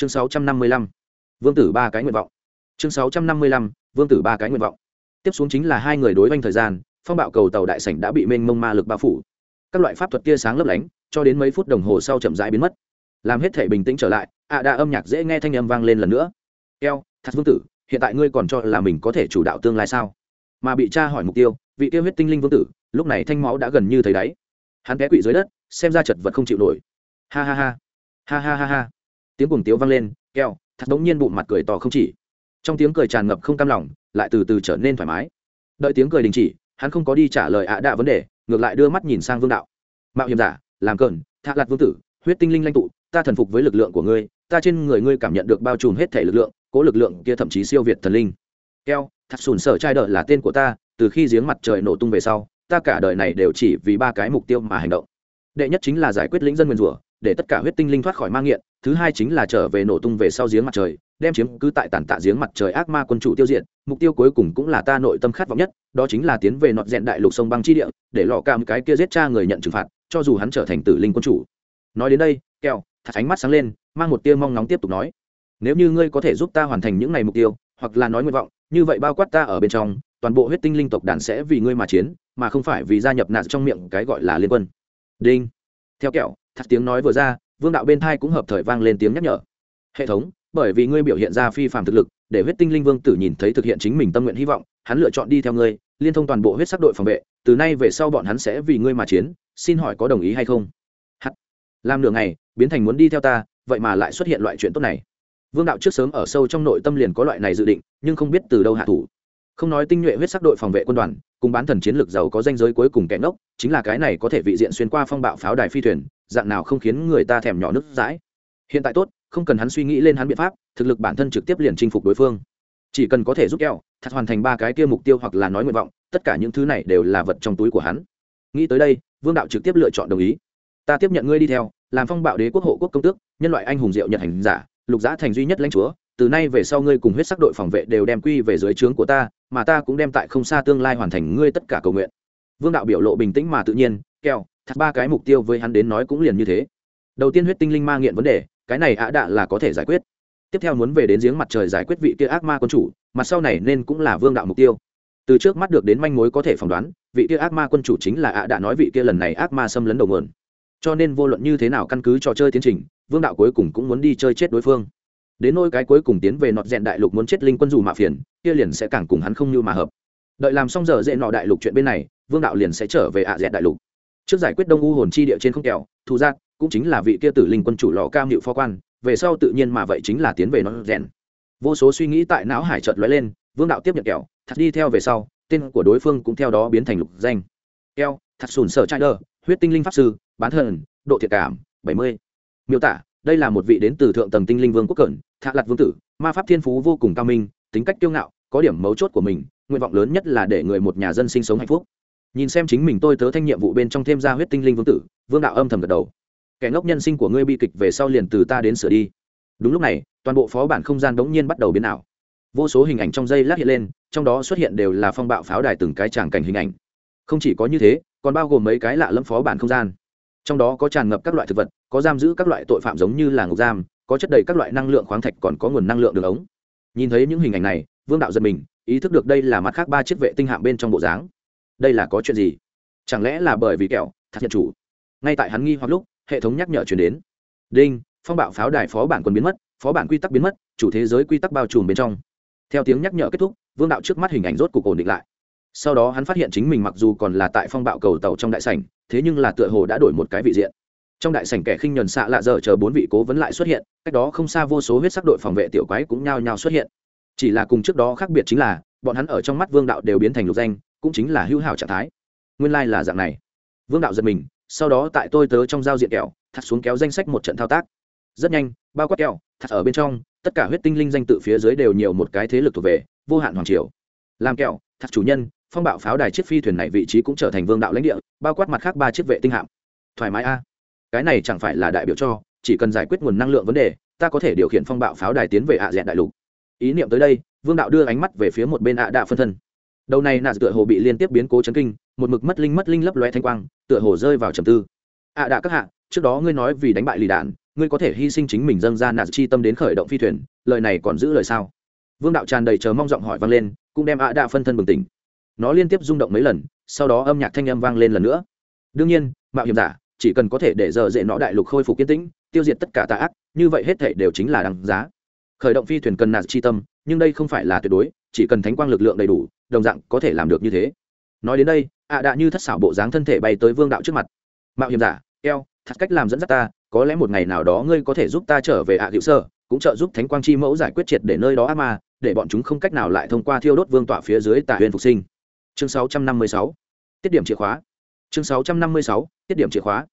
chương sáu trăm năm mươi lăm, vương tử ba cái nguyện vọng. Chương sáu trăm năm mươi lăm, vương tử ba cái nguyện vọng. Tiếp xuống chính là hai người đối với thời gian, phong bạo cầu tàu đại sảnh đã bị mênh mông ma lực bao phủ. Các loại pháp thuật tia sáng lấp lánh, cho đến mấy phút đồng hồ sau chậm rãi biến mất. Làm hết thể bình tĩnh trở lại, ạ à âm nhạc dễ nghe thanh âm vang lên lần nữa. Eo, thật vương tử, hiện tại ngươi còn cho là mình có thể chủ đạo tương lai sao? Mà bị cha hỏi mục tiêu, vị tiêu huyết tinh linh vương tử, lúc này thanh máu đã gần như thấy đáy. Hắn té quỵ dưới đất, xem ra chật vật không chịu nổi. Ha ha ha. Ha ha ha ha tiếng cuồng tiếu vang lên, keo thật đống nhiên bụng mặt cười to không chỉ. Trong tiếng cười tràn ngập không cam lòng, lại từ từ trở nên thoải mái. Đợi tiếng cười đình chỉ, hắn không có đi trả lời ạ đạ vấn đề, ngược lại đưa mắt nhìn sang vương đạo. Mạo hiểm giả, làm cờn, thạ lạt vương tử, huyết tinh linh lanh tụ, ta thần phục với lực lượng của ngươi, ta trên người ngươi cảm nhận được bao trùm hết thể lực lượng, cố lực lượng kia thậm chí siêu việt thần linh. Keo thật sùn sở trai đợi là tên của ta, từ khi giếng mặt trời nổ tung về sau, ta cả đời này đều chỉ vì ba cái mục tiêu mà hành động. Đệ nhất chính là giải quyết lĩnh dân nguyên rủa để tất cả huyết tinh linh thoát khỏi mang nghiện, thứ hai chính là trở về nổ tung về sau giếng mặt trời, đem chiếm cứ tại tàn tạ giếng mặt trời ác ma quân chủ tiêu diệt, mục tiêu cuối cùng cũng là ta nội tâm khát vọng nhất, đó chính là tiến về nọt rẽn đại lục sông băng chi địa, để lọ cam cái kia giết cha người nhận trừng phạt, cho dù hắn trở thành tử linh quân chủ. Nói đến đây keo thật ánh mắt sáng lên, mang một tia mong nóng tiếp tục nói, nếu như ngươi có thể giúp ta hoàn thành những ngày mục tiêu, hoặc là nói nguyện vọng, như vậy bao quát ta ở bên trong, toàn bộ huyết tinh linh tộc đàn sẽ vì ngươi mà chiến, mà không phải vì gia nhập nạn trong miệng cái gọi là liên quân. Đinh. Theo kẹo thật tiếng nói vừa ra, vương đạo bên thai cũng hợp thời vang lên tiếng nhắc nhở. Hệ thống, bởi vì ngươi biểu hiện ra phi phạm thực lực, để huyết tinh linh vương tử nhìn thấy thực hiện chính mình tâm nguyện hy vọng, hắn lựa chọn đi theo ngươi, liên thông toàn bộ huyết sắc đội phòng vệ, từ nay về sau bọn hắn sẽ vì ngươi mà chiến, xin hỏi có đồng ý hay không? Hắt. Làm nửa ngày, biến thành muốn đi theo ta, vậy mà lại xuất hiện loại chuyện tốt này. Vương đạo trước sớm ở sâu trong nội tâm liền có loại này dự định, nhưng không biết từ đâu hạ thủ. Không nói tinh nhuệ huyết sắc đội phòng vệ quân đoàn, cùng bán thần chiến lược giàu có danh giới cuối cùng kẻ ngốc, chính là cái này có thể vị diện xuyên qua phong bạo pháo đài phi thuyền dạng nào không khiến người ta thèm nhỏ nước dãi. Hiện tại tốt, không cần hắn suy nghĩ lên hắn biện pháp, thực lực bản thân trực tiếp liền chinh phục đối phương. Chỉ cần có thể giúp keo thật hoàn thành ba cái kia mục tiêu hoặc là nói nguyện vọng, tất cả những thứ này đều là vật trong túi của hắn. Nghĩ tới đây, vương đạo trực tiếp lựa chọn đồng ý. Ta tiếp nhận ngươi đi theo, làm phong bạo đế quốc hộ quốc công tước, nhân loại anh hùng diệu nhật hành giả, lục giã thành duy nhất lãnh chúa, từ nay về sau ngươi cùng huyết sắc đội phòng vệ đều đem quy về dưới trướng của ta, mà ta cũng đem tại không xa tương lai hoàn thành ngươi tất cả cầu nguyện. Vương đạo biểu lộ bình tĩnh mà tự nhiên keo thật ba cái mục tiêu với hắn đến nói cũng liền như thế. Đầu tiên huyết tinh linh ma nghiện vấn đề, cái này ạ đạ là có thể giải quyết. Tiếp theo muốn về đến giếng mặt trời giải quyết vị kia ác ma quân chủ mặt sau này nên cũng là vương đạo mục tiêu. Từ trước mắt được đến manh mối có thể phỏng đoán, vị kia ác ma quân chủ chính là ạ đạ nói vị kia lần này ác ma xâm lấn đầu mượn cho nên vô luận như thế nào căn cứ trò chơi tiến trình, vương đạo cuối cùng cũng muốn đi chơi chết đối phương. Đến nôi cái cuối cùng tiến về nọt rèn đại lục muốn chết linh quân dù mạ phiền, kia liền sẽ càng cùng hắn không như mà hợp. Đợi làm xong giờ dễ nọ đại lục chuyện bên này, vương đạo liền sẽ trở về ạ dẹn đại lục trước giải quyết đông u hồn chi địa trên không kẹo, thu giác cũng chính là vị kia tử linh quân chủ lò cam hiệu phó quan, về sau tự nhiên mà vậy chính là tiến về nó rèn. Vô số suy nghĩ tại não hải chợt lóe lên, vương đạo tiếp nhận kẹo, thật đi theo về sau, tên của đối phương cũng theo đó biến thành lục danh. Keo thật sùn sở trai đơ huyết tinh linh pháp sư, bán thần, độ thiệt cảm, bảy mươi. Miêu tả, đây là một vị đến từ thượng tầng tinh linh vương quốc cẩn thạ lặt vương tử, ma pháp thiên phú vô cùng cao minh, tính cách kiêu ngạo, có điểm mấu chốt của mình, nguyện vọng lớn nhất là để người một nhà dân sinh sống hạnh phúc nhìn xem chính mình tôi tớ thanh nhiệm vụ bên trong thêm ra huyết tinh linh vương tử, vương đạo âm thầm gật đầu. Kẻ ngốc nhân sinh của ngươi bi kịch về sau liền từ ta đến sửa đi. Đúng lúc này, toàn bộ phó bản không gian đống nhiên bắt đầu biến ảo. Vô số hình ảnh trong dây lát hiện lên, trong đó xuất hiện đều là phong bạo pháo đài từng cái tràng cảnh hình ảnh. Không chỉ có như thế, còn bao gồm mấy cái lạ lẫm phó bản không gian. Trong đó có tràn ngập các loại thực vật, có giam giữ các loại tội phạm giống như là ngục giam, có chất đầy các loại năng lượng khoáng thạch còn có nguồn năng lượng đường ống. Nhìn thấy những hình ảnh này, vương đạo giật mình, ý thức được đây là mặt khác ba chiếc vệ tinh hạm bên trong bộ dáng đây là có chuyện gì? Chẳng lẽ là bởi vì kẹo, thật nhận chủ? Ngay tại hắn nghi hoặc lúc, hệ thống nhắc nhở chuyển đến. Đinh, phong bạo pháo đài phó bản quân biến mất, phó bản quy tắc biến mất, chủ thế giới quy tắc bao trùm bên trong. Theo tiếng nhắc nhở kết thúc, vương đạo trước mắt hình ảnh rốt cục ổn định lại. Sau đó hắn phát hiện chính mình mặc dù còn là tại phong bạo cầu tàu trong đại sảnh, thế nhưng là tựa hồ đã đổi một cái vị diện. Trong đại sảnh kẻ khinh nhuần xạ lạ giờ chờ bốn vị cố vấn lại xuất hiện, cách đó không xa vô số huyết sắc đội phòng vệ tiểu quái cũng nhao nhao xuất hiện. Chỉ là cùng trước đó khác biệt chính là, bọn hắn ở trong mắt vương đạo đều biến thành lục danh cũng chính là hữu hảo trạng thái. Nguyên lai、like、là dạng này. Vương đạo giật mình, sau đó tại tôi tớ trong giao diện kẹo, thắt xuống kéo danh sách một trận thao tác. Rất nhanh, bao quát kẹo, thắt ở bên trong, tất cả huyết tinh linh danh tự phía dưới đều nhiều một cái thế lực thuộc về, vô hạn hoàng triều. Làm kẹo, thắt chủ nhân, phong bạo pháo đài chiếc phi thuyền này vị trí cũng trở thành vương đạo lãnh địa, bao quát mặt khác ba chiếc vệ tinh hạm. Thoải mái a. Cái này chẳng phải là đại biểu cho, chỉ cần giải quyết nguồn năng lượng vấn đề, ta có thể điều khiển phong bạo pháo đài tiến về ạ dẹn đại lục. Ý niệm tới đây, vương đạo đưa ánh mắt về phía một bên ạ đạ phân thân đầu này nạ tựa hồ bị liên tiếp biến cố chấn kinh, một mực mất linh mất linh lấp loe thanh quang, tựa hồ rơi vào trầm tư. Ạ đạ các hạ, trước đó ngươi nói vì đánh bại lì đạn, ngươi có thể hy sinh chính mình dâng ra nạ chi tâm đến khởi động phi thuyền, lời này còn giữ lời sao? Vương đạo tràn đầy chờ mong giọng hỏi vang lên, cũng đem ạ đạ phân thân bừng tỉnh. Nó liên tiếp rung động mấy lần, sau đó âm nhạc thanh âm vang lên lần nữa. Đương nhiên, mạo hiểm giả, chỉ cần có thể để giờ dễ nó đại lục khôi phục kiến tĩnh, tiêu diệt tất cả tà ác, như vậy hết thể đều chính là đằng giá. Khởi động phi thuyền cần nạt chi tâm, nhưng đây không phải là tuyệt đối chỉ cần thánh quang lực lượng đầy đủ, đồng dạng có thể làm được như thế. Nói đến đây, ạ đã như thất xảo bộ dáng thân thể bay tới vương đạo trước mặt. Mạo hiểm giả, eo, thật cách làm dẫn dắt ta, có lẽ một ngày nào đó ngươi có thể giúp ta trở về ạ à sơ cũng trợ giúp thánh quang chi mẫu giải quyết triệt để nơi đó ác ma, để bọn chúng không cách nào lại thông qua thiêu đốt vương tọa phía dưới tả huyền phục sinh. Chương 656 tiết điểm chìa khóa. Chương 656 tiết điểm chìa khóa.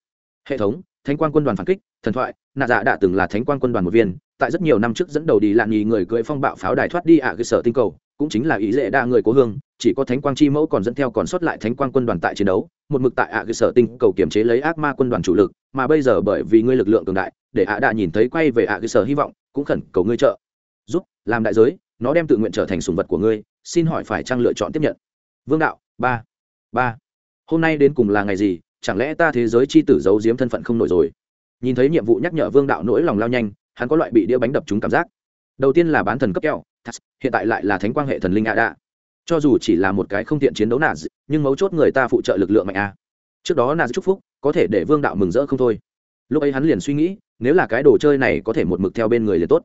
Hệ thống, thánh quang quân đoàn phản kích, thần thoại, nạ dạ đã từng là thánh quang quân đoàn một viên, tại rất nhiều năm trước dẫn đầu đi lạn nhì người cưỡi phong bạo pháo đài thoát đi ạ cơ sở tinh cầu cũng chính là ý dễ đa người cố hương, chỉ có thánh quang chi mẫu còn dẫn theo còn sót lại thánh quang quân đoàn tại chiến đấu, một mực tại ạ cơ sở tinh cầu kiểm chế lấy ác ma quân đoàn chủ lực, mà bây giờ bởi vì ngươi lực lượng cường đại, để ạ đã nhìn thấy quay về ạ cơ sở hy vọng, cũng khẩn cầu ngươi trợ giúp, làm đại giới, nó đem tự nguyện trở thành sùng vật của ngươi, xin hỏi phải trang lựa chọn tiếp nhận? Vương đạo, ba ba. Hôm nay đến cùng là ngày gì, chẳng lẽ ta thế giới chi tử giấu giếm thân phận không nổi rồi? Nhìn thấy nhiệm vụ nhắc nhở vương đạo nỗi lòng lao nhanh, hắn có loại bị đĩa bánh đập chúng cảm giác. Đầu tiên là bán thần cấp keo hiện tại lại là thánh quang hệ thần linh ạ đạ. Cho dù chỉ là một cái không tiện chiến đấu nà nhưng mấu chốt người ta phụ trợ lực lượng mạnh a. Trước đó nà chúc phúc có thể để vương đạo mừng rỡ không thôi. Lúc ấy hắn liền suy nghĩ nếu là cái đồ chơi này có thể một mực theo bên người liền tốt.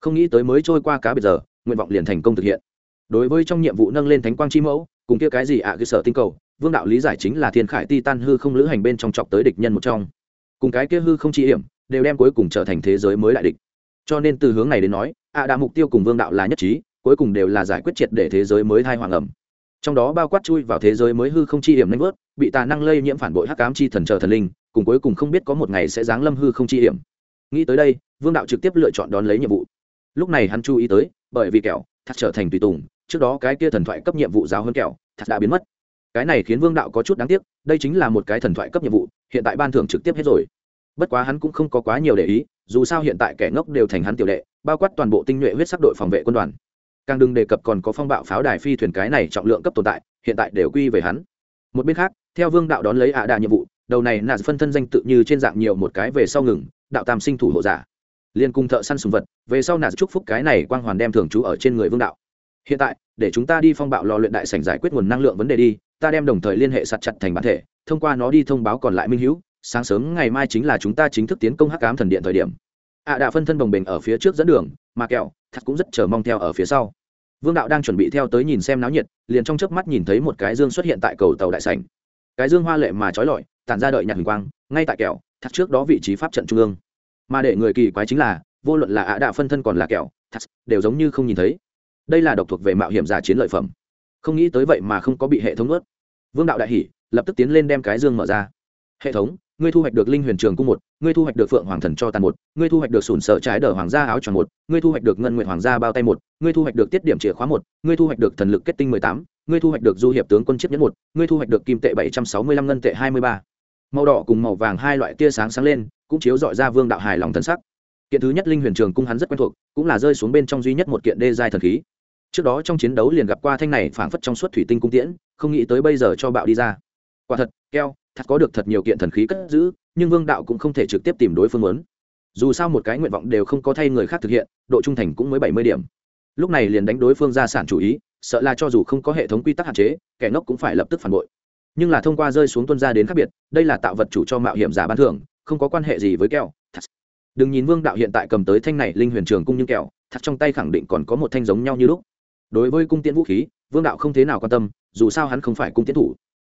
Không nghĩ tới mới trôi qua cá bây giờ nguyện vọng liền thành công thực hiện. Đối với trong nhiệm vụ nâng lên thánh quang chi mẫu cùng kia cái gì ạ à, cơ sở tinh cầu vương đạo lý giải chính là thiên khải ti tan hư không lữ hành bên trong chọc tới địch nhân một trong. Cùng cái kia hư không chi hiểm đều đem cuối cùng trở thành thế giới mới đại địch. Cho nên từ hướng này đến nói ạ đã mục tiêu cùng vương đạo là nhất trí, cuối cùng đều là giải quyết triệt để thế giới mới thai hoàng ẩm. Trong đó bao quát chui vào thế giới mới hư không chi hiểm nanh vớt, bị tà năng lây nhiễm phản bội hắc cám chi thần chờ thần linh, cùng cuối cùng không biết có một ngày sẽ giáng lâm hư không chi hiểm. Nghĩ tới đây, vương đạo trực tiếp lựa chọn đón lấy nhiệm vụ. Lúc này hắn chú ý tới, bởi vì kẹo, thật trở thành tùy tùng, trước đó cái kia thần thoại cấp nhiệm vụ giáo hơn kẹo, thật đã biến mất. Cái này khiến vương đạo có chút đáng tiếc, đây chính là một cái thần thoại cấp nhiệm vụ, hiện tại ban thưởng trực tiếp hết rồi. Bất quá hắn cũng không có quá nhiều để ý, dù sao hiện tại kẻ ngốc đều thành hắn tiểu đệ bao quát toàn bộ tinh nhuệ huyết sắc đội phòng vệ quân đoàn. Càng đừng đề cập còn có phong bạo pháo đài phi thuyền cái này trọng lượng cấp tồn tại, hiện tại đều quy về hắn. Một bên khác, theo vương đạo đón lấy ạ đà nhiệm vụ, đầu này là phân thân danh tự như trên dạng nhiều một cái về sau ngừng, đạo tam sinh thủ hộ giả. Liên cung thợ săn sùng vật, về sau nà chúc phúc cái này quang hoàn đem thường trú ở trên người vương đạo. Hiện tại, để chúng ta đi phong bạo lò luyện đại sảnh giải quyết nguồn năng lượng vấn đề đi, ta đem đồng thời liên hệ sạt chặt thành bản thể, thông qua nó đi thông báo còn lại minh hữu, sáng sớm ngày mai chính là chúng ta chính thức tiến công hắc ám thần điện thời điểm ạ à đạ phân thân bồng bình ở phía trước dẫn đường, mà kẹo, thật cũng rất chờ mong theo ở phía sau. Vương đạo đang chuẩn bị theo tới nhìn xem náo nhiệt, liền trong chớp mắt nhìn thấy một cái dương xuất hiện tại cầu tàu đại sảnh. Cái dương hoa lệ mà trói lọi, tản ra đợi nhạc hình quang, ngay tại kẹo, thật trước đó vị trí pháp trận trung ương. Mà để người kỳ quái chính là, vô luận là ạ đạ phân thân còn là kẹo, thật đều giống như không nhìn thấy. Đây là độc thuộc về mạo hiểm giả chiến lợi phẩm. Không nghĩ tới vậy mà không có bị hệ thống ướt vương đạo đại hỉ, lập tức tiến lên đem cái dương mở ra. Hệ thống ngươi thu hoạch được linh huyền trường cung một, ngươi thu hoạch được phượng hoàng thần cho tàn một, ngươi thu hoạch được sùn sợ trái đờ hoàng gia áo tròn một, ngươi thu hoạch được ngân nguyện hoàng gia bao tay một, ngươi thu hoạch được tiết điểm chìa khóa một, ngươi thu hoạch được thần lực kết tinh mười tám, ngươi thu hoạch được du hiệp tướng quân chiếc nhẫn một, ngươi thu hoạch được kim tệ bảy trăm sáu mươi lăm ngân tệ hai mươi ba. Màu đỏ cùng màu vàng hai loại tia sáng sáng lên, cũng chiếu dọi ra vương đạo hài lòng thân sắc. Kiện thứ nhất linh huyền trường cung hắn rất quen thuộc, cũng là rơi xuống bên trong duy nhất một kiện đê giai thần khí. Trước đó trong chiến đấu liền gặp qua thanh này phảng phất trong suốt thủy tinh cung tiễn, không nghĩ tới bây giờ cho bạo đi ra. Quả thật, keo thật có được thật nhiều kiện thần khí cất giữ, nhưng vương đạo cũng không thể trực tiếp tìm đối phương muốn. Dù sao một cái nguyện vọng đều không có thay người khác thực hiện, độ trung thành cũng mới bảy mươi điểm. Lúc này liền đánh đối phương ra sản chủ ý, sợ là cho dù không có hệ thống quy tắc hạn chế, kẻ ngốc cũng phải lập tức phản bội. Nhưng là thông qua rơi xuống tuân ra đến khác biệt, đây là tạo vật chủ cho mạo hiểm giả ban thưởng, không có quan hệ gì với kẹo đừng nhìn vương đạo hiện tại cầm tới thanh này linh huyền trường cung nhưng kẹo, thật trong tay khẳng định còn có một thanh giống nhau như lúc. Đối với cung tiễn vũ khí, vương đạo không thế nào quan tâm, dù sao hắn không phải cung tiễn thủ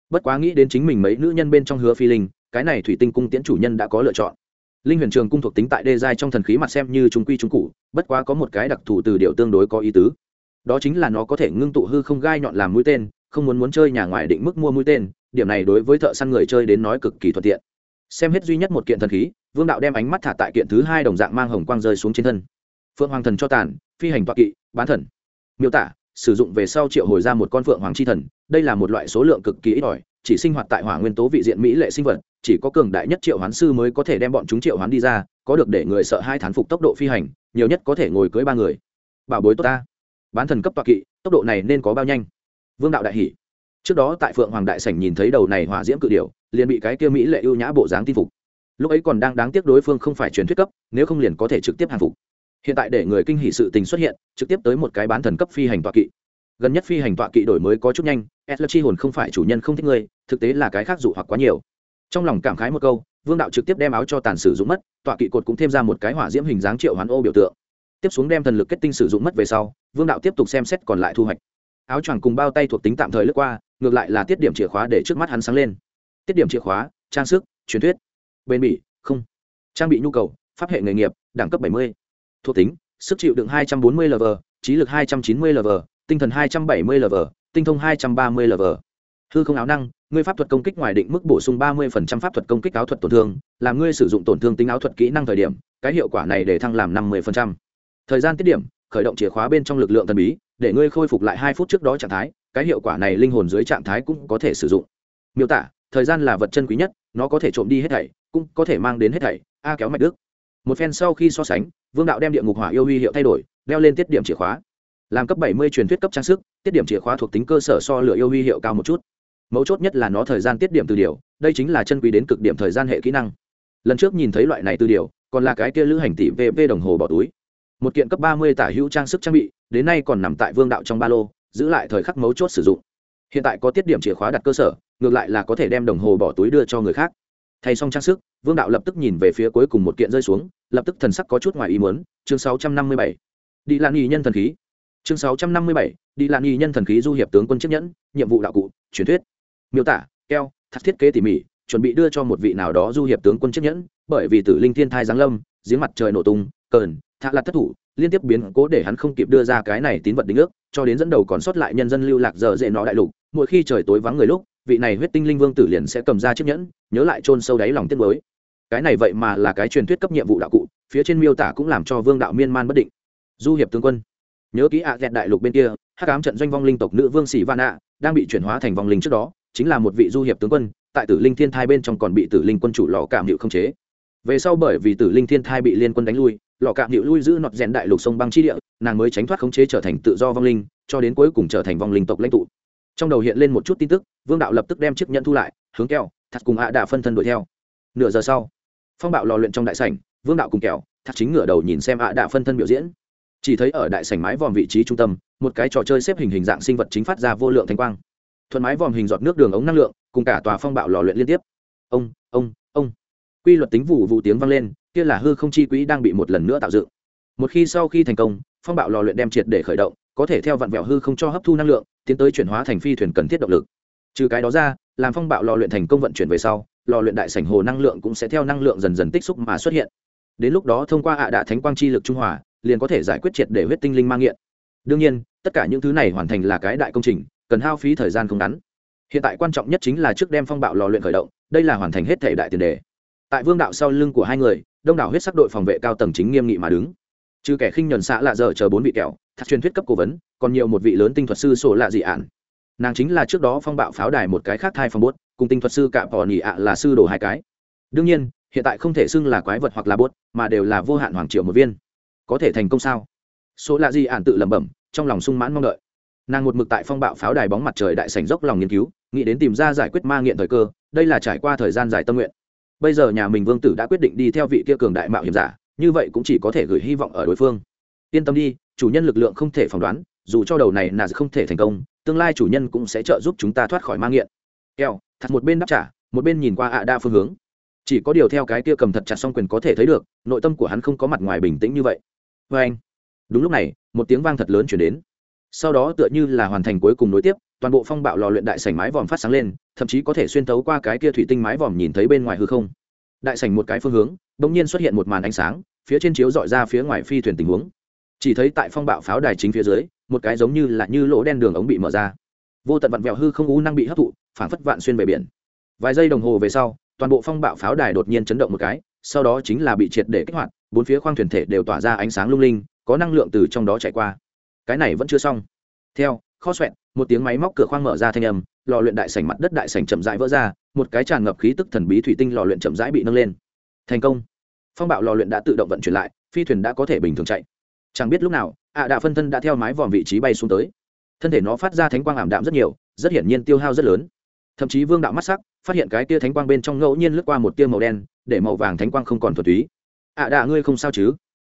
bất quá nghĩ đến chính mình mấy nữ nhân bên trong hứa phi linh, cái này thủy tinh cung tiễn chủ nhân đã có lựa chọn. Linh huyền trường cung thuộc tính tại đê giai trong thần khí mặt xem như chúng quy chúng cụ, bất quá có một cái đặc thù từ điệu tương đối có ý tứ. Đó chính là nó có thể ngưng tụ hư không gai nhọn làm mũi tên, không muốn muốn chơi nhà ngoài định mức mua mũi tên, điểm này đối với thợ săn người chơi đến nói cực kỳ thuận tiện. Xem hết duy nhất một kiện thần khí, vương đạo đem ánh mắt thả tại kiện thứ hai đồng dạng mang hồng quang rơi xuống trên thân. Phượng hoàng thần cho tàn, phi hành toạ kỵ, bán thần. Miêu tả sử dụng về sau triệu hồi ra một con phượng hoàng chi thần, đây là một loại số lượng cực kỳ ít ỏi, chỉ sinh hoạt tại hỏa nguyên tố vị diện mỹ lệ sinh vật, chỉ có cường đại nhất triệu hoán sư mới có thể đem bọn chúng triệu hoán đi ra, có được để người sợ hai thán phục tốc độ phi hành, nhiều nhất có thể ngồi cưới ba người. Bảo bối tốt ta. Bán thần cấp toa kỵ, tốc độ này nên có bao nhanh? Vương đạo đại hỷ trước đó tại phượng hoàng đại sảnh nhìn thấy đầu này hỏa diễm cự điểu, liền bị cái kia mỹ lệ ưu nhã bộ dáng tin phục. Lúc ấy còn đang đáng tiếc đối phương không phải truyền thuyết cấp, nếu không liền có thể trực tiếp hàng phục hiện tại để người kinh hỷ sự tình xuất hiện, trực tiếp tới một cái bán thần cấp phi hành tọa kỵ. Gần nhất phi hành tọa kỵ đổi mới có chút nhanh s chi hồn không phải chủ nhân không thích ngươi, thực tế là cái khác dụ hoặc quá nhiều. Trong lòng cảm khái một câu, vương đạo trực tiếp đem áo cho tàn sử dụng mất, tọa kỵ cột cũng thêm ra một cái hỏa diễm hình dáng triệu hoán ô biểu tượng. Tiếp xuống đem thần lực kết tinh sử dụng mất về sau, vương đạo tiếp tục xem xét còn lại thu hoạch. Áo choàng cùng bao tay thuộc tính tạm thời lướt qua, ngược lại là tiết điểm chìa khóa để trước mắt hắn sáng lên. Tiết điểm chìa khóa, trang sức, truyền thuyết, bền bỉ, không. Trang bị nhu cầu, pháp hệ nghề nghiệp, đẳng cấp 70 thuộc tính, sức chịu đựng 240 lv trí lực 290 lv tinh thần 270 lv tinh thông 230 lv hư không áo năng, ngươi pháp thuật công kích ngoài định mức bổ sung 30% pháp thuật công kích áo thuật tổn thương, làm ngươi sử dụng tổn thương tính áo thuật kỹ năng thời điểm, cái hiệu quả này để thăng làm 50%. thời gian tiết điểm, khởi động chìa khóa bên trong lực lượng thần bí, để ngươi khôi phục lại 2 phút trước đó trạng thái, cái hiệu quả này linh hồn dưới trạng thái cũng có thể sử dụng. Miêu tả, thời gian là vật chân quý nhất, nó có thể trộm đi hết thảy, cũng có thể mang đến hết thảy. A kéo mạch đức một phen sau khi so sánh, vương đạo đem địa ngục hỏa yêu huy hiệu thay đổi, đeo lên tiết điểm chìa khóa. Làm cấp bảy mươi truyền thuyết cấp trang sức, tiết điểm chìa khóa thuộc tính cơ sở so lửa yêu huy hiệu cao một chút. Mấu chốt nhất là nó thời gian tiết điểm từ điều, đây chính là chân quý đến cực điểm thời gian hệ kỹ năng. Lần trước nhìn thấy loại này từ điều, còn là cái kia lữ hành tỷ vp đồng hồ bỏ túi. Một kiện cấp ba mươi tả hữu trang sức trang bị, đến nay còn nằm tại vương đạo trong ba lô, giữ lại thời khắc mấu chốt sử dụng. Hiện tại có tiết điểm chìa khóa đặt cơ sở, ngược lại là có thể đem đồng hồ bỏ túi đưa cho người khác. Thay xong trang sức vương đạo lập tức nhìn về phía cuối cùng một kiện rơi xuống, lập tức thần sắc có chút ngoài ý muốn, chương sáu trăm năm mươi bảy. Đi lan y nhân thần khí. Chương sáu trăm năm mươi bảy, đi lan y nhân thần khí du hiệp tướng quân chiếc nhẫn, nhiệm vụ đạo cụ, truyền thuyết. Miêu tả, keo, thắt thiết kế tỉ mỉ, chuẩn bị đưa cho một vị nào đó du hiệp tướng quân chiếc nhẫn, bởi vì tử linh thiên thai giáng lâm, giếng mặt trời nổ tung, cờn, thạ lạt thất thủ, liên tiếp biến cố để hắn không kịp đưa ra cái này tín vật đính ước, cho đến dẫn đầu còn sót lại nhân dân lưu lạc giờ dễ nó đại lục, mỗi khi trời tối vắng người lúc vị này huyết tinh linh vương tử liền sẽ cầm ra chiếc nhẫn, nhớ lại chôn sâu đáy lòng tiết mới cái này vậy mà là cái truyền thuyết cấp nhiệm vụ đạo cụ, phía trên miêu tả cũng làm cho vương đạo miên man bất định. Du hiệp tướng quân, nhớ ký ạ à dẹt đại lục bên kia, hắc ám trận doanh vong linh tộc nữ vương sĩ van ạ đang bị chuyển hóa thành vong linh trước đó, chính là một vị du hiệp tướng quân, tại tử linh thiên thai bên trong còn bị tử linh quân chủ lò cảm hiệu không chế. Về sau bởi vì tử linh thiên thai bị liên quân đánh lui lò cạm hiệu lui giữ nọt rèn đại lục sông băng chi địa, nàng mới tránh thoát khống chế trở thành tự do vong linh, cho đến cuối cùng trở thành vong linh tộc lãnh tụ trong đầu hiện lên một chút tin tức, vương đạo lập tức đem chiếc nhẫn thu lại, hướng kẹo thật cùng ạ đà phân thân đuổi theo. Nửa giờ sau, phong bạo lò luyện trong đại sảnh, vương đạo cùng kẹo thật chính ngửa đầu nhìn xem ạ đà phân thân biểu diễn. Chỉ thấy ở đại sảnh mái vòm vị trí trung tâm, một cái trò chơi xếp hình hình dạng sinh vật chính phát ra vô lượng thanh quang. Thuận mái vòm hình giọt nước đường ống năng lượng, cùng cả tòa phong bạo lò luyện liên tiếp. Ông ông ông. Quy luật tính vụ vụ tiếng vang lên, kia là hư không chi quỹ đang bị một lần nữa tạo dựng. Một khi sau khi thành công, phong bạo lò luyện đem triệt để khởi động, có thể theo vặn vẹo hư không cho hấp thu năng lượng tiến tới chuyển hóa thành phi thuyền cần thiết động lực. Trừ cái đó ra, làm phong bạo lò luyện thành công vận chuyển về sau, lò luyện đại sảnh hồ năng lượng cũng sẽ theo năng lượng dần dần tích xúc mà xuất hiện. Đến lúc đó thông qua ạ đạ thánh quang chi lực trung hòa, liền có thể giải quyết triệt để huyết tinh linh mang nghiện. Đương nhiên, tất cả những thứ này hoàn thành là cái đại công trình, cần hao phí thời gian không ngắn. Hiện tại quan trọng nhất chính là trước đem phong bạo lò luyện khởi động, đây là hoàn thành hết thể đại tiền đề. Tại vương đạo sau lưng của hai người, đông đảo huyết sắc đội phòng vệ cao tầng chính nghiêm nghị mà đứng. Trừ kẻ khinh nhuần xạ lạ dở chờ bốn vị kẹo thạc truyền thuyết cấp cố vấn, còn nhiều một vị lớn tinh thuật sư sổ lạ dị ạn. Nàng chính là trước đó phong bạo pháo đài một cái khác thai phong bốt, cùng tinh thuật sư cạm bỏ nhị ạ là sư đồ hai cái. Đương nhiên, hiện tại không thể xưng là quái vật hoặc là bốt, mà đều là vô hạn hoàng triệu một viên. Có thể thành công sao? Số lạ dị ạn tự lẩm bẩm, trong lòng sung mãn mong đợi. Nàng một mực tại phong bạo pháo đài bóng mặt trời đại sảnh dốc lòng nghiên cứu, nghĩ đến tìm ra giải quyết ma nghiện thời cơ, đây là trải qua thời gian dài tâm nguyện. Bây giờ nhà mình vương tử đã quyết định đi theo vị kia cường đại mạo hiểm giả, như vậy cũng chỉ có thể gửi hy vọng ở đối phương. Yên tâm đi chủ nhân lực lượng không thể phỏng đoán, dù cho đầu này là không thể thành công, tương lai chủ nhân cũng sẽ trợ giúp chúng ta thoát khỏi mang nghiện. Keo thật một bên đáp trả, một bên nhìn qua ạ đa phương hướng. Chỉ có điều theo cái kia cầm thật chặt xong quyền có thể thấy được, nội tâm của hắn không có mặt ngoài bình tĩnh như vậy. Vê anh, đúng lúc này, một tiếng vang thật lớn chuyển đến. Sau đó tựa như là hoàn thành cuối cùng nối tiếp, toàn bộ phong bạo lò luyện đại sảnh mái vòm phát sáng lên, thậm chí có thể xuyên tấu qua cái kia thủy tinh mái vòm nhìn thấy bên ngoài hư không. Đại sảnh một cái phương hướng bỗng nhiên xuất hiện một màn ánh sáng, phía trên chiếu dọi ra phía ngoài phi thuyền tình huống chỉ thấy tại phong bạo pháo đài chính phía dưới, một cái giống như là như lỗ đen đường ống bị mở ra. Vô tận vặn vẹo hư không u năng bị hấp thụ phản phất vạn xuyên về biển. Vài giây đồng hồ về sau, toàn bộ phong bạo pháo đài đột nhiên chấn động một cái, sau đó chính là bị triệt để kích hoạt, bốn phía khoang thuyền thể đều tỏa ra ánh sáng lung linh, có năng lượng từ trong đó chạy qua. Cái này vẫn chưa xong. Theo, kho xoẹn một tiếng máy móc cửa khoang mở ra thanh âm, lò luyện đại sảnh mặt đất đại sảnh chậm rãi vỡ ra, một cái tràn ngập khí tức thần bí thủy tinh lò luyện chậm rãi bị nâng lên. Thành công. Phong bạo lò luyện đã tự động vận chuyển lại, phi thuyền đã có thể bình thường chạy chẳng biết lúc nào, ạ à đạ phân thân đã theo mái vòm vị trí bay xuống tới. Thân thể nó phát ra thánh quang ảm đạm rất nhiều, rất hiển nhiên tiêu hao rất lớn. Thậm chí vương đạo mắt sắc, phát hiện cái tia thánh quang bên trong ngẫu nhiên lướt qua một tia màu đen, để màu vàng thánh quang không còn thuần túy. Ạ à đạ ngươi không sao chứ?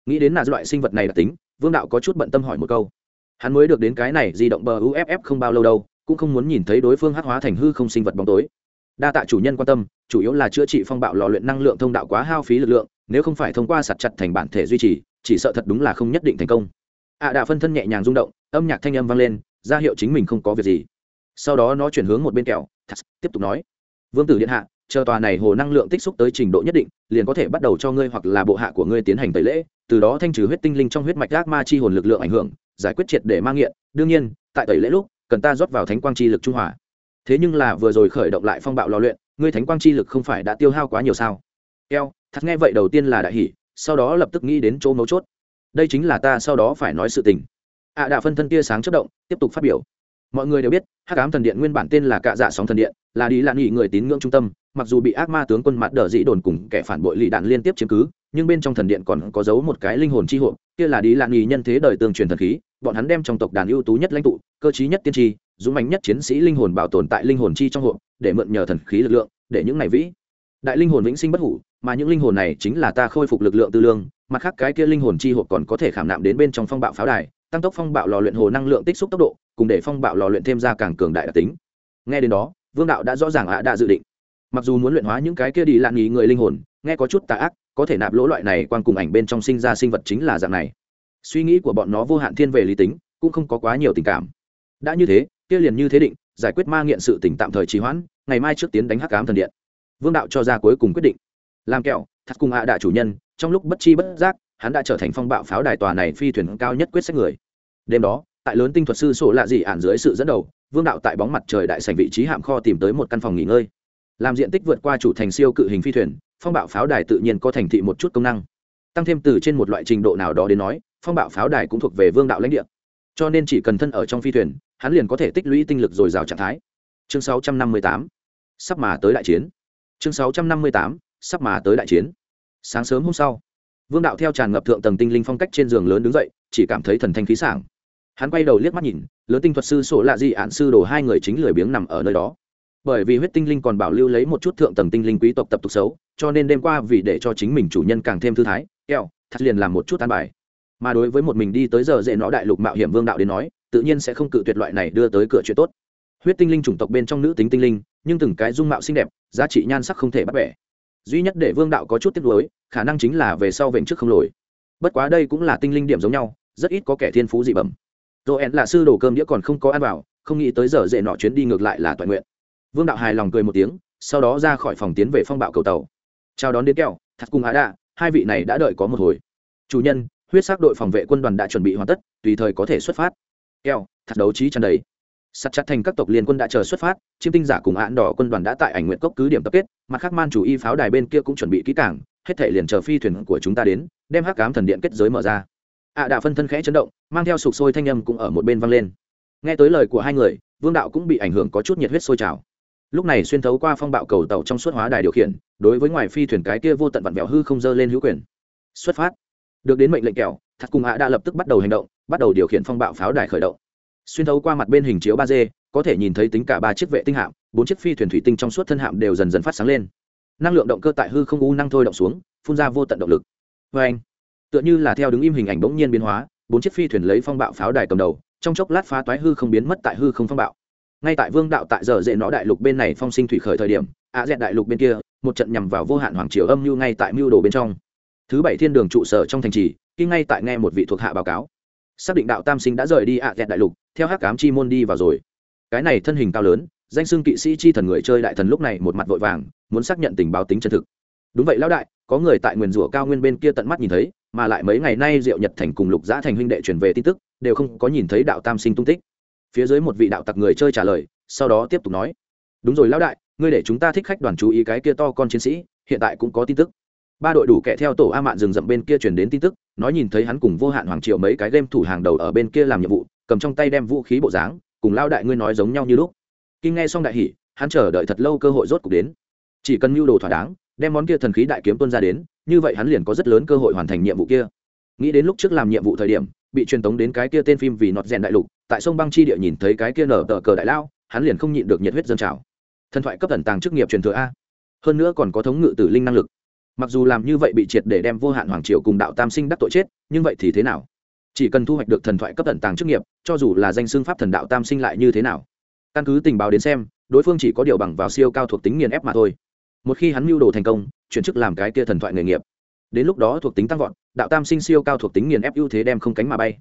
Nghĩ đến là loại sinh vật này đặc tính, vương đạo có chút bận tâm hỏi một câu. Hắn mới được đến cái này di động bờ uff không bao lâu đâu, cũng không muốn nhìn thấy đối phương hắc hóa thành hư không sinh vật bóng tối. Đa tạ chủ nhân quan tâm, chủ yếu là chữa trị phong bạo lò luyện năng lượng thông đạo quá hao phí lực lượng, nếu không phải thông qua sạt chặt thành bản thể duy trì chỉ sợ thật đúng là không nhất định thành công. Ạ à đạ phân thân nhẹ nhàng rung động, âm nhạc thanh âm vang lên, ra hiệu chính mình không có việc gì. Sau đó nó chuyển hướng một bên kẹo tiếp tục nói. Vương tử điện hạ, chờ tòa này hồ năng lượng tích xúc tới trình độ nhất định, liền có thể bắt đầu cho ngươi hoặc là bộ hạ của ngươi tiến hành tẩy lễ, từ đó thanh trừ huyết tinh linh trong huyết mạch ác ma chi hồn lực lượng ảnh hưởng, giải quyết triệt để mang nghiện. Đương nhiên, tại tẩy lễ lúc, cần ta rót vào thánh quang chi lực trung hòa. Thế nhưng là vừa rồi khởi động lại phong bạo lò luyện, ngươi thánh quang chi lực không phải đã tiêu hao quá nhiều sao? Eo thật nghe vậy đầu tiên là đại hỷ sau đó lập tức nghĩ đến chỗ mấu chốt. Đây chính là ta sau đó phải nói sự tình. Ạ à đạ phân thân tia sáng chất động, tiếp tục phát biểu. Mọi người đều biết, hắc ám thần điện nguyên bản tên là cạ dạ sóng thần điện, là đi lạn nghỉ người tín ngưỡng trung tâm, mặc dù bị ác ma tướng quân mặt đờ dĩ đồn cùng kẻ phản bội lì đạn liên tiếp chiếm cứ, nhưng bên trong thần điện còn có giấu một cái linh hồn chi hộ kia là đi lạn nghỉ nhân thế đời tương truyền thần khí, bọn hắn đem trong tộc đàn ưu tú nhất lãnh tụ, cơ chí nhất tiên tri, dũng mạnh nhất chiến sĩ linh hồn bảo tồn tại linh hồn chi trong hộ để mượn nhờ thần khí lực lượng, để những này vĩ đại linh hồn vĩnh sinh bất hủ mà những linh hồn này chính là ta khôi phục lực lượng tư lương, mặt khác cái kia linh hồn chi hộp còn có thể khảm nạm đến bên trong phong bạo pháo đài, tăng tốc phong bạo lò luyện hồ năng lượng tích xúc tốc độ, cùng để phong bạo lò luyện thêm ra càng cường đại đặc tính. Nghe đến đó, vương đạo đã rõ ràng ạ đã dự định. Mặc dù muốn luyện hóa những cái kia đi lạn nghỉ người linh hồn, nghe có chút tà ác, có thể nạp lỗ loại này quan cùng ảnh bên trong sinh ra sinh vật chính là dạng này. Suy nghĩ của bọn nó vô hạn thiên về lý tính, cũng không có quá nhiều tình cảm. Đã như thế, kia liền như thế định, giải quyết ma nghiện sự tỉnh tạm thời trì hoãn, ngày mai trước tiến đánh hắc cám thần điện. Vương đạo cho ra cuối cùng quyết định làm kẹo thật cùng ạ đại chủ nhân, trong lúc bất chi bất giác, hắn đã trở thành phong bạo pháo đài tòa này phi thuyền cao nhất quyết sách người. Đêm đó, tại lớn tinh thuật sư sổ lạ dị ản dưới sự dẫn đầu, vương đạo tại bóng mặt trời đại sành vị trí hạm kho tìm tới một căn phòng nghỉ ngơi. Làm diện tích vượt qua chủ thành siêu cự hình phi thuyền, phong bạo pháo đài tự nhiên có thành thị một chút công năng. Tăng thêm từ trên một loại trình độ nào đó đến nói, phong bạo pháo đài cũng thuộc về vương đạo lãnh địa. Cho nên chỉ cần thân ở trong phi thuyền, hắn liền có thể tích lũy tinh lực dồi dào trạng thái. Chương 658 sắp mà tới đại chiến. Chương 658 sắp mà tới đại chiến. Sáng sớm hôm sau, vương đạo theo tràn ngập thượng tầng tinh linh phong cách trên giường lớn đứng dậy, chỉ cảm thấy thần thanh khí sảng. Hắn quay đầu liếc mắt nhìn, lớn tinh thuật sư sổ lạ dị ạn sư đồ hai người chính lười biếng nằm ở nơi đó. Bởi vì huyết tinh linh còn bảo lưu lấy một chút thượng tầng tinh linh quý tộc tập tục xấu, cho nên đêm qua vì để cho chính mình chủ nhân càng thêm thư thái, kẹo thật liền làm một chút an bài. Mà đối với một mình đi tới giờ dễ nó đại lục mạo hiểm vương đạo đến nói, tự nhiên sẽ không cự tuyệt loại này đưa tới cửa chuyện tốt. Huyết tinh linh chủng tộc bên trong nữ tính tinh linh, nhưng từng cái dung mạo xinh đẹp, giá trị nhan sắc không thể bắt bẻ duy nhất để vương đạo có chút tiếp nối khả năng chính là về sau vệnh trước không lồi. Bất quá đây cũng là tinh linh điểm giống nhau, rất ít có kẻ thiên phú dị bẩm. Joel là sư đồ cơm đĩa còn không có ăn vào, không nghĩ tới giờ dễ nọ chuyến đi ngược lại là toàn nguyện. Vương đạo hài lòng cười một tiếng, sau đó ra khỏi phòng tiến về phong bạo cầu tàu. Chào đón đến kẹo, thật cùng á đạ, hai vị này đã đợi có một hồi. Chủ nhân, huyết sắc đội phòng vệ quân đoàn đã chuẩn bị hoàn tất, tùy thời có thể xuất phát. Kẹo, thật đấu trí tràn đầy sắt chặt thành các tộc liên quân đã chờ xuất phát, chiêm tinh giả cùng án đỏ quân đoàn đã tại ảnh nguyện cốc cứ điểm tập kết, mặt khác man chủ y pháo đài bên kia cũng chuẩn bị kỹ cảng hết thể liền chờ phi thuyền của chúng ta đến, đem hắc cám thần điện kết giới mở ra. Ạ à đạo phân thân khẽ chấn động, mang theo sục sôi thanh âm cũng ở một bên vang lên. Nghe tới lời của hai người, vương đạo cũng bị ảnh hưởng có chút nhiệt huyết sôi trào. Lúc này xuyên thấu qua phong bạo cầu tàu trong suốt hóa đài điều khiển, đối với ngoài phi thuyền cái kia vô tận vặn vẹo hư không dơ lên hữu quyền. Xuất phát. Được đến mệnh lệnh kẹo thật cùng ạ đã lập tức bắt đầu hành động, bắt đầu điều khiển phong bạo pháo đài khởi động xuyên thấu qua mặt bên hình chiếu ba d, có thể nhìn thấy tính cả ba chiếc vệ tinh hạm, bốn chiếc phi thuyền thủy tinh trong suốt thân hạm đều dần dần phát sáng lên. Năng lượng động cơ tại hư không u năng thôi động xuống, phun ra vô tận động lực. Vê anh, tựa như là theo đứng im hình ảnh bỗng nhiên biến hóa, bốn chiếc phi thuyền lấy phong bạo pháo đài cầm đầu, trong chốc lát phá toái hư không biến mất tại hư không phong bạo. Ngay tại vương đạo tại giờ dễ nó đại lục bên này phong sinh thủy khởi thời điểm, ạ dẹn đại lục bên kia, một trận nhằm vào vô hạn hoàng triều âm mưu ngay tại mưu đồ bên trong. Thứ bảy thiên đường trụ sở trong thành trì, khi ngay tại nghe một vị thuộc hạ báo cáo. Xác định đạo tam sinh đã rời đi ạ dẹn đại lục theo hắc cám chi môn đi vào rồi. Cái này thân hình cao lớn, danh xưng kỵ sĩ chi thần người chơi đại thần lúc này một mặt vội vàng, muốn xác nhận tình báo tính chân thực. Đúng vậy lão đại, có người tại nguyền rủa cao nguyên bên kia tận mắt nhìn thấy, mà lại mấy ngày nay diệu nhật thành cùng lục giã thành huynh đệ truyền về tin tức, đều không có nhìn thấy đạo tam sinh tung tích. Phía dưới một vị đạo tặc người chơi trả lời, sau đó tiếp tục nói. Đúng rồi lão đại, ngươi để chúng ta thích khách đoàn chú ý cái kia to con chiến sĩ, hiện tại cũng có tin tức. Ba đội đủ kẻ theo tổ a mạn rừng rậm bên kia truyền đến tin tức, nói nhìn thấy hắn cùng vô hạn hoàng triệu mấy cái game thủ hàng đầu ở bên kia làm nhiệm vụ cầm trong tay đem vũ khí bộ dáng, cùng lao đại ngươi nói giống nhau như lúc. Kinh nghe xong đại hỷ hắn chờ đợi thật lâu cơ hội rốt cuộc đến. Chỉ cần mưu đồ thỏa đáng, đem món kia thần khí đại kiếm tuân ra đến, như vậy hắn liền có rất lớn cơ hội hoàn thành nhiệm vụ kia. Nghĩ đến lúc trước làm nhiệm vụ thời điểm, bị truyền tống đến cái kia tên phim vì nọt rèn đại lục, tại sông băng chi địa nhìn thấy cái kia nở tờ cờ đại lao, hắn liền không nhịn được nhiệt huyết dân trào. Thần thoại cấp thần tàng chức nghiệp truyền thừa a. Hơn nữa còn có thống ngự tử linh năng lực. Mặc dù làm như vậy bị triệt để đem vô hạn hoàng triều cùng đạo tam sinh đắc tội chết, nhưng vậy thì thế nào? Chỉ cần thu hoạch được thần thoại cấp tận tàng chức nghiệp, cho dù là danh xưng pháp thần đạo tam sinh lại như thế nào. Căn cứ tình báo đến xem, đối phương chỉ có điều bằng vào siêu cao thuộc tính nghiền ép mà thôi. Một khi hắn mưu đồ thành công, chuyển chức làm cái kia thần thoại nghề nghiệp. Đến lúc đó thuộc tính tăng vọt, đạo tam sinh siêu cao thuộc tính nghiền ép ưu thế đem không cánh mà bay.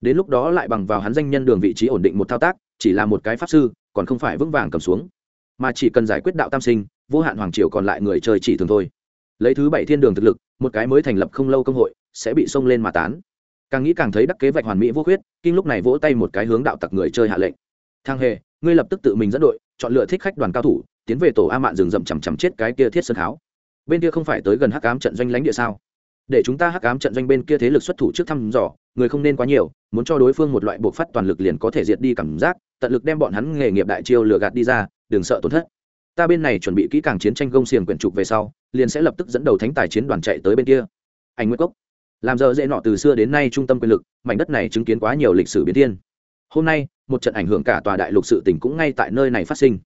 Đến lúc đó lại bằng vào hắn danh nhân đường vị trí ổn định một thao tác, chỉ là một cái pháp sư, còn không phải vững vàng cầm xuống. Mà chỉ cần giải quyết đạo tam sinh, vô hạn hoàng triều còn lại người chơi chỉ thường thôi. Lấy thứ bảy thiên đường thực lực, một cái mới thành lập không lâu công hội, sẽ bị xông lên mà tán càng nghĩ càng thấy đắc kế vạch hoàn mỹ vô khuyết kinh lúc này vỗ tay một cái hướng đạo tặc người chơi hạ lệnh. Thang hề, ngươi lập tức tự mình dẫn đội, chọn lựa thích khách đoàn cao thủ, tiến về tổ a mạn rừng rậm chằm chằm chết cái kia thiết sơn kháo bên kia không phải tới gần hắc ám trận doanh lãnh địa sao? Để chúng ta hắc ám trận doanh bên kia thế lực xuất thủ trước thăm dò, người không nên quá nhiều, muốn cho đối phương một loại buộc phát toàn lực liền có thể diệt đi cảm giác, tận lực đem bọn hắn nghề nghiệp đại chiêu lừa gạt đi ra, đừng sợ tổn thất. Ta bên này chuẩn bị kỹ càng chiến tranh gông xiềng quyển trục về sau, liền sẽ lập tức dẫn đầu thánh tài chiến đoàn chạy tới bên kia. Anh nguyễn cốc làm giờ dễ nọ từ xưa đến nay trung tâm quyền lực, mảnh đất này chứng kiến quá nhiều lịch sử biến thiên. Hôm nay, một trận ảnh hưởng cả tòa đại lục sự tỉnh cũng ngay tại nơi này phát sinh.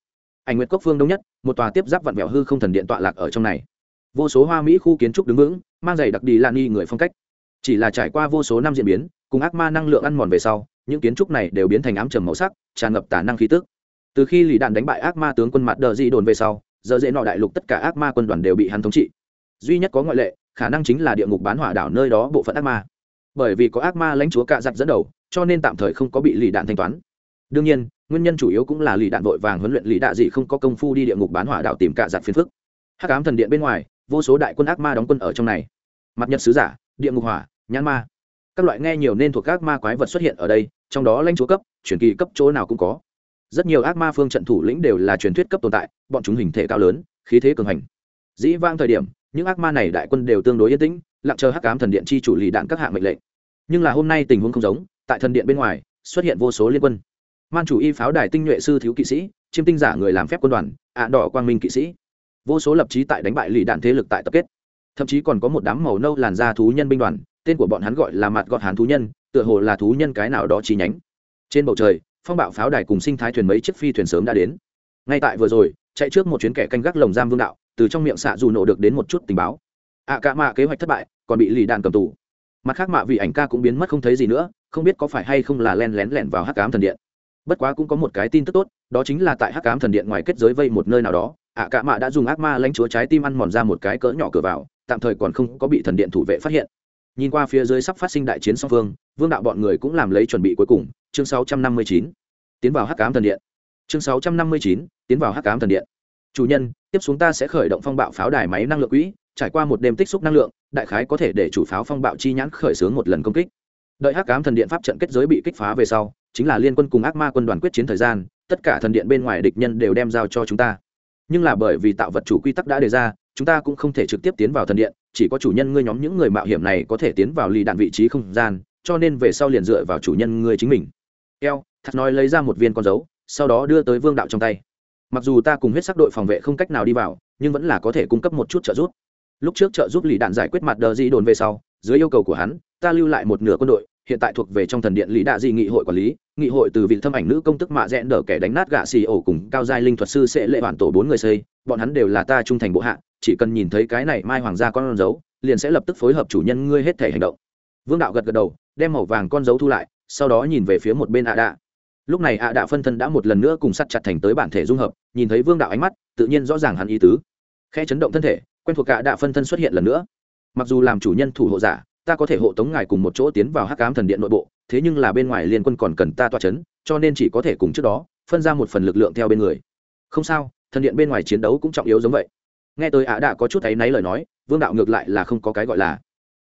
Ảnh nguyệt cốc phương đông nhất, một tòa tiếp giáp vặn vẹo hư không thần điện tọa lạc ở trong này. Vô số hoa mỹ khu kiến trúc đứng vững, mang giày đặc đi lan nghi người phong cách. Chỉ là trải qua vô số năm diễn biến, cùng ác ma năng lượng ăn mòn về sau, những kiến trúc này đều biến thành ám trầm màu sắc, tràn ngập tả năng khí tức. Từ khi lì đạn đánh bại ác ma tướng quân mặt đờ di đồn về sau giờ dễ nọ đại lục tất cả ác ma quân đoàn đều bị hắn thống trị. Duy nhất có ngoại lệ khả năng chính là địa ngục bán hỏa đảo nơi đó bộ phận ác ma. Bởi vì có ác ma lãnh chúa cạ giặt dẫn đầu, cho nên tạm thời không có bị lì đạn thanh toán. Đương nhiên, nguyên nhân chủ yếu cũng là lì đạn vội vàng huấn luyện lì đạ dị không có công phu đi địa ngục bán hỏa đảo tìm cạ giặt phiền phức. Hắc ám thần điện bên ngoài, vô số đại quân ác ma đóng quân ở trong này. Mặt nhật sứ giả, địa ngục hỏa, nhãn ma. Các loại nghe nhiều nên thuộc các ma quái vật xuất hiện ở đây, trong đó lãnh chúa cấp, truyền kỳ cấp chỗ nào cũng có. Rất nhiều ác ma phương trận thủ lĩnh đều là truyền thuyết cấp tồn tại, bọn chúng hình thể cao lớn, khí thế cường hành. Dĩ vang thời điểm những ác ma này đại quân đều tương đối yên tĩnh, lặng chờ hắc ám thần điện chi chủ lì đạn các hạng mệnh lệnh. Nhưng là hôm nay tình huống không giống, tại thần điện bên ngoài, xuất hiện vô số liên quân. Man chủ y pháo đài tinh nhuệ sư thiếu kỵ sĩ, chiêm tinh giả người làm phép quân đoàn, ạ đỏ quang minh kỵ sĩ. Vô số lập trí tại đánh bại lì đạn thế lực tại tập kết. Thậm chí còn có một đám màu nâu làn da thú nhân binh đoàn, tên của bọn hắn gọi là mặt gọt hán thú nhân, tựa hồ là thú nhân cái nào đó chi nhánh. Trên bầu trời, phong bạo pháo đài cùng sinh thái thuyền mấy chiếc phi thuyền sớm đã đến. Ngay tại vừa rồi chạy trước một chuyến kẻ canh gác lồng giam vương đạo, từ trong miệng xạ dù nổ được đến một chút tình báo. Ạ cả mạ kế hoạch thất bại, còn bị lì đạn cầm tù. Mặt khác mạ vì ảnh ca cũng biến mất không thấy gì nữa, không biết có phải hay không là len lén lẻn vào hắc cám thần điện. Bất quá cũng có một cái tin tức tốt, đó chính là tại hắc cám thần điện ngoài kết giới vây một nơi nào đó, ạ cả mạ đã dùng ác ma lãnh chúa trái tim ăn mòn ra một cái cỡ nhỏ cửa vào, tạm thời còn không có bị thần điện thủ vệ phát hiện. Nhìn qua phía dưới sắp phát sinh đại chiến song phương, vương đạo bọn người cũng làm lấy chuẩn bị cuối cùng, chương 659. tiến vào hắc cám thần điện chương 659, tiến vào hắc cám thần điện. Chủ nhân tiếp xuống ta sẽ khởi động phong bạo pháo đài máy năng lượng quỹ trải qua một đêm tích xúc năng lượng đại khái có thể để chủ pháo phong bạo chi nhãn khởi xướng một lần công kích. Đợi hắc cám thần điện pháp trận kết giới bị kích phá về sau chính là liên quân cùng ác ma quân đoàn quyết chiến thời gian tất cả thần điện bên ngoài địch nhân đều đem giao cho chúng ta. Nhưng là bởi vì tạo vật chủ quy tắc đã đề ra chúng ta cũng không thể trực tiếp tiến vào thần điện chỉ có chủ nhân ngươi nhóm những người mạo hiểm này có thể tiến vào lì đạn vị trí không gian cho nên về sau liền dựa vào chủ nhân ngươi chính mình. Eo thật nói lấy ra một viên con dấu sau đó đưa tới vương đạo trong tay. Mặc dù ta cùng huyết sắc đội phòng vệ không cách nào đi vào, nhưng vẫn là có thể cung cấp một chút trợ giúp. Lúc trước trợ giúp lì đạn giải quyết mặt đờ di đồn về sau, dưới yêu cầu của hắn, ta lưu lại một nửa quân đội, hiện tại thuộc về trong thần điện lý đạ di nghị hội quản lý, nghị hội từ vị thâm ảnh nữ công tức mạ rẽn đỡ kẻ đánh nát gạ xì ổ cùng cao giai linh thuật sư sẽ lệ bản tổ bốn người xây, bọn hắn đều là ta trung thành bộ hạ, chỉ cần nhìn thấy cái này mai hoàng gia con dấu, liền sẽ lập tức phối hợp chủ nhân ngươi hết thể hành động. Vương đạo gật gật đầu, đem màu vàng con dấu thu lại, sau đó nhìn về phía một bên ạ đạ lúc này ạ đạ phân thân đã một lần nữa cùng sắt chặt thành tới bản thể dung hợp, nhìn thấy vương đạo ánh mắt, tự nhiên rõ ràng hắn ý tứ. Khe chấn động thân thể, quen thuộc ạ đạ phân thân xuất hiện lần nữa. Mặc dù làm chủ nhân thủ hộ giả, ta có thể hộ tống ngài cùng một chỗ tiến vào hắc ám thần điện nội bộ, thế nhưng là bên ngoài liên quân còn cần ta toa c h ấ n cho nên chỉ có thể cùng trước đó, phân ra một phần lực lượng theo bên người. Không sao, thần điện bên ngoài chiến đấu cũng trọng yếu giống vậy. Nghe tới ạ đạ có chút áy náy lời nói, vương đạo ngược lại là không có cái gọi là.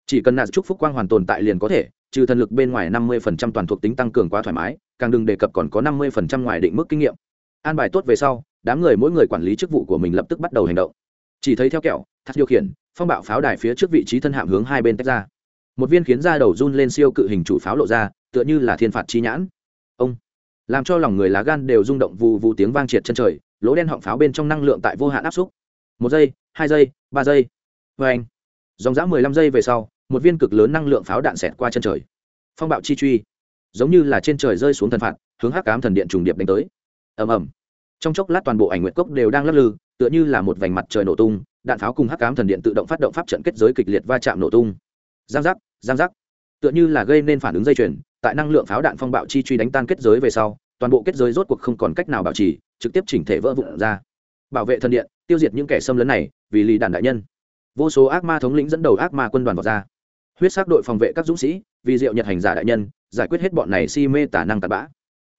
Chỉ cần nạt chúc phúc quang hoàn tồn tại liền có thể, trừ thần lực bên ngoài năm mươi phần trăm toàn thuộc tính tăng cường quá thoải mái càng đừng đề cập còn có năm mươi phần trăm ngoài định mức kinh nghiệm. An bài tốt về sau, đám người mỗi người quản lý chức vụ của mình lập tức bắt đầu hành động. Chỉ thấy theo kẹo thắt điều khiển, phong bạo pháo đài phía trước vị trí thân hạm hướng hai bên tách ra. Một viên khiến da đầu run lên siêu cự hình chủ pháo lộ ra, tựa như là thiên phạt chi nhãn. Ông, làm cho lòng người lá gan đều rung động vù vù tiếng vang triệt chân trời, lỗ đen họng pháo bên trong năng lượng tại vô hạn áp xúc. Một giây, hai giây, ba giây. Vê anh, dòng dã mười lăm giây về sau, một viên cực lớn năng lượng pháo đạn xẹt qua chân trời. Phong bạo chi truy giống như là trên trời rơi xuống thần phạt, hướng hắc cám thần điện trùng điệp đánh tới. Ầm ầm. Trong chốc lát toàn bộ ảnh nguyện cốc đều đang lắc lư, tựa như là một vành mặt trời nổ tung, đạn pháo cùng hắc cám thần điện tự động phát động pháp trận kết giới kịch liệt va chạm nổ tung. Giang giác giang giác. Tựa như là gây nên phản ứng dây chuyền, tại năng lượng pháo đạn phong bạo chi truy đánh tan kết giới về sau, toàn bộ kết giới rốt cuộc không còn cách nào bảo trì, trực tiếp chỉnh thể vỡ vụn ra. Bảo vệ thần điện, tiêu diệt những kẻ xâm lấn này, vì lì đàn đại nhân. Vô số ác ma thống lĩnh dẫn đầu ác ma quân đoàn vào ra huyết sắc đội phòng vệ các dũng sĩ, vì diệu nhật hành giả đại nhân, giải quyết hết bọn này si mê tả năng tạt bã.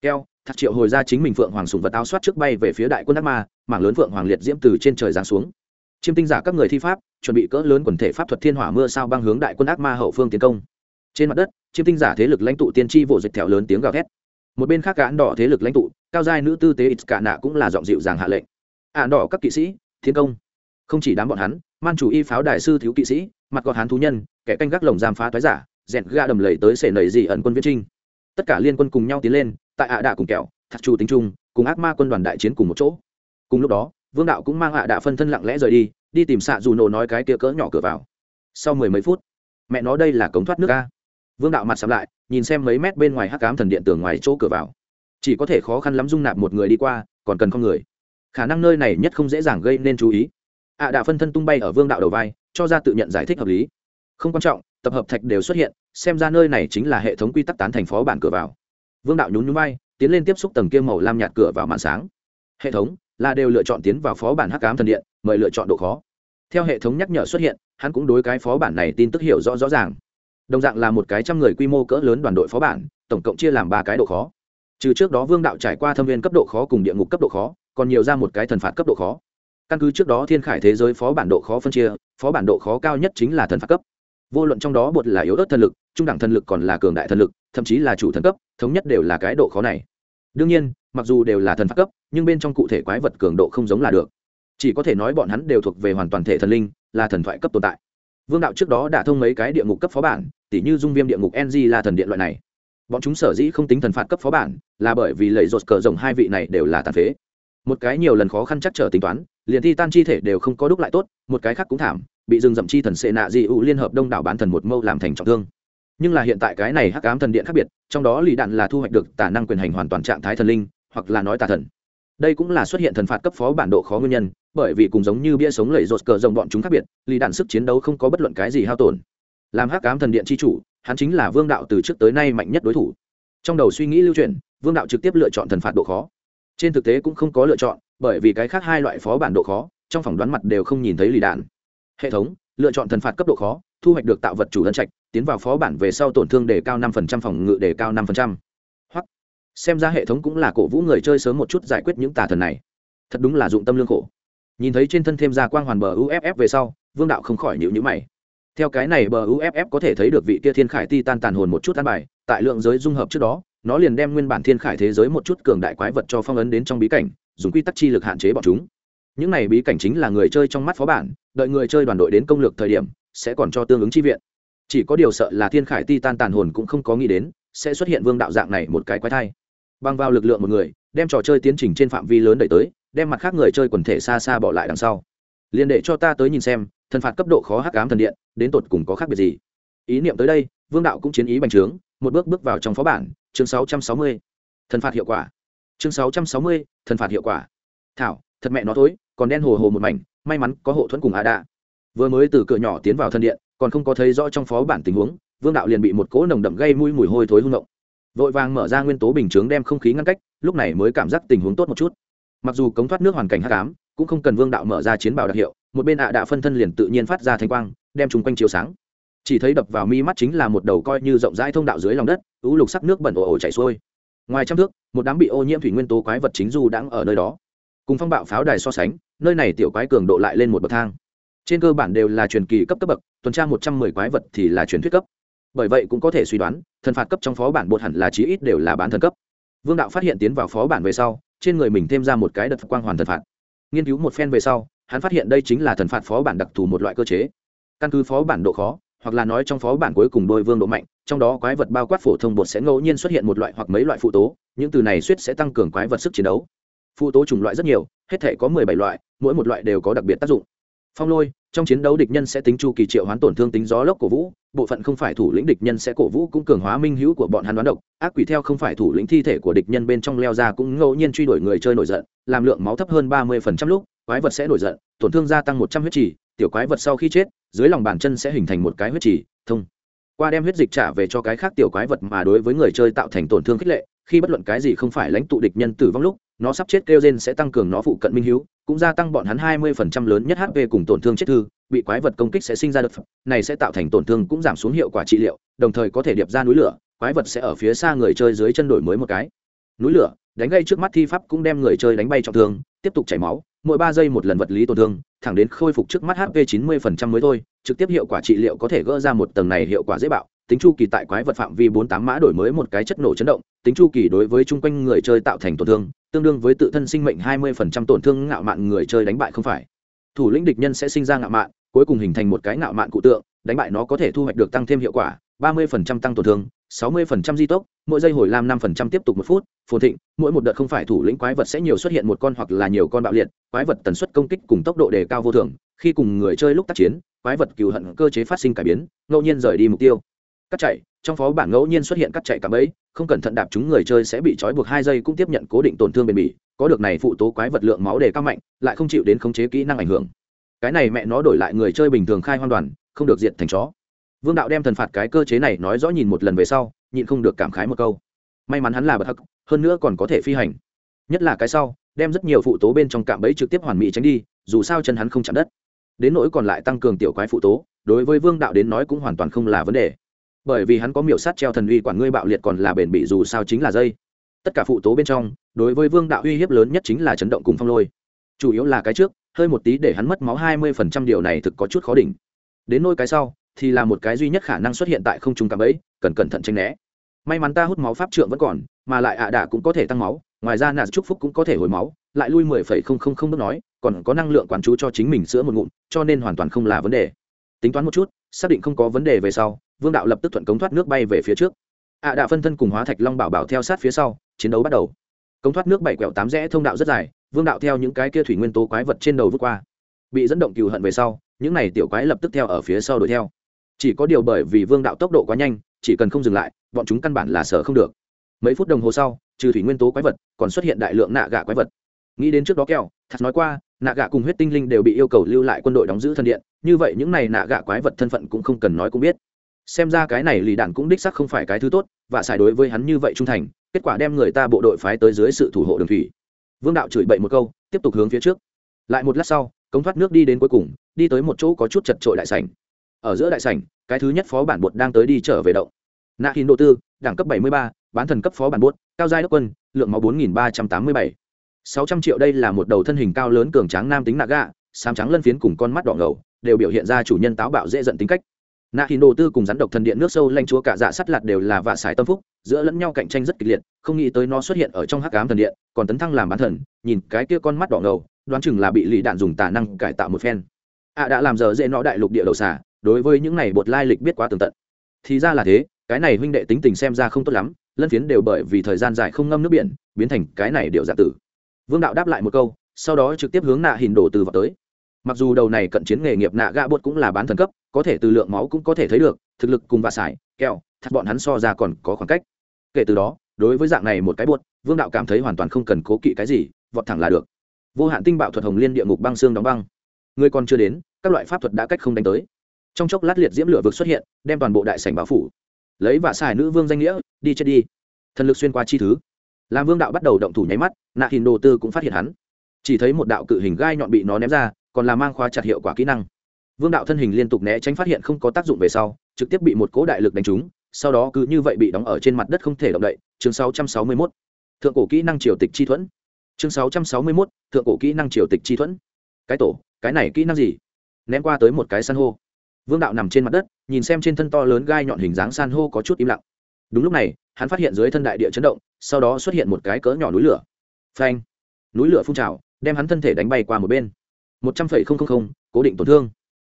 Keo thạc triệu hồi ra chính mình phượng hoàng sùng vật áo soát trước bay về phía đại quân ác ma, mảng lớn phượng hoàng liệt diễm từ trên trời giáng xuống. Chiêm tinh giả các người thi pháp, chuẩn bị cỡ lớn quần thể pháp thuật thiên hỏa mưa sao băng hướng đại quân ác ma hậu phương tiến công. Trên mặt đất, chiêm tinh giả thế lực lãnh tụ tiên tri vỗ dịch thẹo lớn tiếng gào thét. Một bên khác cán đỏ thế lực lãnh tụ, cao giai nữ tư tế ít cả nạ cũng là giọng dịu dàng hạ lệnh. Ạn đỏ các kỵ sĩ thiên công. Không chỉ đám bọn hắn, man chủ y pháo đại sư thiếu kỵ sĩ, mặt gọt hán thú nhân kẻ canh gác lồng giam phá thoái giả dẹn ga đầm lầy tới sể nầy dị ẩn quân viễn trinh. Tất cả liên quân cùng nhau tiến lên, tại ạ đạ cùng kẹo thạc trù tính chung, cùng ác ma quân đoàn đại chiến cùng một chỗ. Cùng lúc đó, vương đạo cũng mang ạ đạ phân thân lặng lẽ rời đi đi tìm xạ dù nổ nói cái kia cỡ nhỏ cửa vào. Sau mười mấy phút, mẹ nó đây là cống thoát nước ca vương đạo mặt sắm lại, nhìn xem mấy mét bên ngoài hắc cám thần điện tường ngoài chỗ cửa vào. Chỉ có thể khó khăn lắm dung nạp một người đi qua, còn cần con người. Khả năng nơi này nhất không dễ dàng gây nên chú ý. Ạ đạ phân thân tung bay ở vương đạo đầu vai, cho ra tự nhận giải thích hợp lý không quan trọng tập hợp thạch đều xuất hiện xem ra nơi này chính là hệ thống quy tắc tán thành phó bản cửa vào. Vương đạo nhún nhún bay, tiến lên tiếp xúc tầng kia màu lam nhạt cửa vào màn sáng. Hệ thống là đều lựa chọn tiến vào phó bản hắc ám thần điện mời lựa chọn độ khó. Theo hệ thống nhắc nhở xuất hiện hắn cũng đối cái phó bản này tin tức hiểu rõ rõ ràng. Đồng dạng là một cái trăm người quy mô cỡ lớn đoàn đội phó bản tổng cộng chia làm ba cái độ khó. Trừ trước đó vương đạo trải qua thâm viên cấp độ khó cùng địa ngục cấp độ khó còn nhiều ra một cái thần phạt cấp độ khó. Căn cứ trước đó thiên khải thế giới phó bản độ khó phân chia phó bản độ khó cao nhất chính là thần phạt cấp vô luận trong đó bột là yếu ớt thần lực, trung đẳng thần lực còn là cường đại thần lực, thậm chí là chủ thần cấp, thống nhất đều là cái độ khó này. Đương nhiên, mặc dù đều là thần phạt cấp, nhưng bên trong cụ thể quái vật cường độ không giống là được. Chỉ có thể nói bọn hắn đều thuộc về hoàn toàn thể thần linh, là thần thoại cấp tồn tại. Vương đạo trước đó đã thông mấy cái địa ngục cấp phó bản, tỉ như dung viêm địa ngục ng là thần điện loại này. Bọn chúng sở dĩ không tính thần phạt cấp phó bản, là bởi vì lầy rột cờ rồng hai vị này đều là tàn phế. Một cái nhiều lần khó khăn chắc trở tính toán, liền thi tan chi thể đều không có đúc lại tốt, một cái khác cũng thảm bị rừng rậm chi thần sệ nạ dị ụ liên hợp đông đảo bán thần một mâu làm thành trọng thương. Nhưng là hiện tại cái này hắc ám thần điện khác biệt, trong đó lì đạn là thu hoạch được tả năng quyền hành hoàn toàn trạng thái thần linh, hoặc là nói tà thần. Đây cũng là xuất hiện thần phạt cấp phó bản độ khó nguyên nhân, bởi vì cùng giống như bia sống lẩy rột cờ rồng bọn chúng khác biệt, lì đạn sức chiến đấu không có bất luận cái gì hao tổn. Làm hắc ám thần điện chi chủ, hắn chính là vương đạo từ trước tới nay mạnh nhất đối thủ. Trong đầu suy nghĩ lưu truyền vương đạo trực tiếp lựa chọn thần phạt độ khó. Trên thực tế cũng không có lựa chọn, bởi vì cái khác hai loại phó bản độ khó, trong phỏng đoán mặt đều không nhìn thấy lì đạn hệ thống, lựa chọn thần phạt cấp độ khó, thu hoạch được tạo vật chủ lân trạch, tiến vào phó bản về sau tổn thương đề cao năm phần trăm, phòng ngự đề cao năm phần trăm. Hoặc, xem ra hệ thống cũng là cổ vũ người chơi sớm một chút giải quyết những tà thần này. Thật đúng là dụng tâm lương khổ. Nhìn thấy trên thân thêm ra quang hoàn bờ uff về sau, vương đạo không khỏi nhịu nhữ mày. Theo cái này bờ uff có thể thấy được vị kia thiên khải ti tan tàn hồn một chút an bài, tại lượng giới dung hợp trước đó, nó liền đem nguyên bản thiên khải thế giới một chút cường đại quái vật cho phong ấn đến trong bí cảnh, dùng quy tắc chi lực hạn chế bọn chúng những này bí cảnh chính là người chơi trong mắt phó bản đợi người chơi đoàn đội đến công lược thời điểm sẽ còn cho tương ứng chi viện. Chỉ có điều sợ là thiên khải ti tan tàn hồn cũng không có nghĩ đến sẽ xuất hiện vương đạo dạng này một cái quái thai. Bằng vào lực lượng một người đem trò chơi tiến trình trên phạm vi lớn đẩy tới đem mặt khác người chơi quần thể xa xa bỏ lại đằng sau. Liền để cho ta tới nhìn xem thần phạt cấp độ khó hắc ám thần điện đến tột cùng có khác biệt gì? Ý niệm tới đây vương đạo cũng chiến ý bành trướng một bước bước vào trong phó bản chương 660. thần phạt hiệu quả. Chương 660, thần phạt hiệu quả. Thảo thật mẹ nó thối còn đen hồ hồ một mảnh, may mắn có hộ thuẫn cùng a đạ. vừa mới từ cửa nhỏ tiến vào thân điện, còn không có thấy rõ trong phó bản tình huống, vương đạo liền bị một cỗ nồng đậm gây mũi mùi hôi thối hung động. Vội vàng mở ra nguyên tố bình chướng đem không khí ngăn cách, lúc này mới cảm giác tình huống tốt một chút. Mặc dù cống thoát nước hoàn cảnh hắc ám, cũng không cần vương đạo mở ra chiến bảo đặc hiệu, một bên ạ à đạ phân thân liền tự nhiên phát ra thanh quang, đem chung quanh chiếu sáng. Chỉ thấy đập vào mi mắt chính là một đầu coi như rộng rãi thông đạo dưới lòng đất ứ lục sắc nước bẩn ồ ồ chảy xuôi. Ngoài trăm thước, một đám bị ô nhiễm thủy nguyên tố quái vật chính du đang ở nơi đó. Cùng phong bạo pháo đài so sánh nơi này tiểu quái cường độ lại lên một bậc thang. Trên cơ bản đều là truyền kỳ cấp cấp bậc, tuần tra một trăm mười quái vật thì là truyền thuyết cấp. Bởi vậy cũng có thể suy đoán, thần phạt cấp trong phó bản bột hẳn là chí ít đều là bán thần cấp. Vương đạo phát hiện tiến vào phó bản về sau, trên người mình thêm ra một cái đợt quang hoàn thần phạt. Nghiên cứu một phen về sau, hắn phát hiện đây chính là thần phạt phó bản đặc thù một loại cơ chế. Căn cứ phó bản độ khó, hoặc là nói trong phó bản cuối cùng đôi vương độ mạnh, trong đó quái vật bao quát phổ thông bột sẽ ngẫu nhiên xuất hiện một loại hoặc mấy loại phụ tố, những từ này suýt sẽ tăng cường quái vật sức chiến đấu phụ tố chủng loại rất nhiều, hết thể có mười bảy loại, mỗi một loại đều có đặc biệt tác dụng. Phong lôi, trong chiến đấu địch nhân sẽ tính chu kỳ triệu hoán tổn thương tính gió lốc cổ vũ, bộ phận không phải thủ lĩnh địch nhân sẽ cổ vũ cũng cường hóa minh hữu của bọn hắn đoán độc, ác quỷ theo không phải thủ lĩnh thi thể của địch nhân bên trong leo ra cũng ngẫu nhiên truy đuổi người chơi nổi giận, làm lượng máu thấp hơn ba mươi phần trăm lúc, quái vật sẽ nổi giận, tổn thương gia tăng một trăm huyết trì, tiểu quái vật sau khi chết, dưới lòng bàn chân sẽ hình thành một cái huyết trì, thông. Qua đem huyết dịch trả về cho cái khác tiểu quái vật mà đối với người chơi tạo thành tổn thương khích lệ, khi bất luận cái gì không phải lãnh tụ địch nhân tử vong lúc nó sắp chết kêu gen sẽ tăng cường nó phụ cận minh hiếu, cũng gia tăng bọn hắn hai mươi phần trăm lớn nhất hp cùng tổn thương chết thư, bị quái vật công kích sẽ sinh ra được này sẽ tạo thành tổn thương cũng giảm xuống hiệu quả trị liệu, đồng thời có thể điệp ra núi lửa, quái vật sẽ ở phía xa người chơi dưới chân đổi mới một cái. Núi lửa, đánh gây trước mắt thi pháp cũng đem người chơi đánh bay trọng thương, tiếp tục chảy máu, mỗi ba giây một lần vật lý tổn thương, thẳng đến khôi phục trước mắt hp chín mươi phần trăm mới thôi, trực tiếp hiệu quả trị liệu có thể gỡ ra một tầng này hiệu quả dễ bạo tính chu kỳ tại quái vật phạm vi bốn tám mã đổi mới một cái chất nổ chấn động, tính chu kỳ đối với chung quanh người chơi tạo thành tổn thương, tương đương với tự thân sinh mệnh hai mươi phần trăm tổn thương ngạo mạn người chơi đánh bại không phải. Thủ lĩnh địch nhân sẽ sinh ra ngạo mạn, cuối cùng hình thành một cái ngạo mạn cụ tượng, đánh bại nó có thể thu hoạch được tăng thêm hiệu quả, ba mươi phần trăm tăng tổn thương, sáu mươi phần trăm di tốc, mỗi giây hồi làm năm phần trăm tiếp tục một phút, phồn thịnh, mỗi một đợt không phải thủ lĩnh quái vật sẽ nhiều xuất hiện một con hoặc là nhiều con bạo liệt, quái vật tần suất công kích cùng tốc độ đề cao vô thường, khi cùng người chơi lúc tác chiến, quái vật cừu hận cơ chế phát sinh cải biến, ngẫu nhiên rời đi mục tiêu cắt chạy trong phó bản ngẫu nhiên xuất hiện cắt chạy cả bẫy, không cẩn thận đạp chúng người chơi sẽ bị trói buộc hai giây cũng tiếp nhận cố định tổn thương bền bỉ, có được này phụ tố quái vật lượng máu đề cao mạnh, lại không chịu đến khống chế kỹ năng ảnh hưởng. Cái này mẹ nó đổi lại người chơi bình thường khai hoan đoàn, không được diệt thành chó. Vương đạo đem thần phạt cái cơ chế này nói rõ nhìn một lần về sau, nhịn không được cảm khái một câu. May mắn hắn là bậc hắc, hơn nữa còn có thể phi hành. Nhất là cái sau, đem rất nhiều phụ tố bên trong cạm bẫy trực tiếp hoàn mỹ tránh đi, dù sao chân hắn không chạm đất. Đến nỗi còn lại tăng cường tiểu quái phụ tố, đối với vương đạo đến nói cũng hoàn toàn không là vấn đề bởi vì hắn có miểu sát treo thần uy quản ngươi bạo liệt còn là bền bỉ dù sao chính là dây. Tất cả phụ tố bên trong, đối với vương đạo uy hiếp lớn nhất chính là chấn động cùng phong lôi. Chủ yếu là cái trước, hơi một tí để hắn mất máu hai mươi phần trăm điều này thực có chút khó đỉnh. Đến nôi cái sau, thì là một cái duy nhất khả năng xuất hiện tại không trung cảm ấy cần cẩn thận tranh né. May mắn ta hút máu pháp trượng vẫn còn, mà lại ạ à cũng có thể tăng máu, ngoài ra nạt trúc phúc cũng có thể hồi máu, lại lui mười phẩy không không không bước nói, còn có năng lượng quán chú cho chính mình sữa một ngụm, cho nên hoàn toàn không là vấn đề. Tính toán một chút, xác định không có vấn đề về sau vương đạo lập tức thuận cống thoát nước bay về phía trước. Ạ à đạ phân thân cùng hóa thạch long bảo bảo theo sát phía sau, chiến đấu bắt đầu. Cống thoát nước bảy quẹo tám rẽ thông đạo rất dài, vương đạo theo những cái kia thủy nguyên tố quái vật trên đầu vút qua. Bị dẫn động cừu hận về sau, những này tiểu quái lập tức theo ở phía sau đuổi theo. Chỉ có điều bởi vì vương đạo tốc độ quá nhanh, chỉ cần không dừng lại, bọn chúng căn bản là sở không được. Mấy phút đồng hồ sau, trừ thủy nguyên tố quái vật, còn xuất hiện đại lượng nạ gạ quái vật. Nghĩ đến trước đó kẹo thật nói qua, nạ gạ cùng huyết tinh linh đều bị yêu cầu lưu lại quân đội đóng giữ thân điện, như vậy những này nạ gạ quái vật thân phận cũng không cần nói cũng biết xem ra cái này lì đạn cũng đích sắc không phải cái thứ tốt và xài đối với hắn như vậy trung thành kết quả đem người ta bộ đội phái tới dưới sự thủ hộ đường thủy. Vương đạo chửi bậy một câu tiếp tục hướng phía trước. Lại một lát sau cống thoát nước đi đến cuối cùng đi tới một chỗ có chút chật trội đại sảnh. Ở giữa đại sảnh cái thứ nhất phó bản bột đang tới đi trở về động. Nạ hình độ tư đẳng cấp 73, bán thần cấp phó bản bột cao giai đốc quân lượng máu 4387. 600 triệu đây là một đầu thân hình cao lớn cường tráng nam tính nạ gạ xám trắng lân phiến cùng con mắt đỏ ngầu đều biểu hiện ra chủ nhân táo bạo dễ giận tính cách nạ thì đồ tư cùng rắn độc thần điện nước sâu lanh chúa cả dạ sắt lạt đều là vạ sải tâm phúc, giữa lẫn nhau cạnh tranh rất kịch liệt, không nghĩ tới nó xuất hiện ở trong hắc ám thần điện, còn tấn thăng làm bán thần, nhìn cái kia con mắt đỏ ngầu, đoán chừng là bị lì đạn dùng tà năng cải tạo một phen. Ạ đã làm giờ dễ nó đại lục địa đầu xả đối với những này bột lai lịch biết quá tường tận. Thì ra là thế, cái này huynh đệ tính tình xem ra không tốt lắm, lân phiến đều bởi vì thời gian dài không ngâm nước biển, biến thành cái này điệu giả tử. Vương đạo đáp lại một câu, sau đó trực tiếp hướng nạ hình đổ từ vào tới mặc dù đầu này cận chiến nghề nghiệp nạ gạ bột cũng là bán thần cấp, có thể từ lượng máu cũng có thể thấy được, thực lực cùng vạ sải, kẹo thật bọn hắn so ra còn có khoảng cách. Kể từ đó, đối với dạng này một cái bột vương đạo cảm thấy hoàn toàn không cần cố kỵ cái gì, vọt thẳng là được. Vô hạn tinh bạo thuật hồng liên địa ngục băng xương đóng băng. Người còn chưa đến, các loại pháp thuật đã cách không đánh tới. Trong chốc lát liệt diễm lửa vực xuất hiện, đem toàn bộ đại sảnh báo phủ. Lấy vạ xài nữ vương danh nghĩa, đi chết đi. Thần lực xuyên qua chi thứ. Làm vương đạo bắt đầu động thủ nháy mắt, nạ hình đồ tư cũng phát hiện hắn. Chỉ thấy một đạo cự hình gai nhọn bị nó ném ra còn là mang khóa chặt hiệu quả kỹ năng. Vương đạo thân hình liên tục né tránh phát hiện không có tác dụng về sau trực tiếp bị một cố đại lực đánh trúng sau đó cứ như vậy bị đóng ở trên mặt đất không thể động đậy. Chương 661. thượng cổ kỹ năng triều tịch chi thuẫn. Chương 661, thượng cổ kỹ năng triều tịch chi thuẫn. Cái tổ cái này kỹ năng gì? Ném qua tới một cái san hô. Vương đạo nằm trên mặt đất nhìn xem trên thân to lớn gai nhọn hình dáng san hô có chút im lặng. Đúng lúc này hắn phát hiện dưới thân đại địa chấn động sau đó xuất hiện một cái cỡ nhỏ núi lửa. Phanh! Núi lửa phun trào đem hắn thân thể đánh bay qua một bên một trăm phẩy không không không, cố định tổn thương.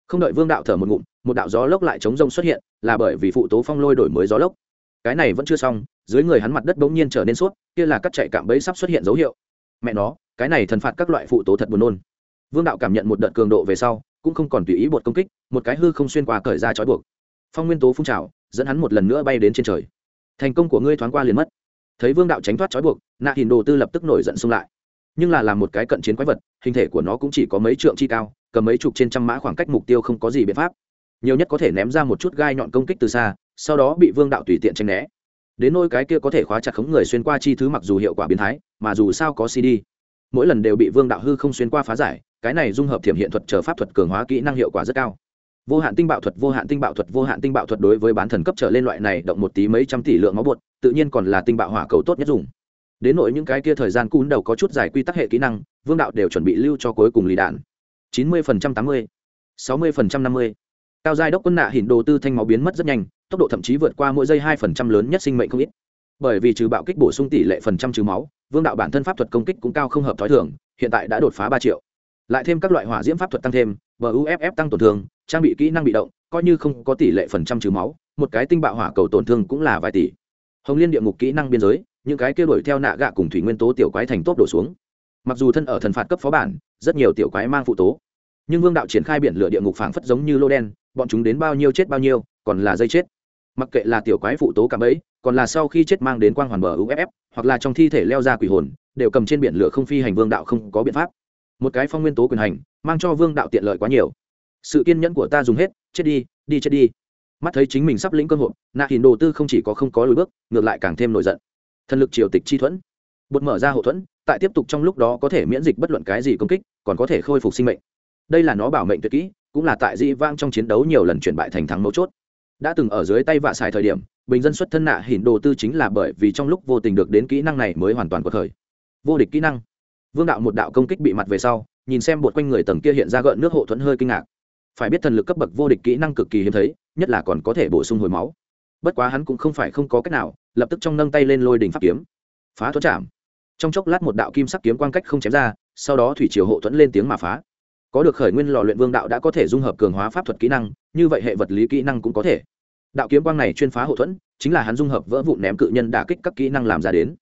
Không đợi vương đạo thở một ngụm, một đạo gió lốc lại chống rông xuất hiện, là bởi vì phụ tố phong lôi đổi mới gió lốc. Cái này vẫn chưa xong, dưới người hắn mặt đất bỗng nhiên trở nên suốt kia là cắt chạy cạm bẫy sắp xuất hiện dấu hiệu. Mẹ nó, cái này thần phạt các loại phụ tố thật buồn nôn. Vương đạo cảm nhận một đợt cường độ về sau, cũng không còn tùy ý bột công kích, một cái hư không xuyên qua cởi ra trói buộc. Phong nguyên tố phun trào, dẫn hắn một lần nữa bay đến trên trời. Thành công của ngươi thoáng qua liền mất. Thấy vương đạo tránh thoát trói buộc, nạ hình đồ tư lập tức nổi giận xung lại nhưng là làm một cái cận chiến quái vật, hình thể của nó cũng chỉ có mấy trượng chi cao, cầm mấy chục trên trăm mã khoảng cách mục tiêu không có gì biện pháp. Nhiều nhất có thể ném ra một chút gai nhọn công kích từ xa, sau đó bị vương đạo tùy tiện tranh né. Đến nôi cái kia có thể khóa chặt khống người xuyên qua chi thứ mặc dù hiệu quả biến thái, mà dù sao có cd. Mỗi lần đều bị vương đạo hư không xuyên qua phá giải, cái này dung hợp thiểm hiện thuật chờ pháp thuật cường hóa kỹ năng hiệu quả rất cao. Vô hạn tinh bạo thuật, vô hạn tinh bạo thuật, vô hạn tinh bạo thuật đối với bán thần cấp trở lên loại này động một tí mấy trăm tỷ lượng máu bột, tự nhiên còn là tinh bạo hỏa cầu tốt nhất dùng đến nội những cái kia thời gian cún đầu có chút giải quy tắc hệ kỹ năng, vương đạo đều chuẩn bị lưu cho cuối cùng lì đạn. Chín mươi phần trăm tám mươi, sáu mươi phần trăm năm mươi. Cao giai đốc quân nạ hình đồ tư thanh máu biến mất rất nhanh, tốc độ thậm chí vượt qua mỗi giây hai phần trăm lớn nhất sinh mệnh không ít. Bởi vì trừ bạo kích bổ sung tỷ lệ phần trăm trừ máu, vương đạo bản thân pháp thuật công kích cũng cao không hợp t h ó i thường, hiện tại đã đột phá ba triệu. Lại thêm các loại hỏa diễm pháp thuật tăng thêm và uff tăng tổn thương, trang bị kỹ năng bị động, coi như không có tỷ lệ phần trăm trừ máu, một cái tinh bạo hỏa cầu tổn thương cũng là vài tỷ. Hồng liên địa ngục kỹ năng biên giới những cái kia đuổi theo nạ gạ cùng thủy nguyên tố tiểu quái thành tốt đổ xuống. Mặc dù thân ở thần phạt cấp phó bản, rất nhiều tiểu quái mang phụ tố. Nhưng vương đạo triển khai biển lửa địa ngục phảng phất giống như lô đen, bọn chúng đến bao nhiêu chết bao nhiêu, còn là dây chết. Mặc kệ là tiểu quái phụ tố cảm ấy, còn là sau khi chết mang đến quang hoàn bờ uff hoặc là trong thi thể leo ra quỷ hồn, đều cầm trên biển lửa không phi hành vương đạo không có biện pháp. Một cái phong nguyên tố quyền hành, mang cho vương đạo tiện lợi quá nhiều. Sự kiên nhẫn của ta dùng hết, chết đi đi chết đi. Mắt thấy chính mình sắp lĩnh cơ hội nạ hình đồ tư không chỉ có không có lùi bước, ngược lại càng thêm nổi giận thần lực triều tịch chi thuẫn. Bột mở ra hậu thuẫn, tại tiếp tục trong lúc đó có thể miễn dịch bất luận cái gì công kích, còn có thể khôi phục sinh mệnh. Đây là nó bảo mệnh tuyệt kỹ, cũng là tại dĩ vang trong chiến đấu nhiều lần chuyển bại thành thắng mấu chốt. Đã từng ở dưới tay vạ xài thời điểm, bình dân xuất thân nạ hỉn đồ tư chính là bởi vì trong lúc vô tình được đến kỹ năng này mới hoàn toàn có thời. Vô địch kỹ năng. Vương đạo một đạo công kích bị mặt về sau, nhìn xem bột quanh người tầng kia hiện ra gợn nước hộ thuẫn hơi kinh ngạc. Phải biết thần lực cấp bậc vô địch kỹ năng cực kỳ hiếm thấy, nhất là còn có thể bổ sung hồi máu bất quá hắn cũng không phải không có cách nào, lập tức trong nâng tay lên lôi đỉnh pháp kiếm. Phá thuẫn chạm. Trong chốc lát một đạo kim sắc kiếm quang cách không chém ra, sau đó thủy triều hộ thuẫn lên tiếng mà phá. Có được khởi nguyên lò luyện vương đạo đã có thể dung hợp cường hóa pháp thuật kỹ năng, như vậy hệ vật lý kỹ năng cũng có thể. Đạo kiếm quang này chuyên phá hậu thuẫn, chính là hắn dung hợp vỡ vụn ném cự nhân đả kích các kỹ năng làm ra đến.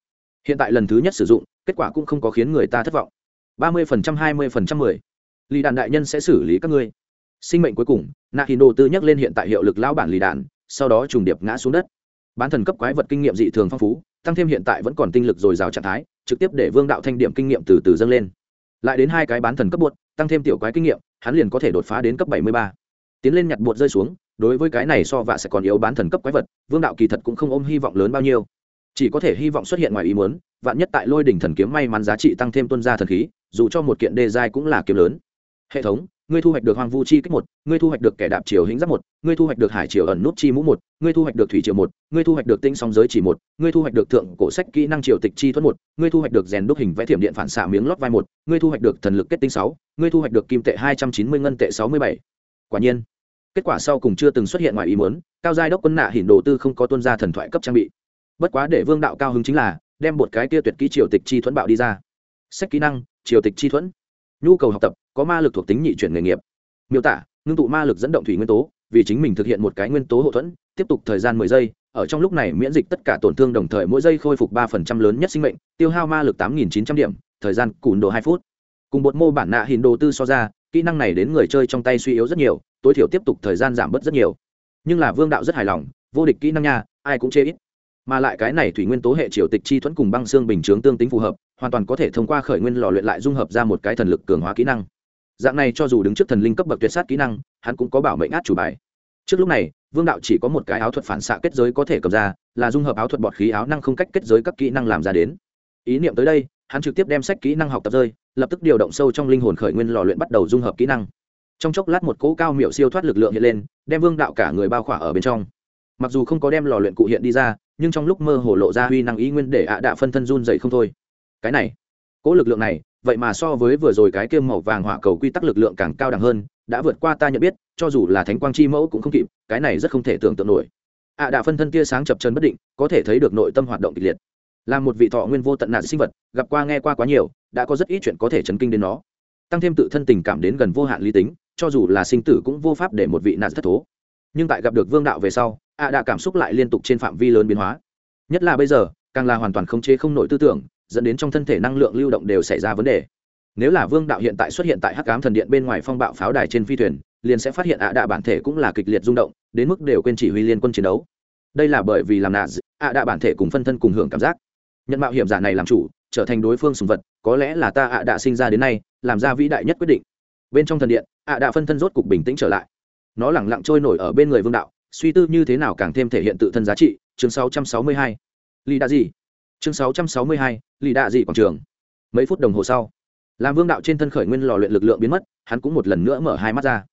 Hiện tại lần thứ nhất sử dụng, kết quả cũng không có khiến người ta thất vọng. Ba mươi phần trăm, hai mươi phần trăm, mười. Lì đạn đại nhân sẽ xử lý các ngươi. Sinh mệnh cuối cùng, nạ hình đồ tư nhắc lên hiện tại hiệu lực lao bản lì đạn sau đó trùng điệp ngã xuống đất. Bán thần cấp quái vật kinh nghiệm dị thường phong phú, tăng thêm hiện tại vẫn còn tinh lực dồi dào trạng thái, trực tiếp để vương đạo thanh điểm kinh nghiệm từ từ dâng lên. Lại đến hai cái bán thần cấp bột, tăng thêm tiểu quái kinh nghiệm, hắn liền có thể đột phá đến cấp bảy mươi ba. Tiến lên nhặt bột rơi xuống, đối với cái này so vạ sẽ còn yếu bán thần cấp quái vật, vương đạo kỳ thật cũng không ôm hy vọng lớn bao nhiêu. Chỉ có thể hy vọng xuất hiện ngoài ý muốn, vạn nhất tại lôi đỉnh thần kiếm may mắn giá trị tăng thêm tuân gia thần khí, dù cho một kiện đề giai cũng là kiếm lớn. Hệ thống ngươi thu hoạch được hoàng vu chi kích một, ngươi thu hoạch được kẻ đạp chiều hĩnh giáp một, ngươi thu hoạch được hải chiều ẩn nút chi mũ một, ngươi thu hoạch được thủy chiều một, ngươi thu hoạch được tinh song giới chỉ một, ngươi thu hoạch được thượng cổ sách kỹ năng triều tịch chi thuẫn một, ngươi thu hoạch được rèn đúc hình vẽ thiểm điện phản xạ miếng lót vai một, ngươi thu hoạch được thần lực kết tinh sáu, ngươi thu hoạch được kim tệ hai trăm chín mươi ngân tệ sáu mươi bảy. Quả nhiên, kết quả sau cùng chưa từng xuất hiện ngoài ý muốn, cao giai đốc quân nạ hình đồ tư không có tuân gia thần thoại cấp trang bị. Bất quá để vương đạo cao hứng chính là, đem một cái tia tuyệt kỹ triều tịch chi thuẫn bạo đi ra. Sách kỹ năng, triều tịch chi thuẫn. Nhu cầu học tập có ma lực thuộc tính nhị chuyển nghề nghiệp. Miêu tả, ngưng tụ ma lực dẫn động thủy nguyên tố, vì chính mình thực hiện một cái nguyên tố hậu thuẫn, tiếp tục thời gian mười giây, ở trong lúc này miễn dịch tất cả tổn thương đồng thời mỗi giây khôi phục ba phần trăm lớn nhất sinh mệnh, tiêu hao ma lực tám nghìn chín trăm điểm, thời gian cùn độ hai phút. Cùng bột mô bản nạ hình đồ tư so ra, kỹ năng này đến người chơi trong tay suy yếu rất nhiều, tối thiểu tiếp tục thời gian giảm bớt rất nhiều. Nhưng là vương đạo rất hài lòng, vô địch kỹ năng nha, ai cũng chê ít. Mà lại cái này thủy nguyên tố hệ triều tịch chi thuẫn cùng băng xương bình chướng tương tính phù hợp, hoàn toàn có thể thông qua khởi nguyên lò luyện lại dung hợp ra một cái thần lực cường hóa kỹ năng dạng này cho dù đứng trước thần linh cấp bậc tuyệt sát kỹ năng, hắn cũng có bảo mệnh át chủ bài. Trước lúc này, vương đạo chỉ có một cái áo thuật phản xạ kết giới có thể cầm ra, là dung hợp áo thuật bọt khí áo năng không cách kết giới các kỹ năng làm ra đến. Ý niệm tới đây, hắn trực tiếp đem sách kỹ năng học tập rơi, lập tức điều động sâu trong linh hồn khởi nguyên lò luyện bắt đầu dung hợp kỹ năng. Trong chốc lát một cỗ cao miệu siêu thoát lực lượng hiện lên, đem vương đạo cả người bao khỏa ở bên trong. Mặc dù không có đem lò luyện cụ hiện đi ra, nhưng trong lúc mơ hồ lộ ra huy năng ý nguyên để ạ à đạ phân thân run dậy không thôi. Cái này, cỗ lực lượng này vậy mà so với vừa rồi cái kiêm màu vàng hỏa cầu quy tắc lực lượng càng cao đẳng hơn, đã vượt qua ta nhận biết, cho dù là thánh quang chi mẫu cũng không kịp, cái này rất không thể tưởng tượng nổi. Ạ à đạ phân thân tia sáng chập chân bất định, có thể thấy được nội tâm hoạt động kịch liệt. Là một vị thọ nguyên vô tận nạn sinh vật, gặp qua nghe qua quá nhiều, đã có rất ít chuyện có thể chấn kinh đến nó. Tăng thêm tự thân tình cảm đến gần vô hạn lý tính, cho dù là sinh tử cũng vô pháp để một vị nạn thất thố. Nhưng tại gặp được vương đạo về sau ạ đạ cảm xúc lại liên tục trên phạm vi lớn biến hóa. Nhất là bây giờ, càng là hoàn toàn không chế không nổi tư tưởng dẫn đến trong thân thể năng lượng lưu động đều xảy ra vấn đề. Nếu là vương đạo hiện tại xuất hiện tại hắc ám thần điện bên ngoài phong bạo pháo đài trên phi thuyền, liền sẽ phát hiện ạ đạ bản thể cũng là kịch liệt rung động, đến mức đều quên chỉ huy liên quân chiến đấu. Đây là bởi vì làm nạ ạ đạ bản thể cùng phân thân cùng hưởng cảm giác. Nhận mạo hiểm giả này làm chủ, trở thành đối phương sùng vật, có lẽ là ta ạ đạ sinh ra đến nay, làm ra vĩ đại nhất quyết định. Bên trong thần điện, ạ đạ phân thân rốt cục bình tĩnh trở lại. Nó lẳng lặng trôi nổi ở bên người vương đạo, suy tư như thế nào càng thêm thể hiện tự thân giá trị, chương 662. lý đã gì chương 662, lì đạ gì quảng trường. Mấy phút đồng hồ sau làm vương đạo trên thân khởi nguyên lò luyện lực lượng biến mất hắn cũng một lần nữa mở hai mắt ra.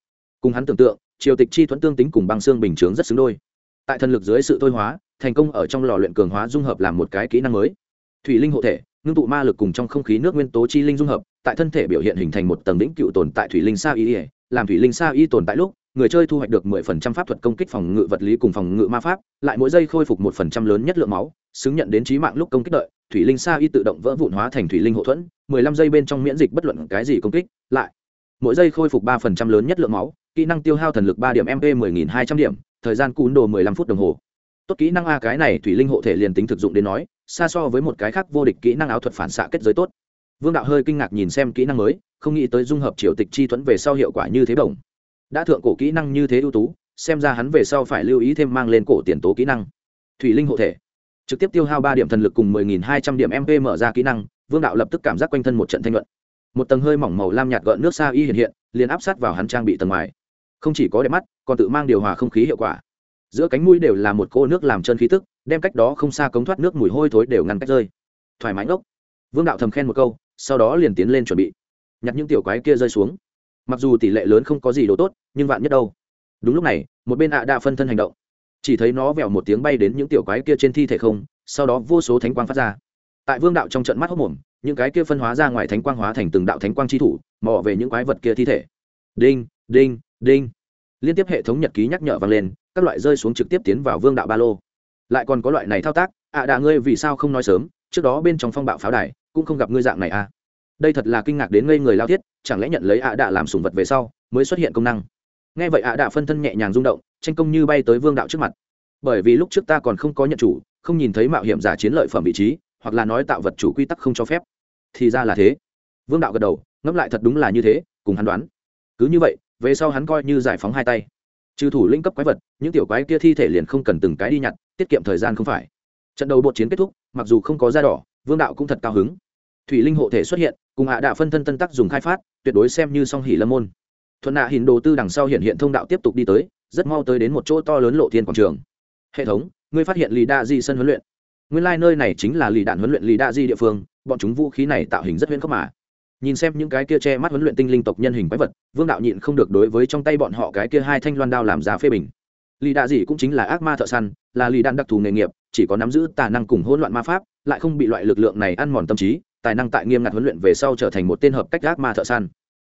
Cùng hắn tưởng tượng triều tịch chi thuẫn tương tính cùng băng xương bình chướng rất xứng đôi. Tại thần lực dưới sự thôi hóa thành công ở trong lò luyện cường hóa dung hợp làm một cái kỹ năng mới. Thủy linh hộ thể ngưng tụ ma lực cùng trong không khí nước nguyên tố chi linh dung hợp tại thân thể biểu hiện hình thành một tầng lĩnh cựu tồn tại thủy linh sa y làm thủy linh sa y tồn tại lúc người chơi thu hoạch được 10% pháp thuật công kích phòng ngự vật lý cùng phòng ngự ma pháp lại mỗi giây khôi phục 1% lớn nhất lượng máu xứng nhận đến trí mạng lúc công kích đợi, thủy linh sa y tự động vỡ vụn hóa thành thủy linh hộ thuẫn 15 giây bên trong miễn dịch bất luận cái gì công kích, lại. Mỗi giây khôi phục ba phần trăm lớn nhất lượng máu, kỹ năng tiêu hao thần lực ba điểm mp 10.200 điểm, thời gian cún đồ 15 phút đồng hồ. Tốt kỹ năng a, cái này thủy linh hộ thể liền tính thực dụng đến nói, xa so với một cái khác vô địch kỹ năng áo thuật phản xạ kết giới tốt. Vương đạo hơi kinh ngạc nhìn xem kỹ năng mới, không nghĩ tới dung hợp triều tịch chi thuẫn về sau hiệu quả như thế đồng đã thượng cổ kỹ năng như thế ưu tú, xem ra hắn về sau phải lưu ý thêm mang lên cổ tiền tố kỹ năng. Thủy linh hộ thể trực tiếp tiêu hao ba điểm thần lực cùng 10.200 điểm mp mở ra kỹ năng, vương đạo lập tức cảm giác quanh thân một trận thanh luận một tầng hơi mỏng màu lam nhạt gợn nước xa y hiện hiện, liền áp sát vào hắn trang bị tầng ngoài. Không chỉ có đẹp mắt, còn tự mang điều hòa không khí hiệu quả. Giữa cánh mũi đều là một cô nước làm chân khí tức, đem cách đó không xa cống thoát nước mùi hôi thối đều ngăn cách rơi. Thoải mái ngốc. Vương đạo thầm khen một câu, sau đó liền tiến lên chuẩn bị. Nhặt những tiểu quái kia rơi xuống. Mặc dù tỷ lệ lớn không có gì đồ tốt, nhưng vạn nhất đâu. Đúng lúc này, một bên ạ à phân thân hành động chỉ thấy nó vèo một tiếng bay đến những tiểu quái kia trên thi thể không, sau đó vô số thánh quang phát ra. Tại vương đạo trong trận mắt hốc mồm, những cái kia phân hóa ra ngoài thánh quang hóa thành từng đạo thánh quang chi thủ, mò về những quái vật kia thi thể. Đinh đinh đinh. Liên tiếp hệ thống nhật ký nhắc nhở vang lên, các loại rơi xuống trực tiếp tiến vào vương đạo ba lô. Lại còn có loại này thao tác, ạ à đà ngươi vì sao không nói sớm, trước đó bên trong phong bạo pháo đài, cũng không gặp ngươi dạng này à. Đây thật là kinh ngạc đến ngây người lao thiết, chẳng lẽ nhận lấy ạ à đà làm sùng vật về sau, mới xuất hiện công năng. Nghe vậy ạ à đà phân thân nhẹ nhàng rung động tranh công như bay tới vương đạo trước mặt. Bởi vì lúc trước ta còn không có nhận chủ, không nhìn thấy mạo hiểm giả chiến lợi phẩm vị trí, hoặc là nói tạo vật chủ quy tắc không cho phép. Thì ra là thế. Vương đạo gật đầu, ngẫm lại thật đúng là như thế, cùng hắn đoán. Cứ như vậy, về sau hắn coi như giải phóng hai tay. Trừ thủ linh cấp quái vật, những tiểu quái kia thi thể liền không cần từng cái đi nhặt, tiết kiệm thời gian không phải. Trận đầu bột chiến kết thúc, mặc dù không có da đỏ, vương đạo cũng thật cao hứng. Thủy linh hộ thể xuất hiện, cùng hạ đạo phân thân tân tắc dùng khai phát, tuyệt đối xem như song hỉ lâm môn. Thuận nạ hình đồ tư đằng sau hiện hiện thông đạo tiếp tục đi tới rất mau tới đến một chỗ to lớn lộ thiên quảng trường. Hệ thống, ngươi phát hiện lì đa di sân huấn luyện. Nguyên lai、like、nơi này chính là lì đạn huấn luyện lì đa di địa phương, bọn chúng vũ khí này tạo hình rất huyễn khốc mà. Nhìn xem những cái kia che mắt huấn luyện tinh linh tộc nhân hình quái vật, vương đạo nhịn không được đối với trong tay bọn họ cái kia hai thanh loan đao làm giá phê bình. Lì đạ dị cũng chính là ác ma thợ săn, là lì đạn đặc thù nghề nghiệp, chỉ có nắm giữ tài năng cùng hỗn loạn ma pháp, lại không bị loại lực lượng này ăn mòn tâm trí, tài năng tại nghiêm ngặt huấn luyện về sau trở thành một tên hợp cách ác ma thợ săn.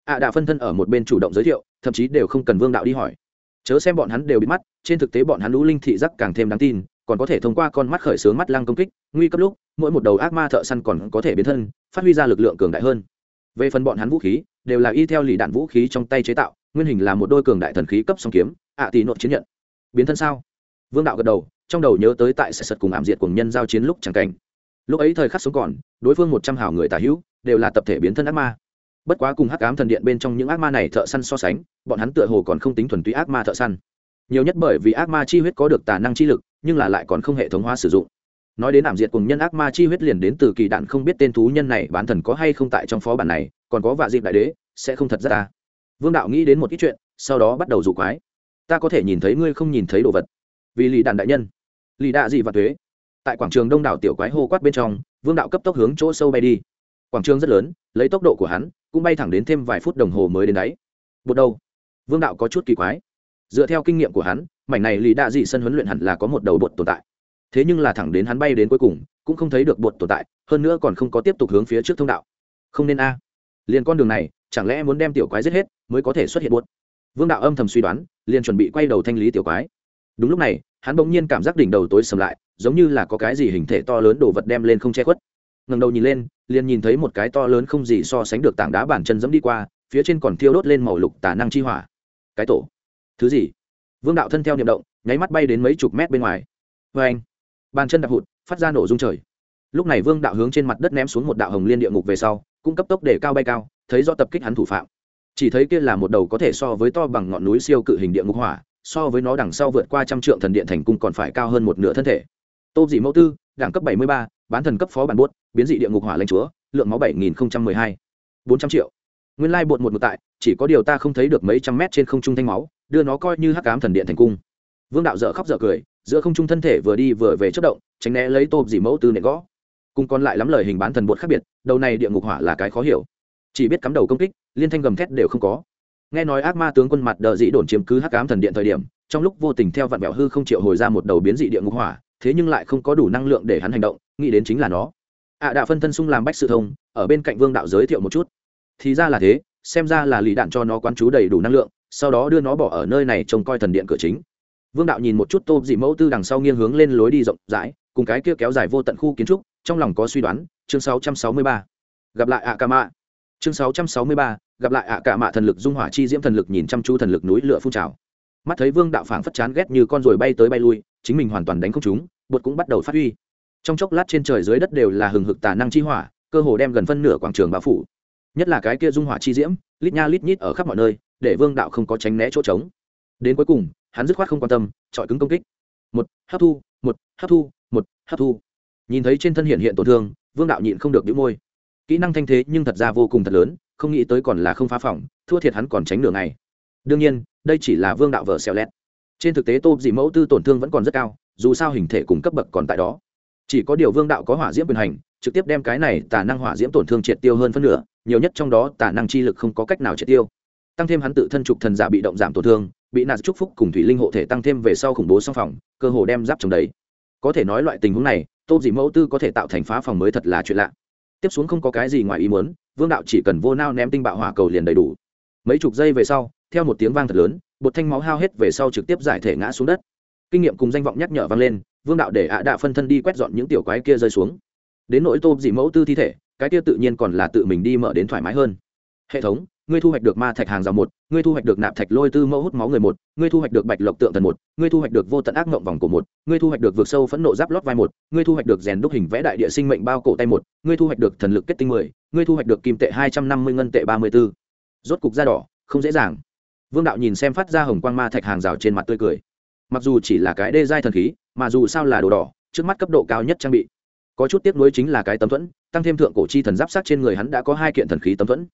Ạ à đạo phân thân ở một bên chủ động giới thiệu, thậm chí đều không cần vương đạo đi hỏi chớ xem bọn hắn đều bị mắt, trên thực tế bọn hắn lũ linh thị giác càng thêm đáng tin, còn có thể thông qua con mắt khởi xướng mắt lăng công kích, nguy cấp lúc, mỗi một đầu ác ma thợ săn còn có thể biến thân, phát huy ra lực lượng cường đại hơn. Về phần bọn hắn vũ khí, đều là y theo lì đạn vũ khí trong tay chế tạo, nguyên hình là một đôi cường đại thần khí cấp song kiếm, ạ à tỷ chiến nhận. Biến thân sao? Vương đạo gật đầu, trong đầu nhớ tới tại sẽ sật cùng ảm diệt cùng nhân giao chiến lúc chẳng cảnh. Lúc ấy thời khắc sống còn, đối phương một trăm hào người tả hữu, đều là tập thể biến thân ác ma bất quá cùng hắc ám thần điện bên trong những ác ma này thợ săn so sánh, bọn hắn tựa hồ còn không tính thuần túy ác ma thợ săn. Nhiều nhất bởi vì ác ma chi huyết có được tà năng chi lực, nhưng là lại còn không hệ thống hóa sử dụng. Nói đến ảm diệt cùng nhân ác ma chi huyết liền đến từ kỳ đạn không biết tên thú nhân này, bán thần có hay không tại trong phó bản này, còn có vạ dịp đại đế, sẽ không thật ra ta. Vương đạo nghĩ đến một ít chuyện, sau đó bắt đầu rủ quái. Ta có thể nhìn thấy ngươi không nhìn thấy đồ vật. Vì lì đạn đại nhân. Lì đạ gì và thuế. Tại quảng trường đông đảo tiểu quái hô quát bên trong, vương đạo cấp tốc hướng chỗ sâu bay đi. Quảng trường rất lớn, lấy tốc độ của hắn cũng bay thẳng đến thêm vài phút đồng hồ mới đến đáy. Bột đâu? Vương đạo có chút kỳ quái. Dựa theo kinh nghiệm của hắn, mảnh này lì đạ dị sân huấn luyện hẳn là có một đầu bột tồn tại. Thế nhưng là thẳng đến hắn bay đến cuối cùng, cũng không thấy được bột tồn tại, hơn nữa còn không có tiếp tục hướng phía trước thông đạo. Không nên a. Liền con đường này, chẳng lẽ muốn đem tiểu quái giết hết, mới có thể xuất hiện bột? Vương đạo âm thầm suy đoán, liền chuẩn bị quay đầu thanh lý tiểu quái. Đúng lúc này, hắn bỗng nhiên cảm giác đỉnh đầu tối sầm lại, giống như là có cái gì hình thể to lớn đổ vật đem lên không che khuất. Ngầm đầu nhìn lên liền nhìn thấy một cái to lớn không gì so sánh được tảng đá bản chân dẫm đi qua, phía trên còn thiêu đốt lên màu lục tả năng chi hỏa. Cái tổ. Thứ gì? Vương đạo thân theo niệm động, nháy mắt bay đến mấy chục mét bên ngoài. Vê anh, bàn chân đạp hụt, phát ra nổ rung trời. Lúc này vương đạo hướng trên mặt đất ném xuống một đạo hồng liên địa ngục về sau, cũng cấp tốc để cao bay cao, thấy do tập kích hắn thủ phạm. Chỉ thấy kia là một đầu có thể so với to bằng ngọn núi siêu cự hình địa ngục hỏa, so với nó đằng sau vượt qua trăm trượng thần điện thành cung còn phải cao hơn một nửa thân thể. Tô dị mẫu tư, đẳng cấp bảy mươi ba bán thần cấp phó bản buốt, biến dị địa ngục hỏa lãnh chúa, lượng máu bảy nghìn hai. bốn trăm triệu. Nguyên lai bột một một tại, chỉ có điều ta không thấy được mấy trăm mét trên không trung thanh máu, đưa nó coi như hắc cám thần điện thành cung. Vương đạo dở khóc dở cười, giữa không trung thân thể vừa đi vừa về chất động, tránh né lấy tôm dỉ mẫu từ nệ gõ. Cùng còn lại lắm lời hình bán thần bột khác biệt, đầu này địa ngục hỏa là cái khó hiểu. Chỉ biết cắm đầu công kích, liên thanh gầm thét đều không có. Nghe nói ác ma tướng quân mặt đờ dĩ đồn chiếm cứ hắc cám thần điện thời điểm, trong lúc vô tình theo vạn bẹo hư không triệu hồi ra một đầu biến dị địa ngục hỏa, thế nhưng lại không có đủ năng lượng để hắn hành động nghĩ đến chính là nó. Ạ à đạo phân thân sung làm bách sự thông ở bên cạnh vương đạo giới thiệu một chút. Thì ra là thế xem ra là lì đạn cho nó quán chú đầy đủ năng lượng sau đó đưa nó bỏ ở nơi này trông coi thần điện cửa chính. Vương đạo nhìn một chút tô dị mẫu tư đằng sau nghiêng hướng lên lối đi rộng rãi cùng cái kia kéo dài vô tận khu kiến trúc trong lòng có suy đoán chương 663. gặp lại ạ ca mạ. Chương 663, gặp lại ạ cả mạ thần lực dung hỏa chi diễm thần lực nhìn chăm chú thần lực núi lửa phun trào. Mắt thấy vương đạo phảng phất chán ghét như con ruồi bay tới bay lui chính mình hoàn toàn đánh không chúng bột cũng bắt đầu phát huy trong chốc lát trên trời dưới đất đều là hừng hực tà năng chi hỏa, cơ hồ đem gần phân nửa quảng trường bao phủ. Nhất là cái kia dung hỏa chi diễm, lít nha lít nhít ở khắp mọi nơi, để vương đạo không có tránh né chỗ trống. Đến cuối cùng, hắn dứt khoát không quan tâm, chọi cứng công kích. Một, hấp thu, một, hấp thu, một, hấp thu. Nhìn thấy trên thân hiện hiện tổn thương, vương đạo nhịn không được đĩu môi. Kỹ năng thanh thế nhưng thật ra vô cùng thật lớn, không nghĩ tới còn là không phá phỏng thua thiệt hắn còn tránh đường này đương nhiên, đây chỉ là vương đạo vở xẹo lét trên thực tế tô dị mẫu tư tổn thương vẫn còn rất cao, dù sao hình thể cùng cấp bậc còn tại đó chỉ có điều vương đạo có hỏa diễm quyền hành, trực tiếp đem cái này tả năng hỏa diễm tổn thương triệt tiêu hơn phân nửa, nhiều nhất trong đó tả năng chi lực không có cách nào triệt tiêu. Tăng thêm hắn tự thân trục thần giả bị động giảm tổn thương, bị nạt chúc phúc cùng thủy linh hộ thể tăng thêm về sau khủng bố song phòng, cơ hồ đem giáp trồng đấy có thể nói loại tình huống này, tô dị mẫu tư có thể tạo thành phá phòng mới thật là chuyện lạ. Tiếp xuống không có cái gì ngoài ý muốn, vương đạo chỉ cần vô nao ném tinh bạo hỏa cầu liền đầy đủ. Mấy chục giây về sau, theo một tiếng vang thật lớn, bột thanh máu hao hết về sau trực tiếp giải thể ngã xuống đất. Kinh nghiệm cùng danh vọng nhắc nhở vang lên vương đạo để ạ à đạ phân thân đi quét dọn những tiểu quái kia rơi xuống. Đến nỗi tôm dị mẫu tư thi thể, cái kia tự nhiên còn là tự mình đi mở đến thoải mái hơn. Hệ thống, ngươi thu hoạch được ma thạch hàng rào một, ngươi thu hoạch được nạp thạch lôi tư mẫu hút máu người một, ngươi thu hoạch được bạch lộc tượng thần một, ngươi thu hoạch được vô tận ác mộng vòng cổ một, ngươi thu hoạch được vượt sâu phẫn nộ giáp lót vai một, ngươi thu hoạch được rèn đúc hình vẽ đại địa sinh mệnh bao cổ tay một, ngươi thu hoạch được thần lực kết tinh mười, ngươi thu hoạch được kim tệ hai trăm năm mươi ngân tệ ba mươi b ố rốt cục da đỏ, không dễ dàng. Vương đạo nhìn xem phát ra hồng quang ma thạch hàng rào trên mặt tươi cười. Mặc dù chỉ là cái đê giai thần khí mà dù sao là đồ đỏ, trước mắt cấp độ cao nhất trang bị. Có chút tiếc nuối chính là cái tấm thuẫn, tăng thêm thượng cổ chi thần giáp sát trên người hắn đã có hai kiện thần khí tấm thuẫn.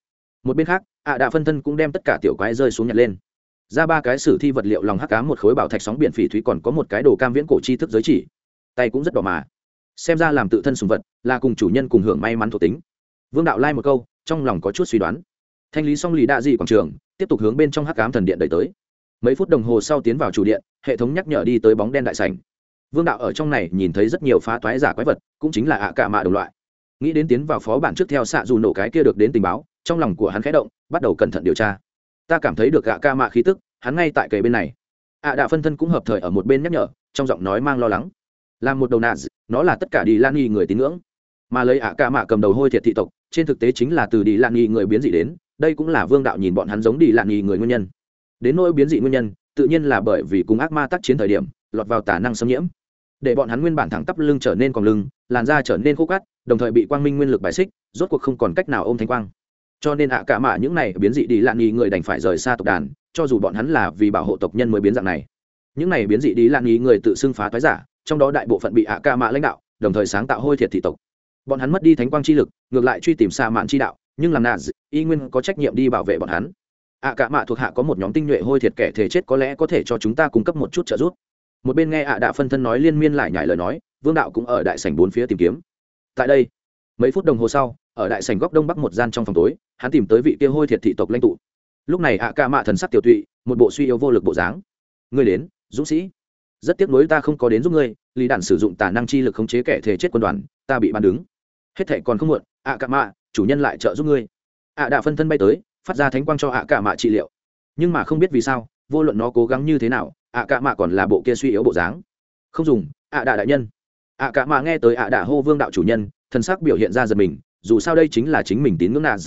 Một bên khác, ạ à đạ phân thân cũng đem tất cả tiểu quái rơi xuống nhặt lên. Ra ba cái sử thi vật liệu lòng hắc cá một khối bảo thạch sóng biển phỉ thúy còn có một cái đồ cam viễn cổ chi thức giới chỉ. Tay cũng rất đỏ mà. Xem ra làm tự thân sùng vật là cùng chủ nhân cùng hưởng may mắn thuộc tính. Vương đạo lai một câu, trong lòng có chút suy đoán. Thanh lý xong lì đạ dị quảng trường, tiếp tục hướng bên trong hắc cám thần điện đẩy tới. Mấy phút đồng hồ sau tiến vào chủ điện, hệ thống nhắc nhở đi tới bóng đen đại sành vương đạo ở trong này nhìn thấy rất nhiều phá toái giả quái vật cũng chính là ạ cả mạ đồng loại. Nghĩ đến tiến vào phó bản trước theo xạ dù nổ cái kia được đến tình báo trong lòng của hắn khẽ động bắt đầu cẩn thận điều tra. Ta cảm thấy được ạ ca mạ khí tức hắn ngay tại kề bên này. Ạ à đạ phân thân cũng hợp thời ở một bên nhắc nhở trong giọng nói mang lo lắng. Làm một đầu nạn, nó là tất cả đi lan nghi người tín ngưỡng. Mà lấy ạ ca mạ cầm đầu hôi thiệt thị tộc trên thực tế chính là từ đi lan nghi người biến dị đến đây cũng là vương đạo nhìn bọn hắn giống đi lan nghi người nguyên nhân. Đến nỗi biến dị nguyên nhân tự nhiên là bởi vì cùng ác ma tác chiến thời điểm lọt vào tả năng xâm nhiễm. Để bọn hắn nguyên bản thẳng tắp lưng trở nên còn lưng, làn da trở nên khô cắt đồng thời bị quang minh nguyên lực bài xích, rốt cuộc không còn cách nào ôm thanh quang. Cho nên ạ cả mạ những này biến dị đi lạn nghi người đành phải rời xa tộc đàn, cho dù bọn hắn là vì bảo hộ tộc nhân mới biến dạng này. Những này biến dị đi lạn nghi người tự xưng phá thoái giả, trong đó đại bộ phận bị ạ cả mạ lãnh đạo, đồng thời sáng tạo hôi thiệt thị tộc. Bọn hắn mất đi thánh quang chi lực, ngược lại truy tìm xa mạn chi đạo, nhưng làm nà y nguyên có trách nhiệm đi bảo vệ bọn hắn. Ạ cả mạ thuộc hạ có một nhóm tinh nhuệ hôi thiệt kẻ thể chết có lẽ có thể cho chúng ta cung cấp một chút trợ giúp một bên nghe ạ đạ phân thân nói liên miên lại nhải lời nói, vương đạo cũng ở đại sảnh bốn phía tìm kiếm. Tại đây, mấy phút đồng hồ sau, ở đại sảnh góc đông bắc một gian trong phòng tối, hắn tìm tới vị kia hôi thiệt thị tộc lãnh tụ. Lúc này ạ ca mạ thần sắc tiểu tụy, một bộ suy yếu vô lực bộ dáng. Ngươi đến, dũng sĩ. Rất tiếc nuối ta không có đến giúp ngươi lý đản sử dụng tả năng chi lực khống chế kẻ thể chết quân đoàn, ta bị bắn đứng. Hết thệ còn không muộn, ạ ca mạ, chủ nhân lại trợ giúp ngươi. Ạ đạ phân thân bay tới, phát ra thánh quang cho ạ ca mạ trị liệu. Nhưng mà không biết vì sao, vô luận nó cố gắng như thế nào ạ cạ mạ còn là bộ kia suy yếu bộ dáng. Không dùng, ạ đạ đại nhân. Ạ cạ mạ nghe tới ạ đạ hô vương đạo chủ nhân, thần sắc biểu hiện ra giật mình, dù sao đây chính là chính mình tín ngưỡng nà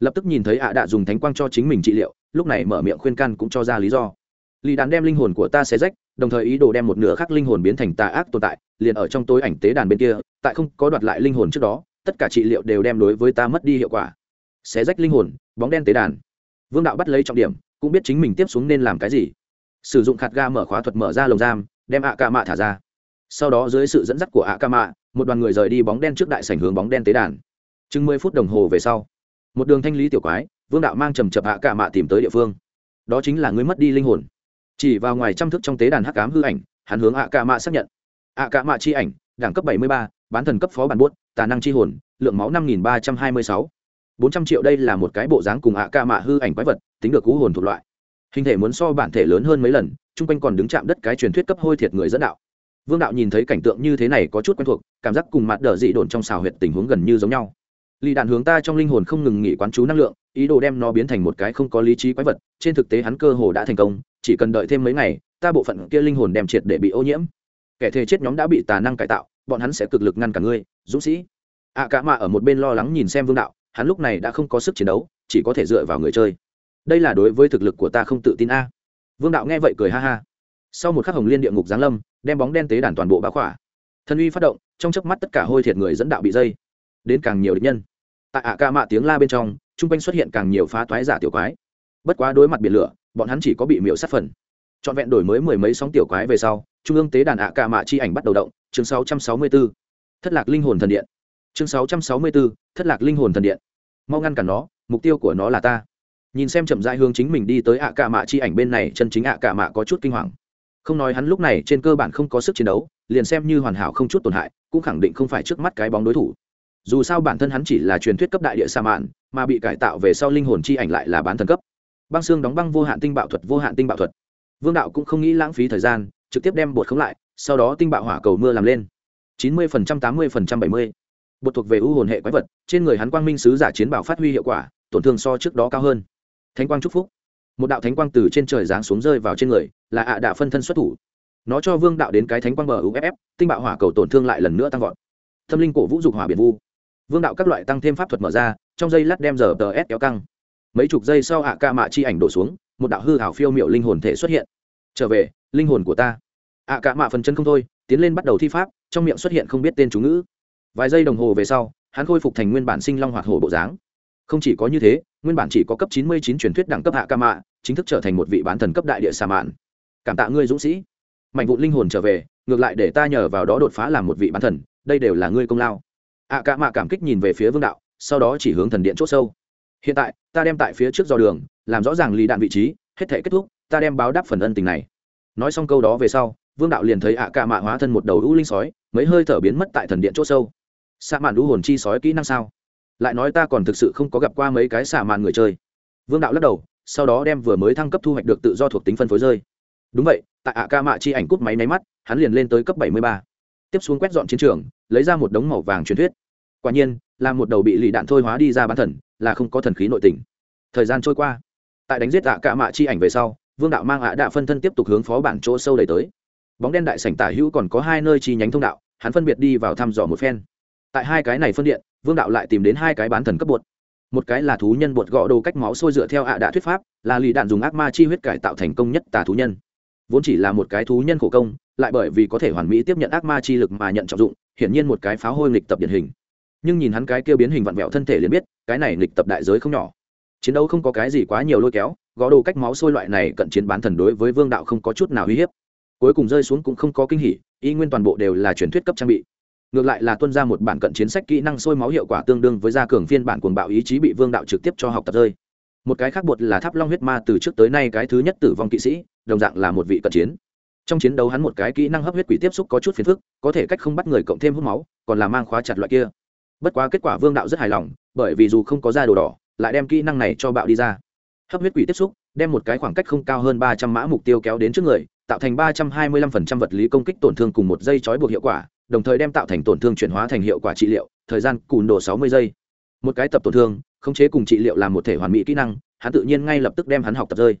lập tức nhìn thấy ạ đạ dùng thánh quang cho chính mình trị liệu, lúc này mở miệng khuyên can cũng cho ra lý do. Lì đàn đem linh hồn của ta xé rách, đồng thời ý đồ đem một nửa khác linh hồn biến thành tà ác tồn tại, liền ở trong tối ảnh tế đàn bên kia, tại không có đoạt lại linh hồn trước đó, tất cả trị liệu đều đem đối với ta mất đi hiệu quả. Xé rách linh hồn, bóng đen tế đàn. Vương đạo bắt lấy trọng điểm, cũng biết chính mình tiếp xuống nên làm cái gì sử dụng khạt ga mở khóa thuật mở ra lồng giam, đem ạ ca mạ thả ra. Sau đó dưới sự dẫn dắt của ạ ca mạ một đoàn người rời đi bóng đen trước đại sảnh hướng bóng đen tế đàn. Chừng mười phút đồng hồ về sau, một đường thanh lý tiểu quái, vương đạo mang trầm chập ạ ca mạ tìm tới địa phương. Đó chính là người mất đi linh hồn. Chỉ vào ngoài trăm thức trong tế đàn hắc ám hư ảnh, hắn hướng ạ ca mạ xác nhận. Ạ ca mạ chi ảnh, đẳng cấp bảy mươi ba, bán thần cấp phó bản buốt, tà năng chi hồn, lượng máu năm nghìn ba trăm hai mươi sáu. Bốn trăm triệu đây là một cái bộ dáng cùng ạ ca mạ hư ảnh quái vật, tính được cú hồn thuộc loại hình thể muốn so bản thể lớn hơn mấy lần chung quanh còn đứng chạm đất cái truyền thuyết cấp hôi thiệt người dẫn đạo. Vương đạo nhìn thấy cảnh tượng như thế này có chút quen thuộc cảm giác cùng mặt đờ dị đồn trong xào huyệt tình huống gần như giống nhau. Lì đạn hướng ta trong linh hồn không ngừng nghỉ quán chú năng lượng ý đồ đem nó biến thành một cái không có lý trí quái vật trên thực tế hắn cơ hồ đã thành công chỉ cần đợi thêm mấy ngày ta bộ phận kia linh hồn đem triệt để bị ô nhiễm. Kẻ thề chết nhóm đã bị tà năng cải tạo bọn hắn sẽ cực lực ngăn cả ngươi dũng sĩ. Ạ à, cả mạ ở một bên lo lắng nhìn xem vương đạo hắn lúc này đã không có sức chiến đấu chỉ có thể dựa vào người chơi đây là đối với thực lực của ta không tự tin a. Vương đạo nghe vậy cười ha ha. Sau một khắc hồng liên địa ngục giáng lâm, đem bóng đen tế đàn toàn bộ bá khỏa. Thân uy phát động, trong chớp mắt tất cả hôi thiệt người dẫn đạo bị dây. Đến càng nhiều địch nhân. Tại ạ ca mạ tiếng la bên trong t r u n g quanh xuất hiện càng nhiều phá toái giả tiểu quái. Bất quá đối mặt biển lửa, bọn hắn chỉ có bị miễu sát phần. Trọn vẹn đổi mới mười mấy sóng tiểu quái về sau, trung ương tế đàn ạ ca mạ chi ảnh bắt đầu động, chương sáu trăm sáu mươi b ố thất lạc linh hồn thần điện. Chương sáu trăm sáu mươi b ố thất lạc linh hồn thần điện. Mau ngăn cản nó, mục tiêu của nó là ta nhìn xem chậm rãi hướng chính mình đi tới ạ cả mạ chi ảnh bên này, chân chính ạ cả mạ có chút kinh hoàng. Không nói hắn lúc này trên cơ bản không có sức chiến đấu, liền xem như hoàn hảo không chút tổn hại, cũng khẳng định không phải trước mắt cái bóng đối thủ. Dù sao bản thân hắn chỉ là truyền thuyết cấp đại địa sa mạn, mà bị cải tạo về sau linh hồn chi ảnh lại là bán thần cấp. Băng xương đóng băng vô hạn tinh bạo thuật, vô hạn tinh bạo thuật. Vương đạo cũng không nghĩ lãng phí thời gian, trực tiếp đem bột khống lại, sau đó tinh bạo hỏa cầu mưa làm lên. Chín mươi phần trăm, tám mươi phần trăm, bảy mươi. Bột thuộc về ưu hồn hệ quái vật, trên người hắn quang minh sứ giả chiến bảo phát huy hiệu quả, tổn thương so trước đó cao hơn thánh quang chúc phúc. Một đạo thánh quang từ trên trời giáng xuống rơi vào trên người, là ạ à đạ phân thân xuất thủ. Nó cho vương đạo đến cái thánh quang bờ uff tinh bạo hỏa cầu tổn thương lại lần nữa tăng vọt. Tâm linh cổ vũ dục hỏa biển vu. Vương đạo các loại tăng thêm pháp thuật mở ra, trong dây lát đem giờ tờ s kéo căng. Mấy chục giây sau ạ ca mạ chi ảnh đổ xuống, một đạo hư hảo phiêu miệu linh hồn thể xuất hiện. Trở về, linh hồn của ta. Ạ ca mạ phần chân không thôi, tiến lên bắt đầu thi pháp, trong miệng xuất hiện không biết tên chú ngữ. Vài giây đồng hồ về sau, hắn khôi phục thành nguyên bản sinh long hoạt hổ bộ dáng. Không chỉ có như thế nguyên bản chỉ có cấp chín mươi chín truyền thuyết đẳng cấp hạ ca mạ chính thức trở thành một vị bán thần cấp đại địa xà mạn. Cảm tạ ngươi, dũng sĩ. Mạnh vụ linh hồn trở về, ngược lại để ta nhờ vào đó đột phá làm một vị bán thần, đây đều là ngươi công lao. Ạ ca mạ cảm kích nhìn về phía vương đạo, sau đó chỉ hướng thần điện c h sâu. Hiện tại, ta đem tại phía trước do đường, làm rõ ràng lì đạn vị trí, hết thể kết thúc, ta đem báo đáp phần ân tình này. Nói xong câu đó về sau, vương đạo liền thấy ạ ca mạ hóa thân một đầu u linh sói, mấy hơi thở biến mất tại thần điện c h sâu. Sa mạn lũ hồn chi sói kỹ năng sao? Lại nói ta còn thực sự không có gặp qua mấy cái xả màn người chơi. Vương đạo lắc đầu, sau đó đem vừa mới thăng cấp thu hoạch được tự do thuộc tính phân phối rơi. Đúng vậy, tại ạ ca mạ chi ảnh cút máy máy mắt, hắn liền lên tới cấp bảy mươi ba. Tiếp xuống quét dọn chiến trường, lấy ra một đống màu vàng truyền thuyết. Quả nhiên, là một đầu bị lì đạn thôi hóa đi ra bán thần, là không có thần khí nội tình. Thời gian trôi qua, tại đánh giết ạ ca mạ chi ảnh về sau, vương đạo mang ạ đạ phân thân tiếp tục hướng phó bản chỗ sâu đẩy tới. Bóng đen đại sảnh tả hữu còn có hai nơi chi nhánh thông đạo, hắn phân biệt đi vào thăm dò một phen tại hai cái này phân điện, vương đạo lại tìm đến hai cái bán thần cấp bột. Một cái là thú nhân bột gõ đồ cách máu sôi dựa theo ạ à đạ thuyết pháp, là lì đạn dùng ác ma chi huyết cải tạo thành công nhất tà thú nhân. Vốn chỉ là một cái thú nhân khổ công, lại bởi vì có thể hoàn mỹ tiếp nhận ác ma chi lực mà nhận trọng dụng, hiển nhiên một cái pháo hôi nghịch tập điển hình. Nhưng nhìn hắn cái kêu biến hình vặn vẹo thân thể liền biết, cái này nghịch tập đại giới không nhỏ. Chiến đấu không có cái gì quá nhiều lôi kéo gõ đồ cách máu sôi loại này cận chiến bán thần đối với vương đạo không có chút nào uy hiếp. Cuối cùng rơi xuống cũng không có kinh hỉ, y nguyên toàn bộ đều là truyền thuyết cấp trang bị ngược lại là tuân ra một bản cận chiến sách kỹ năng sôi máu hiệu quả tương đương với gia cường phiên bản cuồng bạo ý chí bị vương đạo trực tiếp cho học tập rơi. Một cái khác bột là tháp long huyết ma từ trước tới nay cái thứ nhất tử vong kỵ sĩ, đồng dạng là một vị cận chiến. Trong chiến đấu hắn một cái kỹ năng hấp huyết quỷ tiếp xúc có chút phiền phức, có thể cách không bắt người cộng thêm hút máu, còn là mang khóa chặt loại kia. Bất quá kết quả vương đạo rất hài lòng, bởi vì dù không có da đồ đỏ, lại đem kỹ năng này cho bạo đi ra. Hấp huyết quỷ tiếp xúc, đem một cái khoảng cách không cao hơn ba trăm mã mục tiêu kéo đến trước người, tạo thành ba trăm hai mươi lăm phần trăm vật lý công kích tổn thương cùng một dây chói buộc hiệu quả đồng thời đem tạo thành tổn thương chuyển hóa thành hiệu quả trị liệu, thời gian cùn đồ sáu mươi giây. Một cái tập tổn thương, khống chế cùng trị liệu làm một thể hoàn mỹ kỹ năng, hắn tự nhiên ngay lập tức đem hắn học tập rơi.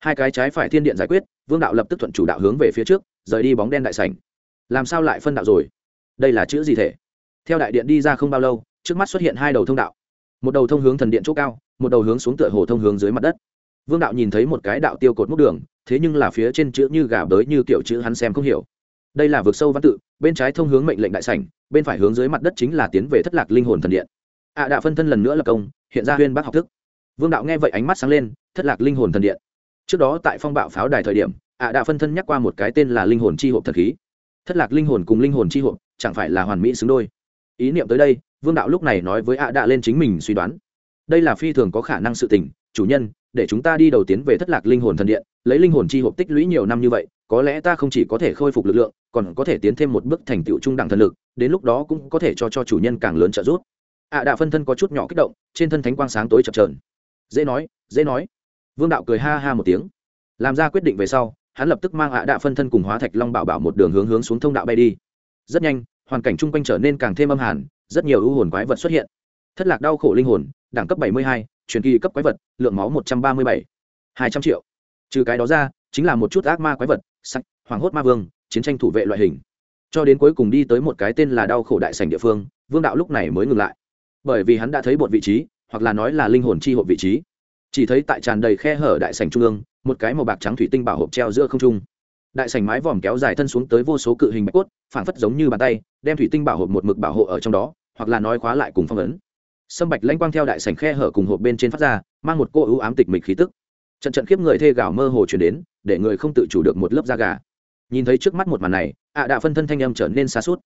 Hai cái trái phải thiên điện giải quyết, vương đạo lập tức thuận chủ đạo hướng về phía trước, rời đi bóng đen đại sảnh. Làm sao lại phân đạo rồi? Đây là chữ gì thể theo đại điện đi ra không bao lâu, trước mắt xuất hiện hai đầu thông đạo. Một đầu thông hướng thần điện chỗ cao, một đầu hướng xuống tựa hồ thông hướng dưới mặt đất. Vương đạo nhìn thấy một cái đạo tiêu cột múc đường, thế nhưng là phía trên chữ như gà bới như kiểu chữ hắn xem không hiểu đây là vực sâu văn tự, bên trái thông hướng mệnh lệnh đại sảnh, bên phải hướng dưới mặt đất chính là tiến về thất lạc linh hồn thần điện. Ạ à đạo phân thân lần nữa là công, hiện ra huyên bác học thức. Vương đạo nghe vậy ánh mắt sáng lên, thất lạc linh hồn thần điện. Trước đó tại phong bạo pháo đài thời điểm ạ à đạo phân thân nhắc qua một cái tên là linh hồn chi hộp thần khí. Thất lạc linh hồn cùng linh hồn chi hộp, chẳng phải là hoàn mỹ xứng đôi. Ý niệm tới đây, vương đạo lúc này nói với ạ đạ lên chính mình suy đoán. Đây là phi thường có khả năng sự tình, chủ nhân, để chúng ta đi đầu tiến về thất lạc linh hồn thần điện, lấy linh hồn chi hộp tích lũy nhiều năm như vậy có lẽ ta không chỉ có thể khôi phục lực lượng còn có thể tiến thêm một bước thành tựu trung đẳng thần lực đến lúc đó cũng có thể cho cho chủ nhân càng lớn trợ giúp. Ạ đạ phân thân có chút nhỏ kích động trên thân thánh quang sáng tối chập trờn dễ nói dễ nói. Vương đạo cười ha ha một tiếng. Làm ra quyết định về sau hắn lập tức mang ạ đạ phân thân cùng hóa thạch long bảo bảo một đường hướng hướng xuống thông đạo bay đi. Rất nhanh hoàn cảnh chung quanh trở nên càng thêm âm hàn rất nhiều ưu hồn quái vật xuất hiện. Thất lạc đau khổ linh hồn đẳng cấp 72, truyền kỳ cấp quái vật lượng máu 137, 200 triệu. Trừ cái đó ra chính là một chút ác ma quái vật sách hoàng hốt ma vương, chiến tranh thủ vệ loại hình. Cho đến cuối cùng đi tới một cái tên là đau khổ đại sảnh địa phương, vương đạo lúc này mới ngừng lại. Bởi vì hắn đã thấy bột vị trí, hoặc là nói là linh hồn chi hộp vị trí. Chỉ thấy tại tràn đầy khe hở đại sảnh trung ương, một cái màu bạc trắng thủy tinh bảo hộp treo giữa không trung. Đại sảnh mái vòm kéo dài thân xuống tới vô số cự hình bạch cốt, phảng phất giống như bàn tay, đem thủy tinh bảo hộp một mực bảo hộ ở trong đó, hoặc là nói khóa lại cùng phong ấn. Sâm bạch lãnh quang theo đại sảnh khe hở cùng hộp bên trên phát ra, mang một cô ưu ám tịch mịch khí tức. Trận trận khiếp người thê gào mơ hồ chuyển đến để người không tự chủ được một lớp da gà. Nhìn thấy trước mắt một màn này, ạ à đạ phân thân thanh âm trở nên xa suốt.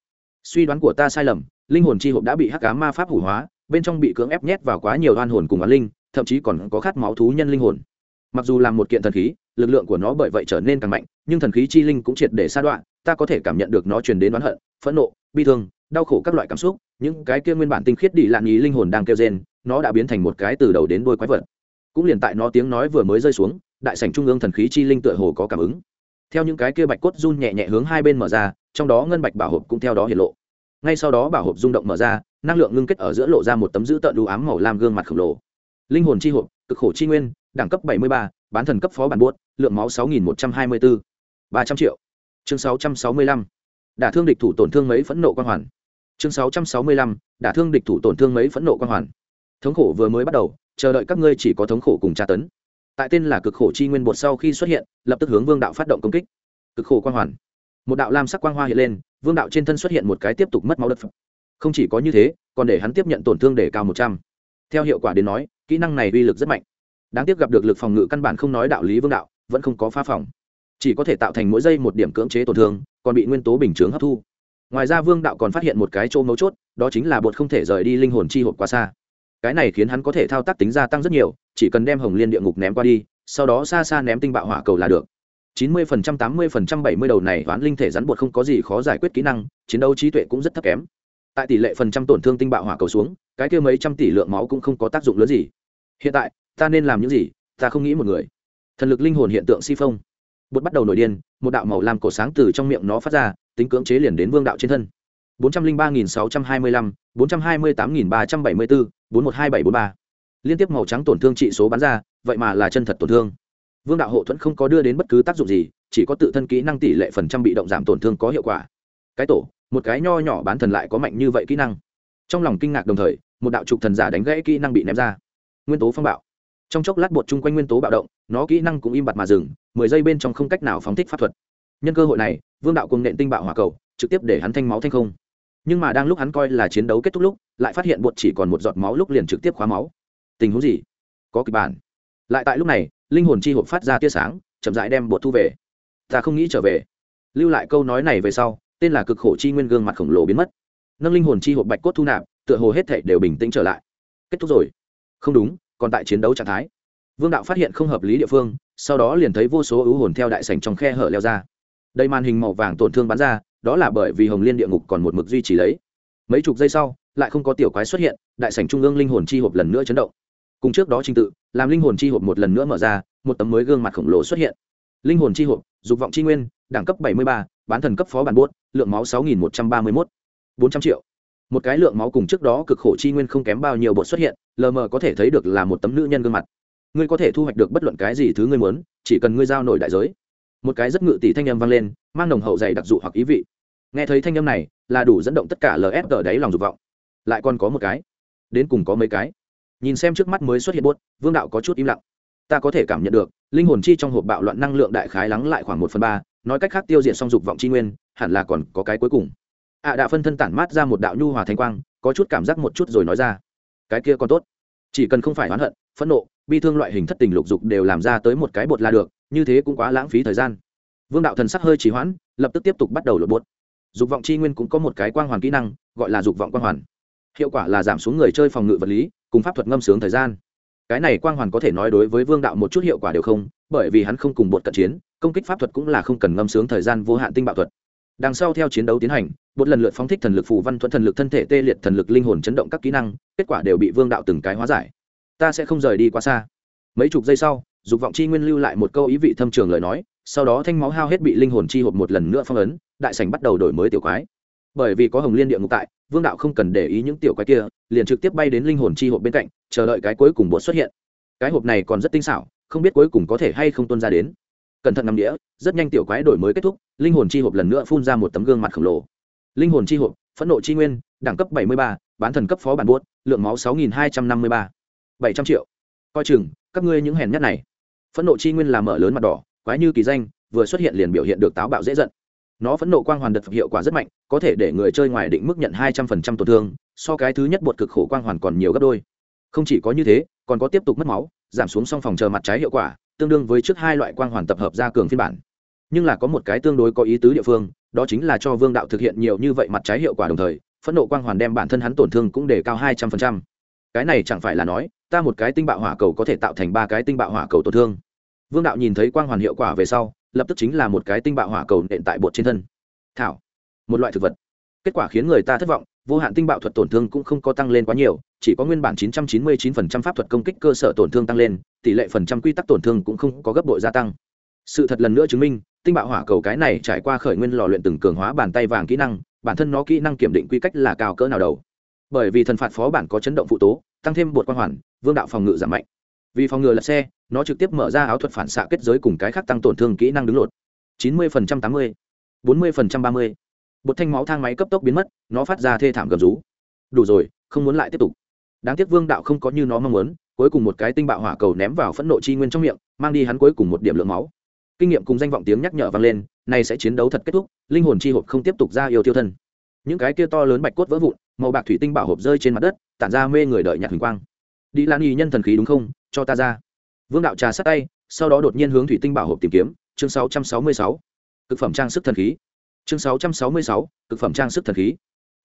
Suy đoán của ta sai lầm, linh hồn chi hộp đã bị hắc cá ma pháp hủ hóa, bên trong bị cưỡng ép nhét vào quá nhiều oan hồn cùng oán linh, thậm chí còn có khát máu thú nhân linh hồn. Mặc dù làm một kiện thần khí, lực lượng của nó bởi vậy trở nên càng mạnh, nhưng thần khí chi linh cũng triệt để sa đoạn ta có thể cảm nhận được nó truyền đến oán hận, phẫn nộ, bi thương, đau khổ các loại cảm xúc, những cái kia nguyên bản tinh khiết đi lạn ý linh hồn đang kêu rên, nó đã biến thành một cái từ đầu đến đôi quái vật. Cũng liền tại nó tiếng nói vừa mới rơi xuống đại sảnh trung ương thần khí chi linh tựa hồ có cảm ứng. Theo những cái kia bạch cốt run nhẹ nhẹ hướng hai bên mở ra trong đó ngân bạch bảo hộp cũng theo đó hiện lộ. Ngay sau đó bảo hộp rung động mở ra năng lượng ngưng kết ở giữa lộ ra một tấm dữ tợn đủ ám màu lam gương mặt khổng lồ. Linh hồn chi hộp cực khổ chi nguyên đẳng cấp 73, bán thần cấp phó bản buốt lượng máu 6124, 300 triệu. Chương 665. đả thương địch thủ tổn thương mấy phẫn nộ quan hoàn. Chương 665. đả thương địch thủ tổn thương mấy phẫn nộ quan hoàn. Thống khổ vừa mới bắt đầu chờ đợi các ngươi chỉ có thống khổ cùng tra tấn tại tên là cực khổ chi nguyên bột sau khi xuất hiện, lập tức hướng vương đạo phát động công kích. Cực khổ quang hoàn. Một đạo lam sắc quang hoa hiện lên, vương đạo trên thân xuất hiện một cái tiếp tục mất máu đất không chỉ có như thế, còn để hắn tiếp nhận tổn thương để cao một trăm. Theo hiệu quả đến nói, kỹ năng này uy lực rất mạnh. Đáng tiếc gặp được lực phòng ngự căn bản không nói đạo lý vương đạo, vẫn không có pha phòng. Chỉ có thể tạo thành mỗi giây một điểm cưỡng chế tổn thương, còn bị nguyên tố bình chướng hấp thu. Ngoài ra vương đạo còn phát hiện một cái chỗ mấu chốt, đó chính là bột không thể rời đi linh hồn chi hộp quá xa. Cái này khiến hắn có thể thao tác tính gia tăng rất nhiều chỉ cần đem hồng liên địa ngục ném qua đi sau đó xa xa ném tinh bạo hỏa cầu là được. Chín mươi phần trăm tám mươi phần trăm bảy mươi đầu này toán linh thể rắn bột không có gì khó giải quyết kỹ năng chiến đấu trí tuệ cũng rất thấp kém. Tại tỷ lệ phần trăm tổn thương tinh bạo hỏa cầu xuống cái kia mấy trăm tỷ lượng máu cũng không có tác dụng lớn gì. Hiện tại ta nên làm những gì? Ta không nghĩ một người. Thần lực linh hồn hiện tượng si phong. Bột bắt đầu nổi điên một đạo màu làm cổ sáng từ trong miệng nó phát ra tính cưỡng chế liền đến vương đạo trên thân. Bốn trăm linh ba nghìn sáu trăm hai mươi lăm, bốn trăm hai mươi tám nghìn ba trăm bảy mươi bốn, 403.625, hai bảy bốn ba liên tiếp màu trắng tổn thương trị số bắn ra, vậy mà là chân thật tổn thương. Vương đạo hộ thuẫn không có đưa đến bất cứ tác dụng gì, chỉ có tự thân kỹ năng tỷ lệ phần trăm bị động giảm tổn thương có hiệu quả. Cái tổ, một cái nho nhỏ bán thần lại có mạnh như vậy kỹ năng. Trong lòng kinh ngạc đồng thời, một đạo trục thần giả đánh gãy kỹ năng bị ném ra. Nguyên tố phong bạo. Trong chốc lát bột chung quanh nguyên tố bạo động, nó kỹ năng cũng im bặt mà dừng, mười giây bên trong không cách nào phóng thích pháp thuật. Nhân cơ hội này, vương đạo cùng nện tinh bạo hỏa cầu, trực tiếp để hắn thanh máu thanh không. Nhưng mà đang lúc hắn coi là chiến đấu kết thúc lúc, lại phát hiện bột chỉ còn một giọt máu lúc liền trực tiếp khóa máu tình huống gì? Có kịch bản. Lại tại lúc này, linh hồn chi hộp phát ra tia sáng, chậm rãi đem bột thu về. Ta không nghĩ trở về. Lưu lại câu nói này về sau, tên là cực khổ chi nguyên gương mặt khổng lồ biến mất. Nâng linh hồn chi hộp bạch cốt thu nạp, tựa hồ hết thể đều bình tĩnh trở lại. Kết thúc rồi. Không đúng, còn tại chiến đấu trạng thái. Vương đạo phát hiện không hợp lý địa phương, sau đó liền thấy vô số ưu hồn theo đại sảnh trong khe hở leo ra. Đây màn hình màu vàng tổn thương bắn ra, đó là bởi vì hồng liên địa ngục còn một mực duy trì lấy. Mấy chục giây sau lại không có tiểu quái xuất hiện đại sảnh trung ương linh hồn chi hộp lần nữa chấn động. Cùng trước đó trình tự làm linh hồn chi hộp một lần nữa mở ra một tấm mới gương mặt khổng lồ xuất hiện. Linh hồn chi hộp dục vọng chi nguyên đẳng cấp 73, bán thần cấp phó bản buốt lượng máu 6131, 400 triệu. Một cái lượng máu cùng trước đó cực khổ chi nguyên không kém bao nhiêu bột xuất hiện lờ mờ có thể thấy được là một tấm nữ nhân gương mặt. Ngươi có thể thu hoạch được bất luận cái gì thứ ngươi muốn chỉ cần ngươi giao nổi đại giới. Một cái rất ngự tỷ thanh âm vang lên mang nồng hậu dày đặc dụ hoặc ý vị. Nghe thấy thanh âm này là đủ dẫn động tất cả lf đáy lòng dục vọng lại còn có một cái. Đến cùng có mấy cái? Nhìn xem trước mắt mới xuất hiện buốt, vương đạo có chút im lặng. Ta có thể cảm nhận được, linh hồn chi trong hộp bạo loạn năng lượng đại khái lắng lại khoảng một phần ba, nói cách khác tiêu diệt xong dục vọng chi nguyên, hẳn là còn có cái cuối cùng. Ạ à đạo phân thân tản mát ra một đạo nhu hòa thanh quang, có chút cảm giác một chút rồi nói ra. Cái kia còn tốt. Chỉ cần không phải oán hận, phẫn nộ, bi thương loại hình thất tình lục dục đều làm ra tới một cái bột là được, như thế cũng quá lãng phí thời gian. Vương đạo thần sắc hơi trì hoãn, lập tức tiếp tục bắt đầu lột bột. Dục vọng chi nguyên cũng có một cái quang hoàn kỹ năng, gọi là dục vọng quang hoàn hiệu quả là giảm xuống người chơi phòng ngự vật lý, cùng pháp thuật ngâm sướng thời gian. Cái này quang hoàn có thể nói đối với vương đạo một chút hiệu quả đều không, bởi vì hắn không cùng bột cận chiến, công kích pháp thuật cũng là không cần ngâm sướng thời gian vô hạn tinh bạo thuật. Đằng sau theo chiến đấu tiến hành một lần lượt phóng thích thần lực phù văn thuận thần lực thân thể tê liệt thần lực linh hồn chấn động các kỹ năng, kết quả đều bị vương đạo từng cái hóa giải. Ta sẽ không rời đi quá xa. Mấy chục giây sau, dục vọng chi nguyên lưu lại một câu ý vị thâm trường lời nói, sau đó thanh máu hao hết bị linh hồn chi hộp một lần nữa phong ấn, đại sảnh bắt đầu đổi mới tiểu quái bởi vì có hồng liên địa ngục tại vương đạo không cần để ý những tiểu quái kia liền trực tiếp bay đến linh hồn chi hộp bên cạnh chờ đợi cái cuối cùng bột xuất hiện. Cái hộp này còn rất tinh xảo không biết cuối cùng có thể hay không tuân ra đến. Cẩn thận nằm đĩa rất nhanh tiểu quái đổi mới kết thúc linh hồn chi hộp lần nữa phun ra một tấm gương mặt khổng lồ. Linh hồn chi hộp phẫn nộ chi nguyên đẳng cấp 73, bán thần cấp phó bản buốt lượng máu 6253. 700 triệu. Coi chừng các ngươi những hèn nhất này. Phẫn nộ chi nguyên là mở lớn mặt đỏ quái như kỳ danh vừa xuất hiện liền biểu hiện được táo bạo dễ giận nó phẫn nộ quang hoàn đật hiệu quả rất mạnh, có thể để người chơi ngoài định mức nhận hai trăm phần trăm tổn thương, so cái thứ nhất bột cực khổ quang hoàn còn nhiều gấp đôi. Không chỉ có như thế, còn có tiếp tục mất máu, giảm xuống song phòng chờ mặt trái hiệu quả, tương đương với trước hai loại quang hoàn tập hợp ra cường phiên bản. Nhưng là có một cái tương đối có ý tứ địa phương, đó chính là cho vương đạo thực hiện nhiều như vậy mặt trái hiệu quả đồng thời, phẫn nộ quang hoàn đem bản thân hắn tổn thương cũng để cao hai trăm phần trăm. Cái này chẳng phải là nói, ta một cái tinh bạo hỏa cầu có thể tạo thành ba cái tinh bạo hỏa cầu tổn thương. Vương đạo nhìn thấy quang hoàn hiệu quả về sau lập tức chính là một cái tinh bạo hỏa cầu nện tại bột trên thân. Thảo, một loại thực vật. Kết quả khiến người ta thất vọng, vô hạn tinh bạo thuật tổn thương cũng không có tăng lên quá nhiều, chỉ có nguyên bản 999% pháp thuật công kích cơ sở tổn thương tăng lên, tỷ lệ phần trăm quy tắc tổn thương cũng không có gấp bội gia tăng. Sự thật lần nữa chứng minh, tinh bạo hỏa cầu cái này trải qua khởi nguyên lò luyện từng cường hóa bàn tay vàng kỹ năng, bản thân nó kỹ năng kiểm định quy cách là cao cỡ nào đầu. Bởi vì thần phạt phó bản có chấn động phụ tố, tăng thêm bột quan hoàn, vương đạo phòng ngự giảm mạnh vì phòng ngừa lật xe nó trực tiếp mở ra áo thuật phản xạ kết giới cùng cái khác tăng tổn thương kỹ năng đứng lột. 90% 80, 40% 30. bột thanh máu thang máy cấp tốc biến mất nó phát ra thê thảm gầm rú. Đủ rồi không muốn lại tiếp tục. Đáng tiếc vương đạo không có như nó mong muốn cuối cùng một cái tinh bạo hỏa cầu ném vào phẫn nộ chi nguyên trong miệng mang đi hắn cuối cùng một điểm lượng máu. Kinh nghiệm cùng danh vọng tiếng nhắc nhở vang lên này sẽ chiến đấu thật kết thúc linh hồn chi hộp không tiếp tục ra yêu tiêu thân. Những cái kia to lớn bạch cốt vỡ vụn màu bạc thủy tinh bảo hộp rơi trên mặt đất tản ra mê người đợi nhạt huỳnh quang đi lan y nhân thần khí đúng không? Cho ta ra. Vương đạo trà sát tay, sau đó đột nhiên hướng thủy tinh bảo hộp tìm kiếm. Chương 666. cực phẩm trang sức thần khí. Chương 666. cực phẩm trang sức thần khí.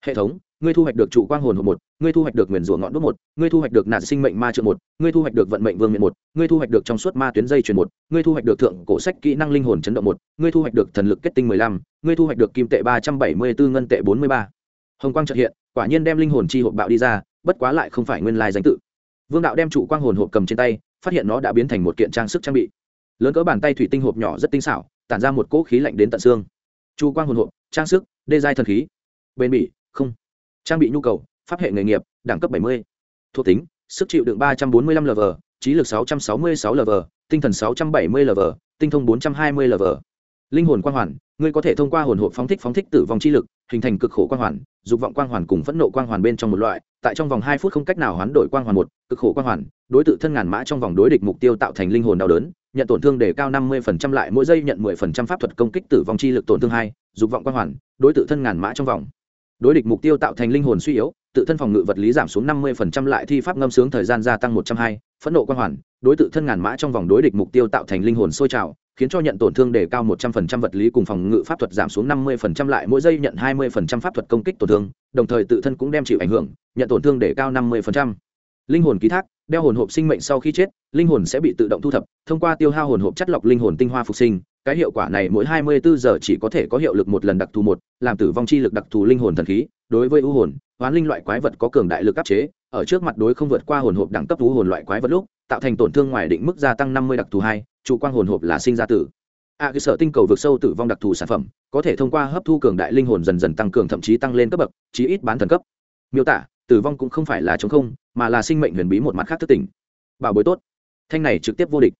Hệ thống, ngươi thu hoạch được trụ quang hồn hộp một, ngươi thu hoạch được nguyền rủa ngọn đốt một, ngươi thu hoạch được nạn sinh mệnh ma trượng một, ngươi thu hoạch được vận mệnh vương miện một, ngươi thu hoạch được trong suốt ma tuyến dây truyền một, ngươi thu hoạch được thượng cổ sách kỹ năng linh hồn chấn động một, ngươi thu hoạch được thần lực kết tinh mười lăm, ngươi thu hoạch được kim tệ ba trăm bảy mươi bốn ngân tệ bốn mươi ba. Hồng quang trợ hiện, quả nhiên đem linh hồn chi hộp bạo đi ra, bất quá lại không phải nguyên lai danh tự vương đạo đem trụ quang hồn hộp cầm trên tay, phát hiện nó đã biến thành một kiện trang sức trang bị. Lớn cỡ bàn tay thủy tinh hộp nhỏ rất tinh xảo, tản ra một cỗ khí lạnh đến tận xương. Trụ quang hồn hộp, trang sức, đê giai thần khí. Bền bỉ, không. Trang bị nhu cầu, pháp hệ nghề nghiệp, đẳng cấp 70. thuộc tính, sức chịu đựng 345 lv trí lực 666 lv tinh thần 670 lv tinh thông 420 lv linh hồn quang hoàn, ngươi có thể thông qua hồn hộp phóng thích phóng thích tử vong chi lực, hình thành cực khổ quang hoàn, dục vọng quang hoàn cùng phẫn nộ quang hoàn bên trong một loại, tại trong vòng hai phút không cách nào hoán đổi quang hoàn một, cực khổ quang hoàn, đối tự thân ngàn mã trong vòng đối địch mục tiêu tạo thành linh hồn đau đớn, nhận tổn thương để cao năm mươi lại mỗi giây nhận 10% pháp thuật công kích tử vong chi lực tổn thương hai, dục vọng quang hoàn, đối tự thân ngàn mã trong vòng đối địch mục tiêu tạo thành linh hồn suy yếu tự thân phòng ngự vật lý giảm xuống năm mươi lại thi pháp ngâm sướng thời gian gia tăng một trăm hai, phẫn nộ quang hoàn, đối tự thân ngàn mã trong vòng đối địch mục tiêu tạo thành linh hồn sôi trào, khiến cho nhận tổn thương đề cao một trăm phần trăm vật lý cùng phòng ngự pháp thuật giảm xuống năm mươi phần trăm lại mỗi giây nhận hai mươi phần trăm pháp thuật công kích tổn thương, đồng thời tự thân cũng đem chịu ảnh hưởng, nhận tổn thương đề cao năm mươi phần trăm. Linh hồn ký thác, đeo hồn hộp sinh mệnh sau khi chết, linh hồn sẽ bị tự động thu thập, thông qua tiêu hao hồn hộp chất lọc linh hồn tinh hoa phục sinh, cái hiệu quả này mỗi hai mươi bốn giờ chỉ có thể có hiệu lực một lần đặc thù một, làm tử vong chi lực đặc thù linh hồn thần khí đối với ưu hồn hoán linh loại quái vật có cường đại lực áp chế ở trước mặt đối không vượt qua hồn hộp đẳng cấp ưu hồn loại quái vật lúc tạo thành tổn thương ngoài định mức gia tăng năm mươi đặc thù hai trụ quang hồn hộp là sinh ra tử. A à, cơ sở tinh cầu vượt sâu tử vong đặc thù sản phẩm có thể thông qua hấp thu cường đại linh hồn dần dần tăng cường thậm chí tăng lên cấp bậc chí ít bán thần cấp. Miêu tả tử vong cũng không phải là chống không mà là sinh mệnh huyền bí một mặt khác thức tỉnh. Bảo bối tốt. Thanh này trực tiếp vô địch.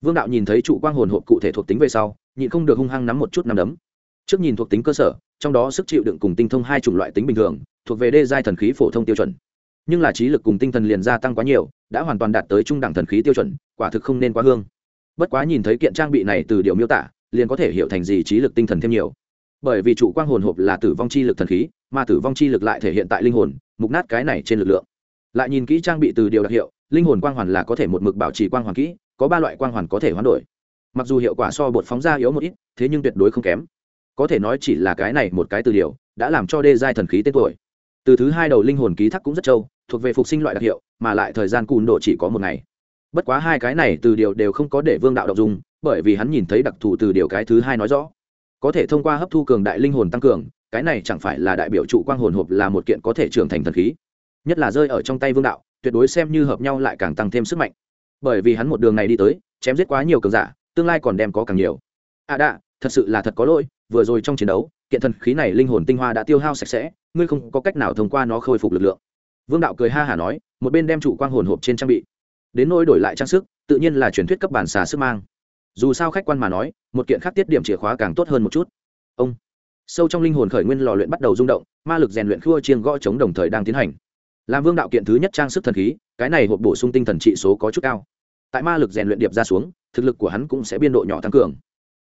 Vương đạo nhìn thấy trụ quang hồn hộp cụ thể thuộc tính về sau nhịn không được hung hăng nắm một chút nắm đấm. Trước nhìn thuộc tính cơ sở trong đó sức chịu đựng cùng tinh thông hai chủng loại tính bình thường, thuộc về đê giai thần khí phổ thông tiêu chuẩn. Nhưng là trí lực cùng tinh thần liền gia tăng quá nhiều, đã hoàn toàn đạt tới trung đẳng thần khí tiêu chuẩn, quả thực không nên quá hương. Bất quá nhìn thấy kiện trang bị này từ điều miêu tả, liền có thể hiểu thành gì trí lực tinh thần thêm nhiều. Bởi vì chủ quang hồn hộp là tử vong chi lực thần khí, mà tử vong chi lực lại thể hiện tại linh hồn, mục nát cái này trên lực lượng. Lại nhìn kỹ trang bị từ điều đặc hiệu, linh hồn quang hoàn là có thể một mực bảo trì quang hoàn kỹ, có ba loại quang hoàn có thể hoán đổi. Mặc dù hiệu quả so bột phóng ra yếu một ít, thế nhưng tuyệt đối không kém có thể nói chỉ là cái này một cái từ điều đã làm cho đê giai thần khí tên tuổi. Từ thứ hai đầu linh hồn ký thác cũng rất trâu, thuộc về phục sinh loại đặc hiệu, mà lại thời gian cùn độ chỉ có một ngày. Bất quá hai cái này từ điều đều không có để vương đạo đọc dùng bởi vì hắn nhìn thấy đặc thù từ điều cái thứ hai nói rõ. Có thể thông qua hấp thu cường đại linh hồn tăng cường, cái này chẳng phải là đại biểu trụ quang hồn hộp là một kiện có thể trưởng thành thần khí. Nhất là rơi ở trong tay vương đạo, tuyệt đối xem như hợp nhau lại càng tăng thêm sức mạnh. Bởi vì hắn một đường này đi tới, chém giết quá nhiều cường giả, tương lai còn đem có càng nhiều. À đạ, thật sự là thật có lỗi vừa rồi trong chiến đấu, kiện thần khí này linh hồn tinh hoa đã tiêu hao sạch sẽ, ngươi không có cách nào thông qua nó khôi phục lực lượng. Vương đạo cười ha hả nói, một bên đem trụ quang hồn hộp trên trang bị. Đến nỗi đổi lại trang sức, tự nhiên là truyền thuyết cấp bản xà sức mang. Dù sao khách quan mà nói, một kiện khác tiết điểm chìa khóa càng tốt hơn một chút. Ông. Sâu trong linh hồn khởi nguyên lò luyện bắt đầu rung động, ma lực rèn luyện khua chiêng gõ chống đồng thời đang tiến hành. Làm vương đạo kiện thứ nhất trang sức thần khí, cái này hộp bổ sung tinh thần trị số có chút cao. Tại ma lực rèn luyện điệp ra xuống, thực lực của hắn cũng sẽ biên độ nhỏ tăng cường.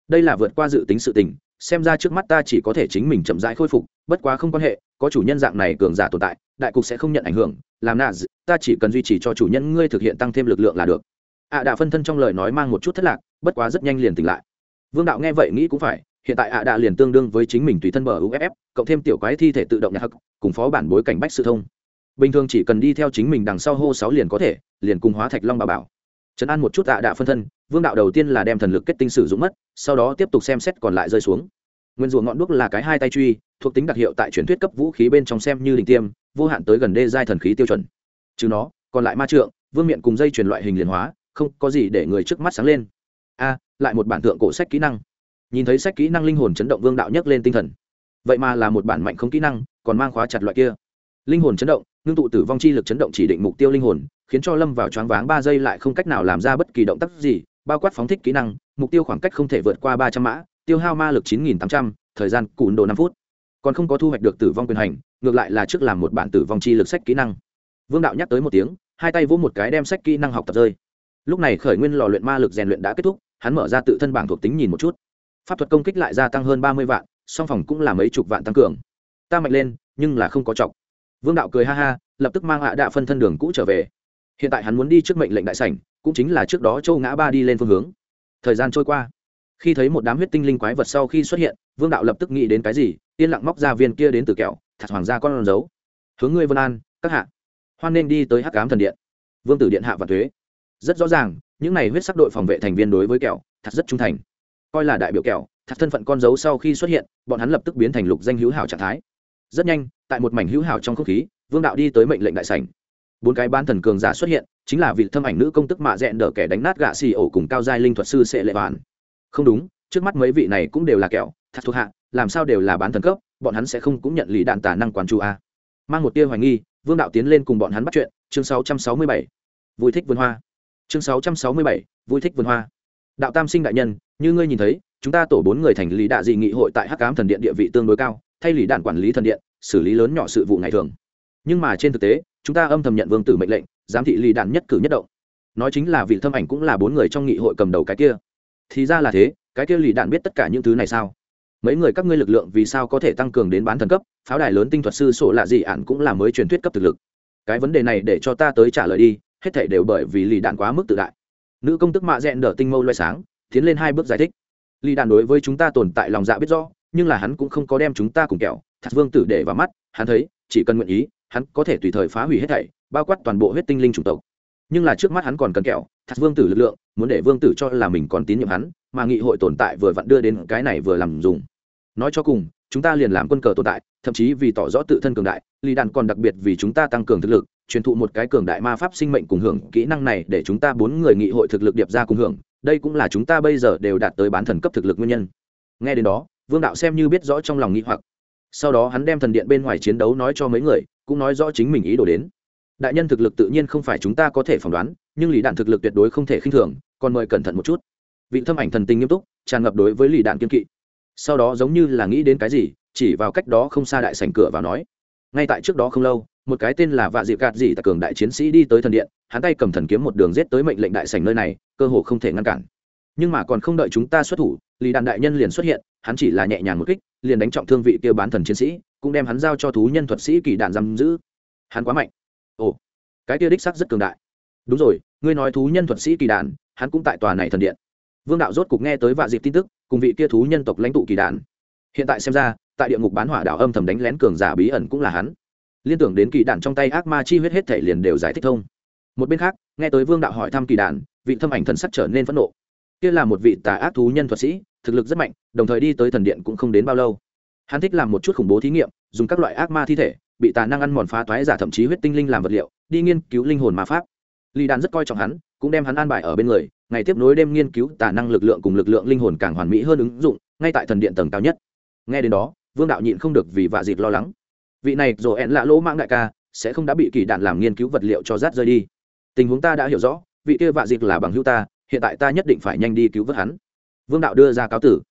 Đây là vượt qua dự tính sự tình xem ra trước mắt ta chỉ có thể chính mình chậm rãi khôi phục, bất quá không quan hệ, có chủ nhân dạng này cường giả tồn tại, đại cục sẽ không nhận ảnh hưởng, làm nạ ta chỉ cần duy trì cho chủ nhân ngươi thực hiện tăng thêm lực lượng là được. ạ à đạ phân thân trong lời nói mang một chút thất lạc, bất quá rất nhanh liền tỉnh lại. Vương đạo nghe vậy nghĩ cũng phải, hiện tại ạ à đạ liền tương đương với chính mình tùy thân bờ uff cộng thêm tiểu quái thi thể tự động nhà hắc, cùng phó bản bối cảnh bách sự thông. Bình thường chỉ cần đi theo chính mình đằng sau hô sáu liền có thể, liền cùng hóa thạch long bà bảo. Trấn an một chút ạ à đạ phân thân, vương đạo đầu tiên là đem thần lực kết tinh sử dụng mất, sau đó tiếp tục xem xét còn lại rơi xuống nguyên rùa ngọn đuốc là cái hai tay truy, thuộc tính đặc hiệu tại truyền thuyết cấp vũ khí bên trong xem như đình tiêm, vô hạn tới gần đê giai thần khí tiêu chuẩn. Chứ nó, còn lại ma trượng, vương miện cùng dây truyền loại hình liền hóa, không có gì để người trước mắt sáng lên. A, lại một bản tượng cổ sách kỹ năng. Nhìn thấy sách kỹ năng linh hồn chấn động vương đạo nhấc lên tinh thần. Vậy mà là một bản mạnh không kỹ năng, còn mang khóa chặt loại kia. Linh hồn chấn động, ngưng tụ tử vong chi lực chấn động chỉ định mục tiêu linh hồn, khiến cho lâm vào choáng váng ba giây lại không cách nào làm ra bất kỳ động tác gì, bao quát phóng thích kỹ năng, mục tiêu khoảng cách không thể vượt qua ba trăm mã tiêu hao ma lực chín nghìn tám trăm, thời gian cùn đồ năm phút. Còn không có thu hoạch được tử vong quyền hành, ngược lại là trước làm một bản tử vong chi lực sách kỹ năng. Vương đạo nhắc tới một tiếng, hai tay vỗ một cái đem sách kỹ năng học tập rơi. Lúc này khởi nguyên lò luyện ma lực rèn luyện đã kết thúc, hắn mở ra tự thân bảng thuộc tính nhìn một chút. Pháp thuật công kích lại gia tăng hơn ba mươi vạn, song phòng cũng là mấy chục vạn tăng cường. Ta mạnh lên, nhưng là không có chọc. Vương đạo cười ha ha, lập tức mang hạ đạ phân thân đường cũ trở về. Hiện tại hắn muốn đi trước mệnh lệnh đại sảnh, cũng chính là trước đó châu ngã ba đi lên phương hướng. Thời gian trôi qua khi thấy một đám huyết tinh linh quái vật sau khi xuất hiện, vương đạo lập tức nghĩ đến cái gì, yên lặng móc ra viên kia đến từ kẹo thật hoàng gia con dấu. Hướng ngươi, vân an, các hạ. Hoan nên đi tới hắc cám thần điện. Vương tử điện hạ và thuế rất rõ ràng, những này huyết sắc đội phòng vệ thành viên đối với kẹo, thật rất trung thành. Coi là đại biểu kẹo, thật thân phận con dấu sau khi xuất hiện, bọn hắn lập tức biến thành lục danh hữu hảo trạng thái. Rất nhanh, tại một mảnh hữu hảo trong không khí, vương đạo đi tới mệnh lệnh đại sảnh. Bốn cái ban thần cường giả xuất hiện, chính là vị thâm ảnh nữ công tức mạ dẹn đỡ kẻ đánh nát gạ xì ổ cùng cao giai linh thuật sư sẽ lệ bản không đúng, trước mắt mấy vị này cũng đều là kẹo, thật thuộc hạ, làm sao đều là bán thần cấp, bọn hắn sẽ không cũng nhận lý đạn tả năng quán chú a. Mang một tia hoài nghi, vương đạo tiến lên cùng bọn hắn bắt chuyện, chương 667. vui thích vườn hoa. Chương 667. vui thích vườn hoa. Đạo tam sinh đại nhân, như ngươi nhìn thấy, chúng ta tổ bốn người thành lý đạ dị nghị hội tại hắc cám thần điện địa vị tương đối cao, thay lý đạn quản lý thần điện, xử lý lớn nhỏ sự vụ ngày thường. Nhưng mà trên thực tế, chúng ta âm thầm nhận vương tử mệnh lệnh, giám thị lý đạn nhất cử nhất động. Nói chính là vị thâm ảnh cũng là bốn người trong nghị hội cầm đầu cái kia thì ra là thế, cái kia lì đạn biết tất cả những thứ này sao? Mấy người các ngươi lực lượng vì sao có thể tăng cường đến bán thần cấp? Pháo đài lớn tinh thuật sư sổ lạ gì ạn cũng là mới truyền thuyết cấp thực lực. Cái vấn đề này để cho ta tới trả lời đi, hết thể đều bởi vì lì đạn quá mức tự đại. Nữ công tức mạ rẽn đỡ tinh mâu loay sáng, tiến lên hai bước giải thích. Lì đạn đối với chúng ta tồn tại lòng dạ biết rõ, nhưng là hắn cũng không có đem chúng ta cùng kẹo thật vương tử để vào mắt, hắn thấy, chỉ cần nguyện ý, hắn có thể tùy thời phá hủy hết thảy, bao quát toàn bộ huyết tinh linh chủng tộc. Nhưng là trước mắt hắn còn cần kẹo thật vương tử lực lượng muốn để vương tử cho là mình còn tín nhiệm hắn, mà nghị hội tồn tại vừa vặn đưa đến cái này vừa làm dùng. Nói cho cùng, chúng ta liền làm quân cờ tồn tại, thậm chí vì tỏ rõ tự thân cường đại lì đàn còn đặc biệt vì chúng ta tăng cường thực lực, truyền thụ một cái cường đại ma pháp sinh mệnh cùng hưởng kỹ năng này để chúng ta bốn người nghị hội thực lực điệp ra cùng hưởng, đây cũng là chúng ta bây giờ đều đạt tới bán thần cấp thực lực nguyên nhân. Nghe đến đó, vương đạo xem như biết rõ trong lòng nghĩ hoặc. Sau đó hắn đem thần điện bên ngoài chiến đấu nói cho mấy người, cũng nói rõ chính mình ý đồ đến đại nhân thực lực tự nhiên không phải chúng ta có thể phỏng đoán, nhưng lì đạn thực lực tuyệt đối không thể khinh thường, còn mời cẩn thận một chút. Vị thâm ảnh thần tình nghiêm túc, tràn ngập đối với lì đạn kiên kỵ. Sau đó giống như là nghĩ đến cái gì, chỉ vào cách đó không xa đại sảnh cửa vào nói, ngay tại trước đó không lâu, một cái tên là vạ dịp gạt dị tại cường đại chiến sĩ đi tới thần điện, hắn tay cầm thần kiếm một đường rết tới mệnh lệnh đại sảnh nơi này, cơ hồ không thể ngăn cản. Nhưng mà còn không đợi chúng ta xuất thủ, lì đạn đại nhân liền xuất hiện, hắn chỉ là nhẹ nhàng một kích, liền đánh trọng thương vị kia bán thần chiến sĩ, cũng đem hắn giao cho thú nhân thuật sĩ kỳ đạn giam giữ. Hắn quá mạnh ồ, cái kia đích sắc rất cường đại. Đúng rồi, ngươi nói thú nhân thuật sĩ kỳ đàn, hắn cũng tại tòa này thần điện. Vương đạo rốt cục nghe tới vạ dịp tin tức, cùng vị kia thú nhân tộc lãnh tụ kỳ đàn. Hiện tại xem ra, tại địa ngục bán hỏa đảo âm thầm đánh lén cường giả bí ẩn cũng là hắn. Liên tưởng đến kỳ đàn trong tay ác ma chi huyết hết thể liền đều giải thích thông. Một bên khác, nghe tới vương đạo hỏi thăm kỳ đàn, vị thâm ảnh thần sắc trở nên phẫn nộ. Kia là một vị tà ác thú nhân thuật sĩ, thực lực rất mạnh, đồng thời đi tới thần điện cũng không đến bao lâu. Hắn thích làm một chút khủng bố thí nghiệm, dùng các loại ác ma thi thể bị tà năng ăn mòn phá toái giả thậm chí huyết tinh linh làm vật liệu, đi nghiên cứu linh hồn ma pháp. Lý đan rất coi trọng hắn, cũng đem hắn an bài ở bên người, ngày tiếp nối đêm nghiên cứu tà năng lực lượng cùng lực lượng linh hồn càng hoàn mỹ hơn ứng dụng, ngay tại thần điện tầng cao nhất. Nghe đến đó, vương đạo nhịn không được vì vạ dịp lo lắng. Vị này dồ ẹn lạ lỗ mãng đại ca, sẽ không đã bị kỳ đạn làm nghiên cứu vật liệu cho rát rơi đi. Tình huống ta đã hiểu rõ, vị kia vạ dịp là bằng hữu ta, hiện tại ta nhất định phải nhanh đi cứu vớt hắn. Vương đạo đưa ra cáo tử.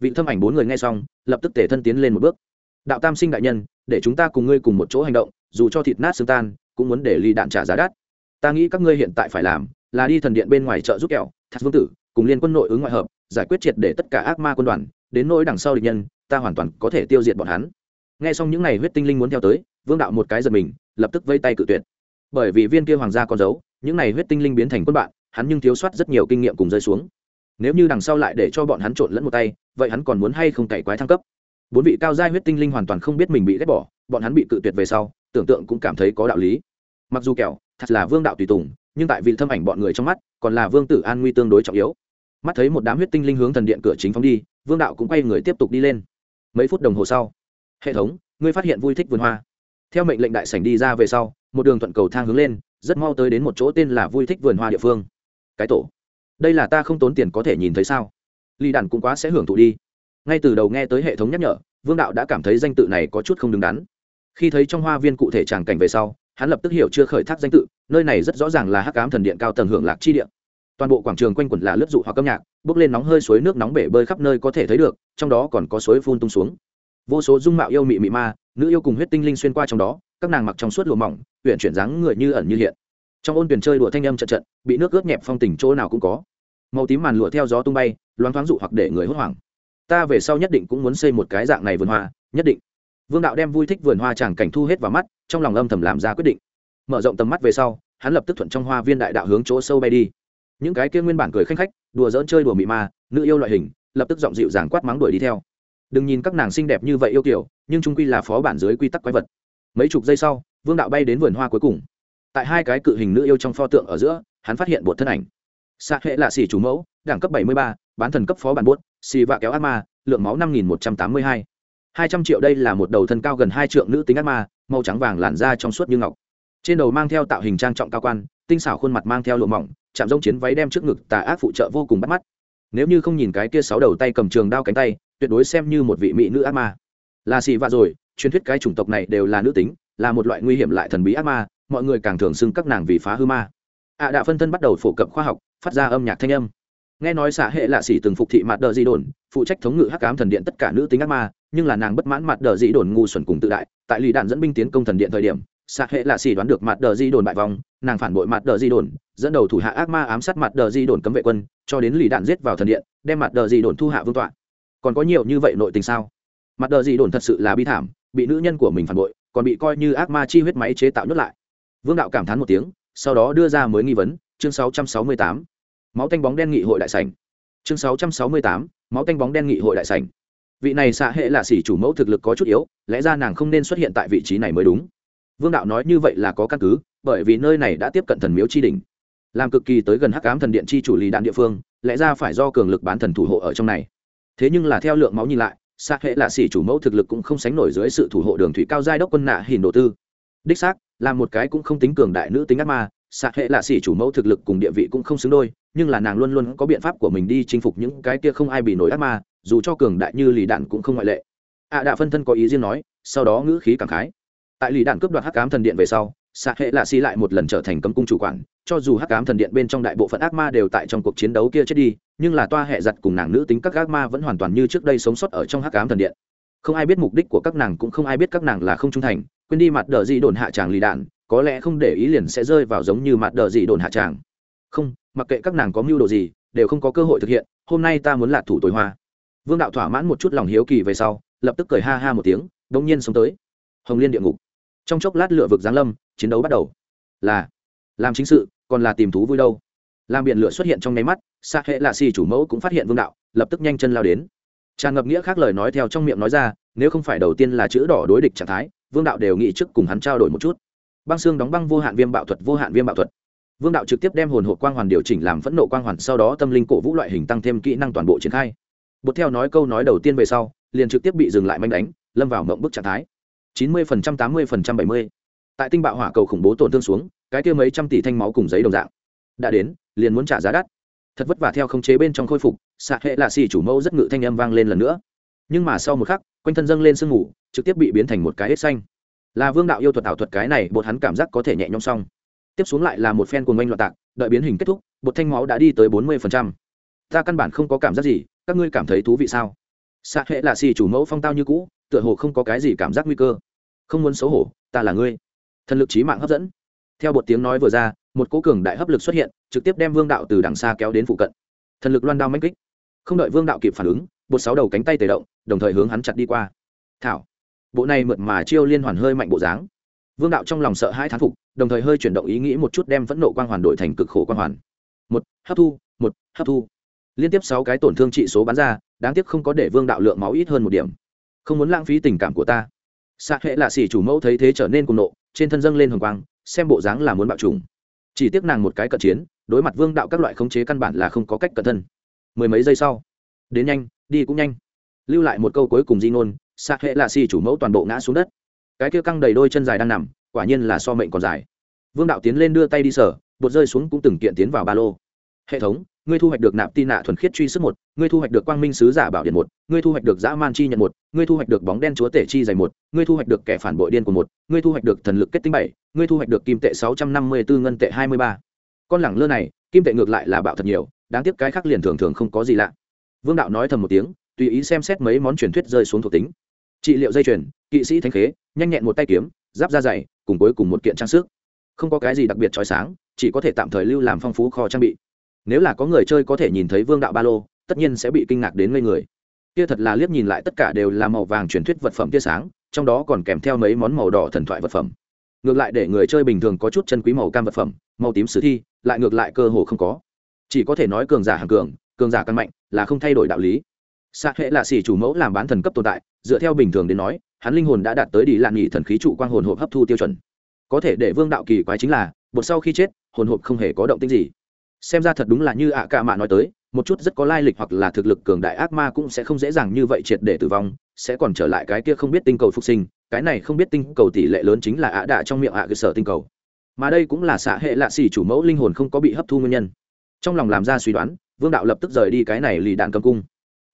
Vị thâm ảnh bốn người nghe xong, lập tức tể thân tiến lên một bước đạo tam sinh đại nhân, để chúng ta cùng ngươi cùng một chỗ hành động, dù cho thịt nát xương tan, cũng muốn để ly đạn trả giá đắt. Ta nghĩ các ngươi hiện tại phải làm là đi thần điện bên ngoài chợ giúp kẹo thạch vương tử, cùng liên quân nội ứng ngoại hợp, giải quyết triệt để tất cả ác ma quân đoàn, đến nỗi đằng sau địch nhân, ta hoàn toàn có thể tiêu diệt bọn hắn. Nghe xong những n à y huyết tinh linh muốn theo tới, vương đạo một cái giật mình, lập tức vây tay cự tuyệt. Bởi vì viên kia hoàng gia còn giấu những n à y huyết tinh linh biến thành quân bạn, hắn nhưng thiếu soát rất nhiều kinh nghiệm cùng rơi xuống. Nếu như đằng sau lại để cho bọn hắn trộn lẫn một tay, vậy hắn còn muốn hay không cày quái thăng cấp? Bốn vị cao giai huyết tinh linh hoàn toàn không biết mình bị ghét bỏ, bọn hắn bị cự tuyệt về sau, tưởng tượng cũng cảm thấy có đạo lý. Mặc dù kẹo, thật là vương đạo tùy tùng, nhưng tại vị thâm ảnh bọn người trong mắt, còn là vương tử an nguy tương đối trọng yếu. Mắt thấy một đám huyết tinh linh hướng thần điện cửa chính phóng đi, vương đạo cũng quay người tiếp tục đi lên. Mấy phút đồng hồ sau, hệ thống, ngươi phát hiện vui thích vườn hoa. Theo mệnh lệnh đại sảnh đi ra về sau, một đường thuận cầu thang hướng lên, rất mau tới đến một chỗ tên là vui thích vườn hoa địa phương. Cái tổ. Đây là ta không tốn tiền có thể nhìn thấy sao? Ly đàn cũng quá sẽ hưởng thụ đi ngay từ đầu nghe tới hệ thống nhắc nhở, vương đạo đã cảm thấy danh tự này có chút không đứng đắn. Khi thấy trong hoa viên cụ thể tràng cảnh về sau, hắn lập tức hiểu chưa khởi thác danh tự, nơi này rất rõ ràng là hắc cám thần điện cao tầng hưởng lạc chi điện toàn bộ quảng trường quanh quẩn là lướt dụ hoặc âm nhạc bước lên nóng hơi suối nước nóng bể bơi khắp nơi có thể thấy được, trong đó còn có suối phun tung xuống. Vô số dung mạo yêu mị mị ma, nữ yêu cùng huyết tinh linh xuyên qua trong đó, các nàng mặc trong suốt lụa mỏng huyện chuyển dáng người như ẩn như hiện. Trong ôn tuyển chơi đùa thanh âm trận trận, bị nước ướt nhẹp phong tình chỗ nào cũng có. Màu tím màn lụa theo gió tung bay, loáng thoáng dụ hoặc để người hốt hoảng ta về sau nhất định cũng muốn xây một cái dạng này vườn hoa, nhất định. Vương đạo đem vui thích vườn hoa tràng cảnh thu hết vào mắt, trong lòng âm thầm làm ra quyết định. Mở rộng tầm mắt về sau, hắn lập tức thuận trong hoa viên đại đạo hướng chỗ sâu bay đi. Những cái kia nguyên bản cười khanh khách, đùa dỡn chơi đùa mị ma, nữ yêu loại hình, lập tức giọng dịu dàng quát mắng đuổi đi theo. Đừng nhìn các nàng xinh đẹp như vậy yêu kiểu, nhưng trung quy là phó bản dưới quy tắc quái vật. Mấy chục giây sau, vương đạo bay đến vườn hoa cuối cùng. Tại hai cái cự hình nữ yêu trong pho tượng ở giữa, hắn phát hiện một thân ảnh. Xạ hệ lạ xỉ chủ mẫu, đẳng cấp bảy mươi ba bán thần cấp phó bản bốt xì vạ kéo ác ma, lượng máu năm nghìn một trăm tám mươi hai. hai trăm triệu đây là một đầu thân cao gần hai trượng nữ tính ác ma, màu trắng vàng làn da trong suốt như ngọc. Trên đầu mang theo tạo hình trang trọng cao quan, tinh xảo khuôn mặt mang theo lụa mỏng, chạm rông chiến váy đem trước ngực tà ác phụ trợ vô cùng bắt mắt. Nếu như không nhìn cái kia sáu đầu tay cầm trường đao cánh tay, tuyệt đối xem như một vị mỹ nữ ác ma. Là xì vạ rồi, truyền thuyết cái chủng tộc này đều là nữ tính, là một loại nguy hiểm lại thần bí ác ma, mọi người càng thường xưng các nàng vì phá hư ma. Ạ à đạ phân thân bắt đầu phổ cập khoa học, phát ra âm nhạc thanh âm nghe nói xã hệ lạ xỉ từng phục thị mặt đờ di đồn, phụ trách thống ngự hắc ám thần điện tất cả nữ tính ác ma, nhưng là nàng bất mãn mặt đờ di đồn ngu xuẩn cùng tự đại, tại lì đạn dẫn binh tiến công thần điện thời điểm xã hệ lạ xỉ đoán được mặt đờ di đồn bại vong, nàng phản bội mặt đờ di đồn, dẫn đầu thủ hạ ác ma ám sát mặt đờ di đồn cấm vệ quân, cho đến lì đạn giết vào thần điện, đem mặt đờ di đồn thu hạ vương tọa. Còn có nhiều như vậy nội tình sao? Mặt đờ di đồn thật sự là bi thảm, bị nữ nhân của mình phản bội, còn bị coi như ác ma chi huyết máy chế tạo nhốt lại. Vương đạo cảm thán một tiếng, sau đó đưa ra mới nghi vấn, chương 668 máu tanh bóng đen nghị hội đại sảnh. Chương 668. máu tanh bóng đen nghị hội đại sảnh. Vị này xạ hệ là xỉ chủ mẫu thực lực có chút yếu, lẽ ra nàng không nên xuất hiện tại vị trí này mới đúng. Vương đạo nói như vậy là có căn cứ, bởi vì nơi này đã tiếp cận thần miếu chi đỉnh. Làm cực kỳ tới gần hắc ám thần điện chi chủ lì đạn địa phương, lẽ ra phải do cường lực bán thần thủ hộ ở trong này. Thế nhưng là theo lượng máu nhìn lại, xạ hệ là xỉ chủ mẫu thực lực cũng không sánh nổi dưới sự thủ hộ đường thủy cao giai đốc quân nạ hình đồ tư. Đích xác, là một cái cũng không tính cường đại nữ tính ác ma, xạ hệ là xỉ chủ mẫu thực lực cùng địa vị cũng không xứng đôi nhưng là nàng luôn luôn có biện pháp của mình đi chinh phục những cái kia không ai bị nổi ác ma, dù cho cường đại như lì đạn cũng không ngoại lệ. Ạ à đạ phân thân có ý riêng nói, sau đó ngữ khí cảm khái. Tại lì đạn cướp đoạt hắc cám thần điện về sau xạ hệ lạ xi lại một lần trở thành cấm cung chủ quản, cho dù hắc cám thần điện bên trong đại bộ phận ác ma đều tại trong cuộc chiến đấu kia chết đi, nhưng là toa hệ giặt cùng nàng nữ tính các ác ma vẫn hoàn toàn như trước đây sống sót ở trong hắc cám thần điện. Không ai biết mục đích của các nàng cũng không ai biết các nàng là không trung thành, quên đi mặt đờ dị đồn hạ tràng lì đạn, có lẽ không để ý liền sẽ rơi vào giống như mặt đờ dị đồn hạ tràng. Không mặc kệ các nàng có mưu đồ gì, đều không có cơ hội thực hiện, hôm nay ta muốn lạc thủ tối hoa. Vương đạo thỏa mãn một chút lòng hiếu kỳ về sau, lập tức cười ha ha một tiếng đông nhiên sống tới. Hồng liên địa ngục. Trong chốc lát lựa vực giáng lâm, chiến đấu bắt đầu. Là, làm chính sự, còn là tìm thú vui đâu. Làm biển lửa xuất hiện trong nháy mắt xa hệ lạ xì chủ mẫu cũng phát hiện vương đạo, lập tức nhanh chân lao đến. Tràn ngập nghĩa khác lời nói theo trong miệng nói ra, nếu không phải đầu tiên là chữ đỏ đối địch trạng thái, vương đạo đều nghĩ trước cùng hắn trao đổi một chút. Băng xương đóng băng vô hạn viêm bạo thuật, vô hạn viêm bạo thuật vương đạo trực tiếp đem hồn hộp quang hoàn điều chỉnh làm phẫn nộ quang hoàn, sau đó tâm linh cổ vũ loại hình tăng thêm kỹ năng toàn bộ triển khai. Bột theo nói câu nói đầu tiên về sau, liền trực tiếp bị dừng lại manh đánh, lâm vào mộng bức trạng thái. Chín mươi phần trăm, tám mươi phần trăm, bảy mươi. Tại tinh bạo hỏa cầu khủng bố tổn thương xuống, cái kia mấy trăm tỷ thanh máu cùng giấy đồng dạng. Đã đến, liền muốn trả giá đắt. Thật vất vả theo khống chế bên trong khôi phục, xạ hệ lạ xì chủ mẫu rất ngự thanh âm vang lên lần nữa. Nhưng mà sau một khắc, quanh thân dâng lên sương ngủ trực tiếp bị biến thành một cái hết xanh. Là vương đạo yêu thuật ảo thuật cái này, bột hắn cảm giác có thể nhẹ nhõm xong tiếp xuống lại là một phen cuồng oanh loạn tạc, đợi biến hình kết thúc, bột thanh máu đã đi tới bốn mươi phần trăm. ta căn bản không có cảm giác gì, các ngươi cảm thấy thú vị sao? Xạ hệ là xì chủ mẫu phong tao như cũ, tựa hồ không có cái gì cảm giác nguy cơ. Không muốn xấu hổ, ta là ngươi. Thần lực trí mạng hấp dẫn. Theo bột tiếng nói vừa ra, một cố cường đại hấp lực xuất hiện, trực tiếp đem vương đạo từ đằng xa kéo đến phụ cận. Thần lực loan đao mách kích. Không đợi vương đạo kịp phản ứng, bột sáu đầu cánh tay tề động, đồng thời hướng hắn chặt đi qua. Thảo. Bộ này mượt mà chiêu liên hoàn hơi mạnh bộ dáng vương đạo trong lòng sợ hai thán phục, đồng thời hơi chuyển động ý nghĩ một chút đem phẫn nộ quang hoàn đổi thành cực khổ quang hoàn. Một, hấp thu, một, hấp thu. Liên tiếp sáu cái tổn thương trị số bán ra, đáng tiếc không có để vương đạo lượng máu ít hơn một điểm. Không muốn lãng phí tình cảm của ta. Xạ hệ lạ xỉ chủ mẫu thấy thế trở nên cùng nộ, trên thân dâng lên hồng quang, xem bộ dáng là muốn bạo trùng chỉ tiếc nàng một cái cận chiến, đối mặt vương đạo các loại khống chế căn bản là không có cách cận thân. Mười mấy giây sau, đến nhanh, đi cũng nhanh. Lưu lại một câu cuối cùng di ngôn xạ hệ lạ xỉ chủ mẫu toàn bộ ngã xuống đất cái kia căng đầy đôi chân dài đang nằm, quả nhiên là so mệnh còn dài. Vương đạo tiến lên đưa tay đi sở, bột rơi xuống cũng từng kiện tiến vào ba lô. Hệ thống, ngươi thu hoạch được nạp tin nạ thuần khiết truy sức một, ngươi thu hoạch được quang minh sứ giả bảo điện một, ngươi thu hoạch được dã man chi nhận một, ngươi thu hoạch được bóng đen chúa tể chi dày một, ngươi thu hoạch được kẻ phản bội điên của một, ngươi thu hoạch được thần lực kết tinh bảy, ngươi thu hoạch được kim tệ sáu trăm năm mươi bốn ngân tệ hai mươi ba. Con lẳng lơ này, kim tệ ngược lại là bạo thật nhiều, đáng tiếc cái khác liền thường thường không có gì lạ. Vương đạo nói thầm một tiếng, tùy ý xem xét mấy món truyền thuyết rơi xuống thuộc tính. Trị liệu dây chuyền kỵ sĩ thanh khế, nhanh nhẹn một tay kiếm, giáp da dày, cùng cuối cùng một kiện trang sức. Không có cái gì đặc biệt trói sáng, chỉ có thể tạm thời lưu làm phong phú kho trang bị. Nếu là có người chơi có thể nhìn thấy vương đạo ba lô, tất nhiên sẽ bị kinh ngạc đến ngây người. Kia thật là liếc nhìn lại tất cả đều là màu vàng truyền thuyết vật phẩm tia sáng, trong đó còn kèm theo mấy món màu đỏ thần thoại vật phẩm. Ngược lại để người chơi bình thường có chút chân quý màu cam vật phẩm, màu tím sử thi, lại ngược lại cơ hồ không có. Chỉ có thể nói cường giả hàng cường cường giả căn mạnh, là không thay đổi đạo lý. Xạ hệ là xỉ chủ mẫu làm bán thần cấp tồn tại, dựa theo bình thường đến nói hắn linh hồn đã đạt tới đi lạn nhị thần khí trụ quang hồn hộp hấp thu tiêu chuẩn. Có thể để vương đạo kỳ quái chính là bột sau khi chết, hồn hộp không hề có động tích gì. Xem ra thật đúng là như ạ à cả mạ nói tới, một chút rất có lai lịch hoặc là thực lực cường đại ác ma cũng sẽ không dễ dàng như vậy triệt để tử vong, sẽ còn trở lại cái kia không biết tinh cầu phục sinh, cái này không biết tinh cầu tỷ lệ lớn chính là ạ đạ trong miệng ạ cơ sở tinh cầu. Mà đây cũng là xã hệ lạ xỉ chủ mẫu linh hồn không có bị hấp thu nguyên nhân. Trong lòng làm ra suy đoán, vương đạo lập tức rời đi cái này lì đạn cầm cung.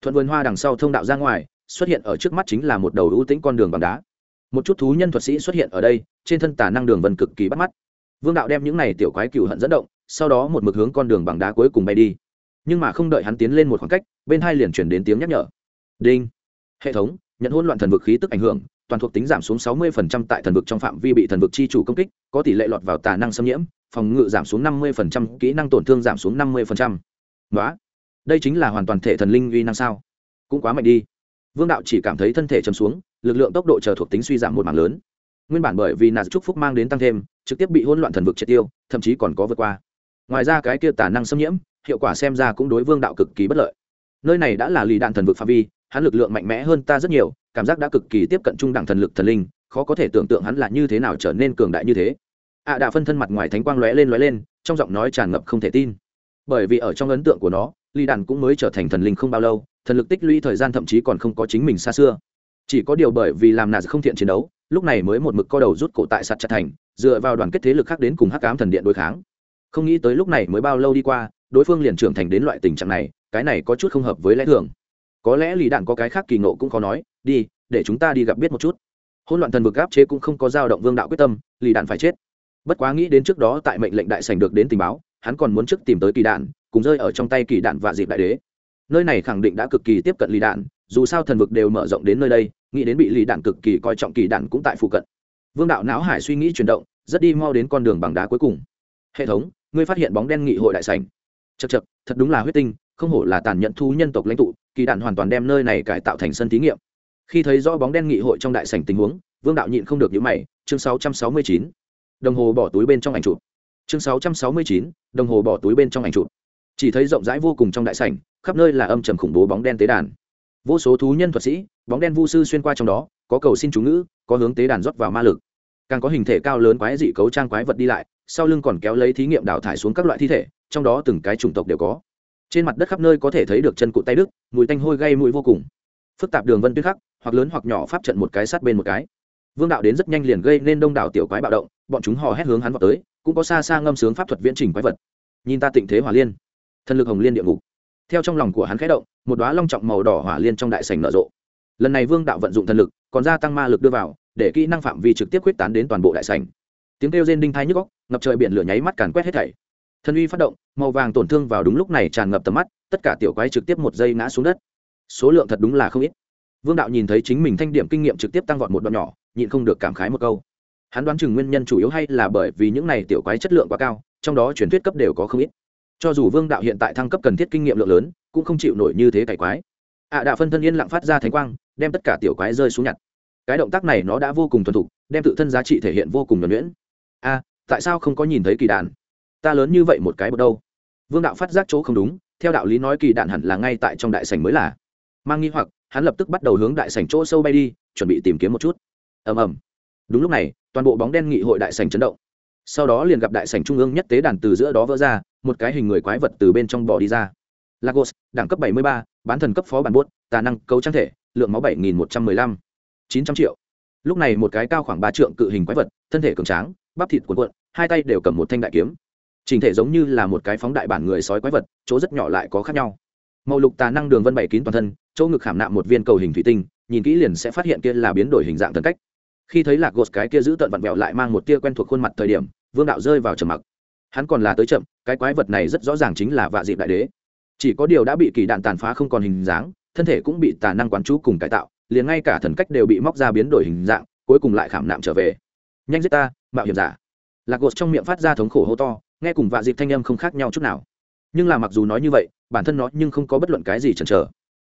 Thuận vườn hoa đằng sau thông đạo ra ngoài xuất hiện ở trước mắt chính là một đầu ưu tĩnh con đường bằng đá một chút thú nhân thuật sĩ xuất hiện ở đây trên thân tả năng đường vần cực kỳ bắt mắt vương đạo đem những này tiểu quái cừu hận dẫn động sau đó một mực hướng con đường bằng đá cuối cùng bay đi nhưng mà không đợi hắn tiến lên một khoảng cách bên hai liền chuyển đến tiếng nhắc nhở đinh hệ thống nhận hỗn loạn thần vực khí tức ảnh hưởng toàn thuộc tính giảm xuống 60% tại thần vực trong phạm vi bị thần vực chi chủ công kích có tỷ lệ lọt vào tà năng xâm nhiễm phòng ngự giảm xuống 50%, kỹ năng tổn thương giảm xuống 50%. Đó, đây chính là hoàn toàn thể thần linh uy năng sao? Cũng quá mạnh đi. Vương đạo chỉ cảm thấy thân thể chầm xuống, lực lượng tốc độ chờ thuộc tính suy giảm một mảng lớn. Nguyên bản bởi vì nạt chúc phúc mang đến tăng thêm, trực tiếp bị hỗn loạn thần vực triệt tiêu, thậm chí còn có vượt qua. Ngoài ra cái kia tà năng xâm nhiễm, hiệu quả xem ra cũng đối Vương đạo cực kỳ bất lợi. Nơi này đã là lì đạn thần vực phạm vi, hắn lực lượng mạnh mẽ hơn ta rất nhiều, cảm giác đã cực kỳ tiếp cận trung đẳng thần lực thần linh, khó có thể tưởng tượng hắn là như thế nào trở nên cường đại như thế. ạ à, đạ phân thân mặt ngoài thánh quang lóe lên lóe lên, trong giọng nói tràn ngập không thể tin. Bởi vì ở trong ấn tượng của nó, lì đạn cũng mới trở thành thần linh không bao lâu, thần lực tích lũy thời gian thậm chí còn không có chính mình xa xưa. Chỉ có điều bởi vì làm nà không thiện chiến đấu, lúc này mới một mực co đầu rút cổ tại sạt chặt thành, dựa vào đoàn kết thế lực khác đến cùng hắc ám thần điện đối kháng. Không nghĩ tới lúc này mới bao lâu đi qua, đối phương liền trưởng thành đến loại tình trạng này, cái này có chút không hợp với lẽ thường. Có lẽ lì đạn có cái khác kỳ nộ cũng khó nói, đi, để chúng ta đi gặp biết một chút. Hôn loạn thần vực áp chế cũng không có dao động vương đạo quyết tâm lì đạn phải chết. Bất quá nghĩ đến trước đó tại mệnh lệnh đại sành được đến tình báo, hắn còn muốn trước tìm tới kỳ đạn, cùng rơi ở trong tay kỳ đạn và dịp đại đế nơi này khẳng định đã cực kỳ tiếp cận lì đạn dù sao thần vực đều mở rộng đến nơi đây nghĩ đến bị lì đạn cực kỳ coi trọng kỳ đạn cũng tại phụ cận. Vương đạo não hải suy nghĩ chuyển động rất đi mau đến con đường bằng đá cuối cùng. Hệ thống ngươi phát hiện bóng đen nghị hội đại sành chật chật thật đúng là huyết tinh không hổ là tàn nhẫn thu nhân tộc lãnh tụ kỳ đạn hoàn toàn đem nơi này cải tạo thành sân thí nghiệm. Khi thấy rõ bóng đen nghị hội trong đại sành tình huống vương đạo nhịn không được nhữ mày chương 669. đồng hồ bỏ túi bên trong ảnh chụp. Chương 669, đồng hồ bỏ túi bên trong ảnh chụp. Chỉ thấy rộng rãi vô cùng trong đại sảnh khắp nơi là âm trầm khủng bố bóng đen tế đàn. Vô số thú nhân thuật sĩ, bóng đen vu sư xuyên qua trong đó, có cầu xin chú ngữ, có hướng tế đàn rót vào ma lực. Càng có hình thể cao lớn quái dị cấu trang quái vật đi lại, sau lưng còn kéo lấy thí nghiệm đào thải xuống các loại thi thể, trong đó từng cái chủng tộc đều có. Trên mặt đất khắp nơi có thể thấy được chân cụt tay đức mùi tanh hôi gây mũi vô cùng. Phức tạp đường vân tuyết khắc, hoặc lớn hoặc nhỏ pháp trận một cái sát bên một cái. Vương đạo đến rất nhanh liền gây nên đông đảo tiểu quái bạo động, bọn chúng hò hét hướng hắn vào tới, cũng có xa xa ngâm sướng pháp thuật viễn trình quái vật. Nhìn ta tịnh thế hòa liên. Thần lực hồng liên địa ngục theo trong lòng của hắn khẽ động, một đoá long trọng màu đỏ hỏa liên trong đại sảnh nở rộ. Lần này vương đạo vận dụng thần lực, còn gia tăng ma lực đưa vào, để kỹ năng phạm vi trực tiếp quyết tán đến toàn bộ đại sảnh. Tiếng kêu rên đinh thai nhức góc ngập trời biển lửa nháy mắt càn quét hết thảy. Thân uy phát động, màu vàng tổn thương vào đúng lúc này tràn ngập tầm mắt, tất cả tiểu quái trực tiếp một giây ngã xuống đất. Số lượng thật đúng là không ít. Vương đạo nhìn thấy chính mình thanh điểm kinh nghiệm trực tiếp tăng vọt một đoạn nhỏ, nhịn không được cảm khái một câu. Hắn đoán chừng nguyên nhân chủ yếu hay là bởi vì những này tiểu quái chất lượng quá cao, trong đó truyền thuyết cấp đều có không ít cho dù vương đạo hiện tại thăng cấp cần thiết kinh nghiệm lượng lớn, cũng không chịu nổi như thế cải quái. Ạ à đạo phân thân yên lặng phát ra thánh quang, đem tất cả tiểu quái rơi xuống nhặt. Cái động tác này nó đã vô cùng thuần thục, đem tự thân giá trị thể hiện vô cùng nhuẩn nhuyễn. A, tại sao không có nhìn thấy kỳ đàn? Ta lớn như vậy một cái bậc đâu? Vương đạo phát giác chỗ không đúng, theo đạo lý nói kỳ đạn hẳn là ngay tại trong đại sảnh mới là. Mang nghi hoặc, hắn lập tức bắt đầu hướng đại sảnh chỗ sâu bay đi, chuẩn bị tìm kiếm một chút. Ầm ầm. Đúng lúc này, toàn bộ bóng đen nghị hội đại sảnh chấn động sau đó liền gặp đại sảnh trung ương nhất tế đàn từ giữa đó vỡ ra một cái hình người quái vật từ bên trong bò đi ra. Lagos đẳng cấp 73, bán thần cấp phó bản bốt tà năng cấu trang thể lượng máu 7115, 900 triệu. Lúc này một cái cao khoảng ba trượng cự hình quái vật thân thể cường tráng bắp thịt cuộn cuộn hai tay đều cầm một thanh đại kiếm. Trình thể giống như là một cái phóng đại bản người sói quái vật chỗ rất nhỏ lại có khác nhau. Màu lục tà năng đường vân bảy kín toàn thân chỗ ngực khảm nạm một viên cầu hình thủy tinh nhìn kỹ liền sẽ phát hiện kia là biến đổi hình dạng thần cách. Khi thấy lạc gột cái kia giữ tận vặn vẹo lại mang một tia quen thuộc khuôn mặt thời điểm vương đạo rơi vào trầm mặc. Hắn còn là tới chậm, cái quái vật này rất rõ ràng chính là vạ dịp đại đế. Chỉ có điều đã bị kỳ đạn tàn phá không còn hình dáng, thân thể cũng bị tà năng quán chú cùng cải tạo, liền ngay cả thần cách đều bị móc ra biến đổi hình dạng, cuối cùng lại khảm nạm trở về. Nhanh giết ta, mạo hiểm giả. Lạc gột trong miệng phát ra thống khổ hô to, nghe cùng vạ dịp thanh âm không khác nhau chút nào. Nhưng là mặc dù nói như vậy, bản thân nó nhưng không có bất luận cái gì chần chờ.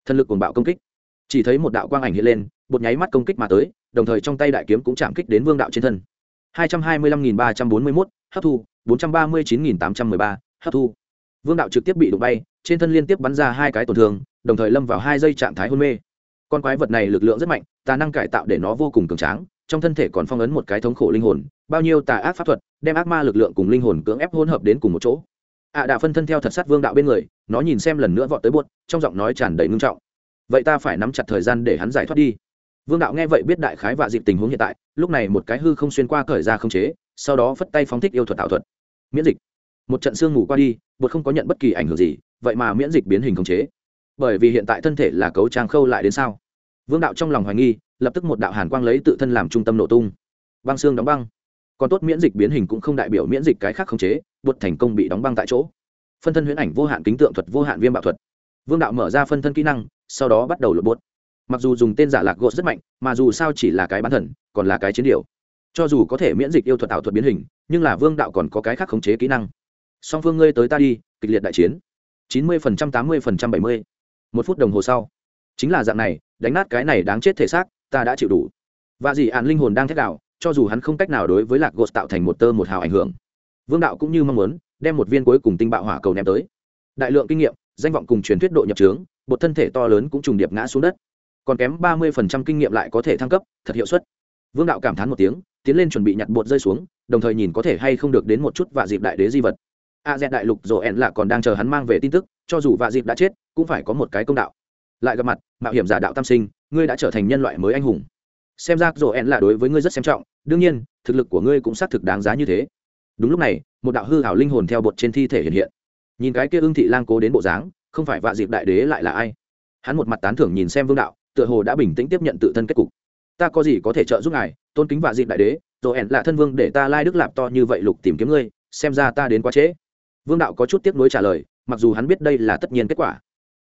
Thần lực cuồng bạo công kích. Chỉ thấy một đạo quang ảnh hiện lên, một nháy mắt công kích mà tới, đồng thời trong tay đại kiếm cũng chạm kích đến vương đạo trên thân hai trăm hai mươi lăm nghìn ba trăm bốn mươi mốt, hấp thu, bốn trăm ba mươi chín nghìn tám trăm mười ba, hấp thu. Vương đạo trực tiếp bị đụng bay, trên thân liên tiếp bắn ra hai cái tổn thương, đồng thời lâm vào hai giây trạng thái hôn mê. Con quái vật này lực lượng rất mạnh, tà năng cải tạo để nó vô cùng cường tráng, trong thân thể còn phong ấn một cái thống khổ linh hồn, bao nhiêu tà ác pháp thuật, đem ác ma lực lượng cùng linh hồn cưỡng ép hỗn hợp đến cùng một chỗ. Ạ à đã phân thân theo thật sát vương đạo bên người, nó nhìn xem lần nữa vọt tới buốt, trong giọng nói tràn đầy ngưng trọng. Vậy ta phải nắm chặt thời gian để hắn giải thoát đi vương đạo nghe vậy biết đại khái và dịp tình huống hiện tại, lúc này một cái hư không xuyên qua cởi ra không chế, sau đó phất tay phóng thích yêu thuật tạo thuật. Miễn dịch. Một trận sương ngủ qua đi, bột không có nhận bất kỳ ảnh hưởng gì, vậy mà miễn dịch biến hình không chế. Bởi vì hiện tại thân thể là cấu trang khâu lại đến sao? Vương đạo trong lòng hoài nghi, lập tức một đạo hàn quang lấy tự thân làm trung tâm nổ tung. Băng xương đóng băng. Còn tốt miễn dịch biến hình cũng không đại biểu miễn dịch cái khác khống chế, bột thành công bị đóng băng tại chỗ. Phân thân huyễn ảnh vô hạn kính tượng thuật, vô hạn viêm bạo thuật. Vương đạo mở ra phân thân kỹ năng, sau đó bắt đầu lột bột mặc dù dùng tên giả lạc gột rất mạnh, mà dù sao chỉ là cái bán thần, còn là cái chiến điều cho dù có thể miễn dịch yêu thuật ảo thuật biến hình, nhưng là vương đạo còn có cái khác khống chế kỹ năng. Song phương ngươi tới ta đi, kịch liệt đại chiến. Chín mươi phần trăm, tám mươi phần trăm, bảy mươi. Một phút đồng hồ sau. Chính là dạng này, đánh nát cái này đáng chết thể xác, ta đã chịu đủ. Và dì ạn linh hồn đang thét đạo cho dù hắn không cách nào đối với lạc gột tạo thành một tơ một hào ảnh hưởng. Vương đạo cũng như mong muốn, đem một viên cuối cùng tinh bạo hỏa cầu ném tới. Đại lượng kinh nghiệm, danh vọng cùng truyền thuyết độ nhập trướng, một thân thể to lớn cũng trùng điệp ngã xuống đất còn kém ba mươi phần trăm kinh nghiệm lại có thể thăng cấp, thật hiệu suất. Vương đạo cảm thán một tiếng, tiến lên chuẩn bị nhặt bột rơi xuống, đồng thời nhìn có thể hay không được đến một chút vạ dịp đại đế di vật. A z đại lục rồi ẹn là còn đang chờ hắn mang về tin tức, cho dù vạ dịp đã chết, cũng phải có một cái công đạo. Lại gặp mặt, mạo hiểm giả đạo tam sinh, ngươi đã trở thành nhân loại mới anh hùng. Xem ra rồi ẹn là đối với ngươi rất xem trọng, đương nhiên, thực lực của ngươi cũng xác thực đáng giá như thế. Đúng lúc này, một đạo hư hảo linh hồn theo bột trên thi thể hiện hiện. Nhìn cái kia ưng thị lang cố đến bộ dáng, không phải vạ dịp đại đế lại là ai? Hắn một mặt tán thưởng nhìn xem vương đạo tựa hồ đã bình tĩnh tiếp nhận tự thân kết cục. Ta có gì có thể trợ giúp ngài, tôn kính vạ dịp đại đế, rồi ẻn là thân vương để ta lai đức lạp to như vậy lục tìm kiếm ngươi, xem ra ta đến quá trễ. Vương đạo có chút tiếc nuối trả lời, mặc dù hắn biết đây là tất nhiên kết quả.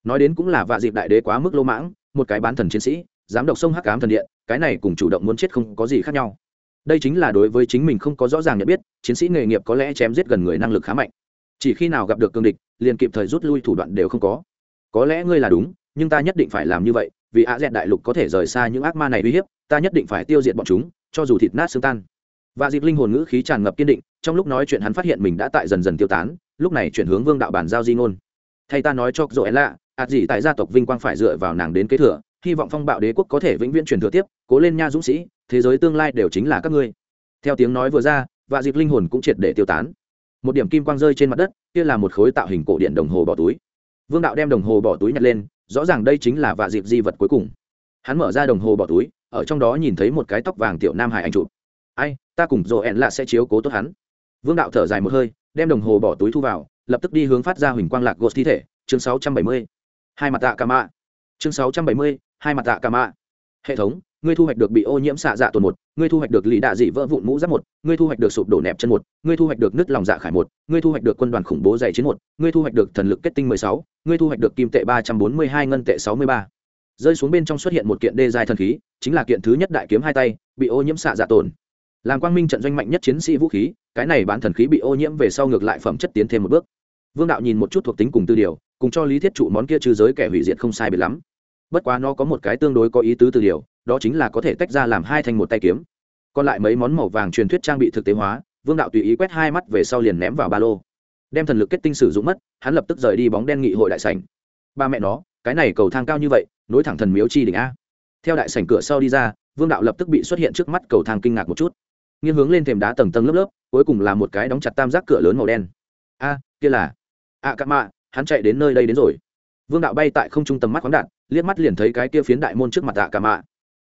Nói đến cũng là vạ dịp đại đế quá mức lô mãng, một cái bán thần chiến sĩ dám độc sông hắc ám thần điện, cái này cùng chủ động muốn chết không có gì khác nhau. Đây chính là đối với chính mình không có rõ ràng nhận biết, chiến sĩ nghề nghiệp có lẽ chém giết gần người năng lực khá mạnh. Chỉ khi nào gặp được cương địch, liền kịp thời rút lui thủ đoạn đều không có. Có lẽ ngươi là đúng, nhưng ta nhất định phải làm như vậy vì ạ dẹt đại lục có thể rời xa những ác ma này uy hiếp, ta nhất định phải tiêu diệt bọn chúng, cho dù thịt nát xương tan. Và dịp linh hồn ngữ khí tràn ngập kiên định, trong lúc nói chuyện hắn phát hiện mình đã tại dần dần tiêu tán, lúc này chuyển hướng vương đạo bản giao di ngôn. Thay ta nói cho dỗ lạ ạt gì tại gia tộc vinh quang phải dựa vào nàng đến kế thừa, hy vọng phong bạo đế quốc có thể vĩnh viễn truyền thừa tiếp, cố lên nha dũng sĩ, thế giới tương lai đều chính là các ngươi. Theo tiếng nói vừa ra và dịp linh hồn cũng triệt để tiêu tán. Một điểm kim quang rơi trên mặt đất, kia là một khối tạo hình cổ điện đồng hồ bỏ túi. Vương đạo đem đồng hồ bỏ túi nhặt lên rõ ràng đây chính là vạ dịp di vật cuối cùng. Hắn mở ra đồng hồ bỏ túi ở trong đó nhìn thấy một cái tóc vàng tiểu nam hải anh chụp. Ai ta cùng rồ ẹn lạ sẽ chiếu cố tốt hắn. Vương đạo thở dài một hơi đem đồng hồ bỏ túi thu vào lập tức đi hướng phát ra huỳnh quang lạc gột thi thể chương 670. hai mặt tạ ca mạ. Chương 670, hai mặt tạ ca mạ. Hệ thống ngươi thu hoạch được bị ô nhiễm xạ dạ tồn một, ngươi thu hoạch được lì đạ dị vỡ vụn mũ giáp một, ngươi thu hoạch được sụp đổ nẹp chân một, ngươi thu hoạch được nứt lòng dạ khải một, ngươi thu hoạch được quân đoàn khủng bố dày chiến một, ngươi thu hoạch được thần lực kết tinh mười sáu, ngươi thu hoạch được kim tệ ba trăm bốn mươi hai ngân tệ sáu mươi ba. Rơi xuống bên trong xuất hiện một kiện đê dài thần khí, chính là kiện thứ nhất đại kiếm hai tay, bị ô nhiễm xạ dạ tồn. Làm quang minh trận doanh mạnh nhất chiến sĩ vũ khí, cái này bán thần khí bị ô nhiễm về sau ngược lại phẩm chất tiến thêm một bước. Vương đạo nhìn một chút thuộc tính cùng tư điều, cùng cho lý thiết trụ món kia trừ giới kẻ hủy diệt không sai biệt lắm. Bất quá nó có một cái tương đối có ý tứ từ điều đó chính là có thể tách ra làm hai thành một tay kiếm. Còn lại mấy món màu vàng truyền thuyết trang bị thực tế hóa vương đạo tùy ý quét hai mắt về sau liền ném vào ba lô. Đem thần lực kết tinh sử dụng mất hắn lập tức rời đi bóng đen nghị hội đại sảnh. Ba mẹ nó cái này cầu thang cao như vậy nối thẳng thần miếu chi đỉnh a. Theo đại sảnh cửa sau đi ra vương đạo lập tức bị xuất hiện trước mắt cầu thang kinh ngạc một chút. Nghiêng hướng lên thềm đá tầng tầng lớp lớp cuối cùng là một cái đóng chặt tam giác cửa lớn màu đen. A kia là a à, mạ hắn chạy đến nơi đây đến rồi. Vương đạo bay tại không trung tầm mắt khoáng đạn liếc mắt liền thấy cái kia phiến đại môn trước mặt ạ cả mạ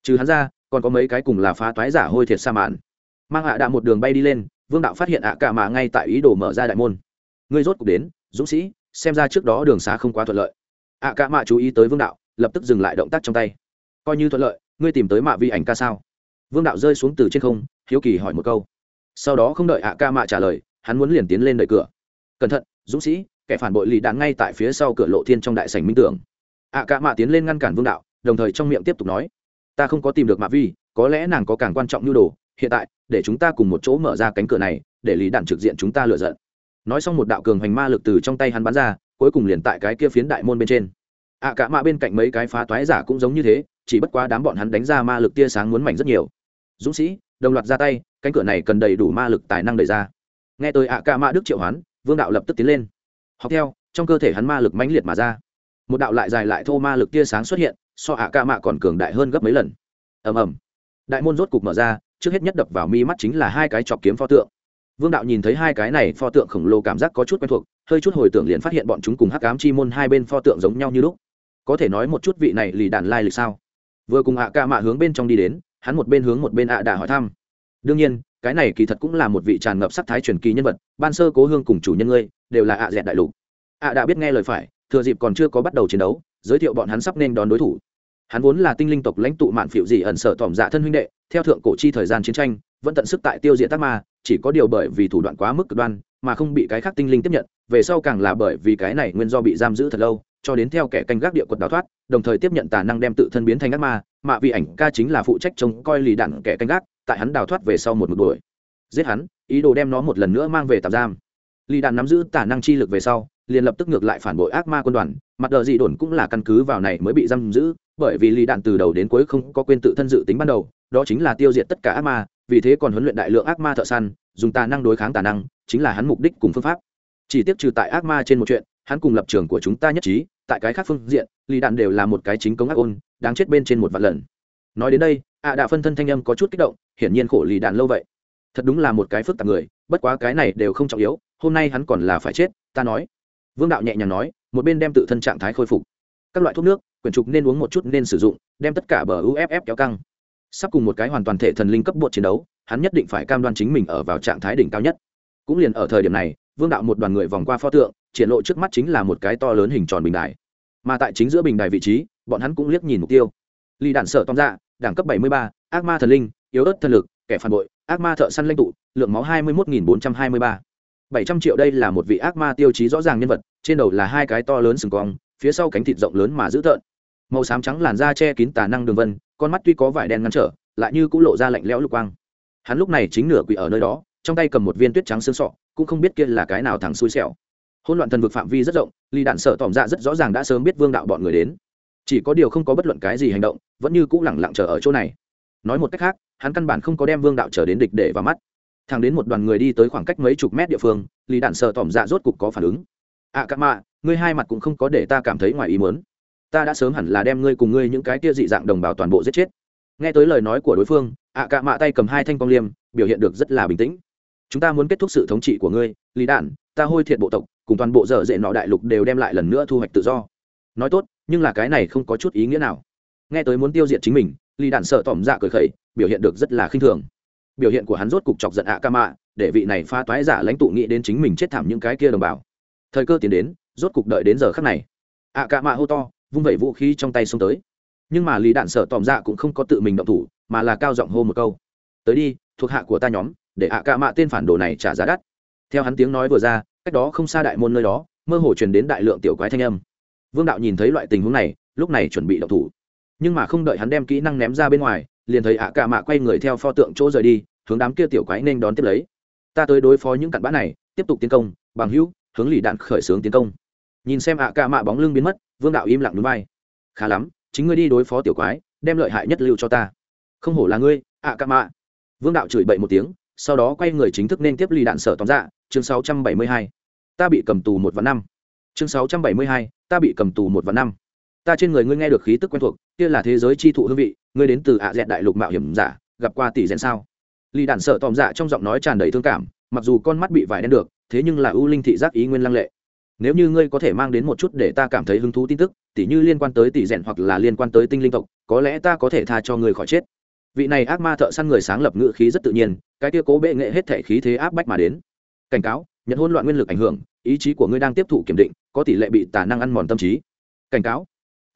trừ hắn ra, còn có mấy cái cùng là phá toái giả hôi thiệt sa mạn. Mang ạ đạ một đường bay đi lên, vương đạo phát hiện ạ cả mạ ngay tại ý đồ mở ra đại môn. Ngươi rốt cuộc đến, dũng sĩ, xem ra trước đó đường xá không quá thuận lợi. Ạ cả mạ chú ý tới vương đạo, lập tức dừng lại động tác trong tay. Coi như thuận lợi, ngươi tìm tới mạ vi ảnh ca sao? Vương đạo rơi xuống từ trên không, hiếu kỳ hỏi một câu. Sau đó không đợi ạ ca mạ trả lời, hắn muốn liền tiến lên đợi cửa. Cẩn thận, dũng sĩ, kẻ phản bội lì đạn ngay tại phía sau cửa lộ thiên trong đại sảnh minh tưởng. Ạ ca mạ tiến lên ngăn cản vương đạo, đồng thời trong miệng tiếp tục nói ta không có tìm được mạ vi, có lẽ nàng có càng quan trọng như đồ. Hiện tại, để chúng ta cùng một chỗ mở ra cánh cửa này, để lý đạn trực diện chúng ta lựa giận. Nói xong một đạo cường hoành ma lực từ trong tay hắn bắn ra, cuối cùng liền tại cái kia phiến đại môn bên trên. Ạ cả mạ bên cạnh mấy cái phá toái giả cũng giống như thế, chỉ bất quá đám bọn hắn đánh ra ma lực tia sáng muốn mảnh rất nhiều. Dũng sĩ, đồng loạt ra tay, cánh cửa này cần đầy đủ ma lực tài năng đẩy ra. Nghe tôi ạ à, cả mạ đức triệu hoán, vương đạo lập tức tiến lên. Học theo, trong cơ thể hắn ma lực mãnh liệt mà ra. Một đạo lại dài lại thô ma lực tia sáng xuất hiện so ạ ca mạ còn cường đại hơn gấp mấy lần. Ầm ầm. Đại môn rốt cục mở ra, trước hết nhất đập vào mi mắt chính là hai cái chọc kiếm pho tượng. Vương đạo nhìn thấy hai cái này pho tượng khổng lồ cảm giác có chút quen thuộc, hơi chút hồi tưởng liền phát hiện bọn chúng cùng hắc cám chi môn hai bên pho tượng giống nhau như lúc. Có thể nói một chút vị này lì đàn lai lịch sao? Vừa cùng ạ ca mạ hướng bên trong đi đến, hắn một bên hướng một bên ạ đà hỏi thăm. Đương nhiên, cái này kỳ thật cũng là một vị tràn ngập sắc thái truyền kỳ nhân vật, ban sơ cố hương cùng chủ nhân ngươi, đều là ạ dẹn đại lục. Ạ đã biết nghe lời phải, thừa dịp còn chưa có bắt đầu chiến đấu, giới thiệu bọn hắn sắp nên đón đối thủ hắn vốn là tinh linh tộc lãnh tụ mạn phiệu dị ẩn sở tỏm dạ thân huynh đệ, theo thượng cổ chi thời gian chiến tranh, vẫn tận sức tại tiêu diệt tác ma, chỉ có điều bởi vì thủ đoạn quá mức cực đoan, mà không bị cái khác tinh linh tiếp nhận, về sau càng là bởi vì cái này nguyên do bị giam giữ thật lâu, cho đến theo kẻ canh gác địa quật đào thoát, đồng thời tiếp nhận tà năng đem tự thân biến thành ác ma, mà vị ảnh ca chính là phụ trách trông coi lì đạn kẻ canh gác, tại hắn đào thoát về sau một một đuổi. Giết hắn, ý đồ đem nó một lần nữa mang về tạm giam. Lì đạn nắm giữ tà năng chi lực về sau, liền lập tức ngược lại phản bội ác ma quân đoàn, mặt đờ dị đồn cũng là căn cứ vào này mới bị giam giữ bởi vì lì đạn từ đầu đến cuối không có quên tự thân dự tính ban đầu, đó chính là tiêu diệt tất cả ác ma, vì thế còn huấn luyện đại lượng ác ma thợ săn, dùng tà năng đối kháng tà năng, chính là hắn mục đích cùng phương pháp. Chỉ tiếc trừ tại ác ma trên một chuyện, hắn cùng lập trường của chúng ta nhất trí, tại cái khác phương diện, lì đạn đều là một cái chính công ác ôn, đáng chết bên trên một vạn lần. Nói đến đây, ạ à đạ phân thân thanh âm có chút kích động, hiển nhiên khổ lì đạn lâu vậy. Thật đúng là một cái phức tạp người, bất quá cái này đều không trọng yếu, hôm nay hắn còn là phải chết, ta nói. Vương đạo nhẹ nhàng nói, một bên đem tự thân trạng thái khôi phục các loại thuốc nước quyển trục nên uống một chút nên sử dụng đem tất cả bờ uff kéo căng. Sắp cùng một cái hoàn toàn thể thần linh cấp bột chiến đấu hắn nhất định phải cam đoan chính mình ở vào trạng thái đỉnh cao nhất. Cũng liền ở thời điểm này vương đạo một đoàn người vòng qua pho tượng triển lộ trước mắt chính là một cái to lớn hình tròn bình đài. Mà tại chính giữa bình đài vị trí bọn hắn cũng liếc nhìn mục tiêu. Ly đạn sở tóm ra đẳng cấp 73, ác ma thần linh yếu ớt thần lực kẻ phản bội ác ma thợ săn lãnh tụ lượng máu 21.423. 700 triệu đây là một vị ác ma tiêu chí rõ ràng nhân vật trên đầu là hai cái to lớn sừng cong phía sau cánh thịt rộng lớn mà dữ tợn. Màu xám trắng làn da che kín tà năng đường vân con mắt tuy có vải đen ngăn trở lại như cũng lộ ra lạnh lẽo lục quang. Hắn lúc này chính nửa quỷ ở nơi đó trong tay cầm một viên tuyết trắng xương sọ cũng không biết kia là cái nào thằng xui xẻo. Hỗn loạn thần vực phạm vi rất rộng ly đạn sợ tỏm dạ rất rõ ràng đã sớm biết vương đạo bọn người đến. Chỉ có điều không có bất luận cái gì hành động vẫn như cũng lẳng lặng chờ ở chỗ này. Nói một cách khác hắn căn bản không có đem vương đạo chờ đến địch để vào mắt. Thằng đến một đoàn người đi tới khoảng cách mấy chục mét địa phương Lý đạn sợ tỏm dạ rốt cục có phản ứng. Ạ à, cạ mạ ngươi hai mặt cũng không có để ta cảm thấy ngoài ý muốn. Ta đã sớm hẳn là đem ngươi cùng ngươi những cái kia dị dạng đồng bào toàn bộ giết chết. Nghe tới lời nói của đối phương, ạ cạ mạ tay cầm hai thanh quang liêm, biểu hiện được rất là bình tĩnh. Chúng ta muốn kết thúc sự thống trị của ngươi, lý đản ta hôi thiện bộ tộc, cùng toàn bộ dở dễ nọ đại lục đều đem lại lần nữa thu hoạch tự do. Nói tốt, nhưng là cái này không có chút ý nghĩa nào. Nghe tới muốn tiêu diệt chính mình, lý đản sợ tỏm dạ cười khẩy, biểu hiện được rất là khinh thường. Biểu hiện của hắn rốt cục chọc giận ạ ca mạ, để vị này pha toái giả lãnh tụ nghĩ đến chính mình chết thảm những cái kia đồng bào. Thời cơ tiến đến rốt cục đợi đến giờ khắc này. Ạ cạ mạ hô to, vung vẩy vũ khí trong tay xông tới. Nhưng mà lý đạn sợ tòm dạ cũng không có tự mình động thủ, mà là cao giọng hô một câu. Tới đi, thuộc hạ của ta nhóm, để ạ cạ mạ tên phản đồ này trả giá đắt. Theo hắn tiếng nói vừa ra, cách đó không xa đại môn nơi đó, mơ hồ truyền đến đại lượng tiểu quái thanh âm. Vương đạo nhìn thấy loại tình huống này, lúc này chuẩn bị động thủ. Nhưng mà không đợi hắn đem kỹ năng ném ra bên ngoài, liền thấy ạ cạ mạ quay người theo pho tượng chỗ rời đi, hướng đám kia tiểu quái nên đón tiếp lấy. Ta tới đối phó những cặn bã này, tiếp tục tiến công, bằng hữu, hướng lì đạn khởi xướng tiến công nhìn xem ạ ca mạ bóng lưng biến mất vương đạo im lặng núi bay khá lắm chính ngươi đi đối phó tiểu quái đem lợi hại nhất lưu cho ta. Không hổ là ngươi ạ ca mạ. Vương đạo chửi bậy một tiếng sau đó quay người chính thức nên tiếp lì đạn sở tóm dạ chương 672. ta bị cầm tù một vạn năm. Chương 672, ta bị cầm tù một vạn năm. Ta trên người ngươi nghe được khí tức quen thuộc kia là thế giới chi thụ hương vị ngươi đến từ ạ dẹn đại lục mạo hiểm giả gặp qua tỷ dẹn sao? Lì đạn sợ tòm dạ trong giọng nói tràn đầy thương cảm mặc dù con mắt bị vải đen được thế nhưng là ưu linh thị giác ý nguyên lăng lệ nếu như ngươi có thể mang đến một chút để ta cảm thấy hứng thú tin tức, tỉ như liên quan tới tỷ rèn hoặc là liên quan tới tinh linh tộc, có lẽ ta có thể tha cho ngươi khỏi chết. Vị này ác ma thợ săn người sáng lập ngự khí rất tự nhiên, cái kia cố bệ nghệ hết thể khí thế áp bách mà đến. Cảnh cáo, nhận hôn loạn nguyên lực ảnh hưởng, ý chí của ngươi đang tiếp thụ kiểm định, có tỷ lệ bị tà năng ăn mòn tâm trí. Cảnh cáo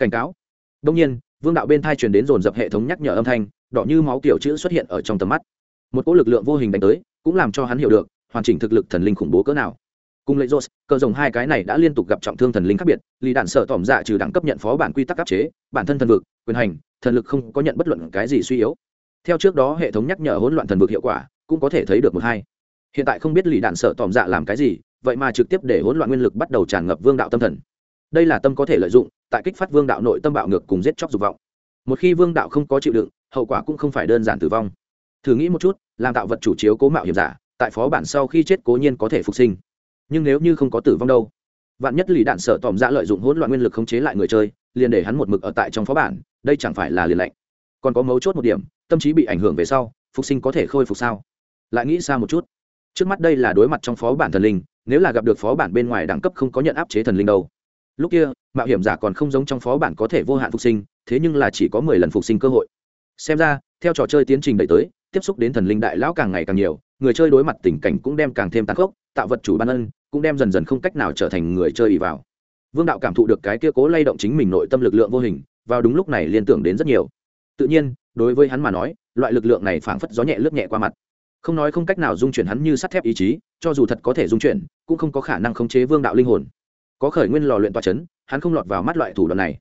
cảnh cáo. Đông nhiên, vương đạo bên thai truyền đến dồn dập hệ thống nhắc nhở âm thanh, đỏ như máu kiểu chữ xuất hiện ở trong tầm mắt. Một cỗ lực lượng vô hình đánh tới, cũng làm cho hắn hiểu được, hoàn chỉnh thực lực thần linh khủng bố cỡ nào cùng lấy rốt cơ rồng hai cái này đã liên tục gặp trọng thương thần linh khác biệt, lý đạn sợ tỏm dạ trừ đẳng cấp nhận phó bản quy tắc áp chế, bản thân thần vực, quyền hành, thần lực không có nhận bất luận cái gì suy yếu. Theo trước đó hệ thống nhắc nhở hỗn loạn thần vực hiệu quả, cũng có thể thấy được một hai. Hiện tại không biết lý đạn sợ tỏm dạ làm cái gì, vậy mà trực tiếp để hỗn loạn nguyên lực bắt đầu tràn ngập vương đạo tâm thần. Đây là tâm có thể lợi dụng, tại kích phát vương đạo nội tâm bạo ngược cùng giết chóc dục vọng. Một khi vương đạo không có chịu đựng, hậu quả cũng không phải đơn giản tử vong. Thử nghĩ một chút, làm tạo vật chủ chiếu cố mạo hiểm giả, tại phó bản sau khi chết cố nhiên có thể phục sinh nhưng nếu như không có tử vong đâu, vạn nhất lì đạn sợ tòm ra lợi dụng hỗn loạn nguyên lực khống chế lại người chơi, liền để hắn một mực ở tại trong phó bản, đây chẳng phải là liền lệnh. Còn có mấu chốt một điểm, tâm trí bị ảnh hưởng về sau, phục sinh có thể khôi phục sao? Lại nghĩ xa một chút. Trước mắt đây là đối mặt trong phó bản thần linh, nếu là gặp được phó bản bên ngoài đẳng cấp không có nhận áp chế thần linh đâu. Lúc kia, mạo hiểm giả còn không giống trong phó bản có thể vô hạn phục sinh, thế nhưng là chỉ có mười lần phục sinh cơ hội. Xem ra, theo trò chơi tiến trình đẩy tới, tiếp xúc đến thần linh đại lão càng ngày càng nhiều, người chơi đối mặt tình cảnh cũng đem càng thêm tàn khốc, tạo vật chủ ban ân cũng đem dần dần không cách nào trở thành người chơi ỉ vào. Vương đạo cảm thụ được cái kia cố lay động chính mình nội tâm lực lượng vô hình, vào đúng lúc này liên tưởng đến rất nhiều. Tự nhiên, đối với hắn mà nói, loại lực lượng này phảng phất gió nhẹ lướt nhẹ qua mặt. Không nói không cách nào dung chuyển hắn như sắt thép ý chí, cho dù thật có thể dung chuyển, cũng không có khả năng khống chế vương đạo linh hồn. Có khởi nguyên lò luyện toa c h ấ n hắn không lọt vào mắt loại thủ đoạn này.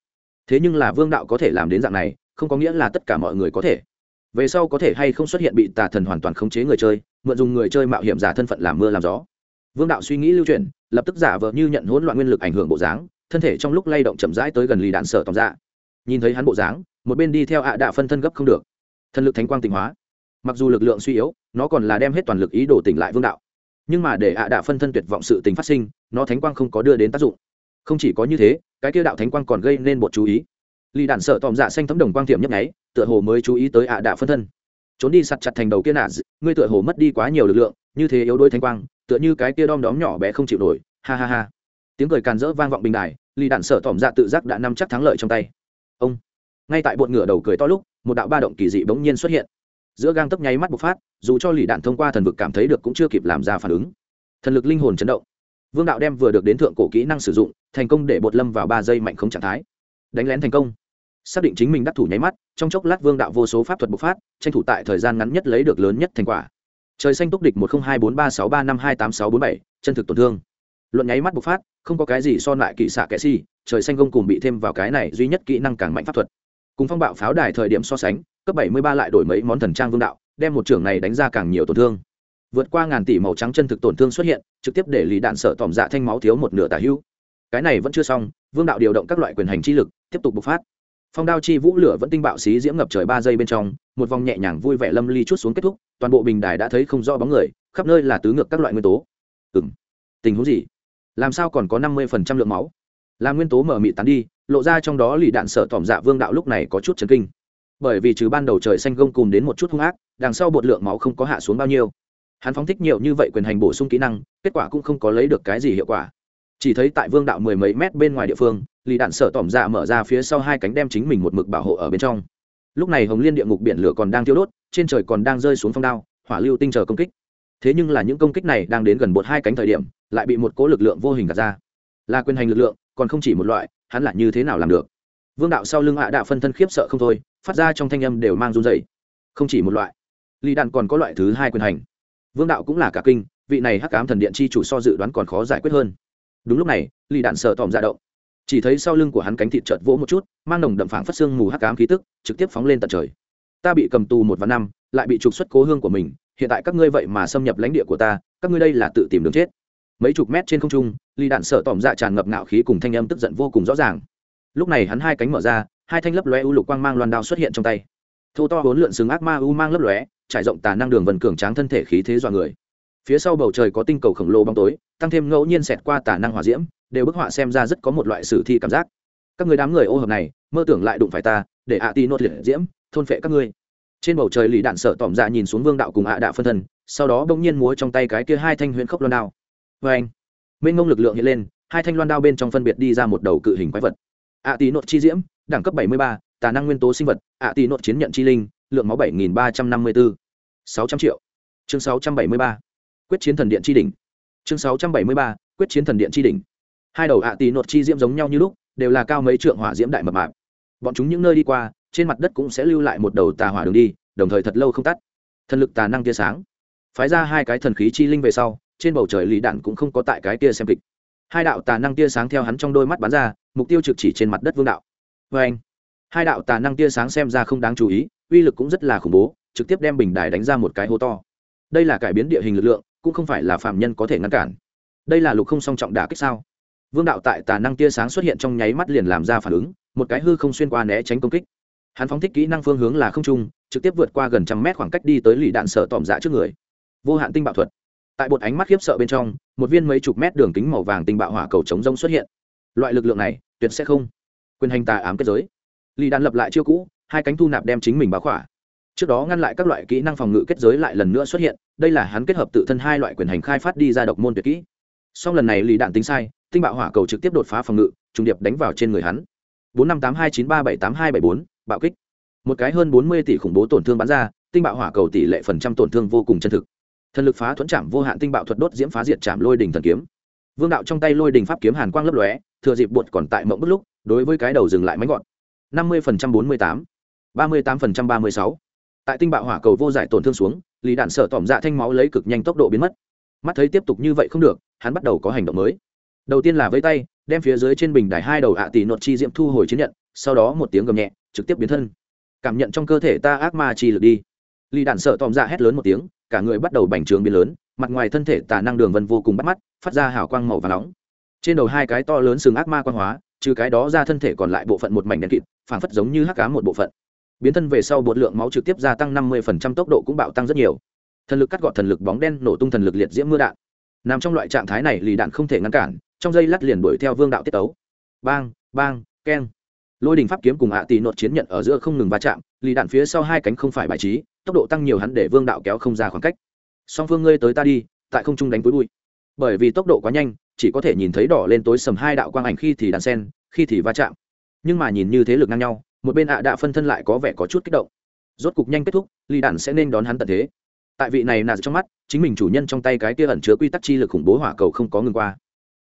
Thế nhưng là vương đạo có thể làm đến dạng này, không có nghĩa là tất cả mọi người có thể. Về sau có thể hay không xuất hiện bị tà thần hoàn toàn khống chế người chơi, mượn dùng người chơi mạo hiểm giả thân phận làm mưa làm gió vương đạo suy nghĩ lưu chuyển, lập tức giả vờ như nhận hỗn loạn nguyên lực ảnh hưởng bộ dáng, thân thể trong lúc lay động chậm rãi tới gần lì đạn sở tòng dạ. Nhìn thấy hắn bộ dáng, một bên đi theo ạ đạo phân thân gấp không được. Thần lực thánh quang tỉnh hóa. Mặc dù lực lượng suy yếu, nó còn là đem hết toàn lực ý đồ tỉnh lại vương đạo. Nhưng mà để ạ đạo phân thân tuyệt vọng sự tình phát sinh, nó thánh quang không có đưa đến tác dụng. Không chỉ có như thế, cái kia đạo thánh quang còn gây nên một chú ý. Lì đạn sợ tòm dạ xanh thấm đồng quang tiệm nhấp nháy, tựa hồ mới chú ý tới ạ đạo phân thân. Trốn đi sặt chặt thành đầu kia nạ ngươi tựa hồ mất đi quá nhiều lực lượng, như thế yếu đuối thánh quang tựa như cái kia đom đóm nhỏ bé không chịu nổi, ha ha ha. Tiếng cười càn rỡ vang vọng bình đài, lì đạn sợ tỏm dạ tự giác đã nắm chắc thắng lợi trong tay. Ông, ngay tại bột ngựa đầu cười to lúc, một đạo ba động kỳ dị bỗng nhiên xuất hiện. Giữa gang tấp nháy mắt bộc phát, dù cho lì đạn thông qua thần vực cảm thấy được cũng chưa kịp làm ra phản ứng. Thần lực linh hồn chấn động. Vương đạo đem vừa được đến thượng cổ kỹ năng sử dụng, thành công để bột lâm vào ba giây mạnh không trạng thái. Đánh lén thành công. Xác định chính mình đắc thủ nháy mắt, trong chốc lát vương đạo vô số pháp thuật bộc phát, tranh thủ tại thời gian ngắn nhất lấy được lớn nhất thành quả trời xanh túc địch một không hai bốn ba sáu ba năm hai tám sáu bốn bảy, chân thực tổn thương. Luận nháy mắt bộc phát, không có cái gì so lại kỵ xạ kệ si trời xanh gông cùng bị thêm vào cái này duy nhất kỹ năng càng mạnh pháp thuật. Cùng phong bạo pháo đài thời điểm so sánh, cấp bảy mươi ba lại đổi mấy món thần trang vương đạo, đem một trưởng này đánh ra càng nhiều tổn thương. Vượt qua ngàn tỷ màu trắng chân thực tổn thương xuất hiện, trực tiếp để lì đạn sợ tỏm dạ thanh máu thiếu một nửa tả hữu. Cái này vẫn chưa xong, vương đạo điều động các loại quyền hành chi lực, tiếp tục bộc phát phong đao chi vũ lửa vẫn tinh bạo xí diễm ngập trời ba giây bên trong, một vòng nhẹ nhàng vui vẻ lâm ly chút xuống kết thúc, toàn bộ bình đài đã thấy không rõ bóng người, khắp nơi là tứ ngược các loại nguyên tố. Ừ m tình huống gì? Làm sao còn có năm mươi phần trăm lượng máu? Làm nguyên tố mở mị tán đi, lộ ra trong đó lì đạn sợ tỏm dạ vương đạo lúc này có chút chấn kinh. Bởi vì trừ ban đầu trời xanh gông cùng đến một chút hung ác, đằng sau bột lượng máu không có hạ xuống bao nhiêu. Hắn phóng thích nhiều như vậy quyền hành bổ sung kỹ năng, kết quả cũng không có lấy được cái gì hiệu quả. Chỉ thấy tại vương đạo mười mấy mét bên ngoài địa phương lì đạn sợ tỏm dạ mở ra phía sau hai cánh đem chính mình một mực bảo hộ ở bên trong. Lúc này hồng liên địa ngục biển lửa còn đang thiêu đốt, trên trời còn đang rơi xuống phong đao, hỏa lưu tinh chờ công kích. Thế nhưng là những công kích này đang đến gần một hai cánh thời điểm, lại bị một cố lực lượng vô hình gạt ra. Là quyền hành lực lượng, còn không chỉ một loại, hắn là như thế nào làm được? Vương đạo sau lưng hạ đạo phân thân khiếp sợ không thôi, phát ra trong thanh âm đều mang run dày không chỉ một loại, lì đạn còn có loại thứ hai quyền hành. Vương đạo cũng là cả kinh, vị này hắc cám thần điện chi chủ so dự đoán còn khó giải quyết hơn. Đúng lúc này, lì đạn sợ tỏm ra động chỉ thấy sau lưng của hắn cánh thịt chợt vỗ một chút, mang nồng đậm phảng phát xương mù hắc cám khí tức, trực tiếp phóng lên tận trời. Ta bị cầm tù một và năm, lại bị trục xuất cố hương của mình, hiện tại các ngươi vậy mà xâm nhập lãnh địa của ta, các ngươi đây là tự tìm đường chết. Mấy chục mét trên không trung ly đạn sợ tỏm dạ tràn ngập ngạo khí cùng thanh âm tức giận vô cùng rõ ràng. Lúc này hắn hai cánh mở ra, hai thanh lấp lóe u lục quang mang loan đao xuất hiện trong tay. Thô to bốn lượn sừng ác ma u mang lấp lóe, trải rộng tà năng đường vần cường tráng thân thể khí thế dọa người. Phía sau bầu trời có tinh cầu khổng lồ bóng tối, tăng thêm ngẫu nhiên xẹt qua tà năng hỏa diễm đều bức họa xem ra rất có một loại sử thi cảm giác. Các người đám người ô hợp này, mơ tưởng lại đụng phải ta, để ạ ti nốt liệt diễm, thôn phệ các ngươi. Trên bầu trời lì đạn sợ tỏm dạ nhìn xuống vương đạo cùng ạ đạo phân thân, sau đó bỗng nhiên múa trong tay cái kia hai thanh huyễn khốc loan đao. Vê anh, mênh ngông lực lượng hiện lên, hai thanh loan đao bên trong phân biệt đi ra một đầu cự hình quái vật. Ạ tí nốt chi diễm, đẳng cấp bảy mươi ba, tà năng nguyên tố sinh vật, ạ tí nốt chiến nhận chi linh, lượng máu bảy nghìn ba trăm năm mươi bốn sáu trăm triệu. Chương sáu trăm bảy mươi ba. Quyết chiến thần điện chi đỉnh. Chương sáu trăm bảy mươi ba, quyết chiến thần điện chi đỉnh hai đầu ạ tì nột chi diễm giống nhau như lúc, đều là cao mấy trượng hỏa diễm đại mập mạp. Bọn chúng những nơi đi qua, trên mặt đất cũng sẽ lưu lại một đầu tà hỏa đường đi, đồng thời thật lâu không tắt. Thần lực tà năng tia sáng. Phái ra hai cái thần khí chi linh về sau, trên bầu trời lì đạn cũng không có tại cái tia xem kịch. Hai đạo tà năng tia sáng theo hắn trong đôi mắt bắn ra, mục tiêu trực chỉ trên mặt đất vương đạo. Vê anh, hai đạo tà năng tia sáng xem ra không đáng chú ý, uy lực cũng rất là khủng bố, trực tiếp đem bình đài đánh ra một cái hố to. Đây là cải biến địa hình lực lượng, cũng không phải là phạm nhân có thể ngăn cản. Đây là lục không song trọng đả kích sao? Vương đạo tại tà năng tia sáng xuất hiện trong nháy mắt liền làm ra phản ứng, một cái hư không xuyên qua né tránh công kích. Hắn phóng thích kỹ năng phương hướng là không trung, trực tiếp vượt qua gần trăm mét khoảng cách đi tới lì đạn sợ tòm dạ trước người. Vô hạn tinh bạo thuật. Tại bột ánh mắt khiếp sợ bên trong, một viên mấy chục mét đường kính màu vàng tinh bạo hỏa cầu chống rông xuất hiện. Loại lực lượng này, tuyệt sẽ không. Quyền hành tà ám kết giới. Lì đạn lập lại chiêu cũ, hai cánh thu nạp đem chính mình báo khỏa. Trước đó ngăn lại các loại kỹ năng phòng ngự kết giới lại lần nữa xuất hiện, đây là hắn kết hợp tự thân hai loại quyền hành khai phát đi ra độc môn tuyệt kỹ song lần này lì đạn tính sai, tinh bạo hỏa cầu trực tiếp đột phá phòng ngự, trùng điệp đánh vào trên người hắn. Bốn năm tám hai chín ba bảy tám hai bảy bốn, bạo kích. Một cái hơn bốn mươi tỷ khủng bố tổn thương bắn ra, tinh bạo hỏa cầu tỷ lệ phần trăm tổn thương vô cùng chân thực. Thần lực phá thuẫn chạm vô hạn tinh bạo thuật đốt diễm phá diệt chạm lôi đình thần kiếm. Vương đạo trong tay lôi đình pháp kiếm hàn quang lấp lóe, thừa dịp bột còn tại mộng bức lúc, đối với cái đầu dừng lại mánh gọn. Năm mươi phần trăm bốn mươi tám, ba mươi tám phần trăm ba mươi sáu. Tại tinh bạo hỏa cầu vô giải tổn thương xuống lý đạn sợ tỏm dạ thanh máu lấy cực nhanh tốc độ biến mất. Mắt thấy tiếp tục như vậy không được hắn bắt đầu có hành động mới. Đầu tiên là vây tay, đem phía dưới trên bình đài hai đầu ạ tỷ nột chi diễm thu hồi chiến nhận, sau đó một tiếng gầm nhẹ, trực tiếp biến thân. Cảm nhận trong cơ thể ta ác ma chi lực đi. Lì đạn sợ tòm ra hét lớn một tiếng, cả người bắt đầu bành trướng biến lớn, mặt ngoài thân thể tà năng đường vân vô cùng bắt mắt, phát ra hào quang màu và nóng. Trên đầu hai cái to lớn sừng ác ma quang hóa, trừ cái đó ra thân thể còn lại bộ phận một mảnh đen kịt, phảng phất giống như hắc cá một bộ phận. Biến thân về sau bột lượng máu trực tiếp gia tăng năm mươi tốc độ cũng bạo tăng rất nhiều. Thần lực cắt gọt thần lực bóng đen nổ tung thần lực liệt diễm mưa đạn nằm trong loại trạng thái này, lì đạn không thể ngăn cản, trong dây lắt liền đuổi theo vương đạo tiết tấu. Bang bang, keng. Lôi đình pháp kiếm cùng ạ tì nột chiến nhận ở giữa không ngừng va chạm, lì đạn phía sau hai cánh không phải bài trí, tốc độ tăng nhiều hắn để vương đạo kéo không ra khoảng cách. Song phương ngươi tới ta đi, tại không trung đánh với bụi. Bởi vì tốc độ quá nhanh, chỉ có thể nhìn thấy đỏ lên tối sầm hai đạo quang ảnh khi thì đàn sen, khi thì va chạm. Nhưng mà nhìn như thế lực ngang nhau, một bên ạ à đạ phân thân lại có vẻ có chút kích động. Rốt cục nhanh kết thúc, lì đạn sẽ nên đón hắn tận thế tại vị này nà trong mắt, chính mình chủ nhân trong tay cái kia ẩn chứa quy tắc chi lực khủng bố hỏa cầu không có ngừng qua.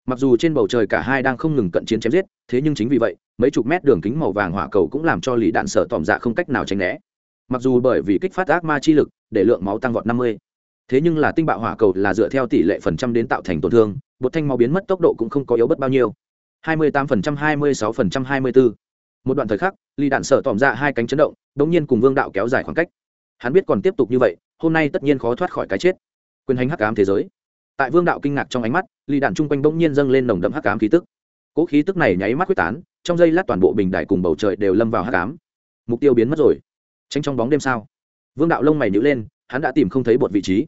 Mặc dù trên bầu trời cả hai đang không ngừng cận chiến chém giết, thế nhưng chính vì vậy, mấy chục mét đường kính màu vàng hỏa cầu cũng làm cho lì đạn sở tòm dạ không cách nào tránh né. Mặc dù bởi vì kích phát ác ma chi lực, để lượng máu tăng vọt năm mươi, thế nhưng là tinh bạo hỏa cầu là dựa theo tỷ lệ phần trăm đến tạo thành tổn thương, bột thanh máu biến mất tốc độ cũng không có yếu bất bao nhiêu. hai mươi tám phần trăm, hai mươi sáu phần trăm, hai mươi bốn một đoạn thời khắc, lì đạn sở tòm dạ hai cánh chấn động đ ỗ n g nhiên cùng vương đạo kéo dài khoảng cách. Hắn biết còn tiếp tục như vậy hôm nay tất nhiên khó thoát khỏi cái chết. Quyền hành hắc ám thế giới. Tại vương đạo kinh ngạc trong ánh mắt, lì đạn chung quanh bỗng nhiên dâng lên nồng đậm hắc ám khí tức. Cỗ khí tức này nháy mắt quyết tán, trong giây lát toàn bộ bình đại cùng bầu trời đều lâm vào hắc ám. Mục tiêu biến mất rồi. Tránh trong bóng đêm sao? Vương đạo lông mày nhữ lên, hắn đã tìm không thấy bột vị trí.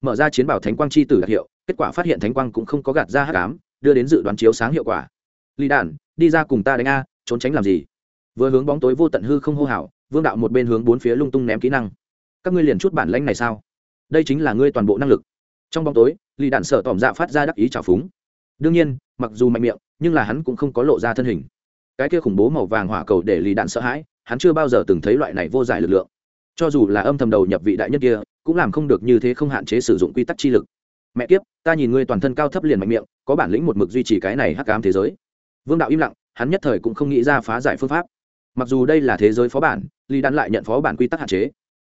Mở ra chiến bảo thánh quang chi tử đặc hiệu, kết quả phát hiện thánh quang cũng không có gạt ra hắc ám, đưa đến dự đoán chiếu sáng hiệu quả. Lì đản đi ra cùng ta đánh a, trốn tránh làm gì? Vừa hướng bóng tối vô tận hư không hô hào, vương đạo một bên hướng bốn phía lung tung ném kỹ năng các ngươi liền chút bản lãnh này sao? Đây chính là ngươi toàn bộ năng lực. Trong bóng tối, lì đạn sợ tỏm dạ phát ra đắc ý trào phúng. Đương nhiên, mặc dù mạnh miệng, nhưng là hắn cũng không có lộ ra thân hình. Cái kia khủng bố màu vàng hỏa cầu để lì đạn sợ hãi, hắn chưa bao giờ từng thấy loại này vô giải lực lượng. Cho dù là âm thầm đầu nhập vị đại nhất kia, cũng làm không được như thế không hạn chế sử dụng quy tắc chi lực. Mẹ kiếp, ta nhìn ngươi toàn thân cao thấp liền mạnh miệng, có bản lĩnh một mực duy trì cái này hắc cám thế giới. Vương đạo im lặng, hắn nhất thời cũng không nghĩ ra phá giải phương pháp. Mặc dù đây là thế giới phó bản, lì đan lại nhận phó bản quy tắc hạn chế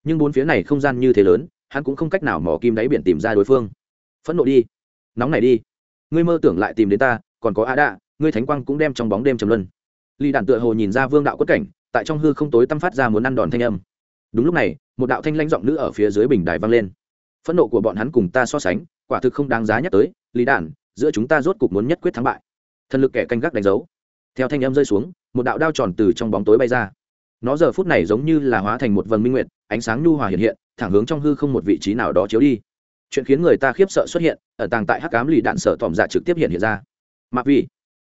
nhưng bốn phía này không gian như thế lớn, hắn cũng không cách nào mỏ kim đáy biển tìm ra đối phương. Phẫn nộ đi. Nóng này đi. Ngươi mơ tưởng lại tìm đến ta, còn có a đạ ngươi thánh quang cũng đem trong bóng đêm trầm luân. Lý đàn tựa hồ nhìn ra vương đạo quất cảnh, tại trong hư không tối tăm phát ra muốn ăn đòn thanh âm. Đúng lúc này, một đạo thanh lãnh giọng nữ ở phía dưới bình đài vang lên. Phẫn nộ của bọn hắn cùng ta so sánh, quả thực không đáng giá nhắc tới lý đản, giữa chúng ta rốt cục muốn nhất quyết thắng bại. Thần lực kẻ canh gác đánh dấu. Theo thanh âm rơi xuống, một đạo đao tròn từ trong bóng tối bay ra. Nó giờ phút này giống như là hóa thành một vầng minh nguyện ánh sáng nhu hòa hiện hiện, thẳng hướng trong hư không một vị trí nào đó chiếu đi. Chuyện khiến người ta khiếp sợ xuất hiện, ở tàng tại hắc cám lì đạn sở tỏm dạ trực tiếp hiện hiện ra. Mặc vì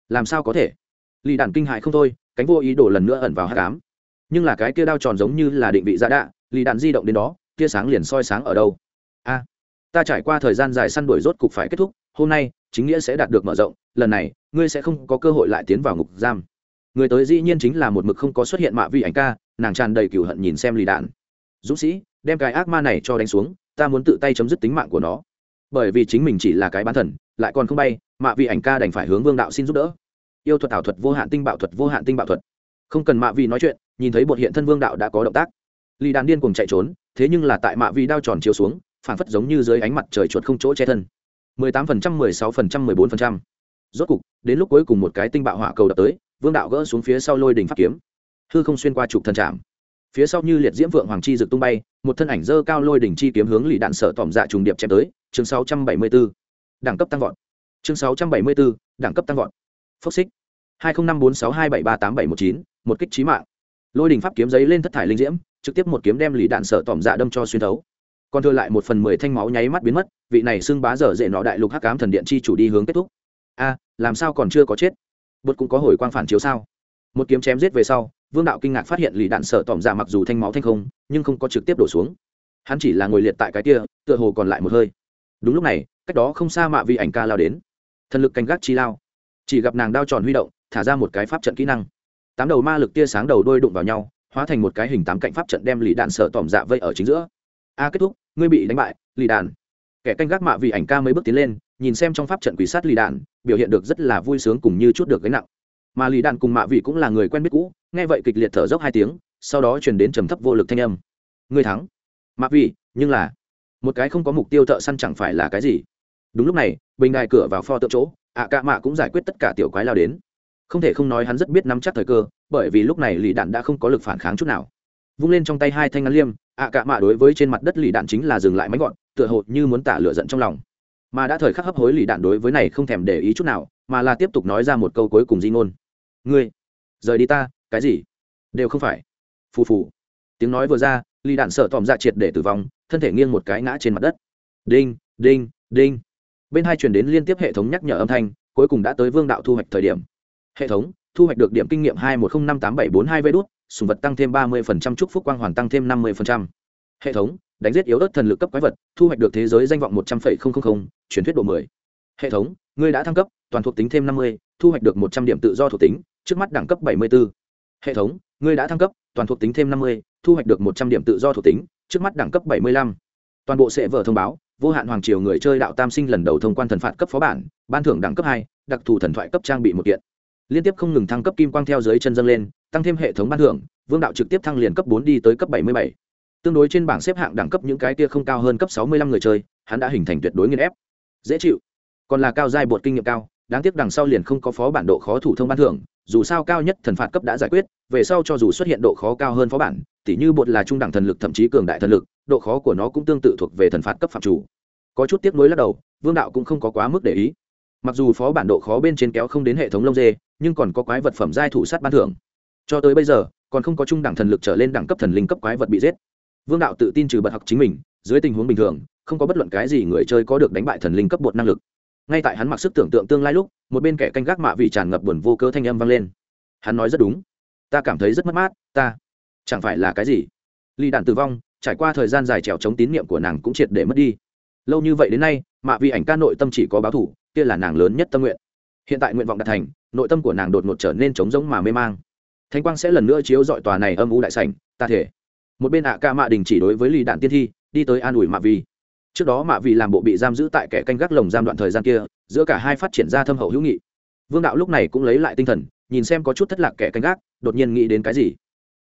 làm sao có thể? Lì đạn kinh hại không thôi, cánh vô ý đổ lần nữa ẩn vào hắc cám nhưng là cái kia đao tròn giống như là định vị giả đạ, lì đạn di động đến đó, tia sáng liền soi sáng ở đâu? A, ta trải qua thời gian dài săn đuổi rốt cục phải kết thúc, hôm nay, chính nghĩa sẽ đạt được mở rộng, lần này, ngươi sẽ không có cơ hội lại tiến vào ngục giam. Người tới dĩ nhiên chính là một mực không có xuất hiện mạ Vi ảnh ca, nàng tràn đầy cửu hận nhìn xem lì đạn dũng sĩ đem cái ác ma này cho đánh xuống ta muốn tự tay chấm dứt tính mạng của nó bởi vì chính mình chỉ là cái bán thần lại còn không bay mạ vị ảnh ca đành phải hướng vương đạo xin giúp đỡ yêu thuật ảo thuật vô hạn tinh bạo thuật vô hạn tinh bạo thuật không cần mạ vị nói chuyện nhìn thấy bột hiện thân vương đạo đã có động tác lì đàn điên cùng chạy trốn thế nhưng là tại mạ vị đao tròn chiếu xuống phản phất giống như dưới ánh mặt trời chuột không chỗ che thân 18%, 16%, 14%. Rốt cục, đến lúc cuối cùng một cái tinh bạo hỏa cầu đập tới, Vương đạo gỡ xuống phía sau lôi đỉnh pháp kiếm. Hư không xuyên qua trục thần trạm. Phía sau như liệt diễm vượng hoàng chi rực tung bay, một thân ảnh dơ cao lôi đỉnh chi kiếm hướng lì đạn sở tỏm dạ trùng điệp chém tới, chương 674. Đẳng cấp tăng vọt. Chương 674, đẳng cấp tăng vọt. Phốc xích. 205462738719, một kích trí mạng. Lôi đỉnh pháp kiếm giấy lên thất thải linh diễm, trực tiếp một kiếm đem lì đạn sở tỏm dạ đâm cho xuyên thấu còn thừa lại một phần mười thanh máu nháy mắt biến mất vị này xưng bá dở dễ nọ đại lục hắc cám thần điện chi chủ đi hướng kết thúc a làm sao còn chưa có chết bột cũng có hồi quang phản chiếu sao một kiếm chém giết về sau vương đạo kinh ngạc phát hiện lì đạn sợ tỏm ra mặc dù thanh máu thanh không nhưng không có trực tiếp đổ xuống. Hắn chỉ là ngồi liệt tại cái kia tựa hồ còn lại một hơi. Đúng lúc này cách đó không xa mạ vị ảnh ca lao đến. Thần lực canh gác chi lao. Chỉ gặp nàng đao tròn huy động thả ra một cái pháp trận kỹ năng. Tám đầu ma lực tia sáng đầu đôi đụng vào nhau hóa thành một cái hình tám cạnh pháp trận đem lì đạn sợ tỏm dạ vây ở chính giữa. A kết thúc ngươi bị đánh bại lì đạn. kẻ canh gác mạ vì ảnh ca mấy bước tiến lên nhìn xem trong pháp trận quỷ sát lì đạn, biểu hiện được rất là vui sướng cùng như chút được gánh nặng mà lì đạn cùng mạ vị cũng là người quen biết cũ, nghe vậy kịch liệt thở dốc hai tiếng, sau đó chuyển đến trầm thấp vô lực thanh âm. Người thắng. Mạ vị, nhưng là, một cái không có mục tiêu thợ săn chẳng phải là cái gì. Đúng lúc này, bình đài cửa vào pho tượng chỗ, ạ cạ mạ cũng giải quyết tất cả tiểu quái lao đến. Không thể không nói hắn rất biết nắm chắc thời cơ, bởi vì lúc này lì đạn đã không có lực phản kháng chút nào. Vung lên trong tay hai thanh ngắn liêm, ạ cạ mạ đối với trên mặt đất lì đạn chính là dừng lại máy gọn, tựa hộp như muốn tả lửa giận trong lòng. Mà đã thời khắc hấp hối lì đạn đối với này không thèm để ý chút nào mà là tiếp tục nói ra một câu cuối cùng di ngôn. Ngươi, rời đi ta, cái gì? Đều không phải. Phù phù. Tiếng nói vừa ra, ly đạn sợ tòm dạ triệt để tử vong, thân thể nghiêng một cái ngã trên mặt đất. Đinh đinh đinh. Bên hai chuyển đến liên tiếp hệ thống nhắc nhở âm thanh, cuối cùng đã tới vương đạo thu hoạch thời điểm. Hệ thống, thu hoạch được điểm kinh nghiệm hai một không năm tám bảy bốn hai vê đốt sùng vật tăng thêm ba mươi phần trăm, chúc phúc quang hoàn tăng thêm năm mươi phần trăm. Hệ thống, đánh giết yếu ớt thần lực cấp quái vật, thu hoạch được thế giới danh vọng một trăm phẩy không không không. truyền thuyết độ mười. Hệ thống, ngươi đã thăng cấp toàn thuộc tính thêm năm mươi, thu hoạch được một trăm điểm tự do thuộc tính, trước mắt đẳng cấp bảy mươi b ố hệ thống, ngươi đã thăng cấp, toàn thuộc tính thêm năm mươi, thu hoạch được một trăm điểm tự do thuộc tính, trước mắt đẳng cấp bảy mươi lăm. Toàn bộ sẽ vở thông báo, vô hạn hoàng triều người chơi đạo tam sinh lần đầu thông quan thần phạt cấp phó bản, ban thưởng đẳng cấp hai, đặc thù thần thoại cấp trang bị một kiện. Liên tiếp không ngừng thăng cấp kim quang theo dưới chân dâng lên, tăng thêm hệ thống ban thưởng, vương đạo trực tiếp thăng liền cấp bốn đi tới cấp bảy mươi bảy. Tương đối trên bảng xếp hạng đẳng cấp những cái kia không cao hơn cấp sáu mươi lăm người chơi, hắn đã hình thành tuyệt đối nghiên ép. Dễ chịu. Còn là cao giai bột kinh nghiệm cao đáng tiếc đằng sau liền không có phó bản độ khó thủ thông ban thưởng, dù sao cao nhất thần phạt cấp đã giải quyết, về sau cho dù xuất hiện độ khó cao hơn phó bản, tỉ như bột là trung đẳng thần lực thậm chí cường đại thần lực, độ khó của nó cũng tương tự thuộc về thần phạt cấp phạm chủ. Có chút tiếc nuối lắc đầu, vương đạo cũng không có quá mức để ý. Mặc dù phó bản độ khó bên trên kéo không đến hệ thống lông dê, nhưng còn có quái vật phẩm giai thủ sát ban thưởng. Cho tới bây giờ, còn không có trung đẳng thần lực trở lên đẳng cấp thần linh cấp quái vật bị giết. Vương đạo tự tin trừ bật học chính mình, dưới tình huống bình thường, không có bất luận cái gì người chơi có được đánh bại thần linh cấp bột năng lực ngay tại hắn mặc sức tưởng tượng tương lai lúc, một bên kẻ canh gác mạ vì tràn ngập buồn vô cơ thanh âm vang lên. Hắn nói rất đúng. Ta cảm thấy rất mất mát, ta. Chẳng phải là cái gì? Ly đạn tử vong, trải qua thời gian dài trèo chống tín nhiệm của nàng cũng triệt để mất đi. Lâu như vậy đến nay, mạ vì ảnh ca nội tâm chỉ có báo thủ, kia là nàng lớn nhất tâm nguyện. Hiện tại nguyện vọng đạt thành, nội tâm của nàng đột ngột trở nên trống rỗng mà mê mang. Thanh quang sẽ lần nữa chiếu dọi tòa này âm u đại sảnh, ta thể. Một bên ạ ca mạ đình chỉ đối với lì đạn tiên thi, đi tới an ủi mạ vi trước đó mạ vì làm bộ bị giam giữ tại kẻ canh gác lồng giam đoạn thời gian kia, giữa cả hai phát triển ra thâm hậu hữu nghị. Vương đạo lúc này cũng lấy lại tinh thần, nhìn xem có chút thất lạc kẻ canh gác, đột nhiên nghĩ đến cái gì.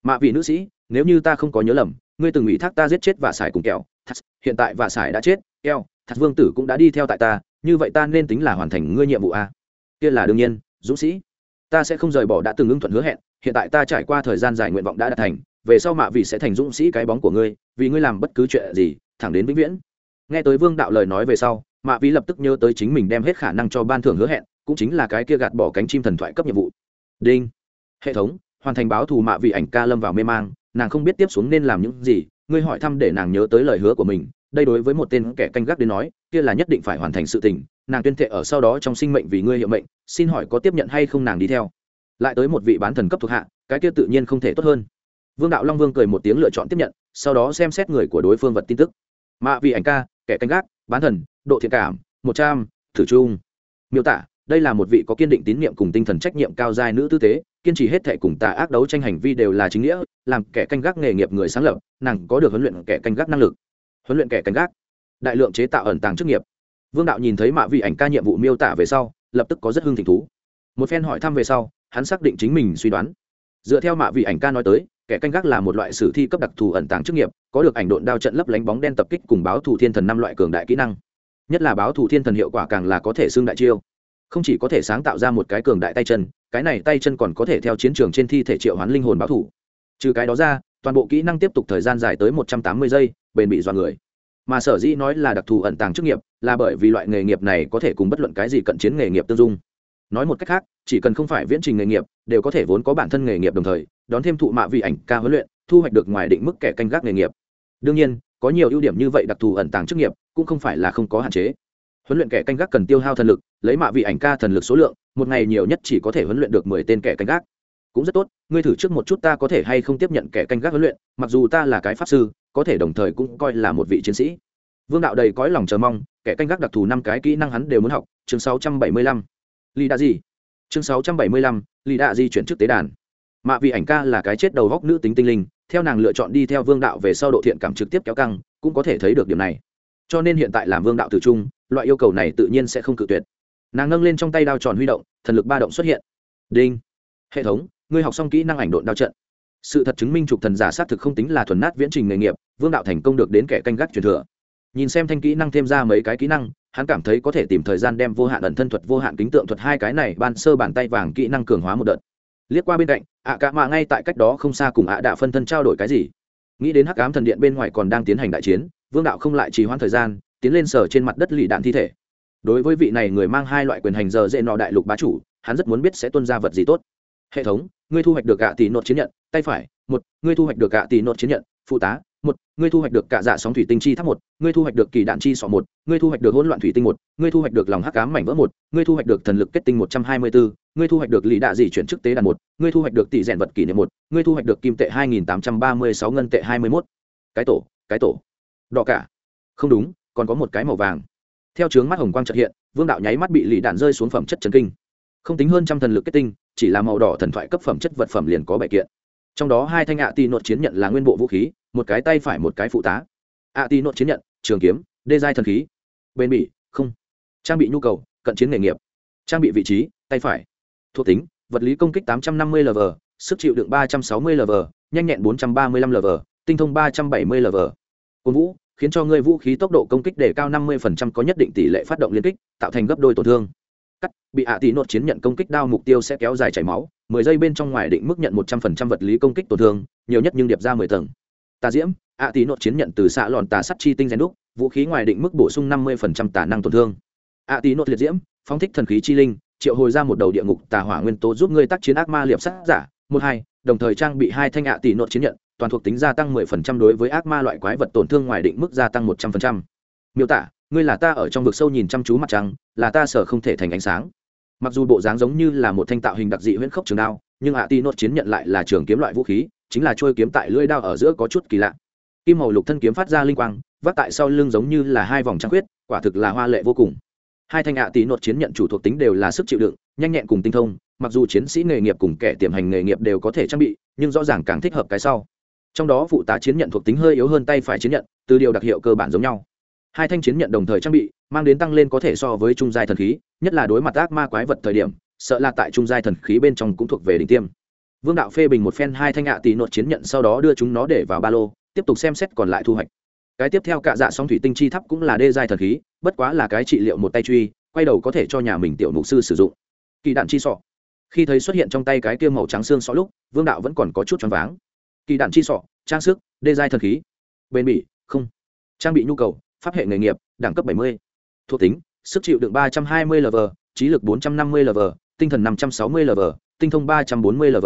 Mạ vị nữ sĩ, nếu như ta không có nhớ lầm, ngươi từng ủy thác ta giết chết và xài cùng kẹo. Thật, hiện tại và xài đã chết, kẹo, thật vương tử cũng đã đi theo tại ta, như vậy ta nên tính là hoàn thành ngươi nhiệm vụ a à? kia là đương nhiên, dũng sĩ. Ta sẽ không rời bỏ đã từng ưng thuận hứa hẹn, hiện tại ta trải qua thời gian dài nguyện vọng đã đạt thành, về sau mạ vị sẽ thành dũng sĩ cái bóng của ngươi, vì ngươi làm bất cứ chuyện gì, thẳng đến vĩnh viễn nghe tới vương đạo lời nói về sau, mạ vi lập tức nhớ tới chính mình đem hết khả năng cho ban thưởng hứa hẹn, cũng chính là cái kia gạt bỏ cánh chim thần thoại cấp nhiệm vụ. Đinh. Hệ thống, hoàn thành báo thù mạ vị ảnh ca lâm vào mê mang, nàng không biết tiếp xuống nên làm những gì, ngươi hỏi thăm để nàng nhớ tới lời hứa của mình, đây đối với một tên kẻ canh gác đến nói, kia là nhất định phải hoàn thành sự tình, nàng tuyên thệ ở sau đó trong sinh mệnh vì ngươi hiệu mệnh, xin hỏi có tiếp nhận hay không nàng đi theo. Lại tới một vị bán thần cấp thuộc hạ, cái kia tự nhiên không thể tốt hơn. Vương đạo long vương cười một tiếng lựa chọn tiếp nhận, sau đó xem xét người của đối phương vật tin tức. Mạ vị ảnh ca kẻ canh gác, bán thần, độ thiện cảm, một trăm, thử trung miêu tả, đây là một vị có kiên định tín nhiệm cùng tinh thần trách nhiệm cao giai nữ tư tế, kiên trì hết thệ cùng tà ác đấu tranh hành vi đều là chính nghĩa, làm kẻ canh gác nghề nghiệp người sáng lập, nàng có được huấn luyện kẻ canh gác năng lực. Huấn luyện kẻ canh gác. Đại lượng chế tạo ẩn tàng chức nghiệp. Vương đạo nhìn thấy mạ vị ảnh ca nhiệm vụ miêu tả về sau, lập tức có rất hưng thỉnh thú. Một phen hỏi thăm về sau, hắn xác định chính mình suy đoán. Dựa theo mạ vị ảnh ca nói tới kẻ canh gác là một loại sử thi cấp đặc thù ẩn tàng chức nghiệp, có được ảnh độn đao trận lấp lánh bóng đen tập kích cùng báo thủ thiên thần năm loại cường đại kỹ năng. Nhất là báo thủ thiên thần hiệu quả càng là có thể xương đại chiêu. Không chỉ có thể sáng tạo ra một cái cường đại tay chân, cái này tay chân còn có thể theo chiến trường trên thi thể triệu hoán linh hồn báo thủ trừ cái đó ra, toàn bộ kỹ năng tiếp tục thời gian dài tới một trăm tám mươi giây, bền bị do người. Mà sở dĩ nói là đặc thù ẩn tàng chức nghiệp, là bởi vì loại nghề nghiệp này có thể cùng bất luận cái gì cận chiến nghề nghiệp tương dung. Nói một cách khác, chỉ cần không phải viễn trình nghề nghiệp, đều có thể vốn có bản thân nghề nghiệp đồng thời đón thêm thụ mạ vị ảnh ca huấn luyện, thu hoạch được ngoài định mức kẻ canh gác nghề nghiệp. Đương nhiên, có nhiều ưu điểm như vậy đặc thù ẩn tàng chức nghiệp, cũng không phải là không có hạn chế. Huấn luyện kẻ canh gác cần tiêu hao thần lực, lấy mạ vị ảnh ca thần lực số lượng, một ngày nhiều nhất chỉ có thể huấn luyện được mười tên kẻ canh gác. Cũng rất tốt, ngươi thử trước một chút ta có thể hay không tiếp nhận kẻ canh gác huấn luyện, mặc dù ta là cái pháp sư, có thể đồng thời cũng coi là một vị chiến sĩ. Vương đạo đầy cõi lòng chờ mong, kẻ canh gác đặc thù năm cái kỹ năng hắn đều muốn học, chương sáu trăm bảy mươi lăm. Lì đạ gì chương sáu trăm bảy mươi lăm, lì đạ di chuyển trước tế đàn mạ vị ảnh ca là cái chết đầu góc nữ tính tinh linh, theo nàng lựa chọn đi theo vương đạo về sau độ thiện cảm trực tiếp kéo căng, cũng có thể thấy được điểm này. Cho nên hiện tại làm vương đạo tử trung, loại yêu cầu này tự nhiên sẽ không cự tuyệt. Nàng nâng lên trong tay đao tròn huy động, thần lực ba động xuất hiện. Đinh. Hệ thống, ngươi học xong kỹ năng ảnh độn đao trận. Sự thật chứng minh trục thần giả sát thực không tính là thuần nát viễn trình nghề nghiệp, vương đạo thành công được đến kẻ canh gác truyền thừa. Nhìn xem thanh kỹ năng thêm ra mấy cái kỹ năng, hắn cảm thấy có thể tìm thời gian đem vô hạn ẩn thân thuật, vô hạn kính tượng thuật hai cái này ban sơ bàn tay vàng kỹ năng cường hóa một đợt liếc qua bên cạnh, ạ cạ cả mạ ngay tại cách đó không xa cùng ạ đạ phân thân trao đổi cái gì. Nghĩ đến hắc ám thần điện bên ngoài còn đang tiến hành đại chiến, vương đạo không lại trì hoãn thời gian, tiến lên sở trên mặt đất lì đạn thi thể. Đối với vị này người mang hai loại quyền hành giờ dễ nọ đại lục bá chủ, hắn rất muốn biết sẽ tuân ra vật gì tốt. Hệ thống, ngươi thu hoạch được gạ tỷ nốt chiến nhận, tay phải, một, ngươi thu hoạch được gạ tỷ nốt chiến nhận, phụ tá một, ngươi thu hoạch được cả dạ sóng thủy tinh chi tháp một, ngươi thu hoạch được kỳ đạn chi sọ một, ngươi thu hoạch được hỗn loạn thủy tinh một, ngươi thu hoạch được lòng hắc cám mảnh vỡ một, ngươi thu hoạch được thần lực kết tinh một trăm hai mươi bốn ngươi thu hoạch được lì đạ dị chuyển chức tế đàn một, ngươi thu hoạch được tỷ rèn vật kỷ niệm một, ngươi thu hoạch được kim tệ hai nghìn tám trăm ba mươi sáu ngân tệ hai mươi mốt. Cái tổ cái tổ. Đỏ cả. Không đúng, còn có một cái màu vàng. Theo trướng mắt hồng quang trợ hiện, vương đạo nháy mắt bị lì đạn rơi xuống phẩm chất trần kinh. Không tính hơn trăm thần lực kết tinh, chỉ là màu đỏ thần thoại cấp phẩm chất vật phẩm liền có bảy kiện. Trong đó hai thanh ạ tì nội chiến nhận là nguyên bộ vũ khí một cái tay phải một cái phụ tá. Ạ tì nội chiến nhận, trường kiếm, đê giai thần khí. Bên bị không. Trang bị nhu cầu, cận chiến nghề nghiệp. Trang bị vị trí, tay phải. Thuộc tính, vật lý công kích tám trăm năm mươi lv sức chịu đựng ba trăm sáu mươi lv nhanh nhẹn bốn trăm ba mươi lăm lv tinh thông ba trăm bảy mươi lv cổ vũ, khiến cho ngươi vũ khí tốc độ công kích để cao năm mươi có nhất định tỷ lệ phát động liên kích, tạo thành gấp đôi tổn thương. Cắt, bị ạ tỷ nốt chiến nhận công kích đao mục tiêu sẽ kéo dài chảy máu, mười giây bên trong ngoài định mức nhận một trăm phần trăm vật lý công kích tổn thương, nhiều nhất nhưng điệp ra mười tầng tà diễm, ạ tí nốt chiến nhận từ xạ lòn tà sắt chi tinh rèn đúc, vũ khí ngoài định mức bổ sung năm mươi phần trăm tà năng tổn thương. Ạ tí nốt liệt diễm, phóng thích thần khí chi linh, triệu hồi ra một đầu địa ngục tà hỏa nguyên tố giúp ngươi tác chiến ác ma liệp sắt giả. Một hai, đồng thời trang bị hai thanh ạ tỷ nốt chiến nhận, toàn thuộc tính gia tăng mười phần trăm đối với ác ma loại quái vật tổn thương ngoài định mức gia tăng một trăm phần trăm. Miêu tả, ngươi là ta ở trong vực sâu nhìn chăm chú mặt trăng, là ta sở không thể thành ánh sáng. Mặc dù bộ dáng giống như là một thanh tạo hình đặc dị huyễn khốc trường đao, nhưng ạ ti nốt chiến nhận lại là trường kiếm loại vũ khí chính là trôi kiếm tại lưỡi đao ở giữa có chút kỳ lạ. Kim màu lục thân kiếm phát ra linh quang, vác tại sau lưng giống như là hai vòng trăng khuyết, quả thực là hoa lệ vô cùng. Hai thanh ạ tí nột chiến nhận chủ thuộc tính đều là sức chịu đựng, nhanh nhẹn cùng tinh thông, mặc dù chiến sĩ nghề nghiệp cùng kẻ tiềm hành nghề nghiệp đều có thể trang bị, nhưng rõ ràng càng thích hợp cái sau. Trong đó phụ tá chiến nhận thuộc tính hơi yếu hơn tay phải chiến nhận, từ điều đặc hiệu cơ bản giống nhau. Hai thanh chiến nhận đồng thời trang bị, mang đến tăng lên có thể so với trung giai thần khí, nhất là đối mặt ác ma quái vật thời điểm, sợ là tại trung giai thần khí bên trong cũng thuộc về đỉnh tiêm vương đạo phê bình một phen hai thanh ạ tì nốt chiến nhận sau đó đưa chúng nó để vào ba lô, tiếp tục xem xét còn lại thu hoạch. Cái tiếp theo cạ dạ song thủy tinh chi thắp cũng là đê giai thần khí, bất quá là cái trị liệu một tay truy, quay đầu có thể cho nhà mình tiểu mục sư sử dụng. Kỳ đạn chi sọ. Khi thấy xuất hiện trong tay cái kia màu trắng xương sọ lúc, vương đạo vẫn còn có chút choáng váng. Kỳ đạn chi sọ, trang sức, đê giai thần khí. Bền bỉ, không. Trang bị nhu cầu, pháp hệ nghề nghiệp, đẳng cấp 70. thuộc tính, sức chịu đựng 320 lv trí lực 450 lv tinh thần 560 lv tinh thông 340 lv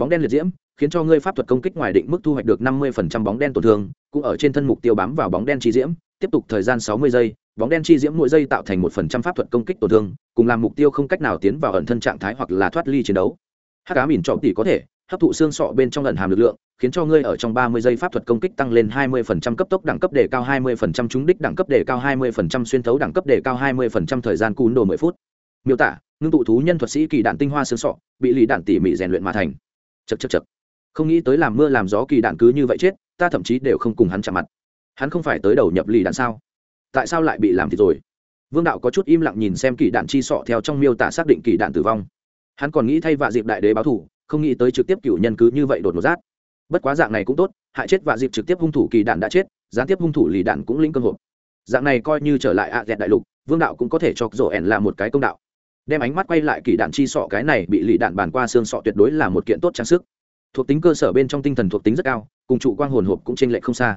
bóng đen liệt diễm, khiến cho ngươi pháp thuật công kích ngoài định mức thu hoạch được 50% bóng đen tổn thương, cũng ở trên thân mục tiêu bám vào bóng đen chi diễm, tiếp tục thời gian 60 giây, bóng đen chi diễm mỗi giây tạo thành một phần trăm pháp thuật công kích tổn thương, cùng làm mục tiêu không cách nào tiến vào ẩn thân trạng thái hoặc là thoát ly chiến đấu. Hắc cá mìn trọ tỷ có thể, hấp thụ xương sọ bên trong ẩn hàm lực lượng, khiến cho ngươi ở trong 30 giây pháp thuật công kích tăng lên 20% cấp tốc đẳng cấp đề cao 20% trúng đích đẳng cấp đề cao 20% xuyên thấu đẳng cấp đề cao 20% thời gian cún đồ 10 phút. Miêu tả, ngưng tụ thú nhân thuật sĩ kỳ đạn tinh hoa xương sọ, bị lý đạn tỉ mỉ rèn luyện mà thành chật chật chật. Không nghĩ tới làm mưa làm gió kỳ đạn cứ như vậy chết, ta thậm chí đều không cùng hắn chạm mặt. Hắn không phải tới đầu nhập lì đạn sao? Tại sao lại bị làm thì rồi? Vương đạo có chút im lặng nhìn xem kỳ đạn chi sọ theo trong miêu tả xác định kỳ đạn tử vong. Hắn còn nghĩ thay vạ dịp đại đế báo thủ, không nghĩ tới trực tiếp cựu nhân cứ như vậy đột ngột rát. Bất quá dạng này cũng tốt, hại chết vạ dịp trực tiếp hung thủ kỳ đạn đã chết, gián tiếp hung thủ lì đạn cũng linh cơ hội. Dạng này coi như trở lại ạ dẹt đại lục, vương đạo cũng có thể cho rổ ẻn là một cái công đạo đem ánh mắt quay lại kỳ đạn chi sọ cái này bị lì đạn bàn qua xương sọ tuyệt đối là một kiện tốt trang sức. Thuộc tính cơ sở bên trong tinh thần thuộc tính rất cao, cùng trụ quang hồn hộp cũng t r ê n lệch không xa.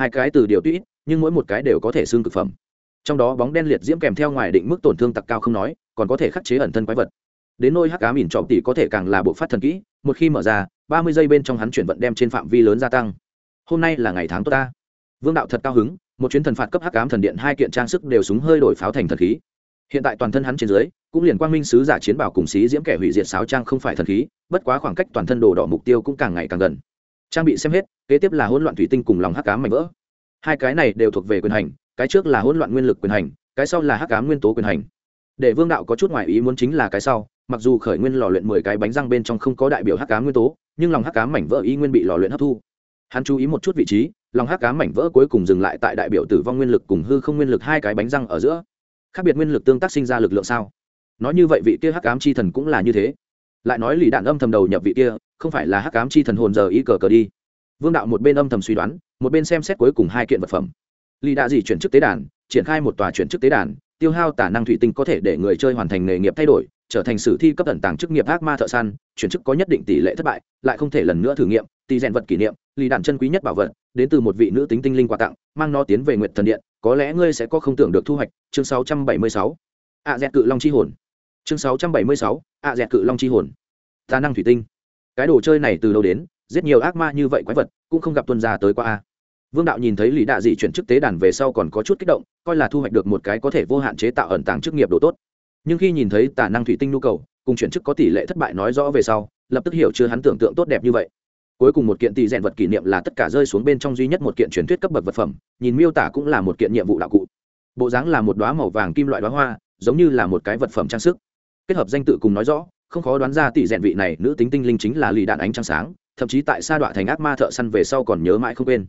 Hai cái từ điều tũy nhưng mỗi một cái đều có thể xương cực phẩm. Trong đó bóng đen liệt diễm kèm theo ngoài định mức tổn thương tặc cao không nói, còn có thể khắc chế ẩn thân quái vật. Đến nôi hắc cá mìn trọ tỷ có thể càng là bộ phát thần kỹ, một khi mở ra, ba mươi giây bên trong hắn chuyển vận đem trên phạm vi lớn gia tăng. Hôm nay là ngày tháng tốt ta. Vương đạo thật cao hứng, một chuyến thần phạt cấp hắc cám thần điện hai kiện trang sức đều súng hơi đổi pháo thành thần khí. Hiện tại toàn thân hắn trên dưới cũng liền quang minh sứ giả chiến bảo cùng xí diễm kẻ hủy diệt sáo trang không phải thần khí, bất quá khoảng cách toàn thân đồ đỏ mục tiêu cũng càng ngày càng gần. Trang bị xem hết, kế tiếp là hỗn loạn thủy tinh cùng lòng hắc cám mảnh vỡ. Hai cái này đều thuộc về quyền hành, cái trước là hỗn loạn nguyên lực quyền hành, cái sau là hắc cám nguyên tố quyền hành. Để vương đạo có chút ngoại ý muốn chính là cái sau, mặc dù khởi nguyên lò luyện mười cái bánh răng bên trong không có đại biểu hắc cám nguyên tố, nhưng lòng hắc cám mảnh vỡ y nguyên bị lò luyện hấp thu. Hắn chú ý một chút vị trí, lòng hắc cám mảnh vỡ cuối cùng dừng lại tại đại biểu tử vong nguyên lực cùng hư không nguyên lực hai cái bánh răng ở giữa. Khác biệt nguyên lực tương tác sinh ra lực lượng sao? Nói như vậy vị kia hắc ám chi thần cũng là như thế. Lại nói lì đạn âm thầm đầu nhập vị kia, không phải là hắc ám chi thần hồn giờ ý cờ cờ đi. Vương đạo một bên âm thầm suy đoán, một bên xem xét cuối cùng hai kiện vật phẩm. Lì đạ gì chuyển chức tế đàn, triển khai một tòa chuyển chức tế đàn, tiêu hao tả năng thủy tinh có thể để người chơi hoàn thành nghề nghiệp thay đổi, trở thành sử thi cấp tận tàng chức nghiệp ác ma thợ săn, chuyển chức có nhất định tỷ lệ thất bại, lại không thể lần nữa thử nghiệm tỷ rèn vật kỷ niệm, lì đạn chân quý nhất bảo vật, đến từ một vị nữ tính tinh linh quà tặng, mang nó tiến về nguyện thần điện, có lẽ ngươi sẽ có không tưởng được thu hoạch, chương 676. ạ dẹt cự long chi hồn chương 676. ạ dẹt cự long chi hồn. Tà năng thủy tinh. Cái đồ chơi này từ đâu đến rất nhiều ác ma như vậy quái vật, cũng không gặp tuân gia tới qua a. Vương đạo nhìn thấy lý đạ dị chuyển chức tế đàn về sau còn có chút kích động, coi là thu hoạch được một cái có thể vô hạn chế tạo ẩn tàng chức nghiệp độ tốt. Nhưng khi nhìn thấy tà năng thủy tinh nhu cầu, cùng chuyển chức có tỷ lệ thất bại nói rõ về sau, lập tức hiểu chưa hắn tưởng tượng tốt đẹp như vậy. Cuối cùng một kiện tỷ rèn vật kỷ niệm là tất cả rơi xuống bên trong duy nhất một kiện truyền thuyết cấp bậc vật phẩm, nhìn miêu tả cũng là một kiện nhiệm vụ đạo cụ. Bộ dáng là một đoá màu vàng kim loại đoá hoa, giống như là một cái vật phẩm trang sức kết hợp danh tự cùng nói rõ, không khó đoán ra tỷ rèn vị này nữ tính tinh linh chính là lì đạn ánh trăng sáng, thậm chí tại sa đọa thành ác ma thợ săn về sau còn nhớ mãi không quên.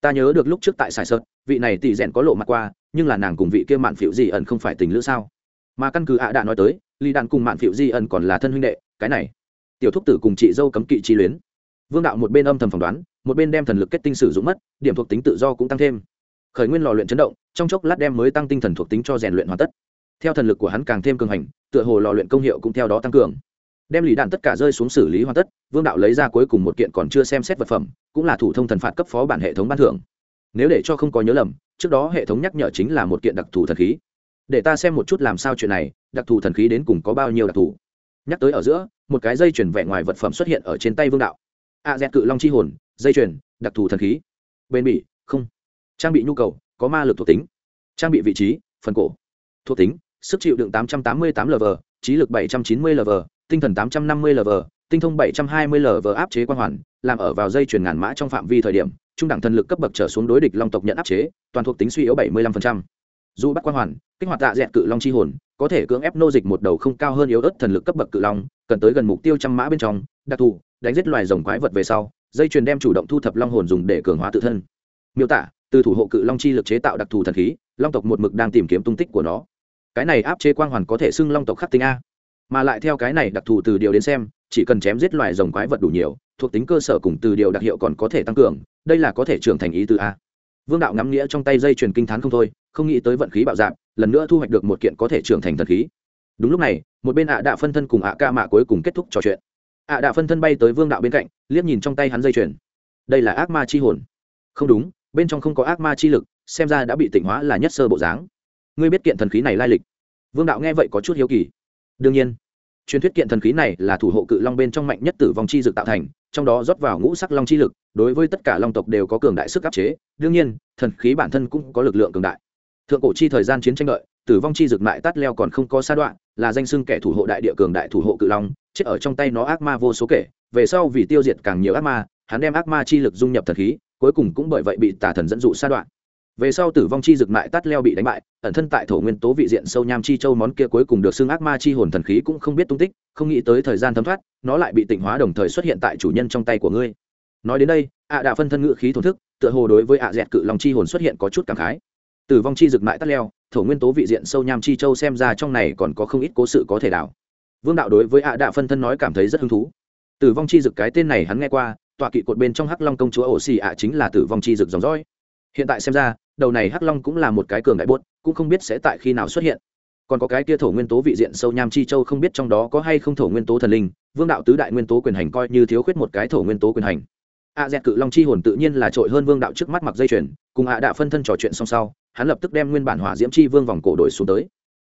Ta nhớ được lúc trước tại sài sơn vị này tỷ rèn có lộ mặt qua, nhưng là nàng cùng vị kia mạn phiệu di ẩn không phải tình lữ sao? Mà căn cứ ạ đạn nói tới, lì đạn cùng mạn phiệu di ẩn còn là thân huynh đệ, cái này. Tiểu thúc tử cùng chị dâu cấm kỵ chi luyến. Vương đạo một bên âm thầm phỏng đoán, một bên đem thần lực kết tinh sử dụng mất, điểm thuộc tính tự do cũng tăng thêm. Khởi nguyên lò luyện chấn động, trong chốc lát đem mới tăng tinh thần thuộc tính cho rèn luyện hoàn tất theo thần lực của hắn càng thêm cường hành, tựa hồ lò luyện công hiệu cũng theo đó tăng cường. Đem lì đạn tất cả rơi xuống xử lý hoàn tất, vương đạo lấy ra cuối cùng một kiện còn chưa xem xét vật phẩm, cũng là thủ thông thần phạt cấp phó bản hệ thống ban thưởng. Nếu để cho không có nhớ lầm, trước đó hệ thống nhắc nhở chính là một kiện đặc thù thần khí. Để ta xem một chút làm sao chuyện này, đặc thù thần khí đến cùng có bao nhiêu đặc thù. Nhắc tới ở giữa, một cái dây chuyển vẹn ngoài vật phẩm xuất hiện ở trên tay vương đạo. A dẹt cự long chi hồn, dây chuyền, đặc thù thần khí. Bên bị không. Trang bị nhu cầu, có ma lực thuộc tính. Trang bị vị trí, phần cổ. Thuộc tính sức chịu đựng 888 lv trí lực 790 lv tinh thần 850 lv tinh thông 720 lv áp chế quan hoàn, làm ở vào dây chuyển ngàn mã trong phạm vi thời điểm, trung đẳng thần lực cấp bậc trở xuống đối địch long tộc nhận áp chế, toàn thuộc tính suy yếu 75%. dù bắt quan hoàn, kích hoạt tạ dẹt cự long chi hồn, có thể cưỡng ép nô dịch một đầu không cao hơn yếu ớt thần lực cấp bậc cự long, cần tới gần mục tiêu trăm mã bên trong, đặc thù, đánh giết loài rồng quái vật về sau, dây chuyền đem chủ động thu thập long hồn dùng để cường hóa tự thân miêu tả, từ thủ hộ cự long chi lực chế tạo đặc thù thần khí, long tộc một mực đang tìm kiếm tung tích của nó cái này áp chế quang hoàn có thể xưng long tộc khắc tinh a. Mà lại theo cái này đặc thù từ điều đến xem, chỉ cần chém giết loài rồng quái vật đủ nhiều, thuộc tính cơ sở cùng từ điều đặc hiệu còn có thể tăng cường, đây là có thể trưởng thành ý từ a. Vương đạo ngắm nghĩa trong tay dây chuyền kinh t h á n không thôi, không nghĩ tới vận khí bạo dạp lần nữa thu hoạch được một kiện có thể trưởng thành thần khí. Đúng lúc này, một bên ạ đạ phân thân cùng ạ ca mạ cuối cùng kết thúc trò chuyện. Ạ đạ phân thân bay tới vương đạo bên cạnh, liếc nhìn trong tay hắn dây chuyền. Đây là ác ma chi hồn. Không đúng, bên trong không có ác ma chi lực, xem ra đã bị tỉnh hóa là nhất sơ bộ dáng ngươi biết kiện thần khí này lai lịch? Vương đạo nghe vậy có chút hiếu kỳ. Đương nhiên, truyền thuyết kiện thần khí này là thủ hộ cự long bên trong mạnh nhất tử vong chi dực tạo thành, trong đó rót vào ngũ sắc long chi lực, đối với tất cả long tộc đều có cường đại sức áp chế. Đương nhiên, thần khí bản thân cũng có lực lượng cường đại. Thượng cổ chi thời gian chiến tranh đợi, tử vong chi dực mại tắt leo còn không có sa đoạn, là danh xưng kẻ thủ hộ đại địa cường đại thủ hộ cự long, chết ở trong tay nó ác ma vô số kể. Về sau vì tiêu diệt càng nhiều ác ma, hắn đem ác ma chi lực dung nhập thần khí, cuối cùng cũng bởi vậy bị tà thần dẫn dụ sa đoạn về sau tử vong chi dực mại tắt leo bị đánh bại, ẩn thân tại thổ nguyên tố vị diện sâu nham chi châu món kia cuối cùng được xưng ác ma chi hồn thần khí cũng không biết tung tích, không nghĩ tới thời gian thấm thoát, nó lại bị tịnh hóa đồng thời xuất hiện tại chủ nhân trong tay của ngươi. Nói đến đây, ạ à đã phân thân ngự khí thổn thức, tựa hồ đối với ạ dẹt cự lòng chi hồn xuất hiện có chút cảm khái. Tử vong chi dực mại tắt leo, thổ nguyên tố vị diện sâu nham chi châu xem ra trong này còn có không ít cố sự có thể đảo. Vương đạo đối với ạ đạ phân thân nói cảm thấy rất hứng thú. Tử vong chi dực cái tên này hắn nghe qua, tọa kỵ cột bên trong hắc long công chúa ổ xì ạ chính là tử vong chi dực dòng dõi. Hiện tại xem ra đầu này hắc long cũng là một cái cường đại bốt, cũng không biết sẽ tại khi nào xuất hiện. Còn có cái kia thổ nguyên tố vị diện sâu nham chi châu không biết trong đó có hay không thổ nguyên tố thần linh, vương đạo tứ đại nguyên tố quyền hành coi như thiếu khuyết một cái thổ nguyên tố quyền hành. A dẹt cự long chi hồn tự nhiên là trội hơn vương đạo trước mắt mặc dây chuyền, cùng a đạo phân thân trò chuyện song sau, hắn lập tức đem nguyên bản hỏa diễm chi vương vòng cổ đổi xuống tới.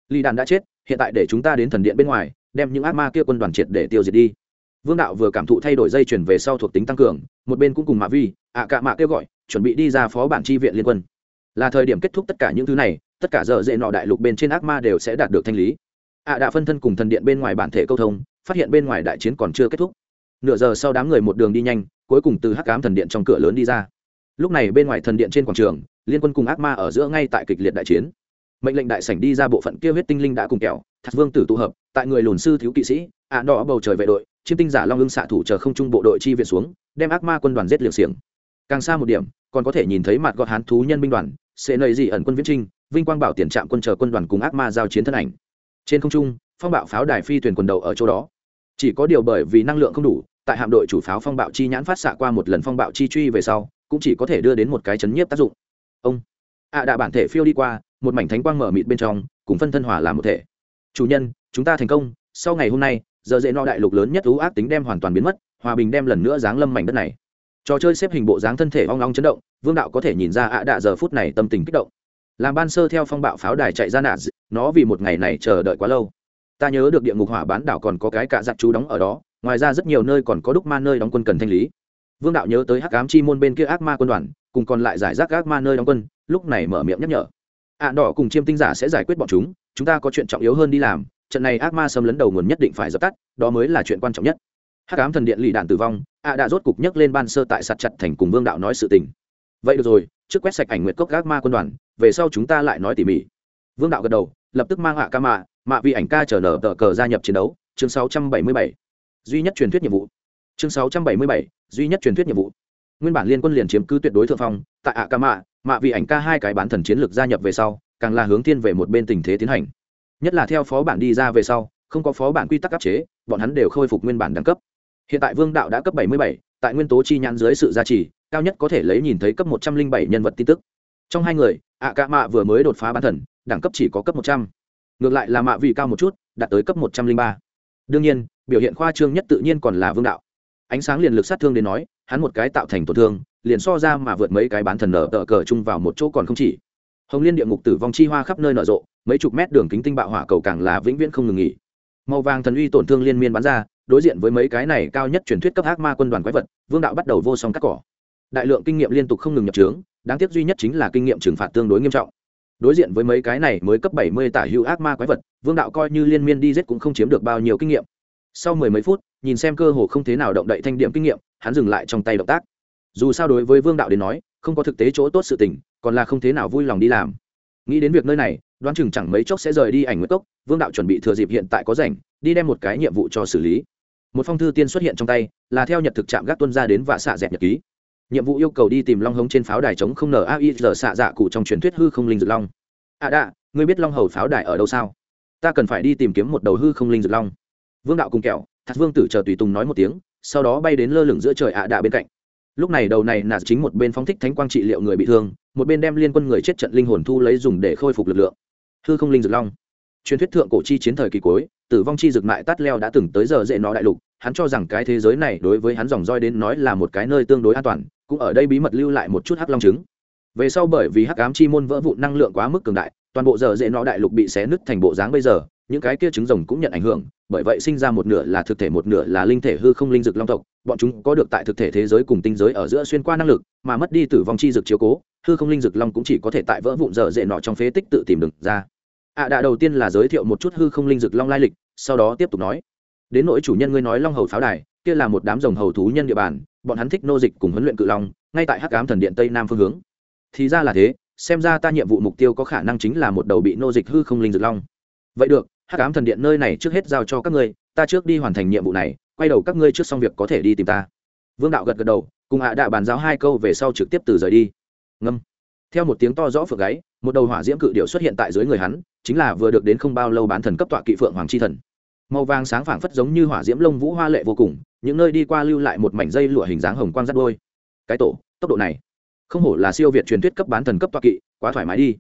Ly đàn đã chết, hiện tại để chúng ta đến thần điện bên ngoài, đem những ác ma kia quân đoàn triệt để tiêu diệt đi. Vương đạo vừa cảm thụ thay đổi dây chuyền về sau thuộc tính tăng cường, một bên cũng cùng mạ vi ạ cạ mạ kêu gọi, chuẩn bị đi ra phó bản chi viện liên quân là thời điểm kết thúc tất cả những thứ này, tất cả giờ dễ nọ đại lục bên trên ác ma đều sẽ đạt được thanh lý. Ạ đã phân thân cùng thần điện bên ngoài bản thể câu thông, phát hiện bên ngoài đại chiến còn chưa kết thúc. Nửa giờ sau đám người một đường đi nhanh, cuối cùng từ hắc cám thần điện trong cửa lớn đi ra. Lúc này bên ngoài thần điện trên quảng trường, liên quân cùng ác ma ở giữa ngay tại kịch liệt đại chiến. Mệnh lệnh đại sảnh đi ra bộ phận kia huyết tinh linh đã cùng kẹo thạch vương tử tụ hợp, tại người lùn sư thiếu kỵ sĩ, ạ đỏ bầu trời vệ đội, chiêm tinh giả long hưng xạ thủ chờ không trung bộ đội chi viện xuống, đem ác ma quân đoàn giết liều xiềng. Càng xa một điểm, còn có thể nhìn thấy mặt gọt hán thú nhân binh đoàn sẽ nầy dị ẩn quân viễn trinh, vinh quang bảo tiền trạm quân chờ quân đoàn cùng ác ma giao chiến thân ảnh. Trên không trung, phong bạo pháo đài phi thuyền quần đầu ở chỗ đó. Chỉ có điều bởi vì năng lượng không đủ, tại hạm đội chủ pháo phong bạo chi nhãn phát xạ qua một lần phong bạo chi truy về sau, cũng chỉ có thể đưa đến một cái chấn nhiếp tác dụng. Ông, ạ à đạ bản thể phiêu đi qua, một mảnh thánh quang mở mịt bên trong, cùng phân thân hỏa làm một thể. Chủ nhân, chúng ta thành công, sau ngày hôm nay, giờ dễ no đại lục lớn nhất ú ác tính đem hoàn toàn biến mất, hòa bình đem lần nữa giáng lâm mảnh đất này trò chơi xếp hình bộ dáng thân thể ong ong chấn động, vương đạo có thể nhìn ra ạ đạ giờ phút này tâm tình kích động. Làm ban sơ theo phong bạo pháo đài chạy ra nạ nó vì một ngày này chờ đợi quá lâu. Ta nhớ được địa ngục hỏa bán đảo còn có cái cạ giặc chú đóng ở đó, ngoài ra rất nhiều nơi còn có đúc ma nơi đóng quân cần thanh lý. Vương đạo nhớ tới hắc ám chi môn bên kia ác ma quân đoàn, cùng còn lại giải rác ác ma nơi đóng quân, lúc này mở miệng nhắc nhở. Ạ đỏ cùng chiêm tinh giả sẽ giải quyết bọn chúng chúng ta có chuyện trọng yếu hơn đi làm, trận này ác ma xâm lấn đầu nguồn nhất định phải dập tắt, đó mới là chuyện quan trọng nhất hắc ám thần điện lì đạn tử vong ạ đã rốt cục nhấc lên ban sơ tại sạt chặt thành cùng vương đạo nói sự tình. Vậy được rồi trước quét sạch ảnh nguyệt cốc gác ma quân đoàn về sau chúng ta lại nói tỉ mỉ. Vương đạo gật đầu lập tức mang ạ ca mạ mạ vì ảnh ca trở nở tờ cờ gia nhập chiến đấu chương 677. duy nhất truyền thuyết nhiệm vụ. Chương 677, duy nhất truyền thuyết nhiệm vụ. Nguyên bản liên quân liền chiếm cứ tuyệt đối thượng phong tại ạ ca mạ mạ vì ảnh ca hai cái bán thần chiến lược gia nhập về sau càng là hướng thiên về một bên tình thế tiến hành. Nhất là theo phó bản đi ra về sau không có phó bản quy tắc áp chế bọn hắn đều khôi phục nguyên bản đẳng cấp hiện tại vương đạo đã cấp 77, tại nguyên tố chi nhãn dưới sự gia trì cao nhất có thể lấy nhìn thấy cấp 107 nhân vật tin tức trong hai người ạ cạ mạ vừa mới đột phá bán thần đẳng cấp chỉ có cấp 100. ngược lại là mạ vị cao một chút đạt tới cấp 103. đương nhiên biểu hiện khoa trương nhất tự nhiên còn là vương đạo ánh sáng liền lực sát thương đến nói hắn một cái tạo thành tổn thương liền so ra mà vượt mấy cái bán thần nở tờ cờ chung vào một chỗ còn không chỉ hồng liên địa ngục tử vong chi hoa khắp nơi nở rộ mấy chục mét đường kính tinh bạo hỏa cầu càng là vĩnh viễn không ngừng nghỉ màu vàng thần uy tổn thương liên miên bắn ra đối diện với mấy cái này cao nhất truyền thuyết cấp ác ma quân đoàn quái vật, vương đạo bắt đầu vô song cắt cỏ. Đại lượng kinh nghiệm liên tục không ngừng nhập trướng, đáng tiếc duy nhất chính là kinh nghiệm trừng phạt tương đối nghiêm trọng. Đối diện với mấy cái này mới cấp bảy mươi tả hữu ác ma quái vật, vương đạo coi như liên miên đi giết cũng không chiếm được bao nhiêu kinh nghiệm. Sau mười mấy phút, nhìn xem cơ hồ không thế nào động đậy thanh điểm kinh nghiệm, hắn dừng lại trong tay động tác. Dù sao đối với vương đạo đến nói, không có thực tế chỗ tốt sự tình, còn là không thế nào vui lòng đi làm. Nghĩ đến việc nơi này, đoán chừng chẳng mấy chốc sẽ rời đi ảnh nguyệt cốc, vương đạo chuẩn bị thừa dịp hiện tại có rảnh, đi đem một cái nhiệm vụ cho xử lý một phong thư tiên xuất hiện trong tay, là theo nhật thực trạm gác tuân ra đến và xạ dẹp nhật ký. Nhiệm vụ yêu cầu đi tìm long hống trên pháo đài chống không n a i giờ xạ dạ cụ trong truyền thuyết hư không linh dược long. À đạ, ngươi biết long hầu pháo đài ở đâu sao? Ta cần phải đi tìm kiếm một đầu hư không linh dược long. Vương đạo cùng kẹo thạc vương tử chờ tùy tùng nói một tiếng, sau đó bay đến lơ lửng giữa trời ạ đạ bên cạnh. Lúc này đầu này là chính một bên phóng thích thánh quang trị liệu người bị thương, một bên đem liên quân người chết trận linh hồn thu lấy dùng để khôi phục lực lượng. Hư không linh dược long truyền thuyết thượng cổ chi chiến thời kỳ cuối, tử vong chi dược mại tắt leo đã từng tới giờ dễ nó đại lục, hắn cho rằng cái thế giới này đối với hắn dòng roi đến nói là một cái nơi tương đối an toàn, cũng ở đây bí mật lưu lại một chút hắc long trứng. Về sau bởi vì hắc ám chi môn vỡ vụn năng lượng quá mức cường đại, toàn bộ giờ dễ nó đại lục bị xé nứt thành bộ dáng bây giờ, những cái kia trứng rồng cũng nhận ảnh hưởng, bởi vậy sinh ra một nửa là thực thể một nửa là linh thể hư không linh dược long tộc, bọn chúng có được tại thực thể thế giới cùng tinh giới ở giữa xuyên qua năng lực, mà mất đi tử vong chi dược chiếu cố, hư không linh dược long cũng chỉ có thể tại vỡ vụn dở dễ nọ trong phế tích tự tìm được ra ạ à, đạ đầu tiên là giới thiệu một chút hư không linh dược long lai lịch sau đó tiếp tục nói. Đến nỗi chủ nhân ngươi nói long hầu pháo đài kia là một đám rồng hầu thú nhân địa bàn bọn hắn thích nô dịch cùng huấn luyện cự long ngay tại hắc ám thần điện tây nam phương hướng. Thì ra là thế xem ra ta nhiệm vụ mục tiêu có khả năng chính là một đầu bị nô dịch hư không linh dược long. Vậy được hắc ám thần điện nơi này trước hết giao cho các ngươi ta trước đi hoàn thành nhiệm vụ này quay đầu các ngươi trước xong việc có thể đi tìm ta. Vương đạo gật gật đầu cùng hạ đạ bàn giao hai câu về sau trực tiếp từ rời đi. Ngâm. Theo một tiếng to rõ phượng gáy một đầu hỏa diễm cự điệu xuất hiện tại dưới người hắn chính là vừa được đến không bao lâu bán thần cấp tọa kỵ phượng hoàng chi thần. Màu vàng sáng phảng phất giống như hỏa diễm lông vũ hoa lệ vô cùng, những nơi đi qua lưu lại một mảnh dây lụa hình dáng hồng quang rắt đôi. Cái tổ, tốc độ này, không hổ là siêu việt truyền thuyết cấp bán thần cấp tọa kỵ, quá thoải mái đi.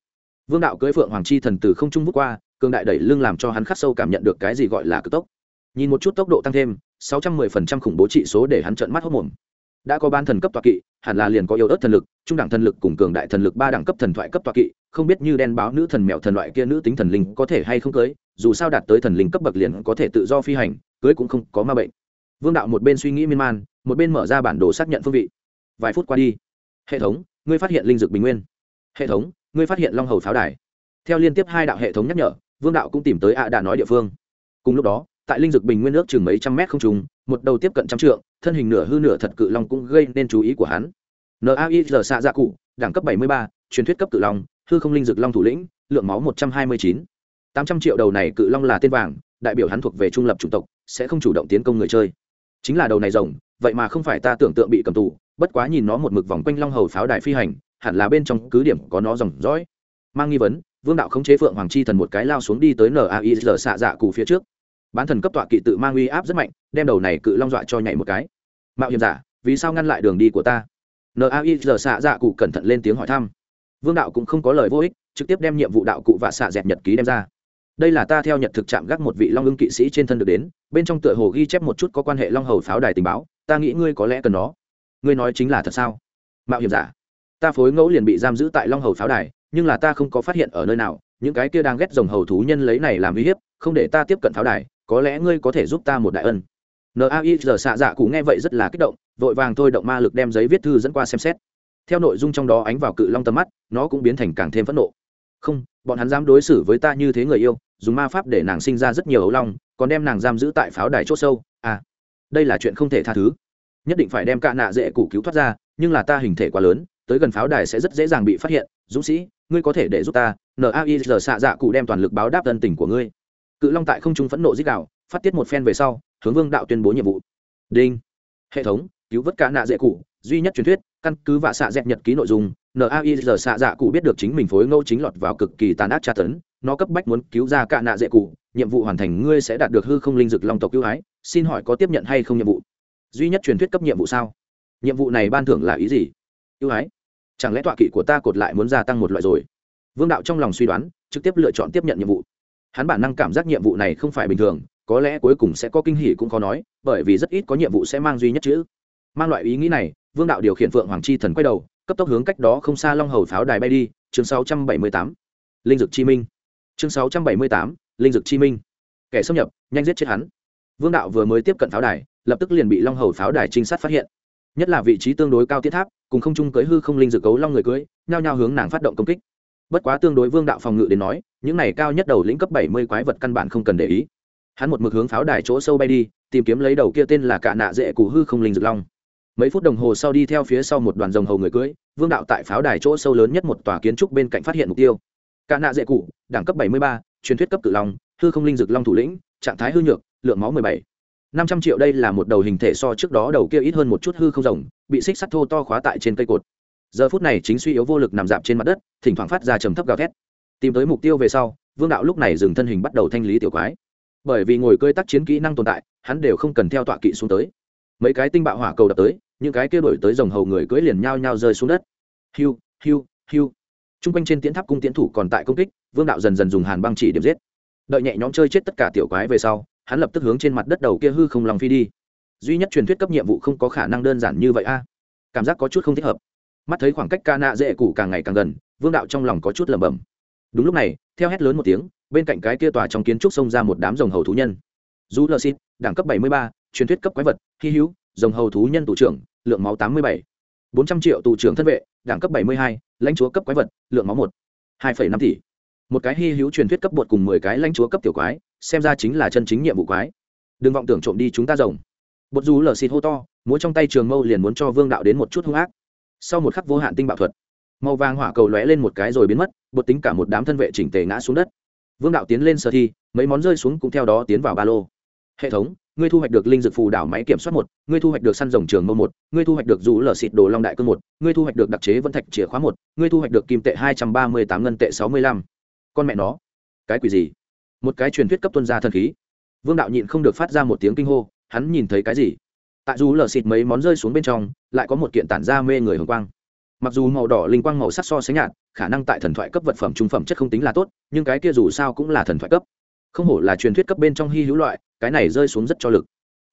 Vương đạo cưỡi phượng hoàng chi thần từ không trung vút qua, cường đại đẩy lưng làm cho hắn khắc sâu cảm nhận được cái gì gọi là cực tốc. Nhìn một chút tốc độ tăng thêm 610% khủng bố trị số để hắn trợn mắt hốt mồm. Đã có ban thần cấp tọa kỵ, hẳn là liền có yếu ớt thần lực, trung đẳng thần lực cùng cường đại thần lực ba đẳng cấp thần thoại cấp tọa kỵ không biết như đen báo nữ thần mèo thần loại kia nữ tính thần linh có thể hay không cưới, dù sao đạt tới thần linh cấp bậc liền có thể tự do phi hành, cưới cũng không có ma bệnh. Vương đạo một bên suy nghĩ miên man, một bên mở ra bản đồ xác nhận phương vị. Vài phút qua đi, hệ thống, ngươi phát hiện linh dược bình nguyên. Hệ thống, ngươi phát hiện long hầu pháo đài. Theo liên tiếp hai đạo hệ thống nhắc nhở, vương đạo cũng tìm tới ạ à đà nói địa phương. Cùng lúc đó, tại linh dược bình nguyên nước chừng mấy trăm mét không trùng, một đầu tiếp cận trăm trượng, thân hình nửa hư nửa thật cự long cũng gây nên chú ý của hắn. Nai giờ xạ dạ cụ, đẳng cấp bảy mươi ba, truyền thuyết cấp cự long hư không linh dược long thủ lĩnh, lượng máu một trăm hai mươi chín. tám trăm triệu đầu này cự long là tên vàng, đại biểu hắn thuộc về trung lập chủng tộc, sẽ không chủ động tiến công người chơi. Chính là đầu này rồng, vậy mà không phải ta tưởng tượng bị cầm tù, bất quá nhìn nó một mực vòng quanh long hầu pháo đài phi hành, hẳn là bên trong cứ điểm có nó dòng dõi mang nghi vấn, vương đạo khống chế phượng hoàng chi thần một cái lao xuống đi tới nai xạ dạ cụ phía trước. Bán thần cấp tọa kỵ tự mang uy áp rất mạnh, đem đầu này cự long dọa cho nhảy một cái. Mạo hiểm giả, vì sao ngăn lại đường đi của ta? Nai xạ dạ cụ cẩn thận lên tiếng hỏi thăm vương đạo cũng không có lời vô ích, trực tiếp đem nhiệm vụ đạo cụ và xạ dẹp nhật ký đem ra. Đây là ta theo nhật thực chạm gác một vị long ưng kỵ sĩ trên thân được đến, bên trong tựa hồ ghi chép một chút có quan hệ long hầu pháo đài tình báo, ta nghĩ ngươi có lẽ cần nó. Ngươi nói chính là thật sao? Mạo hiểm giả. Ta phối ngẫu liền bị giam giữ tại long hầu pháo đài, nhưng là ta không có phát hiện ở nơi nào, những cái kia đang ghét dòng hầu thú nhân lấy này làm uy hiếp, không để ta tiếp cận pháo đài, có lẽ ngươi có thể giúp ta một đại ân. Nai giờ xạ dạ cụ nghe vậy rất là kích động, vội vàng thôi động ma lực đem giấy viết thư dẫn qua xem xét theo nội dung trong đó ánh vào cự long tầm mắt, nó cũng biến thành càng thêm phẫn nộ. Không, bọn hắn dám đối xử với ta như thế người yêu, dùng ma pháp để nàng sinh ra rất nhiều ấu long, còn đem nàng giam giữ tại pháo đài c h ỗ sâu. À đây là chuyện không thể tha thứ. Nhất định phải đem cạ nạ dễ cụ cứu thoát ra, nhưng là ta hình thể quá lớn, tới gần pháo đài sẽ rất dễ dàng bị phát hiện. Dũng sĩ, ngươi có thể để giúp ta. Nai giờ xạ dạ cụ đem toàn lực báo đáp tân tình của ngươi. Cự long tại không trung phẫn nộ dích đạo phát tiết một phen về sau, hướng vương đạo tuyên bố nhiệm vụ. Đinh. Hệ thống cứu vớt cả nạ dễ cụ, duy nhất truyền thuyết, căn cứ và xạ dẹp nhật ký nội dung nai giờ xạ dạ cụ biết được chính mình phối ngẫu chính lọt vào cực kỳ tàn ác tra tấn, nó cấp bách muốn cứu ra cả nạ dễ cụ, nhiệm vụ hoàn thành ngươi sẽ đạt được hư không linh dực long tộc cứu ái, xin hỏi có tiếp nhận hay không nhiệm vụ? Duy nhất truyền thuyết cấp nhiệm vụ sao? Nhiệm vụ này ban thưởng là ý gì? Ưu ái? Chẳng lẽ tọa kỵ của ta cột lại muốn gia tăng một loại rồi? Vương đạo trong lòng suy đoán, trực tiếp lựa chọn tiếp nhận nhiệm vụ. Hắn bản năng cảm giác nhiệm vụ này không phải bình thường, có lẽ cuối cùng sẽ có kinh hỉ cũng khó nói, bởi vì rất ít có nhiệm vụ sẽ mang duy nhất chữ mang loại ý nghĩ này vương đạo điều khiển phượng hoàng chi thần quay đầu cấp tốc hướng cách đó không xa long hầu pháo đài bay đi chương 678. linh dực chi minh. Chương 678, linh dực chi minh. Kẻ xâm nhập nhanh giết chết hắn. Vương đạo vừa mới tiếp cận pháo đài lập tức liền bị long hầu pháo đài trinh sát phát hiện. Nhất là vị trí tương đối cao tiết tháp cùng không trung cưới hư không linh dực cấu long người cưới nhao nhao hướng nàng phát động công kích. Bất quá tương đối vương đạo phòng ngự đến nói những này cao nhất đầu lĩnh cấp bảy mươi quái vật căn bản không cần để ý. Hắn một mực hướng pháo đài chỗ sâu bay đi tìm kiếm lấy đầu kia tên là cạ nạ dễ cù hư không linh dực long mấy phút đồng hồ sau đi theo phía sau một đoàn rồng hầu người cưới, vương đạo tại pháo đài chỗ sâu lớn nhất một tòa kiến trúc bên cạnh phát hiện mục tiêu. Cả nạ dễ cụ, đẳng cấp bảy mươi ba, truyền thuyết cấp cự long, hư không linh dực long thủ lĩnh, trạng thái hư nhược, lượng máu mười bảy. Năm trăm triệu đây là một đầu hình thể so trước đó đầu kia ít hơn một chút hư không rồng, bị xích sắt thô to khóa tại trên cây cột. Giờ phút này chính suy yếu vô lực nằm dạp trên mặt đất, thỉnh thoảng phát ra trầm thấp gào thét. Tìm tới mục tiêu về sau, vương đạo lúc này dừng thân hình bắt đầu thanh lý tiểu quái. Bởi vì ngồi cơi tác chiến kỹ năng tồn tại, hắn đều không cần theo tọa kỵ xuống tới mấy cái tinh bạo hỏa cầu đập tới những cái kia đổi tới dòng hầu người cưỡi liền nhao nhao rơi xuống đất. Hiu hiu hiu. T r u n g quanh trên tiến tháp cung tiến thủ còn tại công kích vương đạo dần dần dùng hàn băng chỉ điểm giết. Đợi nhẹ nhóm chơi chết tất cả tiểu quái về sau hắn lập tức hướng trên mặt đất đầu kia hư không lòng phi đi. Duy nhất truyền thuyết cấp nhiệm vụ không có khả năng đơn giản như vậy a. Cảm giác có chút không thích hợp. Mắt thấy khoảng cách ca nạ dễ cụ càng ngày càng gần vương đạo trong lòng có chút lẩm bẩm. Đúng lúc này theo hét lớn một tiếng bên cạnh cái kia tòa trong kiến trúc xông ra một đám rồng hầu thú nhân. Dù lờ xịt đẳng cấp 73, truyền thuyết cấp quái vật hy hữu rồng hầu thú nhân tù trưởng lượng máu 87. 400 triệu tù trưởng thân vệ đẳng cấp 72, lãnh chúa cấp quái vật lượng máu một 2,5 tỷ. Một cái hy hữu truyền thuyết cấp bột cùng 10 cái lãnh chúa cấp tiểu quái xem ra chính là chân chính nhiệm vụ quái. Đừng vọng tưởng trộm đi chúng ta rồng. Bột dù lở xịt hô to múa trong tay trường mâu liền muốn cho vương đạo đến một chút hung ác. Sau một khắc vô hạn tinh bạo thuật màu vàng hỏa cầu lóe lên một cái rồi biến mất bột tính cả một đám thân vệ chỉnh tề ngã xuống đất. Vương đạo tiến lên sơ thi mấy món rơi xuống cũng theo đó tiến vào ba lô. Hệ thống ngươi thu hoạch được linh dược phù đảo máy kiểm soát một, ngươi thu hoạch được săn rồng trường mâu một, ngươi thu hoạch được rủ lở xịt đồ long đại cương một, ngươi thu hoạch được đặc chế vân thạch chìa khóa một, ngươi thu hoạch được kim tệ hai trăm ba mươi tám ngân tệ sáu mươi lăm. Con mẹ nó, cái quỷ gì? Một cái truyền thuyết cấp tuân gia thần khí. Vương đạo nhịn không được phát ra một tiếng kinh hô, hắn nhìn thấy cái gì? Tại dù lở xịt mấy món rơi xuống bên trong, lại có một kiện tản ra mê người hồng quang. Mặc dù màu đỏ linh quang màu sắc so sánh nhạt, khả năng tại thần thoại cấp vật phẩm trung phẩm chất không tính là tốt, nhưng cái kia dù sao cũng là thần thoại cấp. Không hổ là truyền thuyết cấp bên trong hy hữu loại cái này rơi xuống rất cho lực.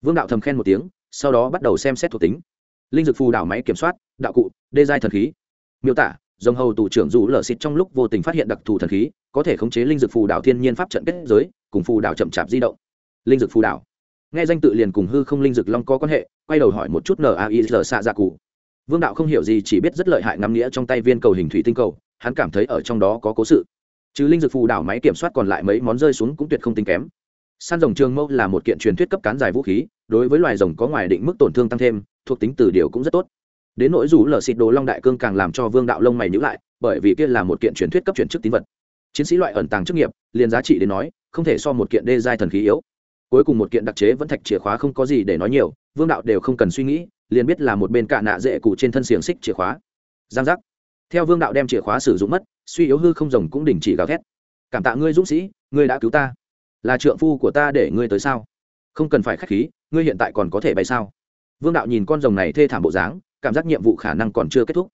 Vương đạo thầm khen một tiếng, sau đó bắt đầu xem xét thuộc tính. Linh dược phù đảo máy kiểm soát, đạo cụ, đê giai thần khí. Miêu tả, dòng hầu tù trưởng dù lở xịt trong lúc vô tình phát hiện đặc thù thần khí, có thể khống chế linh dược phù đảo thiên nhiên pháp trận kết giới, cùng phù đảo chậm chạp di động. Linh dược phù đảo. Nghe danh tự liền cùng hư không linh dược long có quan hệ, quay đầu hỏi một chút naiz xạ dạ cụ. Vương đạo không hiểu gì, chỉ biết rất lợi hại ngắm nghĩa trong tay viên cầu hình thủy tinh cầu, hắn cảm thấy ở trong đó có cố sự. Chứ linh dược phù đảo máy kiểm soát còn lại mấy món rơi xuống cũng tuyệt không tính kém săn rồng trường mâu là một kiện truyền thuyết cấp cán dài vũ khí, đối với loài rồng có ngoài định mức tổn thương tăng thêm, thuộc tính từ điều cũng rất tốt. Đến nỗi rủ lở xịt đồ long đại cương càng làm cho vương đạo lông mày nhữ lại, bởi vì kia là một kiện truyền thuyết cấp truyền chức tín vật. Chiến sĩ loại ẩn tàng chức nghiệp, liền giá trị đến nói, không thể so một kiện đê giai thần khí yếu. Cuối cùng một kiện đặc chế vẫn thạch chìa khóa không có gì để nói nhiều, vương đạo đều không cần suy nghĩ, liền biết là một bên cạ nạ dễ cụ trên thân xiềng xích chìa khóa. Giang giác. Theo vương đạo đem chìa khóa sử dụng mất, suy yếu hư không rồng cũng đình chỉ gào thét. Cảm tạ ngươi, dũng sĩ, ngươi đã cứu ta là trượng phu của ta để ngươi tới sao? Không cần phải k h á c h khí, ngươi hiện tại còn có thể bay sao? Vương đạo nhìn con rồng này thê thảm bộ dáng, cảm giác nhiệm vụ khả năng còn chưa kết thúc.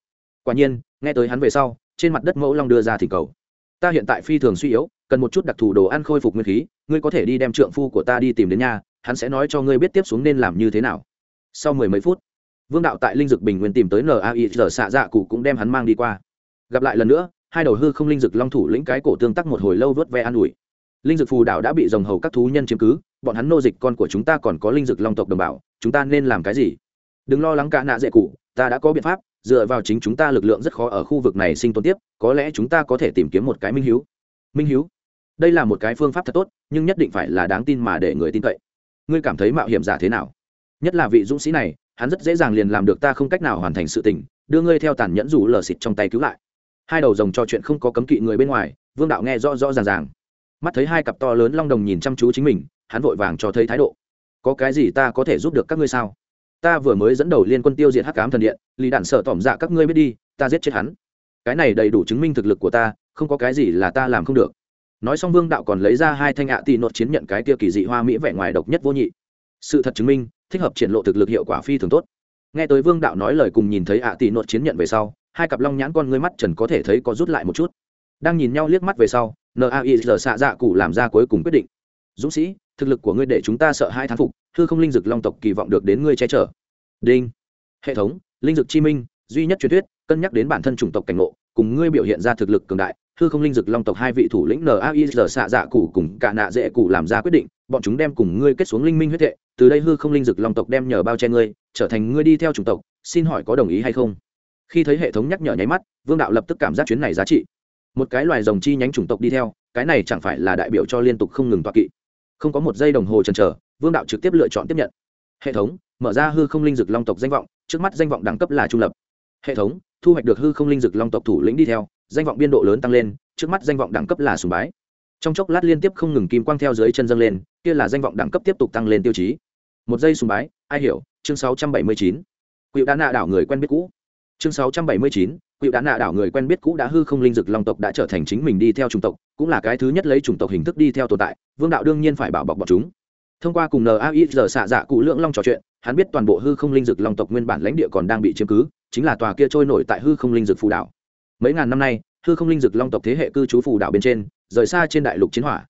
Quả nhiên, nghe tới hắn về sau, trên mặt đất mẫu long đưa ra thì cầu. Ta hiện tại phi thường suy yếu, cần một chút đặc thù đồ ăn khôi phục nguyên khí, ngươi có thể đi đem trượng phu của ta đi tìm đến nhà, hắn sẽ nói cho ngươi biết tiếp xuống nên làm như thế nào. Sau mười mấy phút, vương đạo tại linh dực bình nguyên tìm tới nai giờ xạ dạ cụ cũng đem hắn mang đi qua. Gặp lại lần nữa, hai đầu hư không linh dực long thủ lĩnh cái cổ tương tắc một hồi lâu vớt ve an ủi linh dược phù đạo đã bị dòng hầu các thú nhân chiếm cứ, bọn hắn nô dịch con của chúng ta còn có linh dược long tộc đồng bào, chúng ta nên làm cái gì? Đừng lo lắng cả nạ dễ cụ ta đã có biện pháp, dựa vào chính chúng ta lực lượng rất khó ở khu vực này sinh tồn tiếp, có lẽ chúng ta có thể tìm kiếm một cái minh hiếu. Minh hiếu? Đây là một cái phương pháp thật tốt, nhưng nhất định phải là đáng tin mà để người tin cậy. Ngươi cảm thấy mạo hiểm giả thế nào? Nhất là vị dũng sĩ này, hắn rất dễ dàng liền làm được ta không cách nào hoàn thành sự tình, đưa ngươi theo tàn nhẫn rủ lờ xịt trong tay cứu lại. Hai đầu rồng cho chuyện không có cấm kỵ người bên ngoài, vương đạo nghe rõ rõ ràng ràng mắt thấy hai cặp to lớn long đồng nhìn chăm chú chính mình, hắn vội vàng cho thấy thái độ. Có cái gì ta có thể giúp được các ngươi sao? Ta vừa mới dẫn đầu liên quân tiêu diệt hắc cám thần điện lì đạn sợ tỏm dạ các ngươi biết đi, ta giết chết hắn. Cái này đầy đủ chứng minh thực lực của ta, không có cái gì là ta làm không được. Nói xong vương đạo còn lấy ra hai thanh ạ tị nốt chiến nhận cái kia kỳ dị hoa mỹ vẻ ngoài độc nhất vô nhị. Sự thật chứng minh, thích hợp triển lộ thực lực hiệu quả phi thường tốt. Nghe tới vương đạo nói lời cùng nhìn thấy ạ tị nốt chiến nhận về sau, hai cặp long nhãn con ngươi mắt trần có thể thấy có rút lại một chút. Đang nhìn nhau liếc mắt về sau nai xạ dạ cụ làm ra cuối cùng quyết định. Dũng sĩ, thực lực của ngươi để chúng ta sợ hai thán phục, hư không linh dực long tộc kỳ vọng được đến ngươi che chở. Đinh. Hệ thống, linh dực chi minh, duy nhất truyền thuyết, cân nhắc đến bản thân chủng tộc cảnh ngộ, cùng ngươi biểu hiện ra thực lực cường đại, hư không linh dực long tộc hai vị thủ lĩnh naiz xạ dạ cụ cùng cả nạ dễ cụ làm ra quyết định, bọn chúng đem cùng ngươi kết xuống linh minh huyết hệ, từ đây hư không linh dực long tộc đem nhờ bao che ngươi, trở thành ngươi đi theo chủng tộc, xin hỏi có đồng ý hay không? Khi thấy hệ thống nhắc nhở nháy mắt, vương đạo lập tức cảm giác chuyến này giá trị một cái loài rồng chi nhánh chủng tộc đi theo cái này chẳng phải là đại biểu cho liên tục không ngừng toa kỵ. Không có một giây đồng hồ chần chờ vương đạo trực tiếp lựa chọn tiếp nhận. Hệ thống mở ra hư không linh dực long tộc danh vọng trước mắt danh vọng đẳng cấp là trung lập. Hệ thống thu hoạch được hư không linh dực long tộc thủ lĩnh đi theo danh vọng biên độ lớn tăng lên trước mắt danh vọng đẳng cấp là sùng bái. Trong chốc lát liên tiếp không ngừng kim quang theo dưới chân dâng lên kia là danh vọng đẳng cấp tiếp tục tăng lên tiêu chí. Một giây sùng bái ai hiểu chương 679. quỵu đã nạ đảo người quen biết cũ. Chương 679, Quỷ đã nạ đảo người quen biết cũ đã hư không linh dực long tộc đã trở thành chính mình đi theo chủng tộc, cũng là cái thứ nhất lấy chủng tộc hình thức đi theo tồn tại, vương đạo đương nhiên phải bảo bọc bọn chúng. Thông qua cùng nai giờ xạ dạ cụ lượng long trò chuyện, hắn biết toàn bộ hư không linh dực long tộc nguyên bản lãnh địa còn đang bị chiếm cứ, chính là tòa kia trôi nổi tại hư không linh dực phù đảo. Mấy ngàn năm nay, hư không linh dực long tộc thế hệ cư trú phù đảo bên trên, rời xa trên đại lục chiến hỏa.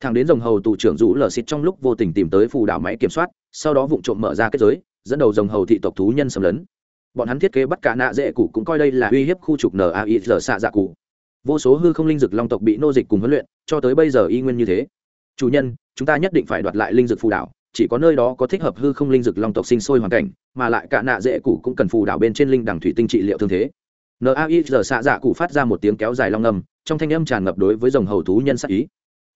Thằng đến dòng hầu tù trưởng rũ lở xịt trong lúc vô tình tìm tới phù đảo máy kiểm soát, sau đó vụng trộm mở ra kết giới, dẫn đầu dòng hầu thị tộc thú nhân xâm lấn bọn hắn thiết kế bắt cả nạ dễ cụ cũng coi đây là uy hiếp khu trục nai giờ xạ dạ cụ vô số hư không linh dực long tộc bị nô dịch cùng huấn luyện, cho tới bây giờ y nguyên như thế. Chủ nhân, chúng ta nhất định phải đoạt lại linh dực phù đảo, chỉ có nơi đó có thích hợp hư không linh dực long tộc sinh sôi hoàn cảnh, mà lại cả nạ dễ cụ cũng cần phù đảo bên trên linh đằng thủy tinh trị liệu thương thế. Nai giờ xạ dạ cụ phát ra một tiếng kéo dài long ngầm trong thanh âm tràn ngập đối với dòng hầu thú nhân sắc ý.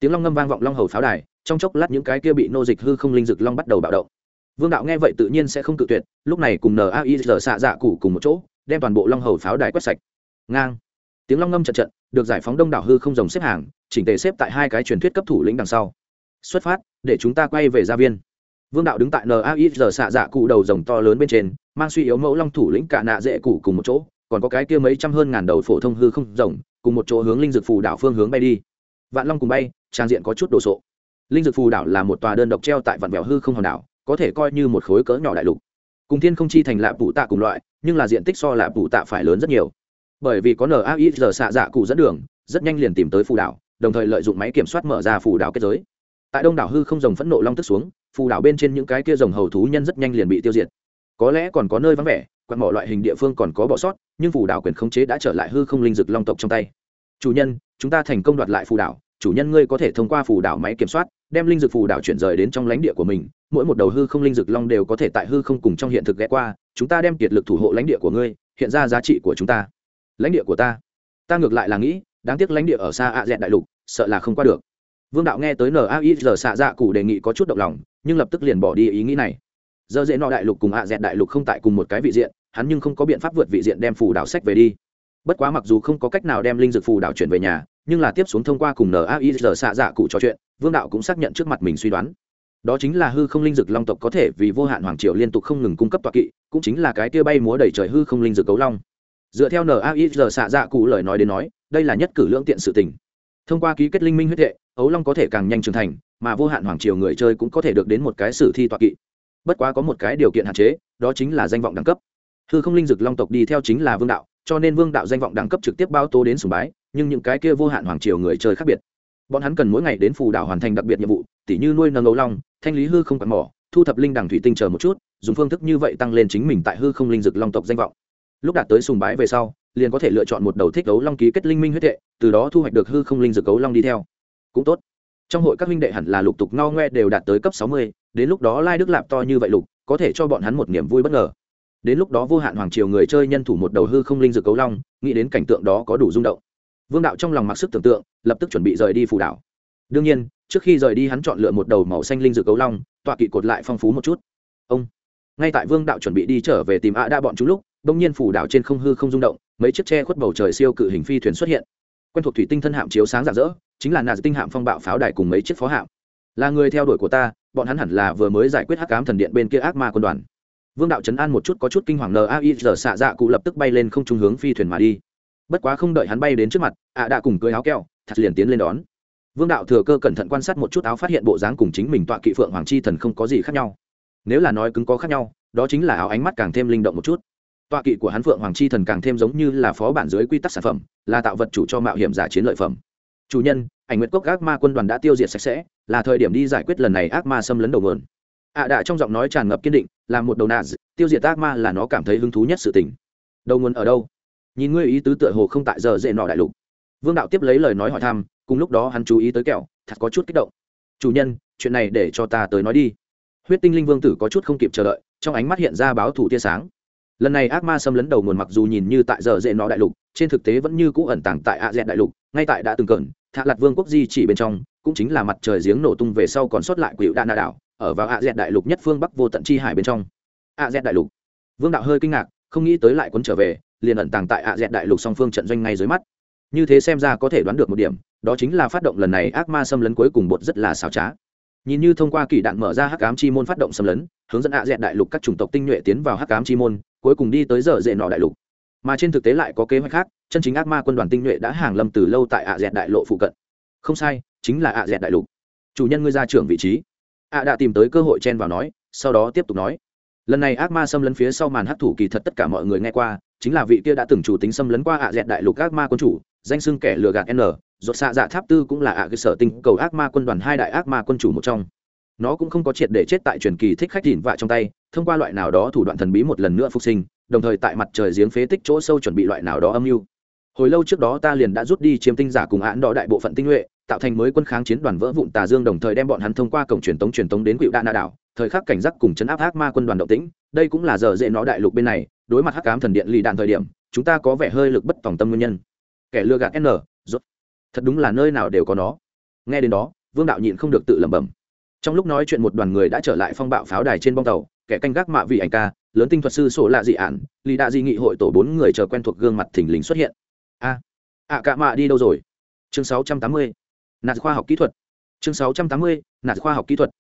Tiếng long ngâm vang vọng long hầu pháo đài, trong chốc lát những cái kia bị nô dịch hư không linh dực long bắt đầu bạo động vương đạo nghe vậy tự nhiên sẽ không cự tuyệt, lúc này cùng nai giờ xạ dạ cụ cùng một chỗ, đem toàn bộ long hầu pháo đài quét sạch. Ngang. Tiếng long ngâm trận trận được giải phóng đông đảo hư không dòng xếp hàng, chỉnh tề xếp tại hai cái truyền thuyết cấp thủ lĩnh đằng sau. Xuất phát, để chúng ta quay về gia viên. Vương đạo đứng tại nai giờ xạ dạ cụ đầu rồng to lớn bên trên, mang suy yếu mẫu long thủ lĩnh cả nạ dễ cụ cùng một chỗ, còn có cái kia mấy trăm hơn ngàn đầu phổ thông hư không rồng, cùng một chỗ hướng linh dược phù đảo phương hướng bay đi. Vạn long cùng bay, trang diện có chút đồ sộ. Linh dược phù đảo là một tòa đơn độc treo tại vạn vẹo hư không hòn đảo có thể coi như một khối cỡ nhỏ đại lục. Cùng thiên không chi thành lạ phụ tạ cùng loại, nhưng là diện tích so lạ phụ tạ phải lớn rất nhiều. Bởi vì có nai giờ xạ dạ cụ dẫn đường, rất nhanh liền tìm tới phù đảo, đồng thời lợi dụng máy kiểm soát mở ra phù đảo kết giới. Tại đông đảo hư không rồng phẫn nộ long tức xuống, phù đảo bên trên những cái kia rồng hầu thú nhân rất nhanh liền bị tiêu diệt. Có lẽ còn có nơi vắng vẻ quạt mỏ loại hình địa phương còn có bỏ sót, nhưng phù đảo quyền khống chế đã trở lại hư không linh dực long tộc trong tay. Chủ nhân, chúng ta thành công đoạt lại phù đảo, chủ nhân ngươi có thể thông qua phù đảo máy kiểm soát, đem linh dược phù đảo chuyển rời đến trong lãnh địa của mình mỗi một đầu hư không linh dược long đều có thể tại hư không cùng trong hiện thực ghé qua, chúng ta đem kiệt lực thủ hộ lãnh địa của ngươi, hiện ra giá trị của chúng ta. Lãnh địa của ta. Ta ngược lại là nghĩ, đáng tiếc lãnh địa ở xa ạ dẹn đại lục, sợ là không qua được. Vương đạo nghe tới nai giờ xạ dạ cụ đề nghị có chút động lòng, nhưng lập tức liền bỏ đi ý nghĩ này. Giờ dễ nọ đại lục cùng ạ dẹn đại lục không tại cùng một cái vị diện, hắn nhưng không có biện pháp vượt vị diện đem phù đảo sách về đi. Bất quá mặc dù không có cách nào đem linh dược phù đảo chuyển về nhà, nhưng là tiếp xuống thông qua cùng nai giờ xạ dạ cụ trò chuyện, vương đạo cũng xác nhận trước mặt mình suy đoán đó chính là hư không linh dực long tộc có thể vì vô hạn hoàng triều liên tục không ngừng cung cấp tọa kỵ, cũng chính là cái tia bay múa đầy trời hư không linh dực cấu long. Dựa theo nai xạ dạ cụ lời nói đến nói, đây là nhất cử lưỡng tiện sự tình. Thông qua ký kết linh minh huyết hệ, ấu long có thể càng nhanh trưởng thành, mà vô hạn hoàng triều người chơi cũng có thể được đến một cái sử thi tọa kỵ. Bất quá có một cái điều kiện hạn chế, đó chính là danh vọng đẳng cấp. Hư không linh dực long tộc đi theo chính là vương đạo, cho nên vương đạo danh vọng đẳng cấp trực tiếp bao tố đến sùng bái, nhưng những cái kia vô hạn hoàng triều người chơi khác biệt bọn hắn cần mỗi ngày đến phù đảo hoàn thành đặc biệt nhiệm vụ, tỉ như nuôi nâng ấu long, thanh lý hư không quạt mỏ, thu thập linh đằng thủy tinh chờ một chút, dùng phương thức như vậy tăng lên chính mình tại hư không linh dực long tộc danh vọng. Lúc đạt tới sùng bái về sau, liền có thể lựa chọn một đầu thích ấu long ký kết linh minh huyết hệ, từ đó thu hoạch được hư không linh dực ấu long đi theo. Cũng tốt. Trong hội các huynh đệ hẳn là lục tục no ngoe đều đạt tới cấp sáu mươi, đến lúc đó lai đức lạp to như vậy lục, có thể cho bọn hắn một niềm vui bất ngờ. Đến lúc đó vô hạn hoàng triều người chơi nhân thủ một đầu hư không linh dược cấu long, nghĩ đến cảnh tượng đó có đủ rung động vương đạo trong lòng mặc sức tưởng tượng, lập tức chuẩn bị rời đi phù đảo. Đương nhiên, trước khi rời đi hắn chọn lựa một đầu màu xanh linh dược cấu long, tọa kỵ cột lại phong phú một chút. Ông, ngay tại vương đạo chuẩn bị đi trở về tìm ạ đa bọn chúng lúc, bỗng nhiên phù đảo trên không hư không rung động, mấy chiếc tre khuất bầu trời siêu cự hình phi thuyền xuất hiện. Quen thuộc thủy tinh thân hạm chiếu sáng rạng rỡ, chính là nà tinh hạm phong bạo pháo đài cùng mấy chiếc phó hạm. Là người theo đuổi của ta, bọn hắn hẳn là vừa mới giải quyết hắc cám thần điện bên kia ác ma quân đoàn. Vương đạo trấn an một chút có chút kinh hoàng nai giờ xạ dạ, dạ cụ lập tức bay lên không trung hướng phi thuyền mà đi bất quá không đợi hắn bay đến trước mặt, ạ đã cùng cưới áo keo thật liền tiến lên đón. Vương đạo thừa cơ cẩn thận quan sát một chút áo phát hiện bộ dáng cùng chính mình tọa kỵ phượng hoàng chi thần không có gì khác nhau. Nếu là nói cứng có khác nhau, đó chính là áo ánh mắt càng thêm linh động một chút. Tọa kỵ của hắn phượng hoàng chi thần càng thêm giống như là phó bản dưới quy tắc sản phẩm, là tạo vật chủ cho mạo hiểm giả chiến lợi phẩm. Chủ nhân, ảnh nguyệt cốc ác ma quân đoàn đã tiêu diệt sạch sẽ, là thời điểm đi giải quyết lần này ác ma xâm lấn đầu mượn ạ à đạ trong giọng nói tràn ngập kiên định, là một đầu nạ tiêu diệt ác ma là nó cảm thấy hứng thú nhất sự tình. Đầu nguồn ở đâu? Nhìn ngươi ý tứ tựa hồ không tại giờ dễ nọ đại lục. Vương đạo tiếp lấy lời nói hỏi thăm, cùng lúc đó hắn chú ý tới kẹo, thật có chút kích động. Chủ nhân, chuyện này để cho ta tới nói đi. Huyết tinh linh vương tử có chút không kịp chờ đợi, trong ánh mắt hiện ra báo thủ tia sáng. Lần này ác ma xâm lấn đầu nguồn mặc dù nhìn như tại giờ dễ nọ đại lục, trên thực tế vẫn như cũ ẩn tàng tại a dẹn đại lục, ngay tại đã từng cẩn thạ lạt vương quốc di chỉ bên trong, cũng chính là mặt trời giếng nổ tung về sau còn sót lại quỷ đạn nạ đảo, ở vào ạ dẹn đại lục nhất phương bắc vô tận chi hải bên trong. ạ dẹn đại lục. Vương đạo hơi kinh ngạc, không nghĩ tới lại quấn trở về liền ẩn tàng tại ạ dẹt đại lục song phương trận doanh ngay dưới mắt. Như thế xem ra có thể đoán được một điểm, đó chính là phát động lần này ác ma xâm lấn cuối cùng bột rất là xảo trá. Nhìn như thông qua kỳ đạn mở ra hắc ám chi môn phát động xâm lấn, hướng dẫn ạ dẹt đại lục các chủng tộc tinh nhuệ tiến vào hắc ám chi môn, cuối cùng đi tới giờ dệ nọ đại lục. Mà trên thực tế lại có kế hoạch khác, chân chính ác ma quân đoàn tinh nhuệ đã hàng lâm từ lâu tại ạ dẹt đại lộ phụ cận. Không sai, chính là ạ dẹt đại lục. Chủ nhân ngươi ra trưởng vị trí. Ạ đã tìm tới cơ hội chen vào nói, sau đó tiếp tục nói lần này ác ma xâm lấn phía sau màn hắc thủ kỳ thật tất cả mọi người nghe qua, chính là vị kia đã từng chủ tính xâm lấn qua ạ dẹt đại lục ác ma quân chủ, danh xưng kẻ lừa gạt n. Dột xạ dạ tháp tư cũng là ạ cơ sở tinh cầu ác ma quân đoàn hai đại ác ma quân chủ một trong. Nó cũng không có triệt để chết tại truyền kỳ thích khách đỉn vạ trong tay, thông qua loại nào đó thủ đoạn thần bí một lần nữa phục sinh, đồng thời tại mặt trời giếng phế tích chỗ sâu chuẩn bị loại nào đó âm mưu. Hồi lâu trước đó ta liền đã rút đi chiếm tinh giả cùng án đỏ đại bộ phận tinh nhuệ tạo thành mới quân kháng chiến đoàn vỡ vụn tà dương đồng thời đem bọn hắn thông qua cổng truyền tống truyền tống đến quỷ đa na đảo, thời khắc cảnh giác cùng chấn áp ác ma quân đoàn động tĩnh, đây cũng là giờ dễ nó đại lục bên này, đối mặt hắc ám thần điện lì đạn thời điểm, chúng ta có vẻ hơi lực bất tòng tâm nguyên nhân. Kẻ lừa gạt n, rốt. Thật đúng là nơi nào đều có nó. Nghe đến đó, vương đạo nhịn không được tự lẩm bẩm. Trong lúc nói chuyện một đoàn người đã trở lại phong bạo pháo đài trên bong tàu, kẻ canh gác mạ vị ảnh ca, lớn tinh thuật sư sổ lạ dị ản, lì đạ di nghị hội tổ bốn người chờ quen thuộc gương mặt thình lình xuất hiện. A, ạ cạ mạ đi đâu rồi? Chương 680 nạt khoa học kỹ thuật. Chương 680. nạt khoa học kỹ thuật.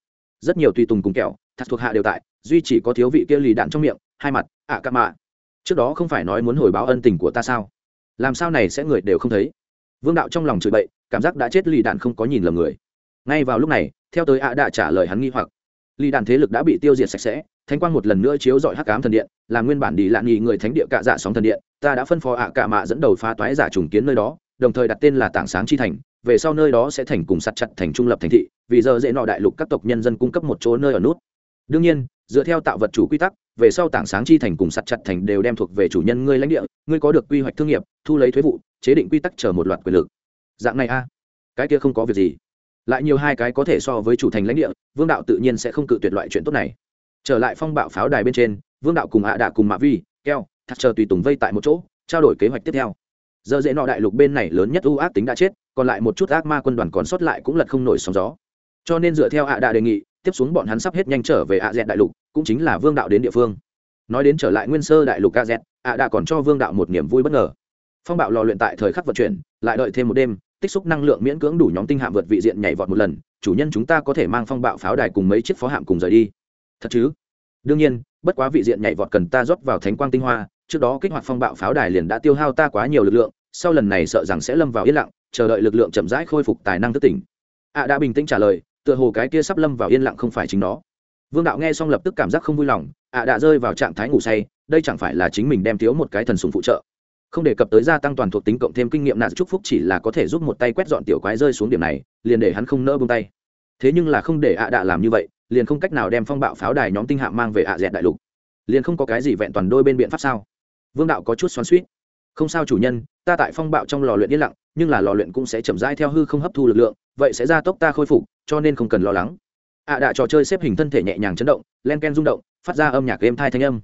Rất nhiều tùy tùng cùng kẹo thật thuộc hạ đều tại, duy chỉ có thiếu vị kia lì đạn trong miệng, hai mặt, ạ cạ mạ. Trước đó không phải nói muốn hồi báo ân tình của ta sao? Làm sao này sẽ người đều không thấy? Vương đạo trong lòng chửi bậy, cảm giác đã chết lì đạn không có nhìn lầm người. Ngay vào lúc này, theo tới ạ đã trả lời hắn nghi hoặc. Lì đạn thế lực đã bị tiêu diệt sạch sẽ, thánh quang một lần nữa chiếu dọi hắc cám thần điện, là nguyên bản đi lạn nghi người thánh địa cạ dạ sóng thần điện, ta đã phân phó ạ cạ mạ dẫn đầu phá toái giả trùng kiến nơi đó, đồng thời đặt tên là tảng sáng chi thành về sau nơi đó sẽ thành cùng sắt chặt thành trung lập thành thị, vì giờ dễ nọ đại lục các tộc nhân dân cung cấp một chỗ nơi ở nút. Đương nhiên, dựa theo tạo vật chủ quy tắc, về sau tảng sáng chi thành cùng sắt chặt thành đều đem thuộc về chủ nhân ngươi lãnh địa, ngươi có được quy hoạch thương nghiệp, thu lấy thuế vụ, chế định quy tắc chờ một loạt quyền lực. Dạng này a, cái kia không có việc gì. Lại nhiều hai cái có thể so với chủ thành lãnh địa, vương đạo tự nhiên sẽ không cự tuyệt loại chuyện tốt này. Trở lại phong bạo pháo đài bên trên, vương đạo cùng hạ đạ cùng mạ vi, keo thật chờ tùy tùng vây tại một chỗ, trao đổi kế hoạch tiếp theo. Giờ dễ nọ đại lục bên này lớn nhất ưu ác tính đã chết còn lại một chút ác ma quân đoàn còn sót lại cũng lật không nổi sóng gió. Cho nên dựa theo hạ đạ đề nghị, tiếp xuống bọn hắn sắp hết nhanh trở về ạ dẹt đại lục, cũng chính là vương đạo đến địa phương. Nói đến trở lại nguyên sơ đại lục ạ dẹt, ạ đạ còn cho vương đạo một niềm vui bất ngờ. Phong bạo lò luyện tại thời khắc vận chuyển, lại đợi thêm một đêm, tích xúc năng lượng miễn cưỡng đủ nhóm tinh hạm vượt vị diện nhảy vọt một lần, chủ nhân chúng ta có thể mang phong bạo pháo đài cùng mấy chiếc phó hạm cùng rời đi. Thật chứ? Đương nhiên, bất quá vị diện nhảy vọt cần ta rót vào thánh quang tinh hoa, trước đó kích hoạt phong bạo pháo đài liền đã tiêu hao ta quá nhiều lực lượng, sau lần này sợ rằng sẽ lâm vào yên lặng chờ đợi lực lượng chậm rãi khôi phục tài năng thức tỉnh. Ạ đã bình tĩnh trả lời, tựa hồ cái kia sắp lâm vào yên lặng không phải chính nó. Vương đạo nghe xong lập tức cảm giác không vui lòng ạ đã rơi vào trạng thái ngủ say, đây chẳng phải là chính mình đem thiếu một cái thần sùng phụ trợ. Không đề cập tới gia tăng toàn thuộc tính cộng thêm kinh nghiệm nạt chúc phúc chỉ là có thể giúp một tay quét dọn tiểu quái rơi xuống điểm này, liền để hắn không nỡ bông tay. Thế nhưng là không để ạ đạ làm như vậy, liền không cách nào đem phong bạo pháo đài nhóm tinh hạm mang về ạ dẹt đại lục. Liền không có cái gì vẹn toàn đôi bên biện pháp sao? Vương đạo có chút xoắn suýt không sao chủ nhân ta tại phong bạo trong lò luyện yên lặng, nhưng là lò luyện cũng sẽ chậm rãi theo hư không hấp thu lực lượng, vậy sẽ ra tốc ta khôi phục, cho nên không cần lo lắng. Ạ đạ trò chơi xếp hình thân thể nhẹ nhàng chấn động, len ken rung động, phát ra âm nhạc êm thai thanh âm.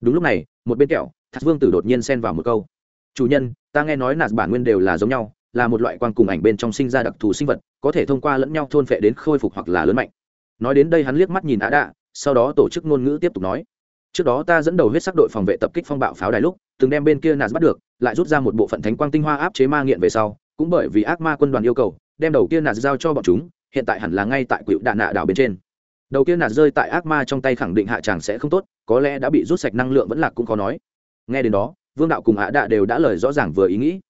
Đúng lúc này, một bên kẹo thạc vương tử đột nhiên xen vào một câu. Chủ nhân, ta nghe nói nạt bản nguyên đều là giống nhau, là một loại quan cùng ảnh bên trong sinh ra đặc thù sinh vật, có thể thông qua lẫn nhau thôn phệ đến khôi phục hoặc là lớn mạnh. Nói đến đây hắn liếc mắt nhìn ạ đạ, sau đó tổ chức ngôn ngữ tiếp tục nói. Trước đó ta dẫn đầu huyết sắc đội phòng vệ tập kích phong bạo pháo đài lúc, từng đem bên kia nạt bắt được lại rút ra một bộ phận thánh quang tinh hoa áp chế ma nghiện về sau, cũng bởi vì ác ma quân đoàn yêu cầu, đem đầu kia nạt giao cho bọn chúng, hiện tại hẳn là ngay tại cựu đạn nạ đảo bên trên. Đầu kia nạt rơi tại ác ma trong tay khẳng định hạ tràng sẽ không tốt, có lẽ đã bị rút sạch năng lượng vẫn lạc cũng khó nói. Nghe đến đó, vương đạo cùng ạ đạ đều đã lời rõ ràng vừa ý nghĩ.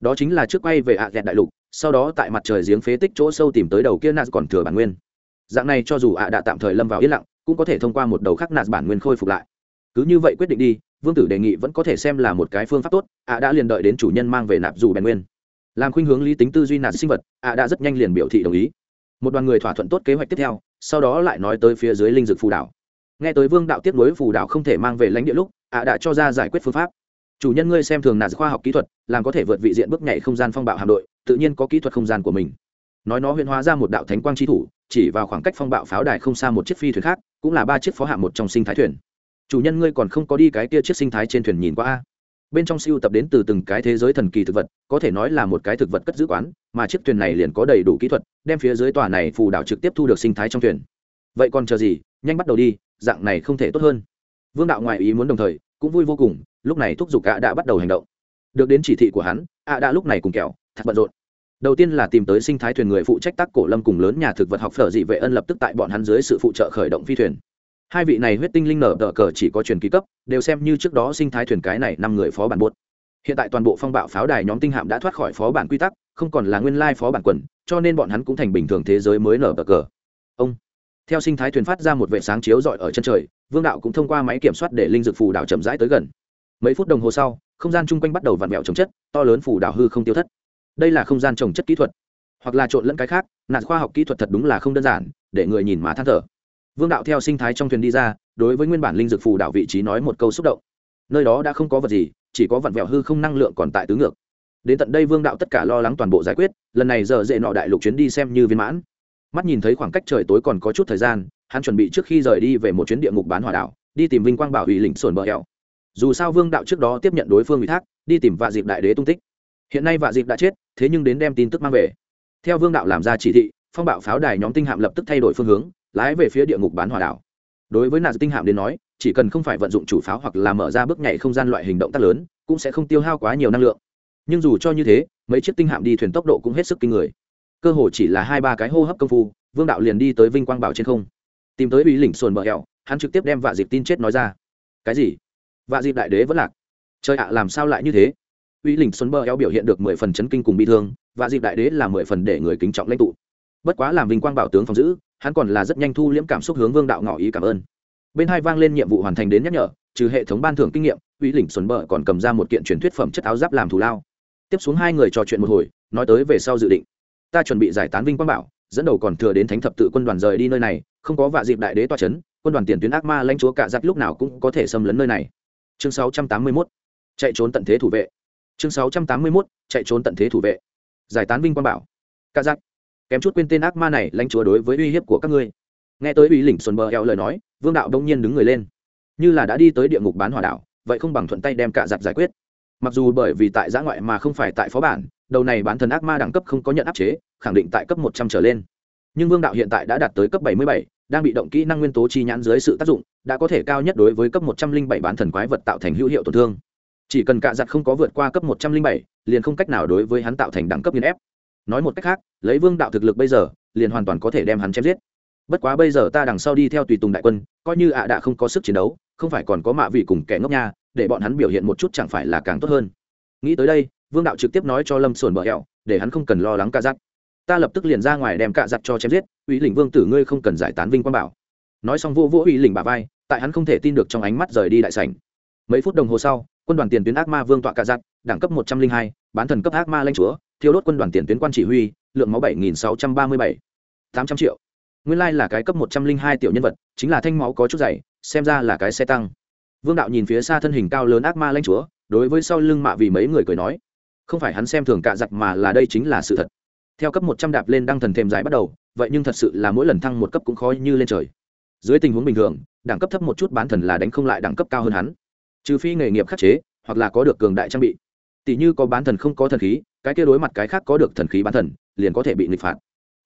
Đó chính là trước quay về ạ ghẹn đại lục, sau đó tại mặt trời giếng phế tích chỗ sâu tìm tới đầu kia nạt còn thừa bản nguyên. Dạng này cho dù ạ đạ tạm thời lâm vào yên lặng, cũng có thể thông qua một đầu khác nạt bản nguyên khôi phục lại. Cứ như vậy quyết định đi vương tử đề nghị vẫn có thể xem là một cái phương pháp tốt, ạ đã liền đợi đến chủ nhân mang về nạp dù bèn nguyên. Làm khuynh hướng lý tính tư duy nạt sinh vật, ạ đã rất nhanh liền biểu thị đồng ý. Một đoàn người thỏa thuận tốt kế hoạch tiếp theo, sau đó lại nói tới phía dưới linh dược phù đảo. Nghe tới vương đạo tiếp nối phù đảo không thể mang về lãnh địa lúc, ạ đã cho ra giải quyết phương pháp. Chủ nhân ngươi xem thường nạt khoa học kỹ thuật, làm có thể vượt vị diện bước nhảy không gian phong bạo hạm đội, tự nhiên có kỹ thuật không gian của mình. Nói nó huyễn hóa ra một đạo thánh quang chi thủ, chỉ vào khoảng cách phong bạo pháo đài không xa một chiếc phi thuyền khác, cũng là ba chiếc phó hạm một trong sinh thái thuyền chủ nhân ngươi còn không có đi cái kia chiếc sinh thái trên thuyền nhìn qua a. Bên trong siêu tập đến từ từng cái thế giới thần kỳ thực vật, có thể nói là một cái thực vật cất giữ quán, mà chiếc thuyền này liền có đầy đủ kỹ thuật, đem phía dưới tòa này phù đảo trực tiếp thu được sinh thái trong thuyền. Vậy còn chờ gì, nhanh bắt đầu đi, dạng này không thể tốt hơn. Vương đạo ngoại ý muốn đồng thời, cũng vui vô cùng, lúc này thúc giục ạ đã bắt đầu hành động. Được đến chỉ thị của hắn, ạ đã lúc này cùng kẹo, thật bận rộn. Đầu tiên là tìm tới sinh thái thuyền người phụ trách tác cổ lâm cùng lớn nhà thực vật học phở dị vệ ân lập tức tại bọn hắn dưới sự phụ trợ khởi động phi thuyền hai vị này huyết tinh linh nở đỡ cờ chỉ có truyền ký cấp, đều xem như trước đó sinh thái thuyền cái này năm người phó bản buốt. Hiện tại toàn bộ phong bạo pháo đài nhóm tinh hạm đã thoát khỏi phó bản quy tắc, không còn là nguyên lai phó bản quần, cho nên bọn hắn cũng thành bình thường thế giới mới nở đỡ cờ. Ông. Theo sinh thái thuyền phát ra một vệ sáng chiếu rọi ở chân trời, vương đạo cũng thông qua máy kiểm soát để linh dược phù đảo chậm rãi tới gần. Mấy phút đồng hồ sau, không gian chung quanh bắt đầu vặn vẹo trồng chất, to lớn phù đảo hư không tiêu thất. Đây là không gian trồng chất kỹ thuật, hoặc là trộn lẫn cái khác, nạn khoa học kỹ thuật thật đúng là không đơn giản, để người nhìn mà than thở vương đạo theo sinh thái trong thuyền đi ra, đối với nguyên bản linh dược phù đảo vị trí nói một câu xúc động. Nơi đó đã không có vật gì, chỉ có vặn vẹo hư không năng lượng còn tại tứ ngược. Đến tận đây vương đạo tất cả lo lắng toàn bộ giải quyết, lần này giờ dễ nọ đại lục chuyến đi xem như viên mãn. Mắt nhìn thấy khoảng cách trời tối còn có chút thời gian, hắn chuẩn bị trước khi rời đi về một chuyến địa ngục bán hỏa đảo đi tìm vinh quang bảo ủy lĩnh sồn bờ hẹo dù sao vương đạo trước đó tiếp nhận đối phương ủy thác, đi tìm vạ dịp đại đế tung tích. Hiện nay vạ dịp đã chết, thế nhưng đến đem tin tức mang về. Theo vương đạo làm ra chỉ thị, phong bạo pháo đài nhóm tinh hạm lập tức thay đổi phương hướng lái về phía địa ngục bán hỏa đảo. Đối với nạn tinh hạm đến nói, chỉ cần không phải vận dụng chủ pháo hoặc là mở ra bước nhảy không gian loại hình động tác lớn, cũng sẽ không tiêu hao quá nhiều năng lượng. Nhưng dù cho như thế, mấy chiếc tinh hạm đi thuyền tốc độ cũng hết sức kinh người. Cơ hồ chỉ là hai ba cái hô hấp công phu, vương đạo liền đi tới vinh quang bảo trên không. Tìm tới ủy lĩnh sồn bờ hẹo, hắn trực tiếp đem vạ dịp tin chết nói ra. Cái gì? Vạ dịp đại đế vẫn lạc. Trời ạ, làm sao lại như thế? Ủy lĩnh sồn bờ hẹo biểu hiện được mười phần chấn kinh cùng bị thương, vạ dịp đại đế là mười phần để người kính trọng lãnh tụ. Bất quá làm vinh quang bảo tướng phòng giữ hắn còn là rất nhanh thu liễm cảm xúc hướng vương đạo ngỏ ý cảm ơn. Bên hai vang lên nhiệm vụ hoàn thành đến nhắc nhở trừ hệ thống ban thưởng kinh nghiệm uy lĩnh xuân bờ còn cầm ra một kiện truyền thuyết phẩm chất áo giáp làm thù lao. Tiếp xuống hai người trò chuyện một hồi nói tới về sau dự định. Ta chuẩn bị giải tán vinh quang bảo dẫn đầu còn thừa đến thánh thập tự quân đoàn rời đi nơi này không có vạ dịp đại đế toa c h ấ n quân đoàn tiền tuyến ác ma lãnh chúa cạ giặc lúc nào cũng có thể xâm lấn nơi này. Chương 681, chạy trốn tận thế thủ vệ. Chương 681, chạy trốn tận thế thủ vệ. Giải tán vinh quang bảo. Cạ giặc kém chút quên tên ác ma này lãnh chúa đối với uy hiếp của các ngươi. Nghe tới uy lỉnh xuân bờ eo lời nói, vương đạo đông nhiên đứng người lên. Như là đã đi tới địa ngục bán hỏa đảo, vậy không bằng thuận tay đem cả giặc giải quyết. Mặc dù bởi vì tại giã ngoại mà không phải tại phó bản, đầu này bán thần ác ma đẳng cấp không có nhận áp chế, khẳng định tại cấp một trăm trở lên. Nhưng vương đạo hiện tại đã đạt tới cấp bảy mươi bảy, đang bị động kỹ năng nguyên tố chi nhãn dưới sự tác dụng, đã có thể cao nhất đối với cấp một trăm linh bảy bán thần quái vật tạo thành hữu hiệu tổn thương. Chỉ cần cạ giặt không có vượt qua cấp một trăm linh bảy, liền không cách nào đối với hắn tạo thành đẳng cấp nghiên ép nói một cách khác, lấy vương đạo thực lực bây giờ, liền hoàn toàn có thể đem hắn chém giết. Bất quá bây giờ ta đằng sau đi theo tùy tùng đại quân, coi như ạ đã không có sức chiến đấu, không phải còn có mạ vị cùng kẻ ngốc nha, để bọn hắn biểu hiện một chút chẳng phải là càng tốt hơn. Nghĩ tới đây, vương đạo trực tiếp nói cho lâm sồn bờ hẹo, để hắn không cần lo lắng cạ giặc. Ta lập tức liền ra ngoài đem cạ giặc cho chém giết ủy lĩnh vương tử ngươi không cần giải tán vinh quang bảo. Nói xong vô vỗ ủy lĩnh bà vai, tại hắn không thể tin được trong ánh mắt rời đi đại sảnh. Mấy phút đồng hồ sau, quân đoàn tiền tuyến ác ma vương tọa cạ giặc, đẳng cấp một trăm linh hai, bán thần cấp ác ma lanh chúa thiêu đốt quân đoàn tiền tuyến quan chỉ huy, lượng máu bảy nghìn sáu trăm ba mươi bảy, tám trăm triệu. Nguyên lai là cái cấp một trăm linh hai tiểu nhân vật, chính là thanh máu có chút dày, xem ra là cái xe tăng. Vương đạo nhìn phía xa thân hình cao lớn ác ma lãnh chúa, đối với sau lưng mạ vì mấy người cười nói, không phải hắn xem thường cạ giặc mà là đây chính là sự thật. Theo cấp một trăm đạp lên đăng thần thêm dài bắt đầu, vậy nhưng thật sự là mỗi lần thăng một cấp cũng khó như lên trời. Dưới tình huống bình thường, đẳng cấp thấp một chút bán thần là đánh không lại đẳng cấp cao hơn hắn. Trừ phi nghề nghiệp khắc chế, hoặc là có được cường đại trang bị. Tỷ như có bán thần không có thần khí cái kia đối mặt cái khác có được thần khí bán thần, liền có thể bị nghịch phạt.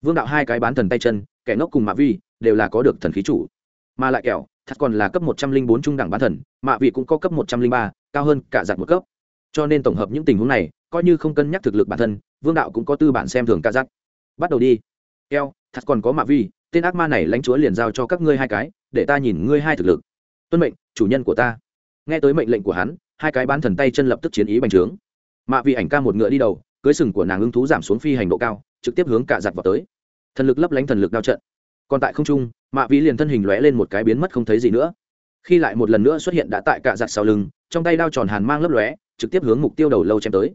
Vương đạo hai cái bán thần tay chân, kẻ ngốc cùng mạ vi, đều là có được thần khí chủ. Mà lại kẹo thật còn là cấp một trăm linh bốn trung đẳng bán thần, mạ vị cũng có cấp một trăm linh ba, cao hơn cả giặc một cấp. Cho nên tổng hợp những tình huống này, coi như không cân nhắc thực lực bản thân, vương đạo cũng có tư bản xem thường cả giặc. Bắt đầu đi. Keo thật còn có mạ vi, tên ác ma này lãnh chúa liền giao cho các ngươi hai cái, để ta nhìn ngươi hai thực lực. Tuân mệnh, chủ nhân của ta. Nghe tới mệnh lệnh của hắn, hai cái bán thần tay chân lập tức chiến ý bành trướng. Mạ vị ảnh ca một ngựa đi đầu cưới sừng của nàng ưng thú giảm xuống phi hành độ cao trực tiếp hướng cạ giặt vào tới. Thần lực lấp lánh thần lực đao trận. Còn tại không trung mạ vĩ liền thân hình lóe lên một cái biến mất không thấy gì nữa. Khi lại một lần nữa xuất hiện đã tại cạ giặt sau lưng trong tay đao tròn hàn mang lấp lóe trực tiếp hướng mục tiêu đầu lâu chém tới.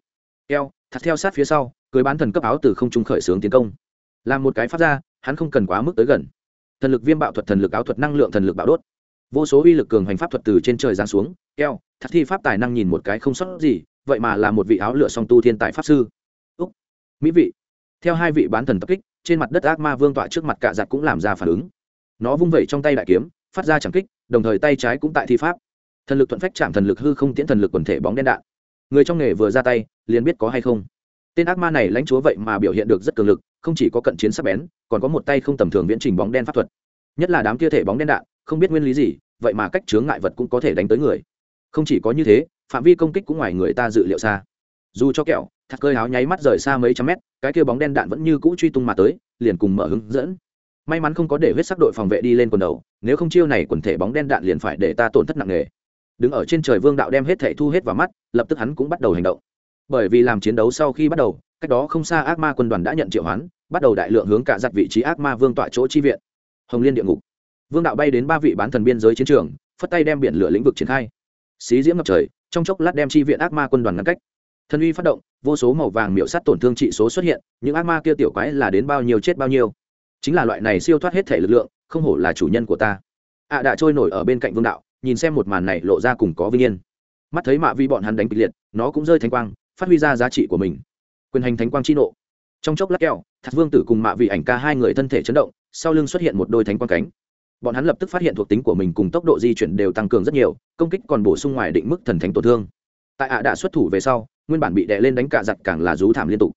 Eo thật theo sát phía sau cưới bán thần cấp áo từ không trung khởi xướng tiến công. Làm một cái phát ra hắn không cần quá mức tới gần. Thần lực viêm bạo thuật thần lực áo thuật năng lượng thần lực bạo đốt. Vô số uy lực cường hành pháp thuật từ trên trời giáng xuống. Keo, thật thi pháp tài năng nhìn một cái không sót gì vậy mà là một vị áo lửa song tu thiên tài pháp sư mỹ vị. Theo hai vị bán thần tập kích, trên mặt đất ác ma vương tọa trước mặt cạ giặt cũng làm ra phản ứng. Nó vung vẩy trong tay đại kiếm, phát ra chẳng kích, đồng thời tay trái cũng tại thi pháp. Thần lực thuận phách chạm thần lực hư không tiễn thần lực quần thể bóng đen đạn. Người trong nghề vừa ra tay, liền biết có hay không. Tên ác ma này lãnh chúa vậy mà biểu hiện được rất cường lực, không chỉ có cận chiến sắc bén, còn có một tay không tầm thường viễn trình bóng đen pháp thuật. Nhất là đám kia thể bóng đen đạn, không biết nguyên lý gì, vậy mà cách chướng ngại vật cũng có thể đánh tới người. Không chỉ có như thế, phạm vi công kích cũng ngoài người ta dự liệu xa. Dù cho kẹo thật cơi háo nháy mắt rời xa mấy trăm mét, cái kia bóng đen đạn vẫn như cũ truy tung mà tới, liền cùng mở hướng dẫn. May mắn không có để huyết sắc đội phòng vệ đi lên quần đầu, nếu không chiêu này quần thể bóng đen đạn liền phải để ta tổn thất nặng nề. Đứng ở trên trời vương đạo đem hết thể thu hết vào mắt, lập tức hắn cũng bắt đầu hành động. Bởi vì làm chiến đấu sau khi bắt đầu, cách đó không xa ác ma quân đoàn đã nhận triệu hoán, bắt đầu đại lượng hướng cả giặt vị trí ác ma vương tọa chỗ chi viện. Hồng liên địa ngục. Vương đạo bay đến ba vị bán thần biên giới chiến trường, phất tay đem biển lửa lĩnh vực triển khai. Xí diễm ngập trời, trong chốc lát đem chi viện ác ma quân đoàn ngăn cách thân uy phát động, vô số màu vàng miệu sắt tổn thương trị số xuất hiện, những ác ma kia tiểu quái là đến bao nhiêu chết bao nhiêu. Chính là loại này siêu thoát hết thể lực lượng, không hổ là chủ nhân của ta. Ạ à đã trôi nổi ở bên cạnh vương đạo, nhìn xem một màn này lộ ra cùng có vinh yên. Mắt thấy mạ vi bọn hắn đánh kịch liệt, nó cũng rơi thanh quang, phát huy ra giá trị của mình. Quyền hành thánh quang chi nộ. Trong chốc lát keo thạc vương tử cùng mạ vị ảnh ca hai người thân thể chấn động, sau lưng xuất hiện một đôi thánh quang cánh. Bọn hắn lập tức phát hiện thuộc tính của mình cùng tốc độ di chuyển đều tăng cường rất nhiều, công kích còn bổ sung ngoài định mức thần thánh tổn thương. Tại ạ đã xuất thủ về sau nguyên bản bị đè lên đánh cả giặt càng là rú thảm liên tục.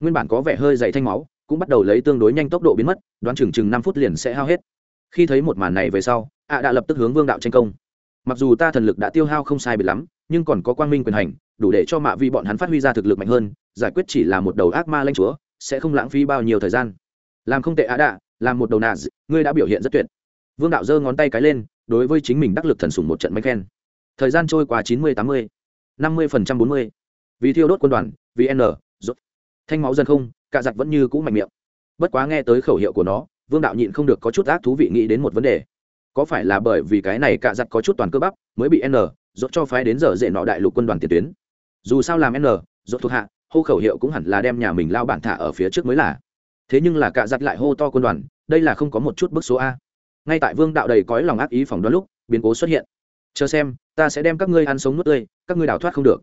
Nguyên bản có vẻ hơi dày thanh máu, cũng bắt đầu lấy tương đối nhanh tốc độ biến mất, đoán chừng chừng năm phút liền sẽ hao hết. Khi thấy một màn này về sau ạ đã lập tức hướng vương đạo tranh công. Mặc dù ta thần lực đã tiêu hao không sai biệt lắm, nhưng còn có quang minh quyền hành, đủ để cho mạ vi bọn hắn phát huy ra thực lực mạnh hơn, giải quyết chỉ là một đầu ác ma lanh chúa, sẽ không lãng phí bao nhiêu thời gian. Làm không tệ ạ đạ làm một đầu nà ngươi đã biểu hiện rất tuyệt. Vương đạo giơ ngón tay cái lên, đối với chính mình đắc lực thần sủng một trận máy khen. Thời gian trôi qua chín mươi, tám mươi, năm mươi phần trăm bốn mươi vì thiêu đốt quân đoàn, vì n rốt thanh máu dân không cạ giặc vẫn như cũ mạnh miệng. Bất quá nghe tới khẩu hiệu của nó, vương đạo nhịn không được có chút ác thú vị nghĩ đến một vấn đề. Có phải là bởi vì cái này cạ giặc có chút toàn cơ bắp, mới bị n rốt cho phái đến giờ dễ nọ đại lục quân đoàn tiền tuyến? Dù sao làm n rốt thuộc hạ, hô khẩu hiệu cũng hẳn là đem nhà mình lao bản thả ở phía trước mới là. Thế nhưng là cạ giặc lại hô to quân đoàn, đây là không có một chút bức số a. Ngay tại vương đạo đầy cõi lòng ác ý phỏng đoán lúc, biến cố xuất hiện. Chờ xem, ta sẽ đem các ngươi ăn sống nuốt tươi, các ngươi đào thoát không được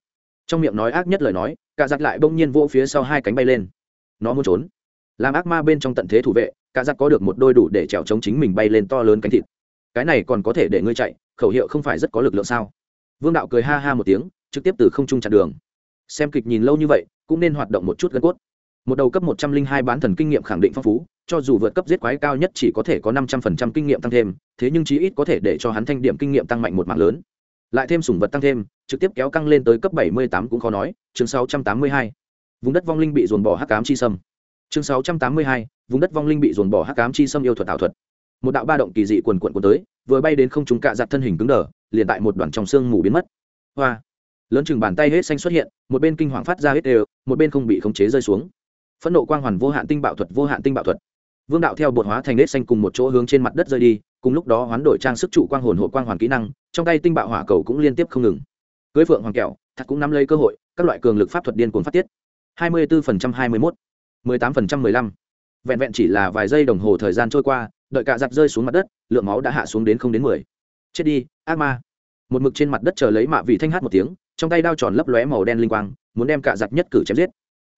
trong miệng nói ác nhất lời nói, cả giặc lại bỗng nhiên vỗ phía sau hai cánh bay lên. Nó muốn trốn. Làm ác ma bên trong tận thế thủ vệ, cả giặc có được một đôi đủ để trèo chống chính mình bay lên to lớn cánh thịt. Cái này còn có thể để ngươi chạy, khẩu hiệu không phải rất có lực lượng sao? Vương đạo cười ha ha một tiếng, trực tiếp từ không trung chặn đường. Xem kịch nhìn lâu như vậy, cũng nên hoạt động một chút gân cốt. Một đầu cấp một trăm linh hai bán thần kinh nghiệm khẳng định phong phú, cho dù vượt cấp giết quái cao nhất chỉ có thể có năm trăm phần trăm kinh nghiệm tăng thêm, thế nhưng chí ít có thể để cho hắn thanh điểm kinh nghiệm tăng mạnh một mạng lớn lại thêm sủng vật tăng thêm, trực tiếp kéo căng lên tới cấp bảy mươi tám cũng khó nói, chương sáu trăm tám mươi hai. Vùng đất vong linh bị dồn bỏ hắc cám chi sâm. Chương sáu trăm tám mươi hai, vùng đất vong linh bị dồn bỏ hắc cám chi sâm yêu thuật ảo thuật. Một đạo ba động kỳ dị quần quận cuốn tới, vừa bay đến không trung cạ giặt thân hình cứng đờ, liền tại một đoàn trong xương mù biến mất. Hoa! Lớn chừng bàn tay hết xanh xuất hiện, một bên kinh hoàng phát ra hết đều, một bên không bị khống chế rơi xuống. Phẫn nộ quang hoàn vô hạn tinh bạo thuật, vô hạn tinh bạo thuật. Vương đạo theo bột hóa thành nết xanh cùng một chỗ hướng trên mặt đất rơi đi cùng lúc đó hoán đổi trang sức trụ quang hồn hộ quang hoàn kỹ năng, trong tay tinh bạo hỏa cầu cũng liên tiếp không ngừng. Cưới phượng hoàng kẹo, thật cũng nắm lấy cơ hội, các loại cường lực pháp thuật điên cuồng phát tiết. hai mươi bốn hai mươi mốt, mười tám mười lăm. Vẹn vẹn chỉ là vài giây đồng hồ thời gian trôi qua, đợi cả giặt rơi xuống mặt đất, lượng máu đã hạ xuống đến không đến mười. Chết đi, ác ma. Một mực trên mặt đất chờ lấy mạ vị thanh hát một tiếng, trong tay đao tròn lấp lóe màu đen linh quang, muốn đem cả giặt nhất cử chém giết.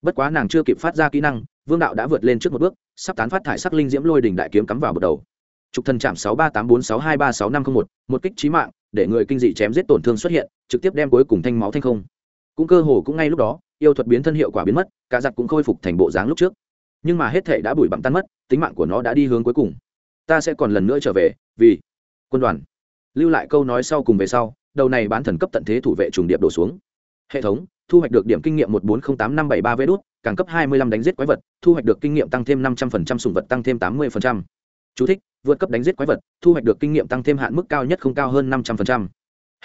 Bất quá nàng chưa kịp phát ra kỹ năng, vương đạo đã vượt lên trước một bước, sắp tán phát thải sắc linh diễm lôi đỉnh đại kiếm cắm vào bật đầu trục thần chạm sáu ba tám bốn sáu hai ba sáu năm không một một kích trí mạng, để người kinh dị chém giết tổn thương xuất hiện, trực tiếp đem cuối cùng thanh máu thanh không. Cũng cơ hồ cũng ngay lúc đó, yêu thuật biến thân hiệu quả biến mất, cả giặc cũng khôi phục thành bộ dáng lúc trước. Nhưng mà hết thể đã bụi bặm tan mất, tính mạng của nó đã đi hướng cuối cùng. Ta sẽ còn lần nữa trở về, vì quân đoàn. Lưu lại câu nói sau cùng về sau, đầu này bán thần cấp tận thế thủ vệ trùng điệp đổ xuống. Hệ thống, thu hoạch được điểm kinh nghiệm một bốn không tám năm bảy ba vé đốt càng cấp hai mươi lăm đánh giết quái vật, thu hoạch được kinh nghiệm tăng thêm năm trăm phần trăm sùng vật tăng thêm tám mươi phần trăm. Chú thích, vượt cấp đánh giết quái vật, thu hoạch được kinh nghiệm tăng thêm hạn mức cao nhất không cao hơn năm trăm phần trăm.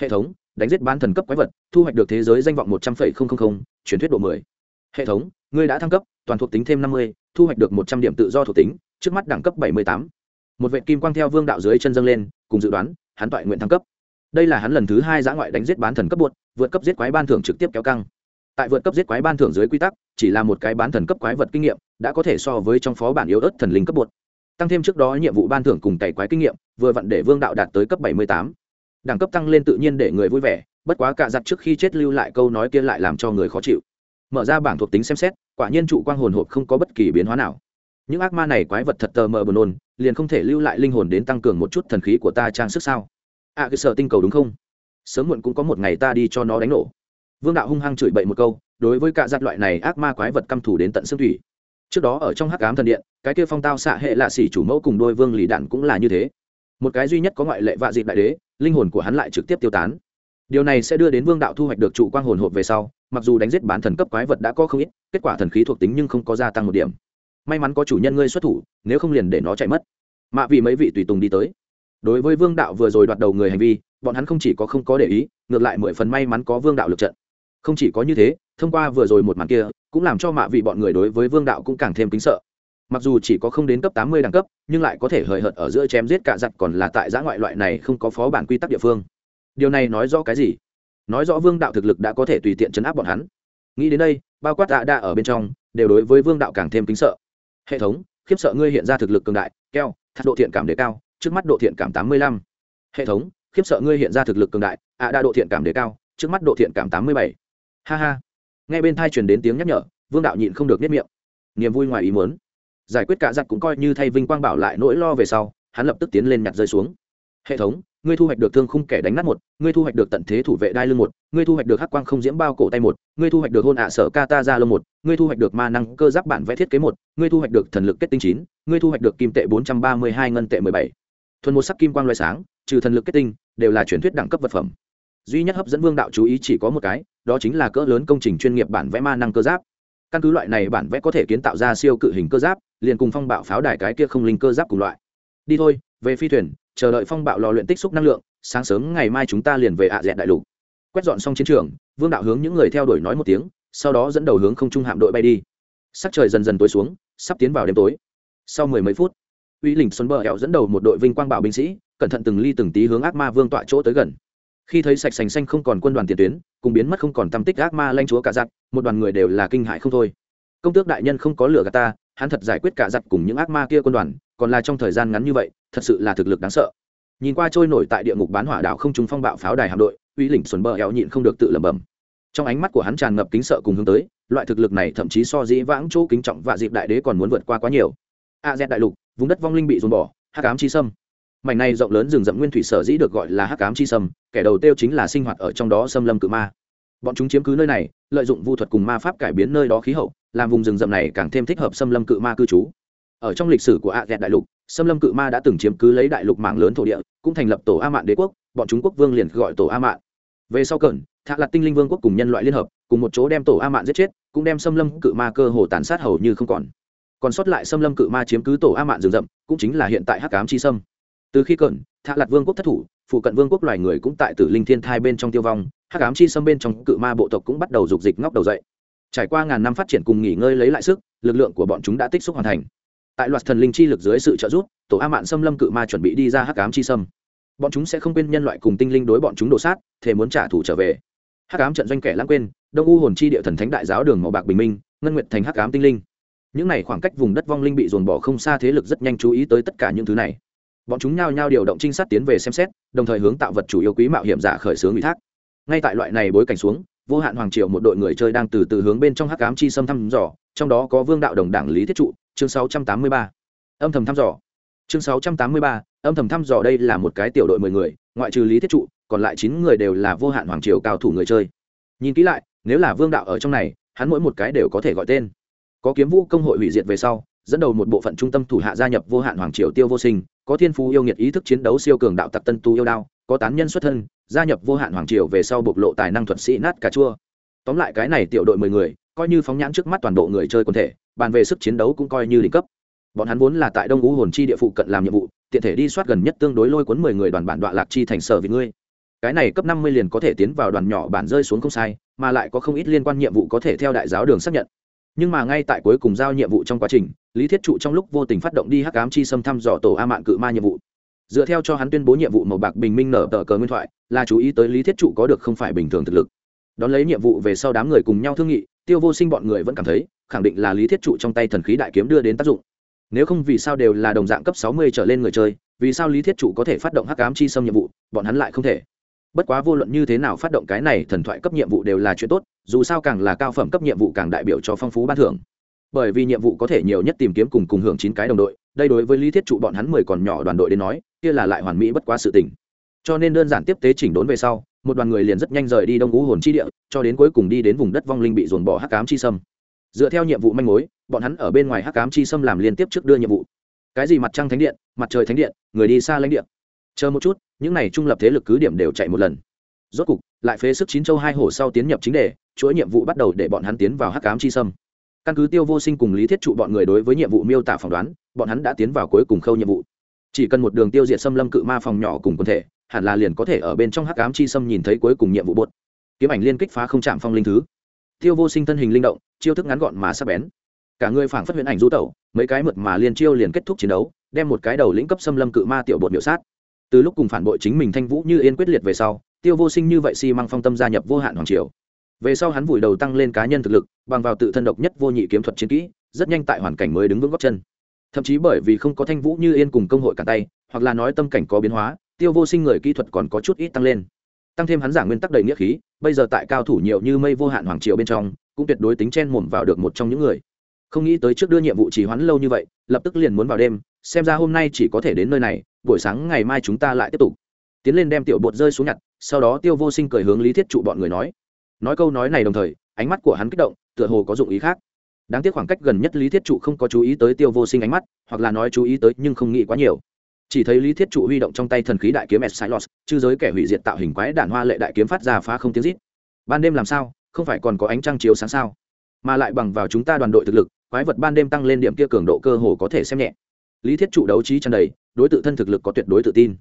Hệ thống, đánh giết bán thần cấp quái vật, thu hoạch được thế giới danh vọng một trăm 100,000, truyền thuyết độ mười. Hệ thống, ngươi đã thăng cấp, toàn thuộc tính thêm năm mươi thu hoạch được một trăm điểm tự do thuộc tính, trước mắt đẳng cấp bảy mươi tám. Một vệt kim quang theo vương đạo dưới chân dâng lên, cùng dự đoán, hắn toại nguyện thăng cấp. Đây là hắn lần thứ hai giã ngoại đánh giết bán thần cấp buột, vượt cấp giết quái ban thưởng trực tiếp kéo căng. Tại vượt cấp giết quái ban thưởng dưới quy tắc chỉ là một cái bán thần cấp quái vật kinh nghiệm đã có thể so với trong phó bản yếu ớt thần linh cấp bột tăng thêm trước đó nhiệm vụ ban thưởng cùng cày quái kinh nghiệm, vừa vặn để vương đạo đạt tới cấp bảy mươi tám. Đẳng cấp tăng lên tự nhiên để người vui vẻ, bất quá cạ giặt trước khi chết lưu lại câu nói kia lại làm cho người khó chịu. Mở ra bảng thuộc tính xem xét, quả nhiên trụ quang hồn hộp không có bất kỳ biến hóa nào. Những ác ma này quái vật thật tờ mờ buồn nôn, liền không thể lưu lại linh hồn đến tăng cường một chút thần khí của ta trang sức sao? À cái sợ tinh cầu đúng không? Sớm muộn cũng có một ngày ta đi cho nó đánh nổ. Vương đạo hung hăng chửi bậy một câu, đối với cả giặt loại này ác ma quái vật căm thù đến tận xương thủy trước đó ở trong hắc ám thần điện, cái kia phong tao xạ hệ lạ xỉ chủ mẫu cùng đôi vương lì đạn cũng là như thế. Một cái duy nhất có ngoại lệ vạ dịp đại đế, linh hồn của hắn lại trực tiếp tiêu tán. Điều này sẽ đưa đến vương đạo thu hoạch được trụ quang hồn hộp về sau, mặc dù đánh giết bán thần cấp quái vật đã có không ít, kết quả thần khí thuộc tính nhưng không có gia tăng một điểm. May mắn có chủ nhân ngươi xuất thủ, nếu không liền để nó chạy mất. Mạ vì mấy vị tùy tùng đi tới. Đối với vương đạo vừa rồi đoạt đầu người hành vi, bọn hắn không chỉ có không có để ý, ngược lại mười phần may mắn có vương đạo lực trận. Không chỉ có như thế, thông qua vừa rồi một màn kia cũng làm cho mạ vị bọn người đối với vương đạo cũng càng thêm kính sợ. Mặc dù chỉ có không đến cấp tám mươi đẳng cấp, nhưng lại có thể hời hợt ở giữa chém giết cả giặc còn là tại giã ngoại loại này không có phó bản quy tắc địa phương. Điều này nói rõ cái gì? Nói rõ vương đạo thực lực đã có thể tùy tiện chấn áp bọn hắn. Nghĩ đến đây, bao quát tạ đa ở bên trong, đều đối với vương đạo càng thêm kính sợ. Hệ thống, khiếp sợ ngươi hiện ra thực lực cường đại, keo, thắt độ thiện cảm đề cao, trước mắt độ thiện cảm tám mươi lăm. Hệ thống, khiếp sợ ngươi hiện ra thực lực cường đại, ạ đa độ thiện cảm đề cao, trước mắt độ thiện cảm tám mươi bảy. Ha ha ngay bên thai truyền đến tiếng nhắc nhở, vương đạo nhịn không được nhất miệng. Niềm vui ngoài ý muốn. Giải quyết cả giặc cũng coi như thay vinh quang bảo lại nỗi lo về sau, hắn lập tức tiến lên nhặt rơi xuống. Hệ thống, ngươi thu hoạch được thương khung kẻ đánh nát một, ngươi thu hoạch được tận thế thủ vệ đai lưng một, ngươi thu hoạch được hắc quang không diễm bao cổ tay một, ngươi thu hoạch được hôn ạ sở kata ra lông một, ngươi thu hoạch được ma năng cơ giáp bản vẽ thiết kế một, ngươi thu hoạch được thần lực kết tinh chín, ngươi thu hoạch được kim tệ bốn trăm ba mươi hai ngân tệ mười bảy. Thuần một sắc kim quang loại sáng, trừ thần lực kết tinh, đều là truyền thuyết đẳng cấp vật phẩm duy nhất hấp dẫn vương đạo chú ý chỉ có một cái, đó chính là cỡ lớn công trình chuyên nghiệp bản vẽ ma năng cơ giáp. Căn cứ loại này bản vẽ có thể kiến tạo ra siêu cự hình cơ giáp, liền cùng phong bạo pháo đài cái kia không linh cơ giáp cùng loại. Đi thôi, về phi thuyền, chờ đợi phong bạo lò luyện tích xúc năng lượng, sáng sớm ngày mai chúng ta liền về ạ dẹn đại lục. Quét dọn xong chiến trường, vương đạo hướng những người theo đuổi nói một tiếng, sau đó dẫn đầu hướng không trung hạm đội bay đi. Sắc trời dần dần tối xuống, sắp tiến vào đêm tối. Sau mười mấy phút, uy lình xuân bờ hẹo dẫn đầu một đội vinh quang bảo binh sĩ, cẩn thận từng ly từng tí hướng ác ma vương tọa chỗ tới gần khi thấy sạch sành xanh không còn quân đoàn tiền tuyến, cùng biến mất không còn tâm tích ác ma lanh chúa cả giặc, một đoàn người đều là kinh hại không thôi. Công tước đại nhân không có lửa gà ta, hắn thật giải quyết cả giặc cùng những ác ma kia quân đoàn, còn là trong thời gian ngắn như vậy, thật sự là thực lực đáng sợ. Nhìn qua trôi nổi tại địa ngục bán hỏa đảo không trúng phong bạo pháo đài hạm đội, uy lĩnh xuân bờ héo nhịn không được tự lẩm bẩm. Trong ánh mắt của hắn tràn ngập kính sợ cùng hướng tới, loại thực lực này thậm chí so dĩ vãng chỗ kính trọng và dịp đại đế còn muốn vượt qua quá nhiều. A z đại lục, vùng đất vong linh bị dồn bỏ, hắc ám chi sâm mảnh này rộng lớn rừng rậm nguyên thủy sở dĩ được gọi là hắc ám chi sâm, kẻ đầu tiêu chính là sinh hoạt ở trong đó xâm lâm cự ma. Bọn chúng chiếm cứ nơi này, lợi dụng vu thuật cùng ma pháp cải biến nơi đó khí hậu, làm vùng rừng rậm này càng thêm thích hợp xâm lâm cự ma cư trú. Ở trong lịch sử của ạ ghẹt đại lục, xâm lâm cự ma đã từng chiếm cứ lấy đại lục mạng lớn thổ địa, cũng thành lập tổ a mạn đế quốc, bọn chúng quốc vương liền gọi tổ a mạn. Về sau cẩn thạ lạt tinh linh vương quốc cùng nhân loại liên hợp, cùng một chỗ đem tổ a mạn giết chết, cũng đem xâm lâm cự ma cơ hồ tàn sát hầu như không còn. Còn sót lại xâm lâm cự ma chiếm cứ tổ a mạn rừng rậm, cũng chính là hiện tại hắc cám chi sâm từ khi cận, thạ lạt vương quốc thất thủ phụ cận vương quốc loài người cũng tại tử linh thiên thai bên trong tiêu vong hắc ám chi sâm bên trong cự ma bộ tộc cũng bắt đầu rục dịch ngóc đầu dậy. Trải qua ngàn năm phát triển cùng nghỉ ngơi lấy lại sức lực lượng của bọn chúng đã tích xúc hoàn thành. Tại loạt thần linh chi lực dưới sự trợ giúp tổ a mạn xâm lâm cự ma chuẩn bị đi ra hắc ám chi sâm. Bọn chúng sẽ không quên nhân loại cùng tinh linh đối bọn chúng đổ sát thể muốn trả thù trở về. Hắc ám trận doanh kẻ lãng quên đông u hồn chi địa thần thánh đại giáo đường màu bạc bình minh ngân nguyện thành hắc ám tinh linh. Những này khoảng cách vùng đất vong linh bị dồn bỏ không xa thế lực rất nhanh chú ý tới tất cả những thứ này bọn chúng nhao nhao điều động trinh sát tiến về xem xét đồng thời hướng tạo vật chủ yếu quý mạo hiểm giả khởi xướng ủy thác. Ngay tại loại này bối cảnh xuống vô hạn hoàng triều một đội người chơi đang từ từ hướng bên trong hắc ám chi xâm thăm dò trong đó có vương đạo đồng đảng lý thiết trụ chương 683. âm thầm thăm dò. Chương 683, âm thầm thăm dò đây là một cái tiểu đội mười người ngoại trừ lý thiết trụ còn lại chín người đều là vô hạn hoàng triều cao thủ người chơi. Nhìn kỹ lại nếu là vương đạo ở trong này hắn mỗi một cái đều có thể gọi tên. Có kiếm vũ công hội hủy diệt về sau dẫn đầu một bộ phận trung tâm thủ hạ gia nhập vô hạn hoàng triều tiêu vô sinh có thiên phú yêu nghiệt ý thức chiến đấu siêu cường đạo tặc tân tu yêu đao, có tán nhân xuất thân, gia nhập vô hạn hoàng triều về sau bộc lộ tài năng thuật sĩ nát cà chua. Tóm lại cái này tiểu đội mười người, coi như phóng nhãn trước mắt toàn bộ người chơi quần thể, bàn về sức chiến đấu cũng coi như đỉnh cấp. Bọn hắn vốn là tại đông ngũ hồn chi địa phụ cận làm nhiệm vụ, tiện thể đi soát gần nhất tương đối lôi cuốn mười người đoàn bản đoạn lạc chi thành sở vì ngươi. Cái này cấp năm mươi liền có thể tiến vào đoàn nhỏ bản rơi xuống không sai, mà lại có không ít liên quan nhiệm vụ có thể theo đại giáo đường xác nhận nhưng mà ngay tại cuối cùng giao nhiệm vụ trong quá trình, lý thiết trụ trong lúc vô tình phát động đi hắc ám chi xâm thăm dò tổ a mạng cự ma nhiệm vụ. Dựa theo cho hắn tuyên bố nhiệm vụ màu bạc bình minh nở tờ cờ nguyên thoại, là chú ý tới lý thiết trụ có được không phải bình thường thực lực. Đón lấy nhiệm vụ về sau đám người cùng nhau thương nghị, tiêu vô sinh bọn người vẫn cảm thấy, khẳng định là lý thiết trụ trong tay thần khí đại kiếm đưa đến tác dụng. Nếu không vì sao đều là đồng dạng cấp sáu mươi trở lên người chơi, vì sao lý thiết trụ có thể phát động hắc ám chi xâm nhiệm vụ, bọn hắn lại không thể bất quá vô luận như thế nào phát động cái này thần thoại cấp nhiệm vụ đều là chuyện tốt, dù sao càng là cao phẩm cấp nhiệm vụ càng đại biểu cho phong phú ban thưởng. Bởi vì nhiệm vụ có thể nhiều nhất tìm kiếm cùng cùng hưởng chín cái đồng đội, đây đối với lý thiết trụ bọn hắn mười còn nhỏ đoàn đội đến nói, kia là lại hoàn mỹ bất quá sự tình. Cho nên đơn giản tiếp tế chỉnh đốn về sau, một đoàn người liền rất nhanh rời đi đông ngũ hồn chi địa, cho đến cuối cùng đi đến vùng đất vong linh bị dồn bỏ hắc cám chi sâm. Dựa theo nhiệm vụ manh mối, bọn hắn ở bên ngoài hắc cám chi sâm làm liên tiếp trước đưa nhiệm vụ. Cái gì mặt trăng thánh điện, mặt trời thánh điện, người đi xa lãnh điện chờ một chút, những này trung lập thế lực cứ điểm đều chạy một lần. Rốt cục, lại phế sức chín châu hai hổ sau tiến nhập chính đề, chuỗi nhiệm vụ bắt đầu để bọn hắn tiến vào hắc cám chi sâm. Căn cứ tiêu vô sinh cùng lý thiết trụ bọn người đối với nhiệm vụ miêu tả phỏng đoán, bọn hắn đã tiến vào cuối cùng khâu nhiệm vụ. Chỉ cần một đường tiêu diệt xâm lâm cự ma phòng nhỏ cùng quân thể, hẳn là liền có thể ở bên trong hắc ám chi sâm nhìn thấy cuối cùng nhiệm vụ bột kiếm ảnh liên kích phá không chạm phong linh thứ. Tiêu vô sinh thân hình linh động, chiêu thức ngắn gọn mà sắc bén. Cả người phảng phất huyền ảnh du tẩu, mấy cái mượt mà liên chiêu liền kết thúc chiến đấu, đem một cái đầu lĩnh cấp xâm lâm cự ma tiểu bột biểu sát từ lúc cùng phản bội chính mình thanh vũ như yên quyết liệt về sau, tiêu vô sinh như vậy si mang phong tâm gia nhập vô hạn hoàng triều. Về sau hắn vùi đầu tăng lên cá nhân thực lực, bằng vào tự thân độc nhất vô nhị kiếm thuật chiến kỹ, rất nhanh tại hoàn cảnh mới đứng vững góc chân. Thậm chí bởi vì không có thanh vũ như yên cùng công hội cả tay, hoặc là nói tâm cảnh có biến hóa, tiêu vô sinh người kỹ thuật còn có chút ít tăng lên. Tăng thêm hắn giảng nguyên tắc đầy nghĩa khí, bây giờ tại cao thủ nhiều như mây vô hạn hoàng triều bên trong, cũng tuyệt đối tính chen mồm vào được một trong những người. Không nghĩ tới trước đưa nhiệm vụ trì hoãn lâu như vậy, lập tức liền muốn vào đêm, xem ra hôm nay chỉ có thể đến nơi này buổi sáng ngày mai chúng ta lại tiếp tục tiến lên đem tiểu bột rơi xuống nhặt sau đó tiêu vô sinh cười hướng lý thiết trụ bọn người nói nói câu nói này đồng thời ánh mắt của hắn kích động tựa hồ có dụng ý khác đáng tiếc khoảng cách gần nhất lý thiết trụ không có chú ý tới tiêu vô sinh ánh mắt hoặc là nói chú ý tới nhưng không nghĩ quá nhiều chỉ thấy lý thiết trụ huy động trong tay thần khí đại kiếm Esilos, chư giới kẻ hủy diệt tạo hình quái đạn hoa lệ đại kiếm phát ra phá không tiếng rít. Ban đêm làm sao, không phải còn có ánh trăng chiếu sáng sao? Mà lại bằng vào chúng ta đoàn đội thực lực, quái vật ban đêm tăng lên điểm kia cường độ cơ hồ có thể xem nhẹ. Lý thiết trụ đấu trí tràn đầy, đối tự thân thực lực có tuyệt đối tự tin.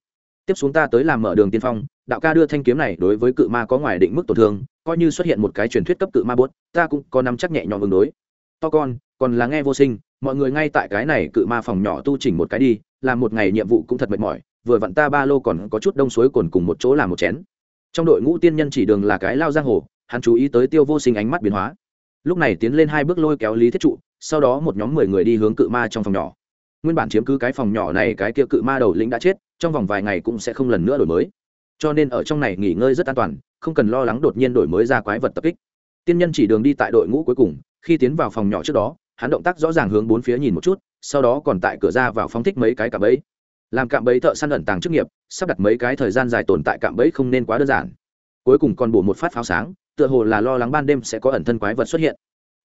Tiếp xuống ta tới làm mở đường tiên phong, đạo ca đưa thanh kiếm này đối với cự ma có ngoài định mức tổn thương, coi như xuất hiện một cái truyền thuyết cấp cự ma bốt, ta cũng có nắm chắc nhẹ nhõm ứng đối. To con, còn là nghe vô sinh, mọi người ngay tại cái này cự ma phòng nhỏ tu chỉnh một cái đi, làm một ngày nhiệm vụ cũng thật mệt mỏi vừa vặn ta ba lô còn có chút đông suối cồn cùng một chỗ làm một chén trong đội ngũ tiên nhân chỉ đường là cái lao giang hồ hắn chú ý tới tiêu vô sinh ánh mắt biến hóa lúc này tiến lên hai bước lôi kéo lý thiết trụ sau đó một nhóm mười người đi hướng cự ma trong phòng nhỏ nguyên bản chiếm cứ cái phòng nhỏ này cái kia cự ma đầu lĩnh đã chết, trong vòng vài ngày cũng sẽ không lần nữa đổi mới. Cho nên ở trong này nghỉ ngơi rất an toàn, không cần lo lắng đột nhiên đổi mới ra quái vật tập kích. Tiên nhân chỉ đường đi tại đội ngũ cuối cùng, khi tiến vào phòng nhỏ trước đó, hắn động tác rõ ràng hướng bốn phía nhìn một chút, sau đó còn tại cửa ra vào phóng thích mấy cái cạm bẫy. Làm cạm bẫy thợ săn ẩn tàng chức nghiệp, sắp đặt mấy cái thời gian dài tồn tại cạm bẫy không nên quá đơn giản. Cuối cùng còn bổ một phát pháo sáng, tựa hồ là lo lắng ban đêm sẽ có ẩn thân quái vật xuất hiện.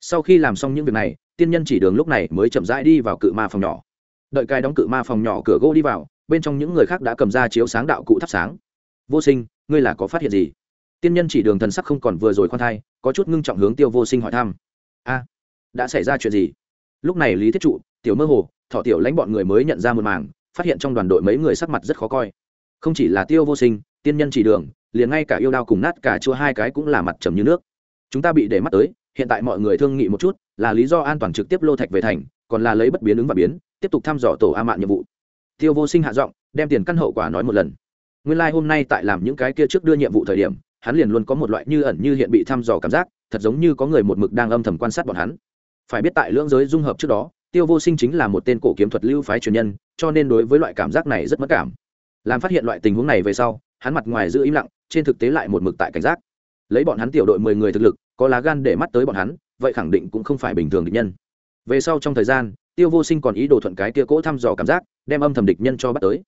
Sau khi làm xong những việc này, tiên nhân chỉ đường lúc này mới chậm rãi đi vào cự ma phòng nhỏ đợi cai đóng cự ma phòng nhỏ cửa gỗ đi vào, bên trong những người khác đã cầm ra chiếu sáng đạo cụ thắp sáng. Vô sinh, ngươi là có phát hiện gì? Tiên nhân chỉ đường thần sắc không còn vừa rồi khoan thai, có chút ngưng trọng hướng tiêu vô sinh hỏi thăm. A, đã xảy ra chuyện gì? Lúc này lý thiết trụ, tiểu mơ hồ, thọ tiểu lãnh bọn người mới nhận ra một màng phát hiện trong đoàn đội mấy người sắc mặt rất khó coi. Không chỉ là tiêu vô sinh, tiên nhân chỉ đường, liền ngay cả yêu đao cùng nát cả chua hai cái cũng là mặt trầm như nước. Chúng ta bị để mắt tới, hiện tại mọi người thương nghị một chút, là lý do an toàn trực tiếp lô thạch về thành còn là lấy bất biến ứng và biến, tiếp tục thăm dò tổ a mạn nhiệm vụ. Tiêu vô sinh hạ giọng, đem tiền căn hậu quả nói một lần. Nguyên lai、like、hôm nay tại làm những cái kia trước đưa nhiệm vụ thời điểm, hắn liền luôn có một loại như ẩn như hiện bị thăm dò cảm giác, thật giống như có người một mực đang âm thầm quan sát bọn hắn. Phải biết tại lưỡng giới dung hợp trước đó, tiêu vô sinh chính là một tên cổ kiếm thuật lưu phái truyền nhân, cho nên đối với loại cảm giác này rất mất cảm. Làm phát hiện loại tình huống này về sau, hắn mặt ngoài giữ im lặng, trên thực tế lại một mực tại cảnh giác. Lấy bọn hắn tiểu đội mười người thực lực, có lá gan để mắt tới bọn hắn, vậy khẳng định cũng không phải bình thường địch nhân về sau trong thời gian, tiêu vô sinh còn ý đồ thuận cái kia cỗ thăm dò cảm giác, đem âm thầm địch nhân cho bắt tới.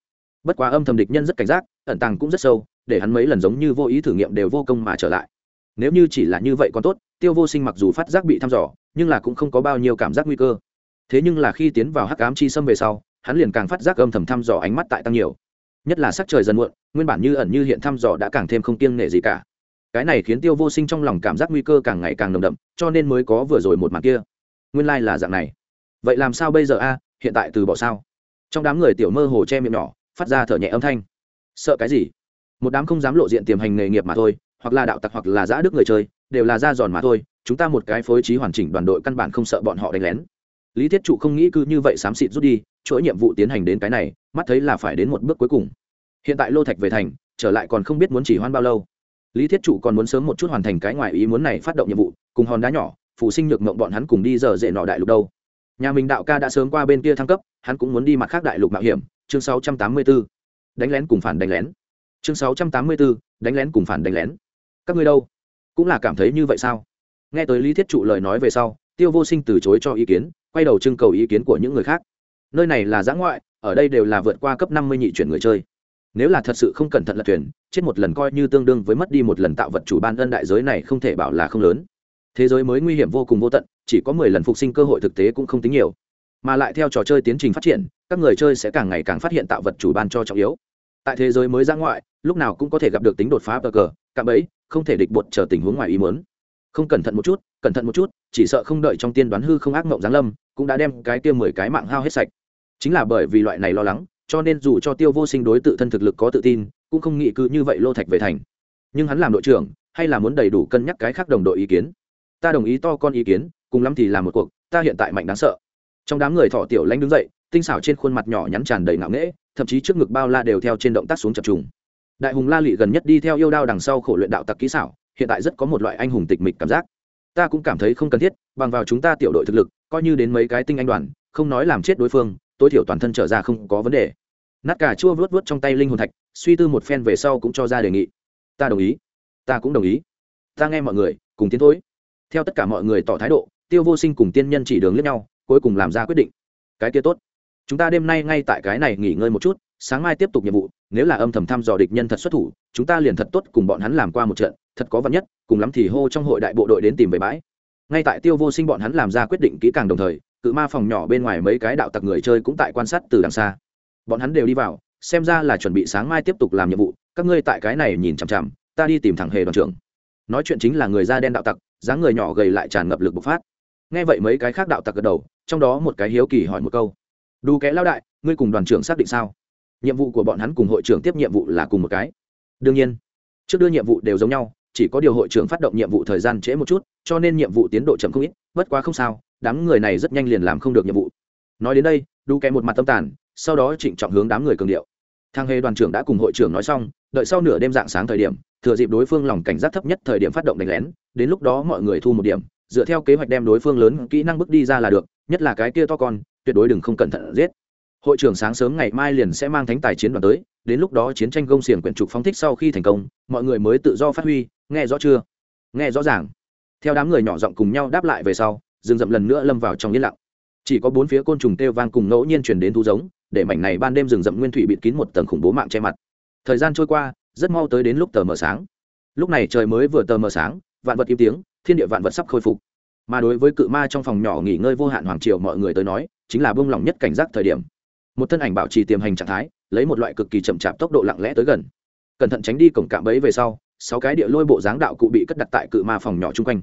Bất quá âm thầm địch nhân rất cảnh giác, ẩn tàng cũng rất sâu, để hắn mấy lần giống như vô ý thử nghiệm đều vô công mà trở lại. Nếu như chỉ là như vậy còn tốt, tiêu vô sinh mặc dù phát giác bị thăm dò, nhưng là cũng không có bao nhiêu cảm giác nguy cơ. Thế nhưng là khi tiến vào hắc ám chi xâm về sau, hắn liền càng phát giác âm thầm thăm dò ánh mắt tại tăng nhiều. Nhất là sắc trời dần muộn, nguyên bản như ẩn như hiện thăm dò đã càng thêm không kiêng nể gì cả. Cái này khiến tiêu vô sinh trong lòng cảm giác nguy cơ càng ngày càng nồng đậm, cho nên mới có vừa rồi một mặt kia nguyên lai、like、là dạng này. Vậy làm sao bây giờ a? Hiện tại từ bỏ sao? Trong đám người tiểu mơ hồ che miệng nhỏ, phát ra thở nhẹ âm thanh. Sợ cái gì? Một đám không dám lộ diện tiềm hành nghề nghiệp mà thôi, hoặc là đạo tặc hoặc là giã đức người chơi, đều là da giòn mà thôi, chúng ta một cái phối trí hoàn chỉnh đoàn đội căn bản không sợ bọn họ đánh lén. Lý thiết trụ không nghĩ cứ như vậy xám xịt rút đi, chuỗi nhiệm vụ tiến hành đến cái này, mắt thấy là phải đến một bước cuối cùng. Hiện tại lô thạch về thành, trở lại còn không biết muốn chỉ hoan bao lâu. Lý thiết trụ còn muốn sớm một chút hoàn thành cái ngoài ý muốn này phát động nhiệm vụ, cùng hòn đá nhỏ phụ sinh nhược mộng bọn hắn cùng đi giờ dễ nọ đại lục đâu. Nhà mình đạo ca đã sớm qua bên kia thăng cấp hắn cũng muốn đi mặt khác đại lục mạo hiểm. Chương 684. đánh lén cùng phản đánh lén. Chương 684, đánh lén cùng phản đánh lén. Các ngươi đâu? Cũng là cảm thấy như vậy sao? Nghe tới lý thiết trụ lời nói về sau tiêu vô sinh từ chối cho ý kiến quay đầu trưng cầu ý kiến của những người khác. Nơi này là giã ngoại ở đây đều là vượt qua cấp năm mươi nhị chuyển người chơi. Nếu là thật sự không cẩn thận lật thuyền chết một lần coi như tương đương với mất đi một lần tạo vật chủ ban ân đại giới này không thể bảo là không lớn thế giới mới nguy hiểm vô cùng vô tận, chỉ có mười lần phục sinh cơ hội thực tế cũng không tính nhiều. Mà lại theo trò chơi tiến trình phát triển, các người chơi sẽ càng ngày càng phát hiện tạo vật chủ ban cho trọng yếu. Tại thế giới mới ra ngoại, lúc nào cũng có thể gặp được tính đột phá bờ cờ, cạm ấy không thể địch bột chờ tình huống ngoài ý muốn. Không cẩn thận một chút, cẩn thận một chút, chỉ sợ không đợi trong tiên đoán hư không ác mộng giáng lâm, cũng đã đem cái tiêu mười cái mạng hao hết sạch. Chính là bởi vì loại này lo lắng, cho nên dù cho tiêu vô sinh đối tự thân thực lực có tự tin, cũng không nghĩ cứ như vậy lô thạch về thành. Nhưng hắn làm đội trưởng, hay là muốn đầy đủ cân nhắc cái khác đồng đội ý kiến ta đồng ý to con ý kiến, cùng lắm thì làm một cuộc, ta hiện tại mạnh đáng sợ. Trong đám người thọ tiểu lãnh đứng dậy, tinh xảo trên khuôn mặt nhỏ nhắn tràn đầy ngạo nghễ, thậm chí trước ngực bao la đều theo trên động tác xuống chập trùng. Đại hùng la lị gần nhất đi theo yêu đao đằng sau khổ luyện đạo tặc kỹ xảo, hiện tại rất có một loại anh hùng tịch mịch cảm giác. Ta cũng cảm thấy không cần thiết, bằng vào chúng ta tiểu đội thực lực, coi như đến mấy cái tinh anh đoàn, không nói làm chết đối phương, tối thiểu toàn thân trở ra không có vấn đề. Nát cả chua vớt vớt trong tay linh hồn thạch, suy tư một phen về sau cũng cho ra đề nghị. Ta đồng ý. Ta cũng đồng ý. Ta nghe mọi người, cùng tiến thối theo tất cả mọi người tỏ thái độ, tiêu vô sinh cùng tiên nhân chỉ đường lẫn nhau, cuối cùng làm ra quyết định. Cái kia tốt. Chúng ta đêm nay ngay tại cái này nghỉ ngơi một chút, sáng mai tiếp tục nhiệm vụ, nếu là âm thầm thăm dò địch nhân thật xuất thủ, chúng ta liền thật tốt cùng bọn hắn làm qua một trận, thật có vật nhất, cùng lắm thì hô trong hội đại bộ đội đến tìm về bãi. Ngay tại tiêu vô sinh bọn hắn làm ra quyết định kỹ càng đồng thời, cự ma phòng nhỏ bên ngoài mấy cái đạo tặc người chơi cũng tại quan sát từ đằng xa. Bọn hắn đều đi vào, xem ra là chuẩn bị sáng mai tiếp tục làm nhiệm vụ, các ngươi tại cái này nhìn chằm chằm, ta đi tìm thẳng hề đoàn trưởng nói chuyện chính là người da đen đạo tặc, dáng người nhỏ gầy lại tràn ngập lực bộc phát. Nghe vậy mấy cái khác đạo tặc gật đầu, trong đó một cái hiếu kỳ hỏi một câu. Đu kẽ lao đại, ngươi cùng đoàn trưởng xác định sao? Nhiệm vụ của bọn hắn cùng hội trưởng tiếp nhiệm vụ là cùng một cái. Đương nhiên, trước đưa nhiệm vụ đều giống nhau, chỉ có điều hội trưởng phát động nhiệm vụ thời gian trễ một chút, cho nên nhiệm vụ tiến độ chậm không ít, bất quá không sao, đám người này rất nhanh liền làm không được nhiệm vụ. Nói đến đây, đu kẽ một mặt tâm tàn, sau đó trịnh trọng hướng đám người cường điệu. Thang hề đoàn trưởng đã cùng hội trưởng nói xong, đợi sau nửa đêm dạng sáng thời điểm thừa dịp đối phương lòng cảnh giác thấp nhất thời điểm phát động đánh lén, đến lúc đó mọi người thu một điểm, dựa theo kế hoạch đem đối phương lớn kỹ năng bước đi ra là được, nhất là cái kia to con, tuyệt đối đừng không cẩn thận giết. Hội trưởng sáng sớm ngày mai liền sẽ mang thánh tài chiến đoàn tới, đến lúc đó chiến tranh gông xiềng quyển trục phóng thích sau khi thành công, mọi người mới tự do phát huy, nghe rõ chưa? Nghe rõ ràng. Theo đám người nhỏ giọng cùng nhau đáp lại về sau, rừng rậm lần nữa lâm vào trong yên lặng. Chỉ có bốn phía côn trùng kêu vang cùng ngẫu nhiên chuyển đến thu giống, để mảnh này ban đêm rừng rậm nguyên thủy bịt kín một tầng khủng bố mạng che mặt. Thời gian trôi qua rất mau tới đến lúc tờ mờ sáng. Lúc này trời mới vừa tờ mờ sáng, vạn vật im tiếng, thiên địa vạn vật sắp khôi phục. Mà đối với cự ma trong phòng nhỏ nghỉ ngơi vô hạn hoàng triều mọi người tới nói, chính là bông lỏng nhất cảnh giác thời điểm. Một thân ảnh bảo trì tiềm hành trạng thái, lấy một loại cực kỳ chậm chạp tốc độ lặng lẽ tới gần. Cẩn thận tránh đi cổng cạm bẫy về sau, sáu cái địa lôi bộ dáng đạo cụ bị cất đặt tại cự ma phòng nhỏ chung quanh.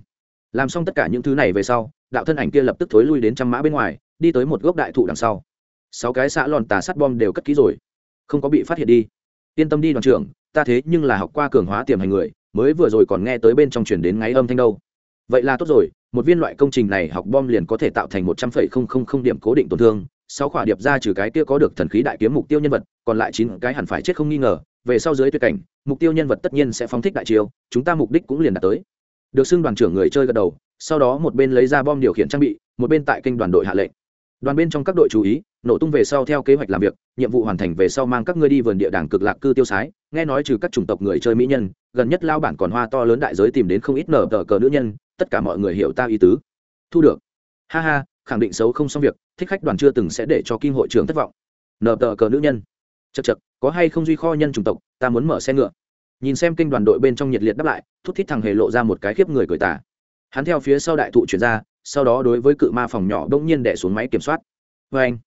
Làm xong tất cả những thứ này về sau, đạo thân ảnh kia lập tức thối lui đến trăm mã bên ngoài, đi tới một gốc đại thụ đằng sau. Sáu cái xã lòn tà sắt bom đều cất kỹ rồi. Không có bị phát hiện đi. Yên tâm đi đoàn trưởng ta thế nhưng là học qua cường hóa tiềm hành người, mới vừa rồi còn nghe tới bên trong chuyển đến ngáy âm thanh đâu. Vậy là tốt rồi, một viên loại công trình này học bom liền có thể tạo thành một trăm phẩy không không không điểm cố định tổn thương, sáu khỏa điệp ra trừ cái kia có được thần khí đại kiếm mục tiêu nhân vật, còn lại chín cái hẳn phải chết không nghi ngờ, về sau dưới tuyệt cảnh, mục tiêu nhân vật tất nhiên sẽ phóng thích đại chiêu, chúng ta mục đích cũng liền đạt tới. Được xưng đoàn trưởng người chơi gật đầu, sau đó một bên lấy ra bom điều khiển trang bị, một bên tại kênh đoàn đội hạ lệnh. Đoàn bên trong các đội chú ý nổ tung về sau theo kế hoạch làm việc, nhiệm vụ hoàn thành về sau mang các ngươi đi vườn địa đàng cực lạc cư tiêu sái, nghe nói trừ các chủng tộc người chơi mỹ nhân, gần nhất lao bản còn hoa to lớn đại giới tìm đến không ít nở tờ cờ nữ nhân, tất cả mọi người hiểu ta ý tứ. Thu được. Ha ha, khẳng định xấu không xong việc, thích khách đoàn chưa từng sẽ để cho kim hội trưởng thất vọng. Nở tờ cờ nữ nhân. Chật chật có hay không duy kho nhân chủng tộc, ta muốn mở xe ngựa. Nhìn xem kinh đoàn đội bên trong nhiệt liệt đáp lại, thút thít thằng hề lộ ra một cái khiếp người cười tả hắn theo phía sau đại thụ chuyển ra, sau đó đối với cự ma phòng nhỏ đông nhiên đẻ xuống máy kiểm soát. Vê anh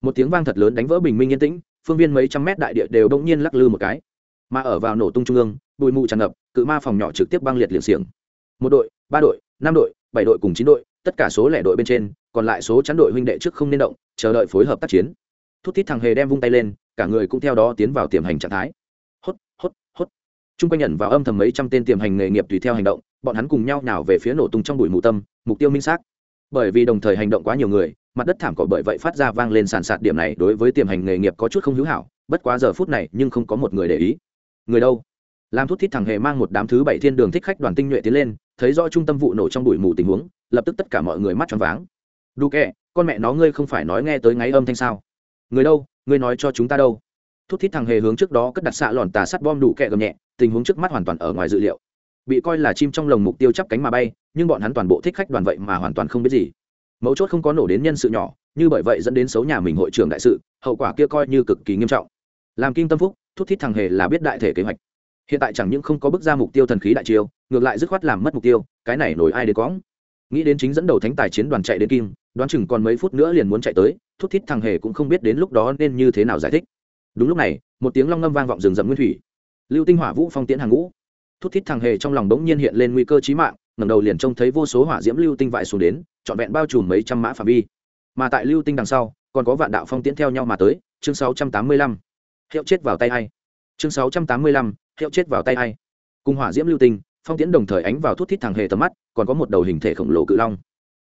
một tiếng vang thật lớn đánh vỡ bình minh yên tĩnh, phương viên mấy trăm mét đại địa đều bỗng nhiên lắc lư một cái. Mà ở vào nổ tung trung ương, bụi mù tràn ngập, cự ma phòng nhỏ trực tiếp băng liệt liệt xiềng. Một đội, ba đội, năm đội, bảy đội cùng chín đội, tất cả số lẻ đội bên trên, còn lại số chắn đội huynh đệ trước không nên động, chờ đợi phối hợp tác chiến. Thút thít thằng hề đem vung tay lên, cả người cũng theo đó tiến vào tiềm hành trạng thái. Hốt hốt hốt. Chung quanh nhận vào âm thầm mấy trăm tên tiềm hành nghề nghiệp tùy theo hành động, bọn hắn cùng nhau nào về phía nổ tung trong bụi mù tâm, mục tiêu minh xác. Bởi vì đồng thời hành động quá nhiều người mặt đất thảm cỏ bởi vậy phát ra vang lên sàn sạt điểm này đối với tiềm hành nghề nghiệp có chút không hữu hảo, bất quá giờ phút này nhưng không có một người để ý. Người đâu? Làm thút thít thằng hề mang một đám thứ bảy thiên đường thích khách đoàn tinh nhuệ tiến lên, thấy rõ trung tâm vụ nổ trong bụi mù tình huống, lập tức tất cả mọi người mắt choáng váng. Đu kẹ, con mẹ nó ngươi không phải nói nghe tới ngáy âm thanh sao? Người đâu? Ngươi nói cho chúng ta đâu? Thút thít thằng hề hướng trước đó cất đặt xạ lòn tà sắt bom đủ kẹ gầm nhẹ, tình huống trước mắt hoàn toàn ở ngoài dự liệu. Bị coi là chim trong lồng mục tiêu chắp cánh mà bay, nhưng bọn hắn toàn bộ thích khách đoàn vậy mà hoàn toàn không biết gì mấu chốt không có nổ đến nhân sự nhỏ, như bởi vậy dẫn đến xấu nhà mình hội trưởng đại sự, hậu quả kia coi như cực kỳ nghiêm trọng. Làm kim tâm phúc thúc thít thằng hề là biết đại thể kế hoạch. Hiện tại chẳng những không có bước ra mục tiêu thần khí đại chiêu, ngược lại dứt khoát làm mất mục tiêu, cái này nổi ai đến cóng nghĩ đến chính dẫn đầu thánh tài chiến đoàn chạy đến kim, đoán chừng còn mấy phút nữa liền muốn chạy tới thúc thít thằng hề cũng không biết đến lúc đó nên như thế nào giải thích. Đúng lúc này, một tiếng long ngâm vang vọng rừng rậm nguyên thủy. Lưu tinh hỏa vũ phong tiễn hàng ngũ. Thúc thít thằng hề trong lòng bỗng nhiên hiện lên nguy cơ chí mạng ngẩng đầu liền trông thấy vô số hỏa diễm lưu tinh vại xuống đến trọn vẹn bao trùm mấy trăm mã phạm vi. Mà tại lưu tinh đằng sau còn có vạn đạo phong tiễn theo nhau mà tới chương 685. hiệu chết vào tay hay chương 685, hiệu chết vào tay hay cùng hỏa diễm lưu tinh phong tiễn đồng thời ánh vào thút thít thẳng hề tầm mắt còn có một đầu hình thể khổng lồ cự long.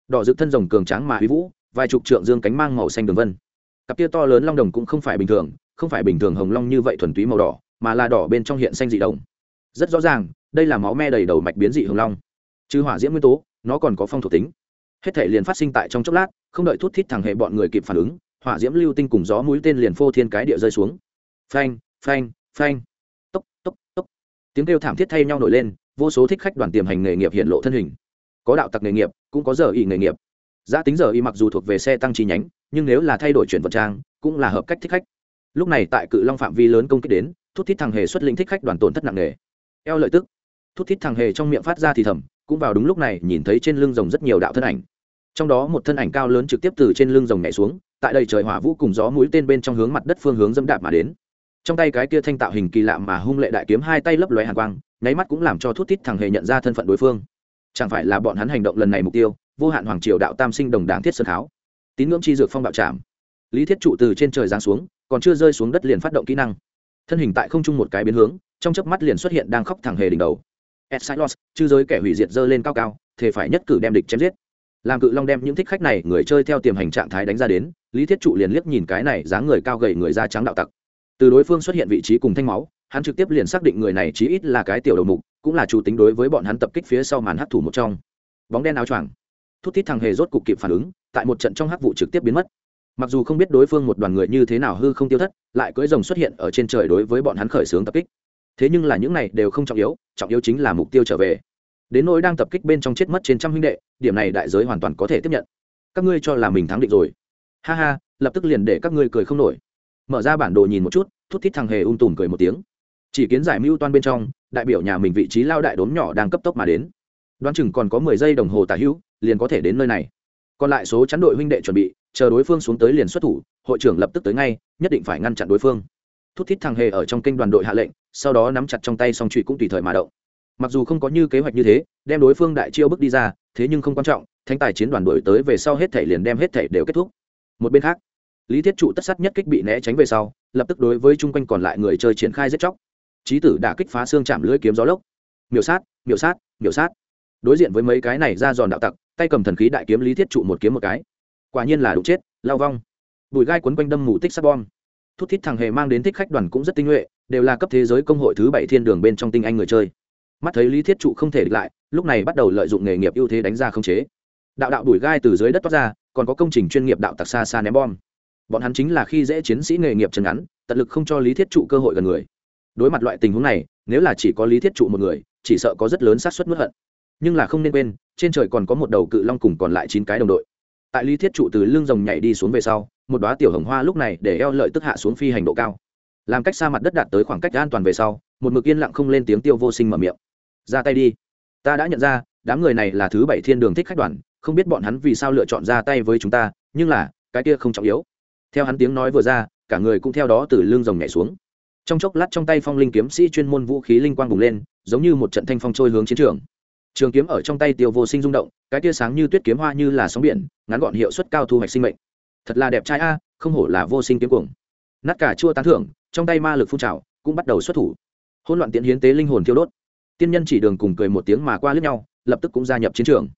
Đỏ rực thân rồng cường tráng mà uy vũ vài chục trượng dương cánh mang màu xanh đường vân. Cặp kia to lớn long đồng cũng không phải bình thường không phải bình thường hồng long như vậy thuần túy màu đỏ mà là đỏ bên trong hiện xanh dị đồng. Rất rõ ràng đây là máu me đầy đầu mạch biến dị hồng long trừ hỏa diễm nguyên tố, nó còn có phong thuộc tính. Hết thể liền phát sinh tại trong chốc lát, không đợi thút thít thằng hệ bọn người kịp phản ứng, hỏa diễm lưu tinh cùng gió mũi tên liền phô thiên cái địa rơi xuống. Phanh phanh phanh. Tốc tốc tốc. Tiếng kêu thảm thiết thay nhau nổi lên, vô số thích khách đoàn tiềm hành nghề nghiệp hiện lộ thân hình. Có đạo tặc nghề nghiệp, cũng có giờ y nghề nghiệp. Giá tính giờ y mặc dù thuộc về xe tăng chi nhánh, nhưng nếu là thay đổi chuyển vật trang, cũng là hợp cách thích khách. Lúc này tại cự long phạm vi lớn công kích đến, thút thít thằng hề xuất linh thích khách đoàn tổn thất nặng nề. Eo lợi tức. Thút thít thằng hề trong miệng phát ra thì thầm cũng vào đúng lúc này nhìn thấy trên lưng rồng rất nhiều đạo thân ảnh. Trong đó một thân ảnh cao lớn trực tiếp từ trên lưng rồng nhảy xuống, tại đây trời hỏa vũ cùng gió mũi tên bên trong hướng mặt đất phương hướng dẫm đạp mà đến. Trong tay cái kia thanh tạo hình kỳ lạ mà hung lệ đại kiếm hai tay lấp lóe hàn quang, nháy mắt cũng làm cho thút thít thằng hề nhận ra thân phận đối phương. Chẳng phải là bọn hắn hành động lần này mục tiêu, vô hạn hoàng triều đạo tam sinh đồng đáng thiết sơn tháo. Tín ngưỡng chi dược phong bạo trảm. Lý thiết trụ từ trên trời giáng xuống, còn chưa rơi xuống đất liền phát động kỹ năng. Thân hình tại không trung một cái biến hướng, trong chớp mắt liền xuất hiện đang khóc thẳng hề đỉnh đầu. Exilos, chư giới kẻ hủy diệt dơ lên cao cao, thể phải nhất cử đem địch chém giết. Làm cự long đem những thích khách này người chơi theo tiềm hành trạng thái đánh ra đến, Lý Thiết trụ liền liếc nhìn cái này dáng người cao gầy người da trắng đạo tặc. Từ đối phương xuất hiện vị trí cùng thanh máu, hắn trực tiếp liền xác định người này chí ít là cái tiểu đầu mục, cũng là chủ tính đối với bọn hắn tập kích phía sau màn hắc thủ một trong. Bóng đen áo choàng. Thút thít thằng hề rốt cục kịp phản ứng, tại một trận trong hắc vụ trực tiếp biến mất mặc dù không biết đối phương một đoàn người như thế nào hư không tiêu thất lại cưỡi rồng xuất hiện ở trên trời đối với bọn hắn khởi xướng tập kích thế nhưng là những này đều không trọng yếu trọng yếu chính là mục tiêu trở về. Đến nỗi đang tập kích bên trong chết mất trên trăm huynh đệ, điểm này đại giới hoàn toàn có thể tiếp nhận. Các ngươi cho là mình thắng định rồi. Ha ha, lập tức liền để các ngươi cười không nổi. Mở ra bản đồ nhìn một chút, thút thít thằng hề ung tùm cười một tiếng. Chỉ kiến giải mưu toan bên trong, đại biểu nhà mình vị trí lao đại đốm nhỏ đang cấp tốc mà đến. Đoán chừng còn có mười giây đồng hồ tả hữu, liền có thể đến nơi này. Còn lại số chắn đội huynh đệ chuẩn bị, chờ đối phương xuống tới liền xuất thủ, hội trưởng lập tức tới ngay, nhất định phải ngăn chặn đối phương thút thít thằng hề ở trong kênh đoàn đội hạ lệnh, sau đó nắm chặt trong tay song trụy cũng tùy thời mà động. Mặc dù không có như kế hoạch như thế, đem đối phương đại chiêu bước đi ra, thế nhưng không quan trọng, thánh tài chiến đoàn đội tới về sau hết thể liền đem hết thể đều kết thúc. Một bên khác, lý thiết trụ tất sắt nhất kích bị né tránh về sau, lập tức đối với chung quanh còn lại người chơi triển khai giết chóc. Trí tử đã kích phá xương chạm lưỡi kiếm gió lốc. Miểu sát miểu sát miểu sát. Đối diện với mấy cái này ra giòn đạo tặc, tay cầm thần khí đại kiếm lý thiết trụ một kiếm một cái. Quả nhiên là đụng chết, lao vong. Bụi gai quấn quanh đâm mù tích sắt bom thút thít thằng hề mang đến thích khách đoàn cũng rất tinh nhuệ, đều là cấp thế giới công hội thứ bảy thiên đường bên trong tinh anh người chơi. Mắt thấy lý thiết trụ không thể địch lại, lúc này bắt đầu lợi dụng nghề nghiệp ưu thế đánh ra không chế. Đạo đạo đuổi gai từ dưới đất toát ra, còn có công trình chuyên nghiệp đạo tặc xa xa ném bom. Bọn hắn chính là khi dễ chiến sĩ nghề nghiệp chân ngắn, tận lực không cho lý thiết trụ cơ hội gần người. Đối mặt loại tình huống này, nếu là chỉ có lý thiết trụ một người, chỉ sợ có rất lớn xác suất mất hận. Nhưng là không nên quên, trên trời còn có một đầu cự long cùng còn lại chín cái đồng đội tại lý thiết trụ từ lưng rồng nhảy đi xuống về sau, một đoá tiểu hồng hoa lúc này để eo lợi tức hạ xuống phi hành độ cao. Làm cách xa mặt đất đạt tới khoảng cách an toàn về sau, một mực yên lặng không lên tiếng tiêu vô sinh mở miệng. Ra tay đi. Ta đã nhận ra, đám người này là thứ bảy thiên đường thích khách đoàn, không biết bọn hắn vì sao lựa chọn ra tay với chúng ta, nhưng là, cái kia không trọng yếu. Theo hắn tiếng nói vừa ra, cả người cũng theo đó từ lưng rồng nhảy xuống. Trong chốc lát trong tay phong linh kiếm sĩ chuyên môn vũ khí linh quang bùng lên, giống như một trận thanh phong trôi hướng chiến trường trường kiếm ở trong tay tiêu vô sinh rung động, cái tia sáng như tuyết kiếm hoa như là sóng biển, ngắn gọn hiệu suất cao thu hoạch sinh mệnh. Thật là đẹp trai a, không hổ là vô sinh kiếm cuồng. Nát cả chua tán thưởng, trong tay ma lực phun trào, cũng bắt đầu xuất thủ. Hôn loạn tiễn hiến tế linh hồn thiêu đốt. Tiên nhân chỉ đường cùng cười một tiếng mà qua lướt nhau, lập tức cũng gia nhập chiến trường.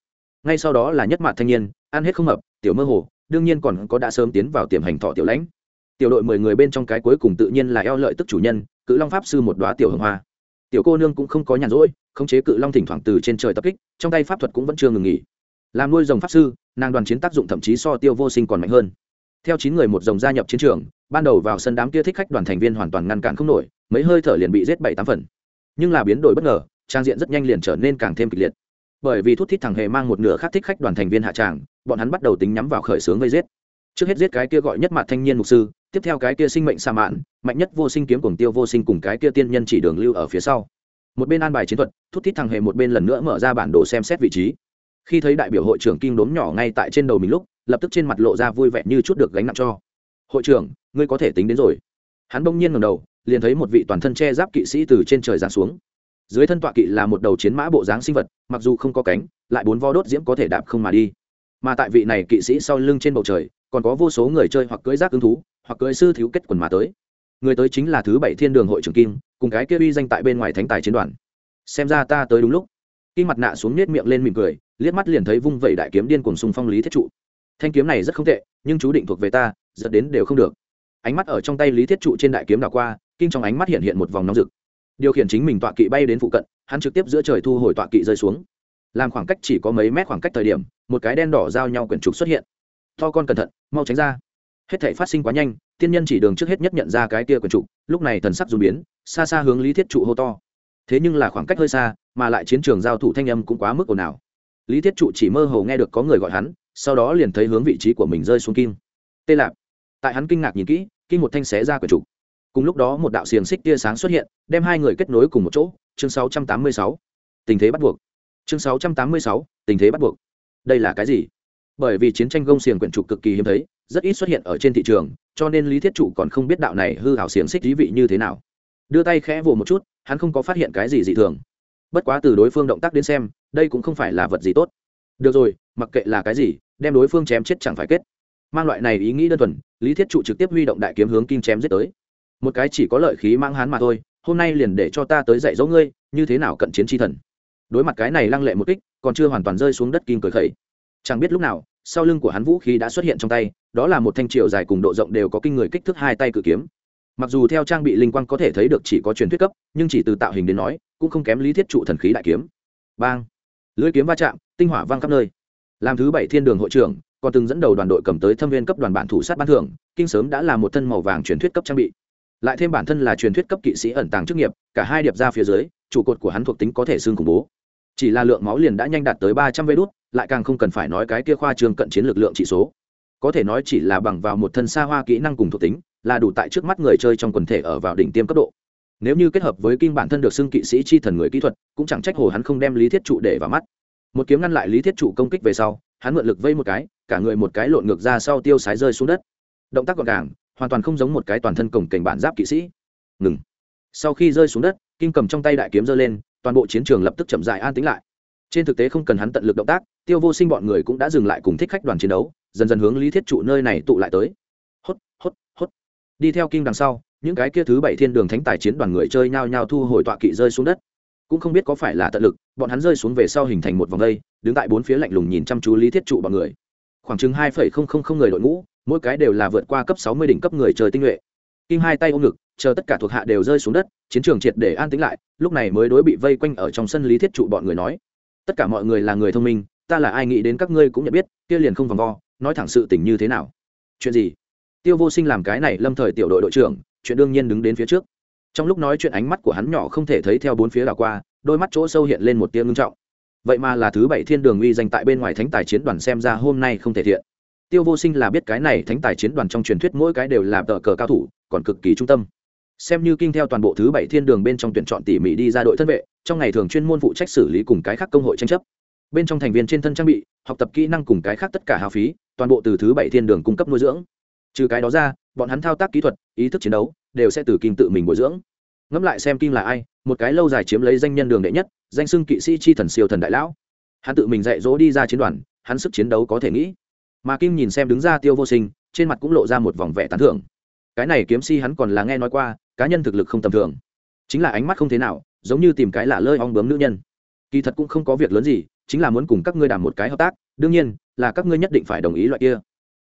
Ngay sau đó là nhất Mạt thanh niên, ăn hết không hợp, tiểu mơ hồ, đương nhiên còn có đã sớm tiến vào tiềm hành thọ tiểu lãnh. Tiểu đội mười người bên trong cái cuối cùng tự nhiên là eo lợi tức chủ nhân, cự long pháp sư một đoá tiểu hồng hoa tiểu cô nương cũng không có nhàn rỗi, khống chế cự long thỉnh thoảng từ trên trời tập kích, trong tay pháp thuật cũng vẫn chưa ngừng nghỉ. Làm nuôi rồng pháp sư, nàng đoàn chiến tác dụng thậm chí so tiêu vô sinh còn mạnh hơn. Theo chín người một dòng gia nhập chiến trường, ban đầu vào sân đám kia thích khách đoàn thành viên hoàn toàn ngăn cản không nổi, mấy hơi thở liền bị giết bảy tám phần. Nhưng là biến đổi bất ngờ, trang diện rất nhanh liền trở nên càng thêm kịch liệt. Bởi vì thút thít thằng hề mang một nửa khác thích khách đoàn thành viên hạ tràng, bọn hắn bắt đầu tính nhắm vào khởi xướng gây giết trước hết giết cái kia gọi nhất mặt thanh niên mục sư, tiếp theo cái kia sinh mệnh sa mạn, mạnh nhất vô sinh kiếm cuồng tiêu vô sinh cùng cái kia tiên nhân chỉ đường lưu ở phía sau. Một bên an bài chiến thuật thúc thít thằng hề một bên lần nữa mở ra bản đồ xem xét vị trí. Khi thấy đại biểu hội trưởng kinh đốm nhỏ ngay tại trên đầu mình lúc, lập tức trên mặt lộ ra vui vẻ như chút được gánh nặng cho. Hội trưởng, ngươi có thể tính đến rồi. Hắn bỗng nhiên ngầm đầu, liền thấy một vị toàn thân che giáp kỵ sĩ từ trên trời giáng xuống. Dưới thân tọa kỵ là một đầu chiến mã bộ dáng sinh vật, mặc dù không có cánh, lại bốn vo đốt diễm có thể đạp không mà đi. Mà tại vị này kỵ sĩ sau lưng trên bầu trời còn có vô số người chơi hoặc cưỡi rác ứng thú, hoặc cưỡi sư thiếu kết quần mà tới. Người tới chính là thứ bảy thiên đường hội trưởng kim, cùng cái kia uy danh tại bên ngoài thánh tài chiến đoàn. Xem ra ta tới đúng lúc. Kim mặt nạ xuống nết miệng lên mỉm cười, liếc mắt liền thấy vung vẩy đại kiếm điên cùng xung phong lý thiết trụ. Thanh kiếm này rất không tệ, nhưng chú định thuộc về ta dẫn đến đều không được. Ánh mắt ở trong tay lý thiết trụ trên đại kiếm đảo qua, kinh trong ánh mắt hiện hiện một vòng nóng rực. Điều khiển chính mình tọa kỵ bay đến phụ cận, hắn trực tiếp giữa trời thu hồi tọa kỵ rơi xuống. Làm khoảng cách chỉ có mấy mét khoảng cách thời điểm, một cái đen đỏ giao nhau quyển trục xuất hiện to con cẩn thận mau tránh ra. Hết thể phát sinh quá nhanh tiên nhân chỉ đường trước hết nhất nhận ra cái kia quần trụ lúc này thần sắc dùng biến xa xa hướng lý thiết trụ hô to. Thế nhưng là khoảng cách hơi xa mà lại chiến trường giao thủ thanh âm cũng quá mức ồn ào. Lý thiết trụ chỉ mơ hồ nghe được có người gọi hắn sau đó liền thấy hướng vị trí của mình rơi xuống kim. Tê lạp. Tại hắn kinh ngạc nhìn kỹ kinh một thanh xé ra quần trụ. Cùng lúc đó một đạo xiềng xích tia sáng xuất hiện đem hai người kết nối cùng một chỗ chương 686. tình thế bắt buộc. Chương 686, tình thế bắt buộc. Đây là cái gì? Bởi vì chiến tranh gông xiềng quyển trục cực kỳ hiếm thấy, rất ít xuất hiện ở trên thị trường, cho nên lý thiết trụ còn không biết đạo này hư hảo xiềng xích thí vị như thế nào. Đưa tay khẽ vồ một chút, hắn không có phát hiện cái gì dị thường. Bất quá từ đối phương động tác đến xem, đây cũng không phải là vật gì tốt. Được rồi, mặc kệ là cái gì, đem đối phương chém chết chẳng phải kết. Mang loại này ý nghĩ đơn thuần, lý thiết trụ trực tiếp huy động đại kiếm hướng kim chém giết tới. Một cái chỉ có lợi khí mang hán mà thôi, hôm nay liền để cho ta tới dạy dỗ ngươi, như thế nào cận chiến tri thần. Đối mặt cái này lăng lệ một kích, còn chưa hoàn toàn rơi xuống đất kim cười khẩy chẳng biết lúc nào, sau lưng của hắn vũ khí đã xuất hiện trong tay, đó là một thanh triều dài cùng độ rộng đều có kinh người kích thước hai tay cự kiếm. Mặc dù theo trang bị linh quang có thể thấy được chỉ có truyền thuyết cấp, nhưng chỉ từ tạo hình đến nói, cũng không kém lý thiết trụ thần khí đại kiếm. Bang! Lưỡi kiếm va chạm, tinh hỏa vang khắp nơi. Làm thứ bảy thiên đường hội trưởng, còn từng dẫn đầu đoàn đội cầm tới thâm viên cấp đoàn bản thủ sát ban thưởng, kinh sớm đã là một thân màu vàng truyền thuyết cấp trang bị. Lại thêm bản thân là truyền thuyết cấp kỵ sĩ ẩn tàng chức nghiệp, cả hai điệp ra phía dưới, trụ cột của hắn thuộc tính có thể xương khủng bố chỉ là lượng máu liền đã nhanh đạt tới ba trăm vê đốt lại càng không cần phải nói cái kia khoa trường cận chiến lực lượng chỉ số. Có thể nói chỉ là bằng vào một thân xa hoa kỹ năng cùng thuộc tính, là đủ tại trước mắt người chơi trong quần thể ở vào đỉnh tiêm cấp độ. Nếu như kết hợp với kinh bản thân được xưng kỵ sĩ chi thần người kỹ thuật, cũng chẳng trách hồ hắn không đem lý thiết trụ để vào mắt. Một kiếm ngăn lại lý thiết trụ công kích về sau, hắn mượn lực vây một cái, cả người một cái lộn ngược ra sau tiêu sái rơi xuống đất. Động tác gọn gàng, hoàn toàn không giống một cái toàn thân cổng cảnh bản giáp kỵ sĩ. Ngừng. Sau khi rơi xuống đất kinh cầm trong tay đại kiếm giơ lên toàn bộ chiến trường lập tức chậm dài an tĩnh lại. Trên thực tế không cần hắn tận lực động tác, tiêu vô sinh bọn người cũng đã dừng lại cùng thích khách đoàn chiến đấu, dần dần hướng lý thiết trụ nơi này tụ lại tới. Hốt hốt hốt. Đi theo kim đằng sau, những cái kia thứ bảy thiên đường thánh tài chiến đoàn người chơi nhao nhao thu hồi tọa kỵ rơi xuống đất. Cũng không biết có phải là tận lực, bọn hắn rơi xuống về sau hình thành một vòng đây, đứng tại bốn phía lạnh lùng nhìn chăm chú lý thiết trụ bọn người. Khoảng chừng hai phẩy không không không người đội ngũ, mỗi cái đều là vượt qua cấp sáu mươi đỉnh cấp người chơi tinh nhuệ. Kim hai tay ôm ngực chờ tất cả thuộc hạ đều rơi xuống đất, chiến trường triệt để an tĩnh lại, lúc này mới đối bị vây quanh ở trong sân lý thiết trụ bọn người nói, tất cả mọi người là người thông minh, ta là ai nghĩ đến các ngươi cũng nhận biết, kia liền không vòng vo, nói thẳng sự tình như thế nào? Chuyện gì? Tiêu vô sinh làm cái này lâm thời tiểu đội đội trưởng, chuyện đương nhiên đứng đến phía trước. Trong lúc nói chuyện ánh mắt của hắn nhỏ không thể thấy theo bốn phía đảo qua, đôi mắt chỗ sâu hiện lên một tia ngưng trọng. Vậy mà là thứ bảy thiên đường uy danh tại bên ngoài thánh tài chiến đoàn xem ra hôm nay không thể thiện. Tiêu vô sinh là biết cái này thánh tài chiến đoàn trong truyền thuyết mỗi cái đều là tờ cờ cao thủ, còn cực kỳ trung tâm xem như kinh theo toàn bộ thứ bảy thiên đường bên trong tuyển chọn tỉ mỉ đi ra đội thân vệ, trong ngày thường chuyên môn phụ trách xử lý cùng cái khác công hội tranh chấp. Bên trong thành viên trên thân trang bị, học tập kỹ năng cùng cái khác tất cả hào phí, toàn bộ từ thứ bảy thiên đường cung cấp nuôi dưỡng. Trừ cái đó ra, bọn hắn thao tác kỹ thuật, ý thức chiến đấu, đều sẽ từ kinh tự mình bồi dưỡng. Ngẫm lại xem kinh là ai, một cái lâu dài chiếm lấy danh nhân đường đệ nhất, danh xưng kỵ sĩ chi thần siêu thần đại lão. Hắn tự mình dạy dỗ đi ra chiến đoàn, hắn sức chiến đấu có thể nghĩ. Mà kim nhìn xem đứng ra tiêu vô sinh, trên mặt cũng lộ ra một vòng vẻ tán thưởng. Cái này kiếm si hắn còn là nghe nói qua cá nhân thực lực không tầm thường. Chính là ánh mắt không thế nào, giống như tìm cái lạ lơi ong bướm nữ nhân. Kỳ thật cũng không có việc lớn gì, chính là muốn cùng các ngươi đàm một cái hợp tác, đương nhiên, là các ngươi nhất định phải đồng ý loại kia.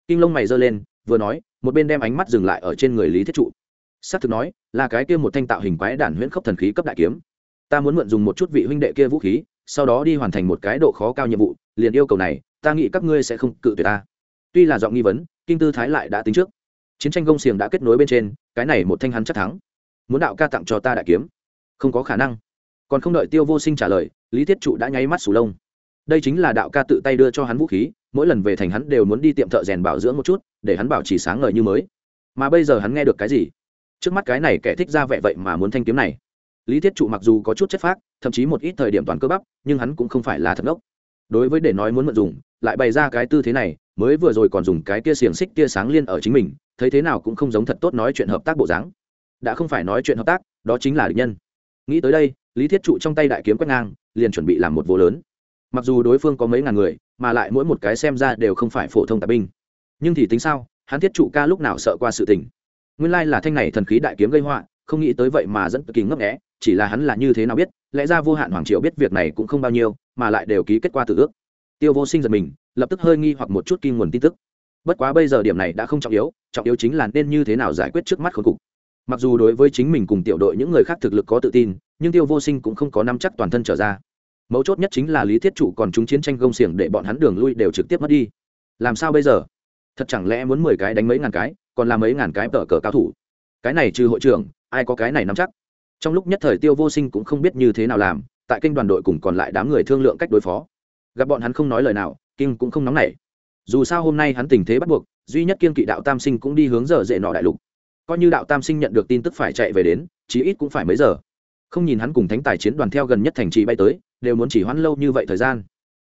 Kinh lông mày giơ lên, vừa nói, một bên đem ánh mắt dừng lại ở trên người lý thiết trụ. S á c thực nói, là cái kia một thanh tạo hình quái đản huyễn khốc thần khí cấp đại kiếm. Ta muốn mượn dùng một chút vị huynh đệ kia vũ khí, sau đó đi hoàn thành một cái độ khó cao nhiệm vụ, liền yêu cầu này, ta nghĩ các ngươi sẽ không cự tuyệt ta. Tuy là giọng nghi vấn, kinh tư thái lại đã tính trước chiến tranh gông xiềng đã kết nối bên trên, cái này một thanh hắn chắc thắng. Muốn đạo ca tặng cho ta đại kiếm? Không có khả năng. Còn không đợi tiêu vô sinh trả lời, lý thiết trụ đã nháy mắt sủ lông. Đây chính là đạo ca tự tay đưa cho hắn vũ khí, mỗi lần về thành hắn đều muốn đi tiệm thợ rèn bảo dưỡng một chút, để hắn bảo trì sáng ngời như mới. Mà bây giờ hắn nghe được cái gì? Trước mắt cái này kẻ thích ra vẻ vậy mà muốn thanh kiếm này. Lý thiết trụ mặc dù có chút chất phác, thậm chí một ít thời điểm toàn cơ bắp, nhưng hắn cũng không phải là thật ngốc. Đối với để nói muốn mượn dùng, lại bày ra cái tư thế này, mới vừa rồi còn dùng cái kia xiềng xích tia sáng liên ở chính mình thấy thế nào cũng không giống thật tốt nói chuyện hợp tác bộ dáng. Đã không phải nói chuyện hợp tác, đó chính là địch nhân. Nghĩ tới đây, lý thiết trụ trong tay đại kiếm quét ngang, liền chuẩn bị làm một vô lớn. Mặc dù đối phương có mấy ngàn người, mà lại mỗi một cái xem ra đều không phải phổ thông tạp binh. Nhưng thì tính sao, hắn thiết trụ ca lúc nào sợ qua sự tình? Nguyên lai là thanh này thần khí đại kiếm gây họa, không nghĩ tới vậy mà dẫn cực kỳ ngấp nghẽ chỉ là hắn là như thế nào biết, lẽ ra vô hạn hoàng triều biết việc này cũng không bao nhiêu, mà lại đều ký kết quả tự ước. Tiêu vô sinh giật mình, lập tức hơi nghi hoặc một chút kinh nguồn tin tức bất quá bây giờ điểm này đã không trọng yếu trọng yếu chính là nên như thế nào giải quyết trước mắt khốn cục. Mặc dù đối với chính mình cùng tiểu đội những người khác thực lực có tự tin, nhưng tiêu vô sinh cũng không có nắm chắc toàn thân trở ra. Mấu chốt nhất chính là lý thiết chủ còn chúng chiến tranh gông xiềng để bọn hắn đường lui đều trực tiếp mất đi. Làm sao bây giờ? Thật chẳng lẽ muốn mười cái đánh mấy ngàn cái, còn là mấy ngàn cái tờ cờ cao thủ? Cái này trừ hội trưởng, ai có cái này nắm chắc? Trong lúc nhất thời tiêu vô sinh cũng không biết như thế nào làm, tại kênh đoàn đội cùng còn lại đám người thương lượng cách đối phó. Gặp bọn hắn không nói lời nào kinh cũng không nóng nảy dù sao hôm nay hắn tình thế bắt buộc, duy nhất kiên kỵ đạo tam sinh cũng đi hướng giờ dễ nọ đại lục. Coi như đạo tam sinh nhận được tin tức phải chạy về đến, chí ít cũng phải mấy giờ. Không nhìn hắn cùng thánh tài chiến đoàn theo gần nhất thành trì bay tới, đều muốn chỉ hoãn lâu như vậy thời gian.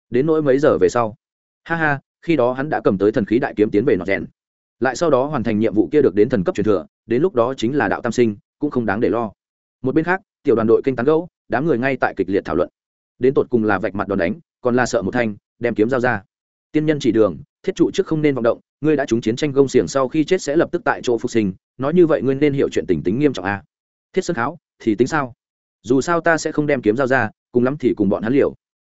Đến nỗi mấy giờ về sau. Ha ha, khi đó hắn đã cầm tới thần khí đại kiếm tiến về nọ rèn. Lại sau đó hoàn thành nhiệm vụ kia được đến thần cấp truyền thừa, đến lúc đó chính là đạo tam sinh, cũng không đáng để lo. Một bên khác, tiểu đoàn đội kinh tán gấu đám người ngay tại kịch liệt thảo luận. Đến tột cùng là vạch mặt đòn đánh, còn là sợ một thanh, đem kiếm giao ra tiên nhân chỉ đường, thiết trụ trước không nên vọng động, ngươi đã trúng chiến tranh gông xiềng sau khi chết sẽ lập tức tại chỗ phục sinh, nói như vậy ngươi nên hiểu chuyện tình tính nghiêm trọng a à? thiết sơn kháo, thì tính sao dù sao ta sẽ không đem kiếm dao ra, cùng lắm thì cùng bọn hắn liều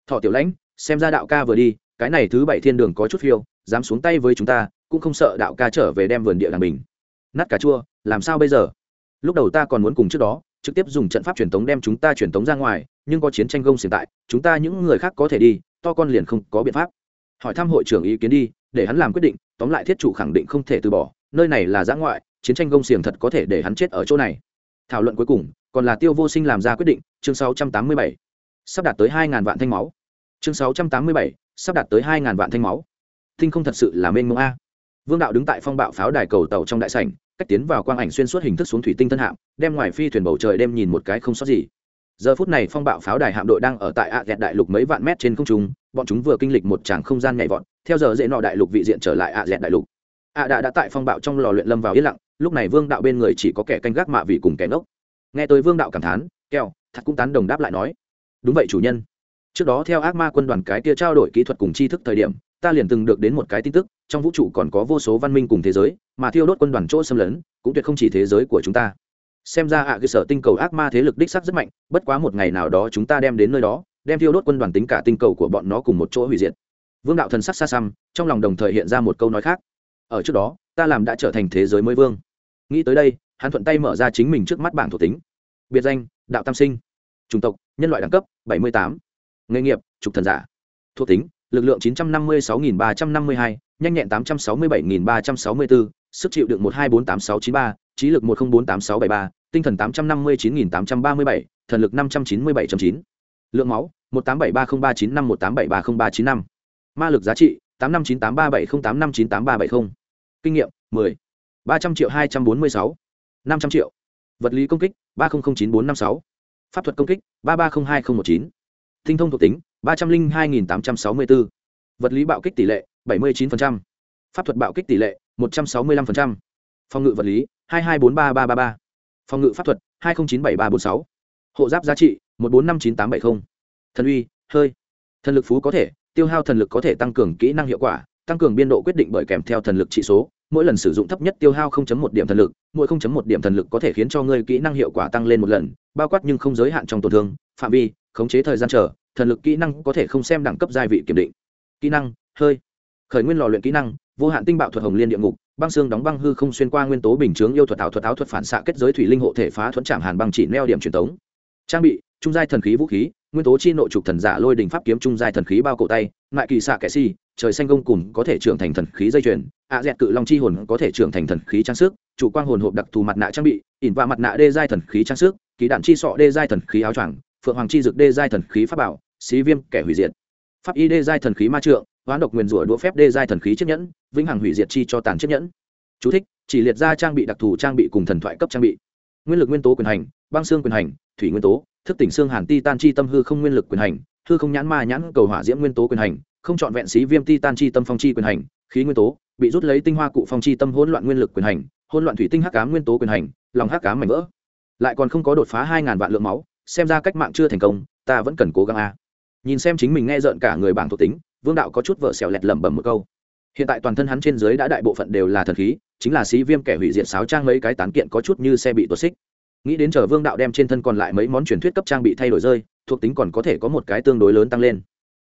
thọ tiểu lãnh, xem ra đạo ca vừa đi, cái này thứ bảy thiên đường có chút phiêu, dám xuống tay với chúng ta, cũng không sợ đạo ca trở về đem vườn địa làm mình. nát cà chua, làm sao bây giờ lúc đầu ta còn muốn cùng trước đó, trực tiếp dùng trận pháp truyền tống đem chúng ta truyền tống ra ngoài, nhưng có chiến tranh gông xiềng tại, chúng ta những người khác có thể đi, to con liền không có biện pháp hỏi thăm hội trưởng ý kiến đi để hắn làm quyết định tóm lại thiết chủ khẳng định không thể từ bỏ nơi này là giã ngoại chiến tranh gông xiềng thật có thể để hắn chết ở chỗ này. Thảo luận cuối cùng còn là tiêu vô sinh làm ra quyết định chương 687. sắp đạt tới hai ngàn vạn thanh máu. Chương 687, sắp đạt tới hai ngàn vạn thanh máu. Thinh không thật sự là mênh mông a. Vương đạo đứng tại phong bạo pháo đài cầu tàu trong đại sảnh cách tiến vào quang ảnh xuyên suốt hình thức xuống thủy tinh thân hạm đem ngoài phi thuyền bầu trời đem nhìn một cái không sót gì giờ phút này phong bạo pháo đài hạm đội đang ở tại ạ dẹt đại lục mấy vạn mét trên không trung, bọn chúng vừa kinh lịch một tràng không gian nhảy vọt, theo giờ dễ nọ đại lục vị diện trở lại ạ dẹt đại lục. Ạ đã đã tại phong bạo trong lò luyện lâm vào yên lặng, lúc này vương đạo bên người chỉ có kẻ canh gác mạ vị cùng kẻ ngốc. Nghe tới vương đạo cảm thán keo thật cũng tán đồng đáp lại nói. Đúng vậy chủ nhân. Trước đó theo ác ma quân đoàn cái kia trao đổi kỹ thuật cùng tri thức thời điểm, ta liền từng được đến một cái tin tức, trong vũ trụ còn có vô số văn minh cùng thế giới, mà thiêu đốt quân đoàn chỗ xâm lấn, cũng tuyệt không chỉ thế giới của chúng ta xem ra ạ cơ sở tinh cầu ác ma thế lực đích sắc rất mạnh bất quá một ngày nào đó chúng ta đem đến nơi đó đem thiêu đốt quân đoàn tính cả tinh cầu của bọn nó cùng một chỗ hủy diệt. Vương đạo thần sắc xa xăm trong lòng đồng thời hiện ra một câu nói khác. Ở trước đó ta làm đã trở thành thế giới mới vương. Nghĩ tới đây hắn thuận tay mở ra chính mình trước mắt bảng thuộc tính. Biệt danh đạo tam sinh. Chủng tộc nhân loại đẳng cấp 78. nghề nghiệp trục thần giả. Thuộc tính lực lượng 956.352, nhanh nhẹn 867.364, sức chịu đựng 1248693, trí lực 10486673, tinh thần 859837, thần lực 597.9. lượng máu 18730395, ma lực giá trị 85983708598370. kinh nghiệm 10. 300 triệu 246. 500 triệu. vật lý công kích 3009456, pháp thuật công kích 3302019, tinh thông thuộc tính 302864. vật lý bạo kích tỷ lệ 79%. pháp thuật bạo kích tỷ lệ 165%. phòng ngự vật lý 22433333. phòng ngự pháp thuật 20973346. hộ giáp giá trị 1459870. thần uy, hơi thần lực phú có thể, tiêu hao thần lực có thể tăng cường kỹ năng hiệu quả, tăng cường biên độ quyết định bởi kèm theo thần lực trị số mỗi lần sử dụng thấp nhất tiêu hao 0.1 điểm thần lực, mỗi 0.1 điểm thần lực có thể khiến cho ngươi kỹ năng hiệu quả tăng lên một lần, bao quát nhưng không giới hạn trong tổn thương, phạm vi, khống chế thời gian chờ, thần lực kỹ năng có thể không xem đẳng cấp giai vị kiểm định kỹ năng, hơi khởi nguyên lò luyện kỹ năng, vô hạn tinh bạo thuật hồng liên địa ngục băng xương đóng băng hư không xuyên qua nguyên tố bình chướng yêu thuật, ảo thuật, áo thuật phản xạ kết giới thủy linh hộ thể phá thuẫn trảm hàn băng chỉ neo điểm truyền tống. Trang bị, trung giai thần khí vũ khí, nguyên tố chi nội trục thần giả lôi đình pháp kiếm trung giai thần khí bao cổ tay mại kỳ xạ kẻ si, trời xanh công cùng có thể trưởng thành thần khí dây chuyền, ạ dẹt cự long chi hồn có thể trưởng thành thần khí trang sức, chủ quang hồn hộp đặc thù mặt nạ trang bị, ỉn và mặt nạ đê giai thần khí trang sức ký đạn chi sọ đê giai thần khí áo choàng, phượng hoàng chi dực đê giai thần khí pháp bảo, xí viêm kẻ hủy diệt. Pháp y đê giai thần khí ma trượng hoán độc nguyền rủa đũa phép đê giai thần khí chiếc nhẫn vĩnh hằng hủy diệt chi cho tàn chiếc nhẫn. Chú thích, chỉ liệt ra trang bị đặc thù trang bị cùng thần thoại cấp trang bị. Nguyên lực nguyên tố quyền hành băng xương quyền hành thủy nguyên tố thức tỉnh xương hàn ti tan chi tâm hư không nguyên lực quyền hành hư không nhãn ma nhãn cầu hỏa diễm nguyên tố quyền hành không chọn vẹn xí viêm ti tan chi tâm phong chi quyền hành khí nguyên tố bị rút lấy tinh hoa cụ phong chi tâm hỗn loạn nguyên lực quyền hành hỗn loạn thủy tinh hắc cá nguyên tố quyền hành lòng hắc cá mảnh vỡ. Lại còn không có đột phá hai ngàn vạn lượng máu xem ra cách mạng chưa thành công ta vẫn cần cố gắng a. Nhìn xem chính mình nghe rợn cả người bảng thuộc tính vương đạo có chút vợ xẻo lẹt lẩm bẩm một câu. Hiện tại toàn thân hắn trên dưới đã đại bộ phận đều là thần khí, chính là xí viêm kẻ hủy diệt sáo trang mấy cái tán kiện có chút như xe bị tuột xích. Nghĩ đến chờ vương đạo đem trên thân còn lại mấy món truyền thuyết cấp trang bị thay đổi rơi, thuộc tính còn có thể có một cái tương đối lớn tăng lên.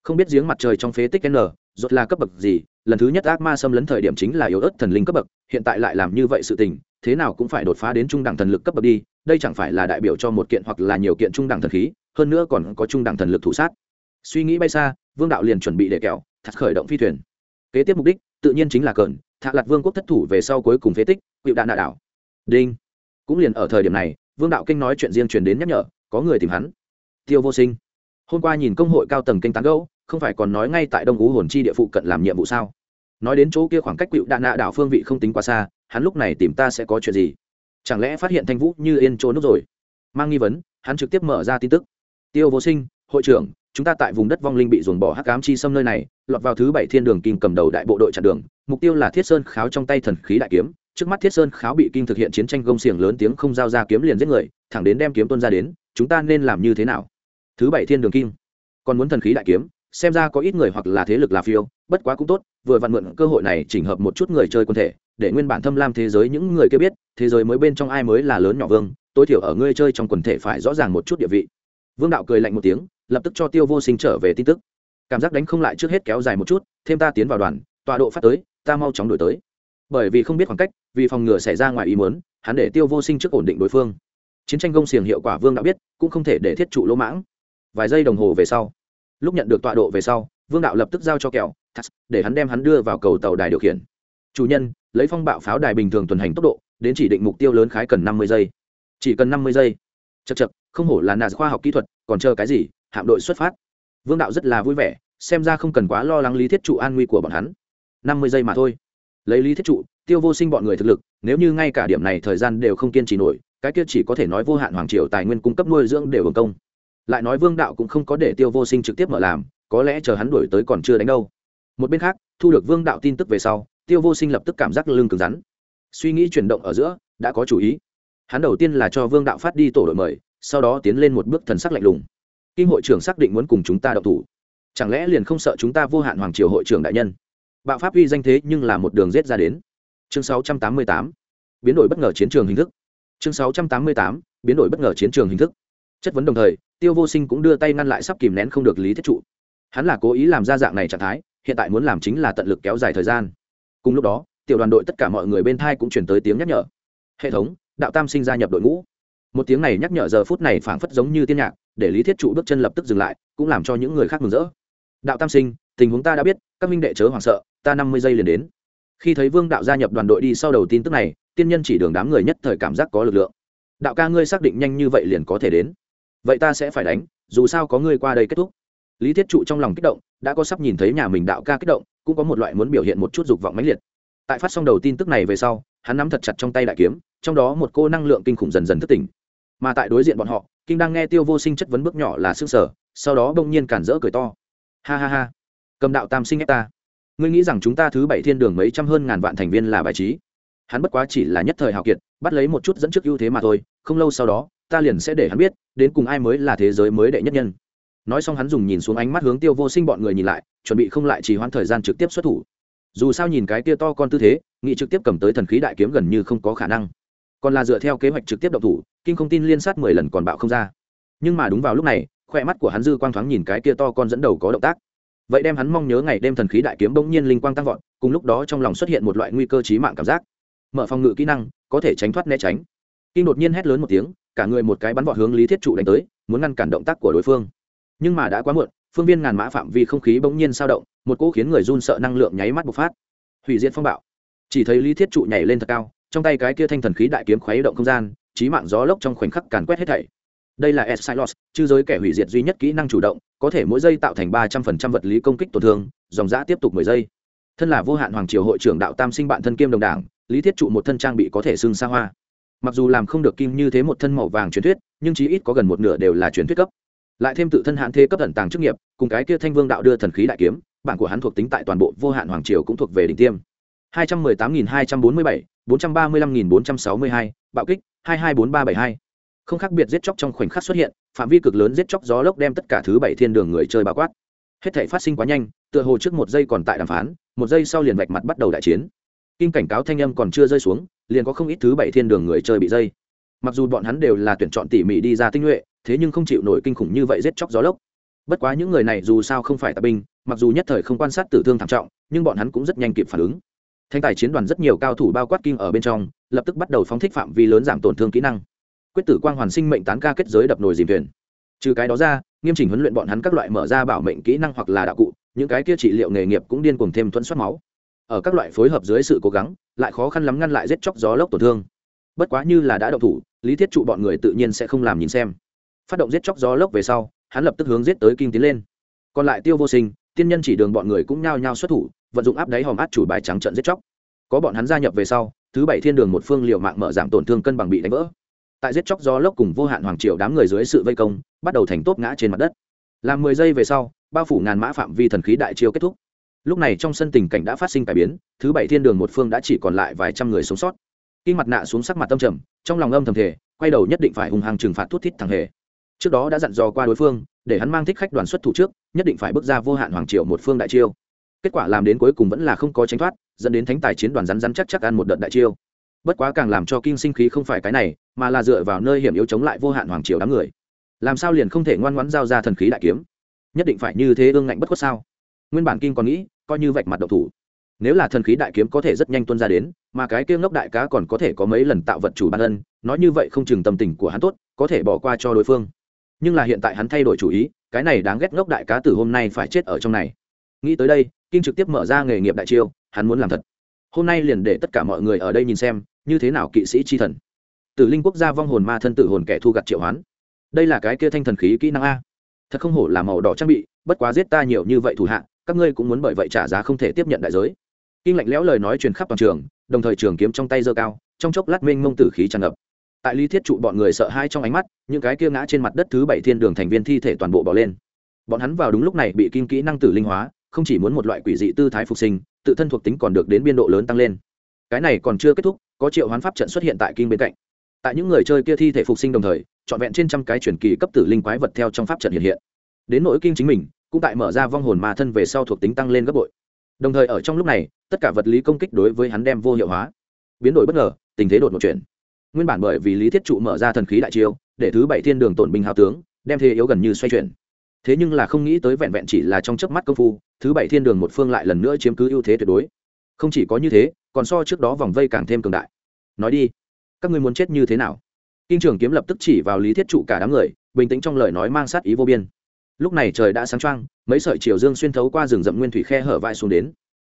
Không biết giếng mặt trời trong phế tích n, rốt là cấp bậc gì, lần thứ nhất ác ma xâm lấn thời điểm chính là yếu ớt thần linh cấp bậc, hiện tại lại làm như vậy sự tình, thế nào cũng phải đột phá đến trung đẳng thần lực cấp bậc đi, đây chẳng phải là đại biểu cho một kiện hoặc là nhiều kiện trung đẳng thần khí, hơn nữa còn có trung đẳng thần lực thủ sát. Suy nghĩ bay xa vương đạo liền chuẩn bị để kẹo, thật khởi động phi thuyền. Kế tiếp mục đích, tự nhiên chính là cờn thạ lạt vương quốc thất thủ về sau cuối cùng phế tích hiệu đạn đạ đảo. Đinh. Cũng liền ở thời điểm này, vương đạo kinh nói chuyện riêng truyền đến nhắc nhở, có người tìm hắn. Tiêu vô sinh. Hôm qua nhìn công hội cao tầng kinh tán gấu không phải còn nói ngay tại đông ú hồn chi địa phụ cận làm nhiệm vụ sao? Nói đến chỗ kia khoảng cách cựu đạn nạ đảo phương vị không tính quá xa, hắn lúc này tìm ta sẽ có chuyện gì? Chẳng lẽ phát hiện thanh vũ như yên trốn nước rồi? Mang nghi vấn, hắn trực tiếp mở ra tin tức. Tiêu vô sinh, hội trưởng chúng ta tại vùng đất vong linh bị dồn bỏ hắc ám chi xâm nơi này, lọt vào thứ bảy thiên đường kim cầm đầu đại bộ đội chặn đường, mục tiêu là thiết sơn kháo trong tay thần khí đại kiếm, trước mắt thiết sơn kháo bị kinh thực hiện chiến tranh gông xiềng lớn tiếng không giao ra kiếm liền giết người, thẳng đến đem kiếm tuân ra đến, chúng ta nên làm như thế nào? Thứ bảy thiên đường kim, còn muốn thần khí đại kiếm, xem ra có ít người hoặc là thế lực là phiêu, bất quá cũng tốt, vừa vặn mượn cơ hội này chỉnh hợp một chút người chơi quân thể, để nguyên bản thâm lam thế giới những người kia biết, thế giới mới bên trong ai mới là lớn nhỏ vương, tối thiểu ở ngươi chơi trong quần thể phải rõ ràng một chút địa vị. Vương đạo cười lạnh một tiếng lập tức cho tiêu vô sinh trở về tin tức. Cảm giác đánh không lại trước hết kéo dài một chút, thêm ta tiến vào đoàn, tọa độ phát tới, ta mau chóng đổi tới. Bởi vì không biết khoảng cách, vì phòng ngừa xảy ra ngoài ý muốn, hắn để tiêu vô sinh trước ổn định đối phương. Chiến tranh gông xiềng hiệu quả vương đã biết, cũng không thể để thiết trụ lỗ mãng. Vài giây đồng hồ về sau, lúc nhận được tọa độ về sau, vương đạo lập tức giao cho kẹo để hắn đem hắn đưa vào cầu tàu đài điều khiển. Chủ nhân, lấy phong bạo pháo đài bình thường tuần hành tốc độ, đến chỉ định mục tiêu lớn khái cần năm mươi giây. Chỉ cần năm mươi giây. Chật chật không hổ là nạt khoa học kỹ thuật, còn chờ cái gì? Hạm đội xuất phát. Vương đạo rất là vui vẻ, xem ra không cần quá lo lắng lý thiết trụ an nguy của bọn hắn. Năm mươi giây mà thôi. Lấy lý thiết trụ, tiêu vô sinh bọn người thực lực, nếu như ngay cả điểm này thời gian đều không kiên trì nổi, cái kia chỉ có thể nói vô hạn hoàng triều tài nguyên cung cấp nuôi dưỡng đều hưởng công. Lại nói vương đạo cũng không có để tiêu vô sinh trực tiếp mở làm, có lẽ chờ hắn đuổi tới còn chưa đánh đâu. Một bên khác, thu được vương đạo tin tức về sau, tiêu vô sinh lập tức cảm giác lưng cứng rắn. Suy nghĩ chuyển động ở giữa, đã có chủ ý. Hắn đầu tiên là cho vương đạo phát đi tổ đội mời, sau đó tiến lên một bước thần sắc lạnh lùng kim hội trưởng xác định muốn cùng chúng ta đậu thủ. Chẳng lẽ liền không sợ chúng ta vô hạn hoàng triều hội trưởng đại nhân? Bạo pháp uy danh thế nhưng là một đường rết ra đến. Chương 688, biến đổi bất ngờ chiến trường hình thức. Chương 688, biến đổi bất ngờ chiến trường hình thức. Chất vấn đồng thời tiêu vô sinh cũng đưa tay ngăn lại sắp kìm nén không được lý thiết trụ. Hắn là cố ý làm ra dạng này trạng thái hiện tại muốn làm chính là tận lực kéo dài thời gian. Cùng lúc đó tiểu đoàn đội tất cả mọi người bên thai cũng chuyển tới tiếng nhắc nhở. Hệ thống đạo tam sinh gia nhập đội ngũ. Một tiếng này nhắc nhở giờ phút này phảng phất giống như tiên nhạc để lý thiết trụ bước chân lập tức dừng lại, cũng làm cho những người khác mừng rỡ. Đạo tam sinh, tình huống ta đã biết, các minh đệ chớ hoảng sợ, ta năm mươi giây liền đến. Khi thấy vương đạo gia nhập đoàn đội đi sau đầu tin tức này, tiên nhân chỉ đường đám người nhất thời cảm giác có lực lượng. Đạo ca ngươi xác định nhanh như vậy liền có thể đến. Vậy ta sẽ phải đánh, dù sao có ngươi qua đây kết thúc. Lý thiết trụ trong lòng kích động, đã có sắp nhìn thấy nhà mình đạo ca kích động, cũng có một loại muốn biểu hiện một chút dục vọng mãnh liệt. Tại phát xong đầu tin tức này về sau, hắn nắm thật chặt trong tay đại kiếm, trong đó một cô năng lượng kinh khủng dần dần thức tỉnh mà tại đối diện bọn họ, kinh đang nghe tiêu vô sinh chất vấn bước nhỏ là sức sở, sau đó bỗng nhiên cản rỡ cười to. Ha ha ha. Cầm đạo tam sinh ép ta. Ngươi nghĩ rằng chúng ta thứ bảy thiên đường mấy trăm hơn ngàn vạn thành viên là bài trí? Hắn bất quá chỉ là nhất thời hào kiệt, bắt lấy một chút dẫn trước ưu thế mà thôi, không lâu sau đó, ta liền sẽ để hắn biết, đến cùng ai mới là thế giới mới đệ nhất nhân. Nói xong hắn dùng nhìn xuống ánh mắt hướng tiêu vô sinh bọn người nhìn lại, chuẩn bị không lại chỉ hoãn thời gian trực tiếp xuất thủ. Dù sao nhìn cái tia to con tư thế, nghị trực tiếp cầm tới thần khí đại kiếm gần như không có khả năng còn là dựa theo kế hoạch trực tiếp động thủ kinh không tin liên sát mười lần còn bạo không ra. Nhưng mà đúng vào lúc này khoe mắt của hắn dư quang thoáng nhìn cái kia to con dẫn đầu có động tác. Vậy đem hắn mong nhớ ngày đêm thần khí đại kiếm bỗng nhiên linh quang tăng vọt, cùng lúc đó trong lòng xuất hiện một loại nguy cơ trí mạng cảm giác. Mở phòng ngự kỹ năng, có thể tránh thoát né tránh. Kinh đột nhiên hét lớn một tiếng, cả người một cái bắn vọt hướng lý thiết trụ đánh tới, muốn ngăn cản động tác của đối phương. Nhưng mà đã quá muộn, phương viên ngàn mã phạm vi không khí bỗng nhiên sao động, một cỗ khiến người run sợ năng lượng nháy mắt bộc phát. Hủy diệt phong bạo. Chỉ thấy lý thiết trụ nhảy lên thật cao trong tay cái kia thanh thần khí đại kiếm khuấy động không gian trí mạng gió lốc trong khoảnh khắc càn quét hết thảy. Đây là Esilos, chư giới kẻ hủy diệt duy nhất kỹ năng chủ động, có thể mỗi giây tạo thành ba trăm phần trăm vật lý công kích tổn thương dòng giá tiếp tục mười giây. Thân là vô hạn hoàng triều hội trưởng đạo tam sinh bạn thân kiêm đồng đảng lý thiết trụ một thân trang bị có thể xưng xa hoa. Mặc dù làm không được kim như thế một thân màu vàng truyền thuyết nhưng chí ít có gần một nửa đều là truyền thuyết cấp. Lại thêm tự thân hạn thế cấp ẩn tàng chức nghiệp cùng cái kia thanh vương đạo đưa thần khí đại kiếm bản của hắn thuộc tính tại toàn bộ vô hạn hoàng triều cũng thuộc về đỉnh tiêm. hai trăm mười tám nghìn hai trăm bốn mươi bảy bốn trăm ba mươi lăm nghìn bốn trăm sáu mươi hai, bạo kích, hai hai bốn ba bảy hai. Không khác biệt giết chóc trong khoảnh khắc xuất hiện, phạm vi cực lớn giết chóc gió lốc đem tất cả thứ bảy thiên đường người chơi bao quát. Hết thể phát sinh quá nhanh, tựa hồ trước một giây còn tại đàm phán, một giây sau liền vạch mặt bắt đầu đại chiến. Kinh cảnh cáo thanh âm còn chưa rơi xuống, liền có không ít thứ bảy thiên đường người chơi bị dây. Mặc dù bọn hắn đều là tuyển chọn tỉ mỉ đi ra tinh nhuệ, thế nhưng không chịu nổi kinh khủng như vậy giết chóc gió lốc. Bất quá những người này dù sao không phải tạp binh, mặc dù nhất thời không quan sát tử thương thảm trọng, nhưng bọn hắn cũng rất nhanh kịp phản ứng thanh tài chiến đoàn rất nhiều cao thủ bao quát kinh ở bên trong, lập tức bắt đầu phóng thích phạm vi lớn giảm tổn thương kỹ năng. Quyết tử quang hoàn sinh mệnh tán ca kết giới đập nồi dìm thuyền. Trừ cái đó ra, nghiêm chỉnh huấn luyện bọn hắn các loại mở ra bảo mệnh kỹ năng hoặc là đạo cụ, những cái kia trị liệu nghề nghiệp cũng điên cùng thêm thuẫn suất máu. Ở các loại phối hợp dưới sự cố gắng, lại khó khăn lắm ngăn lại giết chóc gió lốc tổn thương. Bất quá như là đã đậu thủ, lý thiết trụ bọn người tự nhiên sẽ không làm nhìn xem. Phát động giết chóc gió lốc về sau, hắn lập tức hướng giết tới kinh tiến lên. Còn lại tiêu vô sinh, tiên nhân chỉ đường bọn người cũng nhao nhao xuất thủ vận dụng áp đáy hòm át chủ bài trắng trận giết chóc. Có bọn hắn gia nhập về sau, thứ bảy thiên đường một phương liệu mạng mở giảm tổn thương cân bằng bị đánh vỡ. Tại giết chóc do lốc cùng vô hạn hoàng triều đám người dưới sự vây công, bắt đầu thành tốp ngã trên mặt đất. Làm mười giây về sau, bao phủ ngàn mã phạm vi thần khí đại chiêu kết thúc. Lúc này trong sân tình cảnh đã phát sinh cải biến, thứ bảy thiên đường một phương đã chỉ còn lại vài trăm người sống sót. Khi mặt nạ xuống sắc mặt tâm trầm, trong lòng âm thầm thể quay đầu nhất định phải hùng hàng trừng phạt thút thít thằng hề. Trước đó đã dặn dò qua đối phương, để hắn mang thích khách đoàn xuất thủ trước, nhất định phải bước ra vô hạn hoàng triệu một phương đại chiêu kết quả làm đến cuối cùng vẫn là không có tránh thoát, dẫn đến thánh tài chiến đoàn rắn rắn chắc chắc ăn một đợt đại chiêu. Bất quá càng làm cho kinh sinh khí không phải cái này, mà là dựa vào nơi hiểm yếu chống lại vô hạn hoàng triều đám người. Làm sao liền không thể ngoan ngoãn giao ra thần khí đại kiếm? Nhất định phải như thế ương ngạnh bất khuất sao? Nguyên bản kinh còn nghĩ, coi như vạch mặt độc thủ. Nếu là thần khí đại kiếm có thể rất nhanh tuân ra đến, mà cái kia ngốc đại cá còn có thể có mấy lần tạo vật chủ ban ân nói như vậy không chừng tâm tình của hắn tốt, có thể bỏ qua cho đối phương. Nhưng là hiện tại hắn thay đổi chủ ý, cái này đáng ghét ngốc đại cá từ hôm nay phải chết ở trong này. Nghĩ tới đây kinh trực tiếp mở ra nghề nghiệp đại chiêu, hắn muốn làm thật. Hôm nay liền để tất cả mọi người ở đây nhìn xem, như thế nào kỵ sĩ chi thần. Tử linh quốc gia vong hồn ma thân tử hồn kẻ thu gặt triệu hoán. Đây là cái kia thanh thần khí kỹ năng a. Thật không hổ là màu đỏ trang bị, bất quá giết ta nhiều như vậy thủ hạ, các ngươi cũng muốn bởi vậy trả giá không thể tiếp nhận đại giới. Kinh lạnh lẽo lời nói truyền khắp toàn trường, đồng thời trường kiếm trong tay giơ cao, trong chốc lát mênh mông tử khí tràn ngập. Tại lý thiết trụ bọn người sợ hai trong ánh mắt, những cái kia ngã trên mặt đất thứ bảy thiên đường thành viên thi thể toàn bộ bỏ lên. Bọn hắn vào đúng lúc này bị kinh kỹ năng tử linh hóa không chỉ muốn một loại quỷ dị tư thái phục sinh, tự thân thuộc tính còn được đến biên độ lớn tăng lên. Cái này còn chưa kết thúc, có triệu hoán pháp trận xuất hiện tại kinh bên cạnh. Tại những người chơi kia thi thể phục sinh đồng thời, trọn vẹn trên trăm cái truyền kỳ cấp tử linh quái vật theo trong pháp trận hiện hiện. Đến nỗi kinh chính mình, cũng tại mở ra vong hồn ma thân về sau thuộc tính tăng lên gấp bội. Đồng thời ở trong lúc này, tất cả vật lý công kích đối với hắn đem vô hiệu hóa. Biến đổi bất ngờ, tình thế đột một chuyển. Nguyên bản bởi vì lý thiết trụ mở ra thần khí đại chiêu, để thứ bảy thiên đường tổn binh hào tướng, đem thế yếu gần như xoay chuyển. Thế nhưng là không nghĩ tới vẹn vẹn chỉ là trong chớp mắt công phu thứ bảy thiên đường một phương lại lần nữa chiếm cứ ưu thế tuyệt đối. Không chỉ có như thế, còn so trước đó vòng vây càng thêm cường đại. Nói đi, các ngươi muốn chết như thế nào? Kinh trường kiếm lập tức chỉ vào lý thiết trụ cả đám người, bình tĩnh trong lời nói mang sát ý vô biên. Lúc này trời đã sáng trăng mấy sợi chiều dương xuyên thấu qua rừng rậm nguyên thủy khe hở vai xuống đến.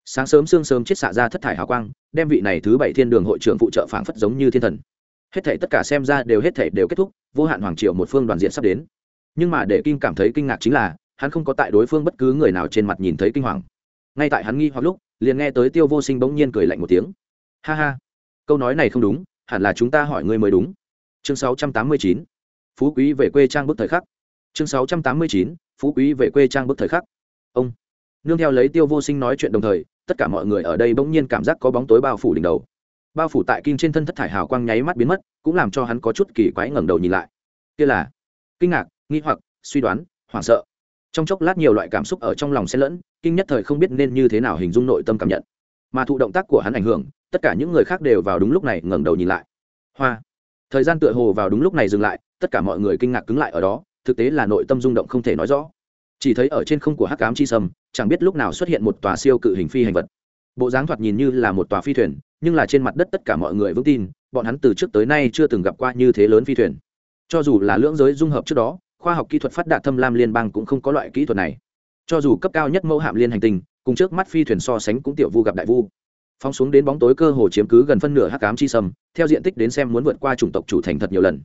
Sáng sớm sương sớm chết xạ ra thất thải hào quang, đem vị này thứ bảy thiên đường hội trưởng phụ trợ phảng phất giống như thiên thần. Hết thảy tất cả xem ra đều hết thảy đều kết thúc, vô hạn hoàng triều một phương đoàn diện sắp đến. Nhưng mà để kinh cảm thấy kinh ngạc chính là hắn không có tại đối phương bất cứ người nào trên mặt nhìn thấy kinh hoàng. Ngay tại hắn nghi hoặc lúc, liền nghe tới tiêu vô sinh bỗng nhiên cười lạnh một tiếng. Ha ha, câu nói này không đúng, hẳn là chúng ta hỏi ngươi mới đúng. Chương 689. phú quý về quê trang bức thời khắc. Chương 689. phú quý về quê trang bức thời khắc. Ông, nương theo lấy tiêu vô sinh nói chuyện đồng thời, tất cả mọi người ở đây bỗng nhiên cảm giác có bóng tối bao phủ đỉnh đầu. Bao phủ tại kinh trên thân thất thải hào quang nháy mắt biến mất, cũng làm cho hắn có chút kỳ quái ngẩng đầu nhìn lại. Kia là, kinh ngạc, nghi hoặc, suy đoán, hoảng sợ trong chốc lát nhiều loại cảm xúc ở trong lòng xen lẫn kinh nhất thời không biết nên như thế nào hình dung nội tâm cảm nhận. Mà thụ động tác của hắn ảnh hưởng tất cả những người khác đều vào đúng lúc này ngẩng đầu nhìn lại. Hoa! Thời gian tựa hồ vào đúng lúc này dừng lại tất cả mọi người kinh ngạc cứng lại ở đó thực tế là nội tâm rung động không thể nói rõ. Chỉ thấy ở trên không của hắc cám chi sầm, chẳng biết lúc nào xuất hiện một tòa siêu cự hình phi hành vật. Bộ dáng thoạt nhìn như là một tòa phi thuyền nhưng là trên mặt đất tất cả mọi người vững tin bọn hắn từ trước tới nay chưa từng gặp qua như thế lớn phi thuyền. Cho dù là lưỡng giới dung hợp trước đó khoa học kỹ thuật phát đạt thâm lam liên bang cũng không có loại kỹ thuật này. Cho dù cấp cao nhất mẫu hạm liên hành tinh, cùng trước mắt phi thuyền so sánh cũng tiểu vu gặp đại vu. Phóng xuống đến bóng tối cơ hồ chiếm cứ gần phân nửa hắc ám chi Sầm. theo diện tích đến xem muốn vượt qua chủng tộc chủ thành thật nhiều lần.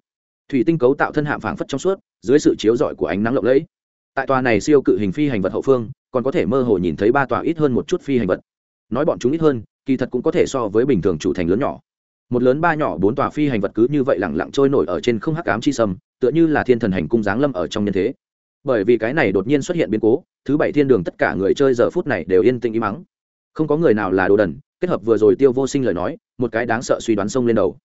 Thủy tinh cấu tạo thân hạm phảng phất trong suốt, dưới sự chiếu rọi của ánh nắng lộng lẫy. Tại tòa này siêu cự hình phi hành vật hậu phương, còn có thể mơ hồ nhìn thấy ba tòa ít hơn một chút phi hành vật. Nói bọn chúng ít hơn, kỳ thật cũng có thể so với bình thường chủ thành lớn nhỏ một lớn ba nhỏ bốn tòa phi hành vật cứ như vậy lẳng lặng trôi nổi ở trên không hắc ám chi sâm, tựa như là thiên thần hành cung giáng lâm ở trong nhân thế. Bởi vì cái này đột nhiên xuất hiện biến cố, thứ bảy thiên đường tất cả người chơi giờ phút này đều yên tĩnh im mắng không có người nào là đồ đần, kết hợp vừa rồi tiêu vô sinh lời nói, một cái đáng sợ suy đoán sông lên đầu.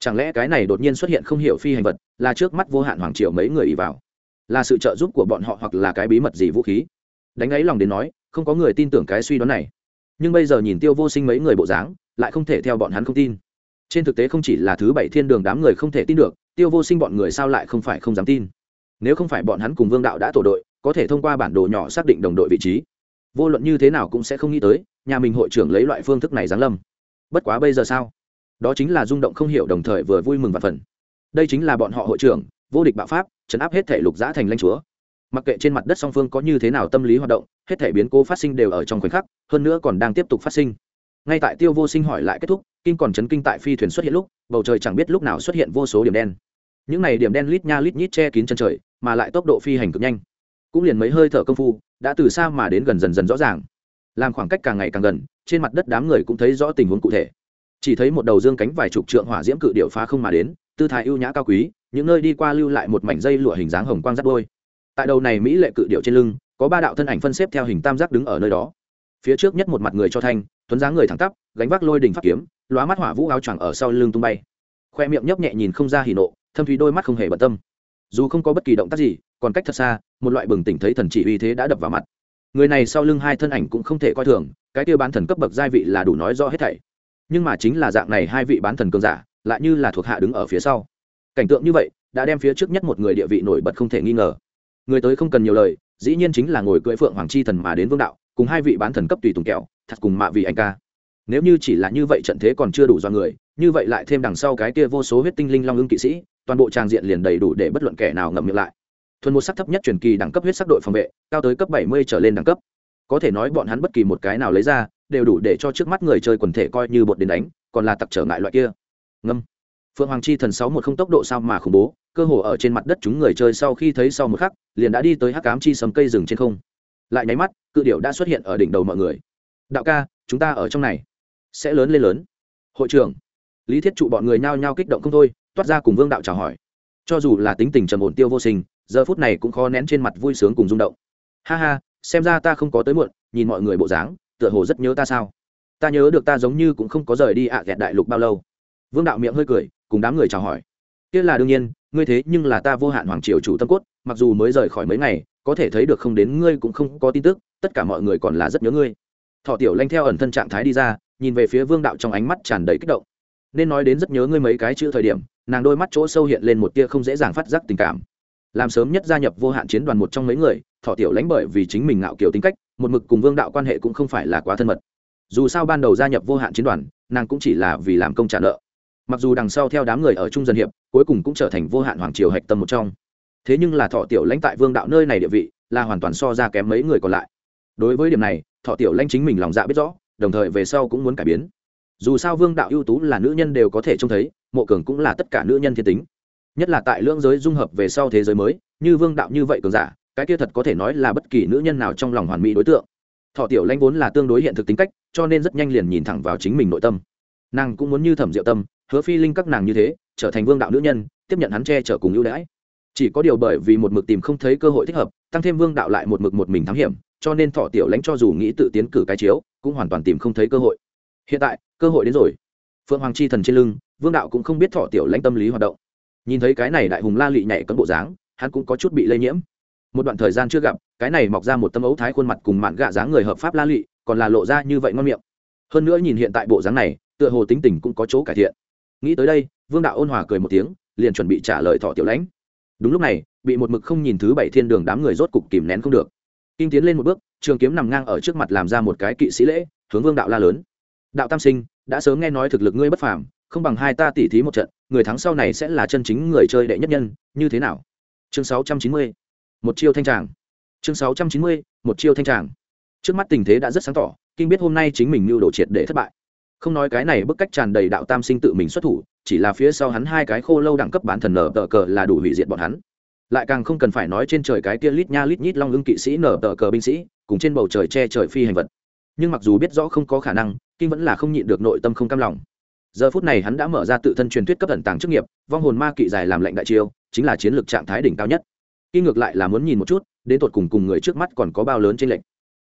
Chẳng lẽ cái này đột nhiên xuất hiện không hiểu phi hành vật, là trước mắt vô hạn hoàng triều mấy người ì vào? Là sự trợ giúp của bọn họ hoặc là cái bí mật gì vũ khí? Đánh ấy lòng đến nói, không có người tin tưởng cái suy đoán này. Nhưng bây giờ nhìn tiêu vô sinh mấy người bộ dáng, lại không thể theo bọn hắn không tin trên thực tế không chỉ là thứ bảy thiên đường đám người không thể tin được, tiêu vô sinh bọn người sao lại không phải không dám tin? Nếu không phải bọn hắn cùng vương đạo đã tổ đội, có thể thông qua bản đồ nhỏ xác định đồng đội vị trí. Vô luận như thế nào cũng sẽ không nghĩ tới, nhà mình hội trưởng lấy loại phương thức này giáng lâm. Bất quá bây giờ sao? Đó chính là rung động không hiểu đồng thời vừa vui mừng và phần đây chính là bọn họ hội trưởng, vô địch bạo pháp, chấn áp hết thể lục giã thành lanh chúa. Mặc kệ trên mặt đất song phương có như thế nào tâm lý hoạt động, hết thể biến cố phát sinh đều ở trong khoảnh khắc, hơn nữa còn đang tiếp tục phát sinh ngay tại tiêu vô sinh hỏi lại kết thúc kinh còn chấn kinh tại phi thuyền xuất hiện lúc, bầu trời chẳng biết lúc nào xuất hiện vô số điểm đen. Những này điểm đen lít nha lít nhít che kín chân trời, mà lại tốc độ phi hành cực nhanh. Cũng liền mấy hơi thở công phu, đã từ xa mà đến gần dần dần rõ ràng. Làm khoảng cách càng ngày càng gần, trên mặt đất đám người cũng thấy rõ tình huống cụ thể. Chỉ thấy một đầu dương cánh vài chục trượng hỏa diễm cự điệu phá không mà đến, tư thái ưu nhã cao quý, những nơi đi qua lưu lại một mảnh dây lụa hình dáng hồng quang rắt đôi. Tại đầu này mỹ lệ cự điệu trên lưng, có ba đạo thân ảnh phân xếp theo hình tam giác đứng ở nơi đó phía trước nhất một mặt người cho thanh, tuấn dáng người thẳng tắp, gánh vác lôi đình pháp kiếm, lóa mắt hỏa vũ áo choàng ở sau lưng tung bay. Khoe miệng nhấp nhẹ nhìn không ra hỉ nộ, thâm thúy đôi mắt không hề bận tâm. Dù không có bất kỳ động tác gì, còn cách thật xa, một loại bừng tỉnh thấy thần chỉ uy thế đã đập vào mặt. Người này sau lưng hai thân ảnh cũng không thể coi thường, cái tiêu bán thần cấp bậc giai vị là đủ nói rõ hết thảy. Nhưng mà chính là dạng này hai vị bán thần cường giả, lại như là thuộc hạ đứng ở phía sau. Cảnh tượng như vậy, đã đem phía trước nhất một người địa vị nổi bật không thể nghi ngờ. Người tới không cần nhiều lời, dĩ nhiên chính là ngồi cưỡi phượng hoàng chi thần mà đến vương đạo cùng hai vị bán thần cấp tùy tùng kẹo, thật cùng mạ vị anh ca. Nếu như chỉ là như vậy trận thế còn chưa đủ do người, như vậy lại thêm đằng sau cái kia vô số huyết tinh linh long ưng kỵ sĩ, toàn bộ tràng diện liền đầy đủ để bất luận kẻ nào ngậm miệng lại. Thuần một sắc thấp nhất truyền kỳ đẳng cấp huyết sắc đội phòng vệ, cao tới cấp bảy mươi trở lên đẳng cấp. Có thể nói bọn hắn bất kỳ một cái nào lấy ra, đều đủ để cho trước mắt người chơi quần thể coi như bột đến đánh, còn là tặc trở ngại loại kia. Ngâm. Phượng hoàng chi thần sáu một không tốc độ sao mà khủng bố, cơ hồ ở trên mặt đất chúng người chơi sau khi thấy sau một khắc, liền đã đi tới hắc cám chi sầm cây rừng trên không lại nháy mắt, cự điệu đã xuất hiện ở đỉnh đầu mọi người. Đạo ca, chúng ta ở trong này. Sẽ lớn lên lớn. Hội trưởng, lý thiết trụ bọn người nhao nhao kích động không thôi, toát ra cùng vương đạo chào hỏi. Cho dù là tính tình trầm ổn tiêu vô sinh, giờ phút này cũng khó nén trên mặt vui sướng cùng rung động. Ha ha, xem ra ta không có tới muộn, nhìn mọi người bộ dáng, tựa hồ rất nhớ ta sao? Ta nhớ được ta giống như cũng không có rời đi ạ à đại lục bao lâu. Vương đạo miệng hơi cười, cùng đám người chào hỏi. Kia là đương nhiên ngươi thế nhưng là ta vô hạn hoàng triều chủ tâm cốt, mặc dù mới rời khỏi mấy ngày, có thể thấy được không đến ngươi cũng không có tin tức, tất cả mọi người còn là rất nhớ ngươi. Thọ tiểu lanh theo ẩn thân trạng thái đi ra, nhìn về phía vương đạo trong ánh mắt tràn đầy kích động. Nên nói đến rất nhớ ngươi mấy cái chữ thời điểm, nàng đôi mắt chỗ sâu hiện lên một tia không dễ dàng phát giác tình cảm. Làm sớm nhất gia nhập vô hạn chiến đoàn một trong mấy người, thọ tiểu lãnh bởi vì chính mình ngạo kiểu tính cách, một mực cùng vương đạo quan hệ cũng không phải là quá thân mật. Dù sao ban đầu gia nhập vô hạn chiến đoàn, nàng cũng chỉ là vì làm công trả nợ mặc dù đằng sau theo đám người ở trung dân hiệp, cuối cùng cũng trở thành vô hạn hoàng triều hạch tâm một trong. Thế nhưng là thọ tiểu lãnh tại vương đạo nơi này địa vị, là hoàn toàn so ra kém mấy người còn lại. Đối với điểm này, thọ tiểu lãnh chính mình lòng dạ biết rõ, đồng thời về sau cũng muốn cải biến. Dù sao vương đạo ưu tú là nữ nhân đều có thể trông thấy, mộ cường cũng là tất cả nữ nhân thiên tính. Nhất là tại lưỡng giới dung hợp về sau thế giới mới, như vương đạo như vậy cường giả, cái kia thật có thể nói là bất kỳ nữ nhân nào trong lòng hoàn mỹ đối tượng. Thọ tiểu lãnh vốn là tương đối hiện thực tính cách, cho nên rất nhanh liền nhìn thẳng vào chính mình nội tâm. Nàng cũng muốn như thẩm diệu tâm hứa phi linh các nàng như thế, trở thành vương đạo nữ nhân, tiếp nhận hắn che chở cùng ưu đãi. Chỉ có điều bởi vì một mực tìm không thấy cơ hội thích hợp, tăng thêm vương đạo lại một mực một mình thám hiểm, cho nên thọ tiểu lãnh cho dù nghĩ tự tiến cử cái chiếu, cũng hoàn toàn tìm không thấy cơ hội. Hiện tại, cơ hội đến rồi. Phượng hoàng chi thần trên lưng, vương đạo cũng không biết thọ tiểu lãnh tâm lý hoạt động. Nhìn thấy cái này đại hùng la lị nhảy cấn bộ dáng, hắn cũng có chút bị lây nhiễm. Một đoạn thời gian chưa gặp, cái này mọc ra một tâm ấu thái khuôn mặt cùng mạn gạ dáng người hợp pháp la lị, còn là lộ ra như vậy ngon miệng. Hơn nữa nhìn hiện tại bộ dáng này, tựa hồ tính tình cũng có chỗ cải thiện nghĩ tới đây, vương đạo ôn hòa cười một tiếng, liền chuẩn bị trả lời thọ tiểu lãnh. Đúng lúc này, bị một mực không nhìn thứ bảy thiên đường đám người rốt cục kìm nén không được. Kinh tiến lên một bước, trường kiếm nằm ngang ở trước mặt làm ra một cái kỵ sĩ lễ, hướng vương đạo la lớn. Đạo tam sinh, đã sớm nghe nói thực lực ngươi bất phàm, không bằng hai ta tỉ thí một trận, người thắng sau này sẽ là chân chính người chơi đệ nhất nhân, như thế nào? Chương sáu trăm chín mươi, một chiêu thanh tràng. Chương sáu trăm chín mươi, một chiêu thanh tràng. Trước mắt tình thế đã rất sáng tỏ, kinh biết hôm nay chính mình mưu đồ triệt để thất bại không nói cái này bức cách tràn đầy đạo tam sinh tự mình xuất thủ, chỉ là phía sau hắn hai cái khô lâu đẳng cấp bán thần nở tờ cờ là đủ hủy diệt bọn hắn. Lại càng không cần phải nói trên trời cái kia lít nha lít nhít long ưng kỵ sĩ nở tờ cờ binh sĩ, cùng trên bầu trời che trời phi hành vật. Nhưng mặc dù biết rõ không có khả năng, kinh vẫn là không nhịn được nội tâm không cam lòng. Giờ phút này hắn đã mở ra tự thân truyền thuyết cấp thần tàng chức nghiệp, vong hồn ma kỵ dài làm lệnh đại chiêu, chính là chiến lược trạng thái đỉnh cao nhất. Kinh ngược lại là muốn nhìn một chút, đến tột cùng cùng người trước mắt còn có bao lớn trên lệnh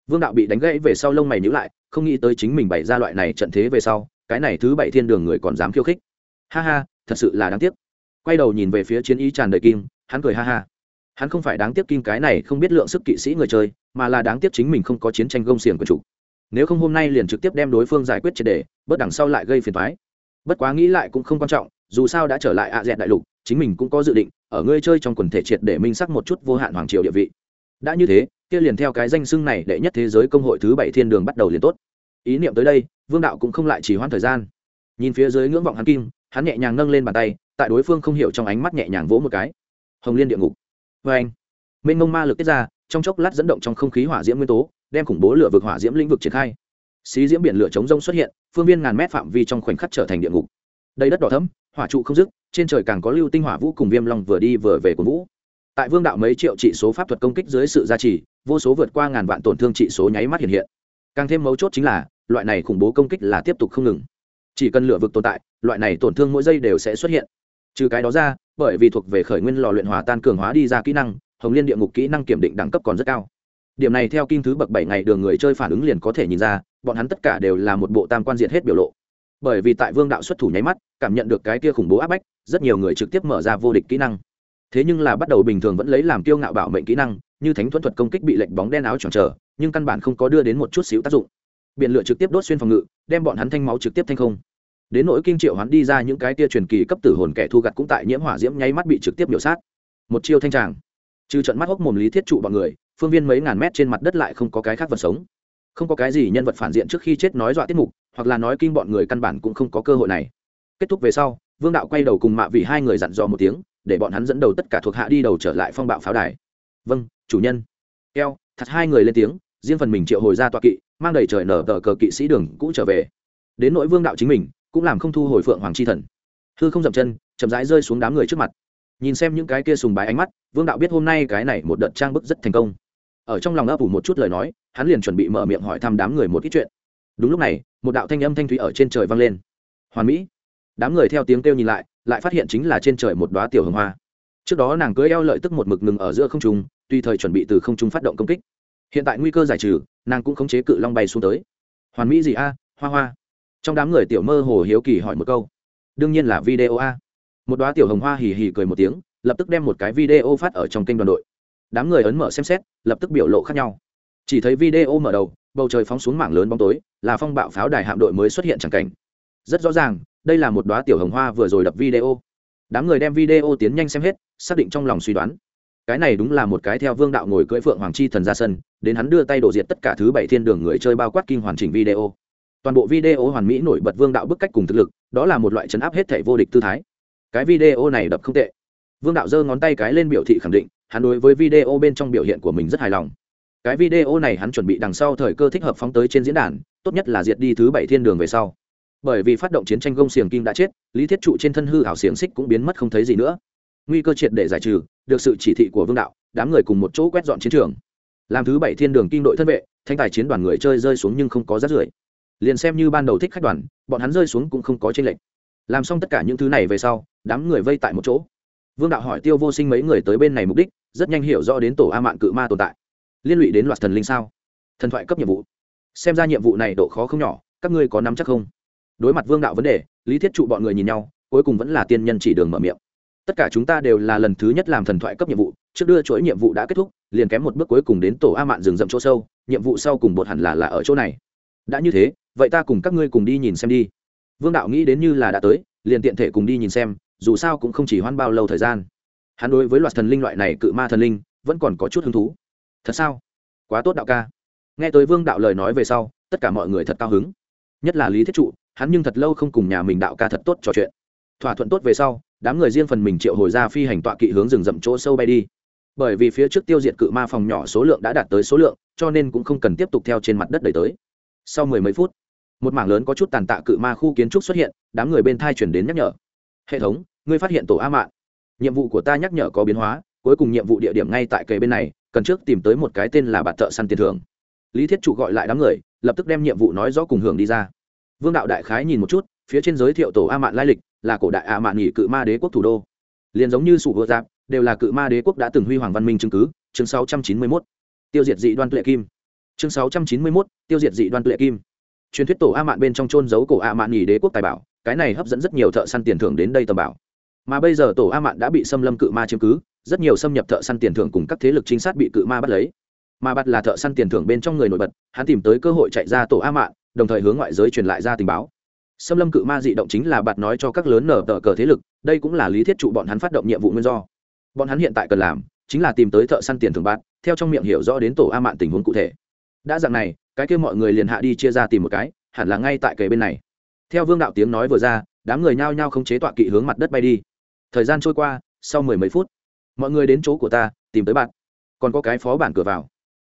vương đạo bị đánh gãy về sau lông mày nhữ lại không nghĩ tới chính mình bày ra loại này trận thế về sau, cái này thứ bảy thiên đường người còn dám khiêu khích. Ha ha, thật sự là đáng tiếc. Quay đầu nhìn về phía chiến ý tràn đầy kim, hắn cười ha ha. Hắn không phải đáng tiếc kim cái này không biết lượng sức kỵ sĩ người chơi, mà là đáng tiếc chính mình không có chiến tranh gông xiềng của chủ. Nếu không hôm nay liền trực tiếp đem đối phương giải quyết triệt đề bất đằng sau lại gây phiền thoái bất quá nghĩ lại cũng không quan trọng, dù sao đã trở lại ạ à dẹt đại lục, chính mình cũng có dự định, ở ngươi chơi trong quần thể triệt để minh sắc một chút vô hạn hoàng triều địa vị đã như thế, kia liền theo cái danh xưng này đệ nhất thế giới công hội thứ bảy thiên đường bắt đầu liền tốt. Ý niệm tới đây, vương đạo cũng không lại chỉ hoãn thời gian. Nhìn phía dưới ngưỡng vọng hắn kim, hắn nhẹ nhàng nâng lên bàn tay, tại đối phương không hiểu trong ánh mắt nhẹ nhàng vỗ một cái. Hồng liên địa ngục. Vê anh, mênh mông ma lực tiết ra, trong chốc lát dẫn động trong không khí hỏa diễm nguyên tố, đem khủng bố lửa vực hỏa diễm lĩnh vực triển khai. Xí diễm biển lửa chống rông xuất hiện, phương viên ngàn mét phạm vi trong khoảnh khắc trở thành địa ngục. Đầy đất đỏ thấm hỏa trụ không dứt, trên trời càng có lưu tinh hỏa vũ cùng viêm long vừa đi vừa về của vũ tại vương đạo mấy triệu trị số pháp thuật công kích dưới sự gia trì, vô số vượt qua ngàn vạn tổn thương trị số nháy mắt hiện hiện. Càng thêm mấu chốt chính là, loại này khủng bố công kích là tiếp tục không ngừng. Chỉ cần lửa vực tồn tại, loại này tổn thương mỗi giây đều sẽ xuất hiện. Trừ cái đó ra, bởi vì thuộc về khởi nguyên lò luyện hòa tan cường hóa đi ra kỹ năng, hồng liên địa ngục kỹ năng kiểm định đẳng cấp còn rất cao. Điểm này theo kim thứ bậc bảy ngày đường người chơi phản ứng liền có thể nhìn ra, bọn hắn tất cả đều là một bộ tam quan diện hết biểu lộ. Bởi vì tại vương đạo xuất thủ nháy mắt, cảm nhận được cái kia khủng bố áp bách, rất nhiều người trực tiếp mở ra vô địch kỹ năng thế nhưng là bắt đầu bình thường vẫn lấy làm kiêu ngạo bảo mệnh kỹ năng, như thánh thuẫn thuật công kích bị lệnh bóng đen áo tròn trở, nhưng căn bản không có đưa đến một chút xíu tác dụng. Biện lựa trực tiếp đốt xuyên phòng ngự, đem bọn hắn thanh máu trực tiếp thanh không. Đến nỗi kinh triệu hắn đi ra những cái tia truyền kỳ cấp tử hồn kẻ thu gặt cũng tại nhiễm hỏa diễm nháy mắt bị trực tiếp biểu sát. Một chiêu thanh tràng. Trừ trận mắt hốc mồm lý thiết trụ bọn người, phương viên mấy ngàn mét trên mặt đất lại không có cái khác vật sống. Không có cái gì nhân vật phản diện trước khi chết nói dọa tiết mục, hoặc là nói kinh bọn người căn bản cũng không có cơ hội này. Kết thúc về sau, vương đạo quay đầu cùng mạ vì hai người dặn dò một tiếng để bọn hắn dẫn đầu tất cả thuộc hạ đi đầu trở lại phong bạo pháo đài. Vâng chủ nhân. Keo thật hai người lên tiếng, riêng phần mình triệu hồi ra tọa kỵ, mang đầy trời nở tờ cờ kỵ sĩ đường cũ trở về. Đến nỗi vương đạo chính mình, cũng làm không thu hồi phượng hoàng chi thần. Hư không dậm chân, chậm rãi rơi xuống đám người trước mặt. Nhìn xem những cái kia sùng bái ánh mắt, vương đạo biết hôm nay cái này một đợt trang bức rất thành công. Ở trong lòng ấp ủ một chút lời nói, hắn liền chuẩn bị mở miệng hỏi thăm đám người một ít chuyện. Đúng lúc này, một đạo thanh âm thanh thúy ở trên trời vang lên. Hoàn mỹ. Đám người theo tiếng kêu nhìn lại lại phát hiện chính là trên trời một đoá tiểu hồng hoa. Trước đó nàng cưới eo lợi tức một mực ngừng ở giữa không trung tùy thời chuẩn bị từ không trung phát động công kích. Hiện tại nguy cơ giải trừ, nàng cũng khống chế cự long bay xuống tới. Hoàn mỹ gì a, hoa hoa. Trong đám người tiểu mơ hồ hiếu kỳ hỏi một câu. Đương nhiên là video a. Một đoá tiểu hồng hoa hì hì cười một tiếng, lập tức đem một cái video phát ở trong kênh đoàn đội. Đám người ấn mở xem xét, lập tức biểu lộ khác nhau. Chỉ thấy video mở đầu, bầu trời phóng xuống mảng lớn bóng tối, là phong bạo pháo đài hạm đội mới xuất hiện chẳng cảnh. Rất rõ ràng đây là một đoá tiểu hồng hoa vừa rồi đập video. Đám người đem video tiến nhanh xem hết, xác định trong lòng suy đoán. Cái này đúng là một cái theo vương đạo ngồi cưỡi phượng hoàng chi thần ra sân, đến hắn đưa tay đổ diệt tất cả thứ bảy thiên đường người chơi bao quát kinh hoàn chỉnh video. Toàn bộ video hoàn mỹ nổi bật vương đạo bức cách cùng thực lực, đó là một loại chấn áp hết thể vô địch tư thái. Cái video này đập không tệ. Vương đạo giơ ngón tay cái lên biểu thị khẳng định, hắn đối với video bên trong biểu hiện của mình rất hài lòng. Cái video này hắn chuẩn bị đằng sau thời cơ thích hợp phóng tới trên diễn đàn, tốt nhất là diệt đi thứ bảy thiên đường về sau bởi vì phát động chiến tranh gông xiềng kim đã chết, lý thiết trụ trên thân hư hảo xiềng xích cũng biến mất không thấy gì nữa. Nguy cơ triệt để giải trừ, được sự chỉ thị của vương đạo, đám người cùng một chỗ quét dọn chiến trường. Làm thứ bảy thiên đường kinh đội thân vệ, thanh tài chiến đoàn người chơi rơi xuống nhưng không có rát rưởi. Liền xem như ban đầu thích khách đoàn, bọn hắn rơi xuống cũng không có tranh lệch. Làm xong tất cả những thứ này về sau, đám người vây tại một chỗ. Vương đạo hỏi tiêu vô sinh mấy người tới bên này mục đích, rất nhanh hiểu rõ đến tổ a mạn cự ma tồn tại. Liên lụy đến loạt thần linh sao? Thần thoại cấp nhiệm vụ. Xem ra nhiệm vụ này độ khó không nhỏ, các ngươi có nắm chắc không? Đối mặt vương đạo vấn đề, lý thiết trụ bọn người nhìn nhau, cuối cùng vẫn là tiên nhân chỉ đường mở miệng. Tất cả chúng ta đều là lần thứ nhất làm thần thoại cấp nhiệm vụ, trước đưa chuỗi nhiệm vụ đã kết thúc, liền kém một bước cuối cùng đến tổ a mạn rừng rậm chỗ sâu, nhiệm vụ sau cùng bột hẳn là là ở chỗ này. Đã như thế, vậy ta cùng các ngươi cùng đi nhìn xem đi. Vương đạo nghĩ đến như là đã tới, liền tiện thể cùng đi nhìn xem, dù sao cũng không chỉ hoãn bao lâu thời gian. Hắn đối với loạt thần linh loại này cự ma thần linh, vẫn còn có chút hứng thú. Thật sao? Quá tốt đạo ca. Nghe tới vương đạo lời nói về sau, tất cả mọi người thật cao hứng. Nhất là lý thiết trụ hắn nhưng thật lâu không cùng nhà mình đạo ca thật tốt trò chuyện. Thỏa thuận tốt về sau, đám người riêng phần mình triệu hồi ra phi hành tọa kỵ hướng rừng rậm chỗ sâu bay đi. Bởi vì phía trước tiêu diệt cự ma phòng nhỏ số lượng đã đạt tới số lượng, cho nên cũng không cần tiếp tục theo trên mặt đất đẩy tới. Sau mười mấy phút, một mảng lớn có chút tàn tạ cự ma khu kiến trúc xuất hiện, đám người bên thai chuyển đến nhắc nhở. Hệ thống, ngươi phát hiện tổ a mạng nhiệm vụ của ta nhắc nhở có biến hóa, cuối cùng nhiệm vụ địa điểm ngay tại kề bên này, cần trước tìm tới một cái tên là bạt thợ săn tiền thưởng. Lý thiết trụ gọi lại đám người, lập tức đem nhiệm vụ nói rõ cùng hưởng đi ra vương đạo đại khái nhìn một chút phía trên giới thiệu tổ a mạn lai lịch là cổ đại a mạn nghỉ cự ma đế quốc thủ đô. Liền giống như sủ vựa giáp đều là cự ma đế quốc đã từng huy hoàng văn minh chứng cứ chương 691. tiêu diệt dị đoan tuệ kim. Chương 691, tiêu diệt dị đoan tuệ kim. Truyền thuyết tổ a mạn bên trong trôn giấu cổ a mạn nghỉ đế quốc tài bảo cái này hấp dẫn rất nhiều thợ săn tiền thưởng đến đây tầm bảo. Mà bây giờ tổ a mạn đã bị xâm lâm cự ma chứng cứ rất nhiều xâm nhập thợ săn tiền thưởng cùng các thế lực trinh sát bị cự ma bắt lấy. Mà bắt là thợ săn tiền thưởng bên trong người nổi bật hắn tìm tới cơ hội chạy ra tổ a mạn đồng thời hướng ngoại giới truyền lại ra tình báo. Xâm lâm cự ma dị động chính là bạt nói cho các lớn nở tờ cờ thế lực, đây cũng là lý thiết trụ bọn hắn phát động nhiệm vụ nguyên do. Bọn hắn hiện tại cần làm, chính là tìm tới thợ săn tiền thưởng bạt, theo trong miệng hiểu rõ đến tổ a mạn tình huống cụ thể. Đã dạng này, cái kêu mọi người liền hạ đi chia ra tìm một cái, hẳn là ngay tại kề bên này. Theo vương đạo tiếng nói vừa ra, đám người nhao nhao không chế tọa kỵ hướng mặt đất bay đi. Thời gian trôi qua, sau mười mấy phút, mọi người đến chỗ của ta, tìm tới bạn. Còn có cái phó bản cửa vào.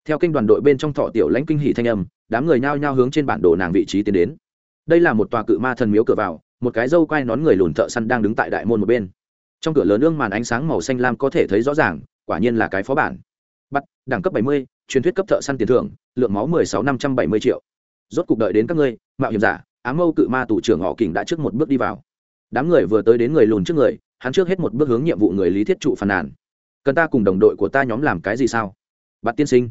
Theo kênh đoàn đội bên trong thọ tiểu lãnh kinh hỷ thanh âm đám người nhao nhao hướng trên bản đồ nàng vị trí tiến đến. Đây là một tòa cự ma thần miếu cửa vào, một cái dâu quai nón người lùn thợ săn đang đứng tại đại môn một bên. Trong cửa lớn ương màn ánh sáng màu xanh lam có thể thấy rõ ràng, quả nhiên là cái phó bản. Bắt, đẳng cấp bảy mươi, truyền thuyết cấp thợ săn tiền thưởng, lượng máu mười sáu năm trăm bảy mươi triệu. Rốt cục đợi đến các ngươi, mạo hiểm giả ám mâu cự ma tủ trưởng họ kình đã trước một bước đi vào. Đám người vừa tới đến người lùn trước người, hắn trước hết một bước hướng nhiệm vụ người lý thiết trụ phàn nàn. Cần ta cùng đồng đội của ta nhóm làm cái gì sao? Bạn tiên sinh.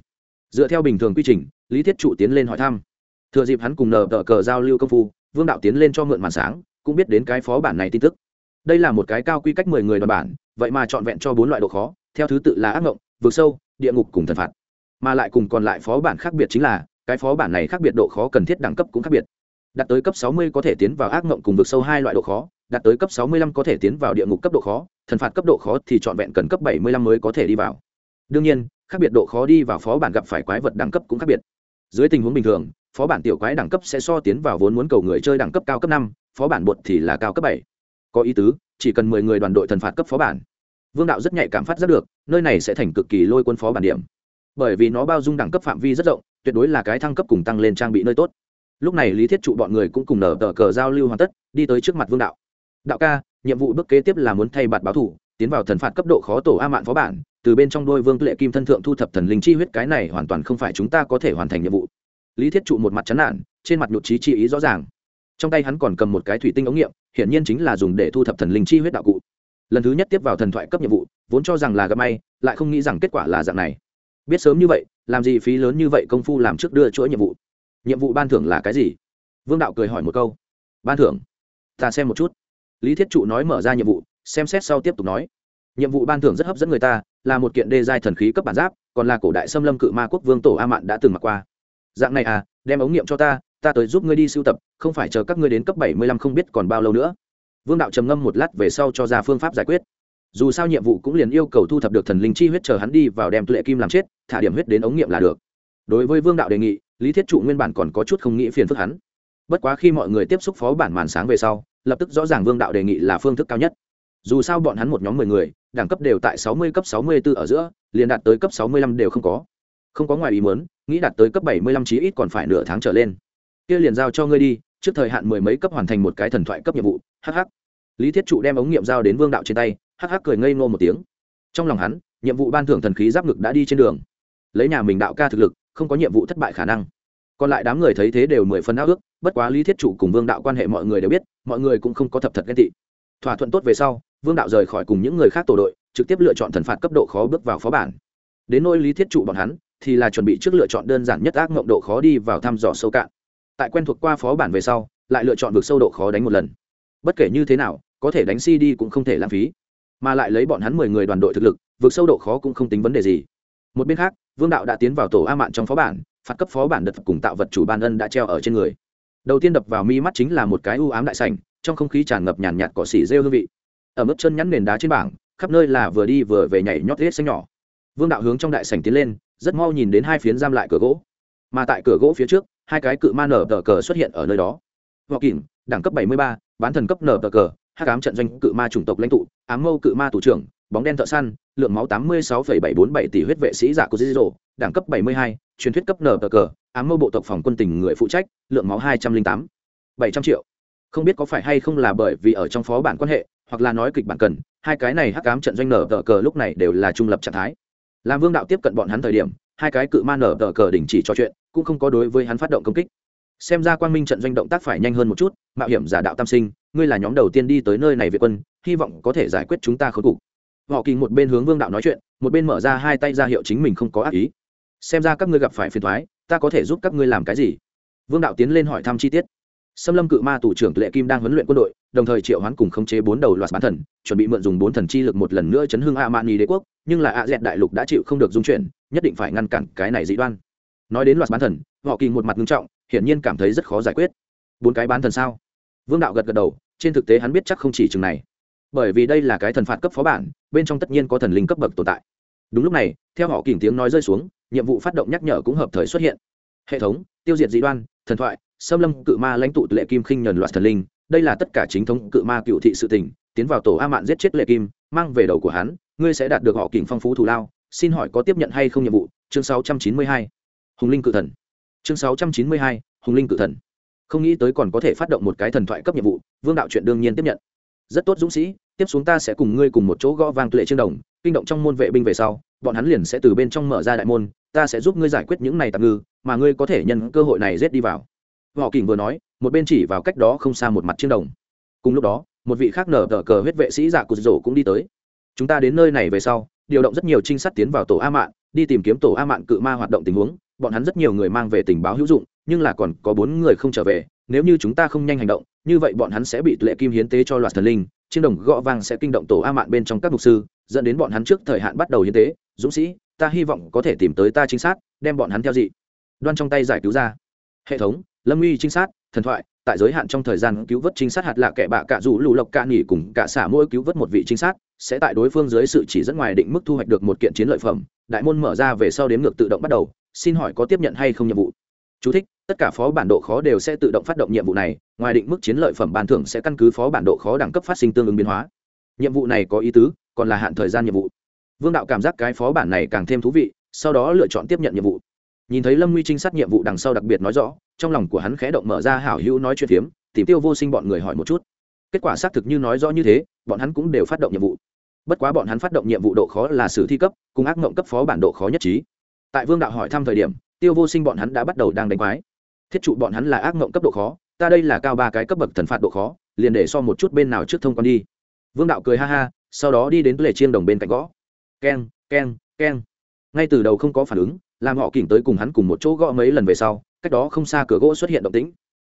Dựa theo bình thường quy trình lý thiết trụ tiến lên hỏi thăm. Thừa dịp hắn cùng nờ tờ cờ giao lưu công phu, vương đạo tiến lên cho mượn màn sáng, cũng biết đến cái phó bản này tin tức. Đây là một cái cao quy cách mười người đoàn bản, vậy mà trọn vẹn cho bốn loại độ khó, theo thứ tự là ác ngộng vượt sâu, địa ngục cùng thần phạt. Mà lại cùng còn lại phó bản khác biệt chính là, cái phó bản này khác biệt độ khó cần thiết đẳng cấp cũng khác biệt. Đạt tới cấp 60 có thể tiến vào ác ngộng cùng vực sâu hai loại độ khó, đạt tới cấp 65 có thể tiến vào địa ngục cấp độ khó, thần phạt cấp độ khó thì chọn vẹn cần cấp 75 mới có thể đi vào. Đương nhiên, khác biệt độ khó đi vào phó bản gặp phải quái vật đẳng cấp cũng khác biệt dưới tình huống bình thường, phó bản tiểu quái đẳng cấp sẽ so tiến vào vốn muốn cầu người chơi đẳng cấp cao cấp năm, phó bản bột thì là cao cấp bảy. Có ý tứ, chỉ cần mười người đoàn đội thần phạt cấp phó bản. Vương đạo rất nhạy cảm phát rất được, nơi này sẽ thành cực kỳ lôi quân phó bản điểm. Bởi vì nó bao dung đẳng cấp phạm vi rất rộng, tuyệt đối là cái thăng cấp cùng tăng lên trang bị nơi tốt. Lúc này lý thiết trụ bọn người cũng cùng nở tờ cờ giao lưu hoàn tất, đi tới trước mặt vương đạo. Đạo ca, nhiệm vụ bước kế tiếp là muốn thay bạt báo thủ, tiến vào thần phạt cấp độ khó tổ a mạn phó bản từ bên trong đôi vương lệ kim thân thượng thu thập thần linh chi huyết cái này hoàn toàn không phải chúng ta có thể hoàn thành nhiệm vụ. Lý thiết trụ một mặt chán nản, trên mặt nhụt trí chi ý rõ ràng. Trong tay hắn còn cầm một cái thủy tinh ống nghiệm, hiển nhiên chính là dùng để thu thập thần linh chi huyết đạo cụ. Lần thứ nhất tiếp vào thần thoại cấp nhiệm vụ, vốn cho rằng là gặp may, lại không nghĩ rằng kết quả là dạng này. Biết sớm như vậy, làm gì phí lớn như vậy công phu làm trước đưa chuỗi nhiệm vụ? Nhiệm vụ ban thưởng là cái gì? Vương đạo cười hỏi một câu. Ban thưởng? Ta xem một chút. Lý thiết trụ nói mở ra nhiệm vụ, xem xét sau tiếp tục nói. Nhiệm vụ ban thưởng rất hấp dẫn người ta là một kiện đê giai thần khí cấp bản giáp, còn là cổ đại xâm lâm cự ma quốc vương tổ a mạn đã từng mặc qua. Dạng này à đem ống nghiệm cho ta ta tới giúp ngươi đi sưu tập, không phải chờ các ngươi đến cấp bảy mươi lăm không biết còn bao lâu nữa. Vương đạo trầm ngâm một lát về sau cho ra phương pháp giải quyết. Dù sao nhiệm vụ cũng liền yêu cầu thu thập được thần linh chi huyết chờ hắn đi vào đem tuệ kim làm chết, thả điểm huyết đến ống nghiệm là được. Đối với vương đạo đề nghị, lý thiết trụ nguyên bản còn có chút không nghĩ phiền phức hắn. Bất quá khi mọi người tiếp xúc phó bản màn sáng về sau, lập tức rõ ràng vương đạo đề nghị là phương thức cao nhất dù sao bọn hắn một nhóm mười người, đẳng cấp đều tại sáu mươi cấp sáu mươi b ố ở giữa, liền đạt tới cấp sáu mươi lăm đều không có. Không có ngoài ý muốn, nghĩ đạt tới cấp bảy mươi lăm chí ít còn phải nửa tháng trở lên. Kia liền giao cho ngươi đi, trước thời hạn mười mấy cấp hoàn thành một cái thần thoại cấp nhiệm vụ hh lý thiết trụ đem ống nghiệm giao đến vương đạo trên tay hh cười ngây ngô một tiếng. Trong lòng hắn, nhiệm vụ ban thưởng thần khí giáp ngực đã đi trên đường. Lấy nhà mình đạo ca thực lực, không có nhiệm vụ thất bại khả năng. Còn lại đám người thấy thế đều mười phần ao ước, bất quá lý thiết chủ cùng vương đạo quan hệ mọi người đều biết, mọi người cũng không có thập thật ghen tị. Thỏa thuận tốt về sau vương đạo rời khỏi cùng những người khác tổ đội, trực tiếp lựa chọn thần phạt cấp độ khó bước vào phó bản. Đến nôi lý thiết trụ bọn hắn, thì là chuẩn bị trước lựa chọn đơn giản nhất ác mộng độ khó đi vào thăm dò sâu cạn. Tại quen thuộc qua phó bản về sau, lại lựa chọn vượt sâu độ khó đánh một lần. Bất kể như thế nào, có thể đánh cd cũng không thể lãng phí. Mà lại lấy bọn hắn mười người đoàn đội thực lực vượt sâu độ khó cũng không tính vấn đề gì. Một bên khác, vương đạo đã tiến vào tổ a mạn trong phó bản, phạt cấp phó bản đật cùng tạo vật chủ ban ân đã treo ở trên người. Đầu tiên đập vào mi mắt chính là một cái u ám đại sảnh, trong không khí tràn ngập nhàn nhạt cỏ xỉ rêu hương vị ở mức chân nhắn nền đá trên bảng khắp nơi là vừa đi vừa về nhảy nhót hết xanh nhỏ. Vương đạo hướng trong đại sảnh tiến lên rất mau nhìn đến hai phiến giam lại cửa gỗ. Mà tại cửa gỗ phía trước hai cái cự ma nở tờ cờ xuất hiện ở nơi đó. Họ kìm đẳng cấp 73, bán thần cấp nở tờ cờ hắc ám trận doanh cự ma chủng tộc lãnh tụ ám mâu cự ma thủ trưởng bóng đen thợ săn lượng máu 86,747 tỷ huyết vệ sĩ giả của Zero, đẳng cấp 72, truyền thuyết cấp nở cờ, ám mâu bộ tộc phòng quân tình người phụ trách, lượng máu 208, 700 triệu. Không biết có phải hay không là bởi vì ở trong phó bản quan hệ, hoặc là nói kịch bản cần, hai cái này hắc ám trận doanh nở tờ cờ lúc này đều là trung lập trạng thái. Làm vương đạo tiếp cận bọn hắn thời điểm hai cái cự ma nở tờ cờ đình chỉ trò chuyện cũng không có đối với hắn phát động công kích. Xem ra quang minh trận doanh động tác phải nhanh hơn một chút mạo hiểm giả đạo tam sinh ngươi là nhóm đầu tiên đi tới nơi này việt quân hy vọng có thể giải quyết chúng ta khốn cục. Họ kỳ một bên hướng vương đạo nói chuyện một bên mở ra hai tay ra hiệu chính mình không có ác ý. Xem ra các ngươi gặp phải phiền thoái ta có thể giúp các ngươi làm cái gì? Vương đạo tiến lên hỏi thăm chi tiết xâm lâm cự ma tù trưởng lệ kim đang huấn luyện quân đội, đồng thời triệu hoán cùng khống chế bốn đầu loạt bán thần, chuẩn bị mượn dùng bốn thần chi lực một lần nữa chấn hương a mani đế quốc, nhưng là a dẹt đại lục đã chịu không được dung chuyển, nhất định phải ngăn cản cái này dị đoan. Nói đến loạt bán thần, họ kỳ một mặt nghiêm trọng, hiển nhiên cảm thấy rất khó giải quyết. Bốn cái bán thần sao? Vương đạo gật gật đầu, trên thực tế hắn biết chắc không chỉ chừng này. Bởi vì đây là cái thần phạt cấp phó bản, bên trong tất nhiên có thần linh cấp bậc tồn tại. Đúng lúc này, theo họ kìm tiếng nói rơi xuống, nhiệm vụ phát động nhắc nhở cũng hợp thời xuất hiện. Hệ thống, tiêu diệt dị đoan, thần thoại xâm lâm cự ma lãnh tụ lệ kim khinh nhờn loạt thần linh đây là tất cả chính thống cự ma cựu thị sự tình tiến vào tổ a mạn giết chết lệ kim mang về đầu của hắn ngươi sẽ đạt được họ kỉnh phong phú thù lao xin hỏi có tiếp nhận hay không nhiệm vụ? Chương 692. hùng linh cự thần. Chương 692, hùng linh cự thần. Không nghĩ tới còn có thể phát động một cái thần thoại cấp nhiệm vụ vương đạo chuyện đương nhiên tiếp nhận. Rất tốt dũng sĩ tiếp xuống ta sẽ cùng ngươi cùng một chỗ gõ vang tuệ trương đồng kinh động trong môn vệ binh về sau bọn hắn liền sẽ từ bên trong mở ra đại môn ta sẽ giúp ngươi giải quyết những này tạm ngư mà ngươi có thể nhân cơ hội này rết đi vào họ kình vừa nói, một bên chỉ vào cách đó không xa một mặt trương đồng. Cùng lúc đó, một vị khác nở tờ cờ huyết vệ sĩ giả cụt rổ cũng đi tới. Chúng ta đến nơi này về sau, điều động rất nhiều trinh sát tiến vào tổ a mạn, đi tìm kiếm tổ a mạn cự ma hoạt động tình huống. Bọn hắn rất nhiều người mang về tình báo hữu dụng, nhưng là còn có bốn người không trở về. Nếu như chúng ta không nhanh hành động, như vậy bọn hắn sẽ bị lệ kim hiến tế cho loạt thần linh. Chiên đồng gõ vang sẽ kinh động tổ a mạn bên trong các mục sư, dẫn đến bọn hắn trước thời hạn bắt đầu hiến tế. Dũng sĩ, ta hy vọng có thể tìm tới ta chính xác đem bọn hắn theo dị. Đoan trong tay giải cứu ra. Hệ thống lâm uy trinh sát thần thoại tại giới hạn trong thời gian cứu vớt trinh sát hạt lạ kẻ bạ cả dù lù lộc cả nghỉ cùng cả xả mỗi cứu vớt một vị trinh sát sẽ tại đối phương dưới sự chỉ dẫn ngoài định mức thu hoạch được một kiện chiến lợi phẩm. Đại môn mở ra về sau đếm ngược tự động bắt đầu xin hỏi có tiếp nhận hay không nhiệm vụ? Chú thích, tất cả phó bản độ khó đều sẽ tự động phát động nhiệm vụ này ngoài định mức chiến lợi phẩm ban thưởng sẽ căn cứ phó bản độ khó đẳng cấp phát sinh tương ứng biến hóa. Nhiệm vụ này có ý tứ còn là hạn thời gian nhiệm vụ. Vương đạo cảm giác cái phó bản này càng thêm thú vị sau đó lựa chọn tiếp nhận nhiệm vụ nhìn thấy lâm nguy trinh sát nhiệm vụ đằng sau đặc biệt nói rõ, trong lòng của hắn khẽ động mở ra hảo hữu nói chuyện phiếm, tìm tiêu vô sinh bọn người hỏi một chút. Kết quả xác thực như nói rõ như thế, bọn hắn cũng đều phát động nhiệm vụ. Bất quá bọn hắn phát động nhiệm vụ độ khó là sử thi cấp, cùng ác mộng cấp phó bản độ khó nhất trí. Tại vương đạo hỏi thăm thời điểm, tiêu vô sinh bọn hắn đã bắt đầu đang đánh quái. Thiết trụ bọn hắn là ác mộng cấp độ khó, ta đây là cao ba cái cấp bậc thần phạt độ khó, liền để so một chút bên nào trước thông quan đi. Vương đạo cười ha ha, sau đó đi đến lề chiên đồng bên cạnh gõ. Keng keng keng. Ngay từ đầu không có phản ứng làm họ kỉnh tới cùng hắn cùng một chỗ gõ mấy lần về sau, cách đó không xa cửa gỗ xuất hiện động tĩnh.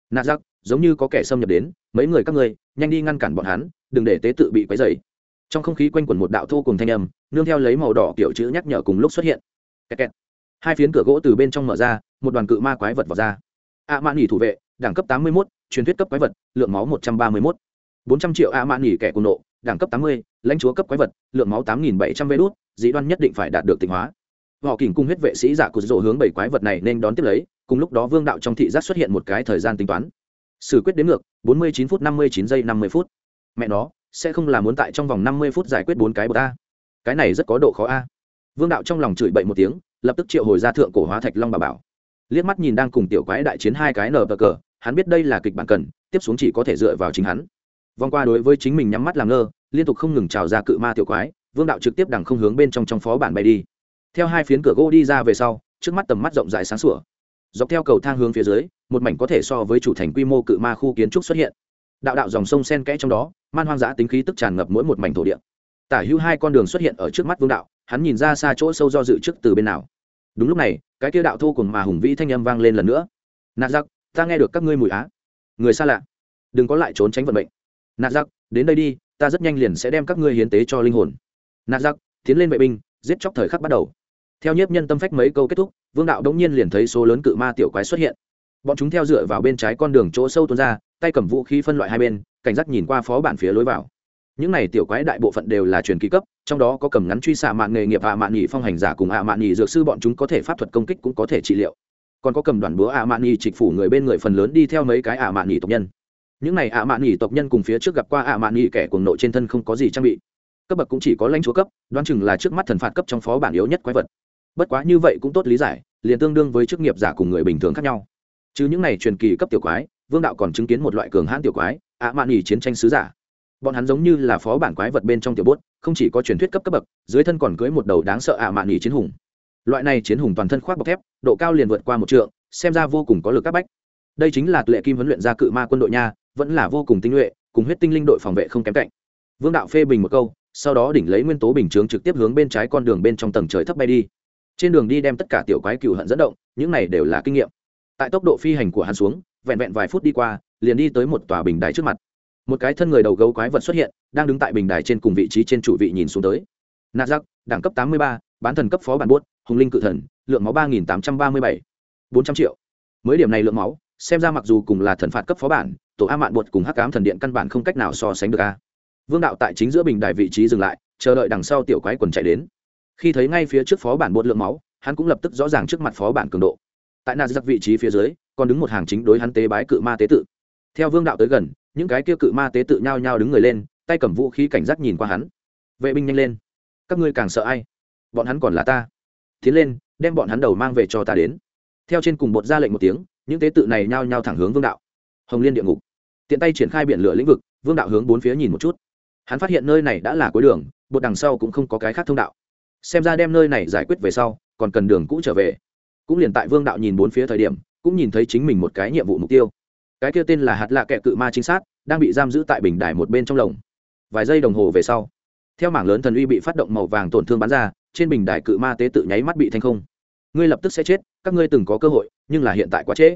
Nạ giặc giống như có kẻ xâm nhập đến, mấy người các ngươi, nhanh đi ngăn cản bọn hắn, đừng để tế tự bị quấy dày trong không khí quanh quẩn một đạo thô cùng thanh âm, nương theo lấy màu đỏ kiểu chữ nhắc nhở cùng lúc xuất hiện. Kẹt kẹt. hai phiến cửa gỗ từ bên trong mở ra, một đoàn cự ma quái vật vào ra. A mãn nghỉ thủ vệ, đẳng cấp tám mươi mốt, truyền thuyết cấp quái vật, lượng máu một trăm ba mươi mốt. bốn trăm triệu a mãn nghỉ kẻ cùng nộ, đẳng cấp tám mươi, lãnh chúa cấp quái vật, lượng máu tám nghìn bảy trăm vê đốt dĩ đoan nhất định phải đạt được tịnh hóa họ kỉnh cung huyết vệ sĩ giả của rộ hướng bảy quái vật này nên đón tiếp lấy, cùng lúc đó vương đạo trong thị giác xuất hiện một cái thời gian tính toán. Xử quyết đến ngược, bốn mươi chín phút năm mươi chín giây năm mươi phút. Mẹ nó, sẽ không là muốn tại trong vòng năm mươi phút giải quyết bốn cái bậc a. Cái này rất có độ khó a. Vương đạo trong lòng chửi bậy một tiếng, lập tức triệu hồi ra thượng cổ hóa thạch long bà bảo. Liếc mắt nhìn đang cùng tiểu quái đại chiến hai cái nở bờ cờ, hắn biết đây là kịch bản cần, tiếp xuống chỉ có thể dựa vào chính hắn. Vòng qua đối với chính mình nhắm mắt làm ngơ, liên tục không ngừng trào ra cự ma tiểu quái, vương đạo trực tiếp đằng không hướng bên trong trong phó bản bay đi theo hai phiến cửa gỗ đi ra về sau, trước mắt tầm mắt rộng rãi sáng sủa. Dọc theo cầu thang hướng phía dưới, một mảnh có thể so với chủ thành quy mô cự ma khu kiến trúc xuất hiện. Đạo đạo dòng sông sen kẽ trong đó, man hoang dã tính khí tức tràn ngập mỗi một mảnh thổ địa. Tả hữu hai con đường xuất hiện ở trước mắt vương đạo, hắn nhìn ra xa chỗ sâu do dự trước từ bên nào. Đúng lúc này, cái kia đạo thô cùng mà hùng vĩ thanh âm vang lên lần nữa. Nạt giặc ta nghe được các ngươi mùi á. Người xa lạ. Đừng có lại trốn tránh vận mệnh. Nạt giặc đến đây đi, ta rất nhanh liền sẽ đem các ngươi hiến tế cho linh hồn. Nạt giặc tiến lên vệ binh, giết chóc thời khắc bắt đầu theo nhiếp nhân tâm phách mấy câu kết thúc, vương đạo đống nhiên liền thấy số lớn cự ma tiểu quái xuất hiện. Bọn chúng theo dựa vào bên trái con đường chỗ sâu tuôn ra, tay cầm vũ khí phân loại hai bên, cảnh giác nhìn qua phó bản phía lối vào. Những này tiểu quái đại bộ phận đều là truyền kỳ cấp, trong đó có cầm ngắn truy xạ mạng nghề nghiệp ạ mạn nhì phong hành giả cùng ạ mạn nhì dược sư bọn chúng có thể pháp thuật công kích cũng có thể trị liệu. Còn có cầm đoàn búa ạ mạn nhì trịch phủ người bên người phần lớn đi theo mấy cái ạ mạn nhì tộc nhân. Những này ạ mạn nhì tộc nhân cùng phía trước gặp qua ạ mạn nhì kẻ cuồng nộ trên thân không có gì trang bị. Cấp bậc cũng chỉ có lãnh chúa cấp, đoán chừng là trước mắt thần phạt cấp trong phó bản yếu nhất quái vật bất quá như vậy cũng tốt lý giải, liền tương đương với chức nghiệp giả cùng người bình thường khác nhau. Chứ những này truyền kỳ cấp tiểu quái, vương đạo còn chứng kiến một loại cường hãn tiểu quái, ạ mạn nghỉ chiến tranh sứ giả. Bọn hắn giống như là phó bản quái vật bên trong tiểu bốt, không chỉ có truyền thuyết cấp cấp bậc, dưới thân còn cưới một đầu đáng sợ ạ mạn nghỉ chiến hùng. Loại này chiến hùng toàn thân khoác bọc thép, độ cao liền vượt qua một trượng, xem ra vô cùng có lực các bách. Đây chính là tuệ kim huấn luyện ra cự ma quân đội nha, vẫn là vô cùng tinh nhuệ, cùng huyết tinh linh đội phòng vệ không kém cạnh. Vương đạo phê bình một câu, sau đó đỉnh lấy nguyên tố bình chướng trực tiếp hướng bên trái con đường bên trong tầng trời thấp bay đi trên đường đi đem tất cả tiểu quái cựu hận dẫn động, những này đều là kinh nghiệm. Tại tốc độ phi hành của hắn xuống, vẹn vẹn vài phút đi qua, liền đi tới một tòa bình đài trước mặt. Một cái thân người đầu gấu quái vật xuất hiện, đang đứng tại bình đài trên cùng vị trí trên chủ vị nhìn xuống tới. Nạ giặc đẳng cấp tám mươi ba, bán thần cấp phó bản buốt, hùng linh cự thần, lượng máu ba nghìn tám trăm ba mươi bảy, bốn trăm triệu. Mới điểm này lượng máu, xem ra mặc dù cùng là thần phạt cấp phó bản, tổ a mạn buột cùng hắc cám thần điện căn bản không cách nào so sánh được a. Vương đạo tại chính giữa bình đài vị trí dừng lại, chờ đợi đằng sau tiểu quái quần chạy đến khi thấy ngay phía trước phó bản bột lượng máu, hắn cũng lập tức rõ ràng trước mặt phó bản cường độ. Tại nà giặc vị trí phía dưới, còn đứng một hàng chính đối hắn tế bái cự ma tế tự. Theo vương đạo tới gần, những cái kia cự ma tế tự nhao nhao đứng người lên, tay cầm vũ khí cảnh giác nhìn qua hắn. Vệ binh nhanh lên. Các ngươi càng sợ ai? Bọn hắn còn là ta. Tiến lên, đem bọn hắn đầu mang về cho ta đến. Theo trên cùng bột ra lệnh một tiếng, những tế tự này nhao nhao thẳng hướng vương đạo. Hồng liên địa ngục. Tiện tay triển khai biển lửa lĩnh vực, vương đạo hướng bốn phía nhìn một chút. Hắn phát hiện nơi này đã là cuối đường, bột đằng sau cũng không có cái khác thông đạo xem ra đem nơi này giải quyết về sau, còn cần đường cũ trở về. Cũng liền tại vương đạo nhìn bốn phía thời điểm, cũng nhìn thấy chính mình một cái nhiệm vụ mục tiêu. Cái kia tên là hạt lạ kẹ cự ma chính sát, đang bị giam giữ tại bình đài một bên trong lồng. Vài giây đồng hồ về sau, theo mảng lớn thần uy bị phát động màu vàng tổn thương bắn ra, trên bình đài cự ma tế tự nháy mắt bị thanh không. Ngươi lập tức sẽ chết, các ngươi từng có cơ hội, nhưng là hiện tại quá trễ.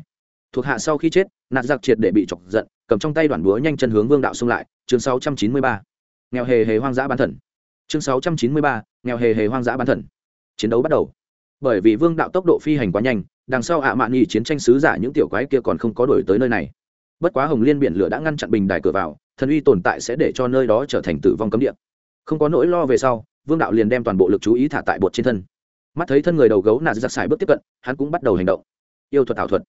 Thuộc hạ sau khi chết, nạt giặc triệt để bị chọc giận, cầm trong tay đoàn búa nhanh chân hướng vương đạo xung lại, chương 693. nghèo hề hề hoang dã bán thần chương 693, nghèo hề hề hoang dã bán thần. Chiến đấu bắt đầu. Bởi vì vương đạo tốc độ phi hành quá nhanh đằng sau ạ mạn nghỉ chiến tranh sứ giả những tiểu quái kia còn không có đổi tới nơi này. Bất quá hồng liên biển lửa đã ngăn chặn bình đài cửa vào thần uy tồn tại sẽ để cho nơi đó trở thành tử vong cấm địa. Không có nỗi lo về sau vương đạo liền đem toàn bộ lực chú ý thả tại bột trên thân. Mắt thấy thân người đầu gấu nạt giặc xài bước tiếp cận hắn cũng bắt đầu hành động. Yêu thuật ảo thuật.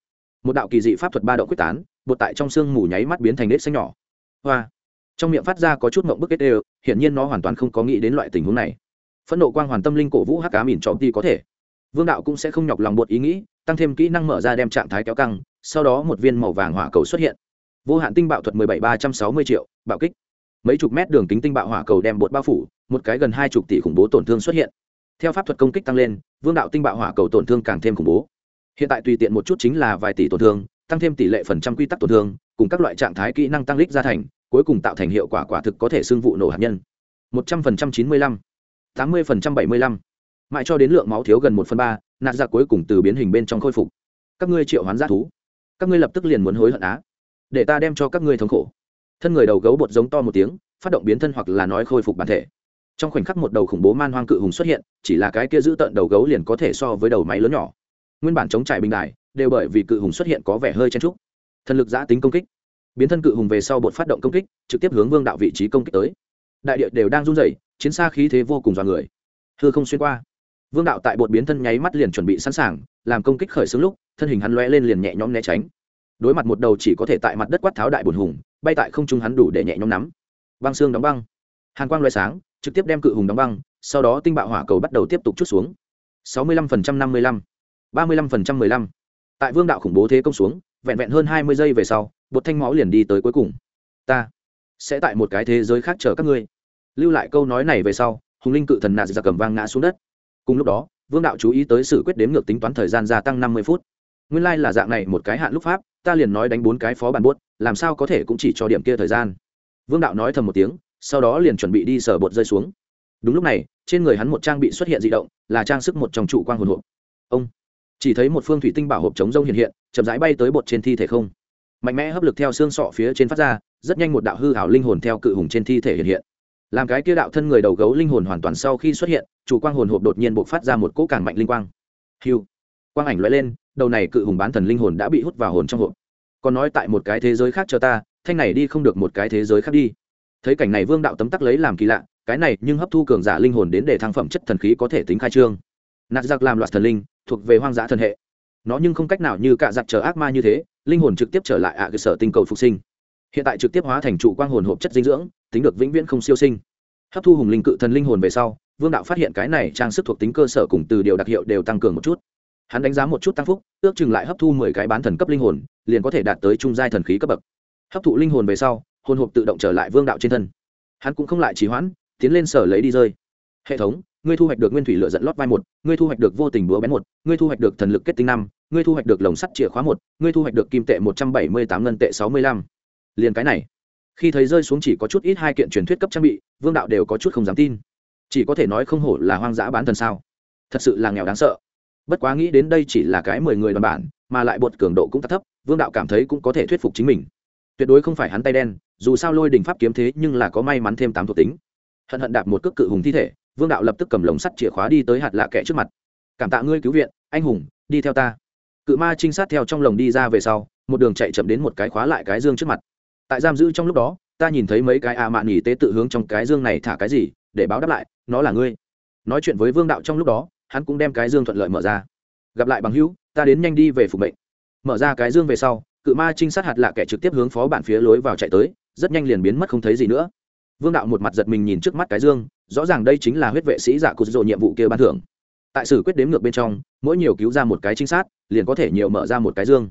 Một đạo kỳ dị pháp thuật ba độ quyết tán bột tại trong xương mù nháy mắt biến thành nếp xanh nhỏ. Hoa trong miệng phát ra có chút mộng bức kết đều, hiển nhiên nó hoàn toàn không có nghĩ đến loại tình huống này. Phẫn nộ quang hoàn tâm linh cổ vũ hắc cá mìn trọm ti có thể. Vương đạo cũng sẽ không nhọc lòng buộc ý nghĩ, tăng thêm kỹ năng mở ra đem trạng thái kéo căng, sau đó một viên màu vàng hỏa cầu xuất hiện. Vô hạn tinh bạo thuật mười bảy ba trăm sáu mươi triệu, bạo kích. Mấy chục mét đường kính tinh bạo hỏa cầu đem bột bao phủ, một cái gần hai chục tỷ khủng bố tổn thương xuất hiện. Theo pháp thuật công kích tăng lên, vương đạo tinh bạo hỏa cầu tổn thương càng thêm khủng bố. Hiện tại tùy tiện một chút chính là vài tỷ tổn thương, tăng thêm tỷ lệ phần trăm quy tắc tổn thương, cùng các loại trạng thái kỹ năng tăng lích ra thành cuối cùng tạo thành hiệu quả quả thực có thể xưng vụ nổ hạt nhân. Một trăm phần trăm chín mươi lăm, tám mươi phần trăm bảy mươi lăm. Mãi cho đến lượng máu thiếu gần một phần ba, nạt giặc cuối cùng từ biến hình bên trong khôi phục. Các ngươi triệu hoán g thú. Các ngươi lập tức liền muốn hối hận á. Để ta đem cho các ngươi thống khổ. Thân người đầu gấu bột giống to một tiếng, phát động biến thân hoặc là nói khôi phục bản thể. Trong khoảnh khắc một đầu khủng bố man hoang cự hùng xuất hiện, chỉ là cái kia giữ tận đầu gấu liền có thể so với đầu máy lớn nhỏ. Nguyên bản chống trải bình đài, đều bởi vì cự hùng xuất hiện có vẻ hơi chen trúc thần lực giã tính công kích biến thân cự hùng về sau bột phát động công kích, trực tiếp hướng vương đạo vị trí công kích tới. Đại địa đều đang run rẩy, chiến xa khí thế vô cùng dọa người. Thưa không xuyên qua. Vương đạo tại bột biến thân nháy mắt liền chuẩn bị sẵn sàng, làm công kích khởi xướng lúc, thân hình hắn lóe lên liền nhẹ nhõm né tránh. Đối mặt một đầu chỉ có thể tại mặt đất quát tháo đại bột hùng, bay tại không trung hắn đủ để nhẹ nhõm nắm. Băng xương đóng băng. Hàn quang loại sáng, trực tiếp đem cự hùng đóng băng, sau đó tinh bạo hỏa cầu bắt đầu tiếp tục chút xuống. Sáu mươi lăm phần trăm năm mươi lăm. Ba mươi lăm phần trăm mười lăm. Tại vương đạo khủng bố thế công xuống, vẹn vẹn hơn hai mươi giây về sau bột thanh máu liền đi tới cuối cùng. Ta sẽ tại một cái thế giới khác chờ các ngươi. Lưu lại câu nói này về sau hùng linh cự thần nạ ra cầm vang ngã xuống đất. Cùng lúc đó vương đạo chú ý tới sự quyết đếm ngược tính toán thời gian gia tăng năm mươi phút. Nguyên lai、like、là dạng này một cái hạn lúc pháp ta liền nói đánh bốn cái phó bản buốt, làm sao có thể cũng chỉ cho điểm kia thời gian. Vương đạo nói thầm một tiếng sau đó liền chuẩn bị đi sở bột rơi xuống. Đúng lúc này trên người hắn một trang bị xuất hiện di động là trang sức một trong trụ quang hồn hộp. Ông chỉ thấy một phương thủy tinh bảo hộp chống rông hiện hiện chậm rãi bay tới bột trên thi thể không mạnh mẽ hấp lực theo xương sọ phía trên phát ra, rất nhanh một đạo hư hảo linh hồn theo cự hùng trên thi thể hiện hiện. Làm cái kia đạo thân người đầu gấu linh hồn hoàn toàn sau khi xuất hiện, chủ quang hồn hộp đột nhiên buộc phát ra một cỗ càng mạnh linh quang. Hiu quang ảnh loại lên, đầu này cự hùng bán thần linh hồn đã bị hút vào hồn trong hộp. Còn nói tại một cái thế giới khác chờ ta, thanh này đi không được một cái thế giới khác đi. Thấy cảnh này vương đạo tấm tắc lấy làm kỳ lạ, cái này nhưng hấp thu cường giả linh hồn đến để thăng phẩm chất thần khí có thể tính khai trương. Nạt giặc làm loạt thần linh, thuộc về hoang dã thần hệ. Nó nhưng không cách nào như cạ giặc chờ ác ma như thế linh hồn trực tiếp trở lại ạ cơ sở tinh cầu phục sinh. Hiện tại trực tiếp hóa thành trụ quang hồn hộp chất dinh dưỡng, tính được vĩnh viễn không siêu sinh. Hấp thu hùng linh cự thần linh hồn về sau, vương đạo phát hiện cái này trang sức thuộc tính cơ sở cùng từ điều đặc hiệu đều tăng cường một chút. Hắn đánh giá một chút tăng phúc, ước chừng lại hấp thu mười cái bán thần cấp linh hồn, liền có thể đạt tới trung giai thần khí cấp bậc. Hấp thụ linh hồn về sau, hồn hộp tự động trở lại vương đạo trên thân. Hắn cũng không lại trì hoãn, tiến lên sở lấy đi rơi. Hệ thống ngươi thu hoạch được nguyên thủy lựa dẫn lót vai một, ngươi thu hoạch được vô tình búa bén một, ngươi thu hoạch được thần lực kết tinh năm, ngươi thu hoạch được lồng sắt chìa khóa một, ngươi thu hoạch được kim tệ một trăm bảy mươi tám ngân tệ sáu mươi lăm. Liền cái này, khi thấy rơi xuống chỉ có chút ít hai kiện truyền thuyết cấp trang bị, vương đạo đều có chút không dám tin. Chỉ có thể nói không hổ là hoang dã bán thần sao. Thật sự là nghèo đáng sợ. Bất quá nghĩ đến đây chỉ là cái mười người đoàn bản, mà lại bột cường độ cũng thấp, vương đạo cảm thấy cũng có thể thuyết phục chính mình. Tuyệt đối không phải hắn tay đen, dù sao lôi đình pháp kiếm thế nhưng là có may mắn thêm tám thuộc tính. Hận hận đạp một cước cự hùng thi thể vương đạo lập tức cầm lồng sắt chìa khóa đi tới hạt lạ kẻ trước mặt. Cảm tạ ngươi cứu viện, anh hùng, đi theo ta. Cự ma trinh sát theo trong lồng đi ra về sau, một đường chạy chậm đến một cái khóa lại cái dương trước mặt. Tại giam giữ trong lúc đó, ta nhìn thấy mấy cái a à mạn nghỉ tế tự hướng trong cái dương này thả cái gì, để báo đáp lại, nó là ngươi. Nói chuyện với vương đạo trong lúc đó, hắn cũng đem cái dương thuận lợi mở ra. Gặp lại bằng hữu, ta đến nhanh đi về phục mệnh. Mở ra cái dương về sau, cự ma trinh sát hạt lạ kẻ trực tiếp hướng phó bản phía lối vào chạy tới, rất nhanh liền biến mất không thấy gì nữa vương đạo một mặt giật mình nhìn trước mắt cái dương, rõ ràng đây chính là huyết vệ sĩ giả cụt rộ nhiệm vụ kia ban thưởng. Tại sử quyết đếm ngược bên trong, mỗi nhiều cứu ra một cái trinh sát, liền có thể nhiều mở ra một cái dương.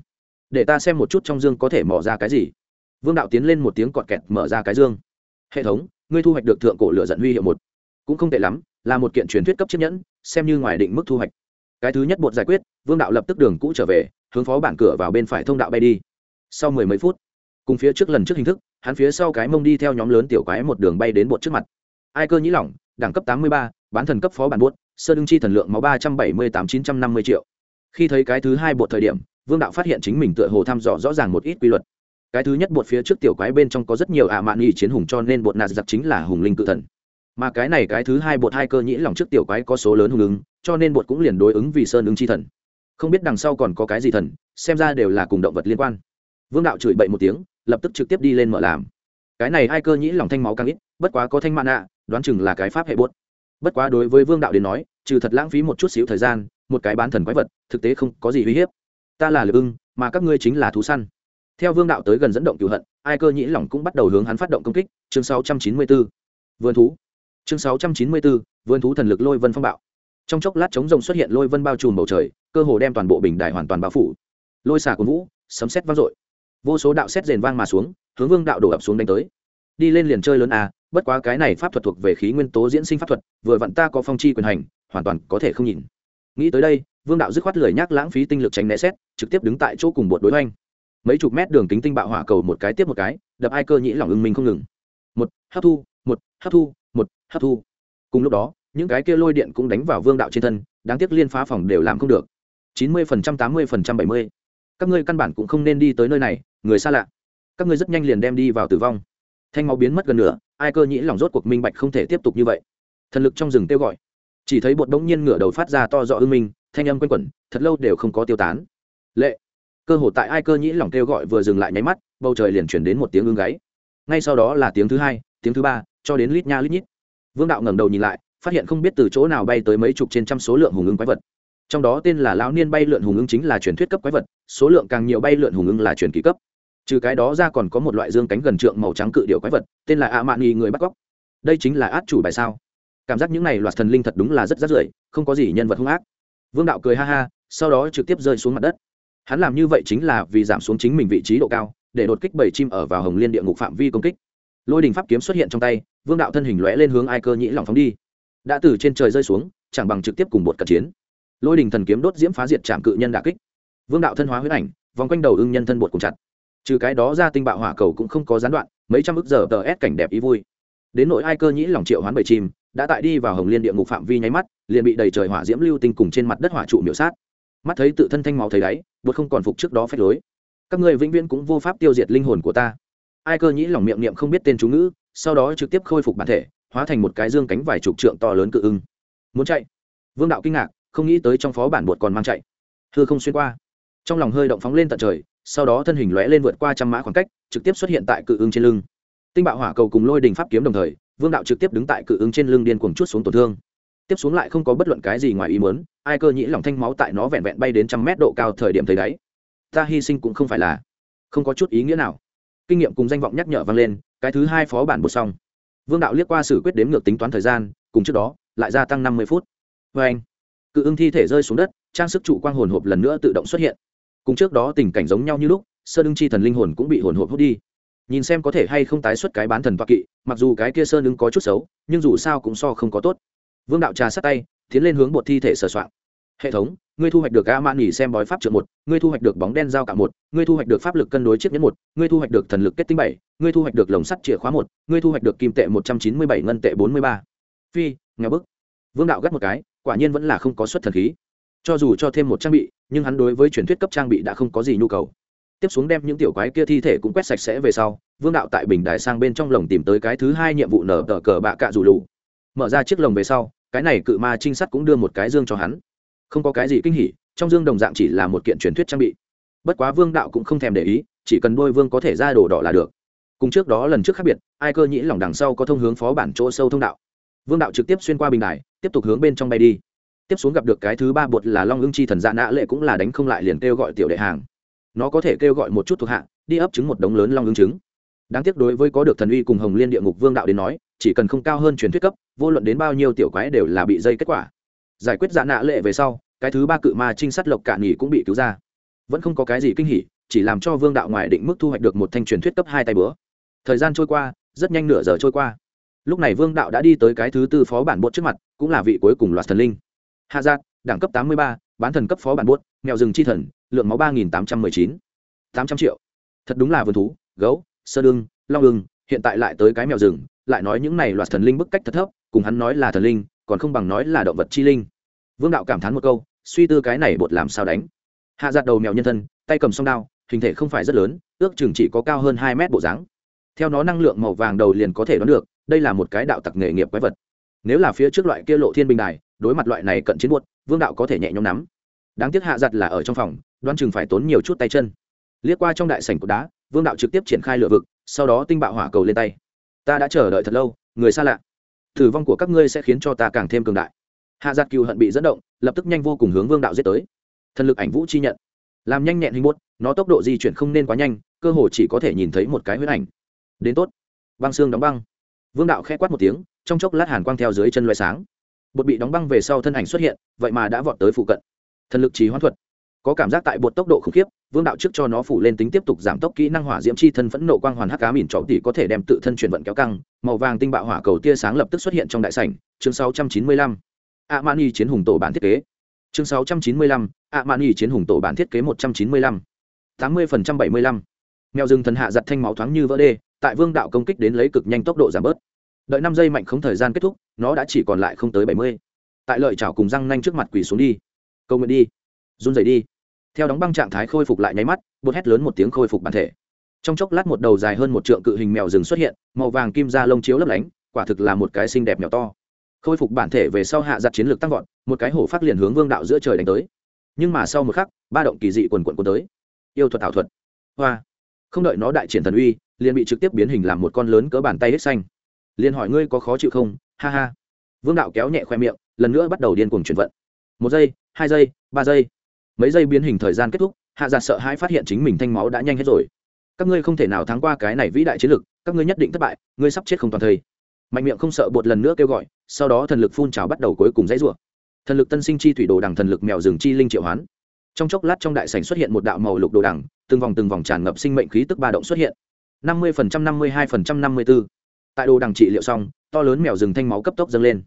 Để ta xem một chút trong dương có thể mở ra cái gì. Vương đạo tiến lên một tiếng cọt kẹt mở ra cái dương. Hệ thống, ngươi thu hoạch được thượng cổ lửa dẫn huy hiệu một. Cũng không tệ lắm, là một kiện truyền thuyết cấp chiếc nhẫn, xem như ngoài định mức thu hoạch. Cái thứ nhất bột giải quyết, vương đạo lập tức đường cũ trở về, hướng phó bản cửa vào bên phải thông đạo bay đi. Sau mười mấy phút, cùng phía trước lần trước hình thức hắn phía sau cái mông đi theo nhóm lớn tiểu quái một đường bay đến bột trước mặt. Ai cơ nhĩ lỏng, đẳng cấp tám mươi ba, bán thần cấp phó bản bốt sơ đương chi thần lượng máu ba trăm bảy mươi tám chín trăm năm mươi triệu. Khi thấy cái thứ hai bột thời điểm, vương đạo phát hiện chính mình tựa hồ thăm dò rõ ràng một ít quy luật. Cái thứ nhất bột phía trước tiểu quái bên trong có rất nhiều ạ mạn nghi chiến hùng cho nên bột nạt giặc chính là hùng linh cự thần. Mà cái này cái thứ hai bột hai cơ nhĩ lỏng trước tiểu quái có số lớn hùng ứng, cho nên bột cũng liền đối ứng vì sơn ứng chi thần. Không biết đằng sau còn có cái gì thần, xem ra đều là cùng động vật liên quan vương đạo chửi bậy một tiếng lập tức trực tiếp đi lên mở làm. Cái này hai cơ nhĩ lỏng thanh máu càng ít bất quá có thanh mạn ạ đoán chừng là cái pháp hệ buốt. Bất quá đối với vương đạo đến nói trừ thật lãng phí một chút xíu thời gian một cái bán thần quái vật thực tế không có gì uy hiếp. Ta là lực ưng mà các ngươi chính là thú săn. Theo vương đạo tới gần dẫn động cựu hận ai cơ nhĩ lỏng cũng bắt đầu hướng hắn phát động công kích. Chương 694. vườn thú. Chương 694, vườn thú thần lực lôi vân phong bạo. Trong chốc lát chống rồng xuất hiện lôi vân bao trùm bầu trời cơ hồ đem toàn bộ bình đài hoàn toàn bao phủ. Lôi xả của vũ sấm xét vang dội vô số đạo xét rền vang mà xuống, hướng vương đạo đổ ập xuống đánh tới. Đi lên liền chơi lớn à bất quá cái này pháp thuật thuộc về khí nguyên tố diễn sinh pháp thuật, vừa vặn ta có phong chi quyền hành, hoàn toàn có thể không nhìn. Nghĩ tới đây, vương đạo dứt khoát lười nhắc lãng phí tinh lực tránh né xét trực tiếp đứng tại chỗ cùng bột đối oanh mấy chục mét đường kính tinh bạo hỏa cầu một cái tiếp một cái, đập ai cơ nhĩ lỏng ưng mình không ngừng. Một, hấp thu, một, hấp thu, một, hấp thu. Cùng lúc đó, những cái kia lôi điện cũng đánh vào vương đạo trên thân, đáng tiếc liên phá phòng đều làm không được. Chín mươi phần trăm, tám mươi phần trăm, bảy mươi các ngươi căn bản cũng không nên đi tới nơi này, người xa lạ. Các ngươi rất nhanh liền đem đi vào tử vong. Thanh máu biến mất gần nửa, ai cơ nhĩ lỏng rốt cuộc minh bạch không thể tiếp tục như vậy. Thần lực trong rừng kêu gọi. Chỉ thấy bột đống nhiên ngửa đầu phát ra to rõ ưng minh, thanh âm quanh quẩn, thật lâu đều không có tiêu tán. Lệ. Cơ hồ tại ai cơ nhĩ lỏng kêu gọi vừa dừng lại nháy mắt, bầu trời liền chuyển đến một tiếng ưng gáy. Ngay sau đó là tiếng thứ hai, tiếng thứ ba, cho đến lít nha lít nhít. Vương đạo ngẩng đầu nhìn lại, phát hiện không biết từ chỗ nào bay tới mấy chục trên trăm số lượng hùng ưng quái vật trong đó tên là lão niên bay lượn hùng ưng chính là truyền thuyết cấp quái vật, số lượng càng nhiều bay lượn hùng ưng là truyền kỳ cấp. Trừ cái đó ra còn có một loại dương cánh gần trượng màu trắng cự điệu quái vật, tên là ạ mạn nghi người bắt cóc đây chính là át chủ bài sao. Cảm giác những này loạt thần linh thật đúng là rất rát rưởi, không có gì nhân vật hung ác. Vương đạo cười ha ha, sau đó trực tiếp rơi xuống mặt đất. Hắn làm như vậy chính là vì giảm xuống chính mình vị trí độ cao, để đột kích bảy chim ở vào hồng liên địa ngục phạm vi công kích. Lôi đình pháp kiếm xuất hiện trong tay, vương đạo thân hình lóe lên hướng ai cơ nhĩ lòng phóng đi. Đã từ trên trời rơi xuống, chẳng bằng trực tiếp cùng bột cận chiến lôi đình thần kiếm đốt diễm phá diệt trạm cự nhân đà kích. Vương đạo thân hóa huyết ảnh, vòng quanh đầu ưng nhân thân bột cùng chặt. Trừ cái đó ra tinh bạo hỏa cầu cũng không có gián đoạn, mấy trăm ức giờ tờ ép cảnh đẹp ý vui. Đến nỗi ai cơ nhĩ lòng triệu hoán bảy chim, đã tại đi vào hồng liên địa ngục phạm vi nháy mắt, liền bị đầy trời hỏa diễm lưu tinh cùng trên mặt đất hỏa trụ miểu sát. Mắt thấy tự thân thanh máu thấy đáy, bột không còn phục trước đó phép lối. Các người vĩnh viễn cũng vô pháp tiêu diệt linh hồn của ta. Ai cơ nhĩ lòng miệng niệm không biết tên chú ngữ, sau đó trực tiếp khôi phục bản thể, hóa thành một cái dương cánh vài chục trượng to lớn cự ưng. Muốn chạy? Vương đạo kinh ngạc không nghĩ tới trong phó bản bột còn mang chạy. Thưa không xuyên qua. Trong lòng hơi động phóng lên tận trời, sau đó thân hình lóe lên vượt qua trăm mã khoảng cách, trực tiếp xuất hiện tại cự ưng trên lưng. Tinh bạo hỏa cầu cùng lôi đình pháp kiếm đồng thời, vương đạo trực tiếp đứng tại cự ưng trên lưng điên cuồng chút xuống tổn thương. Tiếp xuống lại không có bất luận cái gì ngoài ý muốn, ai cơ nhĩ lòng thanh máu tại nó vẹn vẹn bay đến trăm mét độ cao thời điểm thấy đáy ta hy sinh cũng không phải là, không có chút ý nghĩa nào. Kinh nghiệm cùng danh vọng nhắc nhở vang lên, cái thứ hai phó bản bột xong. Vương đạo liếc qua xử quyết đếm ngược tính toán thời gian, cùng trước đó, lại gia tăng năm mươi phút. Vê anh cự ưng thi thể rơi xuống đất, trang sức trụ quang hồn hộp lần nữa tự động xuất hiện. Cùng trước đó tình cảnh giống nhau như lúc sơn đương chi thần linh hồn cũng bị hồn hộp hút đi. Nhìn xem có thể hay không tái xuất cái bán thần toa kỵ, mặc dù cái kia sơn ưng có chút xấu, nhưng dù sao cũng so không có tốt. Vương đạo trà sát tay, tiến lên hướng bột thi thể sờ soạn hệ thống, ngươi thu hoạch được a mãn nghỉ xem bói pháp trượng một, ngươi thu hoạch được bóng đen giao cả một, ngươi thu hoạch được pháp lực cân đối chiếc nhẫn một, ngươi thu hoạch được thần lực kết tinh bảy, ngươi thu hoạch được lồng sắt chìa khóa một, ngươi thu hoạch được kim tệ một trăm chín mươi bảy, ngân tệ bốn mươi ba. Phi nghèo bức. Vương đạo gắt một cái quả nhiên vẫn là không có xuất thần khí. Cho dù cho thêm một trang bị, nhưng hắn đối với truyền thuyết cấp trang bị đã không có gì nhu cầu. Tiếp xuống đem những tiểu quái kia thi thể cũng quét sạch sẽ về sau, vương đạo tại bình đài sang bên trong lồng tìm tới cái thứ hai nhiệm vụ nở tờ cờ bạ cạ rủ lù. Mở ra chiếc lồng về sau, cái này cự ma trinh sát cũng đưa một cái dương cho hắn. Không có cái gì kinh hỉ, trong dương đồng dạng chỉ là một kiện truyền thuyết trang bị. Bất quá vương đạo cũng không thèm để ý, chỉ cần đôi vương có thể ra đồ đỏ là được. Cùng trước đó lần trước khác biệt, ai cơ nhĩ lỏng đằng sau có thông hướng phó bản chỗ sâu thông đạo vương đạo trực tiếp xuyên qua bình đài, tiếp tục hướng bên trong bay đi. Tiếp xuống gặp được cái thứ ba bột là long ưng chi thần dạ nã lệ cũng là đánh không lại liền kêu gọi tiểu đệ hàng. Nó có thể kêu gọi một chút thuộc hạ, đi ấp trứng một đống lớn long ưng trứng. Đáng tiếc đối với có được thần uy cùng hồng liên địa ngục vương đạo đến nói, chỉ cần không cao hơn truyền thuyết cấp, vô luận đến bao nhiêu tiểu quái đều là bị dây kết quả. Giải quyết dạ nạ lệ về sau, cái thứ ba cự ma trinh sát lộc cạn nghỉ cũng bị cứu ra. Vẫn không có cái gì kinh hỉ, chỉ làm cho vương đạo ngoài định mức thu hoạch được một thanh truyền thuyết cấp hai tay bữa. Thời gian trôi qua, rất nhanh nửa giờ trôi qua lúc này vương đạo đã đi tới cái thứ tư phó bản bột trước mặt, cũng là vị cuối cùng loạt thần linh. Hạ giác đẳng cấp tám mươi ba, bán thần cấp phó bản bột mèo rừng chi thần, lượng máu ba nghìn tám trăm mười chín. tám trăm triệu. Thật đúng là vườn thú, gấu, sơ đương, long ưng hiện tại lại tới cái mèo rừng, lại nói những này loạt thần linh bức cách thật thấp, cùng hắn nói là thần linh, còn không bằng nói là động vật chi linh. Vương đạo cảm thán một câu, suy tư cái này bột làm sao đánh. Hạ giặt đầu mèo nhân thân, tay cầm song đao, hình thể không phải rất lớn, ước chừng chỉ có cao hơn hai mét bộ dáng. Theo nó năng lượng màu vàng đầu liền có thể đoán được đây là một cái đạo tặc nghề nghiệp quái vật. Nếu là phía trước loại kia lộ thiên bình đài, đối mặt loại này cận chiến buốt vương đạo có thể nhẹ nhõm nắm. Đáng tiếc hạ giặt là ở trong phòng, đoán chừng phải tốn nhiều chút tay chân. Liếc qua trong đại sảnh cột đá, vương đạo trực tiếp triển khai lửa vực, sau đó tinh bạo hỏa cầu lên tay. Ta đã chờ đợi thật lâu, người xa lạ. Thử vong của các ngươi sẽ khiến cho ta càng thêm cường đại. Hạ giặt cừu hận bị dẫn động, lập tức nhanh vô cùng hướng vương đạo giết tới. Thần lực ảnh vũ chi nhận. Làm nhanh nhẹn hình bút, nó tốc độ di chuyển không nên quá nhanh, cơ hồ chỉ có thể nhìn thấy một cái huyết ảnh. Đến tốt. Băng xương đóng băng vương đạo k h ẽ quát một tiếng, trong chốc lát hàn quang theo dưới chân loại sáng bột bị đóng băng về sau thân ảnh xuất hiện, vậy mà đã vọt tới phụ cận thần lực trí hoãn thuật có cảm giác tại bột tốc độ khủng khiếp, vương đạo trước cho nó phủ lên tính tiếp tục giảm tốc kỹ năng hỏa diễm chi thân phẫn nộ quang hoàn hắc cá mìn trọc tỷ có thể đem tự thân chuyển vận kéo căng, màu vàng tinh bạo hỏa cầu tia sáng lập tức xuất hiện trong đại sảnh chương 695. man y chiến hùng tổ bản thiết kế chương 695. man y chiến hùng tổ bản thiết kế 195. 80% 75. mèo rừng thần hạ giật thanh máu thoáng như vỡ đê tại vương đạo công kích đến lấy cực nhanh tốc độ giảm bớt. Đợi năm giây mạnh không thời gian kết thúc, nó đã chỉ còn lại không tới bảy mươi. Tại lợi chảo cùng răng nanh trước mặt quỳ xuống đi. Câu nguyện đi. Run dày đi. Theo đóng băng trạng thái khôi phục lại nháy mắt, bột hét lớn một tiếng khôi phục bản thể. Trong chốc lát một đầu dài hơn một trượng cự hình mèo rừng xuất hiện, màu vàng kim da lông chiếu lấp lánh, quả thực là một cái xinh đẹp mèo to. Khôi phục bản thể về sau hạ giặt chiến lược tăng vọt, một cái hổ phát liền hướng vương đạo giữa trời đánh tới. Nhưng mà sau một khắc, ba động kỳ dị quần quận quần tới. Yêu thuật ảo thuật. Hoa không đợi nó đại triển thần uy, liền bị trực tiếp biến hình làm một con lớn cỡ bàn tay hết xanh. Liền hỏi ngươi có khó chịu không? Ha ha. Vương đạo kéo nhẹ khoe miệng, lần nữa bắt đầu điên cuồng chuyển vận. Một giây, hai giây, ba giây. Mấy giây biến hình thời gian kết thúc, hạ giả sợ hãi phát hiện chính mình thanh máu đã nhanh hết rồi. Các ngươi không thể nào thắng qua cái này vĩ đại chiến lực các ngươi nhất định thất bại, ngươi sắp chết không toàn thây. Mạnh miệng không sợ bột lần nữa kêu gọi, sau đó thần lực phun trào bắt đầu cuối cùng dãy rủa. Thần lực tân sinh chi thủy đồ đằng thần lực mèo rừng chi linh triệu hoán trong chốc lát trong đại sảnh xuất hiện một đạo màu lục đồ đằng, từng vòng từng vòng tràn ngập sinh mệnh khí tức ba động xuất hiện. Năm mươi phần trăm, năm mươi hai phần trăm, năm mươi bốn tại đồ đằng trị liệu xong, to lớn mèo rừng thanh máu cấp tốc dâng lên.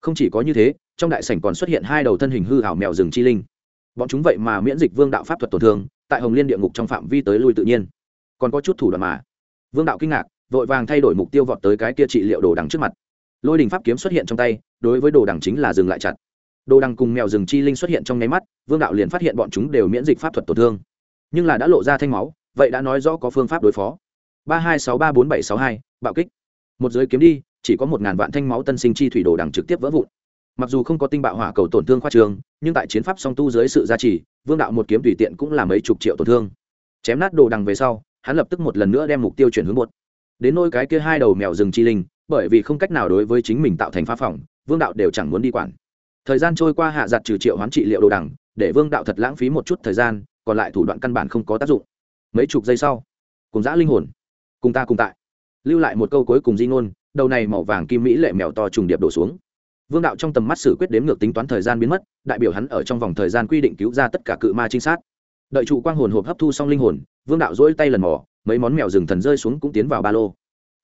Không chỉ có như thế, trong đại sảnh còn xuất hiện hai đầu thân hình hư hảo mèo rừng chi linh. Bọn chúng vậy mà miễn dịch vương đạo pháp thuật tổn thương, tại hồng liên địa ngục trong phạm vi tới lui tự nhiên. Còn có chút thủ đoạn mà. Vương đạo kinh ngạc, vội vàng thay đổi mục tiêu vọt tới cái kia trị liệu đồ đằng trước mặt. Lôi đình pháp kiếm xuất hiện trong tay, đối với đồ đằng chính là dừng lại chặt đồ đằng cùng mèo rừng chi linh xuất hiện trong nháy mắt, vương đạo liền phát hiện bọn chúng đều miễn dịch pháp thuật tổn thương. Nhưng là đã lộ ra thanh máu, vậy đã nói rõ có phương pháp đối phó. Ba hai sáu ba bốn bảy sáu hai, bạo kích. Một giới kiếm đi, chỉ có một ngàn vạn thanh máu tân sinh chi thủy đồ đằng trực tiếp vỡ vụn. Mặc dù không có tinh bạo hỏa cầu tổn thương khoa trường, nhưng tại chiến pháp song tu dưới sự gia trì, vương đạo một kiếm tùy tiện cũng là mấy chục triệu tổn thương. Chém nát đồ đằng về sau, hắn lập tức một lần nữa đem mục tiêu chuyển hướng một. Đến nôi cái kia hai đầu mèo rừng chi linh, bởi vì không cách nào đối với chính mình tạo thành phá phòng, vương đạo đều chẳng muốn đi quản thời gian trôi qua hạ giặt trừ triệu hoán trị liệu đồ đằng, để vương đạo thật lãng phí một chút thời gian, còn lại thủ đoạn căn bản không có tác dụng. Mấy chục giây sau, cùng giã linh hồn, cùng ta cùng tại. Lưu lại một câu cuối cùng di ngôn, đầu này màu vàng kim mỹ lệ mèo to trùng điệp đổ xuống. Vương đạo trong tầm mắt xử quyết đếm ngược tính toán thời gian biến mất, đại biểu hắn ở trong vòng thời gian quy định cứu ra tất cả cự ma trinh sát. Đợi trụ quang hồn hộp hấp thu xong linh hồn, vương đạo dỗi tay lần mò, mấy món mèo rừng thần rơi xuống cũng tiến vào ba lô.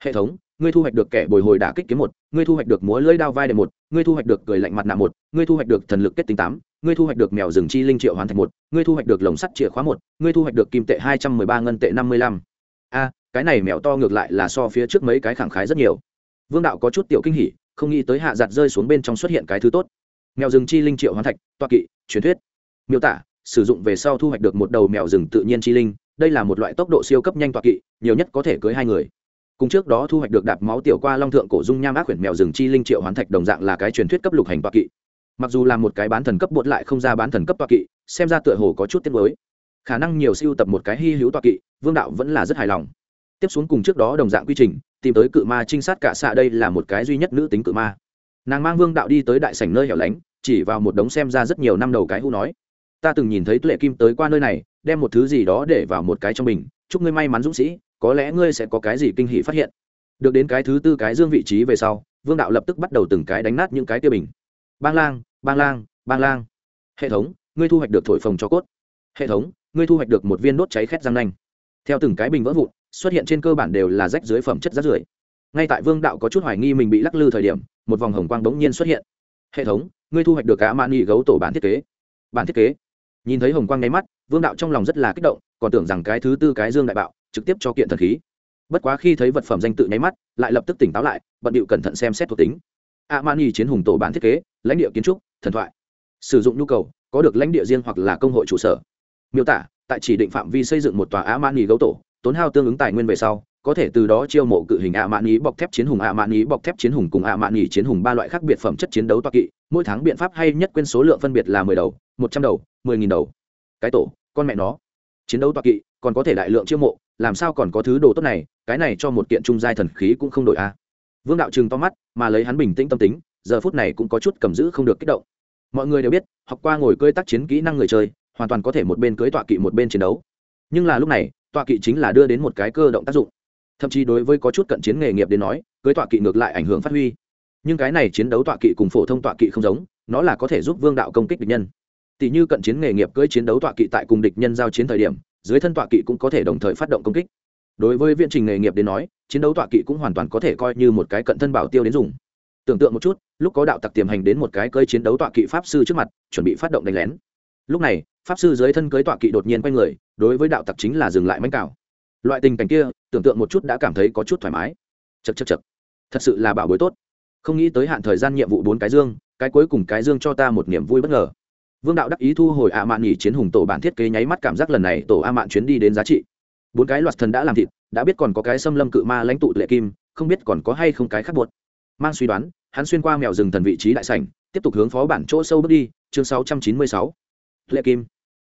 Hệ thống ngươi thu hoạch được kẻ bồi hồi đả kích kiếm một, ngươi thu hoạch được múa lưỡi đao vai đệ một, ngươi thu hoạch được cười lạnh mặt nạ một, ngươi thu hoạch được thần lực kết tính tám, ngươi thu hoạch được mèo rừng chi linh triệu hoàn thành một, ngươi thu hoạch được lồng sắt chìa khóa một, ngươi thu hoạch được kim tệ hai trăm mười ba ngân tệ năm mươi lăm. A, cái này mèo to ngược lại là so phía trước mấy cái khẳng khái rất nhiều. Vương đạo có chút tiểu kinh hỉ, không nghĩ tới hạ giặt rơi xuống bên trong xuất hiện cái thứ tốt. Mèo rừng chi linh triệu hoàn thạch, toa kỵ, truyền thuyết. Miêu tả, sử dụng về sau thu hoạch được một đầu mèo rừng tự nhiên chi linh, đây là một loại tốc độ siêu cấp nhanh toa kỵ, nhiều nhất có thể cưới hai người cùng trước đó thu hoạch được đạp máu tiểu qua long thượng cổ dung nham ác quyển mèo rừng chi linh triệu hoán thạch đồng dạng là cái truyền thuyết cấp lục hành toa kỵ. Mặc dù là một cái bán thần cấp bột lại không ra bán thần cấp toa kỵ, xem ra tựa hồ có chút tiết mới khả năng nhiều siêu tập một cái hy hữu toa kỵ, vương đạo vẫn là rất hài lòng. Tiếp xuống cùng trước đó đồng dạng quy trình, tìm tới cự ma trinh sát cả xạ đây là một cái duy nhất nữ tính cự ma. Nàng mang vương đạo đi tới đại sảnh nơi hẻo lánh, chỉ vào một đống xem ra rất nhiều năm đầu cái hũ nói. Ta từng nhìn thấy tuệ kim tới qua nơi này, đem một thứ gì đó để vào một cái trong bình, chúc ngươi may mắn dũng sĩ có lẽ ngươi sẽ có cái gì kinh hỉ phát hiện. Được đến cái thứ tư cái dương vị trí về sau, vương đạo lập tức bắt đầu từng cái đánh nát những cái tiêu bình. Bang lang bang lang bang lang. Hệ thống, ngươi thu hoạch được thổi phồng cho cốt. Hệ thống, ngươi thu hoạch được một viên đốt cháy khét răng nanh. Theo từng cái bình vỡ vụn, xuất hiện trên cơ bản đều là rách dưới phẩm chất rác rưởi. Ngay tại vương đạo có chút hoài nghi mình bị lắc lư thời điểm, một vòng hồng quang bỗng nhiên xuất hiện. Hệ thống, ngươi thu hoạch được cả mani gấu tổ bản thiết kế. Bản thiết kế. Nhìn thấy hồng quang nháy mắt, vương đạo trong lòng rất là kích động, còn tưởng rằng cái thứ tư cái dương đại bạo trực tiếp cho kiện thần khí. Bất quá khi thấy vật phẩm danh tự nháy mắt, lại lập tức tỉnh táo lại, bận điệu cẩn thận xem xét thuộc tính. A mani chiến hùng tổ bản thiết kế, lãnh địa kiến trúc, thần thoại. Sử dụng nhu cầu, có được lãnh địa riêng hoặc là công hội trụ sở. Miêu tả, tại chỉ định phạm vi xây dựng một tòa a mani gấu tổ, tốn hao tương ứng tài nguyên về sau, có thể từ đó chiêu mộ cự hình ạ mạn ý bọc thép chiến hùng ạ mạn ý bọc thép chiến hùng cùng ạ mạn ý chiến hùng ba loại khác biệt phẩm chất chiến đấu toa kỵ, mỗi tháng biện pháp hay nhất quên số lượng phân biệt là mười đầu, một trăm đầu, mười nghìn đầu. Cái tổ, con mẹ nó chiến đấu toạc kỵ, còn có thể đại lượng chiêu mộ, làm sao còn có thứ đồ tốt này, cái này cho một kiện trung giai thần khí cũng không đổi a. Vương đạo trừng to mắt, mà lấy hắn bình tĩnh tâm tính, giờ phút này cũng có chút cầm giữ không được kích động. Mọi người đều biết, học qua ngồi cưỡi tác chiến kỹ năng người chơi, hoàn toàn có thể một bên cưỡi tọa kỵ một bên chiến đấu. Nhưng là lúc này tọa kỵ chính là đưa đến một cái cơ động tác dụng. Thậm chí đối với có chút cận chiến nghề nghiệp đến nói, cưới tọa kỵ ngược lại ảnh hưởng phát huy. Nhưng cái này chiến đấu tọa kỵ cùng phổ thông tọa kỵ không giống, nó là có thể giúp vương đạo công kích địch nhân tỷ như cận chiến nghề nghiệp cưỡi chiến đấu tọa kỵ tại cùng địch nhân giao chiến thời điểm, dưới thân tọa kỵ cũng có thể đồng thời phát động công kích. Đối với viện trình nghề nghiệp đến nói, chiến đấu tọa kỵ cũng hoàn toàn có thể coi như một cái cận thân bảo tiêu đến dùng. Tưởng tượng một chút, lúc có đạo tặc tiềm hành đến một cái cơi chiến đấu tọa kỵ pháp sư trước mặt, chuẩn bị phát động đánh lén. Lúc này, pháp sư dưới thân cưới tọa kỵ đột nhiên quay người, đối với đạo tặc chính là dừng lại mánh cào. Loại tình cảnh kia, tưởng tượng một chút đã cảm thấy có chút thoải mái. Chật chật chật thật sự là bảo bối tốt. Không nghĩ tới hạn thời gian nhiệm vụ bốn cái dương, cái cuối cùng cái dương cho ta một niềm vui bất ngờ vương đạo đắc ý thu hồi ạ mạn nghỉ chiến hùng tổ bản thiết kế nháy mắt cảm giác lần này tổ a mạn chuyến đi đến giá trị. Bốn cái loạt thần đã làm thịt đã biết còn có cái xâm lâm cự ma lãnh tụ lệ kim không biết còn có hay không cái khác buột mang suy đoán hắn xuyên qua mèo rừng thần vị trí đại sảnh tiếp tục hướng phó bản chỗ sâu bước đi chương 696. lệ kim.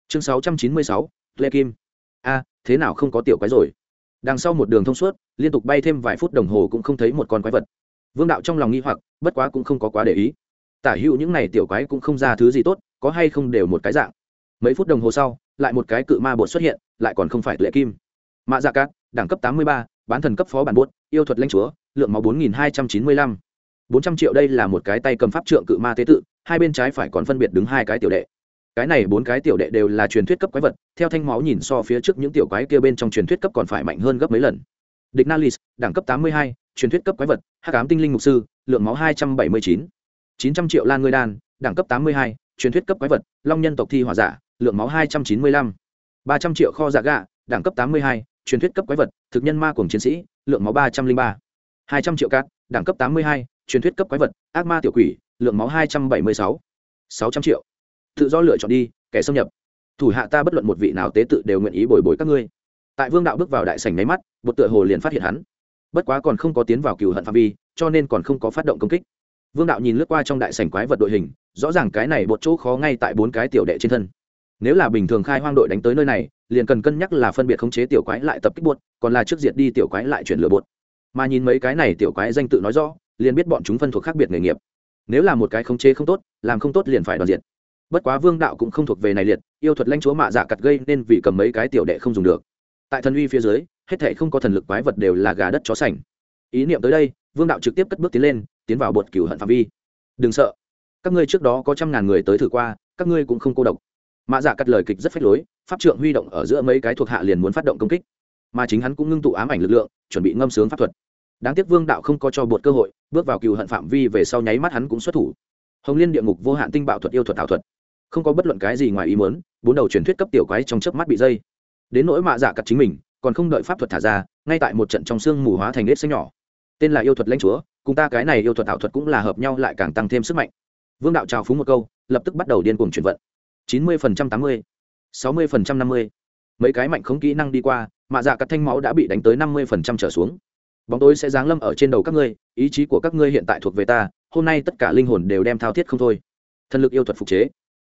Chương 696, lệ kim. A thế nào không có tiểu quái rồi? Đằng sau một đường thông suốt liên tục bay thêm vài phút đồng hồ cũng không thấy một con quái vật. Vương đạo trong lòng nghi hoặc bất quá cũng không có quá để ý. Tả hữu những này tiểu quái cũng không ra thứ gì tốt có hay không đều một cái dạng. Mấy phút đồng hồ sau, lại một cái cự ma bột xuất hiện, lại còn không phải lệ kim. Mạ dạ cát, đẳng cấp tám mươi ba, bán thần cấp phó bản bột, yêu thuật lãnh chúa, lượng máu bốn nghìn hai trăm chín mươi lăm. bốn trăm triệu đây là một cái tay cầm pháp trượng cự ma tế tự, hai bên trái phải còn phân biệt đứng hai cái tiểu đệ. Cái này bốn cái tiểu đệ đều là truyền thuyết cấp quái vật, theo thanh máu nhìn so phía trước những tiểu quái kia bên trong truyền thuyết cấp còn phải mạnh hơn gấp mấy lần. Địch nalis đẳng cấp tám mươi hai, truyền thuyết cấp quái vật, hắc ám tinh linh mục sư, lượng máu hai trăm bảy mươi chín. chín trăm triệu lan ngươi đan, đẳng cấp tám mươi hai truyền thuyết cấp quái vật, long nhân tộc thi hỏa giả, lượng máu hai trăm chín mươi lăm. ba trăm triệu kho giả gạ, đẳng cấp tám mươi hai, truyền thuyết cấp quái vật, thực nhân ma cùng chiến sĩ, lượng máu ba trăm linh ba. hai trăm triệu cát, đẳng cấp tám mươi hai, truyền thuyết cấp quái vật, ác ma tiểu quỷ, lượng máu hai trăm bảy mươi sáu. sáu trăm triệu. Tự do lựa chọn đi, kẻ xâm nhập. Thủ hạ ta bất luận một vị nào tế tự đều nguyện ý bồi bồi các ngươi. Tại vương đạo bước vào đại sảnh máy mắt, một tựa hồ liền phát hiện hắn. Bất quá còn không có tiến vào cừu hận phạm vi, cho nên còn không có phát động công kích vương đạo nhìn lướt qua trong đại sảnh quái vật đội hình rõ ràng cái này một chỗ khó ngay tại bốn cái tiểu đệ trên thân. Nếu là bình thường khai hoang đội đánh tới nơi này liền cần cân nhắc là phân biệt khống chế tiểu quái lại tập kích bột, còn là trước diệt đi tiểu quái lại chuyển lửa bột. mà nhìn mấy cái này tiểu quái danh tự nói rõ liền biết bọn chúng phân thuộc khác biệt nghề nghiệp. Nếu là một cái khống chế không tốt làm không tốt liền phải đoàn diệt. Bất quá vương đạo cũng không thuộc về này liệt yêu thuật lãnh chúa mạ giả cặt gây nên vì cầm mấy cái tiểu đệ không dùng được. Tại thần uy phía dưới hết thể không có thần lực quái vật đều là gà đất chó sành. Ý niệm tới đây vương đạo trực tiếp cất bước tiến lên tiến vào bột cửu hận phạm vi. Đừng sợ. Các ngươi trước đó có trăm ngàn người tới thử qua, các ngươi cũng không cô độc. Mạ giả dạ cắt lời kịch rất phách lối, pháp trượng huy động ở giữa mấy cái thuộc hạ liền muốn phát động công kích. Mà chính hắn cũng ngưng tụ ám ảnh lực lượng, chuẩn bị ngâm sướng pháp thuật. Đáng tiếc vương đạo không có cho bột cơ hội, bước vào cựu hận phạm vi về sau nháy mắt hắn cũng xuất thủ. Hồng liên địa ngục vô hạn tinh bạo thuật yêu thuật ảo thuật. Không có bất luận cái gì ngoài ý muốn, bốn đầu truyền thuyết cấp tiểu quái trong chớp mắt bị dây. Đến nỗi mạ dạ cặt chính mình, còn không đợi pháp thuật thả ra, ngay tại một trận trong xương mù hóa thành nếp xanh nhỏ. Tên là yêu thuật lãnh chúa cùng ta cái này yêu thuật ảo thuật cũng là hợp nhau lại càng tăng thêm sức mạnh. Vương đạo trào phúng một câu, lập tức bắt đầu điên cuồng chuyển vận. Chín mươi phần trăm tám mươi, sáu mươi phần trăm năm mươi. Mấy cái mạnh không kỹ năng đi qua, mạ dạ cắt thanh máu đã bị đánh tới năm mươi phần trăm trở xuống. Bóng tối sẽ giáng lâm ở trên đầu các ngươi, ý chí của các ngươi hiện tại thuộc về ta, hôm nay tất cả linh hồn đều đem thao thiết không thôi. Thần lực yêu thuật phục chế.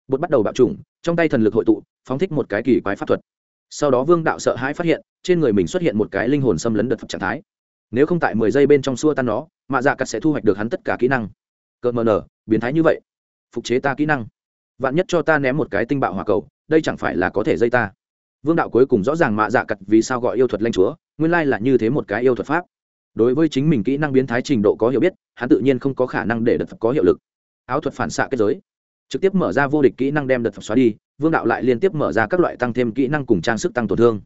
Bột bắt đầu bạo trùng trong tay thần lực hội tụ, phóng thích một cái kỳ quái pháp thuật. Sau đó vương đạo sợ hãi phát hiện, trên người mình xuất hiện một cái linh hồn xâm lấn đợt phật trạng thái nếu không tại mười giây bên trong xua tan nó, mạ dạ Cắt sẽ thu hoạch được hắn tất cả kỹ năng. Cợt mờ nở, biến thái như vậy. Phục chế ta kỹ năng. Vạn nhất cho ta ném một cái tinh bạo hỏa cầu, đây chẳng phải là có thể dây ta. Vương đạo cuối cùng rõ ràng mạ dạ cặt vì sao gọi yêu thuật lanh chúa, nguyên lai là như thế một cái yêu thuật pháp. Đối với chính mình kỹ năng biến thái trình độ có hiểu biết, hắn tự nhiên không có khả năng để đợt phật có hiệu lực. Áo thuật phản xạ kết giới. Trực tiếp mở ra vô địch kỹ năng đem đợt phật xóa đi, vương đạo lại liên tiếp mở ra các loại tăng thêm kỹ năng cùng trang sức tăng tổn thương.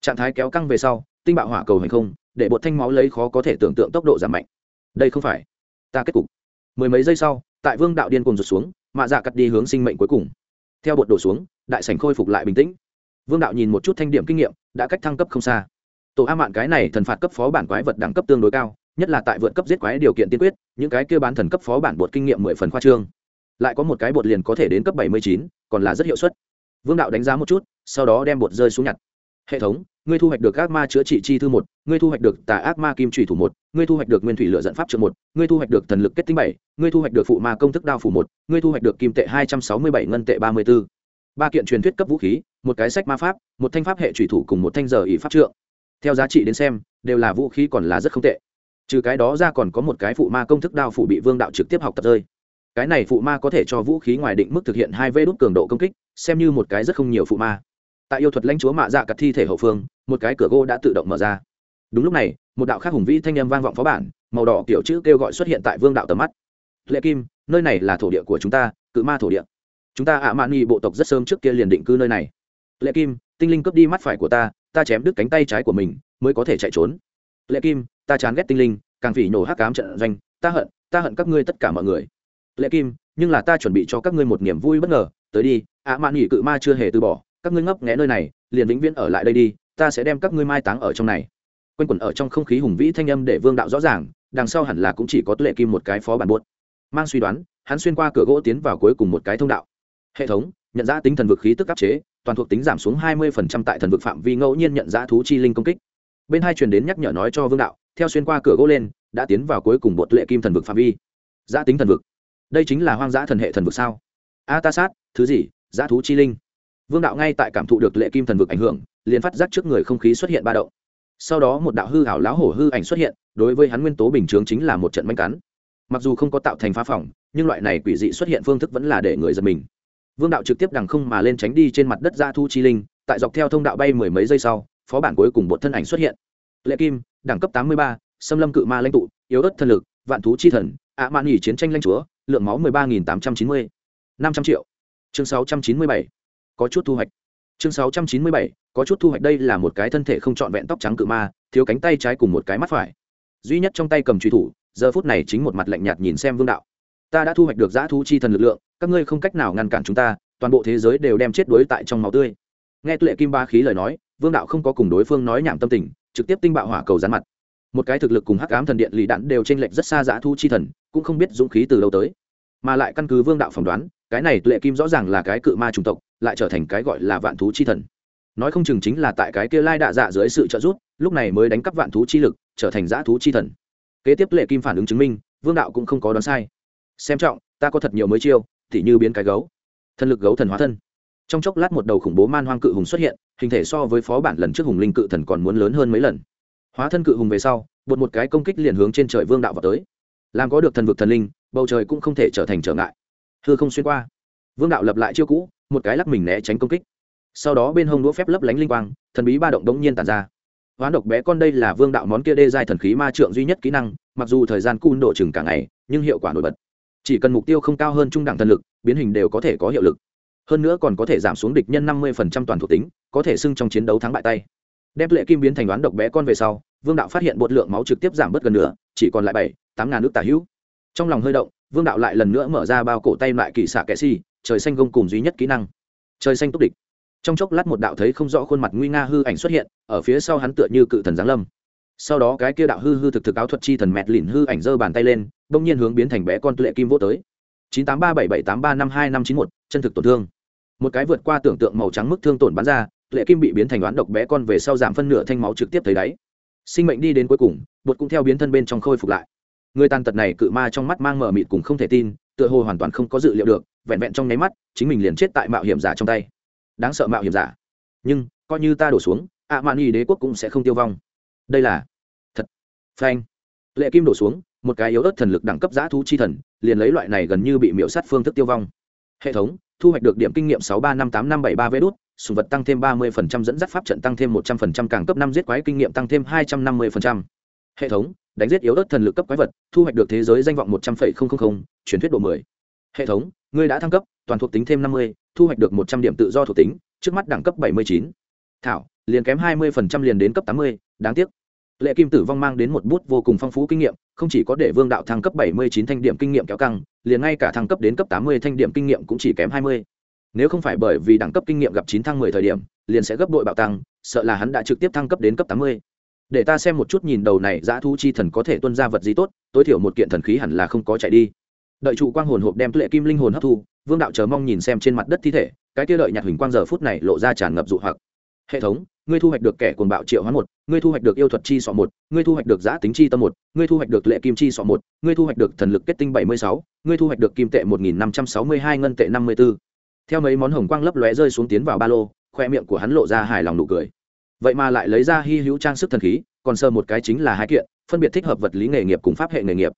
Trạng thái kéo căng về sau, tinh bạo hỏa cầu hành không để bột thanh máu lấy khó có thể tưởng tượng tốc độ giảm mạnh. Đây không phải ta kết cục. Mười mấy giây sau, tại vương đạo điên cùng rụt xuống, mạ dạ cắt đi hướng sinh mệnh cuối cùng. Theo bột đổ xuống, đại sảnh khôi phục lại bình tĩnh. Vương đạo nhìn một chút thanh điểm kinh nghiệm, đã cách thăng cấp không xa. Tổ a mạn cái này thần phạt cấp phó bản quái vật đẳng cấp tương đối cao, nhất là tại vượt cấp giết quái điều kiện tiên quyết, những cái kêu bán thần cấp phó bản bột kinh nghiệm mười phần khoa trương. Lại có một cái bột liền có thể đến cấp bảy mươi chín, còn là rất hiệu suất. Vương đạo đánh giá một chút, sau đó đem bột rơi xuống nhặt hệ thống, ngươi thu hoạch được ác ma chữa trị chi thư một, ngươi thu hoạch được tà ác ma kim trùy thủ một, ngươi thu hoạch được nguyên thủy lựa dẫn pháp trợ một, ngươi thu hoạch được thần lực kết tinh bảy, ngươi thu hoạch được phụ ma công thức đao phủ một, ngươi thu hoạch được kim tệ hai trăm sáu mươi bảy, ngân tệ ba mươi b ố ba kiện truyền thuyết cấp vũ khí, một cái sách ma pháp, một thanh pháp hệ trùy thủ cùng một thanh giờ ỷ pháp trượng. Theo giá trị đến xem, đều là vũ khí còn là rất không tệ. Trừ cái đó ra còn có một cái phụ ma công thức đao phủ bị vương đạo trực tiếp học tập rơi. Cái này phụ ma có thể cho vũ khí ngoài định mức thực hiện hai vê đốt cường độ công kích, xem như một cái rất không nhiều phụ ma tại yêu thuật lãnh chúa mạ dạ cặt thi thể hậu phương, một cái cửa gỗ đã tự động mở ra. Đúng lúc này, một đạo khác hùng vĩ thanh âm vang vọng phó bản, màu đỏ kiểu chữ kêu gọi xuất hiện tại vương đạo tầm mắt. Lệ kim, nơi này là thổ địa của chúng ta, cự ma thổ địa. Chúng ta ạ mạn nghị bộ tộc rất sớm trước kia liền định cư nơi này. Lệ kim, tinh linh cướp đi mắt phải của ta ta chém đứt cánh tay trái của mình, mới có thể chạy trốn. Lệ kim, ta chán ghét tinh linh, càng phỉ nổ hắc cám trận doanh, ta hận ta hận các ngươi tất cả mọi người. Lệ kim, nhưng là ta chuẩn bị cho các ngươi một niềm vui bất ngờ, tới đi, ạ mạn nghị cự ma chưa hề từ bỏ các ngươi ngấp nghé nơi này, liền vĩnh viễn ở lại đây đi, ta sẽ đem các ngươi mai táng ở trong này. Quanh quẩn ở trong không khí hùng vĩ thanh âm để vương đạo rõ ràng, đằng sau hẳn là cũng chỉ có tuệ kim một cái phó bản buốt. Mang suy đoán, hắn xuyên qua cửa gỗ tiến vào cuối cùng một cái thông đạo. Hệ thống, nhận ra tính thần vực khí tức áp chế, toàn thuộc tính giảm xuống 20% tại thần vực phạm vi ngẫu nhiên nhận ra thú chi linh công kích. Bên hai truyền đến nhắc nhở nói cho vương đạo, theo xuyên qua cửa gỗ lên, đã tiến vào cuối cùng bột lệ kim thần vực phạm vi. Giã tính thần vực. Đây chính là hoang dã thần hệ thần vực sao? A ta sát thứ gì? Giã thú chi linh vương đạo ngay tại cảm thụ được lệ kim thần vực ảnh hưởng, liền phát giác trước người không khí xuất hiện ba động. Sau đó một đạo hư hảo láo hổ hư ảnh xuất hiện, đối với hắn nguyên tố bình chướng chính là một trận manh cắn. Mặc dù không có tạo thành phá phỏng nhưng loại này quỷ dị xuất hiện phương thức vẫn là để người giật mình. Vương đạo trực tiếp đằng không mà lên tránh đi trên mặt đất ra thu chi linh, tại dọc theo thông đạo bay mười mấy giây sau, phó bản cuối cùng một thân ảnh xuất hiện. Lệ kim, đẳng cấp tám mươi ba, xâm lâm cự ma lãnh tụ, yếu ớt thần lực, vạn thú chi thần, ạ mạn nghỉ chiến tranh lãnh chúa, lượng máu mười ba nghìn tám trăm chín mươi, năm trăm triệu. Chương sáu trăm chín mươi bảy có chút thu hoạch. Chương sáu trăm chín mươi bảy, có chút thu hoạch đây là một cái thân thể không trọn vẹn tóc trắng cự ma, thiếu cánh tay trái cùng một cái mắt phải. Duy nhất trong tay cầm truy thủ, giờ phút này chính một mặt lạnh nhạt nhìn xem vương đạo. Ta đã thu hoạch được giã thu chi thần lực lượng, các ngươi không cách nào ngăn cản chúng ta, toàn bộ thế giới đều đem chết đuối tại trong máu tươi. Nghe tuệ kim ba khí lời nói, vương đạo không có cùng đối phương nói nhảm tâm tình, trực tiếp tinh bạo hỏa cầu rán mặt. Một cái thực lực cùng hắc ám thần điện lì đạn đều t r ê n lệch rất xa giã thu chi thần, cũng không biết dũng khí từ đâu tới. Mà lại căn cứ vương đạo phỏng đoán cái này tuệ kim rõ ràng là cái cự ma chủng tộc, lại trở thành cái gọi là vạn thú chi thần. Nói không chừng chính là tại cái kia lai đạ dạ dưới sự trợ giúp, lúc này mới đánh cắp vạn thú chi lực, trở thành dã thú chi thần. Kế tiếp lệ kim phản ứng chứng minh, vương đạo cũng không có đoán sai. Xem trọng, ta có thật nhiều mới chiêu, thì như biến cái gấu. Thân lực gấu thần hóa thân. Trong chốc lát một đầu khủng bố man hoang cự hùng xuất hiện, hình thể so với phó bản lần trước hùng linh cự thần còn muốn lớn hơn mấy lần. Hóa thân cự hùng về sau, bột một cái công kích liền hướng trên trời vương đạo vào tới. Làm có được thần vực thần linh, bầu trời cũng không thể trở thành trở ngại hư không xuyên qua. Vương đạo lập lại chiêu cũ, một cái lắc mình né tránh công kích. Sau đó bên hông đũa phép lấp lánh linh quang, thần bí ba động đống nhiên tàn ra. Hoán độc bé con đây là vương đạo món kia đê giai thần khí ma trượng duy nhất kỹ năng, mặc dù thời gian cun độ chừng cả ngày, nhưng hiệu quả nổi bật. Chỉ cần mục tiêu không cao hơn trung đẳng thần lực, biến hình đều có thể có hiệu lực. Hơn nữa còn có thể giảm xuống địch nhân năm mươi toàn thuộc tính, có thể xưng trong chiến đấu thắng bại tay. Đem lệ kim biến thành đoán độc bé con về sau, vương đạo phát hiện bột lượng máu trực tiếp giảm bớt gần nửa, chỉ còn lại bảy, tám ngàn nước tà hữu. Trong lòng hơi động vương đạo lại lần nữa mở ra bao cổ tay lại kỳ xạ kệ si trời xanh gông cùng duy nhất kỹ năng. Trời xanh túc địch. Trong chốc lát một đạo thấy không rõ khuôn mặt nguy nga hư ảnh xuất hiện, ở phía sau hắn tựa như cự thần giáng lâm. Sau đó cái kia đạo hư hư thực thực áo thuật chi thần mẹt lìn hư ảnh giơ bàn tay lên, bỗng nhiên hướng biến thành bé con tuệ kim vô tới. chín tám ba bảy bảy tám ba năm hai năm chín một, chân thực tổn thương. Một cái vượt qua tưởng tượng màu trắng mức thương tổn bắn ra, tuệ kim bị biến thành đoán độc bé con về sau giảm phân nửa thanh máu trực tiếp thấy đáy. Sinh mệnh đi đến cuối cùng, bột cũng theo biến thân bên trong khôi phục lại người tàn tật này cự ma trong mắt mang mở mịt cùng không thể tin, tựa hồ hoàn toàn không có dự liệu được, vẹn vẹn trong nháy mắt, chính mình liền chết tại mạo hiểm giả trong tay. Đáng sợ mạo hiểm giả. Nhưng, coi như ta đổ xuống, ạ mạn y đế quốc cũng sẽ không tiêu vong. Đây là thật. Phanh. Lệ kim đổ xuống, một cái yếu ớt thần lực đẳng cấp giã thú chi thần, liền lấy loại này gần như bị miễu sát phương thức tiêu vong. Hệ thống, thu hoạch được điểm kinh nghiệm sáu ba năm tám năm bảy ba vê đốt sùng vật tăng thêm ba mươi phần trăm dẫn dắt pháp trận tăng thêm một trăm phần trăm, càng cấp năm giết quái kinh nghiệm tăng thêm hai trăm năm mươi phần trăm. Hệ thống đánh giết yếu ớt thần lực cấp quái vật, thu hoạch được thế giới danh vọng một trăm linh truyền thuyết độ mười. Hệ thống, ngươi đã thăng cấp, toàn thuộc tính thêm năm mươi, thu hoạch được một trăm điểm tự do thuộc tính, trước mắt đẳng cấp bảy mươi chín. Thảo, liền kém hai mươi liền đến cấp tám mươi, đáng tiếc. Lệ kim tử vong mang đến một bút vô cùng phong phú kinh nghiệm, không chỉ có để vương đạo thăng cấp bảy mươi chín thanh điểm kinh nghiệm kéo căng, liền ngay cả thăng cấp đến cấp tám mươi thanh điểm kinh nghiệm cũng chỉ kém hai mươi. Nếu không phải bởi vì đẳng cấp kinh nghiệm gặp chín thăng mười thời điểm, liền sẽ gấp đội bạo tăng, sợ là hắn đã trực tiếp thăng cấp đến cấp tám mươi để ta xem một chút nhìn đầu này dã thu chi thần có thể tuân ra vật gì tốt, tối thiểu một kiện thần khí hẳn là không có chạy đi. Đợi trụ quang hồn hộp đem tuệ kim linh hồn hấp thu, vương đạo chờ mong nhìn xem trên mặt đất thi thể, cái kia đợi nhặt huỳnh quang giờ phút này lộ ra tràn ngập dụ hoặc. Hệ thống, ngươi thu hoạch được kẻ cuồng bạo triệu hóa một, ngươi thu hoạch được yêu thuật chi sọ một, ngươi thu hoạch được giã tính chi tâm một, ngươi thu hoạch được lệ kim chi sọ một, ngươi thu hoạch được thần lực kết tinh bảy mươi sáu, ngươi thu hoạch được kim tệ một nghìn năm trăm sáu mươi hai ngân tệ năm mươi b ố theo mấy món hồng quang lấp lóe rơi xuống tiến vào ba lô, khoe miệng của hắn lộ ra hài lòng nụ cười vậy mà lại lấy ra hy hữu trang sức thần khí, còn sơ một cái chính là hai kiện, phân biệt thích hợp vật lý nghề nghiệp cùng pháp hệ nghề nghiệp.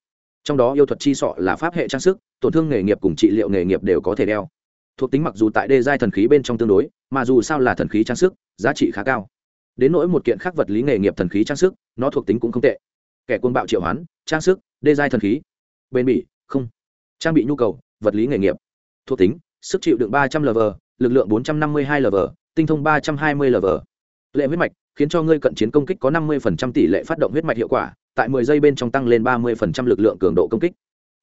Trong đó yêu thuật chi sọ là pháp hệ trang sức, tổn thương nghề nghiệp cùng trị liệu nghề nghiệp đều có thể đeo. Thuộc tính mặc dù tại đê giai thần khí bên trong tương đối, mà dù sao là thần khí trang sức, giá trị khá cao. Đến nỗi một kiện khác vật lý nghề nghiệp thần khí trang sức, nó thuộc tính cũng không tệ. Kẻ quân bạo triệu hoán, trang sức, đê giai thần khí. Bền bỉ, không. Trang bị nhu cầu, vật lý nghề nghiệp. Thuộc tính, sức chịu đựng ba trăm l lực lượng bốn trăm năm mươi hai l tinh thông ba trăm hai mươi l lệ huyết mạch khiến cho ngươi cận chiến công kích có năm mươi tỷ lệ phát động huyết mạch hiệu quả, tại mười giây bên trong tăng lên ba mươi lực lượng cường độ công kích.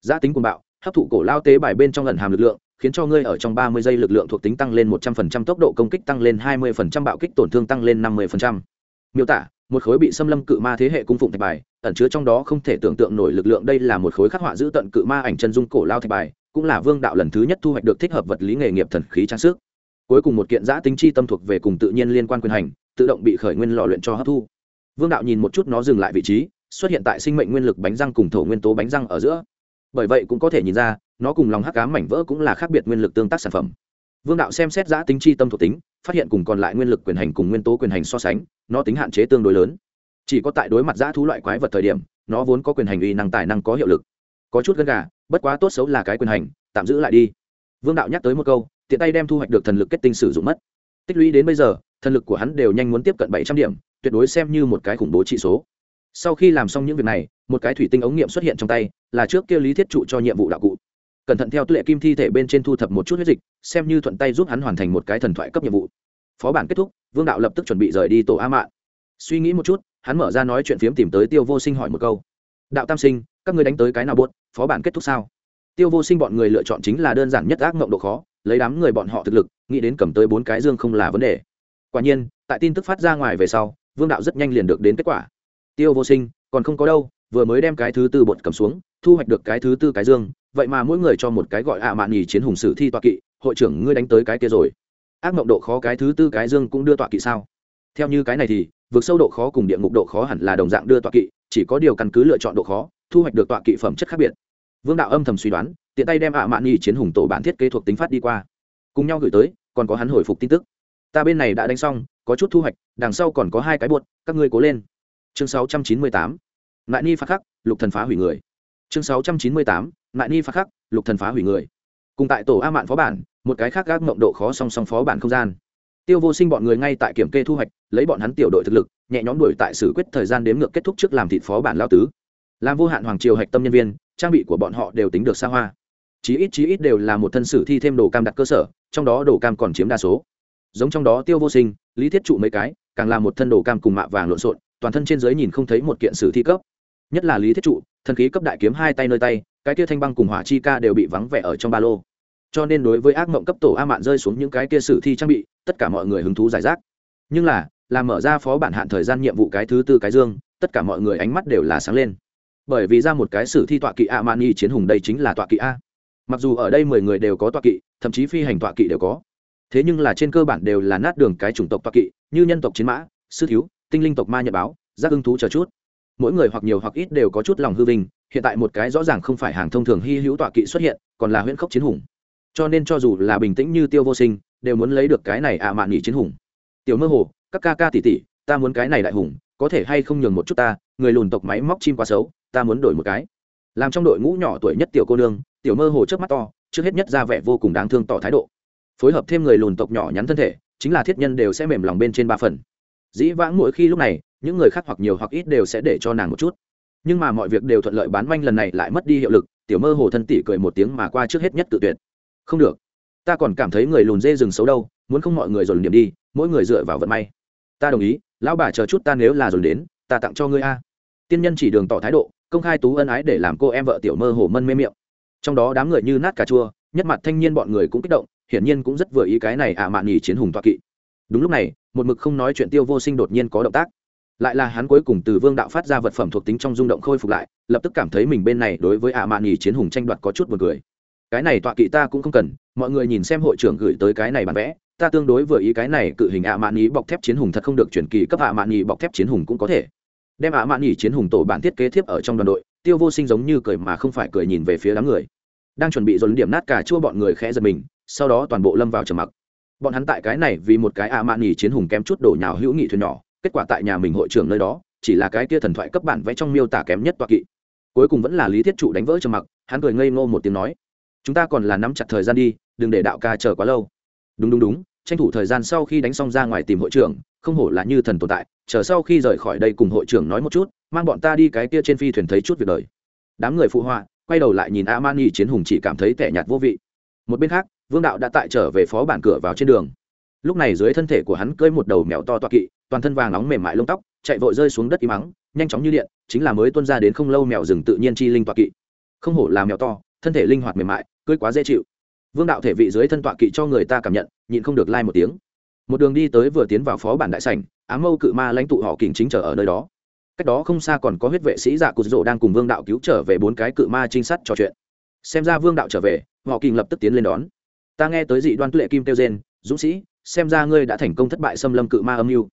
Giá tính cuồng bạo, hấp thụ cổ lao tế bài bên trong lần hàm lực lượng, khiến cho ngươi ở trong ba mươi giây lực lượng thuộc tính tăng lên một trăm phần trăm, tốc độ công kích tăng lên hai mươi phần trăm, bạo kích tổn thương tăng lên năm mươi phần trăm. Miêu tả, một khối bị xâm lâm cự ma thế hệ cung phụng thạch bài, ẩn chứa trong đó không thể tưởng tượng nổi lực lượng, đây là một khối khắc họa giữ tận cự ma ảnh chân dung cổ lao thạch bài, cũng là vương đạo lần thứ nhất thu hoạch được thích hợp vật lý nghề nghiệp thần khí trang sức. Cuối cùng một kiện giã tính chi tâm thuộc về cùng tự nhiên liên quan quyền hành tự động bị khởi nguyên lò luyện cho hấp thu. Vương đạo nhìn một chút nó dừng lại vị trí, xuất hiện tại sinh mệnh nguyên lực bánh răng cùng thổ nguyên tố bánh răng ở giữa. Bởi vậy cũng có thể nhìn ra, nó cùng lòng hắc cá mảnh vỡ cũng là khác biệt nguyên lực tương tác sản phẩm. Vương đạo xem xét giã tính chi tâm thuộc tính, phát hiện cùng còn lại nguyên lực quyền hành cùng nguyên tố quyền hành so sánh, nó tính hạn chế tương đối lớn. Chỉ có tại đối mặt giã thú loại quái vật thời điểm, nó vốn có quyền hành uy năng tài năng có hiệu lực. Có chút gân gà, bất quá tốt xấu là cái quyền hành, tạm giữ lại đi. Vương đạo nhắc tới một câu, tiện tay đem thu hoạch được thần lực kết tinh sử dụng mất. Tích lũy đến bây giờ thần lực của hắn đều nhanh muốn tiếp cận bảy trăm điểm, tuyệt đối xem như một cái khủng bố trị số. Sau khi làm xong những việc này, một cái thủy tinh ống nghiệm xuất hiện trong tay, là trước kia lý thiết trụ cho nhiệm vụ đạo cụ. Cẩn thận theo tuệ kim thi thể bên trên thu thập một chút huyết dịch, xem như thuận tay giúp hắn hoàn thành một cái thần thoại cấp nhiệm vụ. Phó bản kết thúc, vương đạo lập tức chuẩn bị rời đi tổ a mạn. Suy nghĩ một chút, hắn mở ra nói chuyện phiếm tìm tới tiêu vô sinh hỏi một câu. Đạo tam sinh, các người đánh tới cái nào buốt? Phó bản kết thúc sao? Tiêu vô sinh bọn người lựa chọn chính là đơn giản nhất ác mộng độ khó, lấy đám người bọn họ thực lực, nghĩ đến cầm tới bốn cái dương không là vấn đề quả nhiên, tại tin tức phát ra ngoài về sau, vương đạo rất nhanh liền được đến kết quả. Tiêu vô sinh, còn không có đâu, vừa mới đem cái thứ tư bột cầm xuống, thu hoạch được cái thứ tư cái dương, vậy mà mỗi người cho một cái gọi ạ mạn nhì chiến hùng sử thi tọa kỵ, hội trưởng ngươi đánh tới cái kia rồi. Ác mộng độ khó cái thứ tư cái dương cũng đưa tọa kỵ sao? Theo như cái này thì, vượt sâu độ khó cùng địa ngục độ khó hẳn là đồng dạng đưa tọa kỵ, chỉ có điều căn cứ lựa chọn độ khó, thu hoạch được tọa kỵ phẩm chất khác biệt. Vương đạo âm thầm suy đoán, tiện tay đem ạ mạn nhì chiến hùng tổ bản thiết kế thuộc tính phát đi qua. Cùng nhau gửi tới, còn có hắn hồi phục tin tức ta bên này đã đánh xong, có chút thu hoạch, đằng sau còn có hai cái buột, các ngươi cố lên. Chương 698. ngại ni phá khắc, lục thần phá hủy người. Chương 698. ngại ni phá khắc, lục thần phá hủy người. Cùng tại tổ a mạn phó bản, một cái khác gác mộng độ khó song song phó bản không gian. Tiêu vô sinh bọn người ngay tại kiểm kê thu hoạch, lấy bọn hắn tiểu đội thực lực, nhẹ nhõm đuổi tại xử quyết thời gian đếm ngược kết thúc trước làm thịt phó bản lao tứ. Làm vô hạn hoàng triều hạch tâm nhân viên, trang bị của bọn họ đều tính được xa hoa. Chí ít chí ít đều là một thân sử thi thêm đồ cam đặt cơ sở, trong đó đồ cam còn chiếm đa số giống trong đó tiêu vô sinh, lý thiết trụ mấy cái, càng là một thân đồ cam cùng mạ vàng lộn xộn, toàn thân trên dưới nhìn không thấy một kiện sử thi cấp. Nhất là lý thiết trụ, thần khí cấp đại kiếm hai tay nơi tay, cái kia thanh băng cùng hỏa chi ca đều bị vắng vẻ ở trong ba lô. Cho nên đối với ác mộng cấp tổ a mạn rơi xuống những cái kia sử thi trang bị, tất cả mọi người hứng thú giải rác. Nhưng là làm mở ra phó bản hạn thời gian nhiệm vụ cái thứ tư cái dương, tất cả mọi người ánh mắt đều là sáng lên. Bởi vì ra một cái sử thi tọa kỵ a mạn y chiến hùng đây chính là tọa kỵ a. Mặc dù ở đây mười người đều có tọa kỵ, thậm chí phi hành tọa kỵ đều có thế nhưng là trên cơ bản đều là nát đường cái chủng tộc toa kỵ, như nhân tộc chiến mã, sư thiếu, tinh linh tộc ma nhật báo, giác ưng thú chờ chút. Mỗi người hoặc nhiều hoặc ít đều có chút lòng hư vinh, hiện tại một cái rõ ràng không phải hàng thông thường hy hữu tọa kỵ xuất hiện, còn là huyễn khốc chiến hùng. Cho nên cho dù là bình tĩnh như tiêu vô sinh, đều muốn lấy được cái này ạ mạn nghỉ chiến hùng. Tiểu mơ hồ, các ca ca tỉ tỉ ta muốn cái này đại hùng, có thể hay không nhường một chút ta, người lùn tộc máy móc chim quá xấu, ta muốn đổi một cái. Làm trong đội ngũ nhỏ tuổi nhất tiểu cô nương, tiểu mơ hồ trước mắt to, trước hết nhất ra vẻ vô cùng đáng thương tỏ thái độ phối hợp thêm người lùn tộc nhỏ nhắn thân thể, chính là thiết nhân đều sẽ mềm lòng bên trên ba phần. Dĩ vãng mỗi khi lúc này, những người khác hoặc nhiều hoặc ít đều sẽ để cho nàng một chút. Nhưng mà mọi việc đều thuận lợi bán manh lần này lại mất đi hiệu lực, tiểu mơ hồ thân tỷ cười một tiếng mà qua trước hết nhất tự tuyệt. Không được. Ta còn cảm thấy người lùn dê rừng xấu đâu, muốn không mọi người dồn điểm đi, mỗi người dựa vào vận may. Ta đồng ý, lão bà chờ chút ta nếu là dồn đến, ta tặng cho ngươi a. Tiên nhân chỉ đường tỏ thái độ, công khai tú ân ái để làm cô em vợ tiểu mơ hồ mân mê miệng. Trong đó đám người như nát cà chua, nhất mặt thanh niên bọn người cũng kích động hiển nhiên cũng rất vừa ý cái này ạ à mạn nhì chiến hùng toa kỵ. Đúng lúc này, một mực không nói chuyện tiêu vô sinh đột nhiên có động tác. Lại là hắn cuối cùng từ vương đạo phát ra vật phẩm thuộc tính trong rung động khôi phục lại, lập tức cảm thấy mình bên này đối với ạ à mạn nhì chiến hùng tranh đoạt có chút buồn cười. Cái này tọa kỵ ta cũng không cần, mọi người nhìn xem hội trưởng gửi tới cái này bản vẽ, ta tương đối vừa ý cái này cự hình ạ à mạn nhì bọc thép chiến hùng thật không được chuyển kỳ cấp ạ mạn nhì bọc thép chiến hùng cũng có thể. Đem ạ mạn nhì chiến hùng tổ bản thiết kế thiếp ở trong đoàn đội, tiêu vô sinh giống như cười mà không phải cười nhìn về phía đám người. Đang chuẩn bị dồn điểm nát cả chua bọn người khẽ giật mình sau đó toàn bộ lâm vào trầm mặc. Bọn hắn tại cái này vì một cái ạ man nhì chiến hùng kém chút đổ nhào hữu nghị thuyền nhỏ, kết quả tại nhà mình hội trưởng nơi đó, chỉ là cái kia thần thoại cấp bản vẽ trong miêu tả kém nhất toa kỵ. Cuối cùng vẫn là lý thiết trụ đánh vỡ trầm mặc, hắn cười ngây ngô một tiếng nói, chúng ta còn là nắm chặt thời gian đi, đừng để đạo ca chờ quá lâu. Đúng đúng đúng, tranh thủ thời gian sau khi đánh xong ra ngoài tìm hội trưởng, không hổ là như thần tồn tại, chờ sau khi rời khỏi đây cùng hội trưởng nói một chút, mang bọn ta đi cái kia trên phi thuyền thấy chút việc đời. Đám người phụ họa quay đầu lại nhìn a man y chiến hùng chỉ cảm thấy tẻ nhạt vô vị. Một bên khác vương đạo đã tại trở về phó bản cửa vào trên đường. Lúc này dưới thân thể của hắn cơi một đầu mèo to toa kỵ, toàn thân vàng nóng mềm mại lông tóc, chạy vội rơi xuống đất im mắng, nhanh chóng như điện, chính là mới tuân ra đến không lâu mèo rừng tự nhiên chi linh toa kỵ. Không hổ là mèo to, thân thể linh hoạt mềm mại cơi quá dễ chịu. Vương đạo thể vị dưới thân tọa kỵ cho người ta cảm nhận, nhịn không được lai、like、một tiếng. Một đường đi tới vừa tiến vào phó bản đại sảnh, ám mâu cự ma lãnh tụ họ kình chính trở ở nơi đó. Cách đó không xa còn có huyết vệ sĩ dạ cụt rỗ đang cùng vương đạo cứu trở về bốn cái cự ma trinh sát trò chuyện. Xem ra vương đạo trở về, họ kình lập tức tiến lên đón ta nghe tới dị đoan tuệ kim tiêu gen dũng sĩ, xem ra ngươi đã thành công thất bại xâm lâm cự ma âm mưu.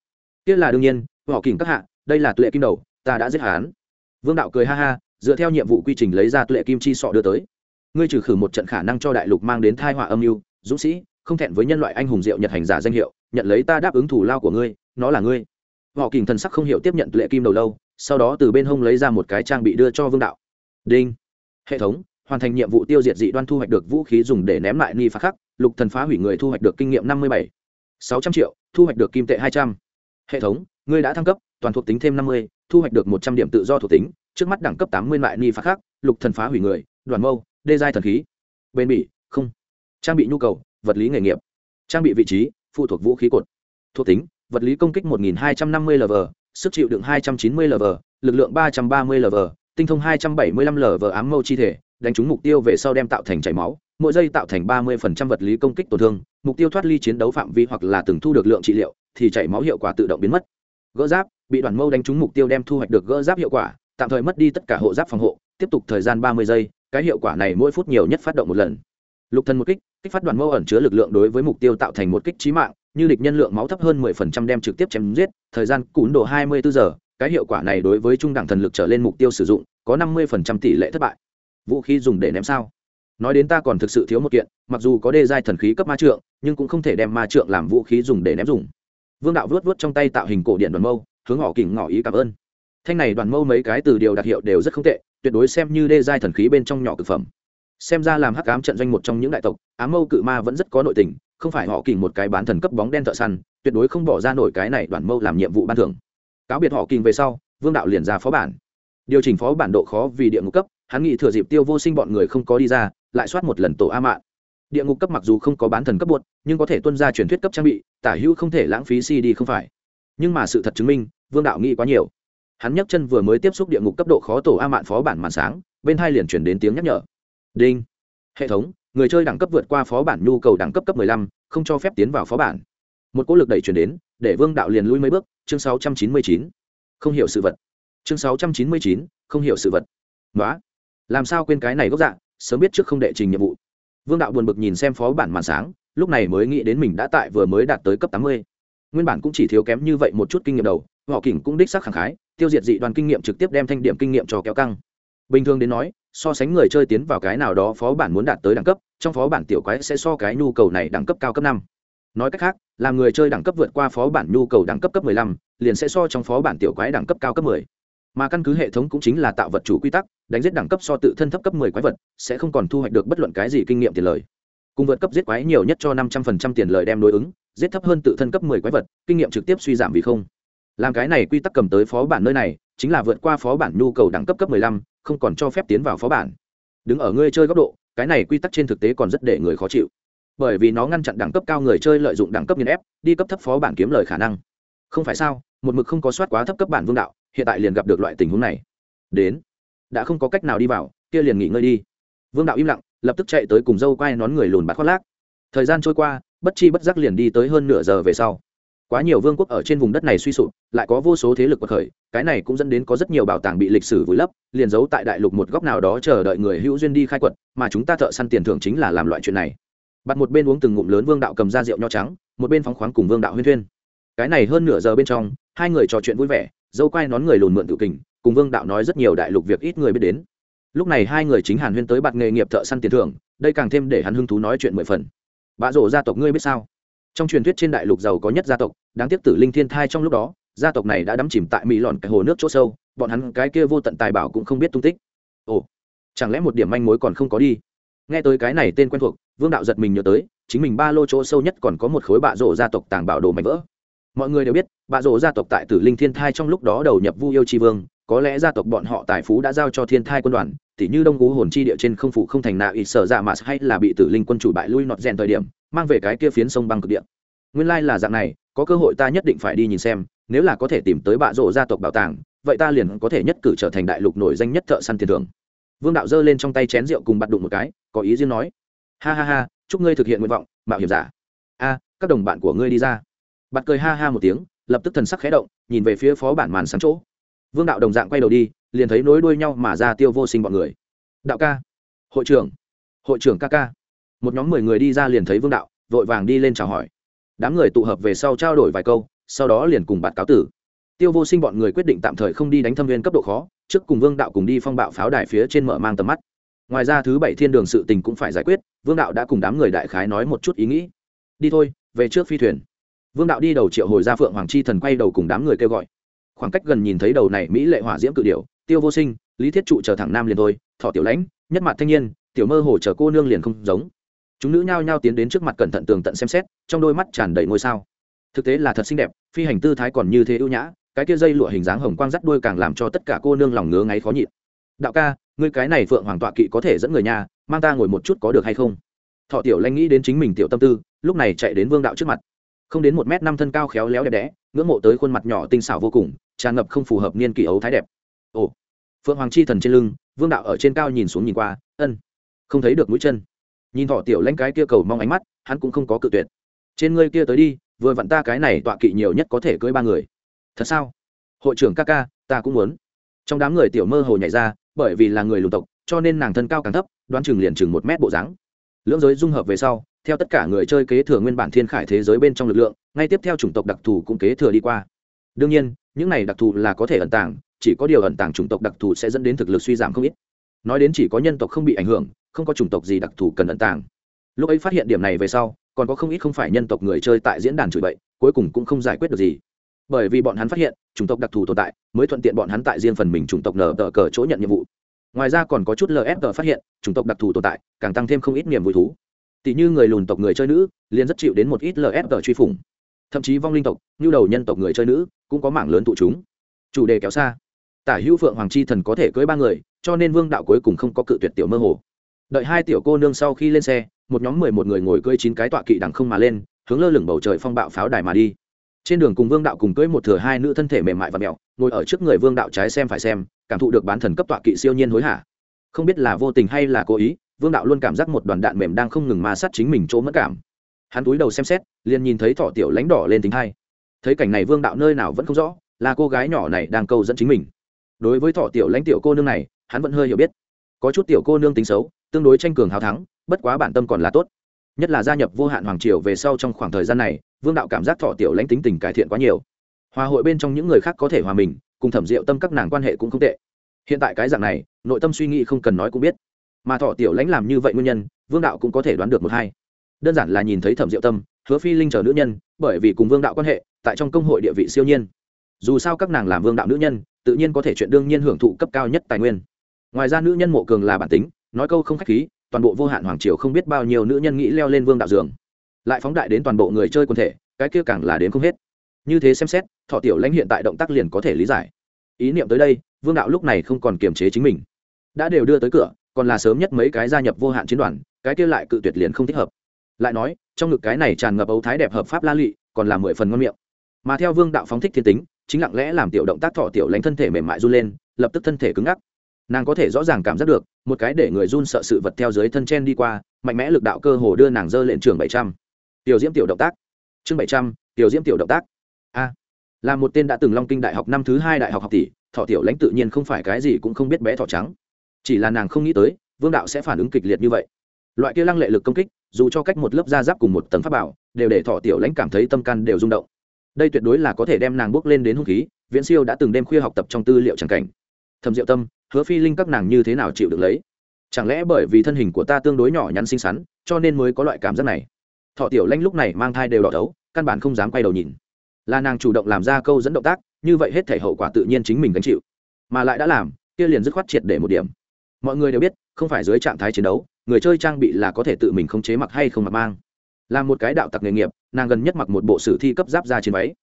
Tiết là đương nhiên, họ kình các hạ, đây là tuệ kim đầu, ta đã giết hán. vương đạo cười ha ha, dựa theo nhiệm vụ quy trình lấy ra tuệ kim chi sọ đưa tới. Ngươi trừ khử một trận khả năng cho đại lục mang đến thai họa âm mưu, dũng sĩ, không thẹn với nhân loại anh hùng diệu nhật hành giả danh hiệu, nhận lấy ta đáp ứng thủ lao của ngươi, nó là ngươi. Họ kình thần sắc không hiểu tiếp nhận tuệ kim đầu lâu, sau đó từ bên hông lấy ra một cái trang bị đưa cho vương đạo. Đinh. Hệ thống hoàn thành nhiệm vụ tiêu diệt dị đoan thu hoạch được vũ khí dùng để ném lại ni phá khắc, lục thần phá hủy người thu hoạch được kinh nghiệm năm mươi bảy, sáu trăm triệu, thu hoạch được kim tệ hai trăm. Hệ thống, ngươi đã thăng cấp, toàn thuộc tính thêm năm mươi, thu hoạch được một trăm điểm tự do thuộc tính, trước mắt đẳng cấp tám mươi lại ni phá khắc, lục thần phá hủy người, đoàn mâu, đê giai thần khí. Bên bỉ, không. Trang bị nhu cầu, vật lý nghề nghiệp. Trang bị vị trí, phụ thuộc vũ khí cột. Thuộc tính, vật lý công kích 1250 lv sức chịu đựng 290 lv lực lượng 330 lv tinh thông 275 lv ám mâu chi thể đánh trúng mục tiêu về sau đem tạo thành chảy máu, mỗi giây tạo thành 30% vật lý công kích tổn thương, mục tiêu thoát ly chiến đấu phạm vi hoặc là từng thu được lượng trị liệu, thì chảy máu hiệu quả tự động biến mất. Gỡ giáp, bị đoàn mâu đánh trúng mục tiêu đem thu hoạch được gỡ giáp hiệu quả, tạm thời mất đi tất cả hộ giáp phòng hộ, tiếp tục thời gian 30 giây, cái hiệu quả này mỗi phút nhiều nhất phát động một lần. Lục thần một kích kích phát đoàn mâu ẩn chứa lực lượng đối với mục tiêu tạo thành một kích trí mạng, như địch nhân lượng máu thấp hơn 10% đem trực tiếp chém giết, thời gian cún độ 24 giờ, cái hiệu quả này đối với trung đẳng thần lực trở lên mục tiêu sử dụng, có 50% tỷ lệ thất bại vũ khí dùng để ném sao? Nói đến ta còn thực sự thiếu một kiện, mặc dù có đê giai thần khí cấp ma trượng, nhưng cũng không thể đem ma trượng làm vũ khí dùng để ném dùng. Vương đạo vớt vớt trong tay tạo hình cổ điện đoàn mâu, hướng họ kỉnh ngỏ ý cảm ơn. Thanh này đoàn mâu mấy cái từ điều đặc hiệu đều rất không tệ, tuyệt đối xem như đê giai thần khí bên trong nhỏ cực phẩm. Xem ra làm hắc ám trận doanh một trong những đại tộc, ám mâu cự ma vẫn rất có nội tình, không phải họ kình một cái bán thần cấp bóng đen thợ săn, tuyệt đối không bỏ ra nổi cái này đoàn mâu làm nhiệm vụ ban thưởng. Cáo biệt họ kình về sau, vương đạo liền ra phó bản. Điều chỉnh phó bản độ khó vì địa ngục cấp hắn nghĩ thừa dịp tiêu vô sinh bọn người không có đi ra lại soát một lần tổ a mạn. Địa ngục cấp mặc dù không có bán thần cấp bột nhưng có thể tuân ra truyền thuyết cấp trang bị tả hữu không thể lãng phí cd không phải. Nhưng mà sự thật chứng minh vương đạo nghĩ quá nhiều. Hắn nhấc chân vừa mới tiếp xúc địa ngục cấp độ khó tổ a mạn phó bản màn sáng bên hai liền chuyển đến tiếng nhắc nhở. Đinh. Hệ thống người chơi đẳng cấp vượt qua phó bản nhu cầu đẳng cấp cấp 15, không cho phép tiến vào phó bản. Một cỗ lực đẩy chuyển đến để vương đạo liền lui mấy bước chương 699. không hiểu sự vật. Chương 699, không hiểu sự vật. Nói làm sao quên cái này gốc dạng sớm biết trước không đệ trình nhiệm vụ vương đạo buồn bực nhìn xem phó bản màn sáng lúc này mới nghĩ đến mình đã tại vừa mới đạt tới cấp 80. nguyên bản cũng chỉ thiếu kém như vậy một chút kinh nghiệm đầu họ kỉnh cũng đích xác khẳng khái tiêu diệt dị đoàn kinh nghiệm trực tiếp đem thanh điểm kinh nghiệm cho kéo căng bình thường đến nói so sánh người chơi tiến vào cái nào đó phó bản muốn đạt tới đẳng cấp trong phó bản tiểu quái sẽ so cái nhu cầu này đẳng cấp cao cấp năm nói cách khác làm người chơi đẳng cấp vượt qua phó bản nhu cầu đẳng cấp cấp 15, liền sẽ so trong phó bản tiểu quái đẳng cấp cao cấp 10 mà căn cứ hệ thống cũng chính là tạo vật chủ quy tắc đánh giết đẳng cấp so tự thân thấp cấp 10 quái vật sẽ không còn thu hoạch được bất luận cái gì kinh nghiệm tiền lời. Cùng vượt cấp giết quái nhiều nhất cho 500% tiền lời đem đối ứng giết thấp hơn tự thân cấp 10 quái vật kinh nghiệm trực tiếp suy giảm vì không. Làm cái này quy tắc cầm tới phó bản nơi này chính là vượt qua phó bản nhu cầu đẳng cấp cấp 15, không còn cho phép tiến vào phó bản. Đứng ở ngươi chơi góc độ cái này quy tắc trên thực tế còn rất để người khó chịu. Bởi vì nó ngăn chặn đẳng cấp cao người chơi lợi dụng đẳng cấp nghiên ép đi cấp thấp phó bản kiếm lời khả năng. Không phải sao một mực không có soát quá thấp cấp bản vương đạo hiện tại liền gặp được loại tình huống này. Đến. Đã không có cách nào đi vào, kia liền nghỉ ngơi đi. Vương đạo im lặng, lập tức chạy tới cùng dâu quay nón người lùn bạt khoác lác. Thời gian trôi qua, bất chi bất giác liền đi tới hơn nửa giờ về sau. Quá nhiều vương quốc ở trên vùng đất này suy sụp, lại có vô số thế lực bậc khởi, cái này cũng dẫn đến có rất nhiều bảo tàng bị lịch sử vùi lấp, liền giấu tại đại lục một góc nào đó chờ đợi người hữu duyên đi khai quật, mà chúng ta thợ săn tiền thưởng chính là làm loại chuyện này. Bắt một bên uống từng ngụm lớn vương đạo cầm ra rượu nho trắng, một bên phóng khoáng cùng vương đạo huyên thuyên. Cái này hơn nửa giờ bên trong, hai người trò chuyện vui vẻ dâu quay nón người lùn mượn tự kình, cùng vương đạo nói rất nhiều đại lục việc ít người biết đến. Lúc này hai người chính hàn huyên tới bạt nghề nghiệp thợ săn tiền thưởng, đây càng thêm để hắn hứng thú nói chuyện mười phần. Bạ rổ gia tộc ngươi biết sao? Trong truyền thuyết trên đại lục giàu có nhất gia tộc, đáng tiếc tử linh thiên thai trong lúc đó, gia tộc này đã đắm chìm tại mỹ lòn cái hồ nước chỗ sâu, bọn hắn cái kia vô tận tài bảo cũng không biết tung tích. Ồ, chẳng lẽ một điểm manh mối còn không có đi? Nghe tới cái này tên quen thuộc, vương đạo giật mình nhớ tới, chính mình ba lô chỗ sâu nhất còn có một khối bạ rổ gia tộc tàng bảo đồ mảnh vỡ mọi người đều biết bạ rỗ gia tộc tại tử linh thiên thai trong lúc đó đầu nhập vu yêu tri vương, có lẽ gia tộc bọn họ tài phú đã giao cho thiên thai quân đoàn, tỉ như đông cú hồn chi địa trên không phụ không thành nạ ít sở dạ mà hay là bị tử linh quân chủ bại lui nọt rèn thời điểm, mang về cái kia phiến sông băng cực địa. Nguyên lai là dạng này, có cơ hội ta nhất định phải đi nhìn xem, nếu là có thể tìm tới bạ rộ gia tộc bảo tàng, vậy ta liền có thể nhất cử trở thành đại lục nổi danh nhất thợ săn tiền thưởng. Vương đạo giơ lên trong tay chén rượu cùng bắt đụng một cái, có ý riêng nói, ha ha ha, chúc ngươi thực hiện nguyện vọng, mạo hiểm giả. A, các đồng bạn của ngươi đi ra bặt cười ha ha một tiếng, lập tức thần sắc khẽ động, nhìn về phía phó bản màn sáng chỗ. Vương đạo đồng dạng quay đầu đi, liền thấy nối đuôi nhau mà ra tiêu vô sinh bọn người. Đạo ca. Hội trưởng. Hội trưởng ca ca. Một nhóm mười người đi ra liền thấy vương đạo, vội vàng đi lên chào hỏi. Đám người tụ hợp về sau trao đổi vài câu, sau đó liền cùng bạt cáo tử. Tiêu vô sinh bọn người quyết định tạm thời không đi đánh thâm viên cấp độ khó, trước cùng vương đạo cùng đi phong bạo pháo đài phía trên mở mang tầm mắt. Ngoài ra thứ bảy thiên đường sự tình cũng phải giải quyết, vương đạo đã cùng đám người đại khái nói một chút ý nghĩ. Đi thôi, về trước phi thuyền vương đạo đi đầu triệu hồi ra phượng hoàng chi thần quay đầu cùng đám người kêu gọi. Khoảng cách gần nhìn thấy đầu này mỹ lệ hỏa diễm cự điểu, tiêu vô sinh, lý thiết trụ chờ thẳng nam liền thôi, thọ tiểu lãnh, nhất mặt thanh niên, tiểu mơ hồ chờ cô nương liền không giống. Chúng nữ nhao nhao tiến đến trước mặt cẩn thận tường tận xem xét, trong đôi mắt tràn đầy ngôi sao. Thực tế là thật xinh đẹp, phi hành tư thái còn như thế ưu nhã, cái kia dây lụa hình dáng hồng quang rắt đuôi càng làm cho tất cả cô nương lòng ngứa ngáy khó nhịn. Đạo ca, ngươi cái này phượng hoàng tọa kỵ có thể dẫn người nhà, mang ta ngồi một chút có được hay không? Thọ tiểu lanh nghĩ đến chính mình tiểu tâm tư, lúc này chạy đến vương đạo trước mặt không đến một m năm thân cao khéo léo đẹp đẽ, ngưỡng mộ tới khuôn mặt nhỏ tinh xảo vô cùng, tràn ngập không phù hợp niên kỷ ấu thái đẹp. Ồ, phượng hoàng chi thần trên lưng, vương đạo ở trên cao nhìn xuống nhìn qua, ân, không thấy được mũi chân. Nhìn thọ tiểu lanh cái kia cầu mong ánh mắt, hắn cũng không có cự tuyệt. Trên ngươi kia tới đi, vừa vặn ta cái này tọa kỵ nhiều nhất có thể cưỡi ba người. Thật sao? Hội trưởng ca ca, ta cũng muốn. Trong đám người tiểu mơ hồ nhảy ra, bởi vì là người lùn tộc, cho nên nàng thân cao càng thấp, đoán chừng liền chừng một mét bộ dáng lưỡng giới dung hợp về sau, theo tất cả người chơi kế thừa nguyên bản thiên khải thế giới bên trong lực lượng, ngay tiếp theo chủng tộc đặc thù cũng kế thừa đi qua. Đương nhiên, những này đặc thù là có thể ẩn tàng, chỉ có điều ẩn tàng chủng tộc đặc thù sẽ dẫn đến thực lực suy giảm không ít. Nói đến chỉ có nhân tộc không bị ảnh hưởng, không có chủng tộc gì đặc thù cần ẩn tàng. Lúc ấy phát hiện điểm này về sau, còn có không ít không phải nhân tộc người chơi tại diễn đàn chửi bậy, cuối cùng cũng không giải quyết được gì. Bởi vì bọn hắn phát hiện, chủng tộc đặc thù tồn tại, mới thuận tiện bọn hắn tại riêng phần mình chủng tộc nở tờ cờ chỗ nhận nhiệm vụ ngoài ra còn có chút lfg phát hiện, chủng tộc đặc thù tồn tại, càng tăng thêm không ít niềm vui thú. Tỷ như người lùn tộc người chơi nữ, liền rất chịu đến một ít lfg truy phủng. Thậm chí vong linh tộc như đầu nhân tộc người chơi nữ, cũng có mảng lớn tụ chúng. Chủ đề kéo xa. Tả hữu phượng hoàng chi thần có thể cưới ba người, cho nên vương đạo cuối cùng không có cự tuyệt tiểu mơ hồ. Đợi hai tiểu cô nương sau khi lên xe, một nhóm mười một người ngồi cưỡi chín cái tọa kỵ đằng không mà lên, hướng lơ lửng bầu trời phong bạo pháo đài mà đi. Trên đường cùng vương đạo cùng cưỡi một thừa hai nữ thân thể mềm mại và mẹo, ngồi ở trước người vương đạo trái xem phải xem cảm thụ được bán thần cấp tọa kỵ siêu nhiên hối hả. Không biết là vô tình hay là cố ý, vương đạo luôn cảm giác một đoàn đạn mềm đang không ngừng ma sát chính mình chỗ mất cảm. Hắn túi đầu xem xét, liền nhìn thấy thọ tiểu lãnh đỏ lên tính hai. Thấy cảnh này vương đạo nơi nào vẫn không rõ, là cô gái nhỏ này đang câu dẫn chính mình. Đối với thọ tiểu lãnh tiểu cô nương này, hắn vẫn hơi hiểu biết. Có chút tiểu cô nương tính xấu, tương đối tranh cường hào thắng, bất quá bản tâm còn là tốt. Nhất là gia nhập vô hạn hoàng triều về sau trong khoảng thời gian này, vương đạo cảm giác thọ tiểu lãnh tính tình cải thiện quá nhiều. Hòa hội bên trong những người khác có thể hòa mình cùng thẩm diệu tâm các nàng quan hệ cũng không tệ. Hiện tại cái dạng này, nội tâm suy nghĩ không cần nói cũng biết. Mà thọ tiểu lãnh làm như vậy nguyên nhân, vương đạo cũng có thể đoán được một hai. Đơn giản là nhìn thấy thẩm diệu tâm, hứa phi linh chờ nữ nhân, bởi vì cùng vương đạo quan hệ, tại trong công hội địa vị siêu nhiên. Dù sao các nàng làm vương đạo nữ nhân, tự nhiên có thể chuyện đương nhiên hưởng thụ cấp cao nhất tài nguyên. Ngoài ra nữ nhân mộ cường là bản tính, nói câu không khách khí, toàn bộ vô hạn hoàng triều không biết bao nhiêu nữ nhân nghĩ leo lên vương đạo giường. Lại phóng đại đến toàn bộ người chơi quần thể, cái kia càng là đến không hết như thế xem xét thọ tiểu lãnh hiện tại động tác liền có thể lý giải. Ý niệm tới đây vương đạo lúc này không còn kiềm chế chính mình. Đã đều đưa tới cửa còn là sớm nhất mấy cái gia nhập vô hạn chiến đoàn cái kia lại cự tuyệt liền không thích hợp. Lại nói trong ngực cái này tràn ngập ấu thái đẹp hợp pháp la lị, còn là mười phần ngon miệng. Mà theo vương đạo phóng thích thiên tính chính lặng lẽ làm tiểu động tác thọ tiểu lãnh thân thể mềm mại run lên lập tức thân thể cứng ngắc. Nàng có thể rõ ràng cảm giác được một cái để người run sợ sự vật theo dưới thân chen đi qua mạnh mẽ lực đạo cơ hồ đưa nàng dơ lên trường bảy trăm. Tiểu diễm tiểu động tác. Chương bảy trăm tiểu diễm tiểu động tác a là một tên đã từng long kinh đại học năm thứ hai đại học học tỷ, thọ tiểu lãnh tự nhiên không phải cái gì cũng không biết bé thọ trắng. Chỉ là nàng không nghĩ tới, vương đạo sẽ phản ứng kịch liệt như vậy. Loại kia lăng lệ lực công kích, dù cho cách một lớp da giáp cùng một tầng pháp bảo, đều để thọ tiểu lãnh cảm thấy tâm can đều rung động. Đây tuyệt đối là có thể đem nàng bước lên đến hung khí, viễn siêu đã từng đêm khuya học tập trong tư liệu tràng cảnh. Thầm diệu tâm, hứa phi linh các nàng như thế nào chịu được lấy? Chẳng lẽ bởi vì thân hình của ta tương đối nhỏ nhắn xinh xắn, cho nên mới có loại cảm giác này? Thọ tiểu lanh lúc này mang thai đều đỏ đấu căn bản không dám quay đầu nhìn là nàng chủ động làm ra câu dẫn động tác, như vậy hết thể hậu quả tự nhiên chính mình gánh chịu. Mà lại đã làm, kia liền dứt khoát triệt để một điểm. Mọi người đều biết, không phải dưới trạng thái chiến đấu, người chơi trang bị là có thể tự mình khống chế mặc hay không mặc mang. Là một cái đạo tặc nghề nghiệp, nàng gần nhất mặc một bộ sử thi cấp giáp ra trên váy.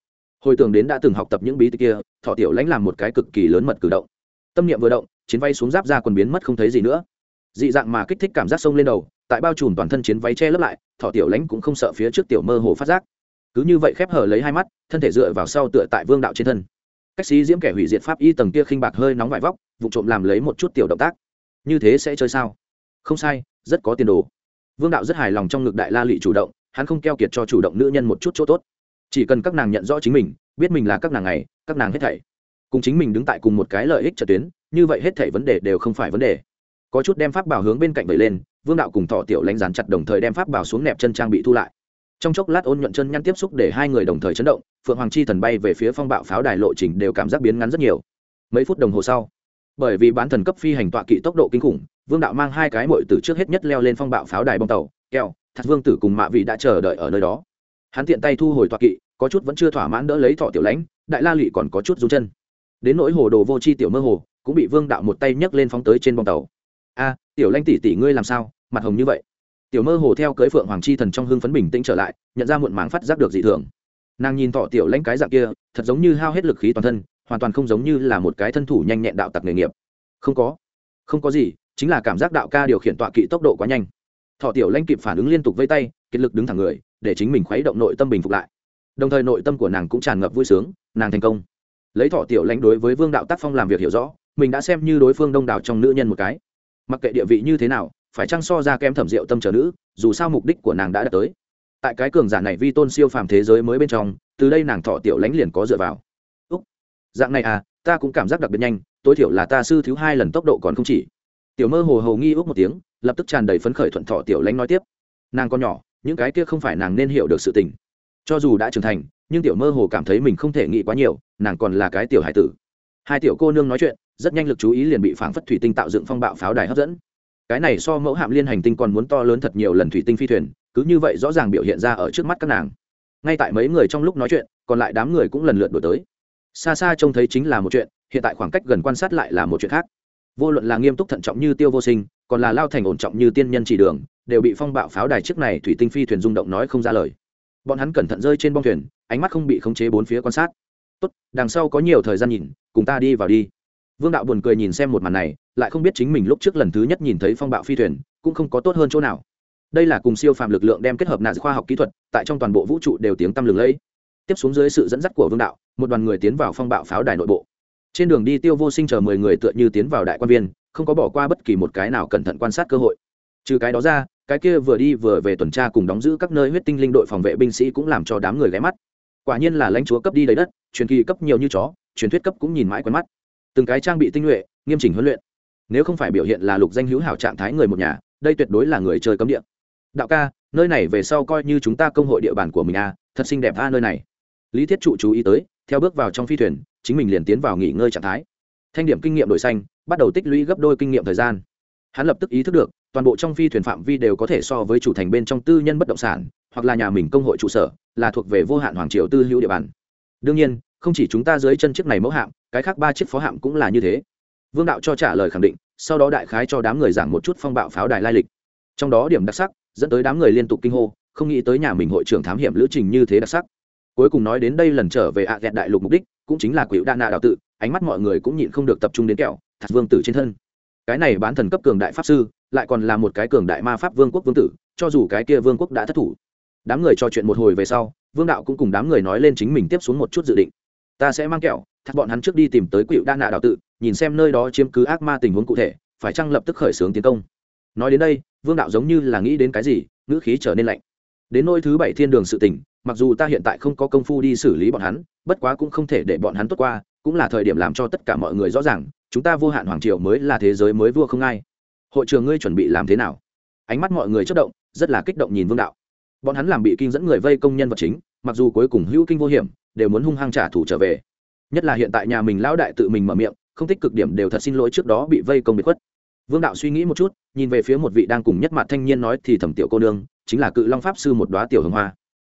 Hồi tưởng đến đã từng học tập những bí tích kia, thọ tiểu lãnh làm một cái cực kỳ lớn mật cử động. Tâm niệm vừa động, chiến váy xuống giáp ra quần biến mất không thấy gì nữa. Dị dạng mà kích thích cảm giác sông lên đầu, tại bao trùm toàn thân chiến váy che lấp lại, thọ tiểu lãnh cũng không sợ phía trước tiểu mơ hồ phát giác cứ như vậy khép hở lấy hai mắt, thân thể dựa vào sau tựa tại vương đạo trên thân. Cách sĩ diễm kẻ hủy diệt pháp y tầng kia khinh bạc hơi nóng vải vóc, vụ trộm làm lấy một chút tiểu động tác. Như thế sẽ chơi sao? Không sai, rất có tiền đồ. Vương đạo rất hài lòng trong ngực đại la lị chủ động, hắn không keo kiệt cho chủ động nữ nhân một chút chỗ tốt. Chỉ cần các nàng nhận rõ chính mình, biết mình là các nàng này, các nàng hết thảy. Cùng chính mình đứng tại cùng một cái lợi ích trợ tuyến, như vậy hết thảy vấn đề đều không phải vấn đề. Có chút đem pháp bảo hướng bên cạnh vẩy lên, vương đạo cùng thọ tiểu lánh dán chặt đồng thời đem pháp bảo xuống nẹp chân trang bị thu lại trong chốc lát ôn nhuận chân nhăn tiếp xúc để hai người đồng thời chấn động, phượng hoàng chi thần bay về phía phong bạo pháo đài lộ trình đều cảm giác biến ngắn rất nhiều. Mấy phút đồng hồ sau, bởi vì bán thần cấp phi hành tọa kỵ tốc độ kinh khủng, vương đạo mang hai cái mội từ trước hết nhất leo lên phong bạo pháo đài bong tàu keo thật vương tử cùng mạ vị đã chờ đợi ở nơi đó. Hắn tiện tay thu hồi tọa kỵ, có chút vẫn chưa thỏa mãn đỡ lấy thọ tiểu lãnh, đại la lụy còn có chút rú chân. Đến nỗi hồ đồ vô c h i tiểu mơ hồ, cũng bị vương đạo một tay nhấc lên phóng tới trên bong tàu. A, tiểu lanh tỷ tỷ ngươi làm sao? Mặt hồng như vậy tiểu mơ hồ theo cưới phượng hoàng chi thần trong hương phấn bình tĩnh trở lại, nhận ra muộn máng phát giác được dị thường. Nàng nhìn thọ tiểu lãnh cái dạng kia, thật giống như hao hết lực khí toàn thân, hoàn toàn không giống như là một cái thân thủ nhanh nhẹn đạo tặc nghề nghiệp. Không có không có gì, chính là cảm giác đạo ca điều khiển tọa kỵ tốc độ quá nhanh. Thọ tiểu lãnh kịp phản ứng liên tục vây tay, kiệt lực đứng thẳng người, để chính mình khuấy động nội tâm bình phục lại. Đồng thời nội tâm của nàng cũng tràn ngập vui sướng, nàng thành công. Lấy thọ tiểu lãnh đối với vương đạo tác phong làm việc hiểu rõ, mình đã xem như đối phương đông đảo trong nữ nhân một cái. Mặc kệ địa vị như thế nào phải chăng so ra kém thẩm rượu tâm trở nữ, dù sao mục đích của nàng đã đạt tới. Tại cái cường giả này vi tôn siêu phàm thế giới mới bên trong, từ đây nàng thọ tiểu lãnh liền có dựa vào. Úc, dạng này à ta cũng cảm giác đặc biệt nhanh, tối thiểu là ta sư thứ hai lần tốc độ còn không chỉ. Tiểu mơ hồ hồ nghi úc một tiếng, lập tức tràn đầy phấn khởi thuận thọ tiểu lãnh nói tiếp. Nàng con nhỏ, những cái kia không phải nàng nên hiểu được sự tình. Cho dù đã trưởng thành, nhưng tiểu mơ hồ cảm thấy mình không thể nghĩ quá nhiều, nàng còn là cái tiểu hải tử. Hai tiểu cô nương nói chuyện, rất nhanh lực chú ý liền bị phảng phất thủy tinh tạo dựng phong bạo pháo đài hấp dẫn cái này so mẫu hạm liên hành tinh còn muốn to lớn thật nhiều lần thủy tinh phi thuyền, cứ như vậy rõ ràng biểu hiện ra ở trước mắt các nàng. Ngay tại mấy người trong lúc nói chuyện, còn lại đám người cũng lần lượt đổi tới. Xa xa trông thấy chính là một chuyện, hiện tại khoảng cách gần quan sát lại là một chuyện khác. Vô luận là nghiêm túc thận trọng như tiêu vô sinh, còn là lao thành ổn trọng như tiên nhân chỉ đường, đều bị phong bạo pháo đài trước này thủy tinh phi thuyền rung động nói không ra lời. Bọn hắn cẩn thận rơi trên bong thuyền, ánh mắt không bị khống chế bốn phía quan sát. Tốt, đằng sau có nhiều thời gian nhìn, cùng ta đi vào đi. Vương đạo buồn cười nhìn xem một màn này lại không biết chính mình lúc trước lần thứ nhất nhìn thấy phong bạo phi thuyền, cũng không có tốt hơn chỗ nào. Đây là cùng siêu phàm lực lượng đem kết hợp nạn khoa học kỹ thuật, tại trong toàn bộ vũ trụ đều tiếng tăm lừng lẫy. Tiếp xuống dưới sự dẫn dắt của vương đạo, một đoàn người tiến vào phong bạo pháo đài nội bộ. Trên đường đi tiêu vô sinh chờ mười người tựa như tiến vào đại quan viên, không có bỏ qua bất kỳ một cái nào cẩn thận quan sát cơ hội. Trừ cái đó ra, cái kia vừa đi vừa về tuần tra cùng đóng giữ các nơi huyết tinh linh đội phòng vệ binh sĩ cũng làm cho đám người ghé mắt. Quả nhiên là lãnh chúa cấp đi đầy đất, truyền kỳ cấp nhiều như chó, truyền thuyết cấp cũng nhìn mãi quen mắt. Từng cái trang bị tinh nhuệ, nghiêm chỉnh huấn luyện nếu không phải biểu hiện là lục danh hữu hảo trạng thái người một nhà, đây tuyệt đối là người chơi cấm địa. Đạo ca, nơi này về sau coi như chúng ta công hội địa bàn của mình à thật xinh đẹp a nơi này. Lý thiết trụ chú ý tới, theo bước vào trong phi thuyền, chính mình liền tiến vào nghỉ ngơi trạng thái. Thanh điểm kinh nghiệm đổi xanh, bắt đầu tích lũy gấp đôi kinh nghiệm thời gian. Hắn lập tức ý thức được, toàn bộ trong phi thuyền phạm vi đều có thể so với chủ thành bên trong tư nhân bất động sản, hoặc là nhà mình công hội trụ sở, là thuộc về vô hạn hoàng triều tư hữu địa bàn. Đương nhiên, không chỉ chúng ta dưới chân chiếc này mẫu hạm, cái khác ba chiếc phó hạm cũng là như thế vương đạo cho trả lời khẳng định, sau đó đại khái cho đám người giảng một chút phong bạo pháo đài lai lịch. Trong đó điểm đặc sắc, dẫn tới đám người liên tục kinh hô, không nghĩ tới nhà mình hội trưởng thám hiểm lữ trình như thế đặc sắc. Cuối cùng nói đến đây lần trở về ạ à ghẹt đại lục mục đích, cũng chính là quỷ đa nạ đạo tự, ánh mắt mọi người cũng nhịn không được tập trung đến kẹo thật vương tử trên thân. Cái này bán thần cấp cường đại pháp sư, lại còn là một cái cường đại ma pháp vương quốc vương tử, cho dù cái kia vương quốc đã thất thủ. Đám người trò chuyện một hồi về sau, vương đạo cũng cùng đám người nói lên chính mình tiếp xuống một chút dự định. Ta sẽ mang kẹo thật bọn hắn trước đi tìm tới quỷ đa nạ đạo tự nhìn xem nơi đó chiếm cứ ác ma tình huống cụ thể, phải chăng lập tức khởi xướng tiến công? Nói đến đây, vương đạo giống như là nghĩ đến cái gì, ngữ khí trở nên lạnh. Đến nôi thứ bảy thiên đường sự tình, mặc dù ta hiện tại không có công phu đi xử lý bọn hắn, bất quá cũng không thể để bọn hắn tốt qua, cũng là thời điểm làm cho tất cả mọi người rõ ràng, chúng ta vô hạn hoàng triều mới là thế giới mới vua không ai. Hội trường ngươi chuẩn bị làm thế nào? Ánh mắt mọi người chất động, rất là kích động nhìn vương đạo. Bọn hắn làm bị kinh dẫn người vây công nhân vật chính, mặc dù cuối cùng hữu kinh vô hiểm, đều muốn hung hăng trả thù trở về. Nhất là hiện tại nhà mình lão đại tự mình mở miệng không tích cực điểm đều thật xin lỗi trước đó bị vây công bị khuất. Vương đạo suy nghĩ một chút, nhìn về phía một vị đang cùng nhất mặt thanh niên nói thì thẩm tiểu cô nương, chính là cự long pháp sư một đoá tiểu hồng hoa.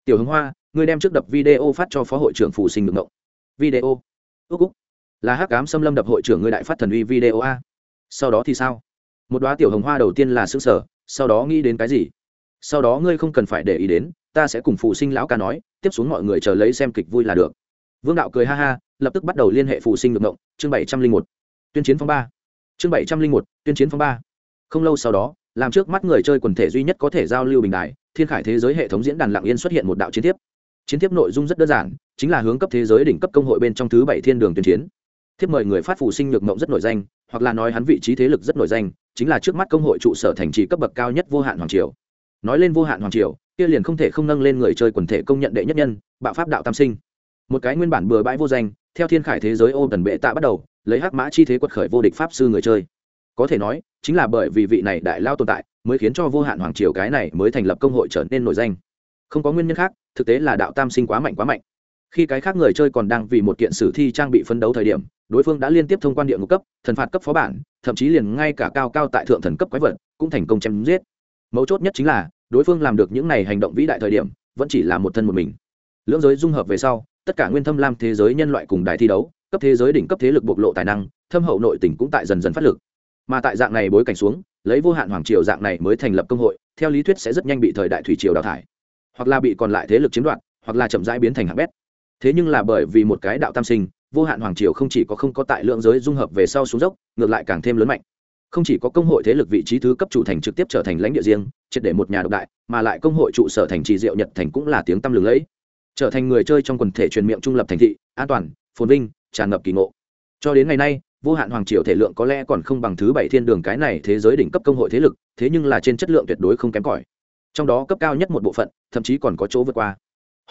Tiểu hồng hoa, ngươi đem trước đập video phát cho phó hội trưởng phụ sinh được ngộng video. Ước úc. Là hắc cám xâm lâm đập hội trưởng ngươi đại phát thần uy video a. Sau đó thì sao? Một đoá tiểu hồng hoa đầu tiên là xương sở sau đó nghĩ đến cái gì? Sau đó ngươi không cần phải để ý đến, ta sẽ cùng phụ sinh lão ca nói, tiếp xuống mọi người chờ lấy xem kịch vui là được. Vương đạo cười ha ha lập tức bắt đầu liên hệ phụ sinh được ngộng, chương bảy trăm linh một, tuyên chiến phong ba. Chương bảy trăm linh một, tuyên chiến phong ba. Không lâu sau đó, làm trước mắt người chơi quần thể duy nhất có thể giao lưu bình đại thiên khải thế giới hệ thống diễn đàn lặng yên xuất hiện một đạo chiến tiếp chiến tiếp nội dung rất đơn giản, chính là hướng cấp thế giới đỉnh cấp công hội bên trong thứ bảy thiên đường tuyên chiến. Thiếp mời người phát phụ sinh nhược mộng rất nổi danh, hoặc là nói hắn vị trí thế lực rất nổi danh, chính là trước mắt công hội trụ sở thành trì cấp bậc cao nhất vô hạn hoàng triều. Nói lên vô hạn hoàng triều, kia liền không thể không nâng lên người chơi quần thể công nhận đệ nhất nhân, bạo pháp đạo tam sinh. Một cái nguyên bản bừa bãi vô danh theo thiên khải thế giới ô tần bệ tạ bắt đầu, lấy hắc mã chi thế quật khởi vô địch pháp sư người chơi. Có thể nói, chính là bởi vì vị này đại lao tồn tại, mới khiến cho vô hạn hoàng triều cái này mới thành lập công hội trở nên nổi danh. Không có nguyên nhân khác, thực tế là đạo tam sinh quá mạnh quá mạnh. Khi cái khác người chơi còn đang vì một kiện sử thi trang bị phân đấu thời điểm, đối phương đã liên tiếp thông quan địa ngục cấp, thần phạt cấp phó bản, thậm chí liền ngay cả cao cao tại thượng thần cấp quái vật cũng thành công chém giết. Mấu chốt nhất chính là, đối phương làm được những này hành động vĩ đại thời điểm, vẫn chỉ là một thân một mình. Lưỡng giới dung hợp về sau tất cả nguyên thâm lam thế giới nhân loại cùng đài thi đấu, cấp thế giới đỉnh cấp thế lực bộc lộ tài năng, thâm hậu nội tỉnh cũng tại dần dần phát lực. Mà tại dạng này bối cảnh xuống, lấy vô hạn hoàng triều dạng này mới thành lập công hội, theo lý thuyết sẽ rất nhanh bị thời đại thủy triều đào thải. Hoặc là bị còn lại thế lực chiếm đoạt, hoặc là chậm rãi biến thành hạng bét. Thế nhưng là bởi vì một cái đạo tam sinh, vô hạn hoàng triều không chỉ có không có tại lượng giới dung hợp về sau xuống dốc, ngược lại càng thêm lớn mạnh. Không chỉ có công hội thế lực vị trí thứ cấp chủ thành trực tiếp trở thành lãnh địa riêng, triệt để một nhà độc đại, mà lại công hội trụ sở thành trì diệu nhật thành cũng là tiếng tăm lừng lẫy trở thành người chơi trong quần thể truyền miệng trung lập thành thị, an toàn, phồn vinh, tràn ngập kỳ ngộ. Cho đến ngày nay, vô hạn hoàng triều thể lượng có lẽ còn không bằng thứ bảy thiên đường cái này thế giới đỉnh cấp công hội thế lực, thế nhưng là trên chất lượng tuyệt đối không kém cỏi. Trong đó cấp cao nhất một bộ phận, thậm chí còn có chỗ vượt qua.